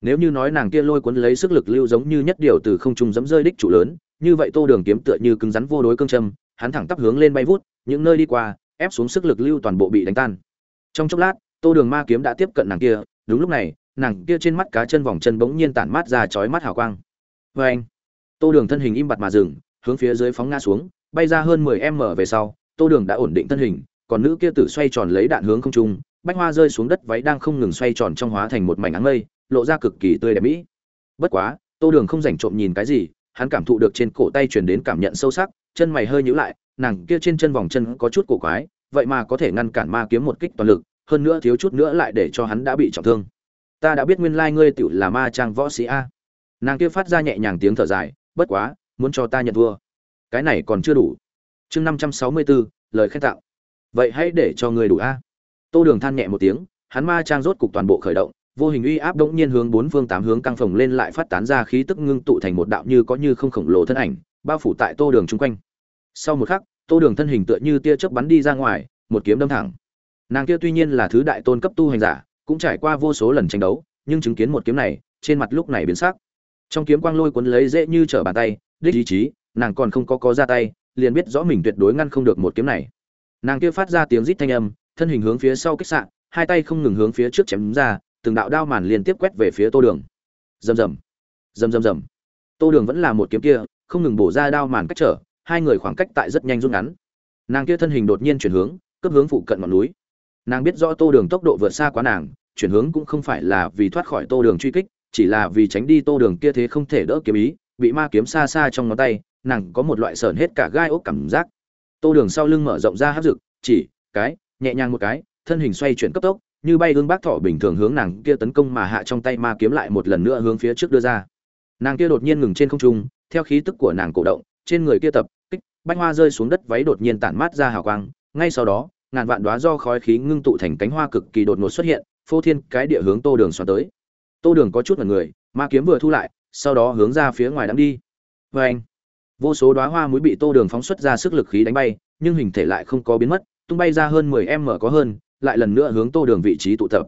nếu như nói nàng kia lôi cuốn lấy sức lực lưu giống như nhất điều từ không trung giẫm rơi đích trụ lớn, như vậy tô đường kiếm tựa như cứng rắn vô đối cương châm, hắn thẳng tắp hướng lên bay vút, những nơi đi qua, ép xuống sức lực lưu toàn bộ bị đánh tan. Trong chốc lát, tô đường ma kiếm đã tiếp cận nàng kia, đúng lúc này, nàng kia trên mắt cá chân vòng chân bỗng nhiên tản mát ra chói mắt hào quang vê anh tô đường thân hình im bặt mà dừng hướng phía dưới phóng nga xuống bay ra hơn 10m về sau, Tô Đường đã ổn định thân hình, còn nữ kia tử xoay tròn lấy đạn hướng không trung, bách hoa rơi xuống đất váy đang không ngừng xoay tròn trong hóa thành một mảnh áng mây, lộ ra cực kỳ tươi đẹp mỹ. Bất quá, Tô Đường không rảnh trộm nhìn cái gì, hắn cảm thụ được trên cổ tay truyền đến cảm nhận sâu sắc, chân mày hơi nhíu lại, nàng kia trên chân vòng chân có chút cổ quái, vậy mà có thể ngăn cản ma kiếm một kích toàn lực, hơn nữa thiếu chút nữa lại để cho hắn đã bị trọng thương. Ta đã biết nguyên lai ngươi tiểu là ma trang võ sĩ a. Nàng kia phát ra nhẹ nhàng tiếng thở dài, bất quá, muốn cho ta nhận thua. Cái này còn chưa đủ. Chương 564, lời khen tặng. Vậy hãy để cho người đủ a. Tô Đường than nhẹ một tiếng, hắn ma trang rốt cục toàn bộ khởi động, vô hình uy áp đống nhiên hướng bốn phương tám hướng căng phồng lên lại phát tán ra khí tức ngưng tụ thành một đạo như có như không khổng lồ thân ảnh, bao phủ tại Tô Đường chung quanh. Sau một khắc, Tô Đường thân hình tựa như tia chớp bắn đi ra ngoài, một kiếm đâm thẳng. Nàng kia tuy nhiên là thứ đại tôn cấp tu hành giả, cũng trải qua vô số lần tranh đấu, nhưng chứng kiến một kiếm này, trên mặt lúc này biến sắc. Trong kiếm quang lôi cuốn lấy dễ như trở bàn tay, đích ý chí, nàng còn không có có ra tay, liền biết rõ mình tuyệt đối ngăn không được một kiếm này. Nàng kia phát ra tiếng rít thanh âm, thân hình hướng phía sau kích sạn hai tay không ngừng hướng phía trước chém ra, từng đạo đao màn liên tiếp quét về phía Tô Đường. Rầm rầm, rầm rầm rầm. Tô Đường vẫn là một kiếm kia, không ngừng bổ ra đao màn cách trở, hai người khoảng cách tại rất nhanh rút ngắn. Nàng kia thân hình đột nhiên chuyển hướng, cấp hướng phụ cận ngọn núi. Nàng biết rõ Tô Đường tốc độ vượt xa quá nàng, chuyển hướng cũng không phải là vì thoát khỏi Tô Đường truy kích, chỉ là vì tránh đi Tô Đường kia thế không thể đỡ kiếm ý, bị ma kiếm xa xa trong ngón tay, nàng có một loại sởn hết cả gai ốc cảm giác. Tô Đường sau lưng mở rộng ra hấp dực, chỉ cái, nhẹ nhàng một cái, thân hình xoay chuyển cấp tốc, như bay hướng bác thỏ bình thường hướng nàng kia tấn công mà hạ trong tay ma kiếm lại một lần nữa hướng phía trước đưa ra. Nàng kia đột nhiên ngừng trên không trung, theo khí tức của nàng cổ động, trên người kia tập kích, bách hoa rơi xuống đất váy đột nhiên tản mát ra hào quang, ngay sau đó, ngàn vạn đóa do khói khí ngưng tụ thành cánh hoa cực kỳ đột ngột xuất hiện, phô thiên cái địa hướng Tô Đường xoắn tới. Tô Đường có chút mật người, ma kiếm vừa thu lại, sau đó hướng ra phía ngoài đắm đi. Oeng! Vô số đóa hoa muối bị Tô Đường phóng xuất ra sức lực khí đánh bay, nhưng hình thể lại không có biến mất, tung bay ra hơn 10m có hơn, lại lần nữa hướng Tô Đường vị trí tụ tập.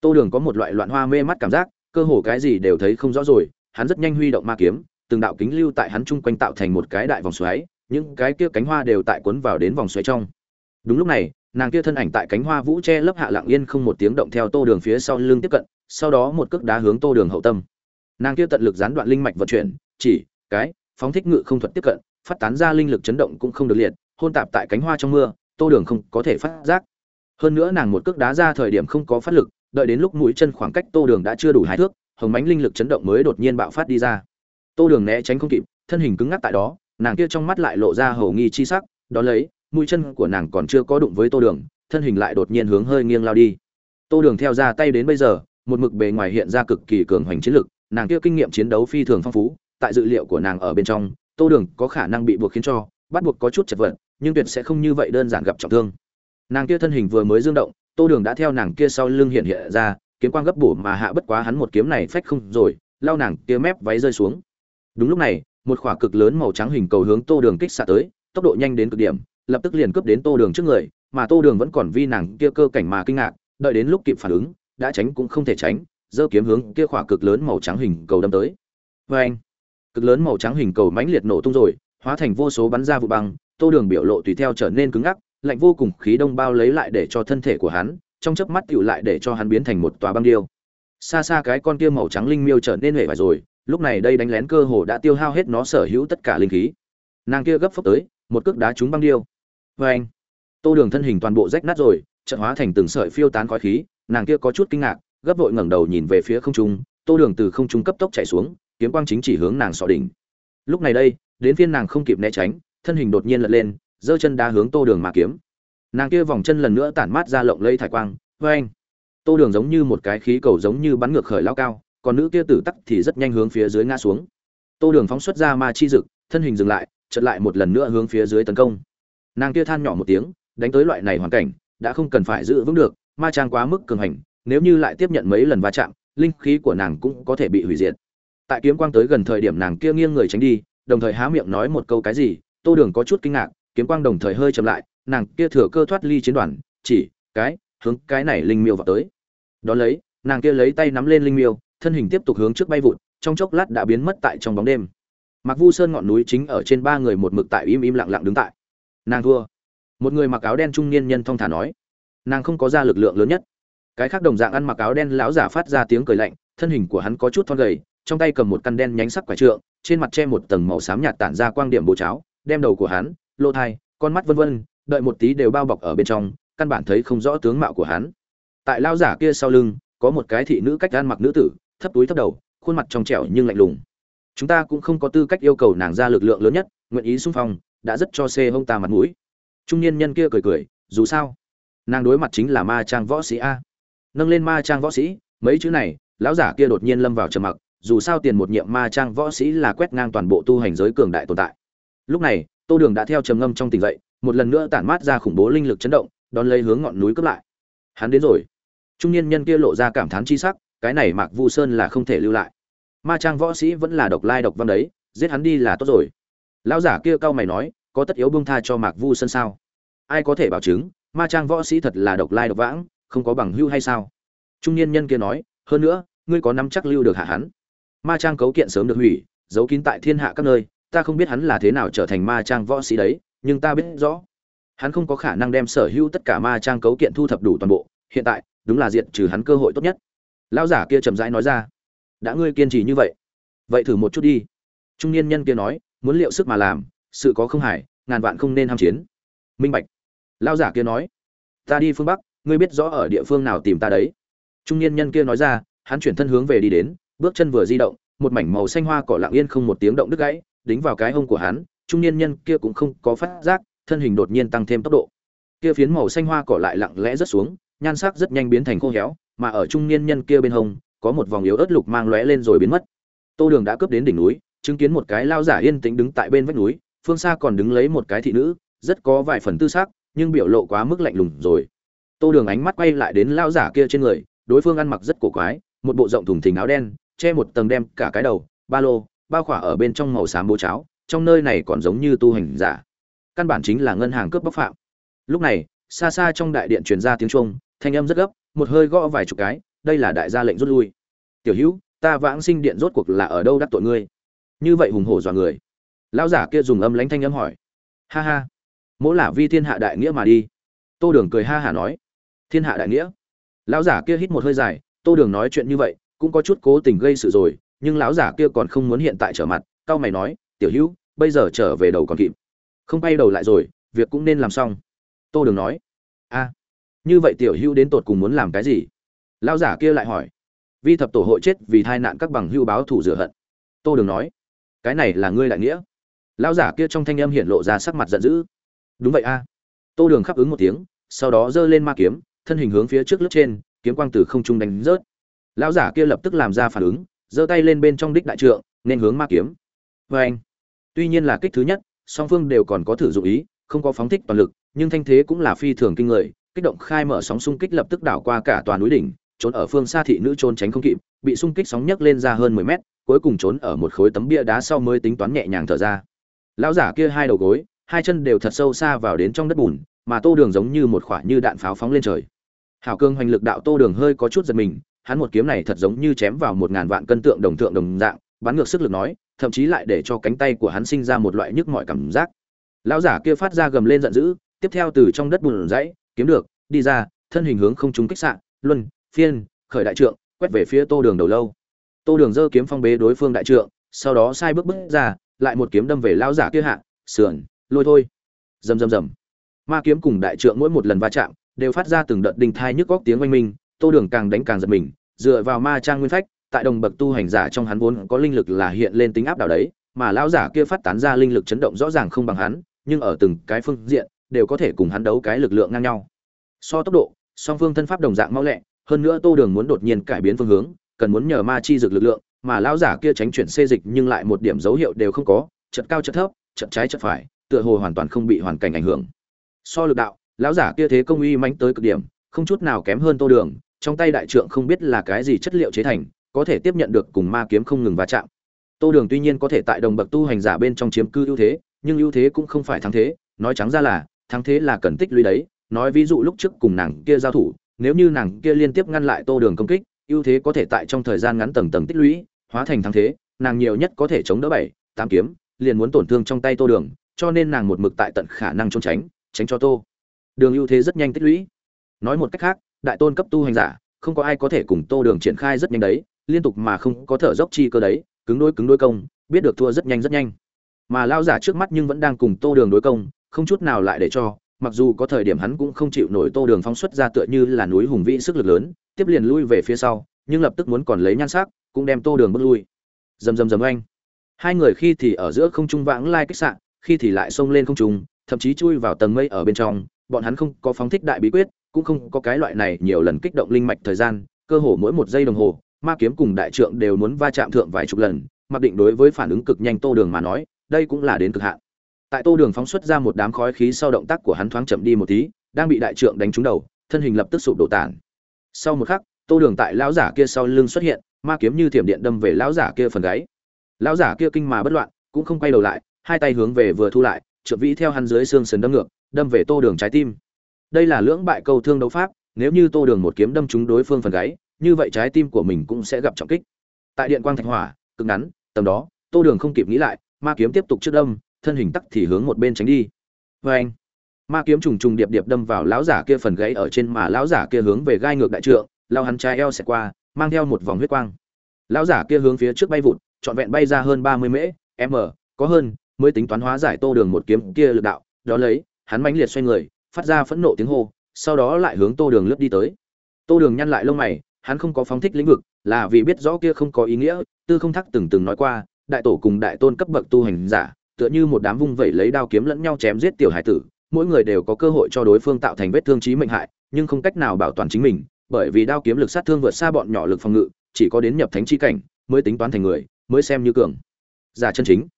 Tô Đường có một loại loạn hoa mê mắt cảm giác, cơ hồ cái gì đều thấy không rõ rồi, hắn rất nhanh huy động ma kiếm, từng đạo kính lưu tại hắn trung quanh tạo thành một cái đại vòng xoáy, những cái kia cánh hoa đều tại cuốn vào đến vòng xoáy trong. Đúng lúc này, nàng kia thân ảnh tại cánh hoa vũ che lấp hạ lặng yên không một tiếng động theo Tô Đường phía sau lưng tiếp cận, sau đó một cước đá hướng Tô Đường hậu tâm. Nàng kia tận lực gián đoạn linh mạch vận chuyển, chỉ cái phóng thích ngự không thuật tiếp cận, phát tán ra linh lực chấn động cũng không được liệt, hôn tạp tại cánh hoa trong mưa, Tô Đường không có thể phát giác. Hơn nữa nàng một cước đá ra thời điểm không có phát lực, đợi đến lúc mũi chân khoảng cách Tô Đường đã chưa đủ hai thước, hồng mãnh linh lực chấn động mới đột nhiên bạo phát đi ra. Tô Đường né tránh không kịp, thân hình cứng ngắc tại đó, nàng kia trong mắt lại lộ ra hầu nghi chi sắc, đó lấy, mũi chân của nàng còn chưa có đụng với Tô Đường, thân hình lại đột nhiên hướng hơi nghiêng lao đi. Tô Đường theo ra tay đến bây giờ, một mực bề ngoài hiện ra cực kỳ cường hoành chiến lực, nàng kia kinh nghiệm chiến đấu phi thường phong phú, tại dự liệu của nàng ở bên trong, Tô Đường có khả năng bị buộc khiến cho bắt buộc có chút chật vật, nhưng tuyệt sẽ không như vậy đơn giản gặp trọng thương. Nàng kia thân hình vừa mới dương động, Tô Đường đã theo nàng kia sau lưng hiện hiện ra, kiếm quang gấp bổ mà hạ bất quá hắn một kiếm này phách không rồi, lao nàng kia mép váy rơi xuống. Đúng lúc này, một quả cực lớn màu trắng hình cầu hướng Tô Đường kích xạ tới, tốc độ nhanh đến cực điểm, lập tức liền cướp đến Tô Đường trước người, mà Tô Đường vẫn còn vi nàng kia cơ cảnh mà kinh ngạc, đợi đến lúc kịp phản ứng, đã tránh cũng không thể tránh, giơ kiếm hướng kia quả cực lớn màu trắng hình cầu đâm tới. Oeng! Cực lớn màu trắng hình cầu mãnh liệt nổ tung rồi, hóa thành vô số bắn ra vụ băng, Tô Đường biểu lộ tùy theo trở nên cứng ngắc, lạnh vô cùng khí đông bao lấy lại để cho thân thể của hắn, trong chớp mắt tựu lại để cho hắn biến thành một tòa băng điêu. Xa xa cái con kia màu trắng linh miêu trở nên hề vải rồi, lúc này đây đánh lén cơ hồ đã tiêu hao hết nó sở hữu tất cả linh khí. Nàng kia gấp phấp tới, một cước đá trúng băng điêu. Oeng! Tô Đường thân hình toàn bộ rách nát rồi, trận hóa thành từng sợi phiêu tán khói khí, nàng kia có chút kinh ngạc, gấp vội ngẩng đầu nhìn về phía không trung, Tô Đường từ không trung cấp tốc chạy xuống, kiếm quang chính chỉ hướng nàng sọ đỉnh. Lúc này đây, đến phiên nàng không kịp né tránh, thân hình đột nhiên lật lên, giơ chân đá hướng Tô Đường mà kiếm. Nàng kia vòng chân lần nữa tản mát ra lộng lẫy thải quang, oeng. Tô Đường giống như một cái khí cầu giống như bắn ngược khởi lao cao, còn nữ kia tử tắc thì rất nhanh hướng phía dưới ngã xuống. Tô Đường phóng xuất ra ma chi dực, thân hình dừng lại, chợt lại một lần nữa hướng phía dưới tấn công. Nàng kia than nhỏ một tiếng, đánh tới loại này hoàn cảnh, đã không cần phải giữ vững được, ma trang quá mức cường hành, nếu như lại tiếp nhận mấy lần va chạm, linh khí của nàng cũng có thể bị hủy diệt. Tại kiếm quang tới gần thời điểm nàng kia nghiêng người tránh đi, đồng thời há miệng nói một câu cái gì, Tô Đường có chút kinh ngạc, kiếm quang đồng thời hơi chậm lại, nàng kia thừa cơ thoát ly chiến đoàn, chỉ cái hướng cái này linh miêu vào tới. Đó lấy, nàng kia lấy tay nắm lên linh miêu, thân hình tiếp tục hướng trước bay vụt, trong chốc lát đã biến mất tại trong bóng đêm. Mặc Vu Sơn ngọn núi chính ở trên ba người một mực tại im im lặng lặng đứng tại. Nàng thua. Một người mặc áo đen trung niên nhân thong thả nói, nàng không có ra lực lượng lớn nhất. Cái khác đồng dạng ăn mặc áo đen lão giả phát ra tiếng cười lạnh, thân hình của hắn có chút thon gầy, trong tay cầm một căn đen nhánh sắc quả trượng, trên mặt che một tầng màu xám nhạt tản ra quang điểm bố cháo, đem đầu của hắn lỗ thai con mắt vân vân đợi một tí đều bao bọc ở bên trong căn bản thấy không rõ tướng mạo của hắn. Tại lão giả kia sau lưng có một cái thị nữ cách ăn mặc nữ tử thấp túi thấp đầu khuôn mặt trong trẻo nhưng lạnh lùng. Chúng ta cũng không có tư cách yêu cầu nàng ra lực lượng lớn nhất nguyện ý xung phong đã rất cho xê hông ta mặt mũi. Trung niên nhân kia cười cười dù sao? Nàng đối mặt chính là ma trang võ sĩ a. Nâng lên ma trang võ sĩ, mấy chữ này, lão giả kia đột nhiên lâm vào trầm mặc, dù sao tiền một nhiệm ma trang võ sĩ là quét ngang toàn bộ tu hành giới cường đại tồn tại. Lúc này, tô đường đã theo trầm ngâm trong tỉnh dậy, một lần nữa tản mát ra khủng bố linh lực chấn động, đón lấy hướng ngọn núi cướp lại. Hắn đến rồi. Trung niên nhân kia lộ ra cảm thán chi sắc, cái này mạc vu sơn là không thể lưu lại. Ma trang võ sĩ vẫn là độc lai độc văn đấy, giết hắn đi là tốt rồi. Lão giả kia cau mày nói, có tất yếu bông tha cho mạc vu sơn sao? Ai có thể bảo chứng ma trang võ sĩ thật là độc lai độc vãng, không có bằng hưu hay sao? Trung niên nhân kia nói, hơn nữa, ngươi có nắm chắc lưu được hạ hắn. Ma trang cấu kiện sớm được hủy, giấu kín tại thiên hạ các nơi, ta không biết hắn là thế nào trở thành ma trang võ sĩ đấy, nhưng ta biết rõ, hắn không có khả năng đem sở hữu tất cả ma trang cấu kiện thu thập đủ toàn bộ, hiện tại, đúng là diệt trừ hắn cơ hội tốt nhất. Lão giả kia chậm rãi nói ra, đã ngươi kiên trì như vậy vậy thử một chút đi. Trung niên nhân kia nói, muốn liệu sức mà làm, sự có không hải ngàn vạn không nên ham chiến. Minh bạch lão giả kia nói, ta đi phương bắc, ngươi biết rõ ở địa phương nào tìm ta đấy. Trung niên nhân kia nói ra, hắn chuyển thân hướng về đi đến, bước chân vừa di động, một mảnh màu xanh hoa cỏ lặng yên không một tiếng động đứt gãy, đính vào cái hông của hắn, trung niên nhân kia cũng không có phát giác, thân hình đột nhiên tăng thêm tốc độ. Kia phiến màu xanh hoa cỏ lại lặng lẽ rất xuống, nhan sắc rất nhanh biến thành khô héo, mà ở trung niên nhân kia bên hông, có một vòng yếu ớt lục mang lóe lên rồi biến mất. Tô đường đã cướp đến đỉnh núi, chứng kiến một cái lao giả yên tĩnh đứng tại bên vách núi, phương xa còn đứng lấy một cái thị nữ, rất có vài phần tư xác nhưng biểu lộ quá mức lạnh lùng rồi. Tô đường ánh mắt quay lại đến lao giả kia trên người, đối phương ăn mặc rất cổ quái, một bộ rộng thùng thình áo đen, che một tầng đem cả cái đầu, ba lô, bao khỏa ở bên trong màu xám bố cháo, trong nơi này còn giống như tu hành giả. Căn bản chính là ngân hàng cướp bóc phạm. Lúc này, xa xa trong đại điện truyền ra tiếng trung thanh âm rất gấp, một hơi gõ vài chục cái, đây là đại gia lệnh rút lui. Tiểu hữu, ta vãng sinh điện rốt cuộc là ở đâu đắc tội ngươi? Như vậy hùng hổ dọa người. Lão giả kia dùng âm lãnh thanh âm hỏi. Ha ha mỗi là vi thiên hạ đại nghĩa mà đi. Tô đường cười ha hả nói. Thiên hạ đại nghĩa? Lão giả kia hít một hơi dài, tô đường nói chuyện như vậy, cũng có chút cố tình gây sự rồi, nhưng lão giả kia còn không muốn hiện tại trở mặt, cao mày nói, tiểu hữu, bây giờ trở về đầu còn kịp. Không bay đầu lại rồi, việc cũng nên làm xong. Tô đường nói. A, như vậy tiểu hữu đến tột cùng muốn làm cái gì? Lão giả kia lại hỏi. Vi thập tổ hội chết vì tai nạn các bằng hưu báo thủ rửa hận. Tô đường nói. Cái này là ngươi đại nghĩa. Lão giả kia trong thanh âm hiện lộ ra sắc mặt giận dữ đúng vậy a. Tô đường khắp ứng một tiếng, sau đó giơ lên ma kiếm, thân hình hướng phía trước lớp trên, kiếm quang từ không trung đánh rớt. Lão giả kia lập tức làm ra phản ứng, giơ tay lên bên trong đích đại trượng, nên hướng ma kiếm. Vê anh tuy nhiên là kích thứ nhất, song phương đều còn có thử dụng ý, không có phóng thích toàn lực, nhưng thanh thế cũng là phi thường kinh người, kích động khai mở sóng xung kích lập tức đảo qua cả toàn núi đỉnh, trốn ở phương xa thị nữ trốn tránh không kịp, bị xung kích sóng nhấc lên ra hơn mười mét, cuối cùng trốn ở một khối tấm bia đá sau mới tính toán nhẹ nhàng thở ra. Lão giả kia hai đầu gối hai chân đều thật sâu xa vào đến trong đất bùn, mà tô đường giống như một khoả như đạn pháo phóng lên trời. Hảo cương hoành lực đạo tô đường hơi có chút giật mình, hắn một kiếm này thật giống như chém vào một ngàn vạn cân tượng đồng tượng đồng dạng, bắn ngược sức lực nói, thậm chí lại để cho cánh tay của hắn sinh ra một loại nhức mọi cảm giác. Lão giả kia phát ra gầm lên giận dữ, tiếp theo từ trong đất bùn dãy kiếm được, đi ra, thân hình hướng không trúng kích sạn luân, phiên, khởi đại trượng, quét về phía tô đường đầu lâu. Tô đường giơ kiếm phong bế đối phương đại trượng, sau đó sai bước bước ra, lại một kiếm đâm về lão giả kia hạ, sườn lôi thôi. Rầm rầm rầm. Ma kiếm cùng đại trượng mỗi một lần va chạm đều phát ra từng đợt đình thai nhức góc tiếng oanh minh, tô đường càng đánh càng giật mình, dựa vào ma trang nguyên phách, tại đồng bậc tu hành giả trong hắn vốn có linh lực là hiện lên tính áp đảo đấy, mà lão giả kia phát tán ra linh lực chấn động rõ ràng không bằng hắn, nhưng ở từng cái phương diện đều có thể cùng hắn đấu cái lực lượng ngang nhau. So tốc độ, song phương thân pháp đồng dạng mau lẹ, hơn nữa tô đường muốn đột nhiên cải biến phương hướng, cần muốn nhờ ma chi dược lực lượng, mà lão giả kia tránh chuyển xê dịch nhưng lại một điểm dấu hiệu đều không có chật cao chật thấp chật trái chật phải tựa hồ hoàn toàn không bị hoàn cảnh ảnh hưởng. So lực đạo, lão giả kia thế công uy mãnh tới cực điểm, không chút nào kém hơn tô đường, trong tay đại trượng không biết là cái gì chất liệu chế thành, có thể tiếp nhận được cùng ma kiếm không ngừng va chạm. Tô đường tuy nhiên có thể tại đồng bậc tu hành giả bên trong chiếm cư ưu thế, nhưng ưu thế cũng không phải thắng thế, nói trắng ra là, thắng thế là cần tích lũy đấy, nói ví dụ lúc trước cùng nàng kia giao thủ, nếu như nàng kia liên tiếp ngăn lại tô đường công kích, ưu thế có thể tại trong thời gian ngắn tầng tầng tích lũy, hóa thành thắng thế, nàng nhiều nhất có thể chống đỡ bảy, tám kiếm, liền muốn tổn thương trong tay tô đường cho nên nàng một mực tại tận khả năng trốn tránh tránh cho tô. Đường ưu thế rất nhanh tích lũy. Nói một cách khác, đại tôn cấp tu hành giả, không có ai có thể cùng tô đường triển khai rất nhanh đấy, liên tục mà không có thở dốc chi cơ đấy, cứng đôi cứng đôi công, biết được thua rất nhanh rất nhanh. Mà lao giả trước mắt nhưng vẫn đang cùng tô đường đối công, không chút nào lại để cho, mặc dù có thời điểm hắn cũng không chịu nổi tô đường phóng xuất ra tựa như là núi hùng vĩ sức lực lớn, tiếp liền lui về phía sau, nhưng lập tức muốn còn lấy nhan sắc, cũng đem tô đường bước lui. Rầm rầm rầm anh hai người khi thì ở giữa không trung vãng lai kích sạn khi thì lại xông lên không trung, thậm chí chui vào tầng mây ở bên trong, bọn hắn không có phóng thích đại bí quyết, cũng không có cái loại này nhiều lần kích động linh mạch thời gian, cơ hồ mỗi một giây đồng hồ, ma kiếm cùng đại trượng đều muốn va chạm thượng vài chục lần, mặc định đối với phản ứng cực nhanh tô đường mà nói, đây cũng là đến cực hạn. Tại tô đường phóng xuất ra một đám khói khí sau động tác của hắn thoáng chậm đi một tí, đang bị đại trượng đánh trúng đầu, thân hình lập tức sụp đổ tản sau một khắc, tô đường tại lão giả kia sau lưng xuất hiện, ma kiếm như thiểm điện đâm về lão giả kia phần gáy. Lão giả kia kinh mà bất loạn, cũng không quay đầu lại hai tay hướng về vừa thu lại trượng vĩ theo hắn dưới xương sườn đâm ngược, đâm về tô đường trái tim. Đây là lưỡng bại câu thương đấu pháp, nếu như tô đường một kiếm đâm trúng đối phương phần gáy, như vậy trái tim của mình cũng sẽ gặp trọng kích. Tại điện quang thạch hỏa, cực ngắn, tầm đó, tô đường không kịp nghĩ lại, ma kiếm tiếp tục trước đâm, thân hình tắc thì hướng một bên tránh đi. Vê anh, ma kiếm trùng trùng điệp điệp đâm vào lão giả kia phần gáy ở trên mà lão giả kia hướng về gai ngược đại trượng, lao hắn trái eo xẹt qua, mang theo một vòng huyết quang. Lão giả kia hướng phía trước bay vụt, trọn vẹn bay ra hơn ba mươi mễ, m, có hơn mới tính toán hóa giải tô đường một kiếm kia lực đạo, đó lấy, hắn mãnh liệt xoay người, phát ra phẫn nộ tiếng hô, sau đó lại hướng tô đường lướt đi tới. Tô đường nhăn lại lông mày, hắn không có phóng thích lĩnh vực, là vì biết rõ kia không có ý nghĩa, tư không thắc từng từng nói qua, đại tổ cùng đại tôn cấp bậc tu hành giả, tựa như một đám vung vẩy lấy đao kiếm lẫn nhau chém giết tiểu hải tử, mỗi người đều có cơ hội cho đối phương tạo thành vết thương chí mệnh hại, nhưng không cách nào bảo toàn chính mình, bởi vì đao kiếm lực sát thương vượt xa bọn nhỏ lực phòng ngự, chỉ có đến nhập thánh chi cảnh, mới tính toán thành người, mới xem như cường giả chân chính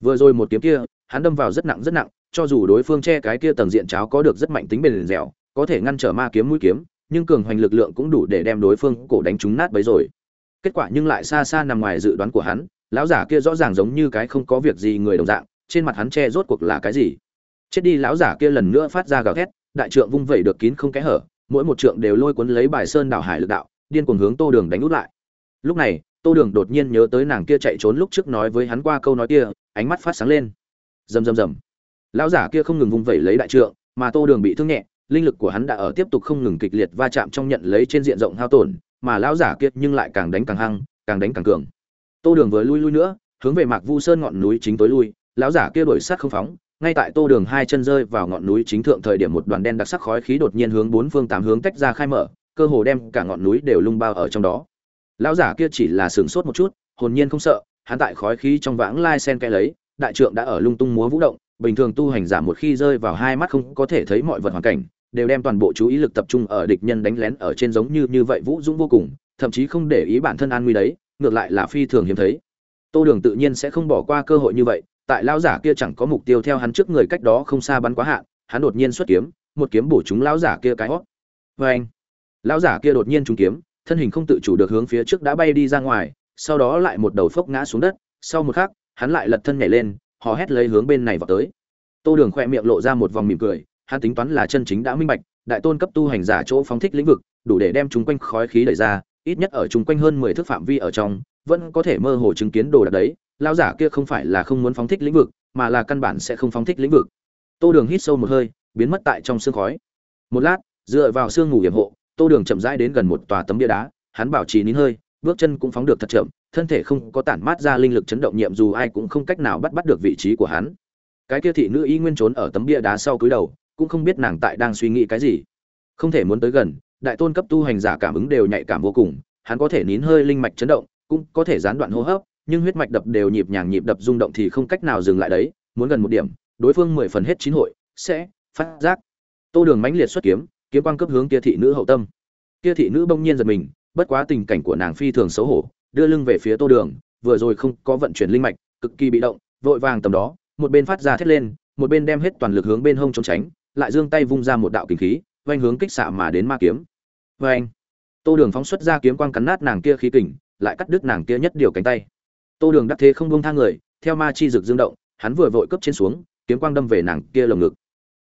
vừa rồi một kiếm kia, hắn đâm vào rất nặng rất nặng, cho dù đối phương che cái kia tầng diện cháo có được rất mạnh tính bền dẻo, có thể ngăn trở ma kiếm mũi kiếm, nhưng cường hoành lực lượng cũng đủ để đem đối phương cổ đánh trúng nát bấy rồi. Kết quả nhưng lại xa xa nằm ngoài dự đoán của hắn, lão giả kia rõ ràng giống như cái không có việc gì người đồng dạng, trên mặt hắn che rốt cuộc là cái gì. Chết đi, lão giả kia lần nữa phát ra gào thét, đại trượng vung vẩy được kín không kẽ hở, mỗi một trượng đều lôi cuốn lấy bài sơn đảo hải lực đạo, điên cuồng hướng tô đường đánh út lại. Lúc này tô đường đột nhiên nhớ tới nàng kia chạy trốn lúc trước nói với hắn qua câu nói kia, ánh mắt phát sáng lên. Rầm rầm rầm. Lão giả kia không ngừng vung vẩy lấy đại trượng, mà tô đường bị thương nhẹ, linh lực của hắn đã ở tiếp tục không ngừng kịch liệt va chạm trong nhận lấy trên diện rộng hao tổn, mà lão giả kia nhưng lại càng đánh càng hăng, càng đánh càng cường. Tô đường vừa lui lui nữa, hướng về mạc vu sơn ngọn núi chính tối lui, lão giả kia đuổi sát không phóng, ngay tại tô đường hai chân rơi vào ngọn núi chính thượng thời điểm một đoàn đen đặc sắc khói khí đột nhiên hướng bốn phương tám hướng tách ra khai mở, cơ hồ đem cả ngọn núi đều lung bao ở trong đó lão giả kia chỉ là sửng sốt một chút, hồn nhiên không sợ, hắn tại khói khí trong vãng lai sen kẽ lấy, đại trượng đã ở lung tung múa vũ động, bình thường tu hành giả một khi rơi vào hai mắt không có thể thấy mọi vật hoàn cảnh, đều đem toàn bộ chú ý lực tập trung ở địch nhân đánh lén ở trên giống như như vậy vũ dũng vô cùng, thậm chí không để ý bản thân an nguy đấy, ngược lại là phi thường hiếm thấy. Tô đường tự nhiên sẽ không bỏ qua cơ hội như vậy, tại lão giả kia chẳng có mục tiêu theo hắn trước người cách đó không xa bắn quá hạn hắn đột nhiên xuất kiếm, một kiếm bổ trúng lão giả kia cái hót vê anh lão giả kia đột nhiên trúng kiếm thân hình không tự chủ được hướng phía trước đã bay đi ra ngoài, sau đó lại một đầu phốc ngã xuống đất. Sau một khắc, hắn lại lật thân nhảy lên, hò hét lấy hướng bên này vào tới. Tô đường khoe miệng lộ ra một vòng mỉm cười, hắn tính toán là chân chính đã minh bạch, đại tôn cấp tu hành giả chỗ phóng thích lĩnh vực, đủ để đem chúng quanh khói khí đẩy ra, ít nhất ở chúng quanh hơn mười thước phạm vi ở trong, vẫn có thể mơ hồ chứng kiến đồ đạc đấy. Lão giả kia không phải là không muốn phóng thích lĩnh vực, mà là căn bản sẽ không phóng thích lĩnh vực. Tô đường hít sâu một hơi, biến mất tại trong sương khói. Một lát, dựa vào sương ngủ hiểm hộ tô đường chậm rãi đến gần một tòa tấm bia đá, hắn bảo trì nín hơi, bước chân cũng phóng được thật chậm, thân thể không có tản mát ra linh lực chấn động nhiệm dù ai cũng không cách nào bắt bắt được vị trí của hắn. Cái kia thị nữ y nguyên trốn ở tấm bia đá sau cúi đầu, cũng không biết nàng tại đang suy nghĩ cái gì. Không thể muốn tới gần, đại tôn cấp tu hành giả cảm ứng đều nhạy cảm vô cùng, hắn có thể nín hơi linh mạch chấn động, cũng có thể gián đoạn hô hấp, nhưng huyết mạch đập đều nhịp nhàng nhịp đập rung động thì không cách nào dừng lại đấy, muốn gần một điểm, đối phương mười phần hết chín hội, sẽ phát giác. Tô đường mãnh liệt xuất kiếm kiếm quang cấp hướng kia thị nữ hậu tâm. Kia thị nữ bỗng nhiên giật mình, bất quá tình cảnh của nàng phi thường xấu hổ, đưa lưng về phía tô đường, vừa rồi không có vận chuyển linh mạch, cực kỳ bị động, vội vàng tầm đó, một bên phát ra thét lên, một bên đem hết toàn lực hướng bên hông trốn tránh, lại giương tay vung ra một đạo kinh khí vanh hướng kích xạ mà đến ma kiếm. Vanh tô đường phóng xuất ra kiếm quang cắn nát nàng kia khí kình, lại cắt đứt nàng kia nhất điều cánh tay. Tô đường đắc thế không buông tha người, theo ma chi rực dương động, hắn vừa vội cấp trên xuống, kiếm quang đâm về nàng kia lồng ngực.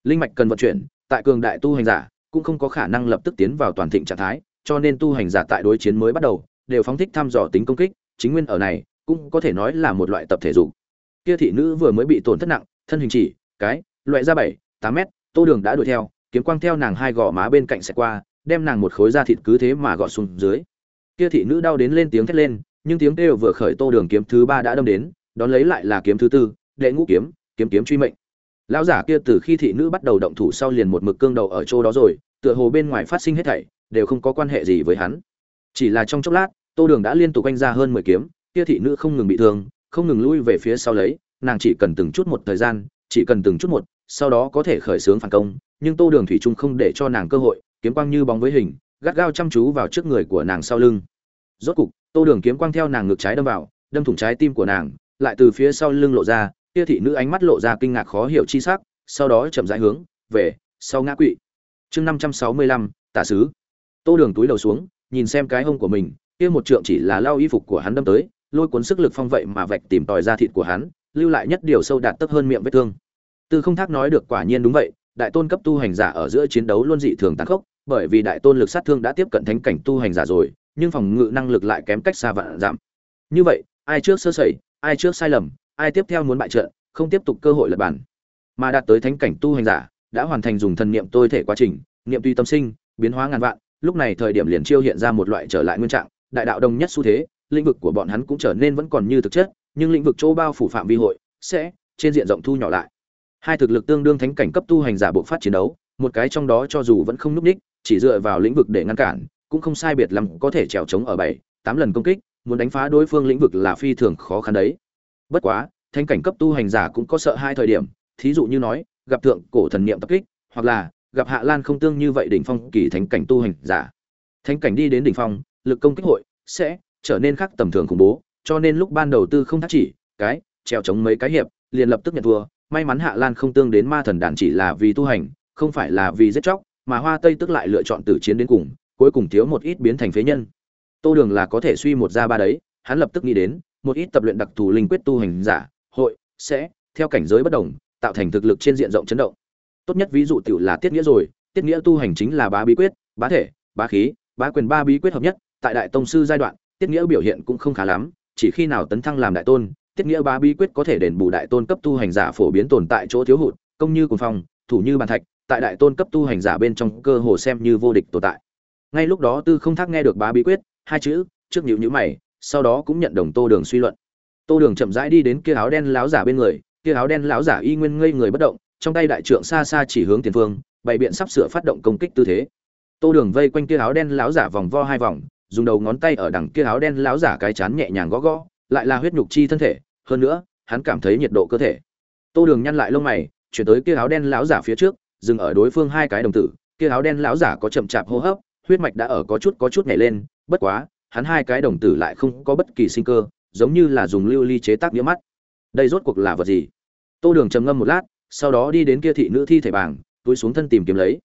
Linh mạch cần vận chuyển, tại cường đại tu hành giả cũng không có khả năng lập tức tiến vào toàn thịnh trạng thái, cho nên tu hành giả tại đối chiến mới bắt đầu, đều phóng thích thăm dò tính công kích, chính nguyên ở này cũng có thể nói là một loại tập thể dục. Kia thị nữ vừa mới bị tổn thất nặng, thân hình chỉ, cái, loại ra bảy, tám mét, tô đường đã đuổi theo, kiếm quang theo nàng hai gò má bên cạnh sẽ qua, đem nàng một khối da thịt cứ thế mà gọt xuống dưới. Kia thị nữ đau đến lên tiếng thét lên, nhưng tiếng kêu vừa khởi tô đường kiếm thứ ba đã đâm đến, đón lấy lại là kiếm thứ tư, đệ ngũ kiếm kiếm kiếm truy mệnh lão giả kia từ khi thị nữ bắt đầu động thủ sau liền một mực cương đầu ở chỗ đó rồi, tựa hồ bên ngoài phát sinh hết thảy, đều không có quan hệ gì với hắn. Chỉ là trong chốc lát, tô đường đã liên tục quanh ra hơn mười kiếm, kia thị nữ không ngừng bị thương, không ngừng lui về phía sau lấy, nàng chỉ cần từng chút một thời gian, chỉ cần từng chút một, sau đó có thể khởi xướng phản công, nhưng tô đường thủy trung không để cho nàng cơ hội, kiếm quang như bóng với hình, gắt gao chăm chú vào trước người của nàng sau lưng. Rốt cục, tô đường kiếm quang theo nàng ngực trái đâm vào, đâm thủng trái tim của nàng, lại từ phía sau lưng lộ ra kia thị nữ ánh mắt lộ ra kinh ngạc khó hiểu chi sắc, sau đó chậm rãi hướng về sau ngã quỵ. Chương năm trăm sáu mươi lăm tả sứ. Tô đường túi đầu xuống, nhìn xem cái hông của mình, kia một trượng chỉ là lao y phục của hắn đâm tới, lôi cuốn sức lực phong vậy mà vạch tìm tòi ra thịt của hắn, lưu lại nhất điều sâu đạt tấp hơn miệng vết thương. Tư không thác nói được quả nhiên đúng vậy, đại tôn cấp tu hành giả ở giữa chiến đấu luôn dị thường tàn khốc, bởi vì đại tôn lực sát thương đã tiếp cận thánh cảnh tu hành giả rồi, nhưng phòng ngự năng lực lại kém cách xa vạn giảm. Như vậy, ai trước sơ sẩy, ai trước sai lầm ai tiếp theo muốn bại trận không tiếp tục cơ hội lật bản mà đạt tới thánh cảnh tu hành giả đã hoàn thành dùng thần niệm tôi thể quá trình niệm tuy tâm sinh biến hóa ngàn vạn lúc này thời điểm liền chiêu hiện ra một loại trở lại nguyên trạng đại đạo đồng nhất xu thế lĩnh vực của bọn hắn cũng trở nên vẫn còn như thực chất nhưng lĩnh vực chỗ bao phủ phạm vi hội sẽ trên diện rộng thu nhỏ lại. Hai thực lực tương đương thánh cảnh cấp tu hành giả bộ phát chiến đấu một cái trong đó cho dù vẫn không núp đích, chỉ dựa vào lĩnh vực để ngăn cản cũng không sai biệt lắm có thể trèo trống ở bảy tám lần công kích muốn đánh phá đối phương lĩnh vực là phi thường khó khăn đấy bất quá thanh cảnh cấp tu hành giả cũng có sợ hai thời điểm, thí dụ như nói, gặp thượng cổ thần niệm tập kích, hoặc là gặp hạ lan không tương như vậy đỉnh phong kỳ thánh cảnh tu hành giả. Thánh cảnh đi đến đỉnh phong, lực công kích hội sẽ trở nên khác tầm thường khủng bố, cho nên lúc ban đầu tư không thắt chỉ, cái, treo chống mấy cái hiệp, liền lập tức nhận thua. May mắn hạ lan không tương đến ma thần đàn chỉ là vì tu hành, không phải là vì giết chóc, mà hoa tây tức lại lựa chọn tử chiến đến cùng, cuối cùng thiếu một ít biến thành phế nhân. Tô đường là có thể suy một ra ba đấy, hắn lập tức nghĩ đến một ít tập luyện đặc thù linh quyết tu hành giả, hội, sẽ, theo cảnh giới bất đồng, tạo thành thực lực trên diện rộng chấn động. Tốt nhất ví dụ tiểu là tiết nghĩa rồi, tiết nghĩa tu hành chính là bá bí quyết, bá thể, bá khí, bá quyền ba bí quyết hợp nhất, tại đại tông sư giai đoạn, tiết nghĩa biểu hiện cũng không khá lắm, chỉ khi nào tấn thăng làm đại tôn, tiết nghĩa bá bí quyết có thể đền bù đại tôn cấp tu hành giả phổ biến tồn tại chỗ thiếu hụt, công như cùng phong, thủ như bàn thạch, tại đại tôn cấp tu hành giả bên trong cơ hồ xem như vô địch tồn tại. Ngay lúc đó tư không thác nghe được bá bí quyết, hai chữ, trước nhịu nhữ mày sau đó cũng nhận đồng tô đường suy luận. Tô đường chậm rãi đi đến kia áo đen láo giả bên người, kia áo đen láo giả y nguyên ngây người bất động, trong tay đại trượng xa xa chỉ hướng tiền phương, bày biện sắp sửa phát động công kích tư thế. Tô đường vây quanh kia áo đen láo giả vòng vo hai vòng, dùng đầu ngón tay ở đằng kia áo đen láo giả cái chán nhẹ nhàng gõ gõ, lại là huyết nhục chi thân thể, hơn nữa, hắn cảm thấy nhiệt độ cơ thể. Tô đường nhăn lại lông mày, chuyển tới kia áo đen láo giả phía trước, dừng ở đối phương hai cái đồng tử, kia áo đen láo giả có chậm chạp hô hấp, huyết mạch đã ở có chút có chút nhảy lên, bất quá hắn hai cái đồng tử lại không có bất kỳ sinh cơ, giống như là dùng lưu ly chế tác nghĩa mắt. Đây rốt cuộc là vật gì? Tô đường trầm ngâm một lát, sau đó đi đến kia thị nữ thi thể bảng, túi xuống thân tìm kiếm lấy.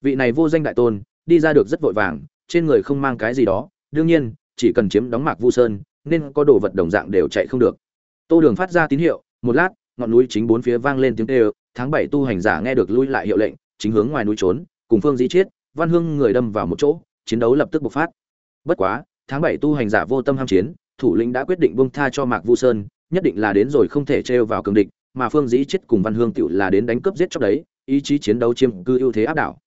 Vị này vô danh đại tôn, đi ra được rất vội vàng, trên người không mang cái gì đó, đương nhiên, chỉ cần chiếm đóng mạc vu sơn, nên có đồ vật đồng dạng đều chạy không được. Tô đường phát ra tín hiệu, một lát, ngọn núi chính bốn phía vang lên tiếng kêu, tháng bảy tu hành giả nghe được lui lại hiệu lệnh, chính hướng ngoài núi trốn, cùng phương dĩ chiết, văn hương người đâm vào một chỗ, chiến đấu lập tức bộc phát. Bất quá tháng bảy tu hành giả vô tâm ham chiến, thủ lĩnh đã quyết định buông tha cho mạc vu sơn, nhất định là đến rồi không thể trêu vào cường địch, mà phương dĩ chết cùng văn hương tiểu là đến đánh cướp giết chóc đấy, ý chí chiến đấu chiếm cư ưu thế áp đảo.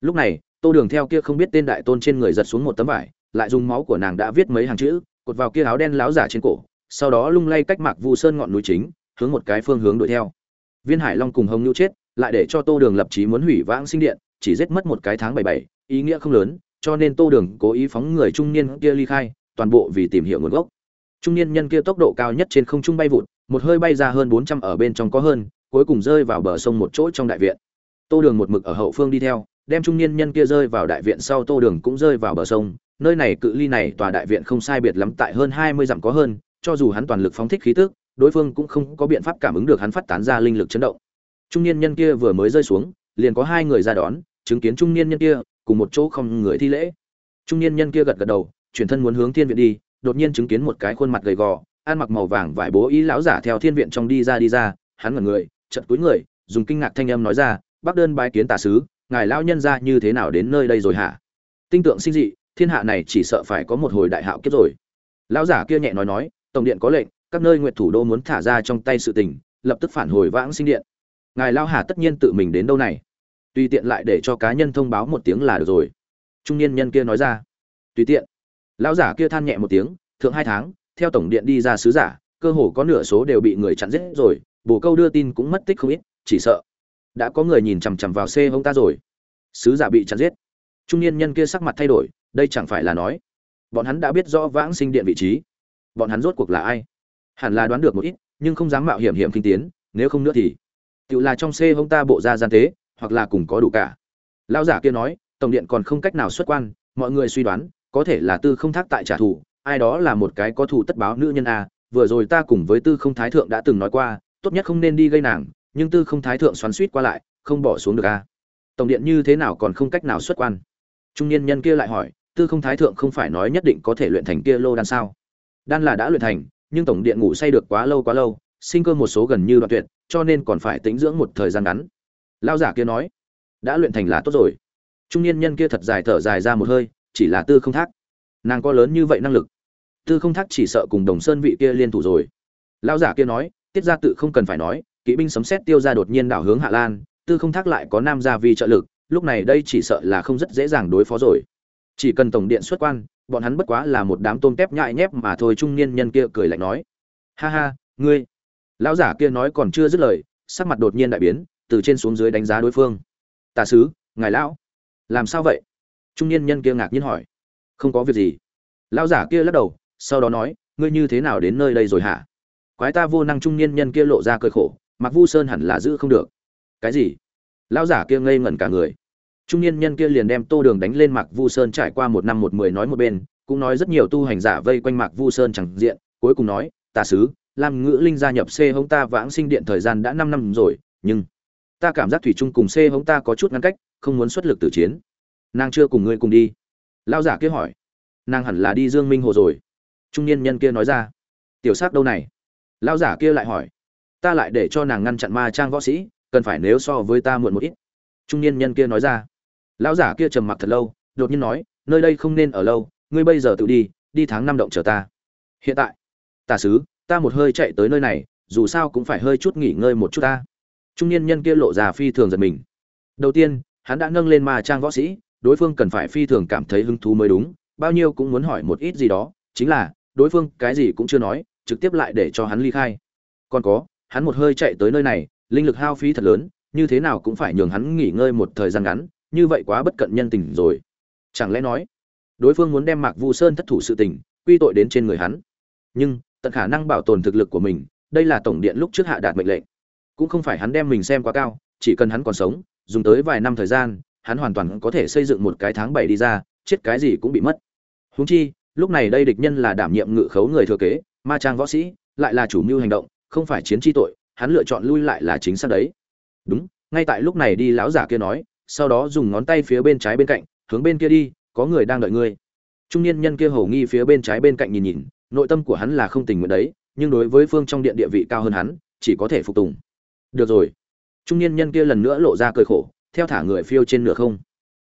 Lúc này, tô đường theo kia không biết tên đại tôn trên người giật xuống một tấm vải, lại dùng máu của nàng đã viết mấy hàng chữ, cột vào kia áo đen láo giả trên cổ, sau đó lung lay cách mạc vu sơn ngọn núi chính, hướng một cái phương hướng đuổi theo. Viên hải long cùng hồng nhu chết, lại để cho tô đường lập chí muốn hủy vãng sinh điện, chỉ giết mất một cái tháng bảy bảy, ý nghĩa không lớn cho nên tô đường cố ý phóng người trung niên kia ly khai, toàn bộ vì tìm hiểu nguồn gốc. Trung niên nhân kia tốc độ cao nhất trên không trung bay vụt, một hơi bay ra hơn bốn trăm ở bên trong có hơn, cuối cùng rơi vào bờ sông một chỗ trong đại viện. Tô đường một mực ở hậu phương đi theo, đem trung niên nhân kia rơi vào đại viện sau tô đường cũng rơi vào bờ sông. Nơi này cự ly này tòa đại viện không sai biệt lắm tại hơn hai mươi dặm có hơn, cho dù hắn toàn lực phóng thích khí tức, đối phương cũng không có biện pháp cảm ứng được hắn phát tán ra linh lực chấn động. Trung niên nhân kia vừa mới rơi xuống, liền có hai người ra đón, chứng kiến trung niên nhân kia cùng một chỗ không người thi lễ. Trung niên nhân kia gật gật đầu, chuyển thân muốn hướng thiên viện đi, đột nhiên chứng kiến một cái khuôn mặt gầy gò, ăn mặc màu vàng vải bố ý lão giả theo thiên viện trong đi ra đi ra, hắn ngẩn người chật cúi người, dùng kinh ngạc thanh âm nói ra, bác đơn bái kiến tả sứ, ngài lão nhân ra như thế nào đến nơi đây rồi hả? Tinh tượng sinh dị, thiên hạ này chỉ sợ phải có một hồi đại hạo kiếp rồi. Lão giả kia nhẹ nói nói, tổng điện có lệnh, các nơi nguyện thủ đô muốn thả ra trong tay sự tình, lập tức phản hồi vãng sinh điện. Ngài lao hà tất nhiên tự mình đến đâu này? Tùy tiện lại để cho cá nhân thông báo một tiếng là được rồi. Trung niên nhân kia nói ra, tùy tiện. Lão giả kia than nhẹ một tiếng, thượng hai tháng, theo tổng điện đi ra sứ giả, cơ hồ có nửa số đều bị người chặn giết rồi, bồ câu đưa tin cũng mất tích không ít, chỉ sợ đã có người nhìn chằm chằm vào xe hông ta rồi. Sứ giả bị chặn giết. Trung niên nhân kia sắc mặt thay đổi, đây chẳng phải là nói, bọn hắn đã biết rõ vãng sinh điện vị trí. Bọn hắn rốt cuộc là ai? Hẳn là đoán được một ít, nhưng không dám mạo hiểm hiểm kinh tiến, nếu không nữa thì, tự là trong xe hông ta bộ ra gian tế hoặc là cùng có đủ cả. Lão giả kia nói, tổng điện còn không cách nào xuất quan, mọi người suy đoán, có thể là tư không thác tại trả thù, ai đó là một cái có thù tất báo nữ nhân a, vừa rồi ta cùng với tư không thái thượng đã từng nói qua, tốt nhất không nên đi gây nàng, nhưng tư không thái thượng xoắn suýt qua lại, không bỏ xuống được a. Tổng điện như thế nào còn không cách nào xuất quan? Trung niên nhân kia lại hỏi, tư không thái thượng không phải nói nhất định có thể luyện thành kia lô đan sao? Đan là đã luyện thành, nhưng tổng điện ngủ say được quá lâu quá lâu, sinh cơ một số gần như đoạn tuyệt, cho nên còn phải tĩnh dưỡng một thời gian ngắn lao giả kia nói, đã luyện thành là tốt rồi. Trung niên nhân kia thật dài thở dài ra một hơi, chỉ là tư không thác. Nàng có lớn như vậy năng lực, tư không thác chỉ sợ cùng đồng sơn vị kia liên thủ rồi. Lao giả kia nói, tiết ra tự không cần phải nói, kỵ binh sấm xét tiêu ra đột nhiên đảo hướng hạ lan, tư không thác lại có nam gia vi trợ lực, lúc này đây chỉ sợ là không rất dễ dàng đối phó rồi. Chỉ cần tổng điện xuất quan, bọn hắn bất quá là một đám tôm tép nhại nhép mà thôi, trung niên nhân kia cười lạnh nói, ha ha, ngươi. Lão giả kia nói còn chưa dứt lời, sắc mặt đột nhiên đại biến từ trên xuống dưới đánh giá đối phương. Tà sứ, ngài lão, làm sao vậy? Trung niên nhân kia ngạc nhiên hỏi. Không có việc gì. Lão giả kia lắc đầu, sau đó nói, ngươi như thế nào đến nơi đây rồi hả? Quái ta vô năng trung niên nhân kia lộ ra cơi khổ mặc vu sơn hẳn là giữ không được. Cái gì? Lão giả kia ngây ngẩn cả người. Trung niên nhân kia liền đem tô đường đánh lên mạc vu sơn trải qua một năm một mười nói một bên, cũng nói rất nhiều tu hành giả vây quanh mạc vu sơn chẳng diện, cuối cùng nói, tà sứ làm ngữ linh gia nhập c hông ta vãng sinh điện thời gian đã năm năm rồi, nhưng ta cảm giác thủy chung cùng c hống ta có chút ngăn cách, không muốn xuất lực tử chiến. Nàng chưa cùng ngươi cùng đi. Lao giả kia hỏi. Nàng hẳn là đi dương minh hồ rồi. Trung niên nhân kia nói ra. Tiểu s đâu này? Lao giả kia lại hỏi. Ta lại để cho nàng ngăn chặn ma trang võ sĩ, cần phải nếu so với ta muộn một ít. Trung niên nhân kia nói ra. Lão giả kia trầm mặc thật lâu, đột nhiên nói, nơi đây không nên ở lâu, ngươi bây giờ tự đi đi tháng năm động chờ ta. Hiện tại. Tà sứ, ta một hơi chạy tới nơi này, dù sao cũng phải hơi chút nghỉ ngơi một chút ta trung niên nhân kia lộ ra phi thường giật mình. Đầu tiên, hắn đã nâng lên ma trang võ sĩ, đối phương cần phải phi thường cảm thấy hứng thú mới đúng, bao nhiêu cũng muốn hỏi một ít gì đó, chính là, đối phương cái gì cũng chưa nói, trực tiếp lại để cho hắn ly khai. Còn có, hắn một hơi chạy tới nơi này, linh lực hao phí thật lớn, như thế nào cũng phải nhường hắn nghỉ ngơi một thời gian ngắn, như vậy quá bất cận nhân tình rồi. Chẳng lẽ nói, đối phương muốn đem mạc vu sơn thất thủ sự tình, quy tội đến trên người hắn. Nhưng, tận khả năng bảo tồn thực lực của mình, đây là tổng điện lúc trước hạ đạt mệnh lệnh cũng không phải hắn đem mình xem quá cao, chỉ cần hắn còn sống, dùng tới vài năm thời gian, hắn hoàn toàn có thể xây dựng một cái tháng bảy đi ra, chết cái gì cũng bị mất. Huống chi, lúc này đây địch nhân là đảm nhiệm ngự khấu người thừa kế, ma trang võ sĩ, lại là chủ mưu hành động, không phải chiến chi tội, hắn lựa chọn lui lại là chính xác đấy. Đúng, ngay tại lúc này đi, lão giả kia nói, sau đó dùng ngón tay phía bên trái bên cạnh, hướng bên kia đi, có người đang đợi ngươi. Trung niên nhân kia hầu nghi phía bên trái bên cạnh nhìn nhìn, nội tâm của hắn là không tình nguyện đấy, nhưng đối với phương trong điện địa vị cao hơn hắn, chỉ có thể phục tùng được rồi. Trung niên nhân kia lần nữa lộ ra cười khổ, theo thả người phiêu trên nửa không.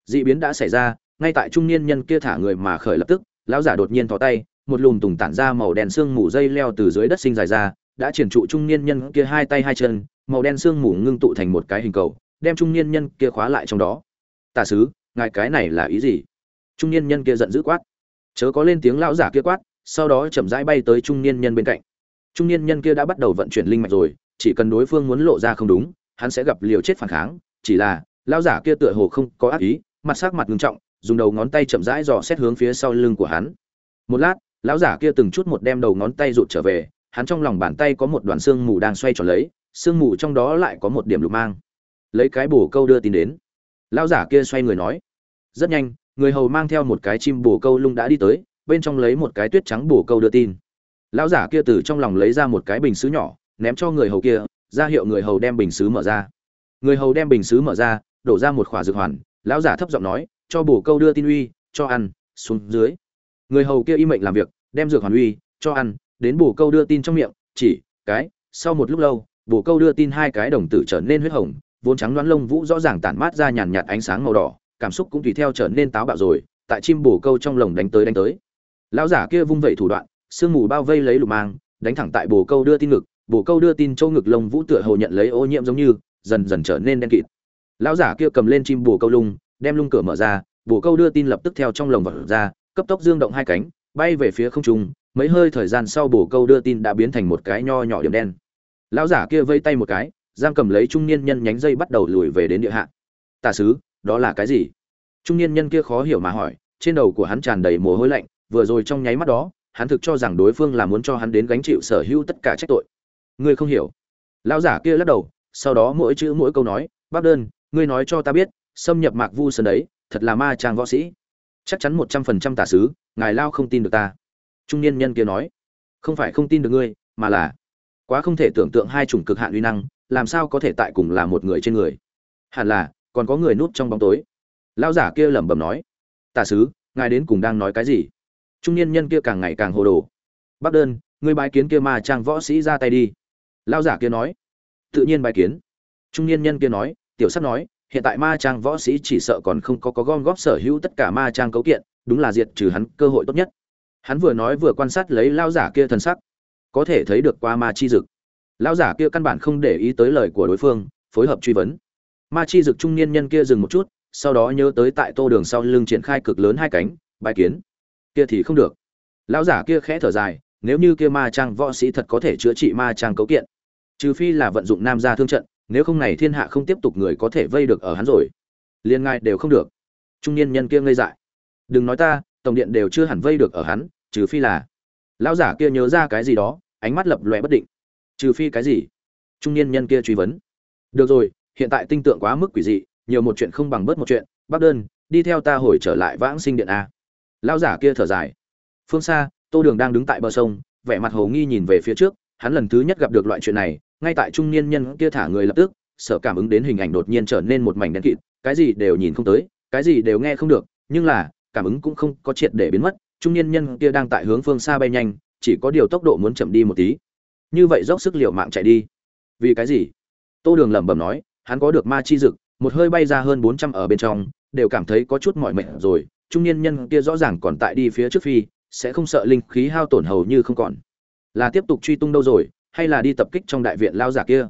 Dị biến đã xảy ra, ngay tại trung niên nhân kia thả người mà khởi lập tức, lão giả đột nhiên thò tay, một lùm tùng tản ra màu đen xương mù dây leo từ dưới đất sinh dài ra, đã triển trụ trung niên nhân kia hai tay hai chân, màu đen xương mù ngưng tụ thành một cái hình cầu, đem trung niên nhân kia khóa lại trong đó. Tà sứ, ngài cái này là ý gì? Trung niên nhân kia giận dữ quát. Chớ có lên tiếng lão giả kia quát, sau đó chậm rãi bay tới trung niên nhân bên cạnh. Trung niên nhân kia đã bắt đầu vận chuyển linh mạch rồi chỉ cần đối phương muốn lộ ra không đúng, hắn sẽ gặp liều chết phản kháng, chỉ là, lão giả kia tựa hồ không có ác ý, mặt sắc mặt ngưng trọng, dùng đầu ngón tay chậm rãi dò xét hướng phía sau lưng của hắn. Một lát, lão giả kia từng chút một đem đầu ngón tay rụt trở về, hắn trong lòng bàn tay có một đoàn xương mù đang xoay tròn lấy, xương mù trong đó lại có một điểm lục mang. Lấy cái bổ câu đưa tin đến. Lão giả kia xoay người nói, rất nhanh, người hầu mang theo một cái chim bổ câu lung đã đi tới, bên trong lấy một cái tuyết trắng bổ câu đưa tin. Lão giả kia từ trong lòng lấy ra một cái bình xứ nhỏ ném cho người hầu kia, ra hiệu người hầu đem bình xứ mở ra. Người hầu đem bình xứ mở ra, đổ ra một khỏa dược hoàn, lão giả thấp giọng nói, cho bổ câu đưa tin uy, cho ăn, xuống dưới. Người hầu kia y mệnh làm việc, đem dược hoàn uy, cho ăn, đến bổ câu đưa tin trong miệng, chỉ cái, sau một lúc lâu, bổ câu đưa tin hai cái đồng tử trở nên huyết hồng, vốn trắng đoán lông vũ rõ ràng tản mát ra nhàn nhạt ánh sáng màu đỏ, cảm xúc cũng tùy theo trở nên táo bạo rồi, tại chim bổ câu trong lồng đánh tới đánh tới. Lão giả kia vung vẩy thủ đoạn, sương mù bao vây lấy lục mang, đánh thẳng tại bổ câu đưa tin ngực bổ câu đưa tin châu ngực lông vũ tựa hồ nhận lấy ô nhiễm giống như, dần dần trở nên đen kịt. Lão giả kia cầm lên chim bổ câu lung, đem lung cửa mở ra, bổ câu đưa tin lập tức theo trong lồng vật ra, cấp tốc dương động hai cánh, bay về phía không trung, mấy hơi thời gian sau bổ câu đưa tin đã biến thành một cái nho nhỏ điểm đen. Lão giả kia vây tay một cái, giam cầm lấy trung niên nhân nhánh dây bắt đầu lùi về đến địa hạ. Tà sứ, đó là cái gì? Trung niên nhân kia khó hiểu mà hỏi, trên đầu của hắn tràn đầy mồ hôi lạnh, vừa rồi trong nháy mắt đó, hắn thực cho rằng đối phương là muốn cho hắn đến gánh chịu sở hữu tất cả trách tội ngươi không hiểu. Lão giả kia lắc đầu, sau đó mỗi chữ mỗi câu nói, bác đơn, ngươi nói cho ta biết, xâm nhập mạc vu sơn đấy, thật là ma trang võ sĩ. Chắc chắn một trăm phần trăm tả sứ, ngài lao không tin được ta. Trung niên nhân kia nói, không phải không tin được ngươi, mà là quá không thể tưởng tượng hai chủng cực hạn uy năng, làm sao có thể tại cùng là một người trên người. Hẳn là, còn có người núp trong bóng tối. Lão giả kia lẩm bẩm nói tả sứ, ngài đến cùng đang nói cái gì? Trung niên nhân kia càng ngày càng hồ đồ, bác đơn, ngươi bái kiến kia ma trang võ sĩ ra tay đi lão giả kia nói. Tự nhiên bài kiến. Trung niên nhân kia nói, tiểu sắp nói, hiện tại ma trang võ sĩ chỉ sợ còn không có có gom góp sở hữu tất cả ma trang cấu kiện, đúng là diệt trừ hắn cơ hội tốt nhất. Hắn vừa nói vừa quan sát lấy lao giả kia thân sắc, có thể thấy được qua ma chi dực. Lao giả kia căn bản không để ý tới lời của đối phương, phối hợp truy vấn. Ma chi dực trung niên nhân kia dừng một chút, sau đó nhớ tới tại tô đường sau lưng triển khai cực lớn hai cánh, bài kiến. Kia thì không được. Lão giả kia khẽ thở dài, nếu như kia ma trang võ sĩ thật có thể chữa trị ma trang cấu kiện trừ phi là vận dụng nam gia thương trận, nếu không này thiên hạ không tiếp tục người có thể vây được ở hắn rồi. Liên ngài đều không được. Trung niên nhân kia ngây dại. Đừng nói ta, tổng điện đều chưa hẳn vây được ở hắn, trừ phi là lão giả kia nhớ ra cái gì đó, ánh mắt lập lòe bất định. Trừ phi cái gì? Trung niên nhân kia truy vấn. Được rồi, hiện tại tinh tượng quá mức quỷ dị, nhiều một chuyện không bằng bớt một chuyện. Bác đơn, đi theo ta hồi trở lại vãng sinh điện a. Lão giả kia thở dài. Phương xa, tô đường đang đứng tại bờ sông, vẻ mặt hồ nghi nhìn về phía trước. Hắn lần thứ nhất gặp được loại chuyện này ngay tại trung niên nhân kia thả người lập tức sợ cảm ứng đến hình ảnh đột nhiên trở nên một mảnh đen kịt, cái gì đều nhìn không tới, cái gì đều nghe không được, nhưng là, cảm ứng cũng không có triệt để biến mất, trung niên nhân kia đang tại hướng phương xa bay nhanh, chỉ có điều tốc độ muốn chậm đi một tí. Như vậy dốc sức liệu mạng chạy đi. Vì cái gì? Tô đường lẩm bẩm nói, hắn có được ma chi dực, một hơi bay ra hơn bốn trăm ở bên trong, đều cảm thấy có chút mỏi mệt rồi, trung niên nhân kia rõ ràng còn tại đi phía trước phi, sẽ không sợ linh khí hao tổn hầu như không còn. Là tiếp tục truy tung đâu rồi? Hay là đi tập kích trong đại viện lao giả kia?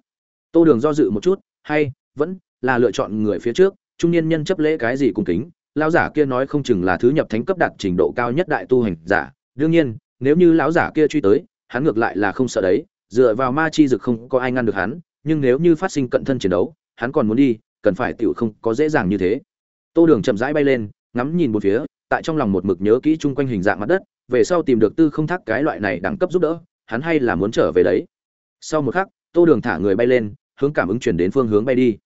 Tô đường do dự một chút, hay, vẫn là lựa chọn người phía trước, trung niên nhân chấp lễ cái gì cùng kính, lao giả kia nói không chừng là thứ nhập thánh cấp đạt trình độ cao nhất đại tu hành giả. Đương nhiên, nếu như lão giả kia truy tới, hắn ngược lại là không sợ đấy, dựa vào ma chi dực không có ai ngăn được hắn, nhưng nếu như phát sinh cận thân chiến đấu, hắn còn muốn đi, cần phải tiểu không có dễ dàng như thế. Tô đường chậm rãi bay lên, ngắm nhìn một phía, tại trong lòng một mực nhớ kỹ chung quanh hình dạng mặt đất, về sau tìm được tư không thác cái loại này đẳng cấp giúp đỡ hắn hay là muốn trở về đấy. Sau một khắc, tô đường thả người bay lên, hướng cảm ứng chuyển đến phương hướng bay đi.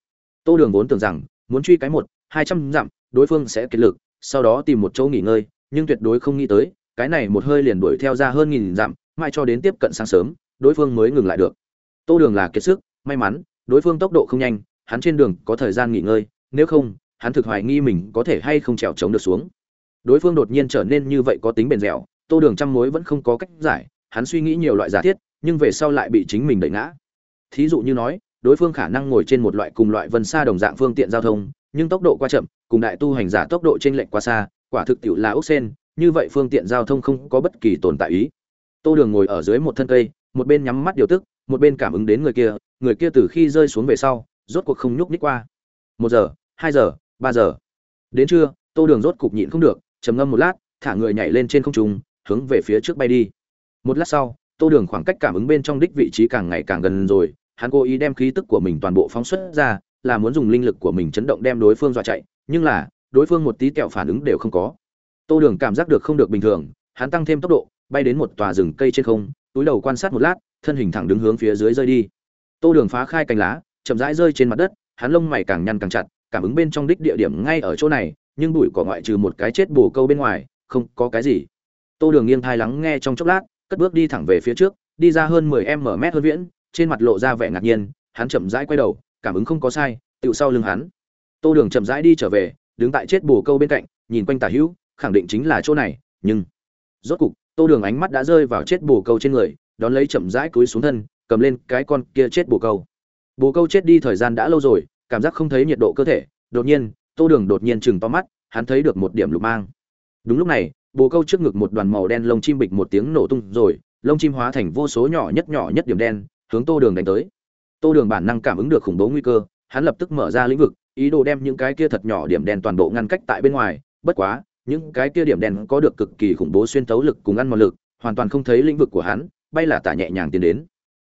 Tô đường vốn tưởng rằng, muốn truy cái một, hai trăm dặm, đối phương sẽ kiệt lực, sau đó tìm một chỗ nghỉ ngơi, nhưng tuyệt đối không nghĩ tới, cái này một hơi liền đuổi theo ra hơn nghìn dặm mai cho đến tiếp cận sáng sớm, đối phương mới ngừng lại được. Tô đường là kiệt sức, may mắn, đối phương tốc độ không nhanh, hắn trên đường có thời gian nghỉ ngơi, nếu không, hắn thực hoài nghi mình có thể hay không trèo trống được xuống. Đối phương đột nhiên trở nên như vậy có tính bền dẻo, tô đường trăm mối vẫn không có cách giải hắn suy nghĩ nhiều loại giả thiết, nhưng về sau lại bị chính mình đẩy ngã. Thí dụ như nói, đối phương khả năng ngồi trên một loại cùng loại vân xa đồng dạng phương tiện giao thông, nhưng tốc độ quá chậm, cùng đại tu hành giả tốc độ trên lệnh quá xa, quả thực tiệu là ốc sen như vậy phương tiện giao thông không có bất kỳ tồn tại ý. Tô đường ngồi ở dưới một thân cây, một bên nhắm mắt điều tức, một bên cảm ứng đến người kia người kia từ khi rơi xuống về sau, rốt cuộc không nhúc nhích qua. Một giờ, hai giờ, ba giờ. Đến trưa, tô đường rốt cục nhịn không được, trầm ngâm một lát, thả người nhảy lên trên không trung, hướng về phía trước bay đi một lát sau, tô đường khoảng cách cảm ứng bên trong đích vị trí càng ngày càng gần rồi, hắn cố ý đem khí tức của mình toàn bộ phóng xuất ra, là muốn dùng linh lực của mình chấn động đem đối phương dọa chạy, nhưng là, đối phương một tí kẹo phản ứng đều không có. Tô đường cảm giác được không được bình thường, hắn tăng thêm tốc độ, bay đến một tòa rừng cây trên không, túi đầu quan sát một lát, thân hình thẳng đứng hướng phía dưới rơi đi. Tô đường phá khai cành lá, chậm rãi rơi trên mặt đất, hắn lông mày càng nhăn càng chặt, cảm ứng bên trong đích địa điểm ngay ở chỗ này, nhưng bụi cỏ ngoại trừ một cái chết bồ câu bên ngoài, không có cái gì. Tô đường nghiêng thai lắng nghe trong chốc lát cất bước đi thẳng về phía trước, đi ra hơn mười m mét hơn viễn, trên mặt lộ ra vẻ ngạc nhiên, hắn chậm rãi quay đầu, cảm ứng không có sai, tiểu sau lưng hắn. Tô đường chậm rãi đi trở về, đứng tại chết bổ câu bên cạnh, nhìn quanh tả hữu, khẳng định chính là chỗ này, nhưng rốt cục, tô đường ánh mắt đã rơi vào chết bổ câu trên người, đón lấy chậm rãi cúi xuống thân, cầm lên cái con kia chết bổ câu. Bổ câu chết đi thời gian đã lâu rồi, cảm giác không thấy nhiệt độ cơ thể, đột nhiên, tô đường đột nhiên chừng to mắt, hắn thấy được một điểm lục mang. Đúng lúc này bồ câu trước ngực một đoàn màu đen lông chim bịch một tiếng nổ tung rồi, lông chim hóa thành vô số nhỏ nhất nhỏ nhất điểm đen, hướng tô đường đánh tới. Tô đường bản năng cảm ứng được khủng bố nguy cơ, hắn lập tức mở ra lĩnh vực, ý đồ đem những cái kia thật nhỏ điểm đen toàn bộ ngăn cách tại bên ngoài, bất quá, những cái kia điểm đen có được cực kỳ khủng bố xuyên tấu lực cùng ăn mòn lực, hoàn toàn không thấy lĩnh vực của hắn, bay là tả nhẹ nhàng tiến đến.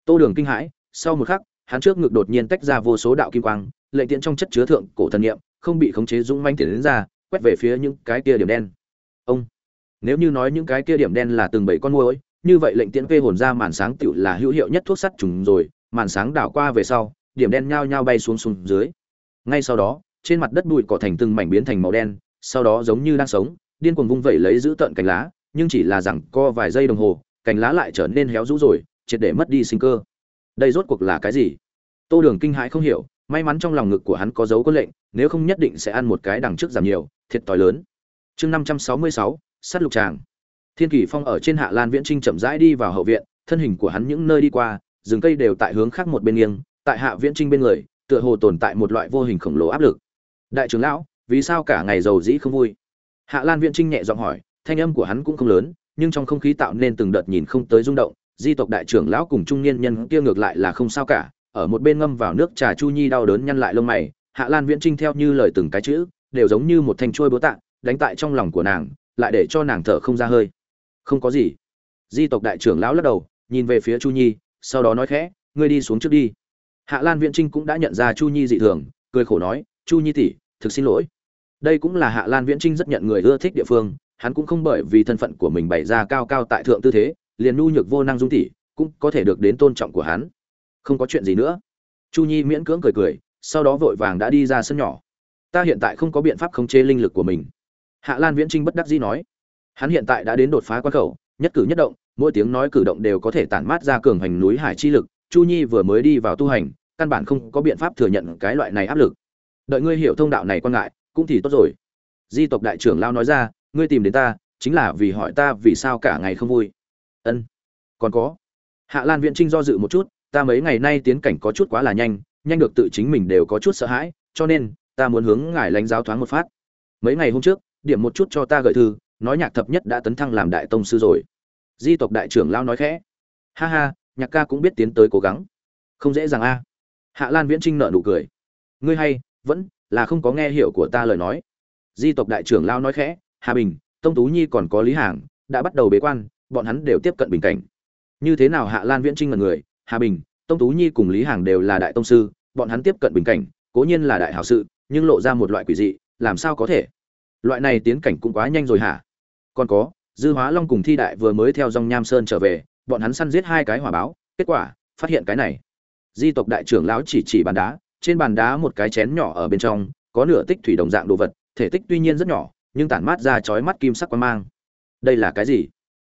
Tô đường kinh hãi, sau một khắc, hắn trước ngực đột nhiên tách ra vô số đạo kim quang, lệ tiện trong chất chứa thượng cổ thần niệm, không bị khống chế dũng manh tiến đến ra, quét về phía những cái kia điểm đen. Ông! Nếu như nói những cái kia điểm đen là từng bảy con muỗi như vậy lệnh tiễn vê hồn ra màn sáng tựu là hữu hiệu nhất thuốc sắt trùng rồi, màn sáng đảo qua về sau, điểm đen nhao nhao bay xuống xuống dưới. Ngay sau đó, trên mặt đất bụi cỏ thành từng mảnh biến thành màu đen, sau đó giống như đang sống, điên cuồng vung vẩy lấy giữ tận cành lá, nhưng chỉ là rằng co vài giây đồng hồ, cành lá lại trở nên héo rũ rồi, triệt để mất đi sinh cơ. Đây rốt cuộc là cái gì? Tô đường kinh hãi không hiểu, may mắn trong lòng ngực của hắn có dấu có lệnh, nếu không nhất định sẽ ăn một cái đằng trước giảm nhiều, thiệt thòi lớn. Chương năm trăm sáu mươi sáu sát lục tràng. Thiên kỳ phong ở trên hạ lan viễn trinh chậm rãi đi vào hậu viện, thân hình của hắn những nơi đi qua, rừng cây đều tại hướng khác một bên nghiêng, tại hạ viễn trinh bên người, tựa hồ tồn tại một loại vô hình khổng lồ áp lực. Đại trưởng lão, vì sao cả ngày giàu dĩ không vui? Hạ lan viễn trinh nhẹ giọng hỏi, thanh âm của hắn cũng không lớn, nhưng trong không khí tạo nên từng đợt nhìn không tới rung động, di tộc đại trưởng lão cùng trung niên nhân kia ngược lại là không sao cả, ở một bên ngâm vào nước trà chu nhi đau đớn nhăn lại lông mày, hạ lan viễn trinh theo như lời từng cái chữ, đều giống như một thanh trôi búa tạ, đánh tại trong lòng của nàng lại để cho nàng thở không ra hơi. Không có gì. Di tộc đại trưởng lão lắc đầu, nhìn về phía chu nhi, sau đó nói khẽ, ngươi đi xuống trước đi. Hạ lan viễn trinh cũng đã nhận ra chu nhi dị thường, cười khổ nói, chu nhi tỷ, thực xin lỗi. Đây cũng là hạ lan viễn trinh rất nhận người ưa thích địa phương, hắn cũng không bởi vì thân phận của mình bày ra cao cao tại thượng tư thế, liền nhu nhược vô năng dung tỷ, cũng có thể được đến tôn trọng của hắn. Không có chuyện gì nữa. Chu nhi miễn cưỡng cười cười, sau đó vội vàng đã đi ra sân nhỏ. Ta hiện tại không có biện pháp khống chế linh lực của mình hạ lan viễn trinh bất đắc dĩ nói, hắn hiện tại đã đến đột phá quan khẩu, nhất cử nhất động, mỗi tiếng nói cử động đều có thể tản mát ra cường hành núi hải chi lực, chu nhi vừa mới đi vào tu hành, căn bản không có biện pháp thừa nhận cái loại này áp lực. Đợi ngươi hiểu thông đạo này quan ngại, cũng thì tốt rồi. Di tộc đại trưởng lao nói ra, ngươi tìm đến ta, chính là vì hỏi ta vì sao cả ngày không vui. Ân, còn có. Hạ lan viễn trinh do dự một chút, ta mấy ngày nay tiến cảnh có chút quá là nhanh nhanh được tự chính mình đều có chút sợ hãi, cho nên, ta muốn hướng ngài lãnh giáo thoáng một phát. Mấy ngày hôm trước điểm một chút cho ta gợi thư, nói nhạc thập nhất đã tấn thăng làm đại tông sư rồi. Di tộc đại trưởng lao nói khẽ. Ha ha, nhạc ca cũng biết tiến tới cố gắng. Không dễ dàng a. Hạ lan viễn trinh nợ nụ cười. Ngươi hay, vẫn là không có nghe hiểu của ta lời nói. Di tộc đại trưởng lao nói khẽ. Hà bình, tông tú nhi còn có lý hàng, đã bắt đầu bế quan, bọn hắn đều tiếp cận bình cảnh. Như thế nào hạ lan viễn trinh là người? Hà bình, tông tú nhi cùng lý hàng đều là đại tông sư, bọn hắn tiếp cận bình cảnh, cố nhiên là đại hảo sự, nhưng lộ ra một loại quỷ dị, làm sao có thể? Loại này tiến cảnh cũng quá nhanh rồi hả? Còn có, dư hóa long cùng thi đại vừa mới theo dòng nham sơn trở về, bọn hắn săn giết hai cái hỏa báo, kết quả, phát hiện cái này. Di tộc đại trưởng lão chỉ chỉ bàn đá, trên bàn đá một cái chén nhỏ ở bên trong, có nửa tích thủy đồng dạng đồ vật, thể tích tuy nhiên rất nhỏ, nhưng tản mát ra chói mắt kim sắc quan mang. Đây là cái gì?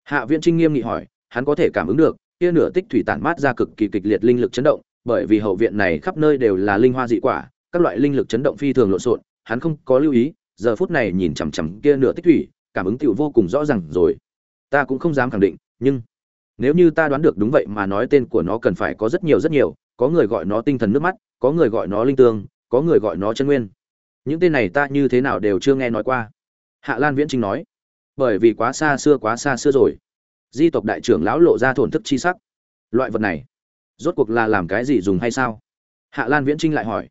Hạ viện trinh nghiêm nghị hỏi, hắn có thể cảm ứng được, kia nửa tích thủy tản mát ra cực kỳ kịch liệt linh lực chấn động, bởi vì hậu viện này khắp nơi đều là linh hoa dị quả, các loại linh lực chấn động phi thường lộn xộn, hắn không có lưu ý giờ phút này nhìn chằm chằm kia nửa tích thủy, cảm ứng tựu vô cùng rõ ràng rồi. Ta cũng không dám khẳng định, nhưng nếu như ta đoán được đúng vậy mà nói tên của nó cần phải có rất nhiều rất nhiều, có người gọi nó tinh thần nước mắt, có người gọi nó linh tương, có người gọi nó chân nguyên. Những tên này ta như thế nào đều chưa nghe nói qua. Hạ lan viễn trinh nói, bởi vì quá xa xưa quá xa xưa rồi. Di tộc đại trưởng lão lộ ra thổn thức chi sắc. Loại vật này, rốt cuộc là làm cái gì dùng hay sao? Hạ lan viễn trinh lại hỏi,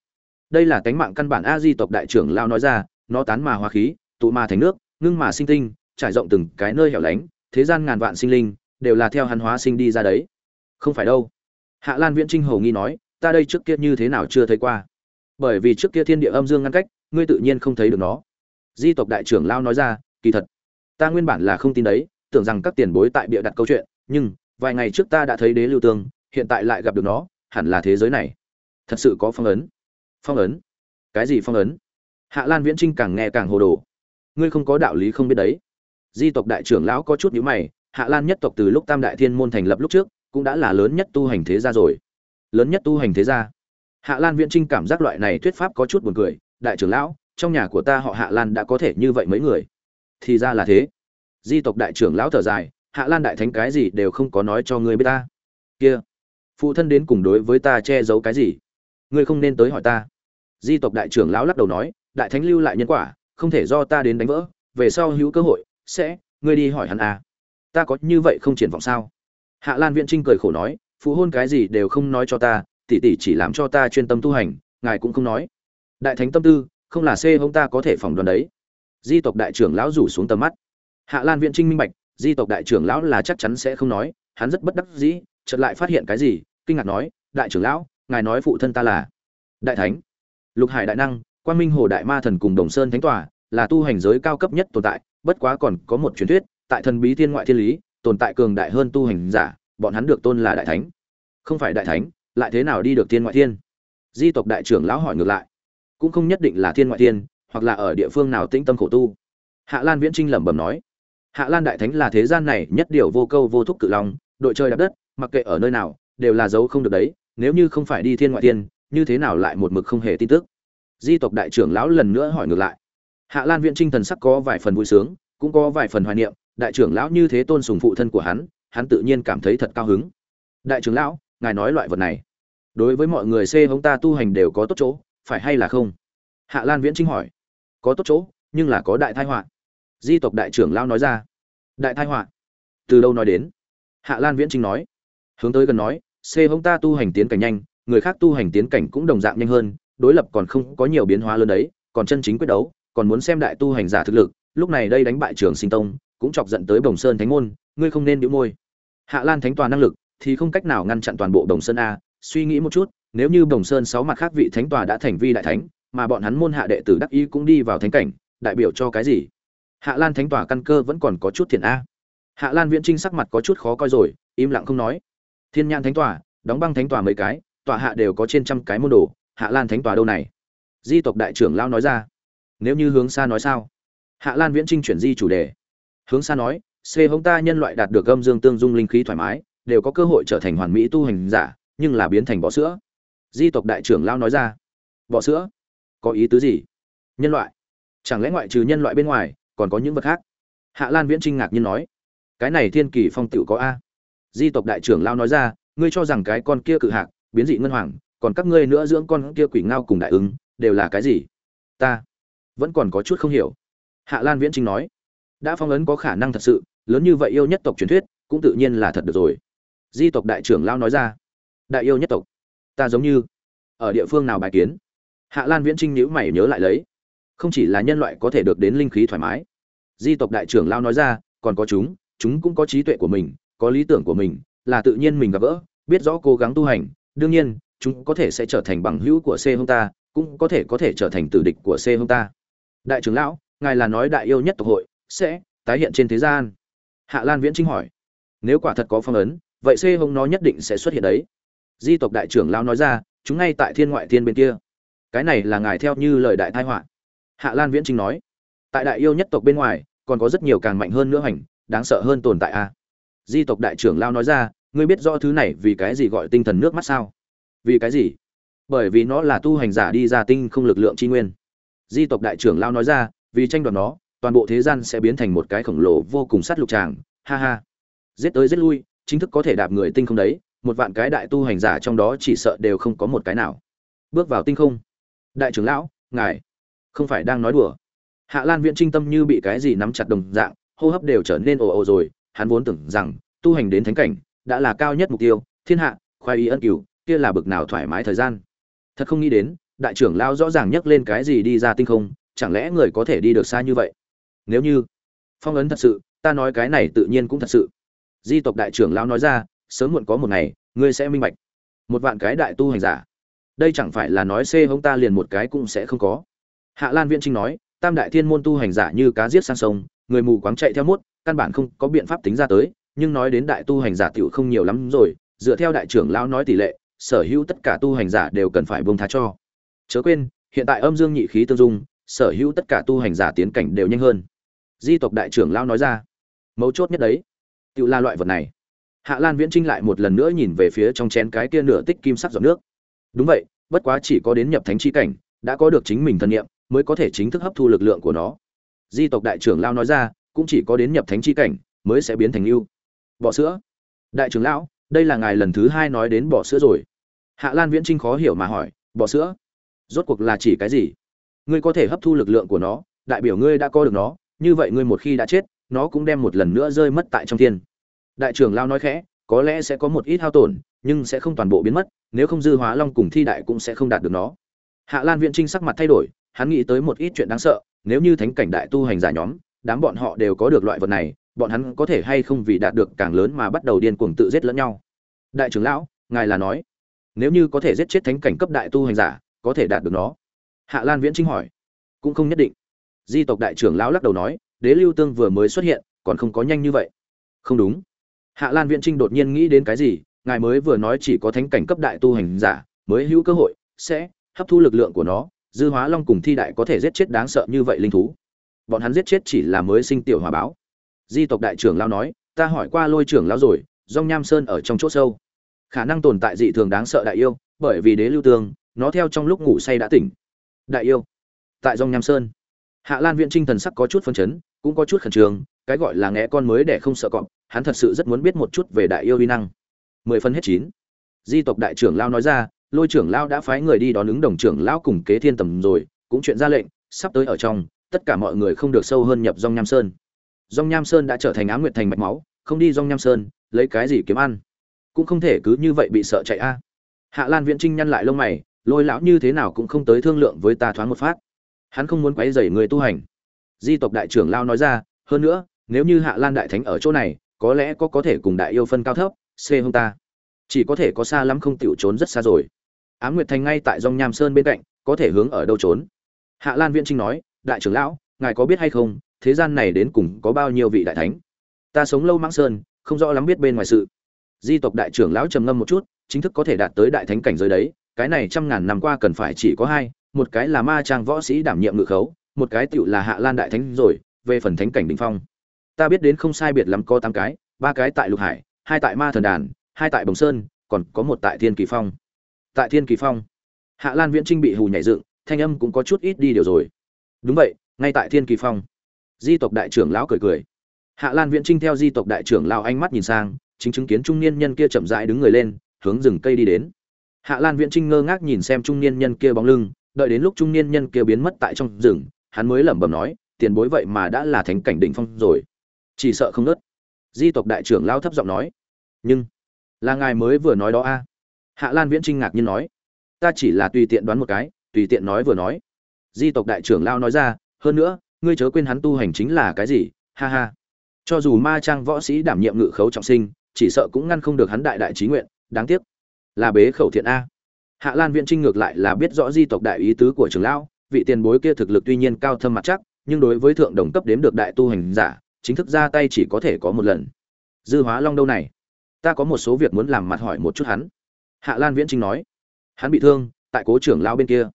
đây là tánh mạng căn bản a di tộc đại trưởng lão nói ra nó tán mà hóa khí, tụ mà thành nước, ngưng mà sinh tinh, trải rộng từng cái nơi hẻo lánh, thế gian ngàn vạn sinh linh đều là theo hắn hóa sinh đi ra đấy. Không phải đâu. Hạ lan viễn trinh hầu nghi nói, ta đây trước kia như thế nào chưa thấy qua? Bởi vì trước kia thiên địa âm dương ngăn cách, ngươi tự nhiên không thấy được nó. Di tộc đại trưởng lao nói ra, kỳ thật, ta nguyên bản là không tin đấy, tưởng rằng các tiền bối tại bịa đặt câu chuyện, nhưng, vài ngày trước ta đã thấy đế lưu tương, hiện tại lại gặp được nó, hẳn là thế giới này. Thật sự có phong ấn. Phong ấn? Cái gì phong ấn? Hạ lan viễn trinh càng nghe càng hồ đồ. Ngươi không có đạo lý không biết đấy. Di tộc đại trưởng lão có chút nhíu mày, hạ lan nhất tộc từ lúc tam đại thiên môn thành lập lúc trước, cũng đã là lớn nhất tu hành thế gia rồi. Lớn nhất tu hành thế gia. Hạ lan viễn trinh cảm giác loại này thuyết pháp có chút buồn cười, đại trưởng lão, trong nhà của ta họ hạ lan đã có thể như vậy mấy người? Thì ra là thế. Di tộc đại trưởng lão thở dài, hạ lan đại thánh cái gì đều không có nói cho ngươi biết ta. Kia, phụ thân đến cùng đối với ta che giấu cái gì? Ngươi không nên tới hỏi ta. Di tộc đại trưởng lão lắc đầu nói đại thánh lưu lại nhân quả, không thể do ta đến đánh vỡ, về sau hữu cơ hội, sẽ, ngươi đi hỏi hắn à. ta có như vậy không triển vọng sao? Hạ lan viễn trinh cười khổ nói, phụ hôn cái gì đều không nói cho ta, tỷ tỷ chỉ làm cho ta chuyên tâm tu hành, ngài cũng không nói. Đại thánh tâm tư, không là c hông ta có thể phỏng đoán đấy. Di tộc đại trưởng lão rủ xuống tầm mắt. Hạ lan viễn trinh minh bạch, di tộc đại trưởng lão là chắc chắn sẽ không nói, hắn rất bất đắc dĩ, chợt lại phát hiện cái gì, kinh ngạc nói, đại trưởng lão, ngài nói phụ thân ta là đại thánh. Lục hải đại năng quan minh hồ đại ma thần cùng đồng sơn thánh tòa là tu hành giới cao cấp nhất tồn tại, bất quá còn có một truyền thuyết, tại thần bí thiên ngoại thiên lý, tồn tại cường đại hơn tu hành giả, bọn hắn được tôn là đại thánh. Không phải đại thánh, lại thế nào đi được thiên ngoại thiên? Di tộc đại trưởng lão hỏi ngược lại. Cũng không nhất định là thiên ngoại thiên, hoặc là ở địa phương nào tĩnh tâm khổ tu. Hạ lan viễn trinh lẩm bẩm nói. Hạ lan đại thánh là thế gian này nhất điều vô câu vô thúc cự long, đội chơi đạp đất, mặc kệ ở nơi nào, đều là dấu không được đấy, nếu như không phải đi thiên ngoại thiên, như thế nào lại một mực không hề tin tức? Di tộc đại trưởng lão lần nữa hỏi ngược lại. Hạ lan viễn trinh thần sắc có vài phần vui sướng, cũng có vài phần hoài niệm, đại trưởng lão như thế tôn sùng phụ thân của hắn hắn tự nhiên cảm thấy thật cao hứng. Đại trưởng lão, ngài nói loại vật này, đối với mọi người xê hống ta tu hành đều có tốt chỗ, phải hay là không? Hạ lan viễn trinh hỏi. Có tốt chỗ, nhưng là có đại thái họa. Di tộc đại trưởng lão nói ra. Đại thái họa? Từ đâu nói đến? Hạ lan viễn trinh nói. Hướng tới gần nói, xê hống ta tu hành tiến cảnh nhanh, người khác tu hành tiến cảnh cũng đồng dạng nhanh hơn đối lập còn không có nhiều biến hóa lớn đấy, còn chân chính quyết đấu, còn muốn xem đại tu hành giả thực lực, lúc này đây đánh bại trường sinh tông, cũng chọc giận tới bồng sơn thánh môn, ngươi không nên đĩu môi. Hạ lan thánh toàn năng lực, thì không cách nào ngăn chặn toàn bộ bồng sơn a, suy nghĩ một chút, nếu như bồng sơn sáu mặt khác vị thánh tòa đã thành vi đại thánh, mà bọn hắn môn hạ đệ tử đắc ý cũng đi vào thánh cảnh, đại biểu cho cái gì? Hạ lan thánh tòa căn cơ vẫn còn có chút thiện a. Hạ lan viễn trinh sắc mặt có chút khó coi rồi, im lặng không nói. Thiên Nhãn thánh tòa, đóng băng thánh tòa mấy cái, tòa hạ đều có trên trăm cái môn đồ hạ lan thánh tòa đâu này? Di tộc đại trưởng lao nói ra. Nếu như hướng xa nói sao? Hạ lan viễn trinh chuyển di chủ đề. Hướng xa nói c hống ta nhân loại đạt được gâm dương tương dung linh khí thoải mái, đều có cơ hội trở thành hoàn mỹ tu hành giả, nhưng là biến thành bọ sữa. Di tộc đại trưởng lao nói ra. Bọ sữa? Có ý tứ gì? Nhân loại? Chẳng lẽ ngoại trừ nhân loại bên ngoài, còn có những vật khác? Hạ lan viễn trinh ngạc nhiên nói. Cái này thiên kỳ phong tựu có a. Di tộc đại trưởng lao nói ra, ngươi cho rằng cái con kia cự hạc, biến dị ngân hoàng còn các ngươi nữa dưỡng con kia quỷ ngao cùng đại ứng, đều là cái gì? Ta vẫn còn có chút không hiểu. Hạ lan viễn trinh nói. Đã phong ấn có khả năng thật sự, lớn như vậy yêu nhất tộc truyền thuyết, cũng tự nhiên là thật được rồi. Di tộc đại trưởng lao nói ra. Đại yêu nhất tộc, ta giống như ở địa phương nào bài kiến? Hạ lan viễn trinh nhữ mày nhớ lại lấy. Không chỉ là nhân loại có thể được đến linh khí thoải mái. Di tộc đại trưởng lao nói ra. Còn có chúng chúng cũng có trí tuệ của mình, có lý tưởng của mình, là tự nhiên mình gặp gỡ, biết rõ cố gắng tu hành. Đương nhiên chúng có thể sẽ trở thành bằng hữu của c hung ta, cũng có thể có thể trở thành tử địch của c hung ta. Đại trưởng lão, ngài là nói đại yêu nhất tộc hội, sẽ tái hiện trên thế gian. Hạ lan viễn trinh hỏi. Nếu quả thật có phong ấn, vậy c hung nó nhất định sẽ xuất hiện đấy. Di tộc đại trưởng lão nói ra, chúng ngay tại thiên ngoại thiên bên kia. Cái này là ngài theo như lời đại tai họa. Hạ lan viễn trinh nói. Tại đại yêu nhất tộc bên ngoài, còn có rất nhiều càng mạnh hơn nữa hành đáng sợ hơn tồn tại a. Di tộc đại trưởng lão nói ra, ngươi biết rõ thứ này vì cái gì gọi tinh thần nước mắt sao? Vì cái gì? Bởi vì nó là tu hành giả đi ra tinh không lực lượng tri nguyên. Di tộc đại trưởng lao nói ra, vì tranh đoạt nó, toàn bộ thế gian sẽ biến thành một cái khổng lồ vô cùng sát lục tràng. Ha ha. Giết tới giết lui, chính thức có thể đạp người tinh không đấy, một vạn cái đại tu hành giả trong đó chỉ sợ đều không có một cái nào. Bước vào tinh không. Đại trưởng lão, ngài không phải đang nói đùa. Hạ lan viễn trinh tâm như bị cái gì nắm chặt đồng dạng, hô hấp đều trở nên ồ ồ rồi, hắn vốn tưởng rằng, tu hành đến thánh cảnh, đã là cao nhất mục tiêu, thiên hạ khoai y ân cửu kia là bực nào thoải mái thời gian. Thật không nghĩ đến, đại trưởng lão rõ ràng nhắc lên cái gì đi ra tinh không, chẳng lẽ người có thể đi được xa như vậy? Nếu như phong ấn thật sự, ta nói cái này tự nhiên cũng thật sự. Di tộc đại trưởng lão nói ra, sớm muộn có một ngày, ngươi sẽ minh bạch. Một vạn cái đại tu hành giả. Đây chẳng phải là nói xê hông ta liền một cái cũng sẽ không có. Hạ lan viễn trinh nói, tam đại thiên môn tu hành giả như cá giết sang sông, người mù quáng chạy theo mốt, căn bản không có biện pháp tính ra tới, nhưng nói đến đại tu hành giả tiểu không nhiều lắm rồi, dựa theo đại trưởng lão nói tỷ lệ sở hữu tất cả tu hành giả đều cần phải buông tha cho. Chớ quên hiện tại âm dương nhị khí tương dung sở hữu tất cả tu hành giả tiến cảnh đều nhanh hơn. Di tộc đại trưởng lão nói ra. Mấu chốt nhất đấy. Tự la loại vật này. Hạ lan viễn trinh lại một lần nữa nhìn về phía trong chén cái kia nửa tích kim sắc giọt nước. Đúng vậy bất quá chỉ có đến nhập thánh chi cảnh đã có được chính mình thân niệm, mới có thể chính thức hấp thu lực lượng của nó. Di tộc đại trưởng lão nói ra cũng chỉ có đến nhập thánh chi cảnh mới sẽ biến thành yêu Bỏ sữa. Đại trưởng lão đây là ngài lần thứ hai nói đến bỏ sữa rồi hạ lan viễn trinh khó hiểu mà hỏi bọ sữa, rốt cuộc là chỉ cái gì? Ngươi có thể hấp thu lực lượng của nó, đại biểu ngươi đã có được nó, như vậy ngươi một khi đã chết, nó cũng đem một lần nữa rơi mất tại trong thiên. Đại trưởng lao nói khẽ, có lẽ sẽ có một ít hao tổn, nhưng sẽ không toàn bộ biến mất, nếu không dư hóa long cùng thi đại cũng sẽ không đạt được nó. Hạ lan viễn trinh sắc mặt thay đổi, hắn nghĩ tới một ít chuyện đáng sợ, nếu như thánh cảnh đại tu hành giả nhóm, đám bọn họ đều có được loại vật này, bọn hắn có thể hay không vì đạt được càng lớn mà bắt đầu điên cuồng tự giết lẫn nhau. Đại trưởng lão, ngài là nói nếu như có thể giết chết thánh cảnh cấp đại tu hành giả, có thể đạt được nó. Hạ lan viễn trinh hỏi. Cũng không nhất định. Di tộc đại trưởng lão lắc đầu nói, đế lưu tương vừa mới xuất hiện, còn không có nhanh như vậy. Không đúng. Hạ lan viễn trinh đột nhiên nghĩ đến cái gì, ngài mới vừa nói chỉ có thánh cảnh cấp đại tu hành giả, mới hữu cơ hội, sẽ hấp thu lực lượng của nó, dư hóa long cùng thi đại có thể giết chết đáng sợ như vậy linh thú. Bọn hắn giết chết chỉ là mới sinh tiểu hòa báo. Di tộc đại trưởng lao nói, ta hỏi qua lôi trưởng lao rồi dong nham sơn ở trong chỗ sâu khả năng tồn tại dị thường đáng sợ đại yêu, bởi vì đế lưu tương, nó theo trong lúc ngủ say đã tỉnh. Đại yêu, tại dòng nham sơn. Hạ lan viện trinh thần sắc có chút phân chấn, cũng có chút khẩn trương, cái gọi là nghe con mới để không sợ cọp, hắn thật sự rất muốn biết một chút về đại yêu vi năng. Mười phân hết chín. Di tộc đại trưởng lao nói ra, lôi trưởng lao đã phái người đi đón ứng đồng trưởng lao cùng kế thiên tầm rồi, cũng chuyện ra lệnh, sắp tới ở trong, tất cả mọi người không được sâu hơn nhập dòng nham sơn. Dòng nham sơn đã trở thành á nguyệt thành mạch máu, không đi dòng nham sơn, lấy cái gì kiếm ăn? Cũng không thể cứ như vậy bị sợ chạy a. Hạ lan viễn trinh nhăn lại lông mày, lôi lão như thế nào cũng không tới thương lượng với ta thoáng một phát. Hắn không muốn quấy rầy người tu hành. Di tộc đại trưởng lao nói ra, hơn nữa, nếu như hạ lan đại thánh ở chỗ này, có lẽ có có thể cùng đại yêu phân cao thấp c hông ta. Chỉ có thể có xa lắm không tiểu trốn rất xa rồi. Ám nguyệt thành ngay tại dòng nham sơn bên cạnh, có thể hướng ở đâu trốn? Hạ lan viễn trinh nói, đại trưởng lão, ngài có biết hay không, thế gian này đến cùng có bao nhiêu vị đại thánh? Ta sống lâu mãng sơn, không rõ lắm biết bên ngoài sự di tộc đại trưởng lão trầm ngâm một chút, chính thức có thể đạt tới đại thánh cảnh giới đấy, cái này trăm ngàn năm qua cần phải chỉ có hai, một cái là ma trang võ sĩ đảm nhiệm ngự khấu, một cái tựu là hạ lan đại thánh rồi, về phần thánh cảnh đ ỉ n h phong. Ta biết đến không sai biệt lắm có tám cái, ba cái tại lục hải, hai tại ma thần đàn, hai tại bồng sơn, còn có một tại thiên kỳ phong. Tại thiên kỳ phong, hạ lan viễn trinh bị hù nhảy dựng, thanh âm cũng có chút ít đi điều rồi. Đúng vậy, ngay tại thiên kỳ phong. Di tộc đại trưởng lão cười cười. Hạ lan viễn trinh theo di tộc đại trưởng lão ánh mắt nhìn sang chính chứng kiến trung niên nhân kia chậm rãi đứng người lên, hướng rừng cây đi đến. Hạ lan viễn trinh ngơ ngác nhìn xem trung niên nhân kia bóng lưng, đợi đến lúc trung niên nhân kia biến mất tại trong rừng, hắn mới lẩm bẩm nói, tiền bối vậy mà đã là thánh cảnh đỉnh phong rồi. Chỉ sợ không nớt. Di tộc đại trưởng lao thấp giọng nói, nhưng là ngài mới vừa nói đó a. Hạ lan viễn trinh ngạc nhiên nói, ta chỉ là tùy tiện đoán một cái, tùy tiện nói vừa nói. Di tộc đại trưởng lao nói ra, hơn nữa, ngươi chớ quên hắn tu hành chính là cái gì, ha ha. Cho dù ma trang võ sĩ đảm nhiệm ngự khấu trọng sinh chỉ sợ cũng ngăn không được hắn đại đại trí nguyện, đáng tiếc. Là bế khẩu thiện a. Hạ lan viễn trinh ngược lại là biết rõ di tộc đại ý tứ của trưởng lão, vị tiền bối kia thực lực tuy nhiên cao thâm mặt chắc, nhưng đối với thượng đồng cấp đếm được đại tu hành giả, chính thức ra tay chỉ có thể có một lần. Dư hóa long đâu này? Ta có một số việc muốn làm mặt hỏi một chút hắn. Hạ lan viễn trinh nói. Hắn bị thương, tại cố trưởng lão bên kia.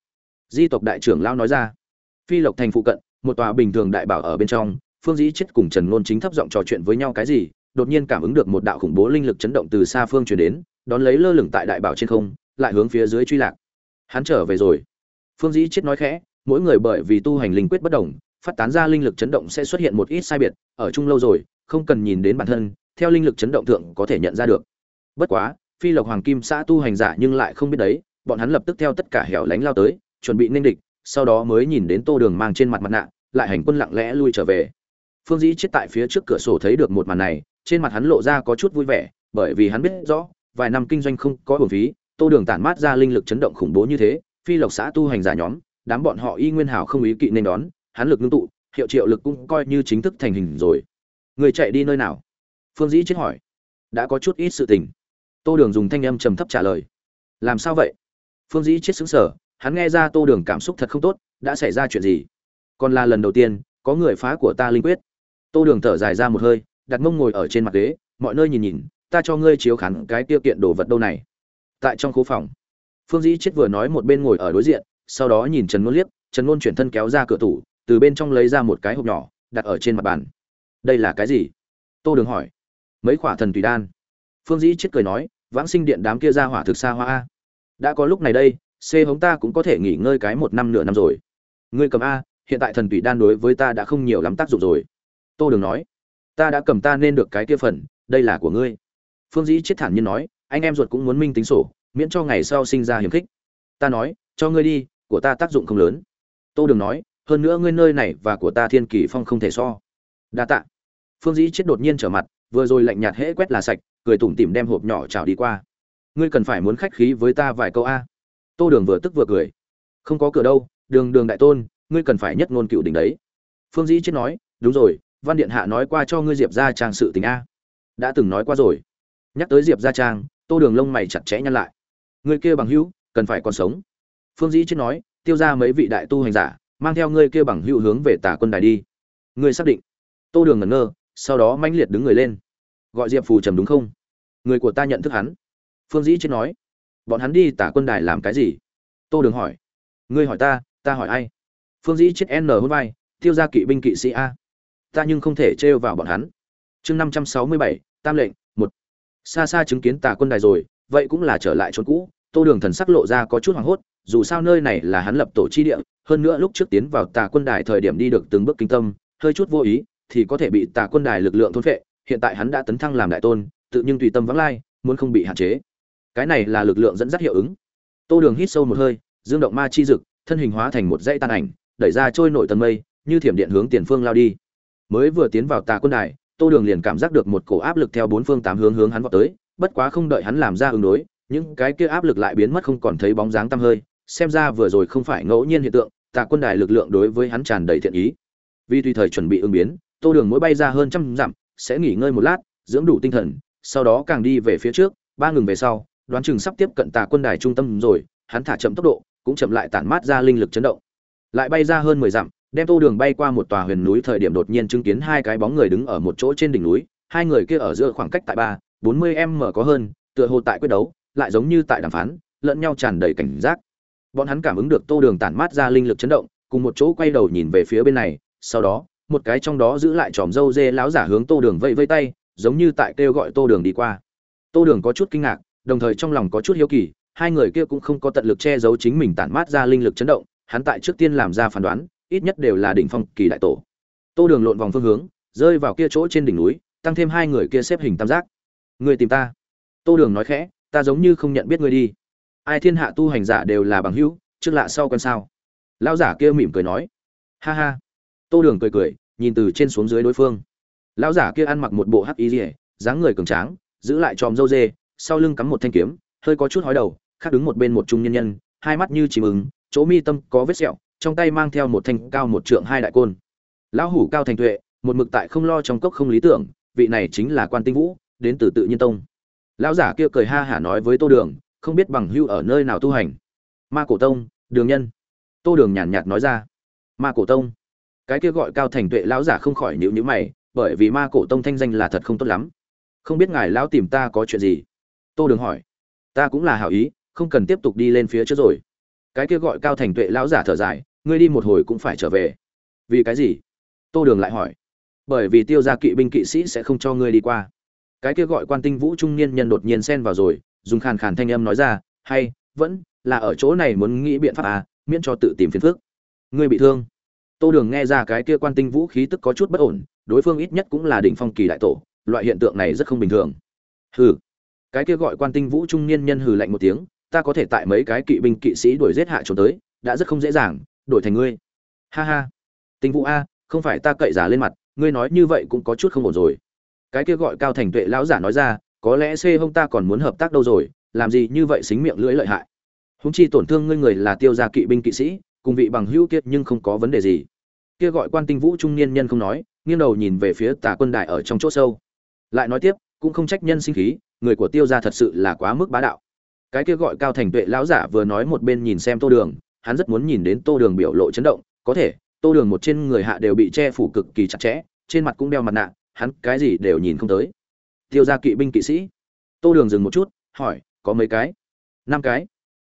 Di tộc đại trưởng lão nói ra. Phi lộc thành phụ cận, một tòa bình thường đại bảo ở bên trong, phương dĩ chết cùng trần ngôn chính thấp giọng trò chuyện với nhau cái gì đột nhiên cảm ứng được một đạo khủng bố linh lực chấn động từ xa phương truyền đến, đón lấy lơ lửng tại đại bảo trên không, lại hướng phía dưới truy lạc. Hắn trở về rồi. Phương dĩ chết nói khẽ, mỗi người bởi vì tu hành linh quyết bất đồng, phát tán ra linh lực chấn động sẽ xuất hiện một ít sai biệt, ở chung lâu rồi, không cần nhìn đến bản thân, theo linh lực chấn động thượng có thể nhận ra được. Bất quá, phi lộc hoàng kim xã tu hành giả nhưng lại không biết đấy, bọn hắn lập tức theo tất cả hẻo lánh lao tới, chuẩn bị nên địch, sau đó mới nhìn đến tô đường mang trên mặt mặt nạ, lại hành quân lặng lẽ lui trở về phương dĩ chết tại phía trước cửa sổ thấy được một màn này, trên mặt hắn lộ ra có chút vui vẻ, bởi vì hắn biết rõ, vài năm kinh doanh không có bổn phí, tô đường tản mát ra linh lực chấn động khủng bố như thế, phi lộc xã tu hành giả nhóm, đám bọn họ y nguyên hảo không ý kỵ nên đón, hắn lực ngưng tụ, hiệu triệu lực cũng coi như chính thức thành hình rồi. Người chạy đi nơi nào? Phương dĩ chết hỏi. Đã có chút ít sự tình. Tô đường dùng thanh âm trầm thấp trả lời. Làm sao vậy? Phương dĩ chết xứng sở hắn nghe ra tô đường cảm xúc thật không tốt, đã xảy ra chuyện gì? Còn là lần đầu tiên, có người phá của ta linh quyết tô đường thở dài ra một hơi, đặt mông ngồi ở trên mặt ghế, mọi nơi nhìn nhìn, ta cho ngươi chiếu khán cái tiêu kiện đồ vật đâu này. Tại trong khu phòng, phương dĩ chết vừa nói một bên ngồi ở đối diện, sau đó nhìn trần ngôn liếc, trần ngôn chuyển thân kéo ra cửa tủ, từ bên trong lấy ra một cái hộp nhỏ, đặt ở trên mặt bàn. Đây là cái gì? Tô đường hỏi. Mấy khỏa thần tùy đan. Phương dĩ chết cười nói, vãng sinh điện đám kia ra hỏa thực xa hoa a. Đã có lúc này đây, c hống ta cũng có thể nghỉ ngơi cái một năm nửa năm rồi. Ngươi cầm a, hiện tại thần tùy đan đối với ta đã không nhiều lắm tác dụng rồi tô đường nói, ta đã cầm ta nên được cái kia phần, đây là của ngươi. Phương dĩ chết thản nhiên nói, anh em ruột cũng muốn minh tính sổ, miễn cho ngày sau sinh ra hiểm khích. Ta nói, cho ngươi đi, của ta tác dụng không lớn. Tô đường nói, hơn nữa ngươi nơi này và của ta thiên kỳ phong không thể so. Đa tạ. Phương dĩ chết đột nhiên trở mặt, vừa rồi lạnh nhạt hễ quét là sạch, cười tủm tỉm đem hộp nhỏ trào đi qua. Ngươi cần phải muốn khách khí với ta vài câu a. Tô đường vừa tức vừa cười. Không có cửa đâu, đường đường đại tôn, ngươi cần phải nhất ngôn cựu đỉnh đấy. Phương dĩ chết nói, đúng rồi văn điện hạ nói qua cho ngươi diệp Gia trang sự tình a. Đã từng nói qua rồi. Nhắc tới diệp gia trang, tô đường lông mày chặt chẽ nhăn lại. Người kia bằng hữu, cần phải còn sống. Phương dĩ chết nói, tiêu ra mấy vị đại tu hành giả, mang theo ngươi kia bằng hữu hướng về tà quân đài đi. Ngươi xác định. Tô đường ngẩn ngơ, sau đó mãnh liệt đứng người lên. Gọi diệp phù trầm đúng không? Người của ta nhận thức hắn. Phương dĩ chết nói, bọn hắn đi tả quân đài làm cái gì? Tô đường hỏi. Ngươi hỏi ta ta hỏi ai? Phương dĩ chết n hôn vai, tiêu ra kỵ binh kỵ sĩ a ta nhưng không thể trêu vào bọn hắn. Chương năm trăm sáu mươi bảy, tam lệnh, một. Xa xa chứng kiến tà quân đài rồi, vậy cũng là trở lại chốn cũ, tô đường thần sắc lộ ra có chút hoảng hốt, dù sao nơi này là hắn lập tổ chi địa, hơn nữa lúc trước tiến vào tà quân đài thời điểm đi được từng bước kinh tâm, hơi chút vô ý, thì có thể bị tà quân đài lực lượng thôn phệ, hiện tại hắn đã tấn thăng làm đại tôn, tự nhưng tùy tâm vắng lai, muốn không bị hạn chế. Cái này là lực lượng dẫn dắt hiệu ứng. Tô đường hít sâu một hơi, dương động ma chi dực, thân hình hóa thành một dãy tan ảnh, đẩy ra trôi nổi tầng mây, như thiểm điện hướng tiền phương lao đi mới vừa tiến vào tà quân đài, tô đường liền cảm giác được một cổ áp lực theo bốn phương tám hướng hướng hắn vào tới, bất quá không đợi hắn làm ra ứng đối, những cái kia áp lực lại biến mất không còn thấy bóng dáng tăm hơi, xem ra vừa rồi không phải ngẫu nhiên hiện tượng, tà quân đài lực lượng đối với hắn tràn đầy thiện ý. Vì tùy thời chuẩn bị ứng biến, tô đường mỗi bay ra hơn trăm dặm, sẽ nghỉ ngơi một lát, dưỡng đủ tinh thần, sau đó càng đi về phía trước, ba ngừng về sau, đoán chừng sắp tiếp cận tà quân đài trung tâm rồi, hắn thả chậm tốc độ, cũng chậm lại tản mát ra linh lực chấn động. Lại bay ra hơn mười dặm đem tô đường bay qua một tòa huyền núi thời điểm đột nhiên chứng kiến hai cái bóng người đứng ở một chỗ trên đỉnh núi, hai người kia ở giữa khoảng cách tại ba, bốn mươi m có hơn, tựa hồ tại quyết đấu, lại giống như tại đàm phán, lẫn nhau tràn đầy cảnh giác. Bọn hắn cảm ứng được tô đường tản mát ra linh lực chấn động, cùng một chỗ quay đầu nhìn về phía bên này, sau đó, một cái trong đó giữ lại tròm râu dê láo giả hướng tô đường vây vây tay, giống như tại kêu gọi tô đường đi qua. Tô đường có chút kinh ngạc, đồng thời trong lòng có chút hiếu kỳ, hai người kia cũng không có tận lực che giấu chính mình tản mát ra linh lực chấn động, hắn tại trước tiên làm ra phán đoán ít nhất đều là đỉnh phong kỳ đại tổ. Tô đường lộn vòng phương hướng, rơi vào kia chỗ trên đỉnh núi, tăng thêm hai người kia xếp hình tam giác. Người tìm ta. Tô đường nói khẽ, ta giống như không nhận biết ngươi đi. Ai thiên hạ tu hành giả đều là bằng hữu, trước lạ sau con sao? Lão giả kia mỉm cười nói. Ha ha. Tô đường cười cười, nhìn từ trên xuống dưới đối phương. Lão giả kia ăn mặc một bộ hắc y rỉa dáng người cường tráng, giữ lại tròm râu dê, sau lưng cắm một thanh kiếm, hơi có chút hói đầu, khác đứng một bên một trung nhân nhân, hai mắt như chìm ứng chỗ mi tâm có vết sẹo trong tay mang theo một thanh cao một trượng hai đại côn. Lão hủ cao thành tuệ, một mực tại không lo trong cốc không lý tưởng, vị này chính là quan tinh vũ, đến từ tự nhiên tông. Lão giả kia cười ha hả nói với tô đường, không biết bằng hưu ở nơi nào tu hành. Ma cổ tông, đường nhân. Tô đường nhàn nhạt nói ra. Ma cổ tông. Cái kia gọi cao thành tuệ lão giả không khỏi nhịu nhữ mày, bởi vì ma cổ tông thanh danh là thật không tốt lắm. Không biết ngài lão tìm ta có chuyện gì? Tô đường hỏi. Ta cũng là hảo ý, không cần tiếp tục đi lên phía trước rồi. Cái kia gọi cao thành tuệ lão giả thở dài ngươi đi một hồi cũng phải trở về. Vì cái gì? Tô đường lại hỏi. Bởi vì tiêu g i a kỵ binh kỵ sĩ sẽ không cho ngươi đi qua. Cái kia gọi quan tinh vũ trung niên nhân đột nhiên xen vào rồi, dùng khàn khàn thanh âm nói ra, hay, vẫn là ở chỗ này muốn nghĩ biện pháp à miễn cho tự tìm phiền phức. Ngươi bị thương. Tô đường nghe ra cái kia quan tinh vũ khí tức có chút bất ổn, đối phương ít nhất cũng là đỉnh phong kỳ đại tổ, loại hiện tượng này rất không bình thường. Hừ. Cái kia gọi quan tinh vũ trung niên nhân hừ lạnh một tiếng, ta có thể tại mấy cái kỵ binh kỵ sĩ đuổi giết hạ trốn tới, đã rất không dễ dàng đổi thành ngươi. Ha ha. Tinh vũ a, không phải ta cậy giả lên mặt, ngươi nói như vậy cũng có chút không ổn rồi. Cái kia gọi cao thành tuệ lão giả nói ra, có lẽ c hông ta còn muốn hợp tác đâu rồi, làm gì như vậy xính miệng lưỡi lợi hại. Húng chi tổn thương ngươi người là tiêu gia kỵ binh kỵ sĩ, cùng vị bằng hữu kiệt nhưng không có vấn đề gì. Kia gọi quan tinh vũ trung niên nhân không nói, nghiêng đầu nhìn về phía tà quân đại ở trong chỗ sâu. Lại nói tiếp, cũng không trách nhân sinh khí, người của tiêu gia thật sự là quá mức bá đạo. Cái kia gọi cao thành tuệ lão giả vừa nói một bên nhìn xem tô đường hắn rất muốn nhìn đến tô đường biểu lộ chấn động, có thể, tô đường một trên người hạ đều bị che phủ cực kỳ chặt chẽ, trên mặt cũng đeo mặt nạ, hắn cái gì đều nhìn không tới. Tiêu gia kỵ binh kỵ sĩ. Tô đường dừng một chút, hỏi, có mấy cái? Năm cái.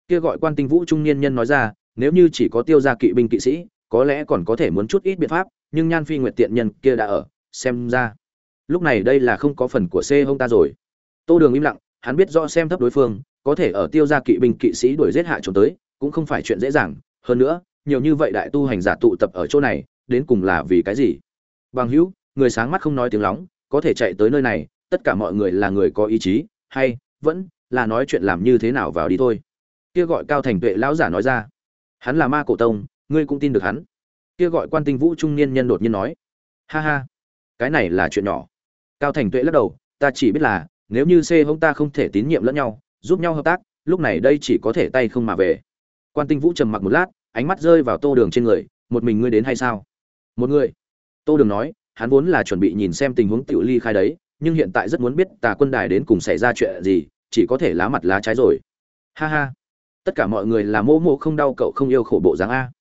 Kia gọi quan tinh vũ trung niên nhân nói ra, nếu như chỉ có tiêu gia kỵ binh kỵ sĩ, có lẽ còn có thể muốn chút ít biện pháp, nhưng nhan phi nguyệt tiện nhân kia đã ở, xem ra, lúc này đây là không có phần của c hông ta rồi. Tô đường im lặng, hắn biết rõ xem thấp đối phương, có thể ở tiêu gia kỵ binh kỵ sĩ đuổi giết hạ trốn tới cũng không phải chuyện dễ dàng, hơn nữa, nhiều như vậy đại tu hành giả tụ tập ở chỗ này, đến cùng là vì cái gì? Bằng hữu, người sáng mắt không nói tiếng lóng, có thể chạy tới nơi này, tất cả mọi người là người có ý chí, hay, vẫn, là nói chuyện làm như thế nào vào đi thôi. Kia gọi cao thành tuệ lão giả nói ra. Hắn là ma cổ tông, ngươi cũng tin được hắn. Kia gọi quan tinh vũ trung niên nhân đột nhiên nói. Ha ha, cái này là chuyện nhỏ. Cao thành tuệ lắc đầu, ta chỉ biết là, nếu như c hông ta không thể tín nhiệm lẫn nhau, giúp nhau hợp tác, lúc này đây chỉ có thể tay không mà về quan tinh vũ trầm mặc một lát, ánh mắt rơi vào tô đường trên người, một mình ngươi đến hay sao? Một người. Tô đường nói, hắn vốn là chuẩn bị nhìn xem tình huống tiểu ly khai đấy, nhưng hiện tại rất muốn biết tà quân đài đến cùng xảy ra chuyện gì, chỉ có thể lá mặt lá trái rồi. Ha ha, tất cả mọi người là mô mô không đau cậu không yêu khổ bộ dáng a.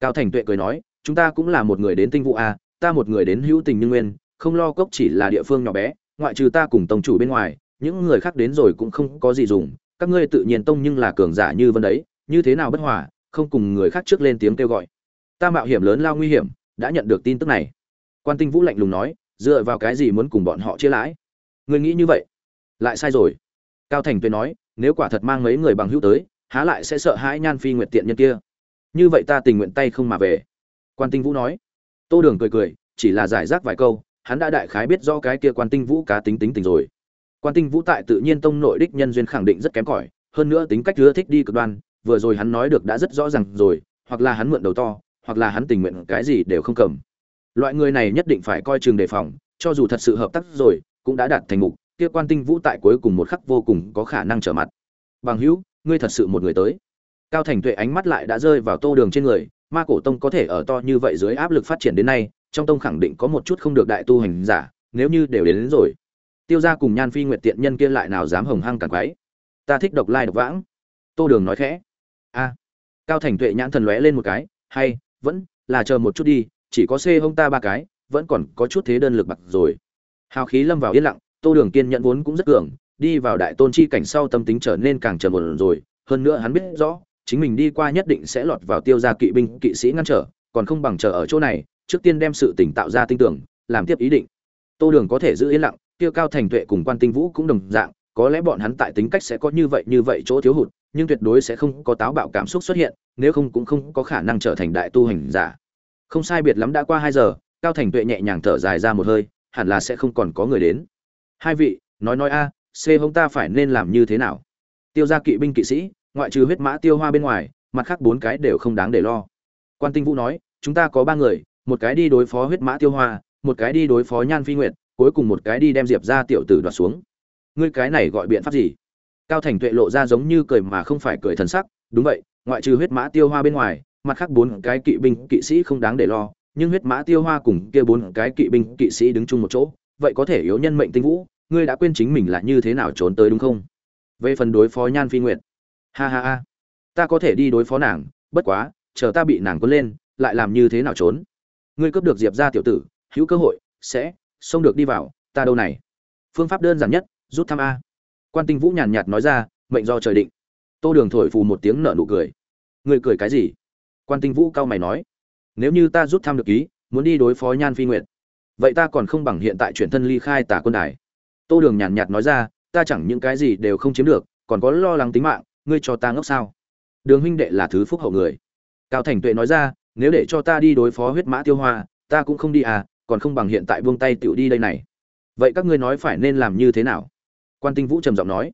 Cao thành tuệ cười nói, chúng ta cũng là một người đến tinh vụ a, ta một người đến hữu tình như nguyên, không lo cốc chỉ là địa phương nhỏ bé, ngoại trừ ta cùng tông chủ bên ngoài, những người khác đến rồi cũng không có gì dùng, các ngươi tự nhiên tông nhưng là cường giả như vân đấy như thế nào bất hòa, không cùng người khác trước lên tiếng kêu gọi. Ta mạo hiểm lớn lao nguy hiểm, đã nhận được tin tức này. Quan tinh vũ lạnh lùng nói, dựa vào cái gì muốn cùng bọn họ chia lãi? Người nghĩ như vậy? Lại sai rồi. Cao thành tuyên nói, nếu quả thật mang mấy người bằng hữu tới, há lại sẽ sợ hãi nhan phi nguyệt tiện nhân kia. Như vậy ta tình nguyện tay không mà về. Quan tinh vũ nói. Tô đường cười cười, chỉ là giải rác vài câu, hắn đã đại khái biết do cái kia quan tinh vũ cá tính tính tình rồi. Quan tinh vũ tại tự nhiên tông nội đích nhân duyên khẳng định rất kém cỏi, hơn nữa tính cách ưa thích đi cực đoan vừa rồi hắn nói được đã rất rõ ràng rồi hoặc là hắn mượn đầu to hoặc là hắn tình nguyện cái gì đều không cầm. Loại người này nhất định phải coi chừng đề phòng cho dù thật sự hợp tác rồi cũng đã đạt thành mục kia quan tinh vũ tại cuối cùng một khắc vô cùng có khả năng trở mặt. Bằng hữu ngươi thật sự một người tới. Cao thành tuệ ánh mắt lại đã rơi vào tô đường trên người ma cổ tông có thể ở to như vậy dưới áp lực phát triển đến nay trong tông khẳng định có một chút không được đại tu hành giả nếu như đều đến, đến rồi. Tiêu ra cùng nhan phi nguyệt tiện nhân kia lại nào dám hồng hăng càng quái. Ta thích độc lai độc vãng. Tô đường nói khẽ a. Cao thành tuệ nhãn thần lóe lên một cái, hay, vẫn là chờ một chút đi, chỉ có c hông ta ba cái, vẫn còn có chút thế đơn lực bạc rồi. Hào khí lâm vào yên lặng, tô đường kiên nhẫn vốn cũng rất cường, đi vào đại tôn chi cảnh sau tâm tính trở nên càng trầm ổn rồi. Hơn nữa hắn biết rõ, chính mình đi qua nhất định sẽ lọt vào tiêu gia kỵ binh, kỵ sĩ ngăn trở, còn không bằng chờ ở chỗ này, trước tiên đem sự tỉnh tạo ra tinh tưởng, làm tiếp ý định. Tô đường có thể giữ yên lặng tiêu cao thành tuệ cùng quan tinh vũ cũng đồng dạng, có lẽ bọn hắn tại tính cách sẽ có như vậy như vậy chỗ thiếu hụt nhưng tuyệt đối sẽ không có táo bạo cảm xúc xuất hiện, nếu không cũng không có khả năng trở thành đại tu hành giả. Không sai biệt lắm đã qua hai giờ, cao thành tuệ nhẹ nhàng thở dài ra một hơi, hẳn là sẽ không còn có người đến. Hai vị, nói nói a, c hông ta phải nên làm như thế nào? Tiêu ra kỵ binh kỵ sĩ, ngoại trừ huyết mã tiêu hoa bên ngoài, mặt khác bốn cái đều không đáng để lo. Quan tinh vũ nói, chúng ta có ba người, một cái đi đối phó huyết mã tiêu hoa, một cái đi đối phó nhan phi nguyệt, cuối cùng một cái đi đem diệp ra tiểu tử đoạt xuống. Ngươi cái này gọi biện pháp gì? Cao thành tuệ lộ ra giống như cười mà không phải cười thần sắc, đúng vậy, ngoại trừ huyết mã tiêu hoa bên ngoài, mặt khác bốn cái kỵ binh, kỵ sĩ không đáng để lo, nhưng huyết mã tiêu hoa cùng kia bốn cái kỵ binh, kỵ sĩ đứng chung một chỗ, vậy có thể yếu nhân mệnh tinh vũ, ngươi đã quên chính mình là như thế nào trốn tới đúng không? Về phần đối phó nhan phi nguyệt. Ha ha ha. Ta có thể đi đối phó nàng, bất quá, chờ ta bị nàng cuốn lên, lại làm như thế nào trốn? Ngươi cướp được diệp ra tiểu tử, hữu cơ hội, sẽ, xông được đi vào, ta đâu này? Phương pháp đơn giản nhất, rút thăm a quan tinh vũ nhàn nhạt nói ra, mệnh do trời định. Tô đường thổi phù một tiếng nở nụ cười. Ngươi cười cái gì? Quan tinh vũ cao mày nói. Nếu như ta rút thăm được ký, muốn đi đối phó nhan phi nguyện vậy ta còn không bằng hiện tại chuyển thân ly khai tả quân đài. Tô đường nhàn nhạt nói ra, ta chẳng những cái gì đều không chiếm được, còn có lo lắng tính mạng, ngươi cho ta ngốc sao? Đường huynh đệ là thứ phúc hậu người. Cao thành tuệ nói ra, nếu để cho ta đi đối phó huyết mã tiêu hoa, ta cũng không đi à còn không bằng hiện tại buông tay tựu đi đây này. Vậy các ngươi nói phải nên làm như thế nào? Quan tinh vũ trầm giọng nói.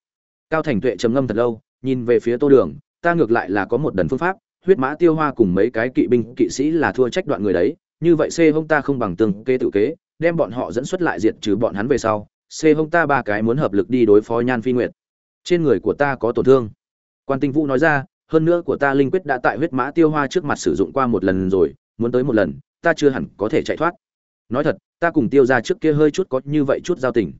Cao thành tuệ trầm ngâm thật lâu, nhìn về phía tô đường, ta ngược lại là có một đần phương pháp, huyết mã tiêu hoa cùng mấy cái kỵ binh, kỵ sĩ là thua trách đoạn người đấy, như vậy xê hông ta không bằng tương kê tự kế, đem bọn họ dẫn xuất lại diệt trừ bọn hắn về sau xê hông ta ba cái muốn hợp lực đi đối phó nhan phi nguyệt. Trên người của ta có tổn thương. Quan tinh vũ nói ra, hơn nữa của ta linh quyết đã tại huyết mã tiêu hoa trước mặt sử dụng qua một lần rồi, muốn tới một lần, ta chưa hẳn có thể chạy thoát. Nói thật, ta cùng tiêu ra trước kia hơi chút có như vậy chút giao tình.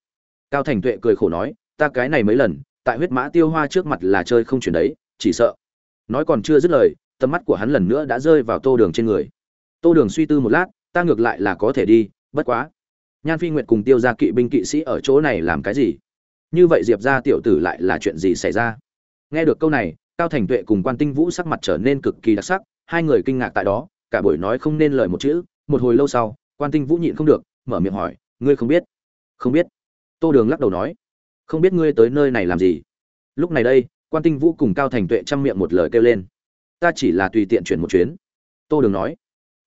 Cao thành tuệ cười khổ nói ta cái này mấy lần, tại huyết mã tiêu hoa trước mặt là chơi không chuyển đấy, chỉ sợ. Nói còn chưa dứt lời, tầm mắt của hắn lần nữa đã rơi vào tô đường trên người. Tô đường suy tư một lát, ta ngược lại là có thể đi, bất quá. Nhan phi nguyệt cùng tiêu ra kỵ binh kỵ sĩ ở chỗ này làm cái gì? Như vậy diệp ra tiểu tử lại là chuyện gì xảy ra? Nghe được câu này, cao thành tuệ cùng quan tinh vũ sắc mặt trở nên cực kỳ đặc sắc, hai người kinh ngạc tại đó, cả buổi nói không nên lời một chữ, một hồi lâu sau, quan tinh vũ nhịn không được, mở miệng hỏi, ngươi không biết? Không biết. Tô đường lắc đầu nói không biết ngươi tới nơi này làm gì. Lúc này đây, quan tinh vũ cùng cao thành tuệ chăm miệng một lời kêu lên. Ta chỉ là tùy tiện chuyển một chuyến. Tô đường nói.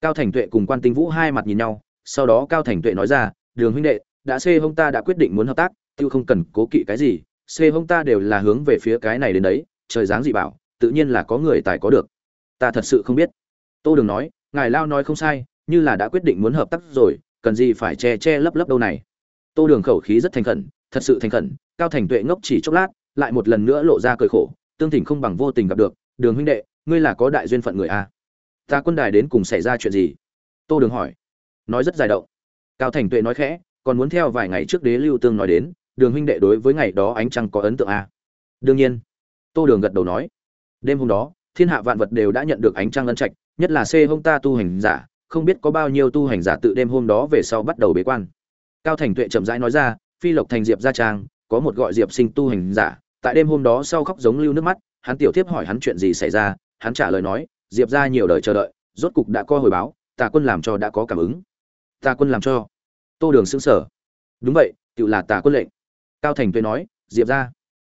Cao thành tuệ cùng quan tinh vũ hai mặt nhìn nhau, sau đó cao thành tuệ nói ra, đường huynh đệ, đã xê hông ta đã quyết định muốn hợp tác, tiêu không cần cố kỵ cái gì, xê hông ta đều là hướng về phía cái này đến đấy, trời dáng dị bảo, tự nhiên là có người tài có được. Ta thật sự không biết. Tô đường nói, ngài lao nói không sai, như là đã quyết định muốn hợp tác rồi, cần gì phải che che lấp lấp đâu này? Tô đường khẩu khí rất thành khẩn thật sự thành khẩn, cao thành tuệ ngốc chỉ chốc lát, lại một lần nữa lộ ra cười khổ, tương tình không bằng vô tình gặp được, đường huynh đệ, ngươi là có đại duyên phận người à? ta quân đài đến cùng xảy ra chuyện gì? Tô đường hỏi. Nói rất dài động. Cao thành tuệ nói khẽ, còn muốn theo vài ngày trước đế lưu tương nói đến, đường huynh đệ đối với ngày đó ánh trăng có ấn tượng à? đương nhiên. Tô đường gật đầu nói. Đêm hôm đó, thiên hạ vạn vật đều đã nhận được ánh trăng ân trạch, nhất là xê hông ta tu hành giả, không biết có bao nhiêu tu hành giả tự đêm hôm đó về sau bắt đầu bế quan. Cao thành tuệ chậm rãi nói ra phi lộc thành diệp gia trang, có một gọi diệp sinh tu hành giả, tại đêm hôm đó sau khóc giống lưu nước mắt, hắn tiểu Thiếp hỏi hắn chuyện gì xảy ra, hắn trả lời nói, diệp gia nhiều đời chờ đợi, rốt cục đã có hồi báo, tà quân làm cho đã có cảm ứng. Tà quân làm cho? Tô đường xứng sở đúng vậy, tự là tà quân lệnh. Cao thành tuệ nói, diệp gia,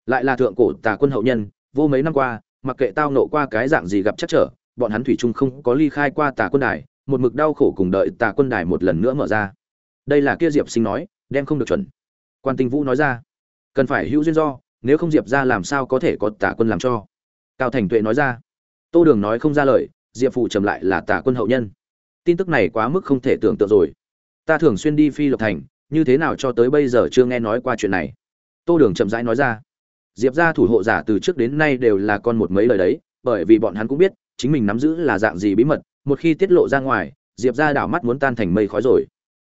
lại là thượng cổ tà quân hậu nhân, vô mấy năm qua, mặc kệ tao nộ qua cái dạng gì gặp chắc trở, bọn hắn thủy chung không có ly khai qua tà quân đài, một mực đau khổ cùng đợi tà quân đài một lần nữa mở ra. Đây là kia diệp sinh nói, đem không được chuẩn quan tinh vũ nói ra. Cần phải hữu duyên do, nếu không diệp ra làm sao có thể có tả quân làm cho? Cao thành tuệ nói ra. Tô đường nói không ra lời, diệp phụ trầm lại là tả quân hậu nhân. Tin tức này quá mức không thể tưởng tượng rồi. Ta thường xuyên đi phi lộc thành, như thế nào cho tới bây giờ chưa nghe nói qua chuyện này? Tô đường chậm rãi nói ra. Diệp ra thủ hộ giả từ trước đến nay đều là con một mấy lời đấy, bởi vì bọn hắn cũng biết, chính mình nắm giữ là dạng gì bí mật, một khi tiết lộ ra ngoài, diệp ra đảo mắt muốn tan thành mây khói rồi.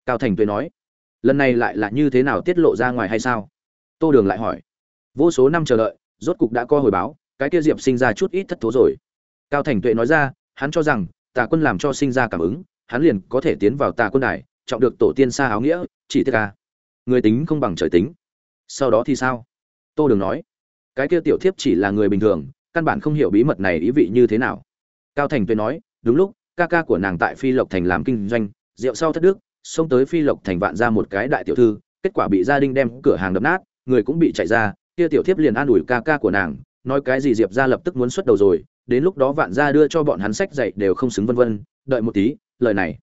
Cao thành Tuệ nói lần này lại là như thế nào tiết lộ ra ngoài hay sao? Tô đường lại hỏi. Vô số năm chờ đợi, rốt cục đã có hồi báo, cái kia diệp sinh ra chút ít thất thố rồi. Cao thành tuệ nói ra, hắn cho rằng, tà quân làm cho sinh ra cảm ứng, hắn liền có thể tiến vào tà quân đài, trọng được tổ tiên xa áo nghĩa, chỉ tiếc ca người tính không bằng trời tính. Sau đó thì sao? Tô đường nói. Cái kia tiểu thiếp chỉ là người bình thường, căn bản không hiểu bí mật này ý vị như thế nào. Cao thành tuệ nói, đúng lúc, ca ca của nàng tại phi lộc thành làm kinh doanh, rượu sau thất đức xông tới phi lộc thành vạn ra một cái đại tiểu thư, kết quả bị gia đình đem cửa hàng đập nát, người cũng bị chạy ra, kia tiểu thiếp liền an ủi ca ca của nàng, nói cái gì diệp ra lập tức muốn xuất đầu rồi, đến lúc đó vạn gia đưa cho bọn hắn sách dạy đều không xứng vân vân, đợi một tí, lời này.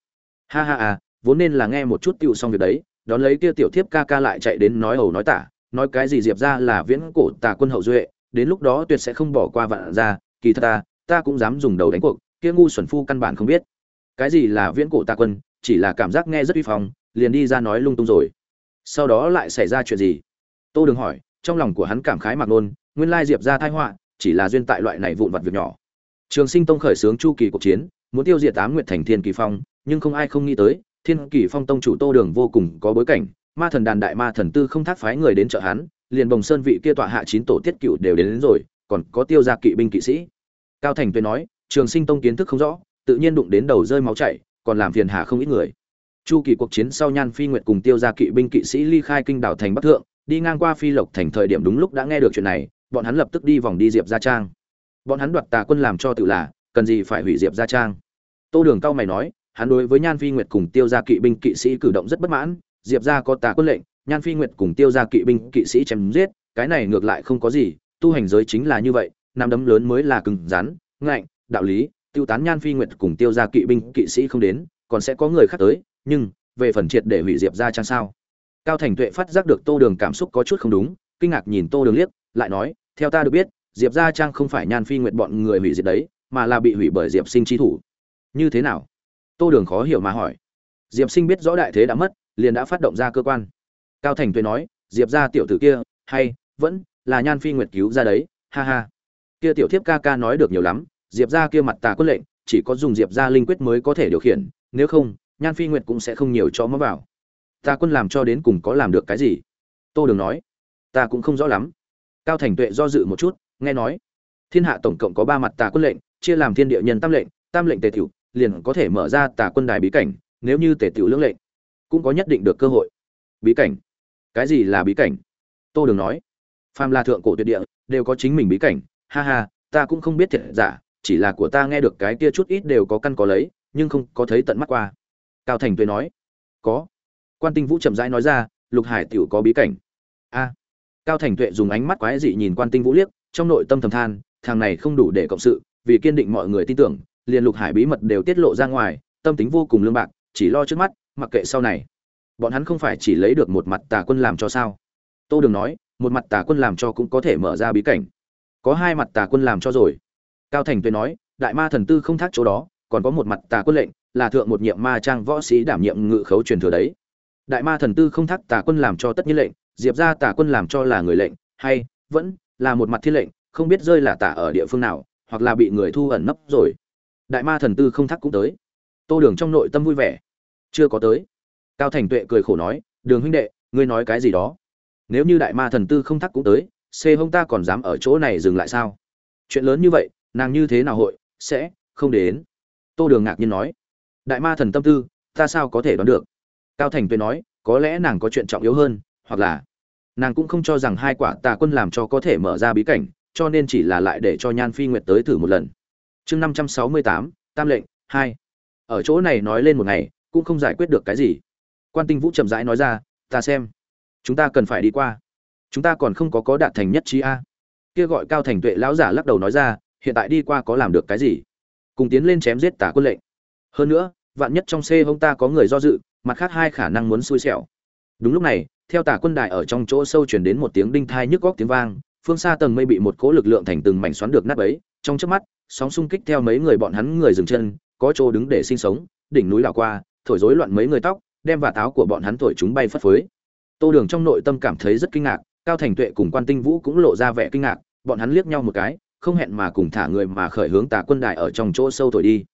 Ha ha à vốn nên là nghe một chút tựu xong việc đấy, đón lấy kia tiểu thiếp ca ca lại chạy đến nói ẩu nói tả, nói cái gì diệp ra là viễn cổ tà quân hậu duệ, đến lúc đó tuyệt sẽ không bỏ qua vạn gia, kỳ thật ta ta cũng dám dùng đầu đánh cuộc, kia ngu xuẩn phu căn bản không biết. Cái gì là viễn cổ tà quân chỉ là cảm giác nghe rất uy phong liền đi ra nói lung tung rồi. Sau đó lại xảy ra chuyện gì? Tô đường hỏi trong lòng của hắn cảm khái mặc nôn nguyên lai diệp ra tai họa chỉ là duyên tại loại này vụn vặt việc nhỏ. Trường sinh tông khởi xướng chu kỳ cuộc chiến muốn tiêu diệt tám nguyệt thành thiên kỳ phong nhưng không ai không nghĩ tới thiên kỳ phong tông chủ tô đường vô cùng có bối cảnh ma thần đàn đại ma thần tư không thác phái người đến trợ hắn liền bồng sơn vị kia tọa hạ chín tổ tiết cựu đều đến, đến rồi còn có tiêu gia kỵ binh kỵ sĩ. Cao thành tuyên nói trường sinh tông kiến thức không rõ tự nhiên đụng đến đầu rơi máu chảy còn làm phiền hà không ít người. Chu kỳ cuộc chiến sau nhan phi nguyệt cùng tiêu gia kỵ binh kỵ sĩ ly khai kinh đảo thành bắc thượng, đi ngang qua phi lộc thành thời điểm đúng lúc đã nghe được chuyện này, bọn hắn lập tức đi vòng đi diệp gia trang. Bọn hắn đoạt tà quân làm cho tự là, cần gì phải hủy diệp gia trang? Tô đường cao mày nói, hắn đối với nhan phi nguyệt cùng tiêu gia kỵ binh kỵ sĩ cử động rất bất mãn, diệp gia có tà quân lệnh, nhan phi nguyệt cùng tiêu gia kỵ binh kỵ sĩ chém giết, cái này ngược lại không có gì, tu hành giới chính là như vậy, năm đấm lớn mới là cứng rắn, ngạnh, đạo lý tiêu tán nhan phi nguyệt cùng tiêu gia kỵ binh kỵ sĩ không đến, còn sẽ có người khác tới, nhưng, về phần triệt để hủy diệp gia trang sao? Cao thành tuệ phát giác được tô đường cảm xúc có chút không đúng, kinh ngạc nhìn tô đường liếc, lại nói, theo ta được biết, diệp gia trang không phải nhan phi nguyệt bọn người hủy diệt đấy, mà là bị hủy bởi diệp sinh chi thủ. Như thế nào? Tô đường khó hiểu mà hỏi. Diệp sinh biết rõ đại thế đã mất, liền đã phát động ra cơ quan. Cao thành tuệ nói, diệp gia tiểu tử kia, hay, vẫn là nhan phi nguyệt cứu ra đấy, ha ha. Kia tiểu thiếp ca ca nói được nhiều lắm diệp gia kia mặt tà quân lệnh, chỉ có dùng diệp gia linh quyết mới có thể điều khiển, nếu không, nhan phi nguyệt cũng sẽ không nhiều cho mó vào. Ta quân làm cho đến cùng có làm được cái gì? Tô đường nói. Ta cũng không rõ lắm. Cao thành tuệ do dự một chút, nghe nói. Thiên hạ tổng cộng có ba mặt tà quân lệnh, chia làm thiên địa nhân tam lệnh tam lệnh tề tiểu, liền có thể mở ra tà quân đài bí cảnh, nếu như tề tiểu lưỡng lệnh, cũng có nhất định được cơ hội. Bí cảnh? Cái gì là bí cảnh? Tô đường nói. Phàm là thượng cổ tuyệt địa, đều có chính mình bí cảnh. Ha ha, ta cũng không biết thiệt giả chỉ là của ta nghe được cái kia chút ít đều có căn có lấy, nhưng không có thấy tận mắt qua. Cao thành tuệ nói, có. Quan tinh vũ chậm rãi nói ra, lục hải tiểu có bí cảnh. A. Cao thành tuệ dùng ánh mắt quái dị nhìn quan tinh vũ liếc, trong nội tâm thầm than, thằng này không đủ để cộng sự, vì kiên định mọi người tin tưởng, liền lục hải bí mật đều tiết lộ ra ngoài, tâm tính vô cùng lương bạc, chỉ lo trước mắt, mặc kệ sau này. Bọn hắn không phải chỉ lấy được một mặt tà quân làm cho sao? Tô đường nói, một mặt tà quân làm cho cũng có thể mở ra bí cảnh. Có hai mặt tà quân làm cho rồi cao thành tuệ nói, đại ma thần tư không thác chỗ đó, còn có một mặt tà quân lệnh, là thượng một nhiệm ma trang võ sĩ đảm nhiệm ngự khấu truyền thừa đấy. Đại ma thần tư không thác tà quân làm cho tất nhiên lệnh, diệp ra tà quân làm cho là người lệnh, hay, vẫn là một mặt thiên lệnh, không biết rơi là tả ở địa phương nào, hoặc là bị người thu ẩn nấp rồi. Đại ma thần tư không thắc cũng tới. Tô đường trong nội tâm vui vẻ. Chưa có tới. Cao thành tuệ cười khổ nói, đường huynh đệ, ngươi nói cái gì đó? Nếu như đại ma thần tư không thắc cũng tới xê hông ta còn dám ở chỗ này dừng lại sao? Chuyện lớn như vậy nàng như thế nào hội, sẽ không đến. Tô đường ngạc nhiên nói, đại ma thần tâm tư, ta sao có thể đoán được? Cao thành tuệ nói, có lẽ nàng có chuyện trọng yếu hơn, hoặc là nàng cũng không cho rằng hai quả tà quân làm cho có thể mở ra bí cảnh, cho nên chỉ là lại để cho nhan phi nguyệt tới thử một lần. Chương năm trăm sáu mươi tám, tam lệnh, hai. Ở chỗ này nói lên một ngày, cũng không giải quyết được cái gì. Quan tinh vũ chậm rãi nói ra, ta xem, chúng ta cần phải đi qua. Chúng ta còn không có có đạt thành nhất trí a. Kia gọi cao thành tuệ lão giả lắc đầu nói ra hiện tại đi qua có làm được cái gì? Cùng tiến lên chém giết tả quân lệnh. Hơn nữa, vạn nhất trong xe hông ta có người do dự, mặt khác hai khả năng muốn xui xẻo. Đúng lúc này, theo tả quân đại ở trong chỗ sâu chuyển đến một tiếng đinh thai nhức góc tiếng vang, phương xa tầng mây bị một cỗ lực lượng thành từng mảnh xoắn được nát ấy trong chớp mắt, sóng xung kích theo mấy người bọn hắn người dừng chân, có chỗ đứng để sinh sống, đỉnh núi lào qua, thổi rối loạn mấy người tóc, đem vả táo của bọn hắn thổi chúng bay phất phới. Tô đường trong nội tâm cảm thấy rất kinh ngạc, cao thành tuệ cùng quan tinh vũ cũng lộ ra vẻ kinh ngạc, bọn hắn liếc nhau một cái không hẹn mà cùng thả người mà khởi hướng tà quân đài ở trong chỗ sâu thổi đi.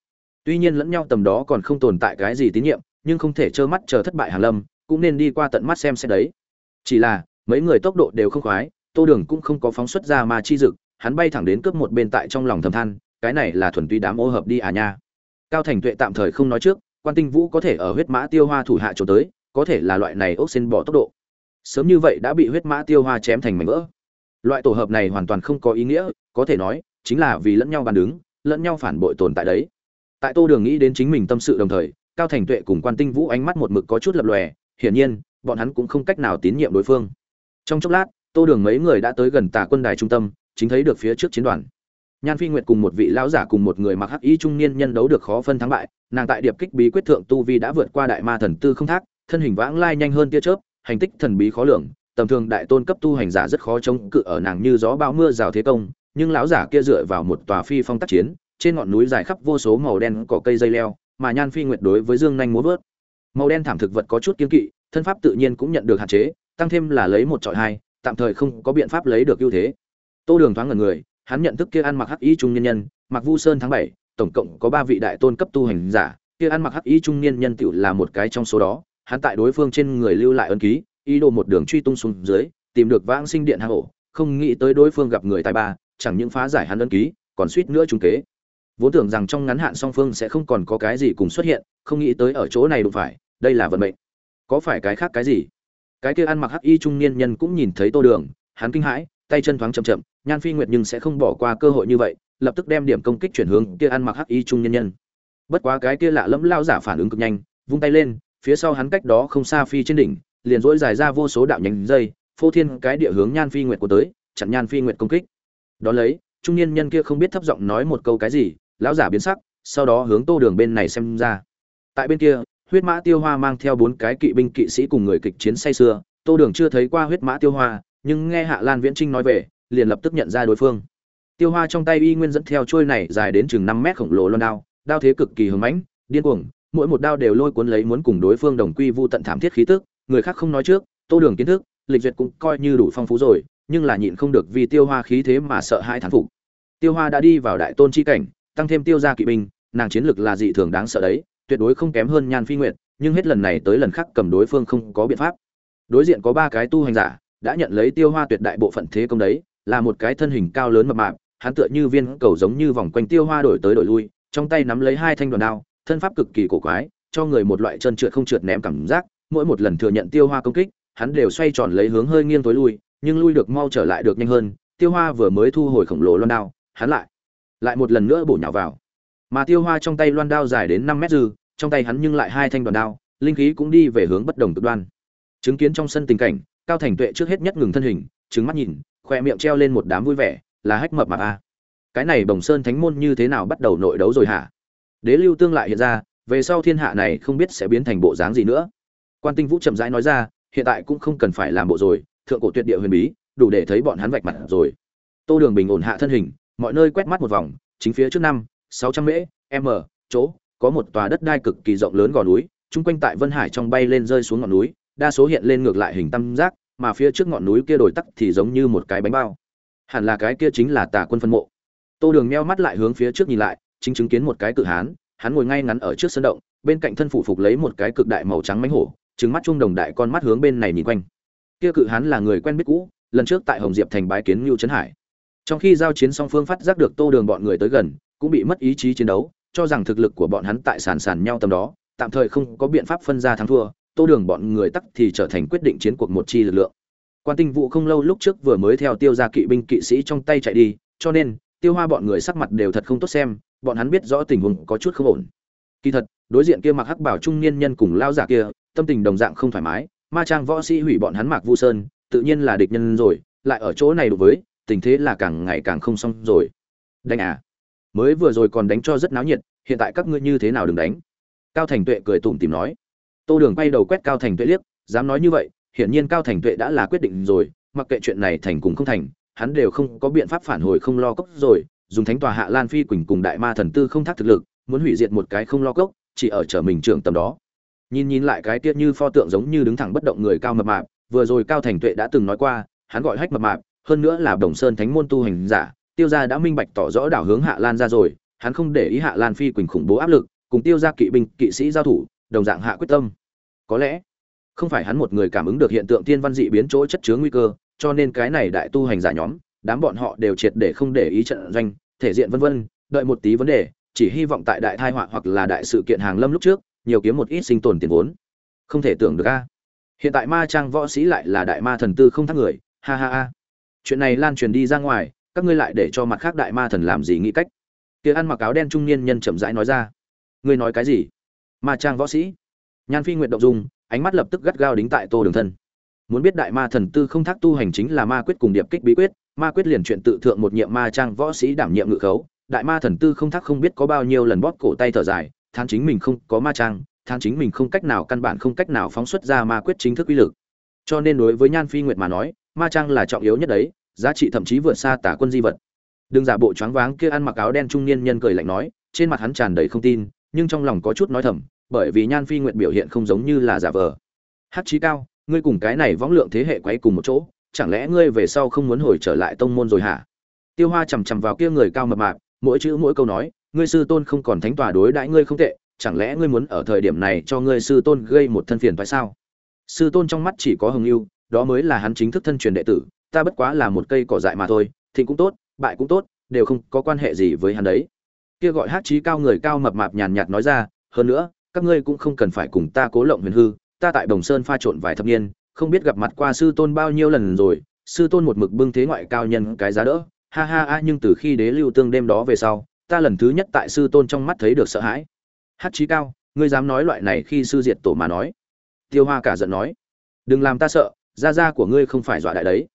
Tuy nhiên lẫn nhau tầm đó còn không tồn tại cái gì tín nhiệm, nhưng không thể trơ mắt chờ thất bại hàng lâm, cũng nên đi qua tận mắt xem xét đấy. Chỉ là, mấy người tốc độ đều không khoái, tô đường cũng không có phóng xuất ra mà chi dực, hắn bay thẳng đến cướp một bên tại trong lòng thầm than, cái này là thuần túy đám ô hợp đi à nha. Cao thành tuệ tạm thời không nói trước, quan tinh vũ có thể ở huyết mã tiêu hoa thủ hạ trốn tới, có thể là loại này ốc xin bỏ tốc độ. Sớm như vậy đã bị huyết mã tiêu hoa chém thành mảnh vỡ loại tổ hợp này hoàn toàn không có ý nghĩa, có thể nói, chính là vì lẫn nhau bàn đứng, lẫn nhau phản bội tồn tại đấy. Tại tô đường nghĩ đến chính mình tâm sự đồng thời, cao thành tuệ cùng quan tinh vũ ánh mắt một mực có chút lập lòe, hiển nhiên, bọn hắn cũng không cách nào tín nhiệm đối phương. Trong chốc lát, tô đường mấy người đã tới gần tà quân đài trung tâm, chính thấy được phía trước chiến đoàn. Nhan phi nguyệt cùng một vị lão giả cùng một người mặc hắc y trung niên nhân đấu được khó phân thắng bại, nàng tại điệp kích bí quyết thượng tu vi đã vượt qua đại ma thần tư không thác, thân hình vãng lai nhanh hơn tia chớp, hành tích thần bí khó lường tầm thường đại tôn cấp tu hành giả rất khó chống cự ở nàng như gió bão mưa rào thế công, nhưng lão giả kia dựa vào một tòa phi phong tác chiến, trên ngọn núi dài khắp vô số màu đen cỏ cây dây leo, mà nhan phi nguyệt đối với dương nhanh múa vớt. Màu đen thảm thực vật có chút kiên kỵ, thân pháp tự nhiên cũng nhận được hạn chế, tăng thêm là lấy một trọi hai, tạm thời không có biện pháp lấy được ưu thế. Tô đường thoáng ngẩn người, hắn nhận thức kia ăn mặc hắc y trung nhân nhân mặc vu sơn tháng bảy, tổng cộng có ba vị đại tôn cấp tu hành giả, kia ăn mặc hắc y trung niên nhân tiểu là một cái trong số đó, hắn tại đối phương trên người lưu lại ân ký ý đồ một đường truy tung xuống dưới, tìm được vãng sinh điện hạ hổ, không nghĩ tới đối phương gặp người tài ba, chẳng những phá giải hắn ân ký, còn suýt nữa trúng kế. Vốn tưởng rằng trong ngắn hạn song phương sẽ không còn có cái gì cùng xuất hiện, không nghĩ tới ở chỗ này đụng phải, đây là vận mệnh. Có phải cái khác cái gì? Cái kia ăn mặc hắc y trung niên nhân cũng nhìn thấy tô đường, hắn kinh hãi, tay chân thoáng chậm chậm, nhan phi nguyệt nhưng sẽ không bỏ qua cơ hội như vậy, lập tức đem điểm công kích chuyển hướng kia ăn mặc hắc y trung niên nhân. Bất quá cái kia lạ lẫm lao giả phản ứng cực nhanh, vung tay lên, phía sau hắn cách đó không xa phi trên đỉnh liền dỗi dài ra vô số đạo nhánh dây, phô thiên cái địa hướng nhan phi nguyệt của tới, chặn nhan phi nguyệt công kích. Đó lấy, trung niên nhân kia không biết thấp giọng nói một câu cái gì, lão giả biến sắc, sau đó hướng tô đường bên này xem ra. Tại bên kia, huyết mã tiêu hoa mang theo bốn cái kỵ binh kỵ sĩ cùng người kịch chiến say xưa tô đường chưa thấy qua huyết mã tiêu hoa, nhưng nghe hạ lan viễn trinh nói về, liền lập tức nhận ra đối phương. Tiêu hoa trong tay y nguyên dẫn theo trôi này dài đến chừng năm mét khổng lồ loan đao đao thế cực kỳ hưng mãnh, điên cuồng, mỗi một đao đều lôi cuốn lấy muốn cùng đối phương đồng quy vu tận thảm thiết khí tức người khác không nói trước, tô đường kiến thức, lịch duyệt cũng coi như đủ phong phú rồi, nhưng là nhịn không được vì tiêu hoa khí thế mà sợ hai thán phục. Tiêu hoa đã đi vào đại tôn chi cảnh, tăng thêm tiêu gia kỵ binh, nàng chiến lực là dị thường đáng sợ đấy, tuyệt đối không kém hơn nhan phi nguyệt, nhưng hết lần này tới lần khác cầm đối phương không có biện pháp. Đối diện có ba cái tu hành giả, đã nhận lấy tiêu hoa tuyệt đại bộ phận thế công đấy, là một cái thân hình cao lớn mập mạp, hắn tựa như viên cầu giống như vòng quanh tiêu hoa đổi tới đổi lui, trong tay nắm lấy hai thanh đoàn đao, thân pháp cực kỳ cổ quái, cho người một loại chân trượt không trượt ném cảm giác mỗi một lần thừa nhận tiêu hoa công kích, hắn đều xoay tròn lấy hướng hơi nghiêng tối lui, nhưng lui được mau trở lại được nhanh hơn, tiêu hoa vừa mới thu hồi khổng lồ loan đao, hắn lại lại một lần nữa bổ nhào vào. Mà tiêu hoa trong tay loan đao dài đến năm mét dư, trong tay hắn nhưng lại hai thanh đoàn đao, linh khí cũng đi về hướng bất đồng cực đoan. Chứng kiến trong sân tình cảnh, cao thành tuệ trước hết nhất ngừng thân hình trứng mắt nhìn, khoe miệng treo lên một đám vui vẻ, là hách mập mạp a. Cái này bồng sơn thánh môn như thế nào bắt đầu nội đấu rồi hả? Đế lưu tương lại hiện ra, về sau thiên hạ này không biết sẽ biến thành bộ dáng gì nữa quan tinh vũ chậm rãi nói ra, hiện tại cũng không cần phải làm bộ rồi, thượng cổ tuyệt địa huyền bí, đủ để thấy bọn hắn vạch mặt rồi. Tô đường bình ổn hạ thân hình, mọi nơi quét mắt một vòng, chính phía trước năm, sáu trăm mễ, m, chỗ, có một tòa đất đai cực kỳ rộng lớn gò núi, chung quanh tại vân hải trong bay lên rơi xuống ngọn núi, đa số hiện lên ngược lại hình tam giác, mà phía trước ngọn núi kia đổi tắc thì giống như một cái bánh bao. Hẳn là cái kia chính là tà quân phân mộ. Tô đường meo mắt lại hướng phía trước nhìn lại, chính chứng kiến một cái cự hán, hắn ngồi ngay ngắn ở trước sân động, bên cạnh thân phủ phục lấy một cái cực đại màu trắng mánh hổ Trừng mắt chung đồng đại con mắt hướng bên này nhìn quanh. Kia cự hán là người quen biết cũ, lần trước tại hồng diệp thành bái kiến ngưu trấn hải. Trong khi giao chiến song phương phát giác được tô đường bọn người tới gần, cũng bị mất ý chí chiến đấu, cho rằng thực lực của bọn hắn tại sàn sàn nhau tầm đó, tạm thời không có biện pháp phân ra thắng thua, tô đường bọn người tắc thì trở thành quyết định chiến cuộc một chi lực lượng. Quan tinh vụ không lâu lúc trước vừa mới theo tiêu ra kỵ binh kỵ sĩ trong tay chạy đi, cho nên, tiêu hoa bọn người sắc mặt đều thật không tốt xem, bọn hắn biết rõ tình huống có chút không ổn. Kỳ thật, đối diện kia mặc hắc bảo trung niên nhân cùng lao giả kia tâm tình đồng dạng không thoải mái, ma trang võ sĩ hủy bọn hắn mạc vu sơn, tự nhiên là địch nhân rồi, lại ở chỗ này đối với, tình thế là càng ngày càng không xong rồi. Đánh à? Mới vừa rồi còn đánh cho rất náo nhiệt, hiện tại các ngươi như thế nào đừng đánh? Cao thành tuệ cười tủm tìm nói. Tô đường quay đầu quét cao thành tuệ liếc, dám nói như vậy, hiển nhiên cao thành tuệ đã là quyết định rồi, mặc kệ chuyện này thành cùng không thành, hắn đều không có biện pháp phản hồi không lo cốc rồi, dùng thánh tòa hạ lan phi quỳnh cùng đại ma thần tư không thác thực lực, muốn hủy diệt một cái không lo cốc, chỉ ở trở mình trưởng tầm đó nhìn nhìn lại cái tiết như pho tượng giống như đứng thẳng bất động người cao mập mạp, vừa rồi cao thành tuệ đã từng nói qua, hắn gọi hách mập mạp, hơn nữa là đồng sơn thánh môn tu hành giả, tiêu gia đã minh bạch tỏ rõ đảo hướng hạ lan ra rồi, hắn không để ý hạ lan phi quỳnh khủng bố áp lực, cùng tiêu gia kỵ binh, kỵ sĩ giao thủ, đồng dạng hạ quyết tâm. Có lẽ, không phải hắn một người cảm ứng được hiện tượng tiên văn dị biến chỗ chất chứa nguy cơ, cho nên cái này đại tu hành giả nhóm, đám bọn họ đều triệt để không để ý trận doanh, thể diện vân vân, đợi một tí vấn đề, chỉ hy vọng tại đại thai họa hoặc là đại sự kiện hàng lâm lúc trước nhiều kiếm một ít sinh tồn tiền vốn. Không thể tưởng được a. Hiện tại ma trang võ sĩ lại là đại ma thần tư không thắc người, ha ha ha. Chuyện này lan truyền đi ra ngoài, các ngươi lại để cho mặt khác đại ma thần làm gì nghĩ cách? Kia ăn mặc áo đen trung niên nhân chậm rãi nói ra. Ngươi nói cái gì? Ma trang võ sĩ. Nhan phi nguyện động dung, ánh mắt lập tức gắt gao đính tại tô đường thân. Muốn biết đại ma thần tư không thác tu hành chính là ma quyết cùng điệp kích bí quyết, ma quyết liền chuyện tự thượng một nhiệm ma trang võ sĩ đảm nhiệm ngự khấu. Đại ma thần tư không thác không biết có bao nhiêu lần bóp cổ tay thở dài than chính mình không có ma trang than chính mình không cách nào căn bản không cách nào phóng xuất ra ma quyết chính thức uy lực. Cho nên đối với nhan phi nguyệt mà nói, ma trang là trọng yếu nhất đấy, giá trị thậm chí vượt xa tả quân di vật. Đừng giả bộ choáng váng kia ăn mặc áo đen trung niên nhân cười lạnh nói, trên mặt hắn tràn đầy không tin, nhưng trong lòng có chút nói thầm, bởi vì nhan phi nguyệt biểu hiện không giống như là giả vờ. Hát chí cao, ngươi cùng cái này võng lượng thế hệ quấy cùng một chỗ, chẳng lẽ ngươi về sau không muốn hồi trở lại tông môn rồi hả? Tiêu hoa chằm chằm vào kia người cao mập mạp, mỗi chữ mỗi câu nói ngươi sư tôn không còn thánh tòa đối đãi ngươi không tệ, chẳng lẽ ngươi muốn ở thời điểm này cho ngươi sư tôn gây một thân phiền phải sao? Sư tôn trong mắt chỉ có hồng yêu đó mới là hắn chính thức thân truyền đệ tử, ta bất quá là một cây cỏ dại mà thôi, thịnh cũng tốt, bại cũng tốt, đều không có quan hệ gì với hắn đấy. Kia gọi hát trí cao người cao mập mạp nhàn nhạt nói ra, hơn nữa, các ngươi cũng không cần phải cùng ta cố lộng huyền hư, ta tại đồng sơn pha trộn vài thập niên, không biết gặp mặt qua sư tôn bao nhiêu lần rồi, sư tôn một mực bưng thế ngoại cao nhân cái giá đỡ, ha ha a nhưng từ khi đế lưu tương đêm đó về sau ta lần thứ nhất tại sư tôn trong mắt thấy được sợ hãi. Hát trí cao, ngươi dám nói loại này khi sư diệt tổ mà nói. Tiêu hoa cả giận nói. Đừng làm ta sợ, gia gia của ngươi không phải dọa đại đấy.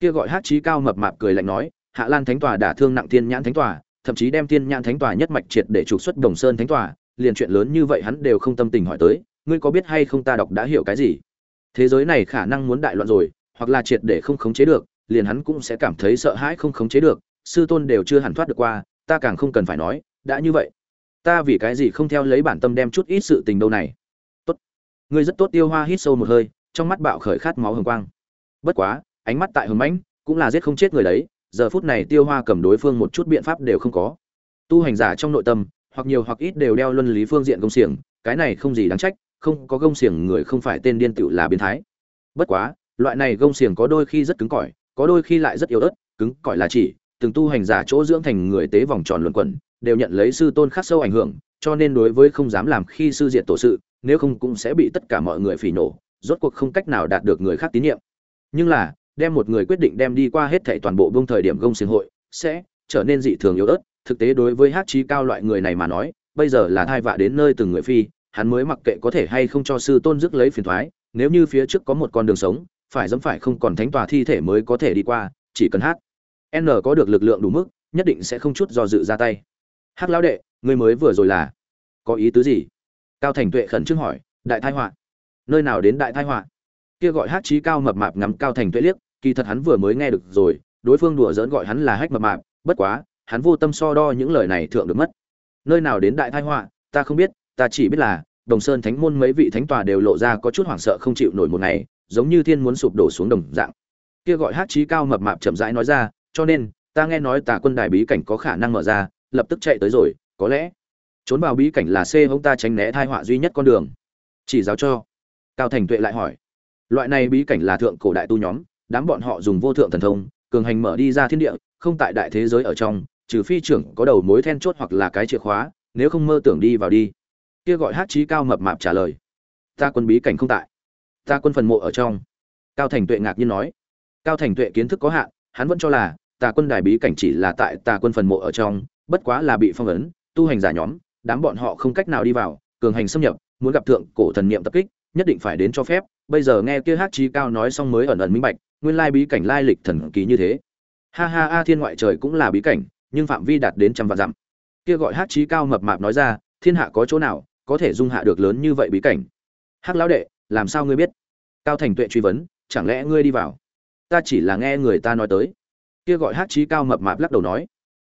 Kia gọi hát trí cao mập mạp cười lạnh nói, hạ lan thánh tòa đả thương nặng thiên nhãn thánh tòa, thậm chí đem thiên nhãn thánh tòa nhất mạch triệt để trục xuất đồng sơn thánh tòa, liền chuyện lớn như vậy hắn đều không tâm tình hỏi tới, ngươi có biết hay không ta đọc đã hiểu cái gì? Thế giới này khả năng muốn đại loạn rồi, hoặc là triệt để không khống chế được, liền hắn cũng sẽ cảm thấy sợ hãi không khống chế được, sư tôn đều chưa hẳn thoát được qua ta càng không cần phải nói, đã như vậy, ta vì cái gì không theo lấy bản tâm đem chút ít sự tình đâu này? Tốt. Ngươi rất tốt tiêu hoa hít sâu một hơi, trong mắt bạo khởi khát máu hồng quang. Bất quá, ánh mắt tại hồng mãnh, cũng là giết không chết người đấy, giờ phút này tiêu hoa cầm đối phương một chút biện pháp đều không có. Tu hành giả trong nội tâm, hoặc nhiều hoặc ít đều đeo luân lý phương diện công xiềng, cái này không gì đáng trách, không có gông xiềng người không phải tên điên tựu là biến thái. Bất quá, loại này gông xiềng có đôi khi rất cứng cỏi, có đôi khi lại rất yếu ớt, cứng cỏi là chỉ từng tu hành giả chỗ dưỡng thành người tế vòng tròn luẩn quẩn, đều nhận lấy sư tôn khắc sâu ảnh hưởng, cho nên đối với không dám làm khi sư diệt tổ sự, nếu không cũng sẽ bị tất cả mọi người phỉ nổ, rốt cuộc không cách nào đạt được người khác tín nhiệm. Nhưng là, đem một người quyết định đem đi qua hết thảy toàn bộ vương thời điểm gông xiềng hội, sẽ trở nên dị thường yếu ớt. Thực tế đối với hát trí cao loại người này mà nói, bây giờ là thai vạ đến nơi từng người phi, hắn mới mặc kệ có thể hay không cho sư tôn dứt lấy phiền thoái, nếu như phía trước có một con đường sống, phải dẫm phải không còn thánh tòa thi thể mới có thể đi qua, chỉ cần hát n có được lực lượng đủ mức, nhất định sẽ không chút do dự ra tay. Hắc lão đệ, ngươi mới vừa rồi là có ý tứ gì? Cao thành tuệ khẩn trương hỏi, đại thai họa. Nơi nào đến đại thai họa? Kia gọi hát trí cao mập mạp ngắm cao thành tuệ liếc, kỳ thật hắn vừa mới nghe được rồi, đối phương đùa dỡn gọi hắn là hách mập mạp, bất quá, hắn vô tâm so đo những lời này thượng được mất. Nơi nào đến đại thai họa, ta không biết, ta chỉ biết là, đồng sơn thánh môn mấy vị thánh tòa đều lộ ra có chút hoảng sợ không chịu nổi một ngày, giống như thiên muốn sụp đổ xuống đồng dạng. Kia gọi hát trí cao mập mạp chậm rãi nói ra cho nên, ta nghe nói tà quân đài bí cảnh có khả năng mở ra, lập tức chạy tới rồi, có lẽ trốn vào bí cảnh là xê hông ta tránh né thai họa duy nhất con đường. Chỉ giáo cho. Cao thành tuệ lại hỏi. Loại này bí cảnh là thượng cổ đại tu nhóm, đám bọn họ dùng vô thượng thần thông, cường hành mở đi ra thiên địa, không tại đại thế giới ở trong, trừ phi trưởng có đầu mối then chốt hoặc là cái chìa khóa, nếu không mơ tưởng đi vào đi. Kia gọi hát trí cao mập mạp trả lời. Ta quân bí cảnh không tại. Ta quân phần mộ ở trong. Cao thành tuệ ngạc nhiên nói. Cao thành tuệ kiến thức có hạn, hắn vẫn cho là tà quân đài bí cảnh chỉ là tại tà quân phần mộ ở trong, bất quá là bị phong ấn, tu hành giả nhóm, đám bọn họ không cách nào đi vào, cường hành xâm nhập, muốn gặp thượng cổ thần niệm tập kích, nhất định phải đến cho phép. Bây giờ nghe kia hát trí cao nói xong mới ẩn ẩn minh bạch, nguyên lai bí cảnh lai lịch thần kỳ như thế. Ha ha, a thiên ngoại trời cũng là bí cảnh, nhưng phạm vi đạt đến trăm vạn dặm. Kia gọi hát trí cao mập mạp nói ra, thiên hạ có chỗ nào có thể dung hạ được lớn như vậy bí cảnh? Hắc lão đệ, làm sao ngươi biết? Cao thành tuệ truy vấn, chẳng lẽ ngươi đi vào? Ta chỉ là nghe người ta nói tới kia gọi hát trí cao mập mạp lắc đầu nói.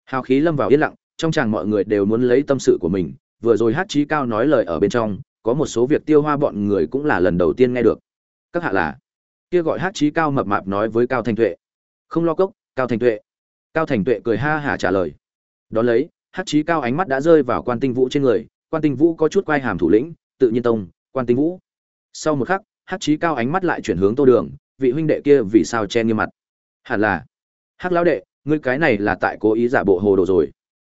Hào khí lâm vào yên lặng, trong chàng mọi người đều muốn lấy tâm sự của mình. Vừa rồi hát trí cao nói lời ở bên trong, có một số việc tiêu hoa bọn người cũng là lần đầu tiên nghe được. Các hạ là? Kia gọi hát trí cao mập mạp nói với cao thành tuệ. Không lo cốc, cao thành tuệ. Cao thành tuệ cười ha hả trả lời. Đón lấy, hát trí cao ánh mắt đã rơi vào quan tinh vũ trên người. Quan tinh vũ có chút quay hàm thủ lĩnh, tự nhiên tông, quan tinh vũ. Sau một khắc, hát trí cao ánh mắt lại chuyển hướng tô đường. Vị huynh đệ kia vì sao che nghiêm mặt? Hẳn là Hắc lão đệ, ngươi cái này là tại cố ý giả bộ hồ đồ rồi.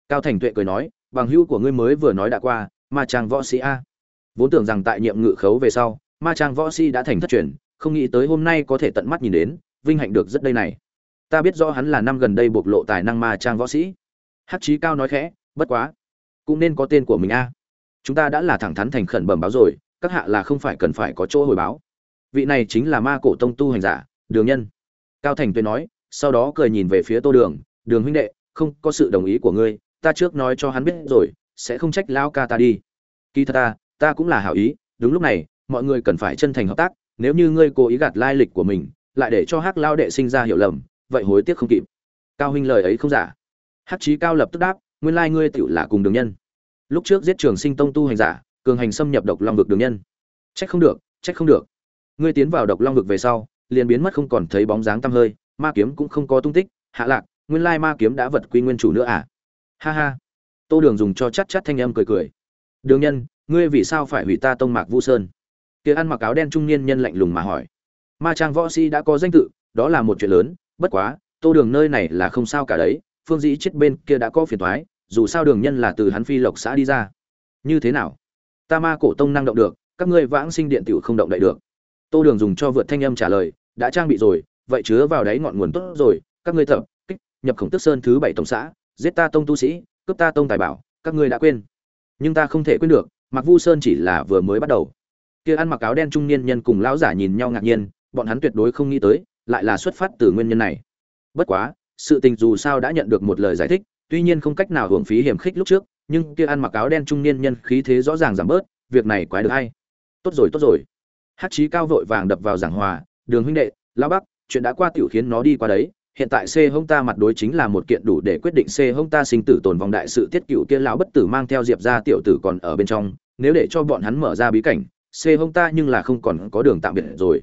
Cao thành tuệ cười nói, bằng hữu của ngươi mới vừa nói đã qua, ma trang võ sĩ a. Vốn tưởng rằng tại nhiệm ngự khấu về sau, ma trang võ sĩ đã thành thất truyền, không nghĩ tới hôm nay có thể tận mắt nhìn đến, vinh hạnh được rất đây này. Ta biết rõ hắn là năm gần đây bộc lộ tài năng ma trang võ sĩ. Hắc Chí cao nói khẽ, bất quá, cũng nên có tên của mình a. Chúng ta đã là thẳng thắn thành khẩn bẩm báo rồi, các hạ là không phải cần phải có chỗ hồi báo. Vị này chính là ma cổ tông tu hành giả, đường nhân. Cao thành tuyên nói sau đó cười nhìn về phía tô đường đường huynh đệ, không có sự đồng ý của ngươi, ta trước nói cho hắn biết rồi, sẽ không trách lao ca ta đi. Kỳ thật ta ta cũng là hảo ý, đúng lúc này, mọi người cần phải chân thành hợp tác, nếu như ngươi cố ý gạt lai lịch của mình, lại để cho hắc lao đệ sinh ra hiểu lầm, vậy hối tiếc không kịp. Cao huynh lời ấy không giả. Hắc trí cao lập tức đáp, nguyên lai ngươi tựu là cùng đường nhân. Lúc trước giết trường sinh tông tu hành giả, cường hành xâm nhập độc long vực đường nhân. Trách không được, trách không được. Ngươi tiến vào độc long vực về sau, liền biến mất không còn thấy bóng dáng tăm hơi ma kiếm cũng không có tung tích, hạ lạc, nguyên lai ma kiếm đã vật quy nguyên chủ nữa à? Ha ha. Tô đường dùng cho chắc chắc thanh âm cười cười. Đường nhân, ngươi vì sao phải hủy ta tông mạc vu sơn? Kia ăn mặc áo đen trung niên nhân lạnh lùng mà hỏi. Ma trang võ sĩ đã có danh tự, đó là một chuyện lớn, bất quá, tô đường nơi này là không sao cả đấy, phương dĩ chết bên kia đã có phiền thoái dù sao đường nhân là từ hắn phi lộc xã đi ra. Như thế nào? Ta ma cổ tông năng động được, các ngươi vãng sinh điện tiểu không động đậy được. Tô đường dùng cho vượt thanh âm trả lời, đã trang bị rồi vậy chứa vào đáy ngọn nguồn tốt rồi, các ngươi thợ kích, nhập khổng tức sơn thứ bảy tổng xã, giết ta tông tu sĩ, cướp ta tông tài bảo, các ngươi đã quên. Nhưng ta không thể quên được mặc vu sơn chỉ là vừa mới bắt đầu. Kia ăn mặc áo đen trung niên nhân cùng lão giả nhìn nhau ngạc nhiên, bọn hắn tuyệt đối không nghĩ tới, lại là xuất phát từ nguyên nhân này. Bất quá, sự tình dù sao đã nhận được một lời giải thích, tuy nhiên không cách nào hưởng phí hiểm khích lúc trước, nhưng kia ăn mặc áo đen trung niên nhân khí thế rõ ràng giảm bớt, việc này quái được hay. Tốt rồi tốt rồi. Hát chí cao vội vàng đập vào giảng hòa, đường huynh đệ, lão bắc chuyện đã qua tiểu khiến nó đi qua đấy, hiện tại c hông ta mặt đối chính là một kiện đủ để quyết định c hông ta sinh tử tồn vòng đại sự tiết cựu kia lão bất tử mang theo diệp ra tiểu tử còn ở bên trong, nếu để cho bọn hắn mở ra bí cảnh c hông ta nhưng là không còn có đường tạm biệt rồi.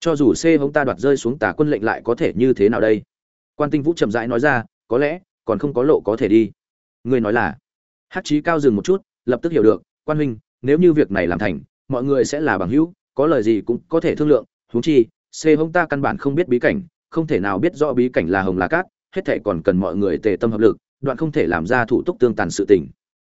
Cho dù c hông ta đoạt rơi xuống tà quân lệnh lại có thể như thế nào đây? Quan tinh vũ chậm rãi nói ra, có lẽ, còn không có lộ có thể đi. Người nói là hát chí cao dừng một chút, lập tức hiểu được, quan huynh, nếu như việc này làm thành, mọi người sẽ là bằng hữu, có lời gì cũng có thể thương lượng, huống chi c hông ta căn bản không biết bí cảnh, không thể nào biết rõ bí cảnh là hồng là cát, hết thệ còn cần mọi người tề tâm hợp lực, đoạn không thể làm ra thủ tục tương tàn sự tình.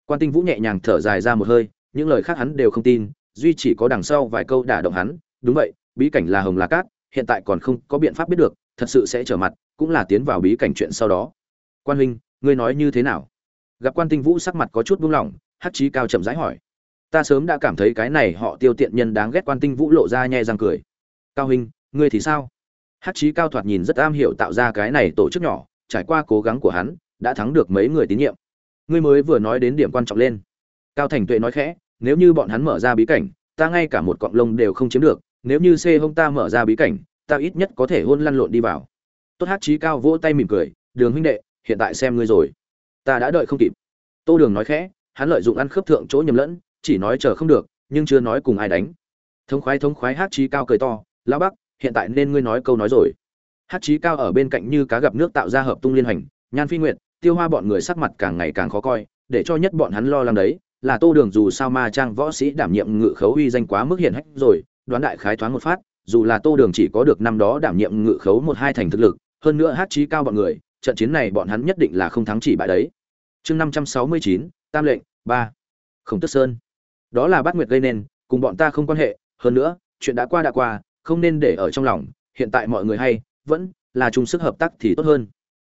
Quan tinh vũ nhẹ nhàng thở dài ra một hơi, những lời khác hắn đều không tin, duy chỉ có đằng sau vài câu đả động hắn, đúng vậy, bí cảnh là hồng là cát, hiện tại còn không có biện pháp biết được, thật sự sẽ trở mặt, cũng là tiến vào bí cảnh chuyện sau đó. Quan huynh, ngươi nói như thế nào? Gặp quan tinh vũ sắc mặt có chút buông lỏng, hắc chí cao chậm rãi hỏi. Ta sớm đã cảm thấy cái này họ tiêu tiện nhân đáng ghét. Quan tinh vũ lộ ra nhẹ răng cười. Cao huynh ngươi thì sao? Hát chí cao thoạt nhìn rất am hiểu tạo ra cái này tổ chức nhỏ, trải qua cố gắng của hắn, đã thắng được mấy người tín nhiệm. Ngươi mới vừa nói đến điểm quan trọng lên. Cao thành tuệ nói khẽ, nếu như bọn hắn mở ra bí cảnh, ta ngay cả một cọng lông đều không chiếm được, nếu như c hông ta mở ra bí cảnh, ta ít nhất có thể hôn lăn lộn đi vào. Tốt hát chí cao vỗ tay mỉm cười, đường huynh đệ, hiện tại xem ngươi rồi. Ta đã đợi không kịp. Tô đường nói khẽ, hắn lợi dụng ăn khớp thượng chỗ nhầm lẫn, chỉ nói chờ không được, nhưng chưa nói cùng ai đánh. Thống khoái thống khoái hát chí cao cười to, lão bắc hiện tại nên ngươi nói câu nói rồi. Hát chí cao ở bên cạnh như cá gặp nước tạo ra hợp tung liên hành, nhan phi nguyệt, tiêu hoa bọn người sắc mặt càng ngày càng khó coi, để cho nhất bọn hắn lo lắng đấy, là tô đường dù sao ma trang võ sĩ đảm nhiệm ngự khấu uy danh quá mức hiển hách rồi, đoán đại khái thoáng một phát, dù là tô đường chỉ có được năm đó đảm nhiệm ngự khấu một hai thành thực lực, hơn nữa hát chí cao bọn người, trận chiến này bọn hắn nhất định là không thắng chỉ bại đấy. Chương năm trăm sáu mươi chín, tam lệnh, ba. Khổng tức sơn. Đó là bát nguyệt gây nên, cùng bọn ta không quan hệ, hơn nữa, chuyện đã qua đã qua không nên để ở trong lòng, hiện tại mọi người hay, vẫn là chung sức hợp tác thì tốt hơn.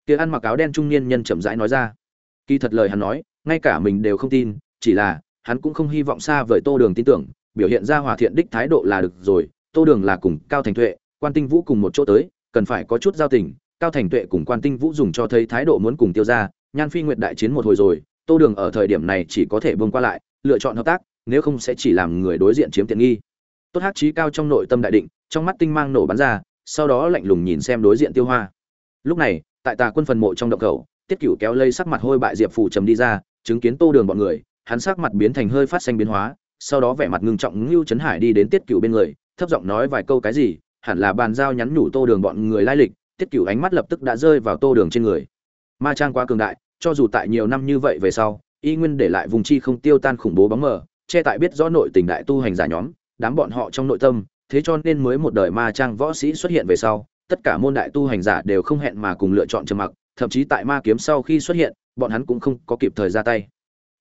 Kia ăn mặc áo đen trung niên nhân chậm rãi nói ra. Kỳ thật lời hắn nói, ngay cả mình đều không tin, chỉ là, hắn cũng không hy vọng xa vời tô đường tin tưởng, biểu hiện ra hòa thiện đích thái độ là được rồi, tô đường là cùng cao thành tuệ, quan tinh vũ cùng một chỗ tới, cần phải có chút giao tình, cao thành tuệ cùng quan tinh vũ dùng cho thấy thái độ muốn cùng tiêu ra, nhan phi nguyện đại chiến một hồi rồi, tô đường ở thời điểm này chỉ có thể bông qua lại, lựa chọn hợp tác, nếu không sẽ chỉ làm người đối diện chiếm tiện nghi tốt hát trí cao trong nội tâm đại định, trong mắt tinh mang nổ bắn ra, sau đó lạnh lùng nhìn xem đối diện tiêu hoa. Lúc này, tại tà quân phần mộ trong động khẩu, tiết cửu kéo lây sắc mặt hôi bại diệp phủ trầm đi ra, chứng kiến tô đường bọn người, hắn sắc mặt biến thành hơi phát xanh biến hóa, sau đó vẻ mặt ngưng trọng ngưu trấn hải đi đến tiết cửu bên người, thấp giọng nói vài câu cái gì, hẳn là bàn giao nhắn nhủ tô đường bọn người lai lịch, tiết cửu ánh mắt lập tức đã rơi vào tô đường trên người. Ma trang quá cường đại, cho dù tại nhiều năm như vậy về sau, y nguyên để lại vùng chi không tiêu tan khủng bố bóng mờ, che tại biết rõ nội tình đại tu hành giả nhóm đám bọn họ trong nội tâm, thế cho nên mới một đời ma trang võ sĩ xuất hiện về sau, tất cả môn đại tu hành giả đều không hẹn mà cùng lựa chọn trầm mặc, thậm chí tại ma kiếm sau khi xuất hiện, bọn hắn cũng không có kịp thời ra tay.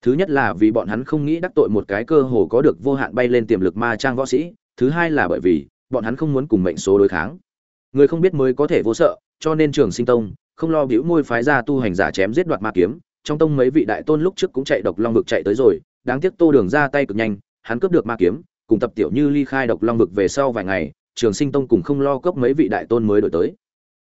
Thứ nhất là vì bọn hắn không nghĩ đắc tội một cái cơ hồ có được vô hạn bay lên tiềm lực ma trang võ sĩ, thứ hai là bởi vì, bọn hắn không muốn cùng mệnh số đối kháng. Người không biết mới có thể vô sợ, cho nên trường sinh tông, không lo bĩu môi phái ra tu hành giả chém giết đoạt ma kiếm, trong tông mấy vị đại tôn lúc trước cũng chạy độc long vực chạy tới rồi, đáng tiếc tô đường ra tay cực nhanh, hắn cướp được ma kiếm cùng tập tiểu như ly khai độc long vực về sau vài ngày, trường sinh tông cùng không lo cấp mấy vị đại tôn mới đổi tới.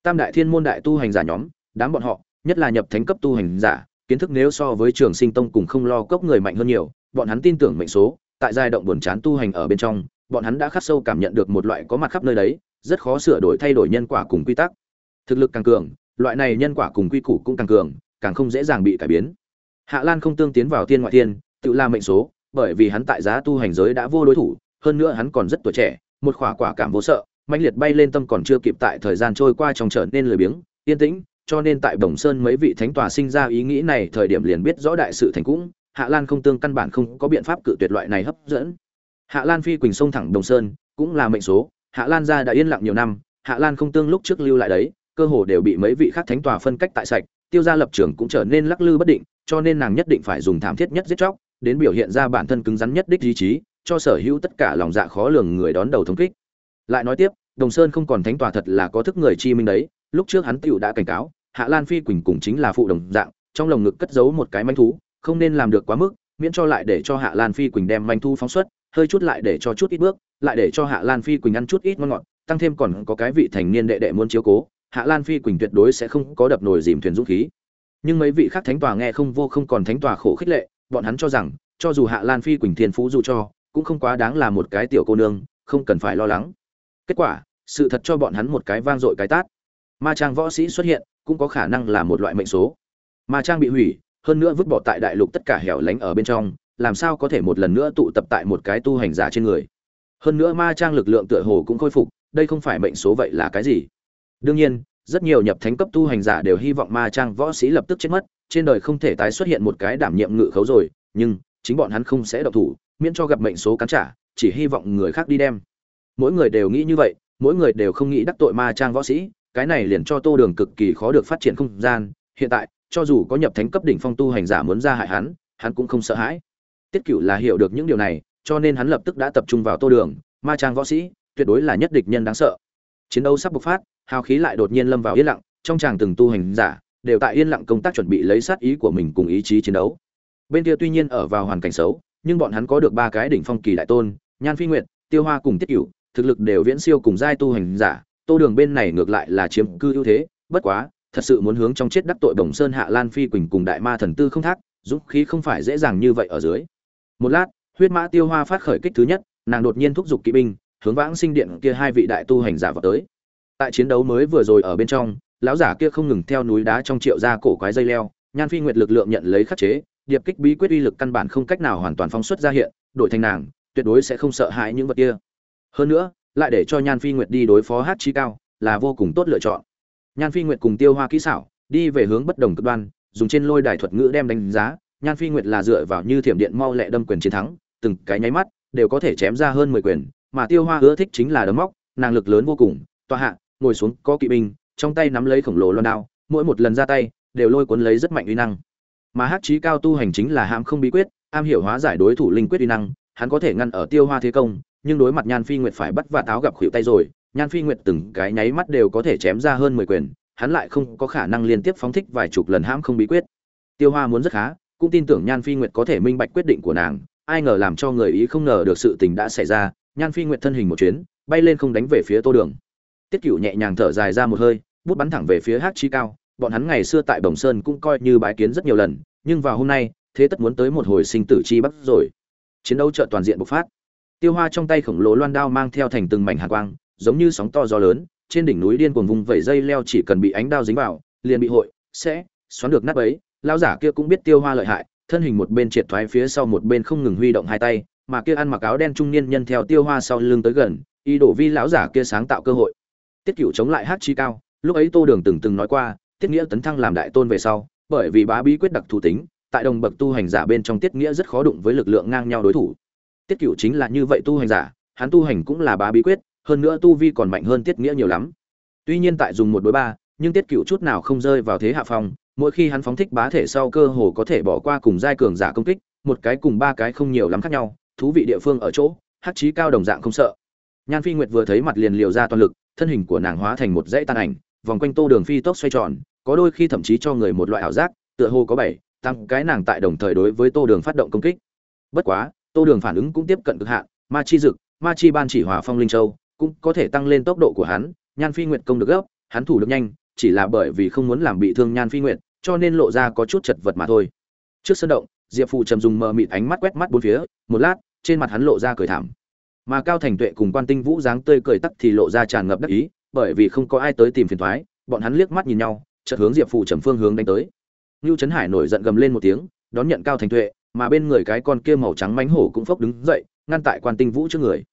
Tam đại thiên môn đại tu hành giả nhóm, đám bọn họ, nhất là nhập thánh cấp tu hành giả, kiến thức nếu so với trường sinh tông cùng không lo cấp người mạnh hơn nhiều, bọn hắn tin tưởng mệnh số, tại giai động buồn chán tu hành ở bên trong, bọn hắn đã khắc sâu cảm nhận được một loại có mặt khắp nơi đấy, rất khó sửa đổi thay đổi nhân quả cùng quy tắc. Thực lực càng cường, loại này nhân quả cùng quy củ cũng càng cường, càng không dễ dàng bị cải biến. Hạ lan không tương tiến vào thiên ngoại thiên, tự la mệnh số bởi vì hắn tại giá tu hành giới đã vô đối thủ hơn nữa hắn còn rất tuổi trẻ một khỏa quả cảm vô sợ mãnh liệt bay lên tâm còn chưa kịp tại thời gian trôi qua trong trở nên lười biếng yên tĩnh cho nên tại Đồng Sơn mấy vị thánh tòa sinh ra ý nghĩ này thời điểm liền biết rõ đại sự thành cũng, Hạ Lan không tương căn bản không có biện pháp cự tuyệt loại này hấp dẫn. Hạ Lan phi quỳnh sông thẳng Đồng Sơn, cũng là mệnh số, Hạ Lan gia đã yên lặng nhiều năm, Hạ Lan không tương lúc trước lưu lại đấy, cơ hồ đều bị mấy vị khác thánh tòa phân cách tại sạch, tiêu gia lập trường cũng trở nên lắc lư bất định, cho nên nàng nhất định phải dùng thảm thiết nhất giết chóc, đến biểu hiện ra bản thân cứng rắn nhất đích ý chí, cho sở hữu tất cả lòng dạ khó lường người đón đầu thống kích. Lại nói tiếp, Đồng Sơn không còn thánh tòa thật là có thức người chi minh đấy, lúc trước hắn tiểu đã cảnh cáo, Hạ Lan Phi Quỳnh cùng chính là phụ đồng dạng, trong lồng ngực cất giấu một cái manh thú, không nên làm được quá mức, miễn cho lại để cho Hạ Lan Phi Quỳnh đem manh thú phóng xuất, hơi chút lại để cho chút ít bước, lại để cho Hạ Lan Phi Quỳnh ăn chút ít ngon ngọt, tăng thêm còn có cái vị thành niên đệ đệ muốn chiếu cố, Hạ Lan Phi Quỳnh tuyệt đối sẽ không có đập nồi dìm thuyền dũng khí. Nhưng mấy vị khác thánh tòa nghe không vô không còn thánh tòa khổ khích lệ, bọn hắn cho rằng, cho dù Hạ Lan Phi Quỳnh thiên phú dù cho, cũng không quá đáng là một cái tiểu cô nương, không cần phải lo lắng. Kết quả, sự thật cho bọn hắn một cái vang dội cái tát. Ma trang võ sĩ xuất hiện, cũng có khả năng là một loại mệnh số Ma trang bị hủy hơn nữa vứt bỏ tại đại lục tất cả hẻo lánh ở bên trong làm sao có thể một lần nữa tụ tập tại một cái tu hành giả trên người hơn nữa ma trang lực lượng tựa hồ cũng khôi phục đây không phải mệnh số vậy là cái gì đương nhiên rất nhiều nhập thánh cấp tu hành giả đều hy vọng ma trang võ sĩ lập tức chết mất trên đời không thể tái xuất hiện một cái đảm nhiệm ngự khấu rồi nhưng chính bọn hắn không sẽ độc thủ miễn cho gặp mệnh số cắn trả chỉ hy vọng người khác đi đem mỗi người đều nghĩ như vậy mỗi người đều không nghĩ đắc tội ma trang võ sĩ cái này liền cho Tô Đường cực kỳ khó được phát triển không gian, hiện tại, cho dù có nhập thánh cấp đỉnh phong tu hành giả muốn ra hại hắn, hắn cũng không sợ hãi. Tiết Cựu là hiểu được những điều này, cho nên hắn lập tức đã tập trung vào Tô Đường, ma trang võ sĩ, tuyệt đối là nhất địch nhân đáng sợ. Chiến đấu sắp bộc phát, hào khí lại đột nhiên lâm vào yên lặng, trong chàng từng tu hành giả đều tại yên lặng công tác chuẩn bị lấy sát ý của mình cùng ý chí chiến đấu. Bên kia tuy nhiên ở vào hoàn cảnh xấu, nhưng bọn hắn có được ba cái đỉnh phong kỳ đại tôn, Nhan Phi Nguyệt, Tiêu Hoa cùng Tiết Cửu, thực lực đều viễn siêu cùng giai tu hành giả, tô đường bên này ngược lại là chiếm cư ưu thế bất quá thật sự muốn hướng trong chết đắc tội đồng sơn hạ lan phi quỳnh cùng đại ma thần tư không thác dũng khí không phải dễ dàng như vậy ở dưới một lát huyết mã tiêu hoa phát khởi kích thứ nhất nàng đột nhiên thúc giục kỵ binh hướng vãng sinh điện kia hai vị đại tu hành giả vào tới tại chiến đấu mới vừa rồi ở bên trong lão giả kia không ngừng theo núi đá trong triệu ra cổ quái dây leo nhan phi nguyệt lực lượng nhận lấy khắc chế điệp kích bí quyết uy lực căn bản không cách nào hoàn toàn phóng xuất ra hiện đổi thành nàng tuyệt đối sẽ không sợ hãi những vật kia hơn nữa lại để cho Nhan Phi Nguyệt đi đối phó Hát Chí Cao, là vô cùng tốt lựa chọn. Nhan Phi Nguyệt cùng Tiêu Hoa kỹ xảo, đi về hướng bất đồng cực đoan, dùng trên lôi đài thuật ngữ đem đánh giá, Nhan Phi Nguyệt là dựa vào như thiểm điện mau lẹ đâm quyền chiến thắng, từng cái nháy mắt đều có thể chém ra hơn 10 quyền, mà Tiêu Hoa ưa thích chính là đấm móc, nàng lực lớn vô cùng tòa hạ ngồi xuống có kỵ binh trong tay nắm lấy khổng lồ loan đao, mỗi một lần ra tay, đều lôi cuốn lấy rất mạnh uy năng. Mà hát trí cao tu hành chính là hãm không bí quyết, am hiểu hóa giải đối thủ linh quyết uy năng, hắn có thể ngăn ở tiêu hoa thế công, nhưng đối mặt nhan phi nguyệt phải bắt và táo gặp khuỷu tay rồi, nhan phi nguyệt từng cái nháy mắt đều có thể chém ra hơn mười quyền, hắn lại không có khả năng liên tiếp phóng thích vài chục lần hãm không bí quyết. Tiêu hoa muốn rất khá, cũng tin tưởng nhan phi nguyệt có thể minh bạch quyết định của nàng, ai ngờ làm cho người ý không ngờ được sự tình đã xảy ra, nhan phi nguyệt thân hình một chuyến, bay lên không đánh về phía tô đường. Tiết cựu nhẹ nhàng thở dài ra một hơi bút bắn thẳng về phía hát chi cao, bọn hắn ngày xưa tại bồng sơn cũng coi như bái kiến rất nhiều lần, nhưng vào hôm nay, thế tất muốn tới một hồi sinh tử chi bắc rồi. Chiến đấu trợ toàn diện bộc phát. Tiêu hoa trong tay khổng lồ loan đao mang theo thành từng mảnh hàn quang, giống như sóng to gió lớn, trên đỉnh núi điên cuồng vùng vẩy dây leo chỉ cần bị ánh đao dính vào, liền bị hội, sẽ xoắn được nát ấy lao giả kia cũng biết tiêu hoa lợi hại, thân hình một bên triệt thoái phía sau một bên không ngừng huy động hai tay, mà kia ăn mặc áo đen trung niên nhân theo tiêu hoa sau lưng tới gần, ý đổ vi lão giả kia sáng tạo cơ hội. Tiết cựu chống lại hát chi cao lúc ấy tô đường từng từng nói qua tiết nghĩa tấn thăng làm đại tôn về sau, bởi vì bá bí quyết đặc thù tính, tại đồng bậc tu hành giả bên trong tiết nghĩa rất khó đụng với lực lượng ngang nhau đối thủ. Tiết cựu chính là như vậy tu hành giả, hắn tu hành cũng là bá bí quyết, hơn nữa tu vi còn mạnh hơn tiết nghĩa nhiều lắm. Tuy nhiên tại dùng một đối ba, nhưng tiết cựu chút nào không rơi vào thế hạ phong, mỗi khi hắn phóng thích bá thể sau cơ hồ có thể bỏ qua cùng giai cường giả công kích, một cái cùng ba cái không nhiều lắm khác nhau, thú vị địa phương ở chỗ, hắc chí cao đồng dạng không sợ. Nhan phi nguyệt vừa thấy mặt liền liều ra toàn lực, thân hình của nàng hóa thành một dãy tàn ảnh vòng quanh tô đường phi tốc xoay tròn, có đôi khi thậm chí cho người một loại ảo giác, tựa hồ có bảy tăng cái nàng tại đồng thời đối với tô đường phát động công kích. Bất quá, tô đường phản ứng cũng tiếp cận cực hạn, ma chi dực, ma chi ban chỉ hòa phong linh châu, cũng có thể tăng lên tốc độ của hắn, nhan phi nguyệt công được gấp, hắn thủ được nhanh, chỉ là bởi vì không muốn làm bị thương nhan phi nguyệt, cho nên lộ ra có chút chật vật mà thôi. Trước sân động, diệp phụ trầm dùng mờ mịt ánh mắt quét mắt bốn phía, một lát, trên mặt hắn lộ ra cười thảm. Mà cao thành tuệ cùng quan tinh vũ dáng tươi cười tắc thì lộ ra tràn ngập đắc ý bởi vì không có ai tới tìm phiền thoái bọn hắn liếc mắt nhìn nhau chợt hướng diệp phụ trầm phương hướng đánh tới ngưu Trấn Hải nổi giận gầm lên một tiếng, đón nhận Cao Thành Tuệ, mà bên người cái con kia màu trắng mánh hổ cũng phốc đứng dậy, ngăn tại Quan Tinh Vũ trước người.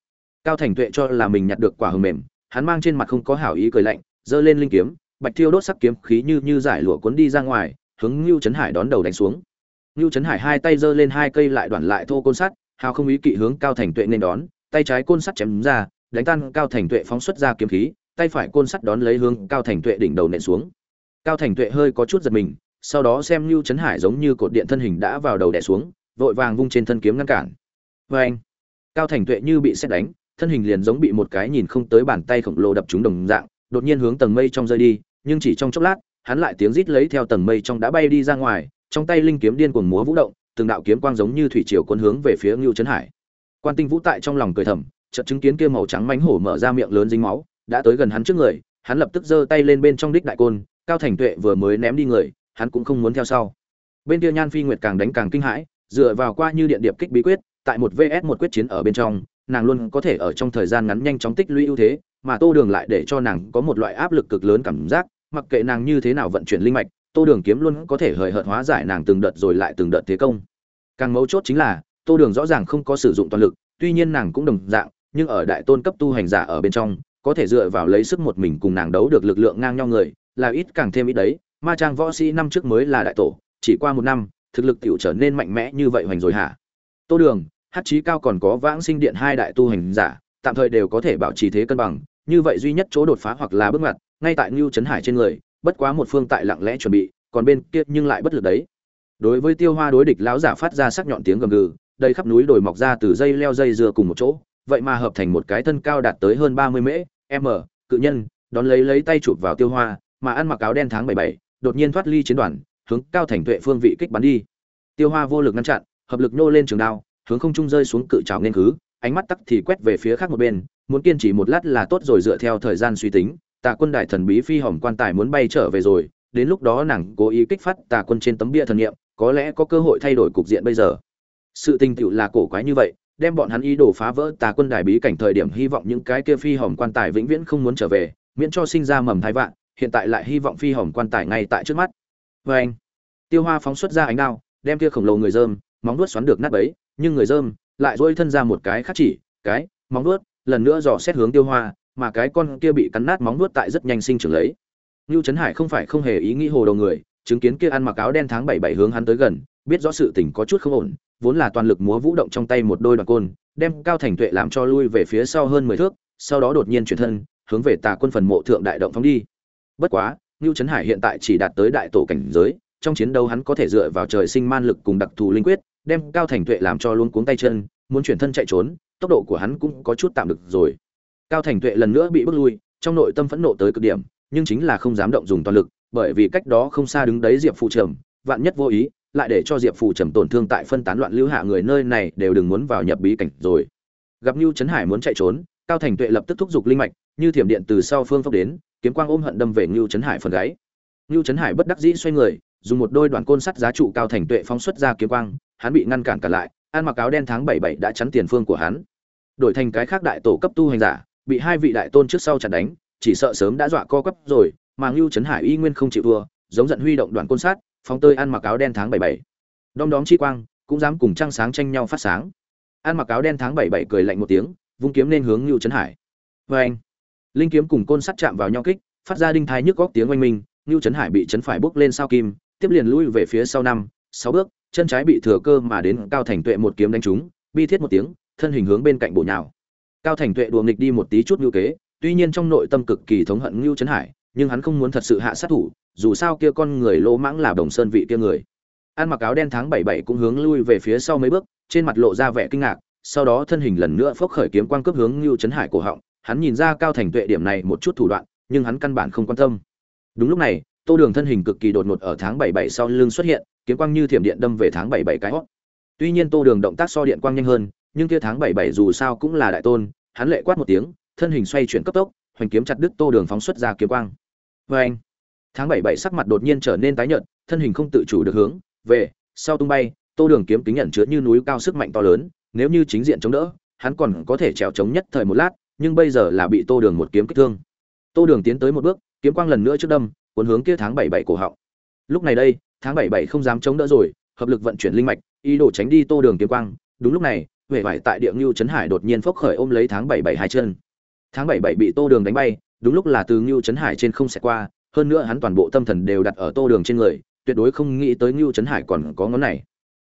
Cao Thành Tuệ cho là mình nhặt được quả hờ mềm, hắn mang trên mặt không có hảo ý cười lạnh, giơ lên linh kiếm, bạch thiêu đốt sắc kiếm khí như như giải lụa cuốn đi ra ngoài, hướng ngưu Trấn Hải đón đầu đánh xuống. ngưu Trấn Hải hai tay giơ lên hai cây lại đoạn lại thô côn sắt, hào không ý kỵ hướng Cao Thành Tuệ nên đón, tay trái côn sắt chém ra, đánh tan Cao Thành Tuệ phóng xuất ra kiếm khí, tay phải côn sắt đón lấy hướng Cao Thành Tuệ đỉnh đầu nện xuống. Cao Thành Tuệ hơi có chút giật mình, sau đó xem Lưu Chấn Hải giống như cột điện thân hình đã vào đầu đè xuống, vội vàng vung trên thân kiếm ngăn cản. vê anh, Cao Thành Tuệ như bị xét đánh, thân hình liền giống bị một cái nhìn không tới bàn tay khổng lồ đập trúng đồng dạng, đột nhiên hướng tầng mây trong rơi đi, nhưng chỉ trong chốc lát, hắn lại tiếng rít lấy theo tầng mây trong đã bay đi ra ngoài, trong tay linh kiếm điên cuồng múa vũ động, từng đạo kiếm quang giống như thủy triều cuốn hướng về phía ngưu Chấn Hải. Quan Tinh Vũ tại trong lòng cười thầm, chợt chứng kiến kia màu trắng mánh hổ mở ra miệng lớn dính máu, đã tới gần hắn trước người, hắn lập tức giơ tay lên bên trong đích đại côn, Cao Thành Tuệ vừa mới ném đi người, hắn cũng không muốn theo sau. Bên kia nhan phi nguyệt càng đánh càng kinh hãi dựa vào qua như điện điệp kích bí quyết tại một vs một quyết chiến ở bên trong nàng luôn có thể ở trong thời gian ngắn nhanh chóng tích lũy ưu thế mà tô đường lại để cho nàng có một loại áp lực cực lớn cảm giác mặc kệ nàng như thế nào vận chuyển linh mạch tô đường kiếm luôn có thể hời hợt hóa giải nàng từng đợt rồi lại từng đợt thế công. Càng mấu chốt chính là tô đường rõ ràng không có sử dụng toàn lực tuy nhiên nàng cũng đồng dạng nhưng ở đại tôn cấp tu hành giả ở bên trong có thể dựa vào lấy sức một mình cùng nàng đấu được lực lượng ngang nhau người, là ít càng thêm ít đấy. Ma trang võ sĩ năm trước mới là đại tổ, chỉ qua một năm, thực lực tiểu trở nên mạnh mẽ như vậy hoành rồi hả? Tô đường, hát chí cao còn có vãng sinh điện hai đại tu hành giả, tạm thời đều có thể bảo trì thế cân bằng, như vậy duy nhất chỗ đột phá hoặc là bước ngoặt, ngay tại ngưu trấn hải trên người, bất quá một phương tại lặng lẽ chuẩn bị, còn bên kia nhưng lại bất lực đấy. Đối với tiêu hoa đối địch lão giả phát ra sắc nhọn tiếng gầm gừ đây khắp núi đồi mọc ra từ dây leo dây dưa cùng một chỗ, vậy mà hợp thành một cái thân cao đạt tới hơn ba mươi mễ m cự nhân đón lấy lấy tay chụp vào tiêu hoa mà ăn mặc áo đen tháng bảy bảy đột nhiên thoát ly chiến đoàn, hướng cao thành tuệ phương vị kích bắn đi. Tiêu Hoa vô lực ngăn chặn, hợp lực nô lên trường đao, hướng không trung rơi xuống cự trào nên khứ, ánh mắt tắc thì quét về phía khác một bên, muốn kiên trì một lát là tốt rồi dựa theo thời gian suy tính, Tà quân đại thần bí phi hồng quan tài muốn bay trở về rồi, đến lúc đó nàng cố ý kích phát Tà quân trên tấm bia thần nghiệm, có lẽ có cơ hội thay đổi cục diện bây giờ. Sự tình tựu là cổ quái như vậy, đem bọn hắn ý đồ phá vỡ Tà quân đài bí cảnh thời điểm hy vọng những cái kia phi hồng quan tài vĩnh viễn không muốn trở về, miễn cho sinh ra mầm thái vạn, hiện tại lại hy vọng phi hồng quan tài ngay tại trước mắt. Vê anh tiêu hoa phóng xuất ra ánh đao đem kia khổng lồ người dơm móng vuốt xoắn được nát bấy nhưng người dơm lại dỗi thân ra một cái khác chỉ cái móng vuốt lần nữa dò xét hướng tiêu hoa mà cái con kia bị cắn nát móng vuốt tại rất nhanh sinh trưởng lấy. Lưu Trấn Hải không phải không hề ý nghĩ hồ đầu người, chứng kiến kia ăn mặc áo đen tháng bảy bảy hướng hắn tới gần, biết rõ sự tình có chút không ổn, vốn là toàn lực múa vũ động trong tay một đôi đoàn côn, đem Cao Thành Tuệ làm cho lui về phía sau hơn mười thước, sau đó đột nhiên chuyển thân hướng về tà quân phần mộ thượng đại động phóng đi. Bất quá ngưu trấn hải hiện tại chỉ đạt tới đại tổ cảnh giới trong chiến đấu hắn có thể dựa vào trời sinh man lực cùng đặc thù linh quyết đem cao thành tuệ làm cho luôn cuống tay chân muốn chuyển thân chạy trốn tốc độ của hắn cũng có chút tạm được rồi. Cao thành tuệ lần nữa bị bước lui trong nội tâm phẫn nộ tới cực điểm nhưng chính là không dám động dùng toàn lực bởi vì cách đó không xa đứng đấy diệp phụ trầm vạn nhất vô ý lại để cho diệp phù trầm tổn thương tại phân tán loạn lưu hạ người nơi này đều đừng muốn vào nhập bí cảnh rồi gặp Lưu Trấn Hải muốn chạy trốn, Cao Thành Tuệ lập tức thúc giục linh mạch, như thiểm điện từ sau phương phốc đến, kiếm quang ôm hận đâm về Lưu Trấn Hải phần gáy. Lưu Trấn Hải bất đắc dĩ xoay người, dùng một đôi đoạn côn sắt giá trụ Cao Thành Tuệ phóng xuất ra kiếm quang, hắn bị ngăn cản cả lại, ăn mặc áo đen tháng 77 đã chắn tiền phương của hắn. Đổi thành cái khác đại tổ cấp tu hành giả, bị hai vị đại tôn trước sau chặt đánh, chỉ sợ sớm đã dọa co quắp rồi, mà Nưu Trấn Hải y nguyên không chịu thua, giống giận huy động đoạn côn sắt, phóng tơi ăn mặc áo đen tháng 77. Đom đóm chi quang, cũng dám cùng trăng sáng tranh nhau phát sáng. Ăn mặc áo đen tháng bảy bảy cười lạnh một tiếng vung kiếm lên hướng ngưu trấn hải. Vê anh linh kiếm cùng côn sắt chạm vào nhau kích phát ra đinh thai nhức góc tiếng oanh minh ngưu trấn hải bị chấn phải bước lên sao kim tiếp liền lui về phía sau năm sáu bước chân trái bị thừa cơ mà đến cao thành tuệ một kiếm đánh trúng bi thiết một tiếng thân hình hướng bên cạnh bổ nhào. Cao thành tuệ đùa nghịch đi một tí chút ngưu kế tuy nhiên trong nội tâm cực kỳ thống hận ngưu trấn hải nhưng hắn không muốn thật sự hạ sát thủ dù sao kia con người lỗ mãng là đồng sơn vị kia người ăn mặc áo đen tháng bảy bảy cũng hướng lui về phía sau mấy bước trên mặt lộ ra vẻ kinh ngạc sau đó thân hình lần nữa phốc khởi kiếm quang cướp hướng lưu Chấn Hải cổ họng, hắn nhìn ra cao thành tuệ điểm này một chút thủ đoạn, nhưng hắn căn bản không quan tâm. Đúng lúc này, Tô Đường thân hình cực kỳ đột ngột ở tháng 77 sau lưng xuất hiện, kiếm quang như thiểm điện đâm về tháng 77 cái hót Tuy nhiên Tô Đường động tác so điện quang nhanh hơn, nhưng kia tháng 77 dù sao cũng là đại tôn, hắn lệ quát một tiếng, thân hình xoay chuyển cấp tốc, hoành kiếm chặt đứt Tô Đường phóng xuất ra kiếm quang. Oeng! Tháng 77 sắc mặt đột nhiên trở nên tái nhợt, thân hình không tự chủ được hướng về sau tung bay, Tô Đường kiếm kính nhận chứa như núi cao sức mạnh to lớn, nếu như chính diện chống đỡ, hắn còn có thể trèo chống nhất thời một lát, nhưng bây giờ là bị Tô Đường một kiếm kích thương. Tô Đường tiến tới một bước, kiếm quang lần nữa trước đâm, cuốn hướng kia tháng 77 cổ họng. Lúc này đây, tháng 77 không dám chống đỡ rồi, hợp lực vận chuyển linh mạch, ý đồ tránh đi Tô Đường kiếm quang. Đúng lúc này, huệ vải tại địa ngưu trấn Hải đột nhiên phốc khởi ôm lấy tháng 77 hai chân. Tháng 77 bị Tô Đường đánh bay, đúng lúc là từ ngưu trấn Hải trên không sẽ qua, hơn nữa hắn toàn bộ tâm thần đều đặt ở Tô Đường trên người, tuyệt đối không nghĩ tới ngưu Chấn Hải còn có ngón này.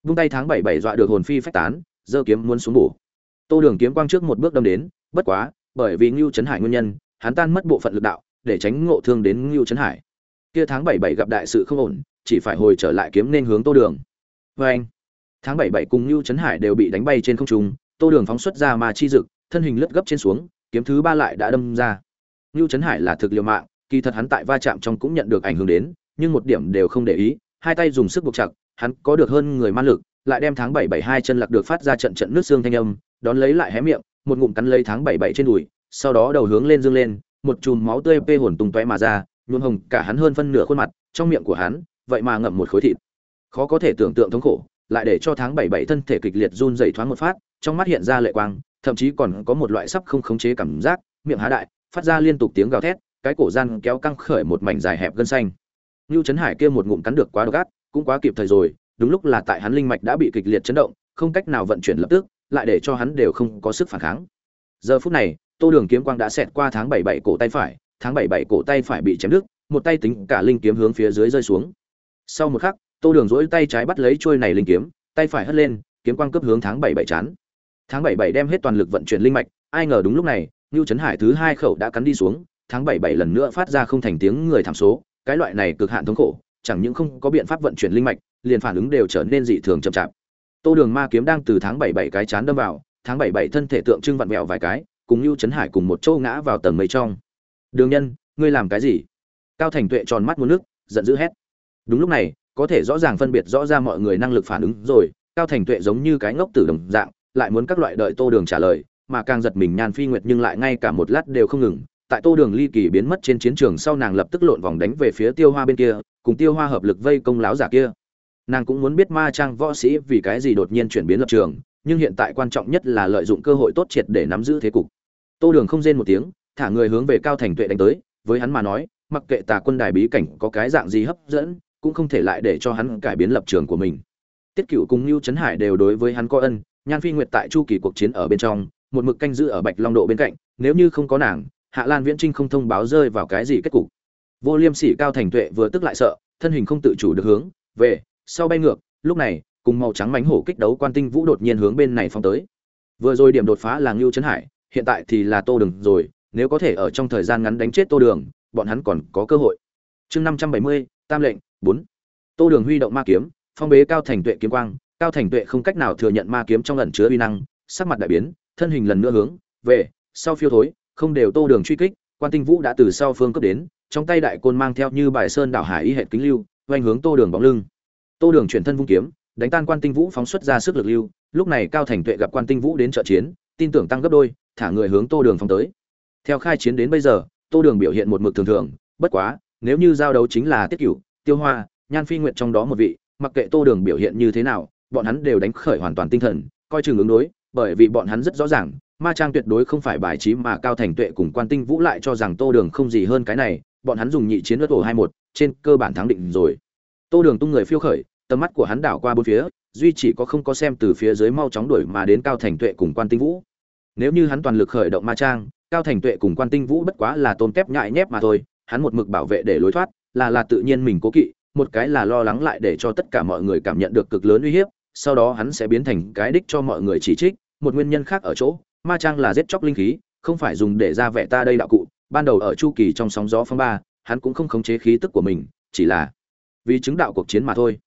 Vung tay tháng 77 dọa được hồn phi phách tán, giơ kiếm muốn xuống bổ. Tô Đường kiếm quang trước một bước đâm đến, bất quá, bởi vì ngưu Chấn Hải nguyên nhân, hắn tan mất bộ phận lực đạo, để tránh ngộ thương đến ngưu Chấn Hải. Kia tháng 77 gặp đại sự không ổn, chỉ phải hồi trở lại kiếm nên hướng Tô Đường. vê anh, tháng 77 cùng ngưu Chấn Hải đều bị đánh bay trên không trung, Tô Đường phóng xuất ra mà chi dực, thân hình lướt gấp trên xuống, kiếm thứ ba lại đã đâm ra. ngưu Chấn Hải là thực liều mạng, kỳ thật hắn tại va chạm trong cũng nhận được ảnh hưởng đến, nhưng một điểm đều không để ý, hai tay dùng sức buộc chặt, hắn có được hơn người ma lực, lại đem tháng bảy bảy hai chân lạc được phát ra trận trận nước xương thanh âm, đón lấy lại hé miệng, một ngụm cắn lấy tháng bảy bảy trên đùi, sau đó đầu hướng lên dương lên, một chùm máu tươi pê hồn tung tóe mà ra, nhuộm hồng cả hắn hơn phân nửa khuôn mặt, trong miệng của hắn, vậy mà ngậm một khối thịt. Khó có thể tưởng tượng thống khổ, lại để cho tháng bảy bảy thân thể kịch liệt run rẩy thoáng một phát, trong mắt hiện ra lệ quang, thậm chí còn có một loại sắp không khống chế cảm giác, miệng há đại, phát ra liên tục tiếng gào thét, cái cổ gian kéo căng khởi một mảnh dài hẹp gân xanh. Nưu Chấn Hải kia một ngụm cắn được quá độc ác, cũng quá kịp thời rồi, đúng lúc là tại hắn linh mạch đã bị kịch liệt chấn động, không cách nào vận chuyển lập tức, lại để cho hắn đều không có sức phản kháng. Giờ phút này, Tô Đường kiếm quang đã xẹt qua tháng 77 cổ tay phải, tháng 77 cổ tay phải bị chém đứt, một tay tính cả linh kiếm hướng phía dưới rơi xuống. Sau một khắc, Tô Đường duỗi tay trái bắt lấy chuôi này linh kiếm, tay phải hất lên, kiếm quang cấp hướng tháng 77 chán. Tháng 77 đem hết toàn lực vận chuyển linh mạch, ai ngờ đúng lúc này, Nưu Chấn Hải thứ hai khẩu đã cắn đi xuống, tháng 77 lần nữa phát ra không thành tiếng người thảm số, cái loại này cực hạn thống khổ, chẳng những không có biện pháp vận chuyển linh mạch, liền phản ứng đều trở nên dị thường chậm chạp. Tô Đường Ma kiếm đang từ tháng 77 cái chán đâm vào, tháng 77 thân thể tượng trưng vặn vẹo vài cái, cùng Nưu Chấn Hải cùng một chỗ ngã vào tầng mây trong. "Đường nhân, ngươi làm cái gì?" Cao Thành Tuệ tròn mắt muốn nước, giận dữ hét. Đúng lúc này, có thể rõ ràng phân biệt rõ ra mọi người năng lực phản ứng rồi, Cao Thành Tuệ giống như cái ngốc tử đồng dạng, lại muốn các loại đợi Tô Đường trả lời, mà càng giật mình Nhan Phi Nguyệt nhưng lại ngay cả một lát đều không ngừng, tại Tô Đường ly kỳ biến mất trên chiến trường sau nàng lập tức lộn vòng đánh về phía Tiêu Hoa bên kia, cùng Tiêu Hoa hợp lực vây công láo giả kia. Nàng cũng muốn biết ma trang võ sĩ vì cái gì đột nhiên chuyển biến lập trường nhưng hiện tại quan trọng nhất là lợi dụng cơ hội tốt triệt để nắm giữ thế cục. Tô đường không rên một tiếng thả người hướng về cao thành tuệ đánh tới với hắn mà nói mặc kệ tà quân đài bí cảnh có cái dạng gì hấp dẫn cũng không thể lại để cho hắn cải biến lập trường của mình. Tiết cựu cùng lưu trấn hải đều đối với hắn có ân nhan phi nguyệt tại chu kỳ cuộc chiến ở bên trong một mực canh giữ ở bạch long độ bên cạnh nếu như không có nàng hạ lan viễn trinh không thông báo rơi vào cái gì kết cục. Vô liêm sỉ cao thành tuệ vừa tức lại sợ, thân hình không tự chủ được hướng về sau bay ngược, lúc này, cùng màu trắng mánh hổ kích đấu quan tinh vũ đột nhiên hướng bên này phong tới. Vừa rồi điểm đột phá là ngưu trấn hải, hiện tại thì là tô đường rồi, nếu có thể ở trong thời gian ngắn đánh chết tô đường, bọn hắn còn có cơ hội. Chương năm trăm bảy mươi, tam lệnh, bốn. Tô đường huy động ma kiếm, phong bế cao thành tuệ kiếm quang, cao thành tuệ không cách nào thừa nhận ma kiếm trong ẩn chứa uy năng, sắc mặt đại biến, thân hình lần nữa hướng về sau phiêu thối không đều tô đường truy kích, quan tinh vũ đã từ sau phương cấp đến, trong tay đại côn mang theo như bài sơn đảo hải y hệ kính lưu, oanh hướng tô đường bóng lưng. Tô đường chuyển thân vung kiếm, đánh tan quan tinh vũ phóng xuất ra sức lực lưu, lúc này cao thành tuệ gặp quan tinh vũ đến trợ chiến, tin tưởng tăng gấp đôi, thả người hướng tô đường phóng tới. Theo khai chiến đến bây giờ, tô đường biểu hiện một mực thường thường, bất quá, nếu như giao đấu chính là tiết cửu, tiêu hoa, nhan phi nguyện trong đó một vị, mặc kệ tô đường biểu hiện như thế nào, bọn hắn đều đánh khởi hoàn toàn tinh thần, coi chừng ứng đối, bởi vì bọn hắn rất rõ ràng ma trang tuyệt đối không phải bài trí mà cao thành tuệ cùng quan tinh vũ lại cho rằng tô đường không gì hơn cái này, bọn hắn dùng nhị chiến lướt ổ hai một, trên cơ bản thắng định rồi. Tô đường tung người phiêu khởi, tầm mắt của hắn đảo qua bốn phía, duy chỉ có không có xem từ phía dưới mau chóng đuổi mà đến cao thành tuệ cùng quan tinh vũ. Nếu như hắn toàn lực khởi động ma trang, cao thành tuệ cùng quan tinh vũ bất quá là tôn kép nhại nhép mà thôi, hắn một mực bảo vệ để lối thoát, là là tự nhiên mình cố kỵ, một cái là lo lắng lại để cho tất cả mọi người cảm nhận được cực lớn uy hiếp, sau đó hắn sẽ biến thành cái đích cho mọi người chỉ trích, một nguyên nhân khác ở chỗ ma trang là giết chóc linh khí, không phải dùng để ra vẻ ta đây đạo cụ, ban đầu ở chu kỳ trong sóng gió phong ba, hắn cũng không khống chế khí tức của mình, chỉ là vì chứng đạo cuộc chiến mà thôi.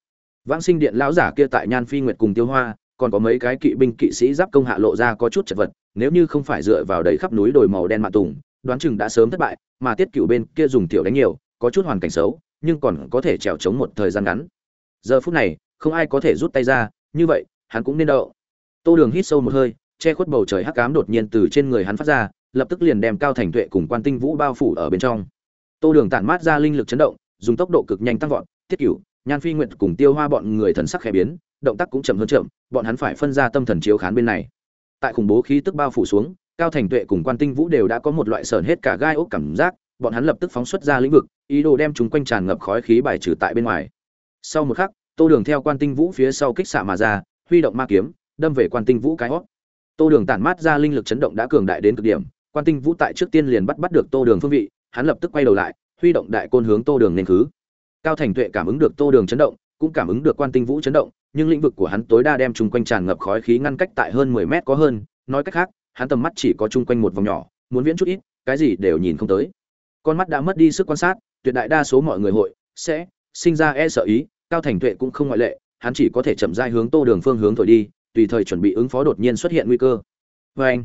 Vãng sinh điện lão giả kia tại nhan phi nguyệt cùng tiêu hoa, còn có mấy cái kỵ binh kỵ sĩ giáp công hạ lộ ra có chút chật vật, nếu như không phải dựa vào đầy khắp núi đồi màu đen mạ tùng, đoán chừng đã sớm thất bại, mà tiết cựu bên kia dùng tiểu đánh nhiều, có chút hoàn cảnh xấu, nhưng còn có thể trèo trống một thời gian ngắn. Giờ phút này, không ai có thể rút tay ra, như vậy, hắn cũng nên đậu. Tô đường hít sâu một hơi che khuất bầu trời hắc ám đột nhiên từ trên người hắn phát ra, lập tức liền đem cao thành tuệ cùng quan tinh vũ bao phủ ở bên trong. Tô đường tản mát ra linh lực chấn động, dùng tốc độ cực nhanh tăng vọt tiết cửu, nhan phi nguyệt cùng tiêu hoa bọn người thần sắc khẽ biến, động tác cũng chậm hơn chậm, bọn hắn phải phân ra tâm thần chiếu khán bên này. Tại khủng bố khí tức bao phủ xuống, cao thành tuệ cùng quan tinh vũ đều đã có một loại sờn hết cả gai ốc cảm giác, bọn hắn lập tức phóng xuất ra lĩnh vực, ý đồ đem chúng quanh tràn ngập khói khí bài trừ tại bên ngoài. Sau một khắc, tô đường theo quan tinh vũ phía sau kích xạ mà ra, huy động ma kiếm, đâm về quan tinh vũ cái hốc tô đường tản mát ra linh lực chấn động đã cường đại đến cực điểm, quan tinh vũ tại trước tiên liền bắt bắt được tô đường phương vị, hắn lập tức quay đầu lại, huy động đại côn hướng tô đường nên khứ. Cao thành tuệ cảm ứng được tô đường chấn động, cũng cảm ứng được quan tinh vũ chấn động, nhưng lĩnh vực của hắn tối đa đem chung quanh tràn ngập khói khí ngăn cách tại hơn mười mét có hơn, nói cách khác, hắn tầm mắt chỉ có chung quanh một vòng nhỏ, muốn viễn chút ít, cái gì đều nhìn không tới. Con mắt đã mất đi sức quan sát, tuyệt đại đa số mọi người hội, sẽ, sinh ra e sợ ý, cao thành tuệ cũng không ngoại lệ, hắn chỉ có thể chậm rãi hướng tô đường phương hướng thổi đi tùy thời chuẩn bị ứng phó đột nhiên xuất hiện nguy cơ. Vê anh,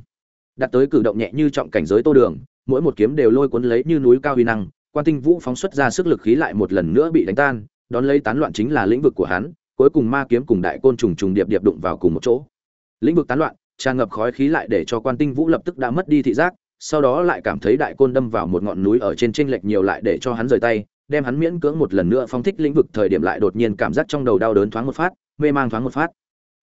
đặt tới cử động nhẹ như trọng cảnh giới tô đường, mỗi một kiếm đều lôi cuốn lấy như núi cao huy năng, quan tinh vũ phóng xuất ra sức lực khí lại một lần nữa bị đánh tan, đón lấy tán loạn chính là lĩnh vực của hắn, cuối cùng ma kiếm cùng đại côn trùng trùng điệp điệp đụng vào cùng một chỗ. Lĩnh vực tán loạn, tràn ngập khói khí lại để cho quan tinh vũ lập tức đã mất đi thị giác, sau đó lại cảm thấy đại côn đâm vào một ngọn núi ở trên tranh lệch nhiều lại để cho hắn rời tay, đem hắn miễn cưỡng một lần nữa phong thích lĩnh vực thời điểm lại đột nhiên cảm giác trong đầu đau đớn thoáng một phát, mê mang thoáng một phát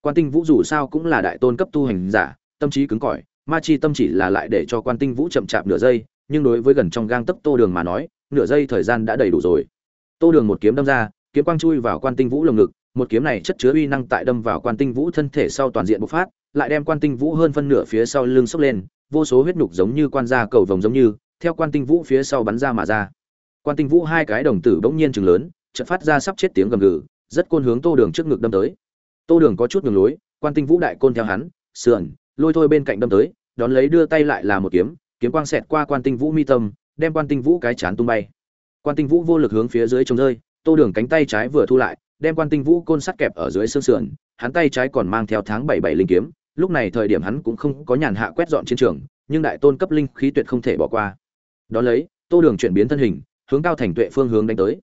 quan tinh vũ dù sao cũng là đại tôn cấp tu hành giả, tâm trí cứng cỏi, ma chi tâm chỉ là lại để cho quan tinh vũ chậm chạp nửa giây, nhưng đối với gần trong gang tấc tô đường mà nói, nửa giây thời gian đã đầy đủ rồi. Tô đường một kiếm đâm ra, kiếm quang chui vào quan tinh vũ lồng ngực, một kiếm này chất chứa uy năng tại đâm vào quan tinh vũ thân thể sau toàn diện bộc phát, lại đem quan tinh vũ hơn phân nửa phía sau lưng sốc lên, vô số huyết nhục giống như quan gia cầu vồng giống như, theo quan tinh vũ phía sau bắn ra mà ra. Quan tinh vũ hai cái đồng tử bỗng nhiên chừng lớn, chợt phát ra sắp chết tiếng gầm gừ, rất côn hướng tô đường trước ngực đâm tới tô đường có chút ngừng lối, quan tinh vũ đại côn theo hắn, sườn, lôi thôi bên cạnh đâm tới, đón lấy đưa tay lại là một kiếm kiếm quang xẹt qua quan tinh vũ mi tâm, đem quan tinh vũ cái chán tung bay. Quan tinh vũ vô lực hướng phía dưới trông rơi, tô đường cánh tay trái vừa thu lại, đem quan tinh vũ côn sắt kẹp ở dưới xương sườn, hắn tay trái còn mang theo tháng bảy bảy linh kiếm, lúc này thời điểm hắn cũng không có nhàn hạ quét dọn chiến trường, nhưng đại tôn cấp linh khí tuyệt không thể bỏ qua. Đón lấy, tô đường chuyển biến thân hình, hướng cao thành tuệ phương hướng đánh tới.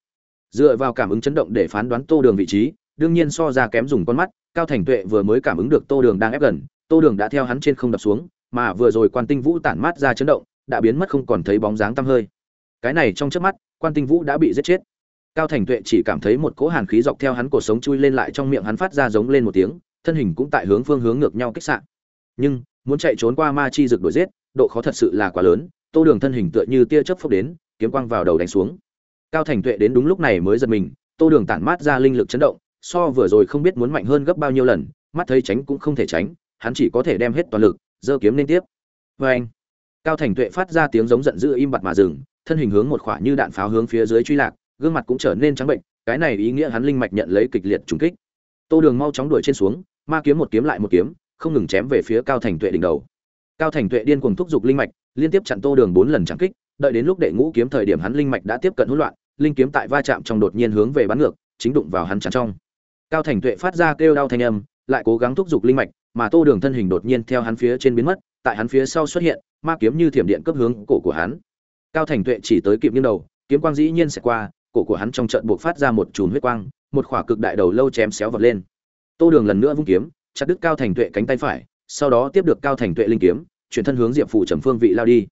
Dựa vào cảm ứng chấn động để phán đoán tô đường vị trí đương nhiên so ra kém dùng con mắt, cao thành tuệ vừa mới cảm ứng được tô đường đang ép gần, tô đường đã theo hắn trên không đập xuống, mà vừa rồi quan tinh vũ tản mát ra chấn động, đã biến mất không còn thấy bóng dáng tăm hơi. Cái này trong trước mắt, quan tinh vũ đã bị giết chết. Cao thành tuệ chỉ cảm thấy một cỗ hàn khí dọc theo hắn cổ sống chui lên lại trong miệng hắn phát ra giống lên một tiếng, thân hình cũng tại hướng phương hướng ngược nhau kích sạn nhưng, muốn chạy trốn qua ma chi rực đuổi giết, độ khó thật sự là quá lớn, tô đường thân hình tựa như tia chớp phốc đến, kiếm quang vào đầu đánh xuống. Cao thành tuệ đến đúng lúc này mới giật mình, tô đường tản mát ra linh lực chấn động so vừa rồi không biết muốn mạnh hơn gấp bao nhiêu lần, mắt thấy tránh cũng không thể tránh, hắn chỉ có thể đem hết toàn lực, giơ kiếm lên tiếp. Vê anh, cao thành tuệ phát ra tiếng giống giận dữ im bặt mà dừng, thân hình hướng một khỏa như đạn pháo hướng phía dưới truy lạc, gương mặt cũng trở nên trắng bệnh, cái này ý nghĩa hắn linh mạch nhận lấy kịch liệt trùng kích. Tô đường mau chóng đuổi trên xuống, ma kiếm một kiếm lại một kiếm, không ngừng chém về phía cao thành tuệ đỉnh đầu. Cao thành tuệ điên cuồng thúc giục linh mạch, liên tiếp chặn tô đường bốn lần chẳng kích, đợi đến lúc đệ ngũ kiếm thời điểm hắn linh mạch đã tiếp cận hỗn loạn, linh kiếm tại va chạm trong đột nhiên hướng về bắn ngược, chính đụng vào hắn chắn trong cao thành tuệ phát ra kêu đau thanh âm, lại cố gắng thúc giục linh mạch, mà tô đường thân hình đột nhiên theo hắn phía trên biến mất, tại hắn phía sau xuất hiện, ma kiếm như thiểm điện cấp hướng cổ của hắn. Cao thành tuệ chỉ tới kịp nghiêng đầu, kiếm quang dĩ nhiên sẽ qua, cổ của hắn trong trận buộc phát ra một chùm huyết quang, một khỏa cực đại đầu lâu chém xéo vật lên. Tô đường lần nữa vung kiếm, chặt đứt cao thành tuệ cánh tay phải, sau đó tiếp được cao thành tuệ linh kiếm, chuyển thân hướng diệp phủ trầm phương vị lao đi.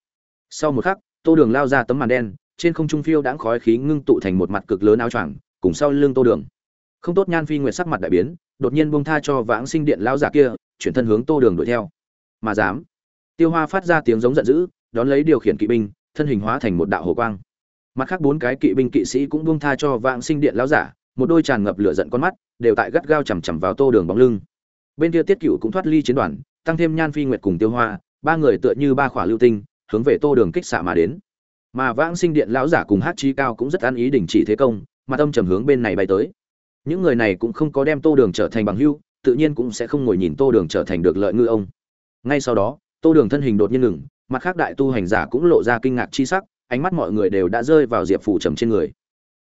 Sau một khắc, tô đường lao ra tấm màn đen, trên không trung phiêu đãng khói khí ngưng tụ thành một mặt cực lớn áo choàng, cùng sau lưng tô đường không tốt nhan phi nguyệt sắc mặt đại biến, đột nhiên buông tha cho vãng sinh điện lão giả kia, chuyển thân hướng tô đường đuổi theo. Mà dám. Tiêu hoa phát ra tiếng giống giận dữ, đón lấy điều khiển kỵ binh, thân hình hóa thành một đạo hồ quang. Mặt khác bốn cái kỵ binh kỵ sĩ cũng buông tha cho vãng sinh điện lão giả, một đôi tràn ngập lửa giận con mắt, đều tại gắt gao chằm chằm vào tô đường bóng lưng. Bên kia tiết cựu cũng thoát ly chiến đoàn, tăng thêm nhan phi nguyệt cùng tiêu hoa, ba người tựa như ba khỏa lưu tinh, hướng về tô đường kích xạ mà đến. Mà vãng sinh điện lão giả cùng hát trí cao cũng rất ăn ý đình chỉ thế công mà tâm trầm hướng bên này bay tới những người này cũng không có đem tô đường trở thành bằng hưu tự nhiên cũng sẽ không ngồi nhìn tô đường trở thành được lợi ngư ông. Ngay sau đó, tô đường thân hình đột nhiên ngừng, mặt khác đại tu hành giả cũng lộ ra kinh ngạc chi sắc, ánh mắt mọi người đều đã rơi vào diệp phù trầm trên người.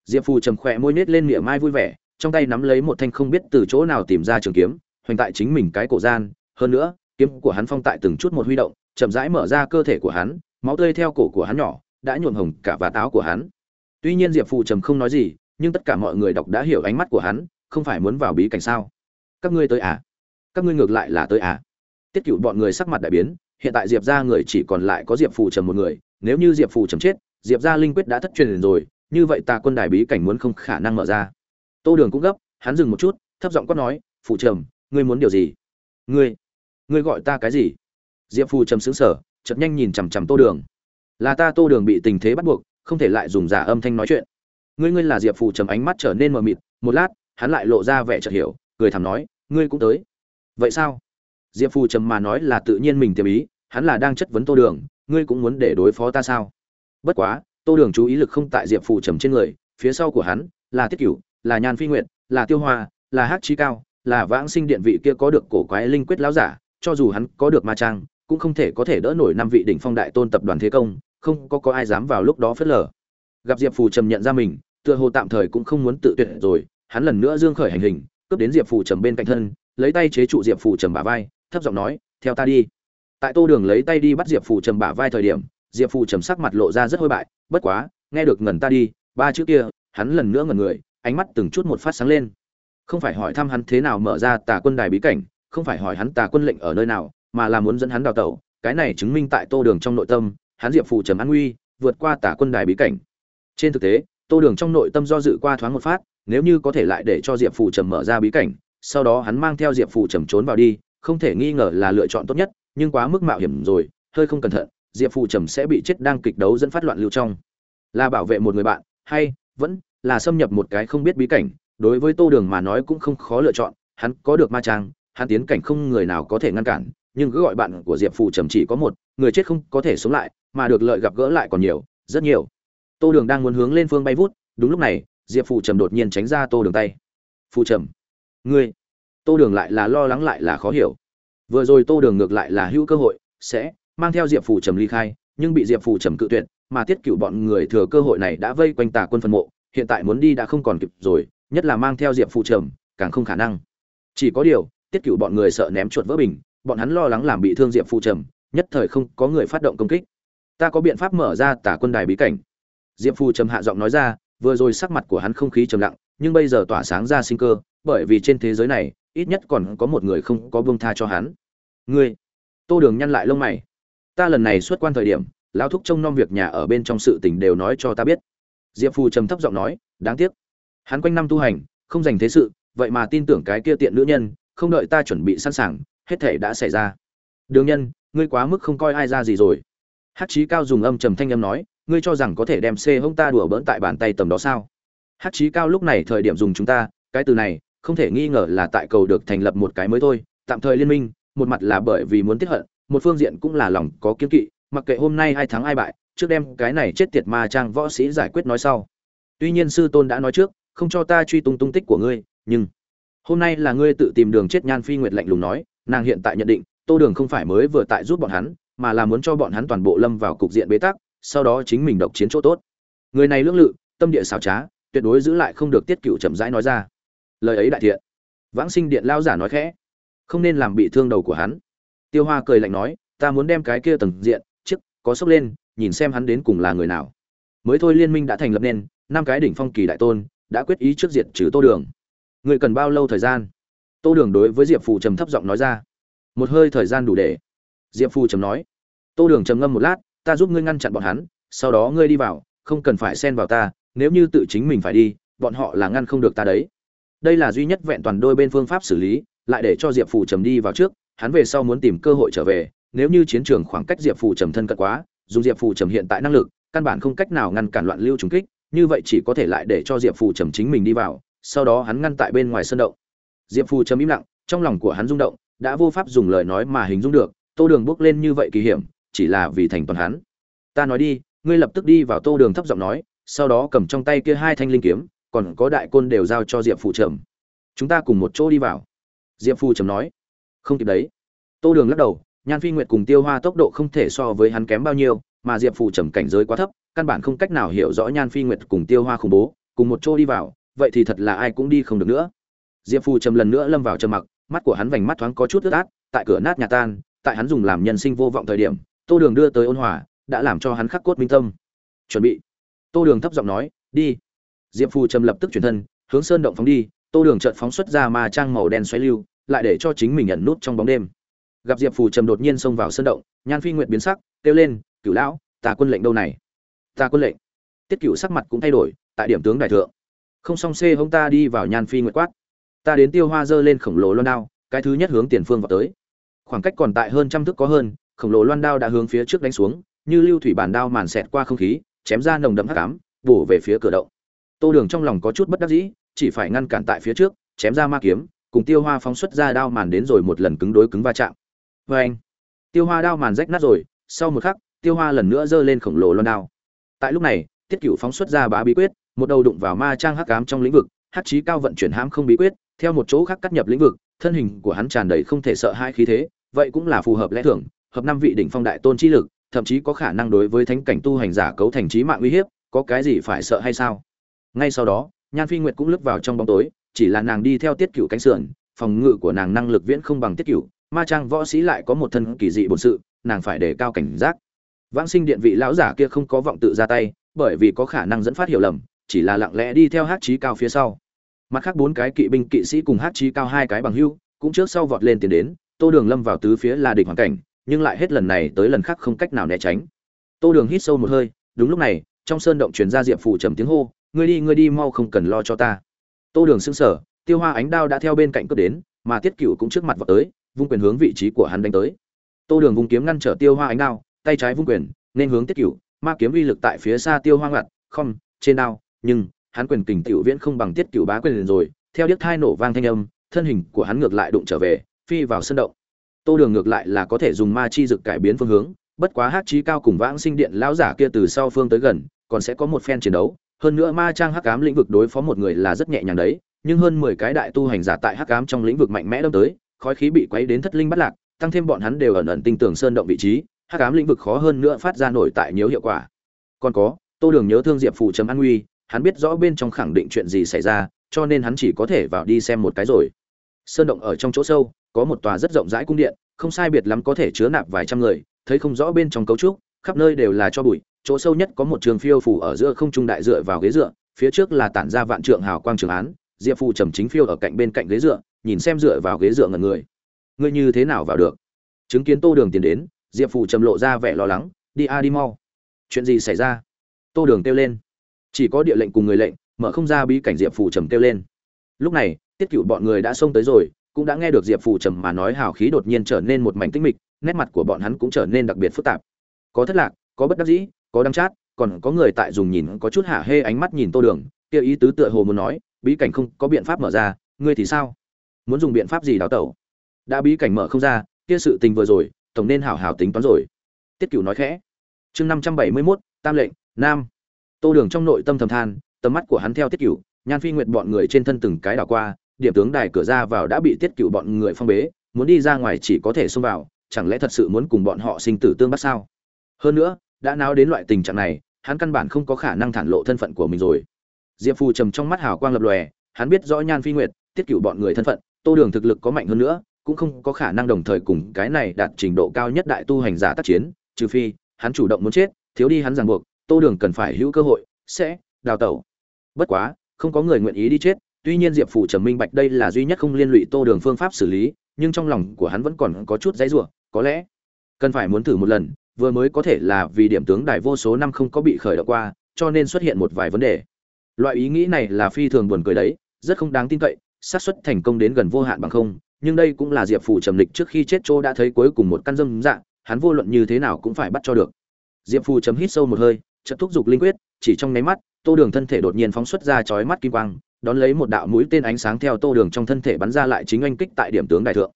Diệp phù trầm khỏe môi nết lên miệng mai vui vẻ, trong tay nắm lấy một thanh không biết từ chỗ nào tìm ra trường kiếm, hoành tại chính mình cái cổ gian, hơn nữa, kiếm của hắn phong tại từng chút một huy động, chậm rãi mở ra cơ thể của hắn, máu tươi theo cổ của hắn nhỏ, đã nhuộm hồng cả vạt áo của hắn. Tuy nhiên diệp phù trầm không nói gì nhưng tất cả mọi người đọc đã hiểu ánh mắt của hắn, không phải muốn vào bí cảnh sao? Các ngươi tới à? Các ngươi ngược lại là tới à? Tiết cựu bọn người sắc mặt đại biến, hiện tại diệp ra người chỉ còn lại có diệp phù trầm một người, nếu như diệp phù trầm chết, diệp ra linh quyết đã thất truyền rồi, như vậy ta quân đài bí cảnh muốn không khả năng mở ra. Tô đường cũng gấp, hắn dừng một chút, thấp giọng quát nói, phù trầm, ngươi muốn điều gì? Ngươi ngươi gọi ta cái gì? Diệp phù trầm xứng sở chật nhanh nhìn chằm chằm tô đường. Là ta, tô đường bị tình thế bắt buộc, không thể lại dùng giả âm thanh nói chuyện ngươi ngươi là diệp phù trầm ánh mắt trở nên mờ mịt, một lát, hắn lại lộ ra vẻ chợt hiểu, cười thầm nói, ngươi cũng tới. Vậy sao? Diệp phù trầm mà nói là tự nhiên mình tiềm ý, hắn là đang chất vấn tô đường, ngươi cũng muốn để đối phó ta sao? Bất quá, tô đường chú ý lực không tại diệp phù trầm trên người, phía sau của hắn là tiết cửu, là nhan phi nguyện là tiêu hoa, là hát trí cao, là vãng sinh điện vị kia có được cổ quái linh quyết láo giả, cho dù hắn có được ma trang, cũng không thể có thể đỡ nổi năm vị đỉnh phong đại tôn tập đoàn thế công, không có có ai dám vào lúc đó phớt lờ gặp diệp phù trầm nhận ra mình, tựa hồ tạm thời cũng không muốn tự tuyệt rồi, hắn lần nữa dương khởi hành hình, cướp đến diệp phù trầm bên cạnh thân, lấy tay chế trụ diệp phù trầm bả vai, thấp giọng nói, theo ta đi. Tại tô đường lấy tay đi bắt diệp phù trầm bả vai thời điểm, diệp phù trầm sắc mặt lộ ra rất hôi bại, bất quá, nghe được ngẩn ta đi, ba chữ kia, hắn lần nữa ngẩn người, ánh mắt từng chút một phát sáng lên. Không phải hỏi thăm hắn thế nào mở ra tà quân đài bí cảnh, không phải hỏi hắn tà quân lệnh ở nơi nào, mà là muốn dẫn hắn đào tẩu, cái này chứng minh tại tô đường trong nội tâm, hắn diệp phù trầm an nguy, vượt qua tà quân đài bí cảnh trên thực tế, tô đường trong nội tâm do dự qua thoáng một phát, nếu như có thể lại để cho diệp phù trầm mở ra bí cảnh, sau đó hắn mang theo diệp phù trầm trốn vào đi, không thể nghi ngờ là lựa chọn tốt nhất, nhưng quá mức mạo hiểm rồi, hơi không cẩn thận, diệp phù trầm sẽ bị chết đang kịch đấu dẫn phát loạn lưu trong. Là bảo vệ một người bạn, hay, vẫn là xâm nhập một cái không biết bí cảnh, đối với tô đường mà nói cũng không khó lựa chọn, hắn có được ma trang, hắn tiến cảnh không người nào có thể ngăn cản, nhưng cứ gọi bạn của diệp phù trầm chỉ có một, người chết không có thể sống lại, mà được lợi gặp gỡ lại còn nhiều, rất nhiều tô đường đang muốn hướng lên phương bay vút, đúng lúc này, diệp phụ trầm đột nhiên tránh ra tô đường tay. Phụ trầm, ngươi? Tô đường lại là lo lắng lại là khó hiểu. Vừa rồi tô đường ngược lại là hữu cơ hội, sẽ mang theo diệp phụ trầm ly khai, nhưng bị diệp phụ trầm cự tuyệt, mà tiết cựu bọn người thừa cơ hội này đã vây quanh tà quân phân mộ, hiện tại muốn đi đã không còn kịp rồi, nhất là mang theo diệp phụ trầm, càng không khả năng. Chỉ có điều, tiết cựu bọn người sợ ném chuột vỡ bình, bọn hắn lo lắng làm bị thương diệp phụ trầm, nhất thời không có người phát động công kích. Ta có biện pháp mở ra tả quân đài bí cảnh diệp phù trầm hạ giọng nói ra, vừa rồi sắc mặt của hắn không khí trầm lặng, nhưng bây giờ tỏa sáng ra sinh cơ, bởi vì trên thế giới này, ít nhất còn có một người không có buông tha cho hắn. Ngươi, tô đường nhăn lại lông mày. Ta lần này xuất quan thời điểm, lão thúc trông nom việc nhà ở bên trong sự tình đều nói cho ta biết. Diệp phù trầm thấp giọng nói, đáng tiếc. Hắn quanh năm tu hành, không dành thế sự, vậy mà tin tưởng cái kia tiện nữ nhân, không đợi ta chuẩn bị sẵn sàng, hết thể đã xảy ra. Đường nhân, ngươi quá mức không coi ai ra gì rồi. Hát chí cao dùng âm trầm thanh âm nói ngươi cho rằng có thể đem C hông ta đùa bỡn tại bàn tay tầm đó sao? Hát chí cao lúc này thời điểm dùng chúng ta, cái từ này, không thể nghi ngờ là tại cầu được thành lập một cái mới thôi, tạm thời liên minh, một mặt là bởi vì muốn tiết hận, một phương diện cũng là lòng có kiên kỵ, mặc kệ hôm nay ai thắng ai bại, trước đem cái này chết tiệt ma trang võ sĩ giải quyết nói sau. Tuy nhiên sư tôn đã nói trước, không cho ta truy tung tung tích của ngươi, nhưng hôm nay là ngươi tự tìm đường chết nhan phi nguyệt lạnh lùng nói, nàng hiện tại nhận định, tô đường không phải mới vừa tại giúp bọn hắn, mà là muốn cho bọn hắn toàn bộ lâm vào cục diện bế tắc sau đó chính mình độc chiến chỗ tốt. Người này lưỡng lự, tâm địa xảo trá, tuyệt đối giữ lại không được tiết cựu chậm rãi nói ra. Lời ấy đại thiện. Vãng sinh điện lao giả nói khẽ. Không nên làm bị thương đầu của hắn. Tiêu hoa cười lạnh nói, ta muốn đem cái kia tầng diện chức có sốc lên, nhìn xem hắn đến cùng là người nào. Mới thôi liên minh đã thành lập nên, năm cái đỉnh phong kỳ đại tôn, đã quyết ý trước diện trừ tô đường. Người cần bao lâu thời gian? Tô đường đối với diệp phù trầm thấp giọng nói ra. Một hơi thời gian đủ để. Diệp phù trầm nói. Tô đường trầm ngâm một lát ta giúp ngươi ngăn chặn bọn hắn, sau đó ngươi đi vào, không cần phải xen vào ta, nếu như tự chính mình phải đi, bọn họ là ngăn không được ta đấy. Đây là duy nhất vẹn toàn đôi bên phương pháp xử lý, lại để cho diệp phù trầm đi vào trước, hắn về sau muốn tìm cơ hội trở về, nếu như chiến trường khoảng cách diệp phù trầm thân cận quá, dùng diệp phù trầm hiện tại năng lực, căn bản không cách nào ngăn cản loạn lưu trùng kích, như vậy chỉ có thể lại để cho diệp phù trầm chính mình đi vào, sau đó hắn ngăn tại bên ngoài sân động. Diệp phù trầm im lặng, trong lòng của hắn rung động, đã vô pháp dùng lời nói mà hình dung được, tô đường bước lên như vậy kỳ hiểm chỉ là vì thành toàn hắn. Ta nói đi, ngươi lập tức đi vào tô đường thấp giọng nói, sau đó cầm trong tay kia hai thanh linh kiếm, còn có đại côn đều giao cho diệp phụ trầm. Chúng ta cùng một chỗ đi vào. Diệp phụ trầm nói. Không kịp đấy. Tô đường lắc đầu, nhan phi nguyệt cùng tiêu hoa tốc độ không thể so với hắn kém bao nhiêu, mà diệp phụ trầm cảnh giới quá thấp, căn bản không cách nào hiểu rõ nhan phi nguyệt cùng tiêu hoa khủng bố, cùng một chỗ đi vào, vậy thì thật là ai cũng đi không được nữa. Diệp phụ trầm lần nữa lâm vào trầm mặc, mắt của hắn vành mắt thoáng có chút ướt át, tại cửa nát nhà tan, tại hắn dùng làm nhân sinh vô vọng thời điểm tô đường đưa tới ôn hòa, đã làm cho hắn khắc cốt minh tâm. Chuẩn bị. Tô đường thấp giọng nói, đi. Diệp phù trầm lập tức chuyển thân, hướng sơn động phóng đi, tô đường chợt phóng xuất ra ma trang màu đen xoáy lưu, lại để cho chính mình nhận nút trong bóng đêm. Gặp diệp phù trầm đột nhiên xông vào sơn động, nhan phi nguyện biến sắc, kêu lên, cửu lão, ta quân lệnh đâu này? Ta quân lệnh. Tiết cửu sắc mặt cũng thay đổi, tại điểm tướng đại thượng. Không song xê hông ta đi vào nhan phi nguyện quát. Ta đến tiêu hoa dơ lên khổng lồ loan đao, cái thứ nhất hướng tiền phương vào tới. Khoảng cách còn tại hơn trăm thước có hơn khổng lồ loan đao đã hướng phía trước đánh xuống, như lưu thủy bản đao màn xẹt qua không khí, chém ra nồng đậm hắc ám, bổ về phía cửa động. Tô đường trong lòng có chút bất đắc dĩ, chỉ phải ngăn cản tại phía trước, chém ra ma kiếm, cùng tiêu hoa phóng xuất ra đao màn đến rồi một lần cứng đối cứng va chạm. Vê anh, tiêu hoa đao màn rách nát rồi, sau một khắc, tiêu hoa lần nữa giơ lên khổng lồ loan đao. Tại lúc này, tiết cựu phóng xuất ra bá bí quyết, một đầu đụng vào ma trang hắc ám trong lĩnh vực, hắc chí cao vận chuyển hãm không bí quyết, theo một chỗ khác cắt nhập lĩnh vực, thân hình của hắn tràn đầy không thể sợ hai khí thế, vậy cũng là phù hợp lẽ thường hợp năm vị đỉnh phong đại tôn chi lực, thậm chí có khả năng đối với thánh cảnh tu hành giả cấu thành trí mạng uy hiếp, có cái gì phải sợ hay sao? Ngay sau đó, nhan phi nguyệt cũng lướt vào trong bóng tối, chỉ là nàng đi theo tiết cửu cánh sườn, phòng ngự của nàng năng lực viễn không bằng tiết cửu, ma trang võ sĩ lại có một thân kỳ dị bổn sự, nàng phải đề cao cảnh giác. Vãng sinh điện vị lão giả kia không có vọng tự ra tay, bởi vì có khả năng dẫn phát hiểu lầm, chỉ là lặng lẽ đi theo hắc chí cao phía sau. Mặt khác bốn cái kỵ binh kỵ sĩ cùng hắc chí cao hai cái bằng hưu, cũng trước sau vọt lên tiến đến, tô đường lâm vào tứ phía là địch hoàn cảnh nhưng lại hết lần này tới lần khác không cách nào né tránh. Tô đường hít sâu một hơi, đúng lúc này, trong sơn động truyền ra diệp phủ trầm tiếng hô, ngươi đi ngươi đi, mau không cần lo cho ta. Tô đường sững sờ, tiêu hoa ánh đao đã theo bên cạnh cướp đến, mà tiết cựu cũng trước mặt vào tới, vung quyền hướng vị trí của hắn đánh tới. Tô đường vung kiếm ngăn trở tiêu hoa ánh đao, tay trái vung quyền, nên hướng tiết cựu ma kiếm uy lực tại phía xa tiêu hoa ngặt, không, trên đao, nhưng hắn quyền kình tiểu viễn không bằng tiết cựu bá quyền rồi, theo điếc thai nổ vang thanh âm, thân hình của hắn ngược lại đụng trở về, phi vào sân động tô đường ngược lại là có thể dùng ma chi dực cải biến phương hướng, bất quá hát trí cao cùng vãng sinh điện lão giả kia từ sau phương tới gần, còn sẽ có một phen chiến đấu. Hơn nữa ma trang hắc ám lĩnh vực đối phó một người là rất nhẹ nhàng đấy, nhưng hơn mười cái đại tu hành giả tại hắc ám trong lĩnh vực mạnh mẽ đâm tới, khói khí bị quấy đến thất linh bắt lạc, tăng thêm bọn hắn đều ẩn ẩn tinh tường sơn động vị trí, hắc ám lĩnh vực khó hơn nữa phát ra nổi tại nhiều hiệu quả. Còn có, tô đường nhớ thương diệp phụ trầm an nguy hắn biết rõ bên trong khẳng định chuyện gì xảy ra, cho nên hắn chỉ có thể vào đi xem một cái rồi. Sơn động ở trong chỗ sâu có một tòa rất rộng rãi cung điện, không sai biệt lắm có thể chứa nạp vài trăm người, thấy không rõ bên trong cấu trúc, khắp nơi đều là cho bụi, chỗ sâu nhất có một trường phiêu phủ ở giữa không trung đại dựa vào ghế dựa, phía trước là tản ra vạn trượng hào quang trường án, diệp phù trầm chính phiêu ở cạnh bên cạnh ghế dựa, nhìn xem dựa vào ghế dựa ngần người. Ngươi như thế nào vào được? Chứng kiến tô đường tiến đến, diệp phù trầm lộ ra vẻ lo lắng, đi a, đi mau. Chuyện gì xảy ra? Tô đường kêu lên. Chỉ có địa lệnh cùng người lệnh, mở không ra bí cảnh diệp phù trầm kêu lên. Lúc này, tiết cựu bọn người đã xông tới rồi cũng đã nghe được diệp phù trầm mà nói hào khí đột nhiên trở nên một mảnh tinh mịch, nét mặt của bọn hắn cũng trở nên đặc biệt phức tạp. Có thất lạc, có bất đắc dĩ, có đắng chát, còn có người tại dùng nhìn có chút hạ hê ánh mắt nhìn tô đường, kia ý tứ tựa hồ muốn nói, bí cảnh không có biện pháp mở ra, ngươi thì sao? Muốn dùng biện pháp gì đào tẩu? Đã bí cảnh mở không ra, kia sự tình vừa rồi, tổng nên hảo hảo tính toán rồi. Tiết cửu nói khẽ. Chương năm trăm bảy mươi mốt, tam lệnh, nam. Tô đường trong nội tâm thầm than, tầm mắt của hắn theo tiết cửu, nhan phi nguyệt bọn người trên thân từng cái đảo qua điểm tướng đài cửa ra vào đã bị tiết cửu bọn người phong bế, muốn đi ra ngoài chỉ có thể xông vào, chẳng lẽ thật sự muốn cùng bọn họ sinh tử tương bắt sao? Hơn nữa, đã náo đến loại tình trạng này, hắn căn bản không có khả năng thản lộ thân phận của mình rồi. Diệp phù trầm trong mắt hào quang lập lòe, hắn biết rõ nhan phi nguyệt, tiết cựu bọn người thân phận, tô đường thực lực có mạnh hơn nữa, cũng không có khả năng đồng thời cùng cái này đạt trình độ cao nhất đại tu hành giả tác chiến, trừ phi, hắn chủ động muốn chết, thiếu đi hắn ràng buộc, tô đường cần phải hữu cơ hội, sẽ đào tẩu. Bất quá, không có người nguyện ý đi chết tuy nhiên diệp phủ trầm minh bạch đây là duy nhất không liên lụy tô đường phương pháp xử lý, nhưng trong lòng của hắn vẫn còn có chút dãy rủa, có lẽ cần phải muốn thử một lần, vừa mới có thể là vì điểm tướng đài vô số năm không có bị khởi động qua, cho nên xuất hiện một vài vấn đề. Loại ý nghĩ này là phi thường buồn cười đấy, rất không đáng tin cậy, xác suất thành công đến gần vô hạn bằng không, nhưng đây cũng là diệp phủ trầm lịch trước khi chết chỗ đã thấy cuối cùng một căn dâm dạng hắn vô luận như thế nào cũng phải bắt cho được. Diệp phủ chấm hít sâu một hơi chậm thúc giục linh quyết, chỉ trong nháy mắt, tô đường thân thể đột nhiên phóng xuất ra chói mắt kim quang đón lấy một đạo mũi tên ánh sáng theo tô đường trong thân thể bắn ra lại chính oanh kích tại điểm tướng đại thượng.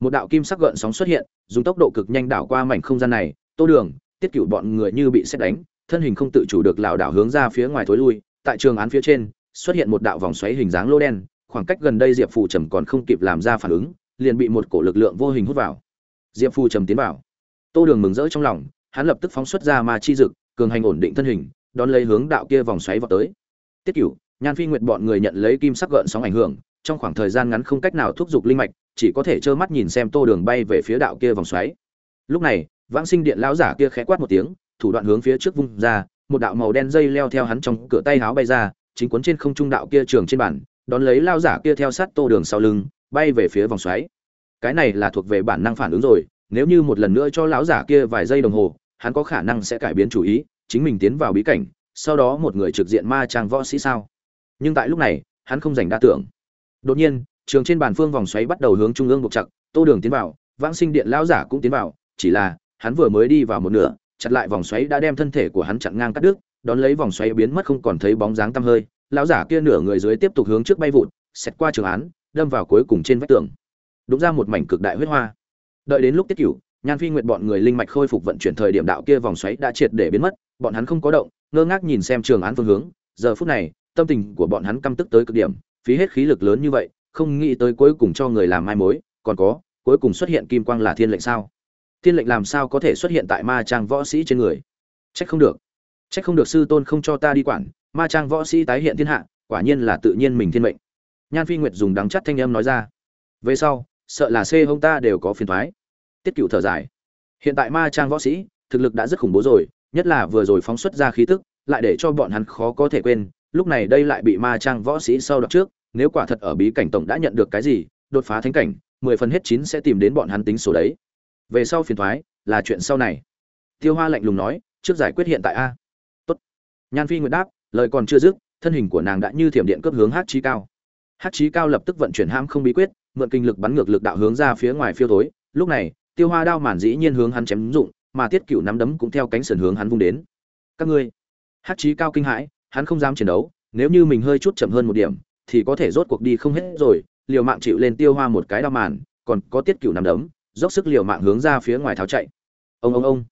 Một đạo kim sắc gợn sóng xuất hiện, dùng tốc độ cực nhanh đảo qua mảnh không gian này. Tô đường, tiết cựu bọn người như bị xét đánh, thân hình không tự chủ được lảo đảo hướng ra phía ngoài thối lui. Tại trường án phía trên, xuất hiện một đạo vòng xoáy hình dáng lô đen, khoảng cách gần đây diệp phù trầm còn không kịp làm ra phản ứng, liền bị một cổ lực lượng vô hình hút vào. Diệp phù trầm tiến vào. Tô đường mừng rỡ trong lòng, hắn lập tức phóng xuất ra ma chi dực, cường hành ổn định thân hình, đón lấy hướng đạo kia vòng xoáy vào tới. Tiết cửu nhan phi nguyệt bọn người nhận lấy kim sắc gợn sóng ảnh hưởng, trong khoảng thời gian ngắn không cách nào thúc giục linh mạch, chỉ có thể trơ mắt nhìn xem tô đường bay về phía đạo kia vòng xoáy. Lúc này, vãng sinh điện lão giả kia khẽ quát một tiếng, thủ đoạn hướng phía trước vung ra, một đạo màu đen dây leo theo hắn trong cửa tay háo bay ra, chính cuốn trên không trung đạo kia trường trên bản, đón lấy lao giả kia theo sát tô đường sau lưng, bay về phía vòng xoáy. Cái này là thuộc về bản năng phản ứng rồi, nếu như một lần nữa cho lão giả kia vài giây đồng hồ, hắn có khả năng sẽ cải biến chủ ý, chính mình tiến vào bí cảnh, sau đó một người trực diện ma trang võ sĩ sao? Nhưng tại lúc này, hắn không dành đa tưởng. Đột nhiên, trường trên bàn phương vòng xoáy bắt đầu hướng trung ương buộc chặt, tô đường tiến vào, vãng sinh điện lão giả cũng tiến vào, chỉ là, hắn vừa mới đi vào một nửa, chặt lại vòng xoáy đã đem thân thể của hắn chặn ngang cắt đứt, đón lấy vòng xoáy biến mất không còn thấy bóng dáng tăm hơi, lão giả kia nửa người dưới tiếp tục hướng trước bay vụt xét qua trường án, đâm vào cuối cùng trên vách tường. Đúng ra một mảnh cực đại huyết hoa. Đợi đến lúc tiết cửu, nhan phi nguyện bọn người linh mạch khôi phục vận chuyển thời điểm đạo kia vòng xoáy đã triệt để biến mất, bọn hắn không có động, ngơ ngác nhìn xem trường án phương hướng, giờ phút này tâm tình của bọn hắn căm tức tới cực điểm, phí hết khí lực lớn như vậy, không nghĩ tới cuối cùng cho người làm mai mối, còn có, cuối cùng xuất hiện kim quang là thiên lệnh sao? Thiên lệnh làm sao có thể xuất hiện tại ma trang võ sĩ trên người? Trách không được. Trách không được sư tôn không cho ta đi quản, ma trang võ sĩ tái hiện thiên hạ, quả nhiên là tự nhiên mình thiên mệnh. Nhan phi nguyệt dùng đắng chắt thanh âm nói ra. Về sau, sợ là c hông ta đều có phiền thoái. Tiết cựu thở dài. Hiện tại ma trang võ sĩ, thực lực đã rất khủng bố rồi, nhất là vừa rồi phóng xuất ra khí tức, lại để cho bọn hắn khó có thể quên lúc này đây lại bị ma trang võ sĩ sau đọc trước, nếu quả thật ở bí cảnh tổng đã nhận được cái gì, đột phá thánh cảnh, mười phần hết chín sẽ tìm đến bọn hắn tính số đấy. Về sau phiền thoái, là chuyện sau này. Tiêu hoa lạnh lùng nói, trước giải quyết hiện tại a. Tốt. Nhan phi nguyệt đáp, lời còn chưa dứt, thân hình của nàng đã như thiểm điện cấp hướng hát trí cao. Hát trí cao lập tức vận chuyển ham không bí quyết, mượn kinh lực bắn ngược lực đạo hướng ra phía ngoài phiêu thối. Lúc này, tiêu hoa đao màn dĩ nhiên hướng hắn chém dụng, mà tiết cựu nắm đấm cũng theo cánh sườn hướng hắn vung đến. Các ngươi! Hát trí cao kinh hãi hắn không dám chiến đấu, nếu như mình hơi chút chậm hơn một điểm, thì có thể rốt cuộc đi không hết rồi. Liều mạng chịu lên tiêu hoa một cái đau màn, còn có tiết cựu nằm đấm, dốc sức liều mạng hướng ra phía ngoài tháo chạy. Ông ông ông.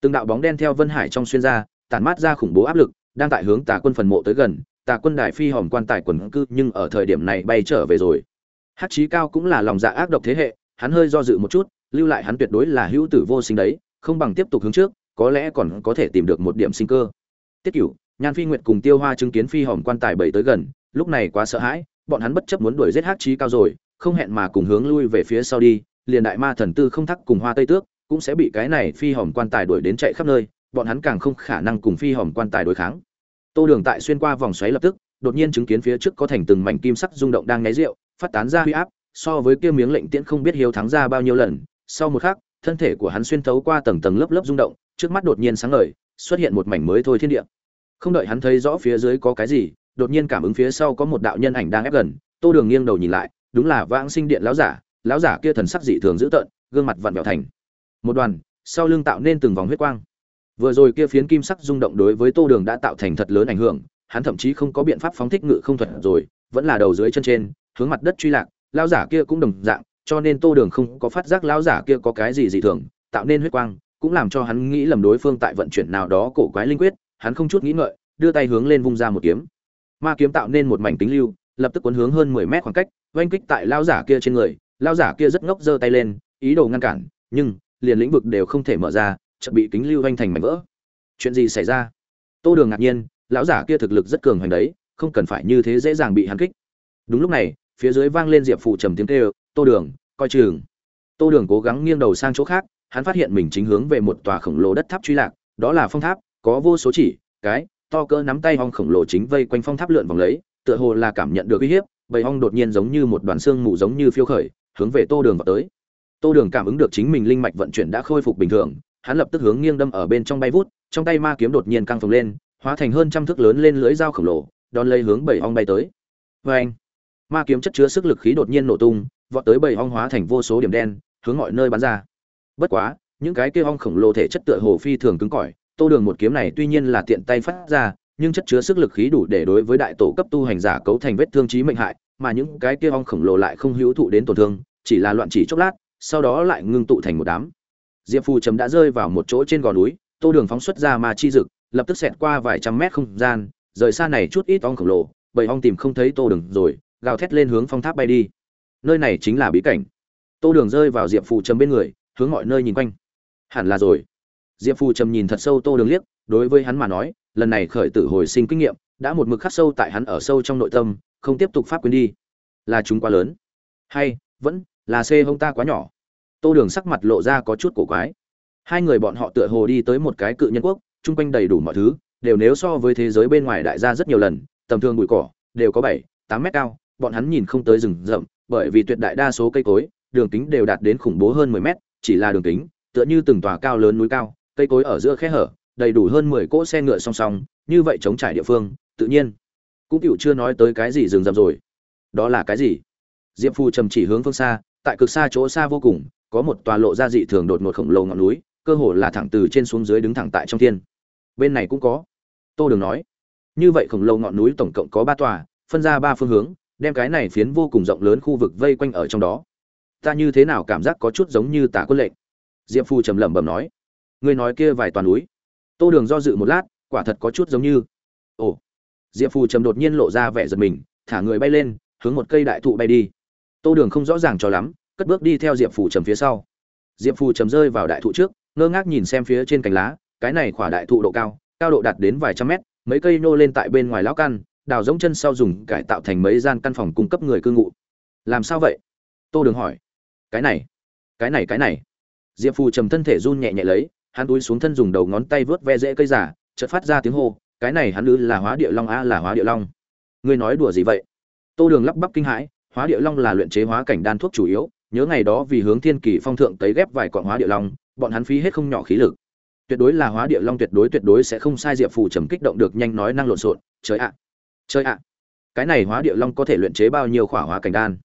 Từng đạo bóng đen theo vân hải trong xuyên ra, tản mát ra khủng bố áp lực, đang tại hướng tà quân phần mộ tới gần. Tà quân đài phi hòm quan tài quần cư nhưng ở thời điểm này bay trở về rồi. Hát chí cao cũng là lòng dạ ác độc thế hệ, hắn hơi do dự một chút, lưu lại hắn tuyệt đối là hữu tử vô sinh đấy, không bằng tiếp tục hướng trước, có lẽ còn có thể tìm được một điểm sinh cơ. Tiết cửu nhan phi nguyệt cùng tiêu hoa chứng kiến phi hòm quan tài bảy tới gần, lúc này quá sợ hãi, bọn hắn bất chấp muốn đuổi giết Hắc trí cao rồi, không hẹn mà cùng hướng lui về phía sau đi, liền đại ma thần tư không thắc cùng hoa tây tước, cũng sẽ bị cái này phi hòm quan tài đuổi đến chạy khắp nơi, bọn hắn càng không khả năng cùng phi hòm quan tài đối kháng. Tô đường tại xuyên qua vòng xoáy lập tức, đột nhiên chứng kiến phía trước có thành từng mảnh kim sắc rung động đang nháy rượu, phát tán ra huy áp, so với kia miếng lệnh tiễn không biết hiếu thắng ra bao nhiêu lần, sau một khắc, thân thể của hắn xuyên thấu qua tầng tầng lớp lớp rung động, trước mắt đột nhiên sáng ngời, xuất hiện một mảnh mới thôi thiên địa không đợi hắn thấy rõ phía dưới có cái gì, đột nhiên cảm ứng phía sau có một đạo nhân ảnh đang ép gần, tô đường nghiêng đầu nhìn lại, đúng là vãng sinh điện lão giả lão giả kia thần sắc dị thường dữ tợn, gương mặt vặn vẹo thành. Một đoàn, sau lưng tạo nên từng vòng huyết quang. Vừa rồi kia phiến kim sắc rung động đối với tô đường đã tạo thành thật lớn ảnh hưởng, hắn thậm chí không có biện pháp phóng thích ngự không thuật rồi, vẫn là đầu dưới chân trên, hướng mặt đất truy lạc, lão giả kia cũng đồng dạng, cho nên tô đường không có phát giác lão giả kia có cái gì dị thường, tạo nên huyết quang, cũng làm cho hắn nghĩ lầm đối phương tại vận chuyển nào đó cổ quái linh quyết hắn không chút nghĩ ngợi, đưa tay hướng lên vung ra một kiếm. Ma kiếm tạo nên một mảnh tính lưu, lập tức cuốn hướng hơn mười mét khoảng cách, oanh kích tại lão giả kia trên người. Lão giả kia rất ngốc giơ tay lên, ý đồ ngăn cản, nhưng liền lĩnh vực đều không thể mở ra, chợt bị kính lưu vanh thành mảnh vỡ. Chuyện gì xảy ra? Tô đường ngạc nhiên, lão giả kia thực lực rất cường hoành đấy, không cần phải như thế dễ dàng bị hắn kích. Đúng lúc này, phía dưới vang lên diệp phụ trầm tiếng kêu, tô đường, coi chừng. Tô đường cố gắng nghiêng đầu sang chỗ khác, hắn phát hiện mình chính hướng về một tòa khổng lồ đất tháp truy lạc, đó là phong tháp có vô số chỉ, cái, to cỡ nắm tay hong khổng lồ chính vây quanh phong tháp lượn vòng lấy, tựa hồ là cảm nhận được uy hiếp, bầy hong đột nhiên giống như một đoàn xương mù giống như phiêu khởi, hướng về tô đường vào tới. Tô đường cảm ứng được chính mình linh mạch vận chuyển đã khôi phục bình thường, hắn lập tức hướng nghiêng đâm ở bên trong bay vút, trong tay ma kiếm đột nhiên căng phồng lên, hóa thành hơn trăm thước lớn lên lưới dao khổng lồ, đón lấy hướng bầy hong bay tới. Vê anh ma kiếm chất chứa sức lực khí đột nhiên nổ tung, vọt tới bầy hong hóa thành vô số điểm đen, hướng mọi nơi bắn ra. Bất quá, những cái kia hong khổng lồ thể chất tựa hồ phi thường cứng cỏi tô đường một kiếm này tuy nhiên là tiện tay phát ra, nhưng chất chứa sức lực khí đủ để đối với đại tổ cấp tu hành giả cấu thành vết thương chí mệnh hại, mà những cái kia ong khổng lồ lại không hữu thụ đến tổn thương, chỉ là loạn chỉ chốc lát, sau đó lại ngưng tụ thành một đám. Diệp phù chấm đã rơi vào một chỗ trên gò núi, tô đường phóng xuất ra ma chi dực, lập tức xẹt qua vài trăm mét không gian, rời xa này chút ít ong khổng lồ, bầy ong tìm không thấy tô đường rồi, gào thét lên hướng phong tháp bay đi. Nơi này chính là bí cảnh. Tô đường rơi vào diệp phù chấm bên người, hướng mọi nơi nhìn quanh. Hẳn là rồi diệp phù trầm nhìn thật sâu tô đường liếc, đối với hắn mà nói, lần này khởi tử hồi sinh kinh nghiệm, đã một mực khắc sâu tại hắn ở sâu trong nội tâm, không tiếp tục pháp quyền đi. Là chúng quá lớn. Hay, vẫn, là c hông ta quá nhỏ. Tô đường sắc mặt lộ ra có chút cổ quái. Hai người bọn họ tựa hồ đi tới một cái cự nhân quốc, chung quanh đầy đủ mọi thứ, đều nếu so với thế giới bên ngoài đại gia rất nhiều lần, tầm thường bụi cỏ, đều có bảy, tám mét cao, bọn hắn nhìn không tới rừng rậm, bởi vì tuyệt đại đa số cây cối, đường kính đều đạt đến khủng bố hơn mười mét, chỉ là đường kính, tựa như từng tòa cao lớn núi cao cây cối ở giữa khe hở, đầy đủ hơn mười cỗ xe ngựa song song, như vậy chống trải địa phương, tự nhiên. Cũng cựu chưa nói tới cái gì rừng rậm rồi. Đó là cái gì? Diệp phu trầm chỉ hướng phương xa, tại cực xa chỗ xa vô cùng, có một tòa lộ ra dị thường đột ngột khổng lồ ngọn núi, cơ hồ là thẳng từ trên xuống dưới đứng thẳng tại trong thiên. Bên này cũng có. Tô đường nói. Như vậy khổng lồ ngọn núi tổng cộng có ba tòa, phân ra ba phương hướng, đem cái này phiến vô cùng rộng lớn khu vực vây quanh ở trong đó. Ta như thế nào cảm giác có chút giống như tả quân lệnh? Diệp phu trầm lẩm bẩm nói ngươi nói kia vài toàn núi. Tô đường do dự một lát, quả thật có chút giống như. Ồ. Diệp phù trầm đột nhiên lộ ra vẻ giật mình, thả người bay lên, hướng một cây đại thụ bay đi. Tô đường không rõ ràng cho lắm, cất bước đi theo diệp phù trầm phía sau. Diệp phù trầm rơi vào đại thụ trước, ngơ ngác nhìn xem phía trên cành lá, cái này khỏa đại thụ độ cao cao độ đạt đến vài trăm mét, mấy cây nô lên tại bên ngoài lão căn, đào giống chân sau dùng cải tạo thành mấy gian căn phòng cung cấp người cư ngụ. Làm sao vậy? Tô đường hỏi. Cái này cái này cái này. Diệp phù trầm thân thể run nhẹ nhẹ lấy hắn túi xuống thân dùng đầu ngón tay vớt ve rễ cây giả, chợt phát ra tiếng hô, cái này hắn lứ là hóa địa long a, là hóa địa long. Ngươi nói đùa gì vậy? Tô đường lắp bắp kinh hãi, hóa địa long là luyện chế hóa cảnh đan thuốc chủ yếu, nhớ ngày đó vì hướng thiên kỳ phong thượng tấy ghép vài quặng hóa địa long, bọn hắn phí hết không nhỏ khí lực. Tuyệt đối là hóa địa long tuyệt đối tuyệt đối sẽ không sai diệp phù trầm kích động được nhanh nói năng lộn xộn, trời ạ trời ạ, cái này hóa địa long có thể luyện chế bao nhiêu khỏa hóa cảnh đan?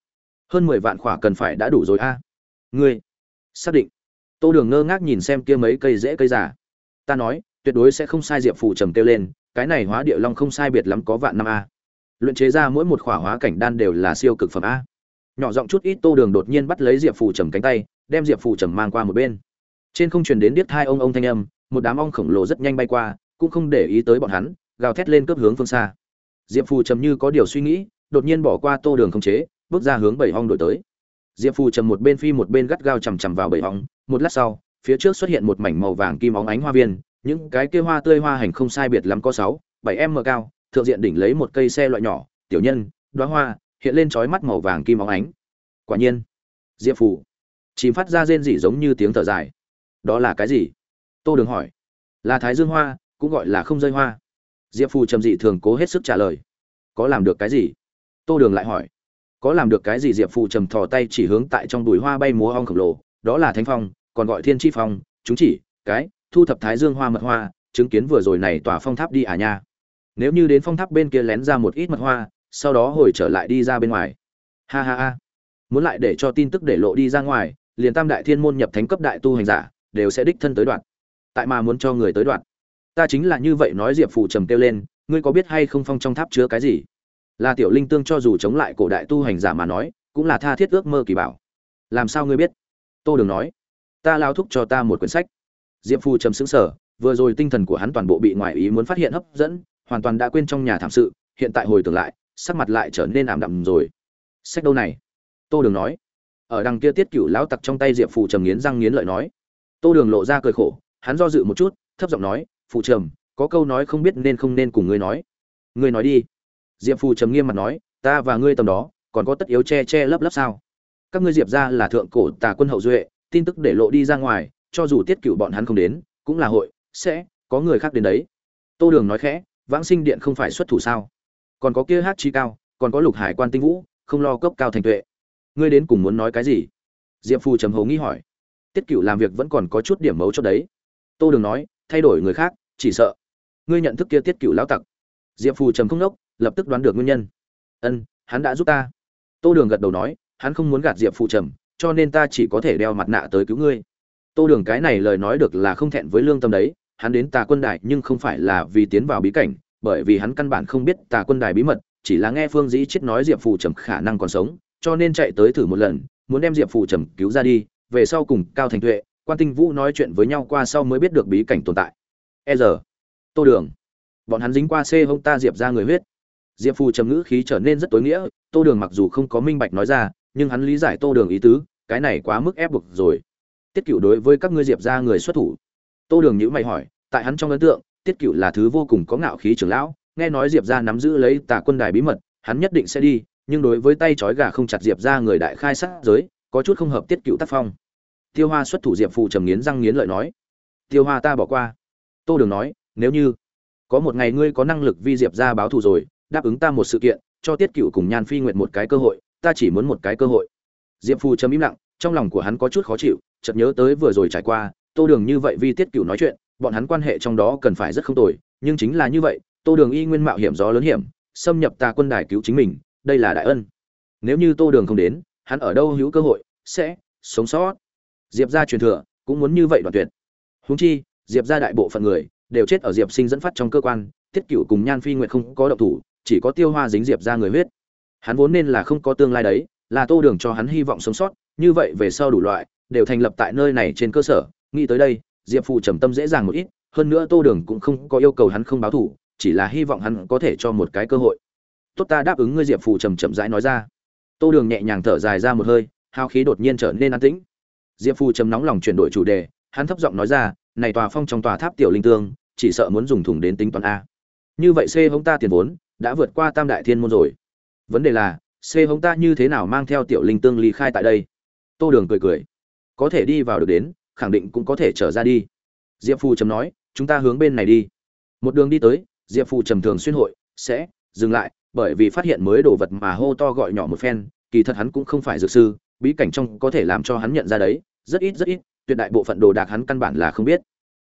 Hơn mười vạn khỏa cần phải đã đủ rồi a. Ngươi, xác định tô đường ngơ ngác nhìn xem kia mấy cây rễ cây giả ta nói, tuyệt đối sẽ không sai diệp phụ trầm kêu lên, cái này hóa địa long không sai biệt lắm có vạn năm a. Luyện chế ra mỗi một khỏa hóa cảnh đan đều là siêu cực phẩm a. Nhỏ giọng chút ít tô đường đột nhiên bắt lấy diệp phụ trầm cánh tay, đem diệp phụ trầm mang qua một bên. Trên không truyền đến điếc hai ông ông thanh âm, một đám ong khổng lồ rất nhanh bay qua, cũng không để ý tới bọn hắn, gào thét lên cướp hướng phương xa. Diệp phù trầm như có điều suy nghĩ, đột nhiên bỏ qua tô đường không chế, bước ra hướng bảy ong đổi tới. Diệp phù trầm một bên phi một bên gắt gao chằm chằm vào bảy ong một lát sau, phía trước xuất hiện một mảnh màu vàng kim óng ánh hoa viên, những cái kia hoa tươi hoa hành không sai biệt lắm có sáu, bảy m cao, thượng diện đỉnh lấy một cây xe loại nhỏ, tiểu nhân, đoá hoa, hiện lên trói mắt màu vàng kim óng ánh. Quả nhiên, diệp Phủ chìm phát ra rên rỉ giống như tiếng thở dài. Đó là cái gì? Tô đường hỏi. Là thái dương hoa, cũng gọi là không rơi hoa. Diệp phù trầm dị thường cố hết sức trả lời. Có làm được cái gì? Tô đường lại hỏi. Có làm được cái gì? Diệp phù trầm thò tay chỉ hướng tại trong đùi hoa bay múa ong khổng lồ đó là thánh phong, còn gọi thiên tri phong, chúng chỉ, cái, thu thập thái dương hoa mật hoa, chứng kiến vừa rồi này tòa phong tháp đi à nha. Nếu như đến phong tháp bên kia lén ra một ít mật hoa, sau đó hồi trở lại đi ra bên ngoài. Ha ha ha. Muốn lại để cho tin tức để lộ đi ra ngoài, liền tam đại thiên môn nhập thánh cấp đại tu hành giả, đều sẽ đích thân tới đoạn. Tại mà muốn cho người tới đoạn. Ta chính là như vậy nói diệp phụ trầm kêu lên, ngươi có biết hay không phong trong tháp chứa cái gì? Là tiểu linh tương cho dù chống lại cổ đại tu hành giả mà nói, cũng là tha thiết ước mơ kỳ bảo. Làm sao ngươi biết? Tô đường nói, ta lao thúc cho ta một quyển sách. Diệp Phu trầm xứng sở vừa rồi tinh thần của hắn toàn bộ bị ngoại ý muốn phát hiện hấp dẫn, hoàn toàn đã quên trong nhà thảm sự, hiện tại hồi tưởng lại, sắc mặt lại trở nên ảm đạm rồi. Sách đâu này? Tô đường nói. Ở đằng kia tiết cựu lão tặc trong tay diệp phù trầm nghiến răng nghiến lợi nói. Tô đường lộ ra cười khổ, hắn do dự một chút, thấp giọng nói phụ trầm, có câu nói không biết nên không nên cùng ngươi nói. Ngươi nói đi. Diệp phù trầm nghiêm mặt nói, ta và ngươi tầm đó, còn có tất yếu che che lấp lấp sao? Các ngươi diệp ra là thượng cổ tà quân hậu duệ, tin tức để lộ đi ra ngoài, cho dù tiết cựu bọn hắn không đến, cũng là hội, sẽ có người khác đến đấy. Tô đường nói khẽ, vãng sinh điện không phải xuất thủ sao? Còn có kia hát chi cao, còn có lục hải quan tinh vũ, không lo cấp cao thành tuệ. Ngươi đến cùng muốn nói cái gì? Diệp phù trầm hầu nghĩ hỏi. Tiết cựu làm việc vẫn còn có chút điểm mấu cho đấy. Tô đường nói, thay đổi người khác, chỉ sợ. Ngươi nhận thức kia tiết cựu lão tặc. Diệp phù trầm không đốc lập tức đoán được nguyên nhân. Ân, hắn đã giúp ta. Tô đường gật đầu nói hắn không muốn gạt diệp phù trầm, cho nên ta chỉ có thể đeo mặt nạ tới cứu ngươi. Tô đường cái này lời nói được là không thẹn với lương tâm đấy, hắn đến tà quân đài nhưng không phải là vì tiến vào bí cảnh, bởi vì hắn căn bản không biết tà quân đài bí mật, chỉ là nghe phương dĩ chết nói diệp phù trầm khả năng còn sống, cho nên chạy tới thử một lần, muốn đem diệp phù trầm cứu ra đi, về sau cùng cao thành tuệ, quan tinh vũ nói chuyện với nhau qua sau mới biết được bí cảnh tồn tại. E giờ, tô đường, bọn hắn dính qua c hông ta diệp ra người huyết. Diệp phù trầm ngữ khí trở nên rất tối nghĩa, tô đường mặc dù không có minh bạch nói ra nhưng hắn lý giải tô đường ý tứ, cái này quá mức ép buộc rồi. Tiết cựu đối với các ngươi diệp ra người xuất thủ. Tô đường nhữ mày hỏi, tại hắn trong ấn tượng, tiết cựu là thứ vô cùng có ngạo khí trưởng lão, nghe nói diệp ra nắm giữ lấy tà quân đài bí mật, hắn nhất định sẽ đi, nhưng đối với tay trói gà không chặt diệp ra người đại khai sát giới, có chút không hợp tiết cựu tác phong. Tiêu hoa xuất thủ diệp phụ trầm nghiến răng nghiến lợi nói, tiêu hoa ta bỏ qua. Tô đường nói, nếu như có một ngày ngươi có năng lực vi diệp ra báo thù rồi, đáp ứng ta một sự kiện, cho tiết cựu cùng nhan phi nguyện một cái cơ hội ta chỉ muốn một cái cơ hội. Diệp phù trầm im lặng, trong lòng của hắn có chút khó chịu, chợt nhớ tới vừa rồi trải qua, tô đường như vậy vi tiết cựu nói chuyện, bọn hắn quan hệ trong đó cần phải rất không tồi, nhưng chính là như vậy, tô đường y nguyên mạo hiểm gió lớn hiểm, xâm nhập ta quân đài cứu chính mình, đây là đại ân. Nếu như tô đường không đến, hắn ở đâu hữu cơ hội, sẽ sống sót. Diệp ra truyền thừa, cũng muốn như vậy đoạn tuyệt. Húng chi, diệp ra đại bộ phận người, đều chết ở diệp sinh dẫn phát trong cơ quan, tiết cựu cùng nhan phi nguyện không có động thủ, chỉ có tiêu hoa dính diệp ra người huyết hắn vốn nên là không có tương lai đấy, là tô đường cho hắn hy vọng sống sót, như vậy về sau đủ loại, đều thành lập tại nơi này trên cơ sở. Nghĩ tới đây, diệp phụ trầm tâm dễ dàng một ít, hơn nữa tô đường cũng không có yêu cầu hắn không báo thủ chỉ là hy vọng hắn có thể cho một cái cơ hội. Tốt ta đáp ứng ngươi, diệp phụ trầm chậm rãi nói ra. Tô đường nhẹ nhàng thở dài ra một hơi hao khí đột nhiên trở nên an tĩnh. Diệp phụ trầm nóng lòng chuyển đổi chủ đề, hắn thấp giọng nói ra, này tòa phong trong tòa tháp tiểu linh tương, chỉ sợ muốn dùng thùng đến tính toán a. Như vậy c hống ta tiền vốn, đã vượt qua tam đại thiên môn rồi vấn đề là, c hống ta như thế nào mang theo tiểu linh tương ly khai tại đây? Tô đường cười cười. Có thể đi vào được đến, khẳng định cũng có thể trở ra đi. Diệp phù trầm nói, chúng ta hướng bên này đi. Một đường đi tới, diệp phù trầm thường xuyên hội, sẽ dừng lại, bởi vì phát hiện mới đồ vật mà hô to gọi nhỏ một phen, kỳ thật hắn cũng không phải dược sư, bí cảnh trong có thể làm cho hắn nhận ra đấy, rất ít rất ít, tuyệt đại bộ phận đồ đạc hắn căn bản là không biết.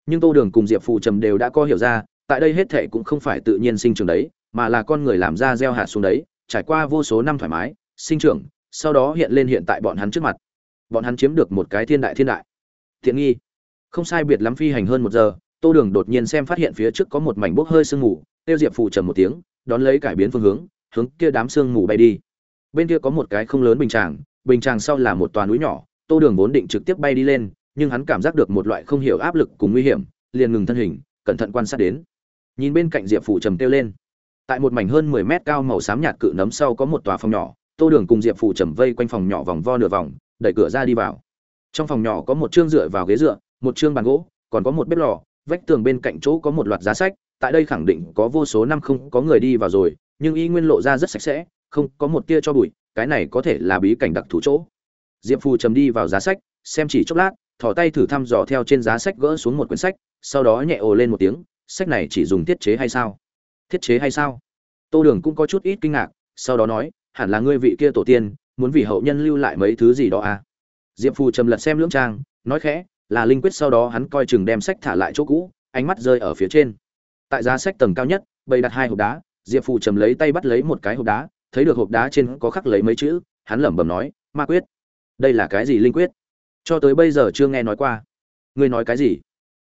Nhưng tô đường cùng diệp phù trầm đều đã có hiểu ra, tại đây hết thệ cũng không phải tự nhiên sinh trưởng đấy, mà là con người làm ra gieo hạt xuống đấy trải qua vô số năm thoải mái, sinh trưởng, sau đó hiện lên hiện tại bọn hắn trước mặt. Bọn hắn chiếm được một cái thiên đại thiên đại. Tiện nghi. Không sai biệt lắm phi hành hơn một giờ, tô đường đột nhiên xem phát hiện phía trước có một mảnh bốc hơi sương mù, tiêu diệp phụ trầm một tiếng, đón lấy cải biến phương hướng hướng kia đám sương mù bay đi. Bên kia có một cái không lớn bình tràng bình tràng sau là một toà núi nhỏ, tô đường vốn định trực tiếp bay đi lên, nhưng hắn cảm giác được một loại không hiểu áp lực cùng nguy hiểm, liền ngừng thân hình, cẩn thận quan sát đến. Nhìn bên cạnh diệp phụ trầm tiêu lên tại một mảnh hơn mười mét cao màu xám nhạt cự nấm sau có một tòa phòng nhỏ, tô đường cùng diệp phủ trầm vây quanh phòng nhỏ vòng vo nửa vòng, đẩy cửa ra đi vào. Trong phòng nhỏ có một chương dựa vào ghế dựa, một chương bàn gỗ, còn có một bếp lò, vách tường bên cạnh chỗ có một loạt giá sách, tại đây khẳng định có vô số năm không có người đi vào rồi, nhưng y nguyên lộ ra rất sạch sẽ, không có một tia cho bụi, cái này có thể là bí cảnh đặc thù chỗ. Diệp phù trầm đi vào giá sách, xem chỉ chốc lát thỏ tay thử thăm dò theo trên giá sách gỡ xuống một quyển sách, sau đó nhẹ ồ lên một tiếng, sách này chỉ dùng thiết chế hay sao? Thiết chế hay sao? Tô đường cũng có chút ít kinh ngạc, sau đó nói, hẳn là ngươi vị kia tổ tiên, muốn vì hậu nhân lưu lại mấy thứ gì đó à? Diệp phù trầm lật xem lưỡng trang, nói khẽ, là linh quyết sau đó hắn coi chừng đem sách thả lại chỗ cũ, ánh mắt rơi ở phía trên. Tại giá sách tầng cao nhất, bày đặt hai hộp đá, diệp phù trầm lấy tay bắt lấy một cái hộp đá, thấy được hộp đá trên có khắc lấy mấy chữ, hắn lẩm bẩm nói, ma quyết, đây là cái gì linh quyết? Cho tới bây giờ chưa nghe nói qua. Ngươi nói cái gì?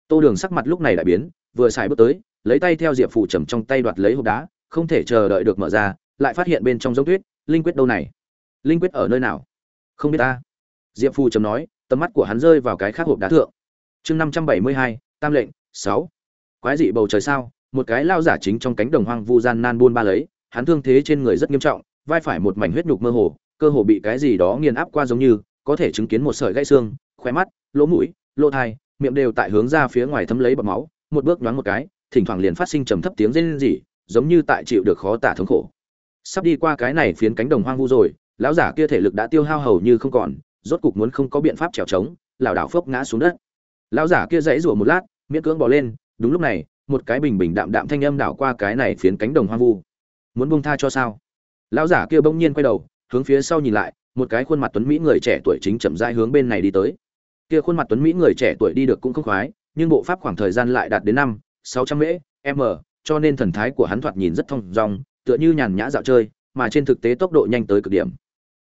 Tô đường sắc mặt lúc này đại biến, vừa xài bước tới lấy tay theo diệp phù trầm trong tay đoạt lấy hộp đá, không thể chờ đợi được mở ra, lại phát hiện bên trong giống tuyết, linh quyết đâu này? Linh quyết ở nơi nào? Không biết ta. Diệp phù trầm nói, tầm mắt của hắn rơi vào cái khác hộp đá thượng. Chương năm trăm bảy mươi hai, tam lệnh, sáu. Quái dị bầu trời sao? Một cái lao giả chính trong cánh đồng hoang vu gian nan buôn ba lấy, hắn thương thế trên người rất nghiêm trọng, vai phải một mảnh huyết nhục mơ hồ, cơ hồ bị cái gì đó nghiền áp qua giống như, có thể chứng kiến một sợi gãy xương, khóe mắt, lỗ mũi, lỗ thai, miệng đều tại hướng ra phía ngoài thấm lấy bọc máu, một bước nhoáng một cái thỉnh thoảng liền phát sinh trầm thấp tiếng rên rỉ, giống như tại chịu được khó tả thống khổ. Sắp đi qua cái này phiến cánh đồng hoang vu rồi, lão giả kia thể lực đã tiêu hao hầu như không còn, rốt cục muốn không có biện pháp trèo trống, lảo đảo phốc ngã xuống đất. Lão giả kia dãy rủa một lát, miễn cưỡng bò lên, đúng lúc này, một cái bình bình đạm đạm thanh âm đảo qua cái này phiến cánh đồng hoang vu. Muốn buông tha cho sao? Lão giả kia bỗng nhiên quay đầu, hướng phía sau nhìn lại, một cái khuôn mặt tuấn mỹ người trẻ tuổi chính chậm rãi hướng bên này đi tới. Kia khuôn mặt tuấn mỹ người trẻ tuổi đi được cũng không khoái, nhưng bộ pháp khoảng thời gian lại đạt đến năm sáu trăm mễ, m, cho nên thần thái của hắn thoạt nhìn rất thong dong, tựa như nhàn nhã dạo chơi, mà trên thực tế tốc độ nhanh tới cực điểm.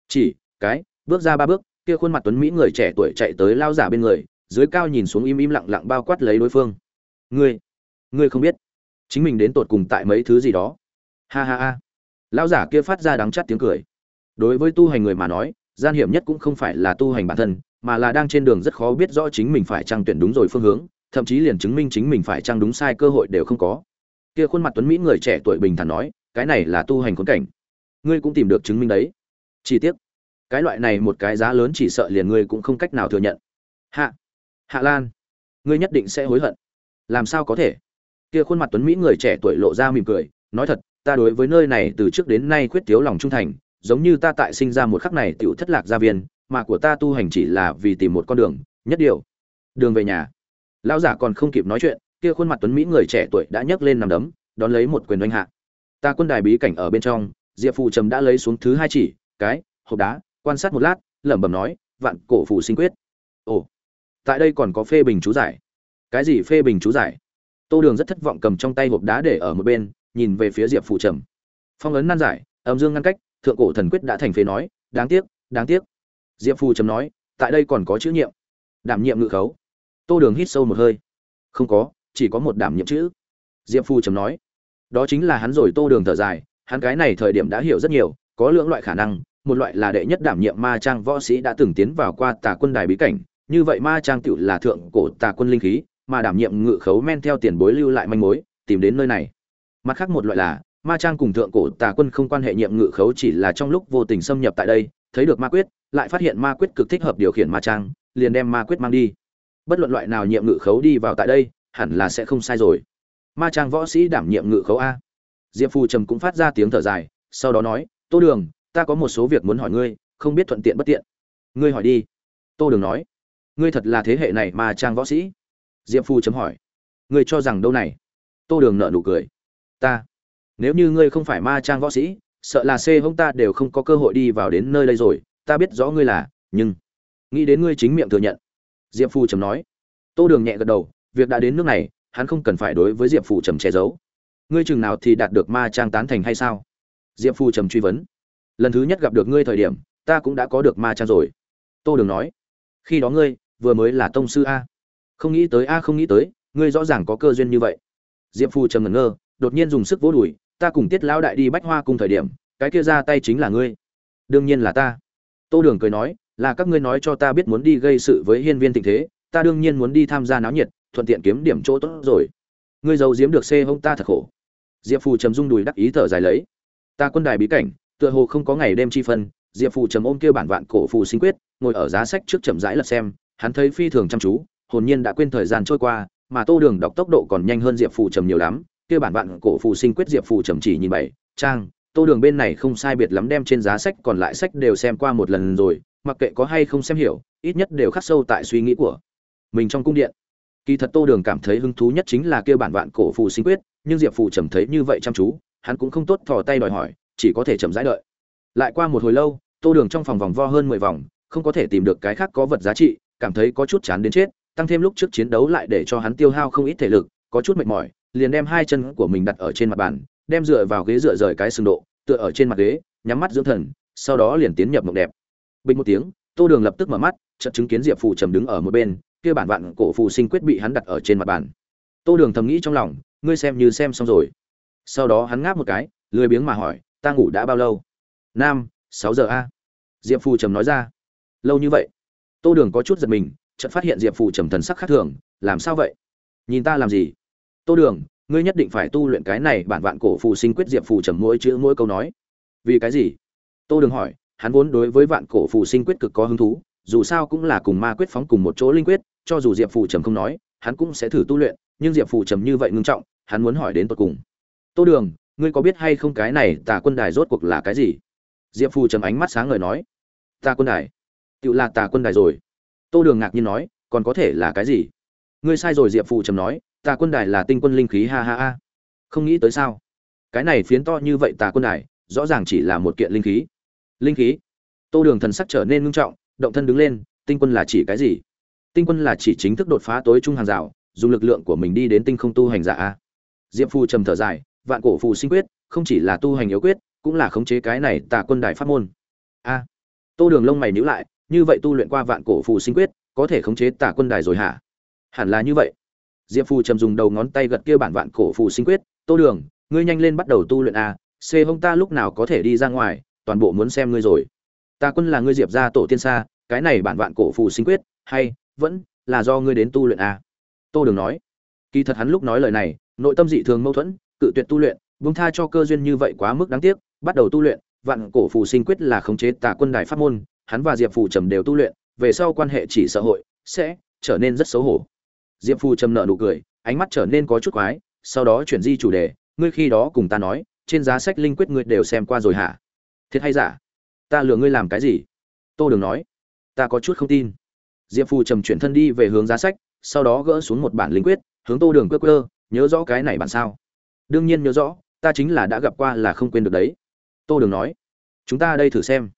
Chỉ, cái, bước ra ba bước, kia khuôn mặt tuấn mỹ người trẻ tuổi chạy tới lao giả bên người, dưới cao nhìn xuống im im lặng lặng bao quát lấy đối phương. Ngươi ngươi không biết, chính mình đến tột cùng tại mấy thứ gì đó. Ha ha ha. Lão giả kia phát ra đắng chắt tiếng cười. Đối với tu hành người mà nói, gian hiểm nhất cũng không phải là tu hành bản thân, mà là đang trên đường rất khó biết rõ chính mình phải trang tuyển đúng rồi phương hướng thậm chí liền chứng minh chính mình phải trang đúng sai cơ hội đều không có. Kia khuôn mặt tuấn mỹ người trẻ tuổi bình thản nói, cái này là tu hành khốn cảnh. Ngươi cũng tìm được chứng minh đấy. Chi tiết cái loại này một cái giá lớn chỉ sợ liền ngươi cũng không cách nào thừa nhận. Hạ hạ lan, ngươi nhất định sẽ hối hận. Làm sao có thể? Kia khuôn mặt tuấn mỹ người trẻ tuổi lộ ra mỉm cười, nói thật, ta đối với nơi này từ trước đến nay quyết thiếu lòng trung thành, giống như ta tại sinh ra một khắc này tiểu thất lạc gia viên, mà của ta tu hành chỉ là vì tìm một con đường, nhất điều, đường về nhà lão giả còn không kịp nói chuyện, kia khuôn mặt tuấn mỹ người trẻ tuổi đã nhấc lên nằm đấm, đón lấy một quyền oanh hạ. Ta quân đài bí cảnh ở bên trong, diệp phù trầm đã lấy xuống thứ hai chỉ, cái, hộp đá, quan sát một lát, lẩm bẩm nói, vạn cổ phù sinh quyết. Ồ, tại đây còn có phê bình chú giải. Cái gì phê bình chú giải? Tô đường rất thất vọng cầm trong tay hộp đá để ở một bên, nhìn về phía diệp phù trầm. Phong ấn nan giải, âm dương ngăn cách, thượng cổ thần quyết đã thành phế nói, đáng tiếc đáng tiếc. Diệp phù trầm nói, tại đây còn có chữ nhiệm đảm nhiệm ngự khấu tô đường hít sâu một hơi. Không có, chỉ có một đảm nhiệm chữ. Diệp Phu trầm nói. Đó chính là hắn rồi tô đường thở dài, hắn cái này thời điểm đã hiểu rất nhiều, có lưỡng loại khả năng, một loại là đệ nhất đảm nhiệm ma trang võ sĩ đã từng tiến vào qua tà quân đài bí cảnh, như vậy ma trang tựu là thượng cổ tà quân linh khí, mà đảm nhiệm ngự khấu men theo tiền bối lưu lại manh mối, tìm đến nơi này. Mặt khác một loại là, ma trang cùng thượng cổ tà quân không quan hệ nhiệm ngự khấu chỉ là trong lúc vô tình xâm nhập tại đây, thấy được ma quyết, lại phát hiện ma quyết cực thích hợp điều khiển ma trang, liền đem ma quyết mang đi bất luận loại nào nhiệm ngự khấu đi vào tại đây, hẳn là sẽ không sai rồi. Ma trang võ sĩ đảm nhiệm ngự khấu a. Diệp phù trầm cũng phát ra tiếng thở dài, sau đó nói, tô đường, ta có một số việc muốn hỏi ngươi, không biết thuận tiện bất tiện. Ngươi hỏi đi. Tô đường nói, ngươi thật là thế hệ này ma trang võ sĩ. Diệp phù chấm hỏi, ngươi cho rằng đâu này? Tô đường nợ nụ cười, ta, nếu như ngươi không phải ma trang võ sĩ, sợ là xê hông ta đều không có cơ hội đi vào đến nơi đây rồi, ta biết rõ ngươi là, nhưng, nghĩ đến ngươi chính miệng thừa nhận diệp phù trầm nói. Tô đường nhẹ gật đầu, việc đã đến nước này, hắn không cần phải đối với diệp phù trầm che giấu. Ngươi chừng nào thì đạt được ma trang tán thành hay sao? Diệp phù trầm truy vấn. Lần thứ nhất gặp được ngươi thời điểm, ta cũng đã có được ma trang rồi. Tô đường nói. Khi đó ngươi, vừa mới là tông sư a. Không nghĩ tới a, không nghĩ tới, ngươi rõ ràng có cơ duyên như vậy. Diệp phù trầm ngẩn ngơ, đột nhiên dùng sức vỗ đùi, ta cùng tiết lão đại đi bách hoa cùng thời điểm, cái kia ra tay chính là ngươi. Đương nhiên là ta. Tô đường cười nói là các ngươi nói cho ta biết muốn đi gây sự với hiên viên tình thế, ta đương nhiên muốn đi tham gia náo nhiệt, thuận tiện kiếm điểm chỗ tốt rồi. Ngươi giấu giếm được xê hông ta thật khổ. Diệp phù trầm rung đùi đắc ý thở dài lấy. Ta quân đài bí cảnh, tựa hồ không có ngày đêm chi phân, diệp phù trầm ôm kia bản vạn cổ phù sinh quyết, ngồi ở giá sách trước chậm rãi lật xem, hắn thấy phi thường chăm chú, hồn nhiên đã quên thời gian trôi qua, mà tô đường đọc tốc độ còn nhanh hơn diệp phù trầm nhiều lắm, kia bản vạn cổ phù sinh quyết diệp phù trầm chỉ nhìn bảy trang, tô đường bên này không sai biệt lắm đem trên giá sách còn lại sách đều xem qua một lần rồi mặc kệ có hay không xem hiểu, ít nhất đều khắc sâu tại suy nghĩ của mình trong cung điện. Kỳ thật tô đường cảm thấy hứng thú nhất chính là kia bản vạn cổ phù sinh quyết, nhưng diệp phù trầm thấy như vậy chăm chú, hắn cũng không tốt thò tay đòi hỏi, chỉ có thể chậm rãi đợi. Lại qua một hồi lâu, tô đường trong phòng vòng vo hơn mười vòng, không có thể tìm được cái khác có vật giá trị, cảm thấy có chút chán đến chết, tăng thêm lúc trước chiến đấu lại để cho hắn tiêu hao không ít thể lực, có chút mệt mỏi, liền đem hai chân của mình đặt ở trên mặt bàn, đem dựa vào ghế dựa rời cái sừng độ, tựa ở trên mặt ghế, nhắm mắt dưỡng thần, sau đó liền tiến nhập mộng đẹp bình một tiếng, tô đường lập tức mở mắt, chợt chứng kiến diệp phù trầm đứng ở một bên, kia bản vạn cổ phù sinh quyết bị hắn đặt ở trên mặt bàn. Tô đường thầm nghĩ trong lòng, ngươi xem như xem xong rồi. Sau đó hắn ngáp một cái, lười biếng mà hỏi, ta ngủ đã bao lâu? Nam, sáu giờ a. Diệp phù trầm nói ra. Lâu như vậy? Tô đường có chút giật mình, chợt phát hiện diệp phù trầm thần sắc khác thường, làm sao vậy? Nhìn ta làm gì? Tô đường, ngươi nhất định phải tu luyện cái này bản vạn cổ phù sinh quyết. Diệp phù trầm mỗi chữ mỗi câu nói. Vì cái gì? Tô đường hỏi hắn vốn đối với vạn cổ phù sinh quyết cực có hứng thú, dù sao cũng là cùng ma quyết phóng cùng một chỗ linh quyết, cho dù diệp phù trầm không nói, hắn cũng sẽ thử tu luyện, nhưng diệp phù trầm như vậy ngưng trọng, hắn muốn hỏi đến tột cùng. Tô đường, ngươi có biết hay không cái này tà quân đài rốt cuộc là cái gì? Diệp phù trầm ánh mắt sáng ngời nói. Tà quân đài? Tự là tà quân đài rồi. Tô đường ngạc nhiên nói, còn có thể là cái gì? Ngươi sai rồi, diệp phù trầm nói, tà quân đài là tinh quân linh khí, ha ha ha. Không nghĩ tới sao? Cái này phiến to như vậy tà quân đài, rõ ràng chỉ là một kiện linh khí linh khí. Tô đường thần sắc trở nên ngưng trọng, động thân đứng lên, tinh quân là chỉ cái gì? Tinh quân là chỉ chính thức đột phá tối trung hàng rào, dùng lực lượng của mình đi đến tinh không tu hành giả a. Diệp phù trầm thở dài, vạn cổ phù sinh quyết, không chỉ là tu hành yếu quyết, cũng là khống chế cái này tà quân đài pháp môn. A. Tô đường lông mày nhíu lại, như vậy tu luyện qua vạn cổ phù sinh quyết, có thể khống chế tà quân đài rồi hả? Hẳn là như vậy. Diệp phù trầm dùng đầu ngón tay gật kia bản vạn cổ phù sinh quyết, tô đường, ngươi nhanh lên bắt đầu tu luyện a, c hông ta lúc nào có thể đi ra ngoài toàn bộ muốn xem ngươi rồi. Ta quân là ngươi diệp ra tổ tiên xa, cái này bản vạn cổ phù sinh quyết, hay, vẫn, là do ngươi đến tu luyện à? tô đường nói. Kỳ thật hắn lúc nói lời này, nội tâm dị thường mâu thuẫn, cự tuyệt tu luyện, buông tha cho cơ duyên như vậy quá mức đáng tiếc, bắt đầu tu luyện, vạn cổ phù sinh quyết là khống chế tà quân đài pháp môn, hắn và diệp phù trầm đều tu luyện, về sau quan hệ chỉ xã hội, sẽ trở nên rất xấu hổ. Diệp phù trầm nợ nụ cười, ánh mắt trở nên có chút quái, sau đó chuyển di chủ đề, ngươi khi đó cùng ta nói, trên giá sách linh quyết ngươi đều xem qua rồi hả? Thiệt hay giả? Ta lừa ngươi làm cái gì? Tô đường nói. Ta có chút không tin. Diệp phù trầm chuyển thân đi về hướng giá sách, sau đó gỡ xuống một bản linh quyết, hướng tô đường quơ quơ, nhớ rõ cái này bản sao? Đương nhiên nhớ rõ, ta chính là đã gặp qua là không quên được đấy. Tô đường nói. Chúng ta đây thử xem.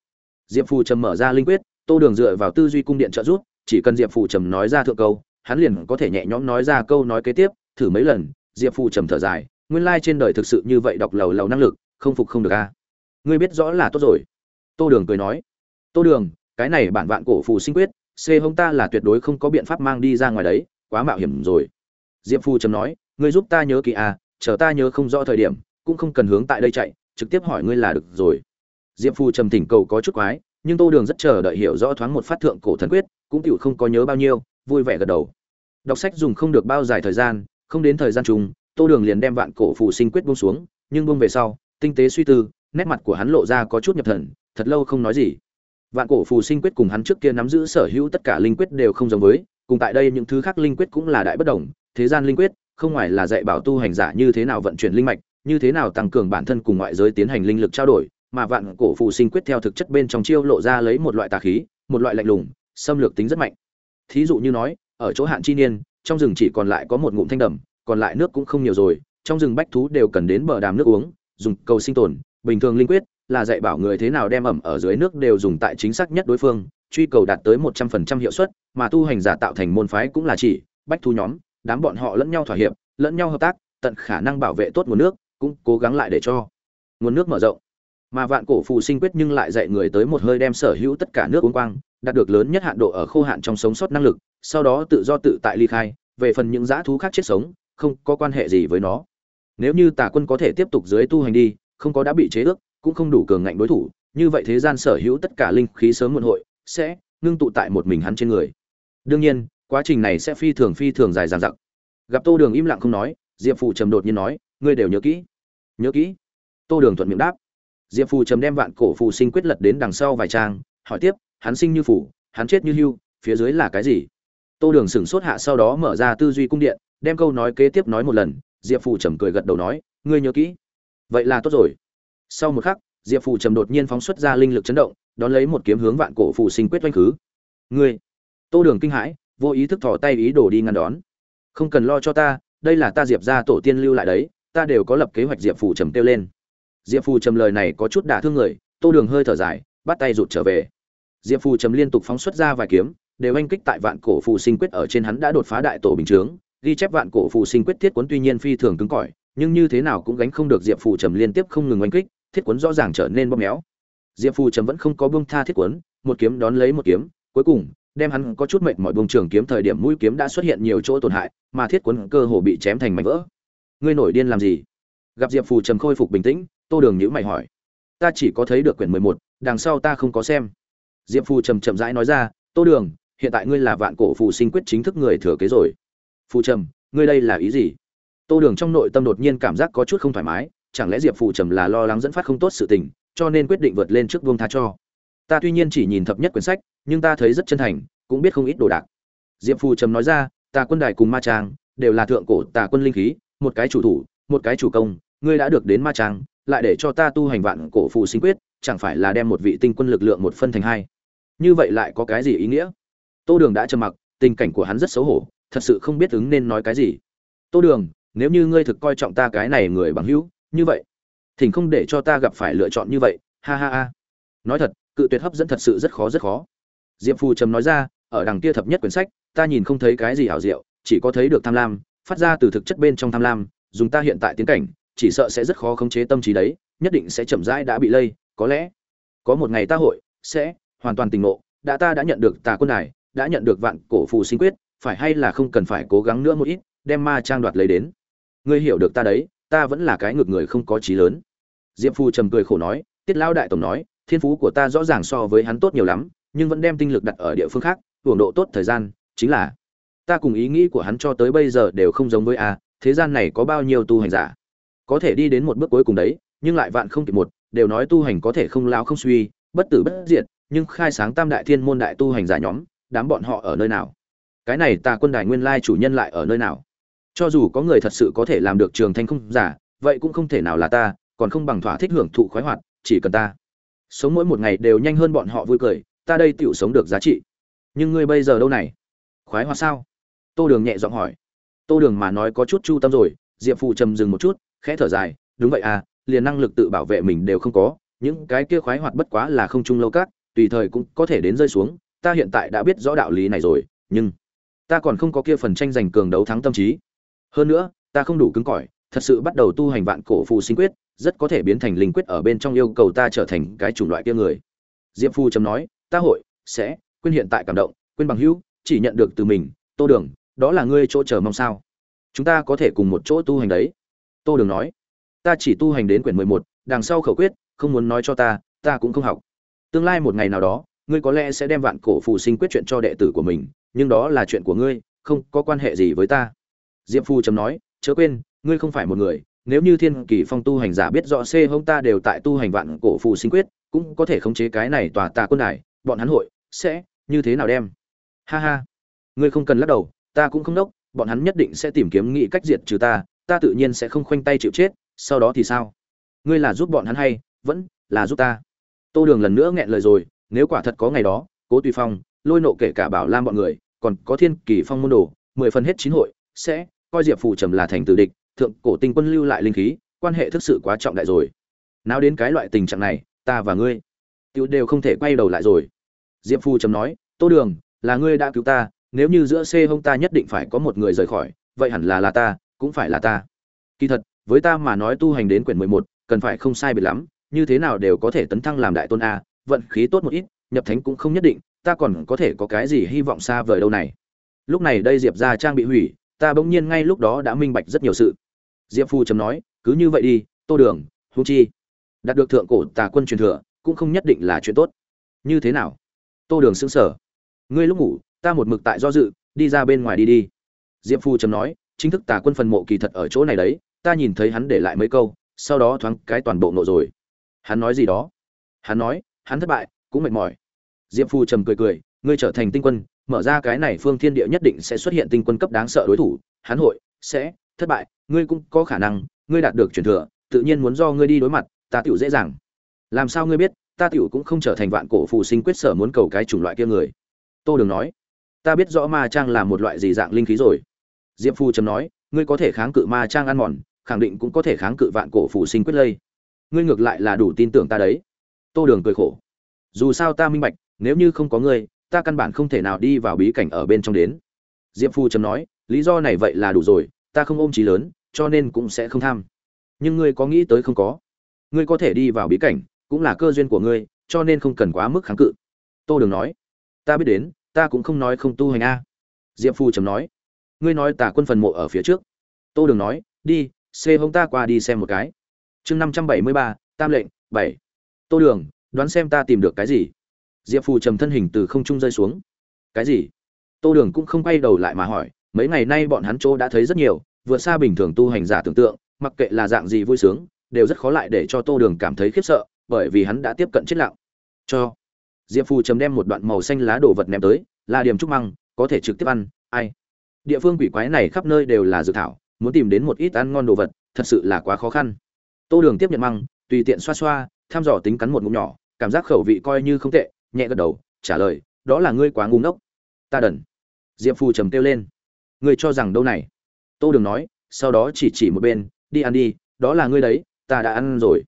Diệp phù trầm mở ra linh quyết, tô đường dựa vào tư duy cung điện trợ giúp, chỉ cần diệp phù trầm nói ra thượng câu, hắn liền có thể nhẹ nhõm nói ra câu nói kế tiếp, thử mấy lần, diệp phù trầm thở dài, nguyên lai trên đời thực sự như vậy đọc lầu lầu năng lực, không phục không được a ngươi biết rõ là tốt rồi. Tô đường cười nói. Tô đường, cái này bản vạn cổ phù sinh quyết, c hông ta là tuyệt đối không có biện pháp mang đi ra ngoài đấy, quá mạo hiểm rồi. Diệp Phu trầm nói, ngươi giúp ta nhớ kỹ à chờ ta nhớ không rõ thời điểm, cũng không cần hướng tại đây chạy, trực tiếp hỏi ngươi là được rồi. Diệp Phu trầm thỉnh cầu có chút quái, nhưng tô đường rất chờ đợi hiểu rõ thoáng một phát thượng cổ thần quyết, cũng tựu không có nhớ bao nhiêu, vui vẻ gật đầu. Đọc sách dùng không được bao dài thời gian, không đến thời gian chung tô đường liền đem vạn cổ phù sinh quyết buông xuống, nhưng buông về sau, tinh tế suy tư nét mặt của hắn lộ ra có chút nhập thần, thật lâu không nói gì. Vạn cổ phù sinh quyết cùng hắn trước kia nắm giữ sở hữu tất cả linh quyết đều không giống với, cùng tại đây những thứ khác linh quyết cũng là đại bất đồng, thế gian linh quyết, không ngoài là dạy bảo tu hành giả như thế nào vận chuyển linh mạch, như thế nào tăng cường bản thân cùng ngoại giới tiến hành linh lực trao đổi, mà vạn cổ phù sinh quyết theo thực chất bên trong chiêu lộ ra lấy một loại tà khí, một loại lạnh lùng, xâm lược tính rất mạnh. Thí dụ như nói, ở chỗ hạn chi niên, trong rừng chỉ còn lại có một ngụm thanh đầm, còn lại nước cũng không nhiều rồi, trong rừng bách thú đều cần đến bờ đàm nước uống, dùng cầu sinh tồn bình thường linh quyết là dạy bảo người thế nào đem ẩm ở dưới nước đều dùng tại chính xác nhất đối phương, truy cầu đạt tới một trăm phần trăm hiệu suất, mà tu hành giả tạo thành môn phái cũng là chỉ, bách thu nhóm, đám bọn họ lẫn nhau thỏa hiệp, lẫn nhau hợp tác, tận khả năng bảo vệ tốt nguồn nước, cũng cố gắng lại để cho nguồn nước mở rộng. Mà vạn cổ phù sinh quyết nhưng lại dạy người tới một hơi đem sở hữu tất cả nước uống quang, đạt được lớn nhất hạn độ ở khô hạn trong sống sót năng lực, sau đó tự do tự tại ly khai, về phần những dã thú khác chết sống, không có quan hệ gì với nó. Nếu như tà quân có thể tiếp tục dưới tu hành đi không có đã bị chế ước, cũng không đủ cường ngạnh đối thủ, như vậy thế gian sở hữu tất cả linh khí sớm muộn hội, sẽ ngưng tụ tại một mình hắn trên người. Đương nhiên, quá trình này sẽ phi thường phi thường dài dằng dặc. Gặp tô đường im lặng không nói, diệp phù trầm đột nhiên nói, ngươi đều nhớ kỹ nhớ kỹ. Tô đường thuận miệng đáp. Diệp phù trầm đem vạn cổ phù sinh quyết lật đến đằng sau vài trang, hỏi tiếp, hắn sinh như phủ hắn chết như hưu, phía dưới là cái gì? Tô đường sửng sốt hạ sau đó mở ra tư duy cung điện, đem câu nói kế tiếp nói một lần, diệp phù trầm cười gật đầu nói, ngươi nhớ kỹ vậy là tốt rồi. Sau một khắc, diệp phù trầm đột nhiên phóng xuất ra linh lực chấn động, đón lấy một kiếm hướng vạn cổ phù sinh quyết oanh khứ. Ngươi, tô đường kinh hãi, vô ý thức thò tay ý đồ đi ngăn đón. Không cần lo cho ta, đây là ta diệp ra tổ tiên lưu lại đấy, ta đều có lập kế hoạch, diệp phù trầm kêu lên. Diệp phù trầm lời này có chút đả thương người, tô đường hơi thở dài, bắt tay rụt trở về. Diệp phù trầm liên tục phóng xuất ra vài kiếm, đều oanh kích tại vạn cổ phù sinh quyết ở trên hắn đã đột phá đại tổ bình chướng, ghi chép vạn cổ phù sinh quyết thiết cuốn tuy nhiên phi thường cứng cỏi nhưng như thế nào cũng gánh không được diệp phù trầm liên tiếp không ngừng oanh kích, thiết Quấn rõ ràng trở nên bóp méo. Diệp phù trầm vẫn không có buông tha thiết Quấn, một kiếm đón lấy một kiếm, cuối cùng, đem hắn có chút mệnh mọi bông trường kiếm thời điểm mũi kiếm đã xuất hiện nhiều chỗ tổn hại, mà thiết Quấn cơ hồ bị chém thành mảnh vỡ. Ngươi nổi điên làm gì? Gặp diệp phù trầm khôi phục bình tĩnh, tô đường nhữ mày hỏi. Ta chỉ có thấy được quyển mười một, đằng sau ta không có xem. Diệp phù trầm chậm rãi nói ra, tô đường, hiện tại ngươi là vạn cổ phù sinh quyết chính thức người thừa kế rồi. Phù trầm, ngươi đây là ý gì? Tô đường trong nội tâm đột nhiên cảm giác có chút không thoải mái, chẳng lẽ diệp phụ trầm là lo lắng dẫn phát không tốt sự tình, cho nên quyết định vượt lên trước vương tha cho. Ta tuy nhiên chỉ nhìn thập nhất quyển sách, nhưng ta thấy rất chân thành, cũng biết không ít đồ đạc. Diệp phụ trầm nói ra tà quân đài cùng ma trang, đều là thượng cổ tà quân linh khí, một cái chủ thủ, một cái chủ công, ngươi đã được đến ma trang, lại để cho ta tu hành vạn cổ phù sinh quyết, chẳng phải là đem một vị tinh quân lực lượng một phân thành hai? Như vậy lại có cái gì ý nghĩa? Tô đường đã trầm mặc, tình cảnh của hắn rất xấu hổ, thật sự không biết ứng nên nói cái gì. Tô đường nếu như ngươi thực coi trọng ta cái này người bằng hữu, như vậy, thỉnh không để cho ta gặp phải lựa chọn như vậy, ha ha ha. Nói thật, cự tuyệt hấp dẫn thật sự rất khó rất khó. Diệp phù trầm nói ra, ở đằng kia thập nhất quyển sách, ta nhìn không thấy cái gì hảo diệu, chỉ có thấy được tham lam, phát ra từ thực chất bên trong tham lam, dùng ta hiện tại tiến cảnh, chỉ sợ sẽ rất khó khống chế tâm trí đấy, nhất định sẽ chậm rãi đã bị lây, có lẽ có một ngày ta hội sẽ hoàn toàn tình ngộ, đã ta đã nhận được tà quân này đã nhận được vạn cổ phù sinh quyết, phải hay là không cần phải cố gắng nữa một ít, đem ma trang đoạt lấy đến ngươi hiểu được ta đấy, ta vẫn là cái ngược người không có trí lớn. Diệp phu trầm cười khổ nói, tiết lão đại tổng nói, thiên phú của ta rõ ràng so với hắn tốt nhiều lắm, nhưng vẫn đem tinh lực đặt ở địa phương khác, hưởng độ tốt thời gian, chính là, ta cùng ý nghĩ của hắn cho tới bây giờ đều không giống với a, thế gian này có bao nhiêu tu hành giả? Có thể đi đến một bước cuối cùng đấy, nhưng lại vạn không kịp một, đều nói tu hành có thể không lao không suy, bất tử bất diệt, nhưng khai sáng tam đại thiên môn đại tu hành giả nhóm, đám bọn họ ở nơi nào? Cái này ta quân đài nguyên lai chủ nhân lại ở nơi nào? Cho dù có người thật sự có thể làm được trường thanh không giả, vậy cũng không thể nào là ta, còn không bằng thỏa thích hưởng thụ khoái hoạt, chỉ cần ta. Sống mỗi một ngày đều nhanh hơn bọn họ vui cười, ta đây tựu sống được giá trị. Nhưng ngươi bây giờ đâu này? Khoái hoạt sao? Tô đường nhẹ giọng hỏi. Tô đường mà nói có chút chu tâm rồi, diệp phụ trầm dừng một chút, khẽ thở dài, đúng vậy à liền năng lực tự bảo vệ mình đều không có, những cái kia khoái hoạt bất quá là không chung lâu cát tùy thời cũng có thể đến rơi xuống, ta hiện tại đã biết rõ đạo lý này rồi, nhưng ta còn không có kia phần tranh giành cường đấu thắng tâm trí hơn nữa, ta không đủ cứng cỏi, thật sự bắt đầu tu hành vạn cổ phù sinh quyết, rất có thể biến thành linh quyết ở bên trong yêu cầu ta trở thành cái chủng loại kia người. Diệp phu chấm nói, ta hội sẽ quên hiện tại cảm động, quên bằng hữu, chỉ nhận được từ mình, tô đường, đó là ngươi chỗ chờ mong sao? Chúng ta có thể cùng một chỗ tu hành đấy. Tô đường nói, ta chỉ tu hành đến quyển mười một, đằng sau khẩu quyết, không muốn nói cho ta ta cũng không học. Tương lai một ngày nào đó, ngươi có lẽ sẽ đem vạn cổ phù sinh quyết chuyện cho đệ tử của mình, nhưng đó là chuyện của ngươi, không có quan hệ gì với ta diệp phu chấm nói, chớ quên, ngươi không phải một người, nếu như thiên kỳ phong tu hành giả biết rõ c hông ta đều tại tu hành vạn cổ phù sinh quyết, cũng có thể khống chế cái này tòa tà quân đài, bọn hắn hội sẽ như thế nào đem? Ha ha, ngươi không cần lắc đầu, ta cũng không đốc, bọn hắn nhất định sẽ tìm kiếm nghị cách diệt trừ ta ta tự nhiên sẽ không khoanh tay chịu chết, sau đó thì sao? Ngươi là giúp bọn hắn hay vẫn là giúp ta? Tô đường lần nữa nghẹn lời rồi, nếu quả thật có ngày đó, cố tùy phong, lôi nộ kể cả bảo lam bọn người, còn có thiên kỳ phong môn đồ, mười phần hết chín hội sẽ, coi diệp phù trầm là thành tử địch, thượng cổ tinh quân lưu lại linh khí, quan hệ thực sự quá trọng đại rồi. Nào đến cái loại tình trạng này, ta và ngươi cứu đều không thể quay đầu lại rồi. Diệp phù trầm nói, tô đường, là ngươi đã cứu ta, nếu như giữa c hông ta nhất định phải có một người rời khỏi, vậy hẳn là là ta, cũng phải là ta. Kỳ thật, với ta mà nói tu hành đến quyển mười một, cần phải không sai biệt lắm, như thế nào đều có thể tấn thăng làm đại tôn a, vận khí tốt một ít, nhập thánh cũng không nhất định, ta còn có thể có cái gì hy vọng xa vời đâu này. Lúc này đây diệp ra trang bị hủy ta bỗng nhiên ngay lúc đó đã minh bạch rất nhiều sự. Diệp phu chấm nói, cứ như vậy đi, tô đường húng chi, đạt được thượng cổ tà quân truyền thừa, cũng không nhất định là chuyện tốt. Như thế nào? Tô đường xứng sở ngươi lúc ngủ, ta một mực tại do dự, đi ra bên ngoài đi đi. Diệp phu chấm nói, chính thức tà quân phần mộ kỳ thật ở chỗ này đấy, ta nhìn thấy hắn để lại mấy câu, sau đó thoáng cái toàn bộ nộ rồi. Hắn nói gì đó? Hắn nói, hắn thất bại, cũng mệt mỏi. Diệp phu trầm cười cười, ngươi trở thành tinh quân mở ra cái này phương thiên địa nhất định sẽ xuất hiện tinh quân cấp đáng sợ đối thủ, hắn hội sẽ thất bại, ngươi cũng có khả năng, ngươi đạt được truyền thừa, tự nhiên muốn do ngươi đi đối mặt, ta tựu dễ dàng. Làm sao ngươi biết, ta tựu cũng không trở thành vạn cổ phù sinh quyết sở muốn cầu cái chủng loại kia người. Tô đường nói, ta biết rõ ma trang là một loại gì dạng linh khí rồi. Diệp phu trầm nói, ngươi có thể kháng cự ma trang ăn mòn, khẳng định cũng có thể kháng cự vạn cổ phù sinh quyết lây. Ngươi ngược lại là đủ tin tưởng ta đấy. Tô đường cười khổ, dù sao ta minh bạch, nếu như không có ngươi ta căn bản không thể nào đi vào bí cảnh ở bên trong đến. Diệp phu trầm nói, lý do này vậy là đủ rồi, ta không ôm trí lớn, cho nên cũng sẽ không tham. Nhưng ngươi có nghĩ tới không có? Ngươi có thể đi vào bí cảnh, cũng là cơ duyên của ngươi, cho nên không cần quá mức kháng cự. Tô đường nói, ta biết đến, ta cũng không nói không tu hành a. Diệp phu trầm nói, ngươi nói tả quân phần mộ ở phía trước. Tô đường nói, đi, xê hông ta qua đi xem một cái. Chương năm trăm bảy mươi ba, tam lệnh, bảy. Tô đường, đoán xem ta tìm được cái gì? Diệp phù trầm thân hình từ không trung rơi xuống. Cái gì? Tô đường cũng không quay đầu lại mà hỏi, mấy ngày nay bọn hắn chỗ đã thấy rất nhiều, vượt xa bình thường tu hành giả tưởng tượng, mặc kệ là dạng gì vui sướng, đều rất khó lại để cho tô đường cảm thấy khiếp sợ, bởi vì hắn đã tiếp cận chết lặng. Cho. Diệp phù trầm đem một đoạn màu xanh lá đồ vật ném tới, là điểm trúc măng, có thể trực tiếp ăn, ai? Địa phương quỷ quái này khắp nơi đều là dự thảo, muốn tìm đến một ít ăn ngon đồ vật, thật sự là quá khó khăn. Tô đường tiếp nhận măng, tùy tiện xoa xoa, thăm dò tính cắn một ngụm nhỏ, cảm giác khẩu vị coi như không tệ nhẹ gật đầu, trả lời, đó là ngươi quá ngu ngốc. Ta đần. Diệp phù trầm kêu lên. Ngươi cho rằng đâu này? Tô đường nói, sau đó chỉ chỉ một bên, đi ăn đi, đó là ngươi đấy, ta đã ăn rồi.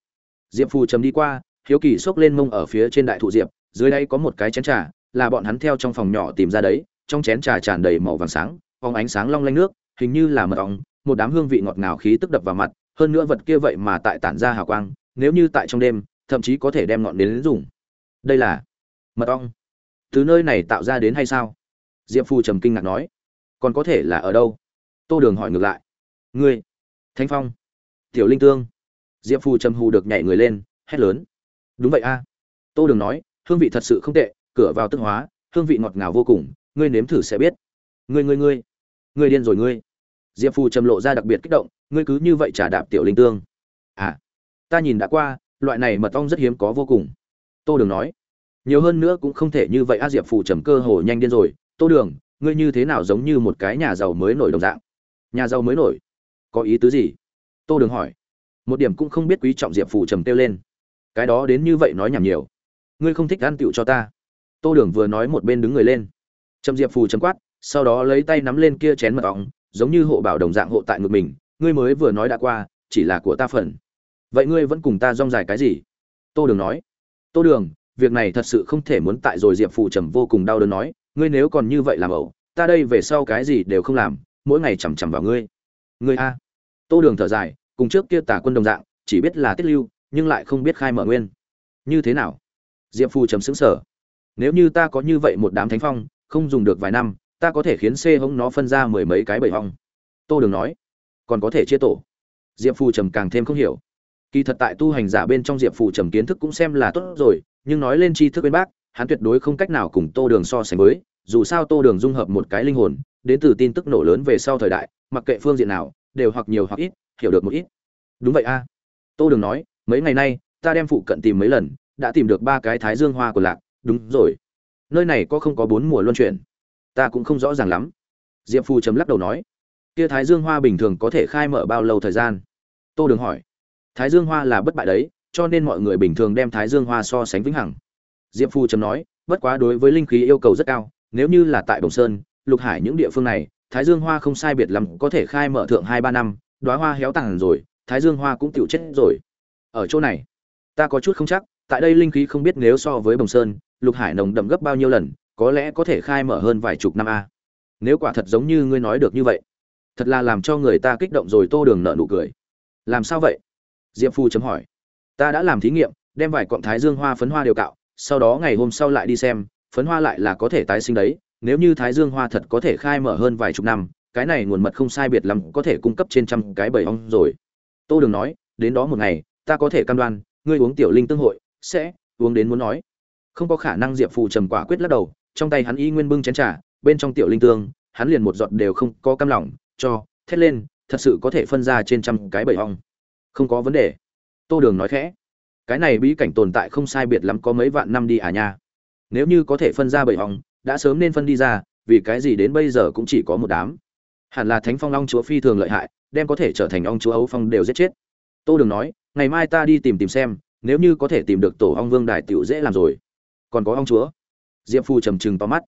Diệp phù trầm đi qua, hiếu kỳ xốc lên mông ở phía trên đại thụ diệp, dưới đây có một cái chén trà, là bọn hắn theo trong phòng nhỏ tìm ra đấy, trong chén trà tràn đầy màu vàng sáng, phóng ánh sáng long lanh nước, hình như là mật ong, một đám hương vị ngọt ngào khí tức đập vào mặt, hơn nữa vật kia vậy mà tại tản ra hào quang, nếu như tại trong đêm, thậm chí có thể đem ngọn đến dùng. Đây là mật ong. Từ nơi này tạo ra đến hay sao? Diệp phu trầm kinh ngạc nói. Còn có thể là ở đâu? Tô đường hỏi ngược lại. Ngươi thanh phong, tiểu linh tương. Diệp phu trầm hù được nhảy người lên, hét lớn. Đúng vậy a. Tô đường nói, hương vị thật sự không tệ, cửa vào tức hóa, hương vị ngọt ngào vô cùng, ngươi nếm thử sẽ biết. Ngươi ngươi ngươi ngươi điên rồi ngươi. Diệp phù trầm lộ ra đặc biệt kích động, ngươi cứ như vậy trả đạp tiểu linh tương. À ta nhìn đã qua, loại này mật ong rất hiếm có vô cùng. Tô đường nói nhiều hơn nữa cũng không thể như vậy, a diệp phù trầm cơ hồ nhanh điên rồi. Tô đường, ngươi như thế nào giống như một cái nhà giàu mới nổi đồng dạng? Nhà giàu mới nổi? Có ý tứ gì? Tô đường hỏi. Một điểm cũng không biết quý trọng diệp phù trầm kêu lên. Cái đó đến như vậy nói nhảm nhiều. Ngươi không thích ăn tựu cho ta. Tô đường vừa nói một bên đứng người lên. Trầm diệp phù trầm quát, sau đó lấy tay nắm lên kia chén mật ong, giống như hộ bảo đồng dạng hộ tại ngực mình. Ngươi mới vừa nói đã qua, chỉ là của ta phần. Vậy ngươi vẫn cùng ta rong dài cái gì? Tô đường nói. Tô đường việc này thật sự không thể muốn tại rồi diệp phù trầm vô cùng đau đớn nói, ngươi nếu còn như vậy làm ẩu, ta đây về sau cái gì đều không làm, mỗi ngày chằm chằm vào ngươi. Ngươi a. Tô đường thở dài, cùng trước kia tả quân đồng dạng, chỉ biết là tiết lưu, nhưng lại không biết khai mở nguyên. Như thế nào? Diệp phù trầm xứng sở nếu như ta có như vậy một đám thánh phong, không dùng được vài năm, ta có thể khiến xê hống nó phân ra mười mấy cái bầy hong tô đường nói. Còn có thể chia tổ. Diệp phù trầm càng thêm không hiểu kỳ thật tại tu hành giả bên trong diệp phù trầm kiến thức cũng xem là tốt rồi, nhưng nói lên tri thức bên bác, hắn tuyệt đối không cách nào cùng tô đường so sánh với, dù sao tô đường dung hợp một cái linh hồn, đến từ tin tức nổ lớn về sau thời đại, mặc kệ phương diện nào, đều hoặc nhiều hoặc ít, hiểu được một ít. Đúng vậy a. Tô đường nói, mấy ngày nay, ta đem phụ cận tìm mấy lần, đã tìm được ba cái thái dương hoa của lạc, đúng rồi. Nơi này có không có bốn mùa luân chuyển? Ta cũng không rõ ràng lắm. Diệp phù chấm lắc đầu nói, kia thái dương hoa bình thường có thể khai mở bao lâu thời gian? Tô đường hỏi thái dương hoa là bất bại đấy, cho nên mọi người bình thường đem thái dương hoa so sánh vĩnh hằng. Diệp Phu chấm nói, bất quá đối với linh khí yêu cầu rất cao, nếu như là tại đồng sơn, lục hải những địa phương này, thái dương hoa không sai biệt lắm, có thể khai mở thượng hai ba năm đoá hoa héo tàn rồi, thái dương hoa cũng tiểu chết rồi. Ở chỗ này, ta có chút không chắc, tại đây linh khí không biết nếu so với bồng sơn, lục hải nồng đậm gấp bao nhiêu lần, có lẽ có thể khai mở hơn vài chục năm a. Nếu quả thật giống như ngươi nói được như vậy, thật là làm cho người ta kích động rồi tô đường nợ nụ cười. Làm sao vậy? Diệp phu chấm hỏi. Ta đã làm thí nghiệm, đem vài cọng thái dương hoa phấn hoa đều cạo, sau đó ngày hôm sau lại đi xem, phấn hoa lại là có thể tái sinh đấy, nếu như thái dương hoa thật có thể khai mở hơn vài chục năm, cái này nguồn mật không sai biệt lắm có thể cung cấp trên trăm cái bầy ong rồi. Tô đường nói, đến đó một ngày, ta có thể cam đoan, ngươi uống tiểu linh tương hội, sẽ uống đến muốn nói. Không có khả năng diệp phù trầm quả quyết lắc đầu, trong tay hắn y nguyên bưng chén trà, bên trong tiểu linh tương, hắn liền một giọt đều không có cam lòng, cho, thét lên, thật sự có thể phân ra trên trăm cái bầy ong không có vấn đề. Tô đường nói khẽ. Cái này bí cảnh tồn tại không sai biệt lắm có mấy vạn năm đi à nha. Nếu như có thể phân ra bảy ong đã sớm nên phân đi ra, vì cái gì đến bây giờ cũng chỉ có một đám. Hẳn là thánh phong long chúa phi thường lợi hại, đem có thể trở thành ong chúa ấu phong đều giết chết. Tô đường nói, ngày mai ta đi tìm tìm xem, nếu như có thể tìm được tổ ong vương đài u dễ làm rồi. Còn có ong chúa. Diệp phu trầm trừng to mắt.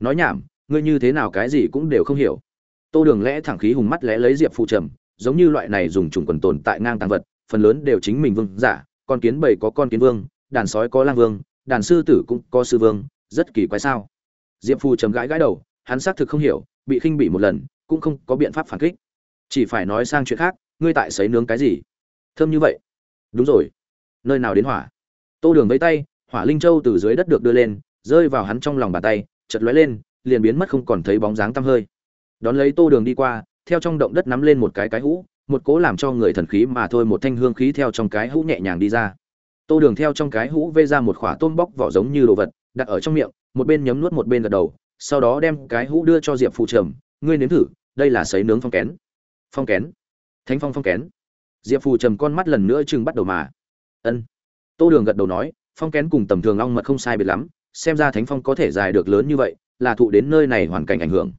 Nói nhảm, ngươi như thế nào cái gì cũng đều không hiểu. Tô đường lẽ thẳng khí hùng mắt lẽ lấy diệp phu trầm giống như loại này dùng trùng quần tồn tại ngang tăng vật, phần lớn đều chính mình vương giả, con kiến bầy có con kiến vương, đàn sói có lang vương, đàn sư tử cũng có sư vương, rất kỳ quái sao? Diệp phu chấm gãi gãi đầu, hắn xác thực không hiểu, bị khinh bỉ một lần, cũng không có biện pháp phản kích. Chỉ phải nói sang chuyện khác, ngươi tại sấy nướng cái gì? Thơm như vậy. Đúng rồi. Nơi nào đến hỏa? Tô đường vẫy tay, hỏa linh châu từ dưới đất được đưa lên, rơi vào hắn trong lòng bàn tay chật lóe lên, liền biến mất không còn thấy bóng dáng tăm hơi. Đón lấy tô đường đi qua theo trong động đất nắm lên một cái cái hũ, một cố làm cho người thần khí mà thôi, một thanh hương khí theo trong cái hũ nhẹ nhàng đi ra. Tô đường theo trong cái hũ vê ra một khỏa tôm bóc vỏ giống như đồ vật, đặt ở trong miệng, một bên nhấm nuốt một bên gật đầu, sau đó đem cái hũ đưa cho diệp phụ trầm, ngươi nếm thử, đây là sấy nướng phong kén. Phong kén? Thánh phong phong kén. Diệp phù trầm con mắt lần nữa chừng bắt đầu mà. Ân. Tô đường gật đầu nói, phong kén cùng tầm thường long mật không sai biệt lắm, xem ra thánh phong có thể dài được lớn như vậy, là thụ đến nơi này hoàn cảnh ảnh hưởng.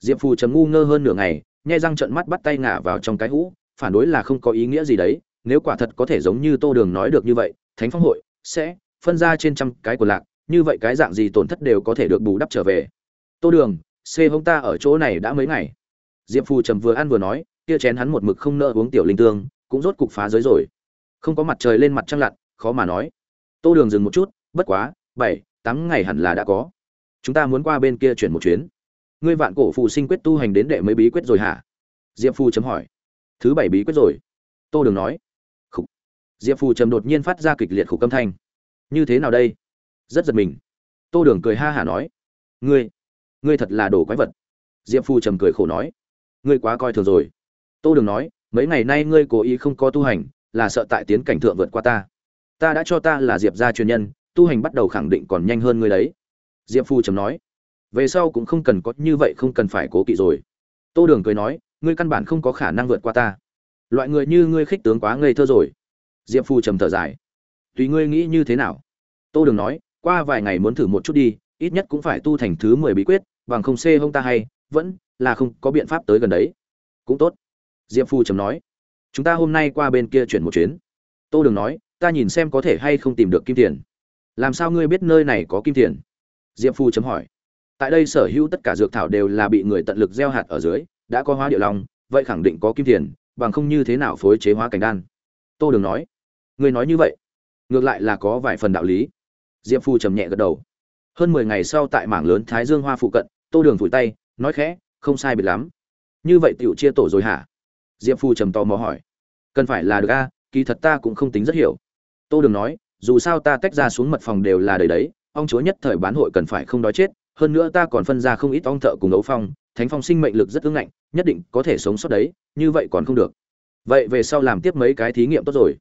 Diệp phù Trầm ngu ngơ hơn nửa ngày nhai răng trợn mắt bắt tay ngả vào trong cái hũ, phản đối là không có ý nghĩa gì đấy, nếu quả thật có thể giống như tô đường nói được như vậy, thánh phong hội sẽ phân ra trên trăm cái của lạc, như vậy cái dạng gì tổn thất đều có thể được bù đắp trở về. Tô đường, c hông ta ở chỗ này đã mấy ngày. Diệp phù trầm vừa ăn vừa nói, kia chén hắn một mực không nỡ uống tiểu linh tương, cũng rốt cục phá giới rồi. Không có mặt trời lên mặt trăng lặn, khó mà nói. Tô đường dừng một chút, bất quá, bảy, tám ngày hẳn là đã có. Chúng ta muốn qua bên kia chuyển một chuyến ngươi vạn cổ phù sinh quyết tu hành đến đệ mấy bí quyết rồi hả? Diệp phù chấm hỏi. Thứ bảy bí quyết rồi. Tô đường nói. Khúc. diệp phù trầm đột nhiên phát ra kịch liệt khục âm thanh. Như thế nào đây? Rất giật mình. Tô đường cười ha hả nói. Ngươi ngươi thật là đồ quái vật. Diệp phù trầm cười khổ nói. Ngươi quá coi thường rồi. Tô đường nói, mấy ngày nay ngươi cố ý không có tu hành, là sợ tại tiến cảnh thượng vượt qua ta. Ta đã cho ta là diệp gia truyền nhân, tu hành bắt đầu khẳng định còn nhanh hơn ngươi đấy. Diệp phu trầm nói về sau cũng không cần có như vậy không cần phải cố kỵ rồi. Tô đường cười nói, ngươi căn bản không có khả năng vượt qua ta. Loại người như ngươi khích tướng quá ngây thơ rồi. Diệp phu trầm thở dài. Tùy ngươi nghĩ như thế nào? Tô đường nói, qua vài ngày muốn thử một chút đi, ít nhất cũng phải tu thành thứ mười bí quyết, bằng không xê hông ta hay, vẫn là không có biện pháp tới gần đấy. Cũng tốt. Diệp phu trầm nói. Chúng ta hôm nay qua bên kia chuyển một chuyến. Tô đường nói, ta nhìn xem có thể hay không tìm được kim tiền. Làm sao ngươi biết nơi này có kim tiền? Diệp phu chấm hỏi tại đây sở hữu tất cả dược thảo đều là bị người tận lực gieo hạt ở dưới, đã có hóa địa long, vậy khẳng định có kim tiền bằng không như thế nào phối chế hóa cảnh đan? Tô đường nói. Người nói như vậy, ngược lại là có vài phần đạo lý. Diệp phu trầm nhẹ gật đầu. Hơn mười ngày sau tại mảng lớn thái dương hoa phụ cận, tô đường vùi tay, nói khẽ, không sai biệt lắm. Như vậy tựu chia tổ rồi hả? Diệp phu trầm to mò hỏi. Cần phải là được a, kỳ thật ta cũng không tính rất hiểu. Tô đường nói, dù sao ta tách ra xuống mật phòng đều là đầy đấy, ông chúa nhất thời bán hội cần phải không đói chết hơn nữa ta còn phân ra không ít ong thợ cùng ấu phong, thánh phong sinh mệnh lực rất ưng ngạnh, nhất định có thể sống sót đấy, như vậy còn không được. Vậy về sau làm tiếp mấy cái thí nghiệm tốt rồi.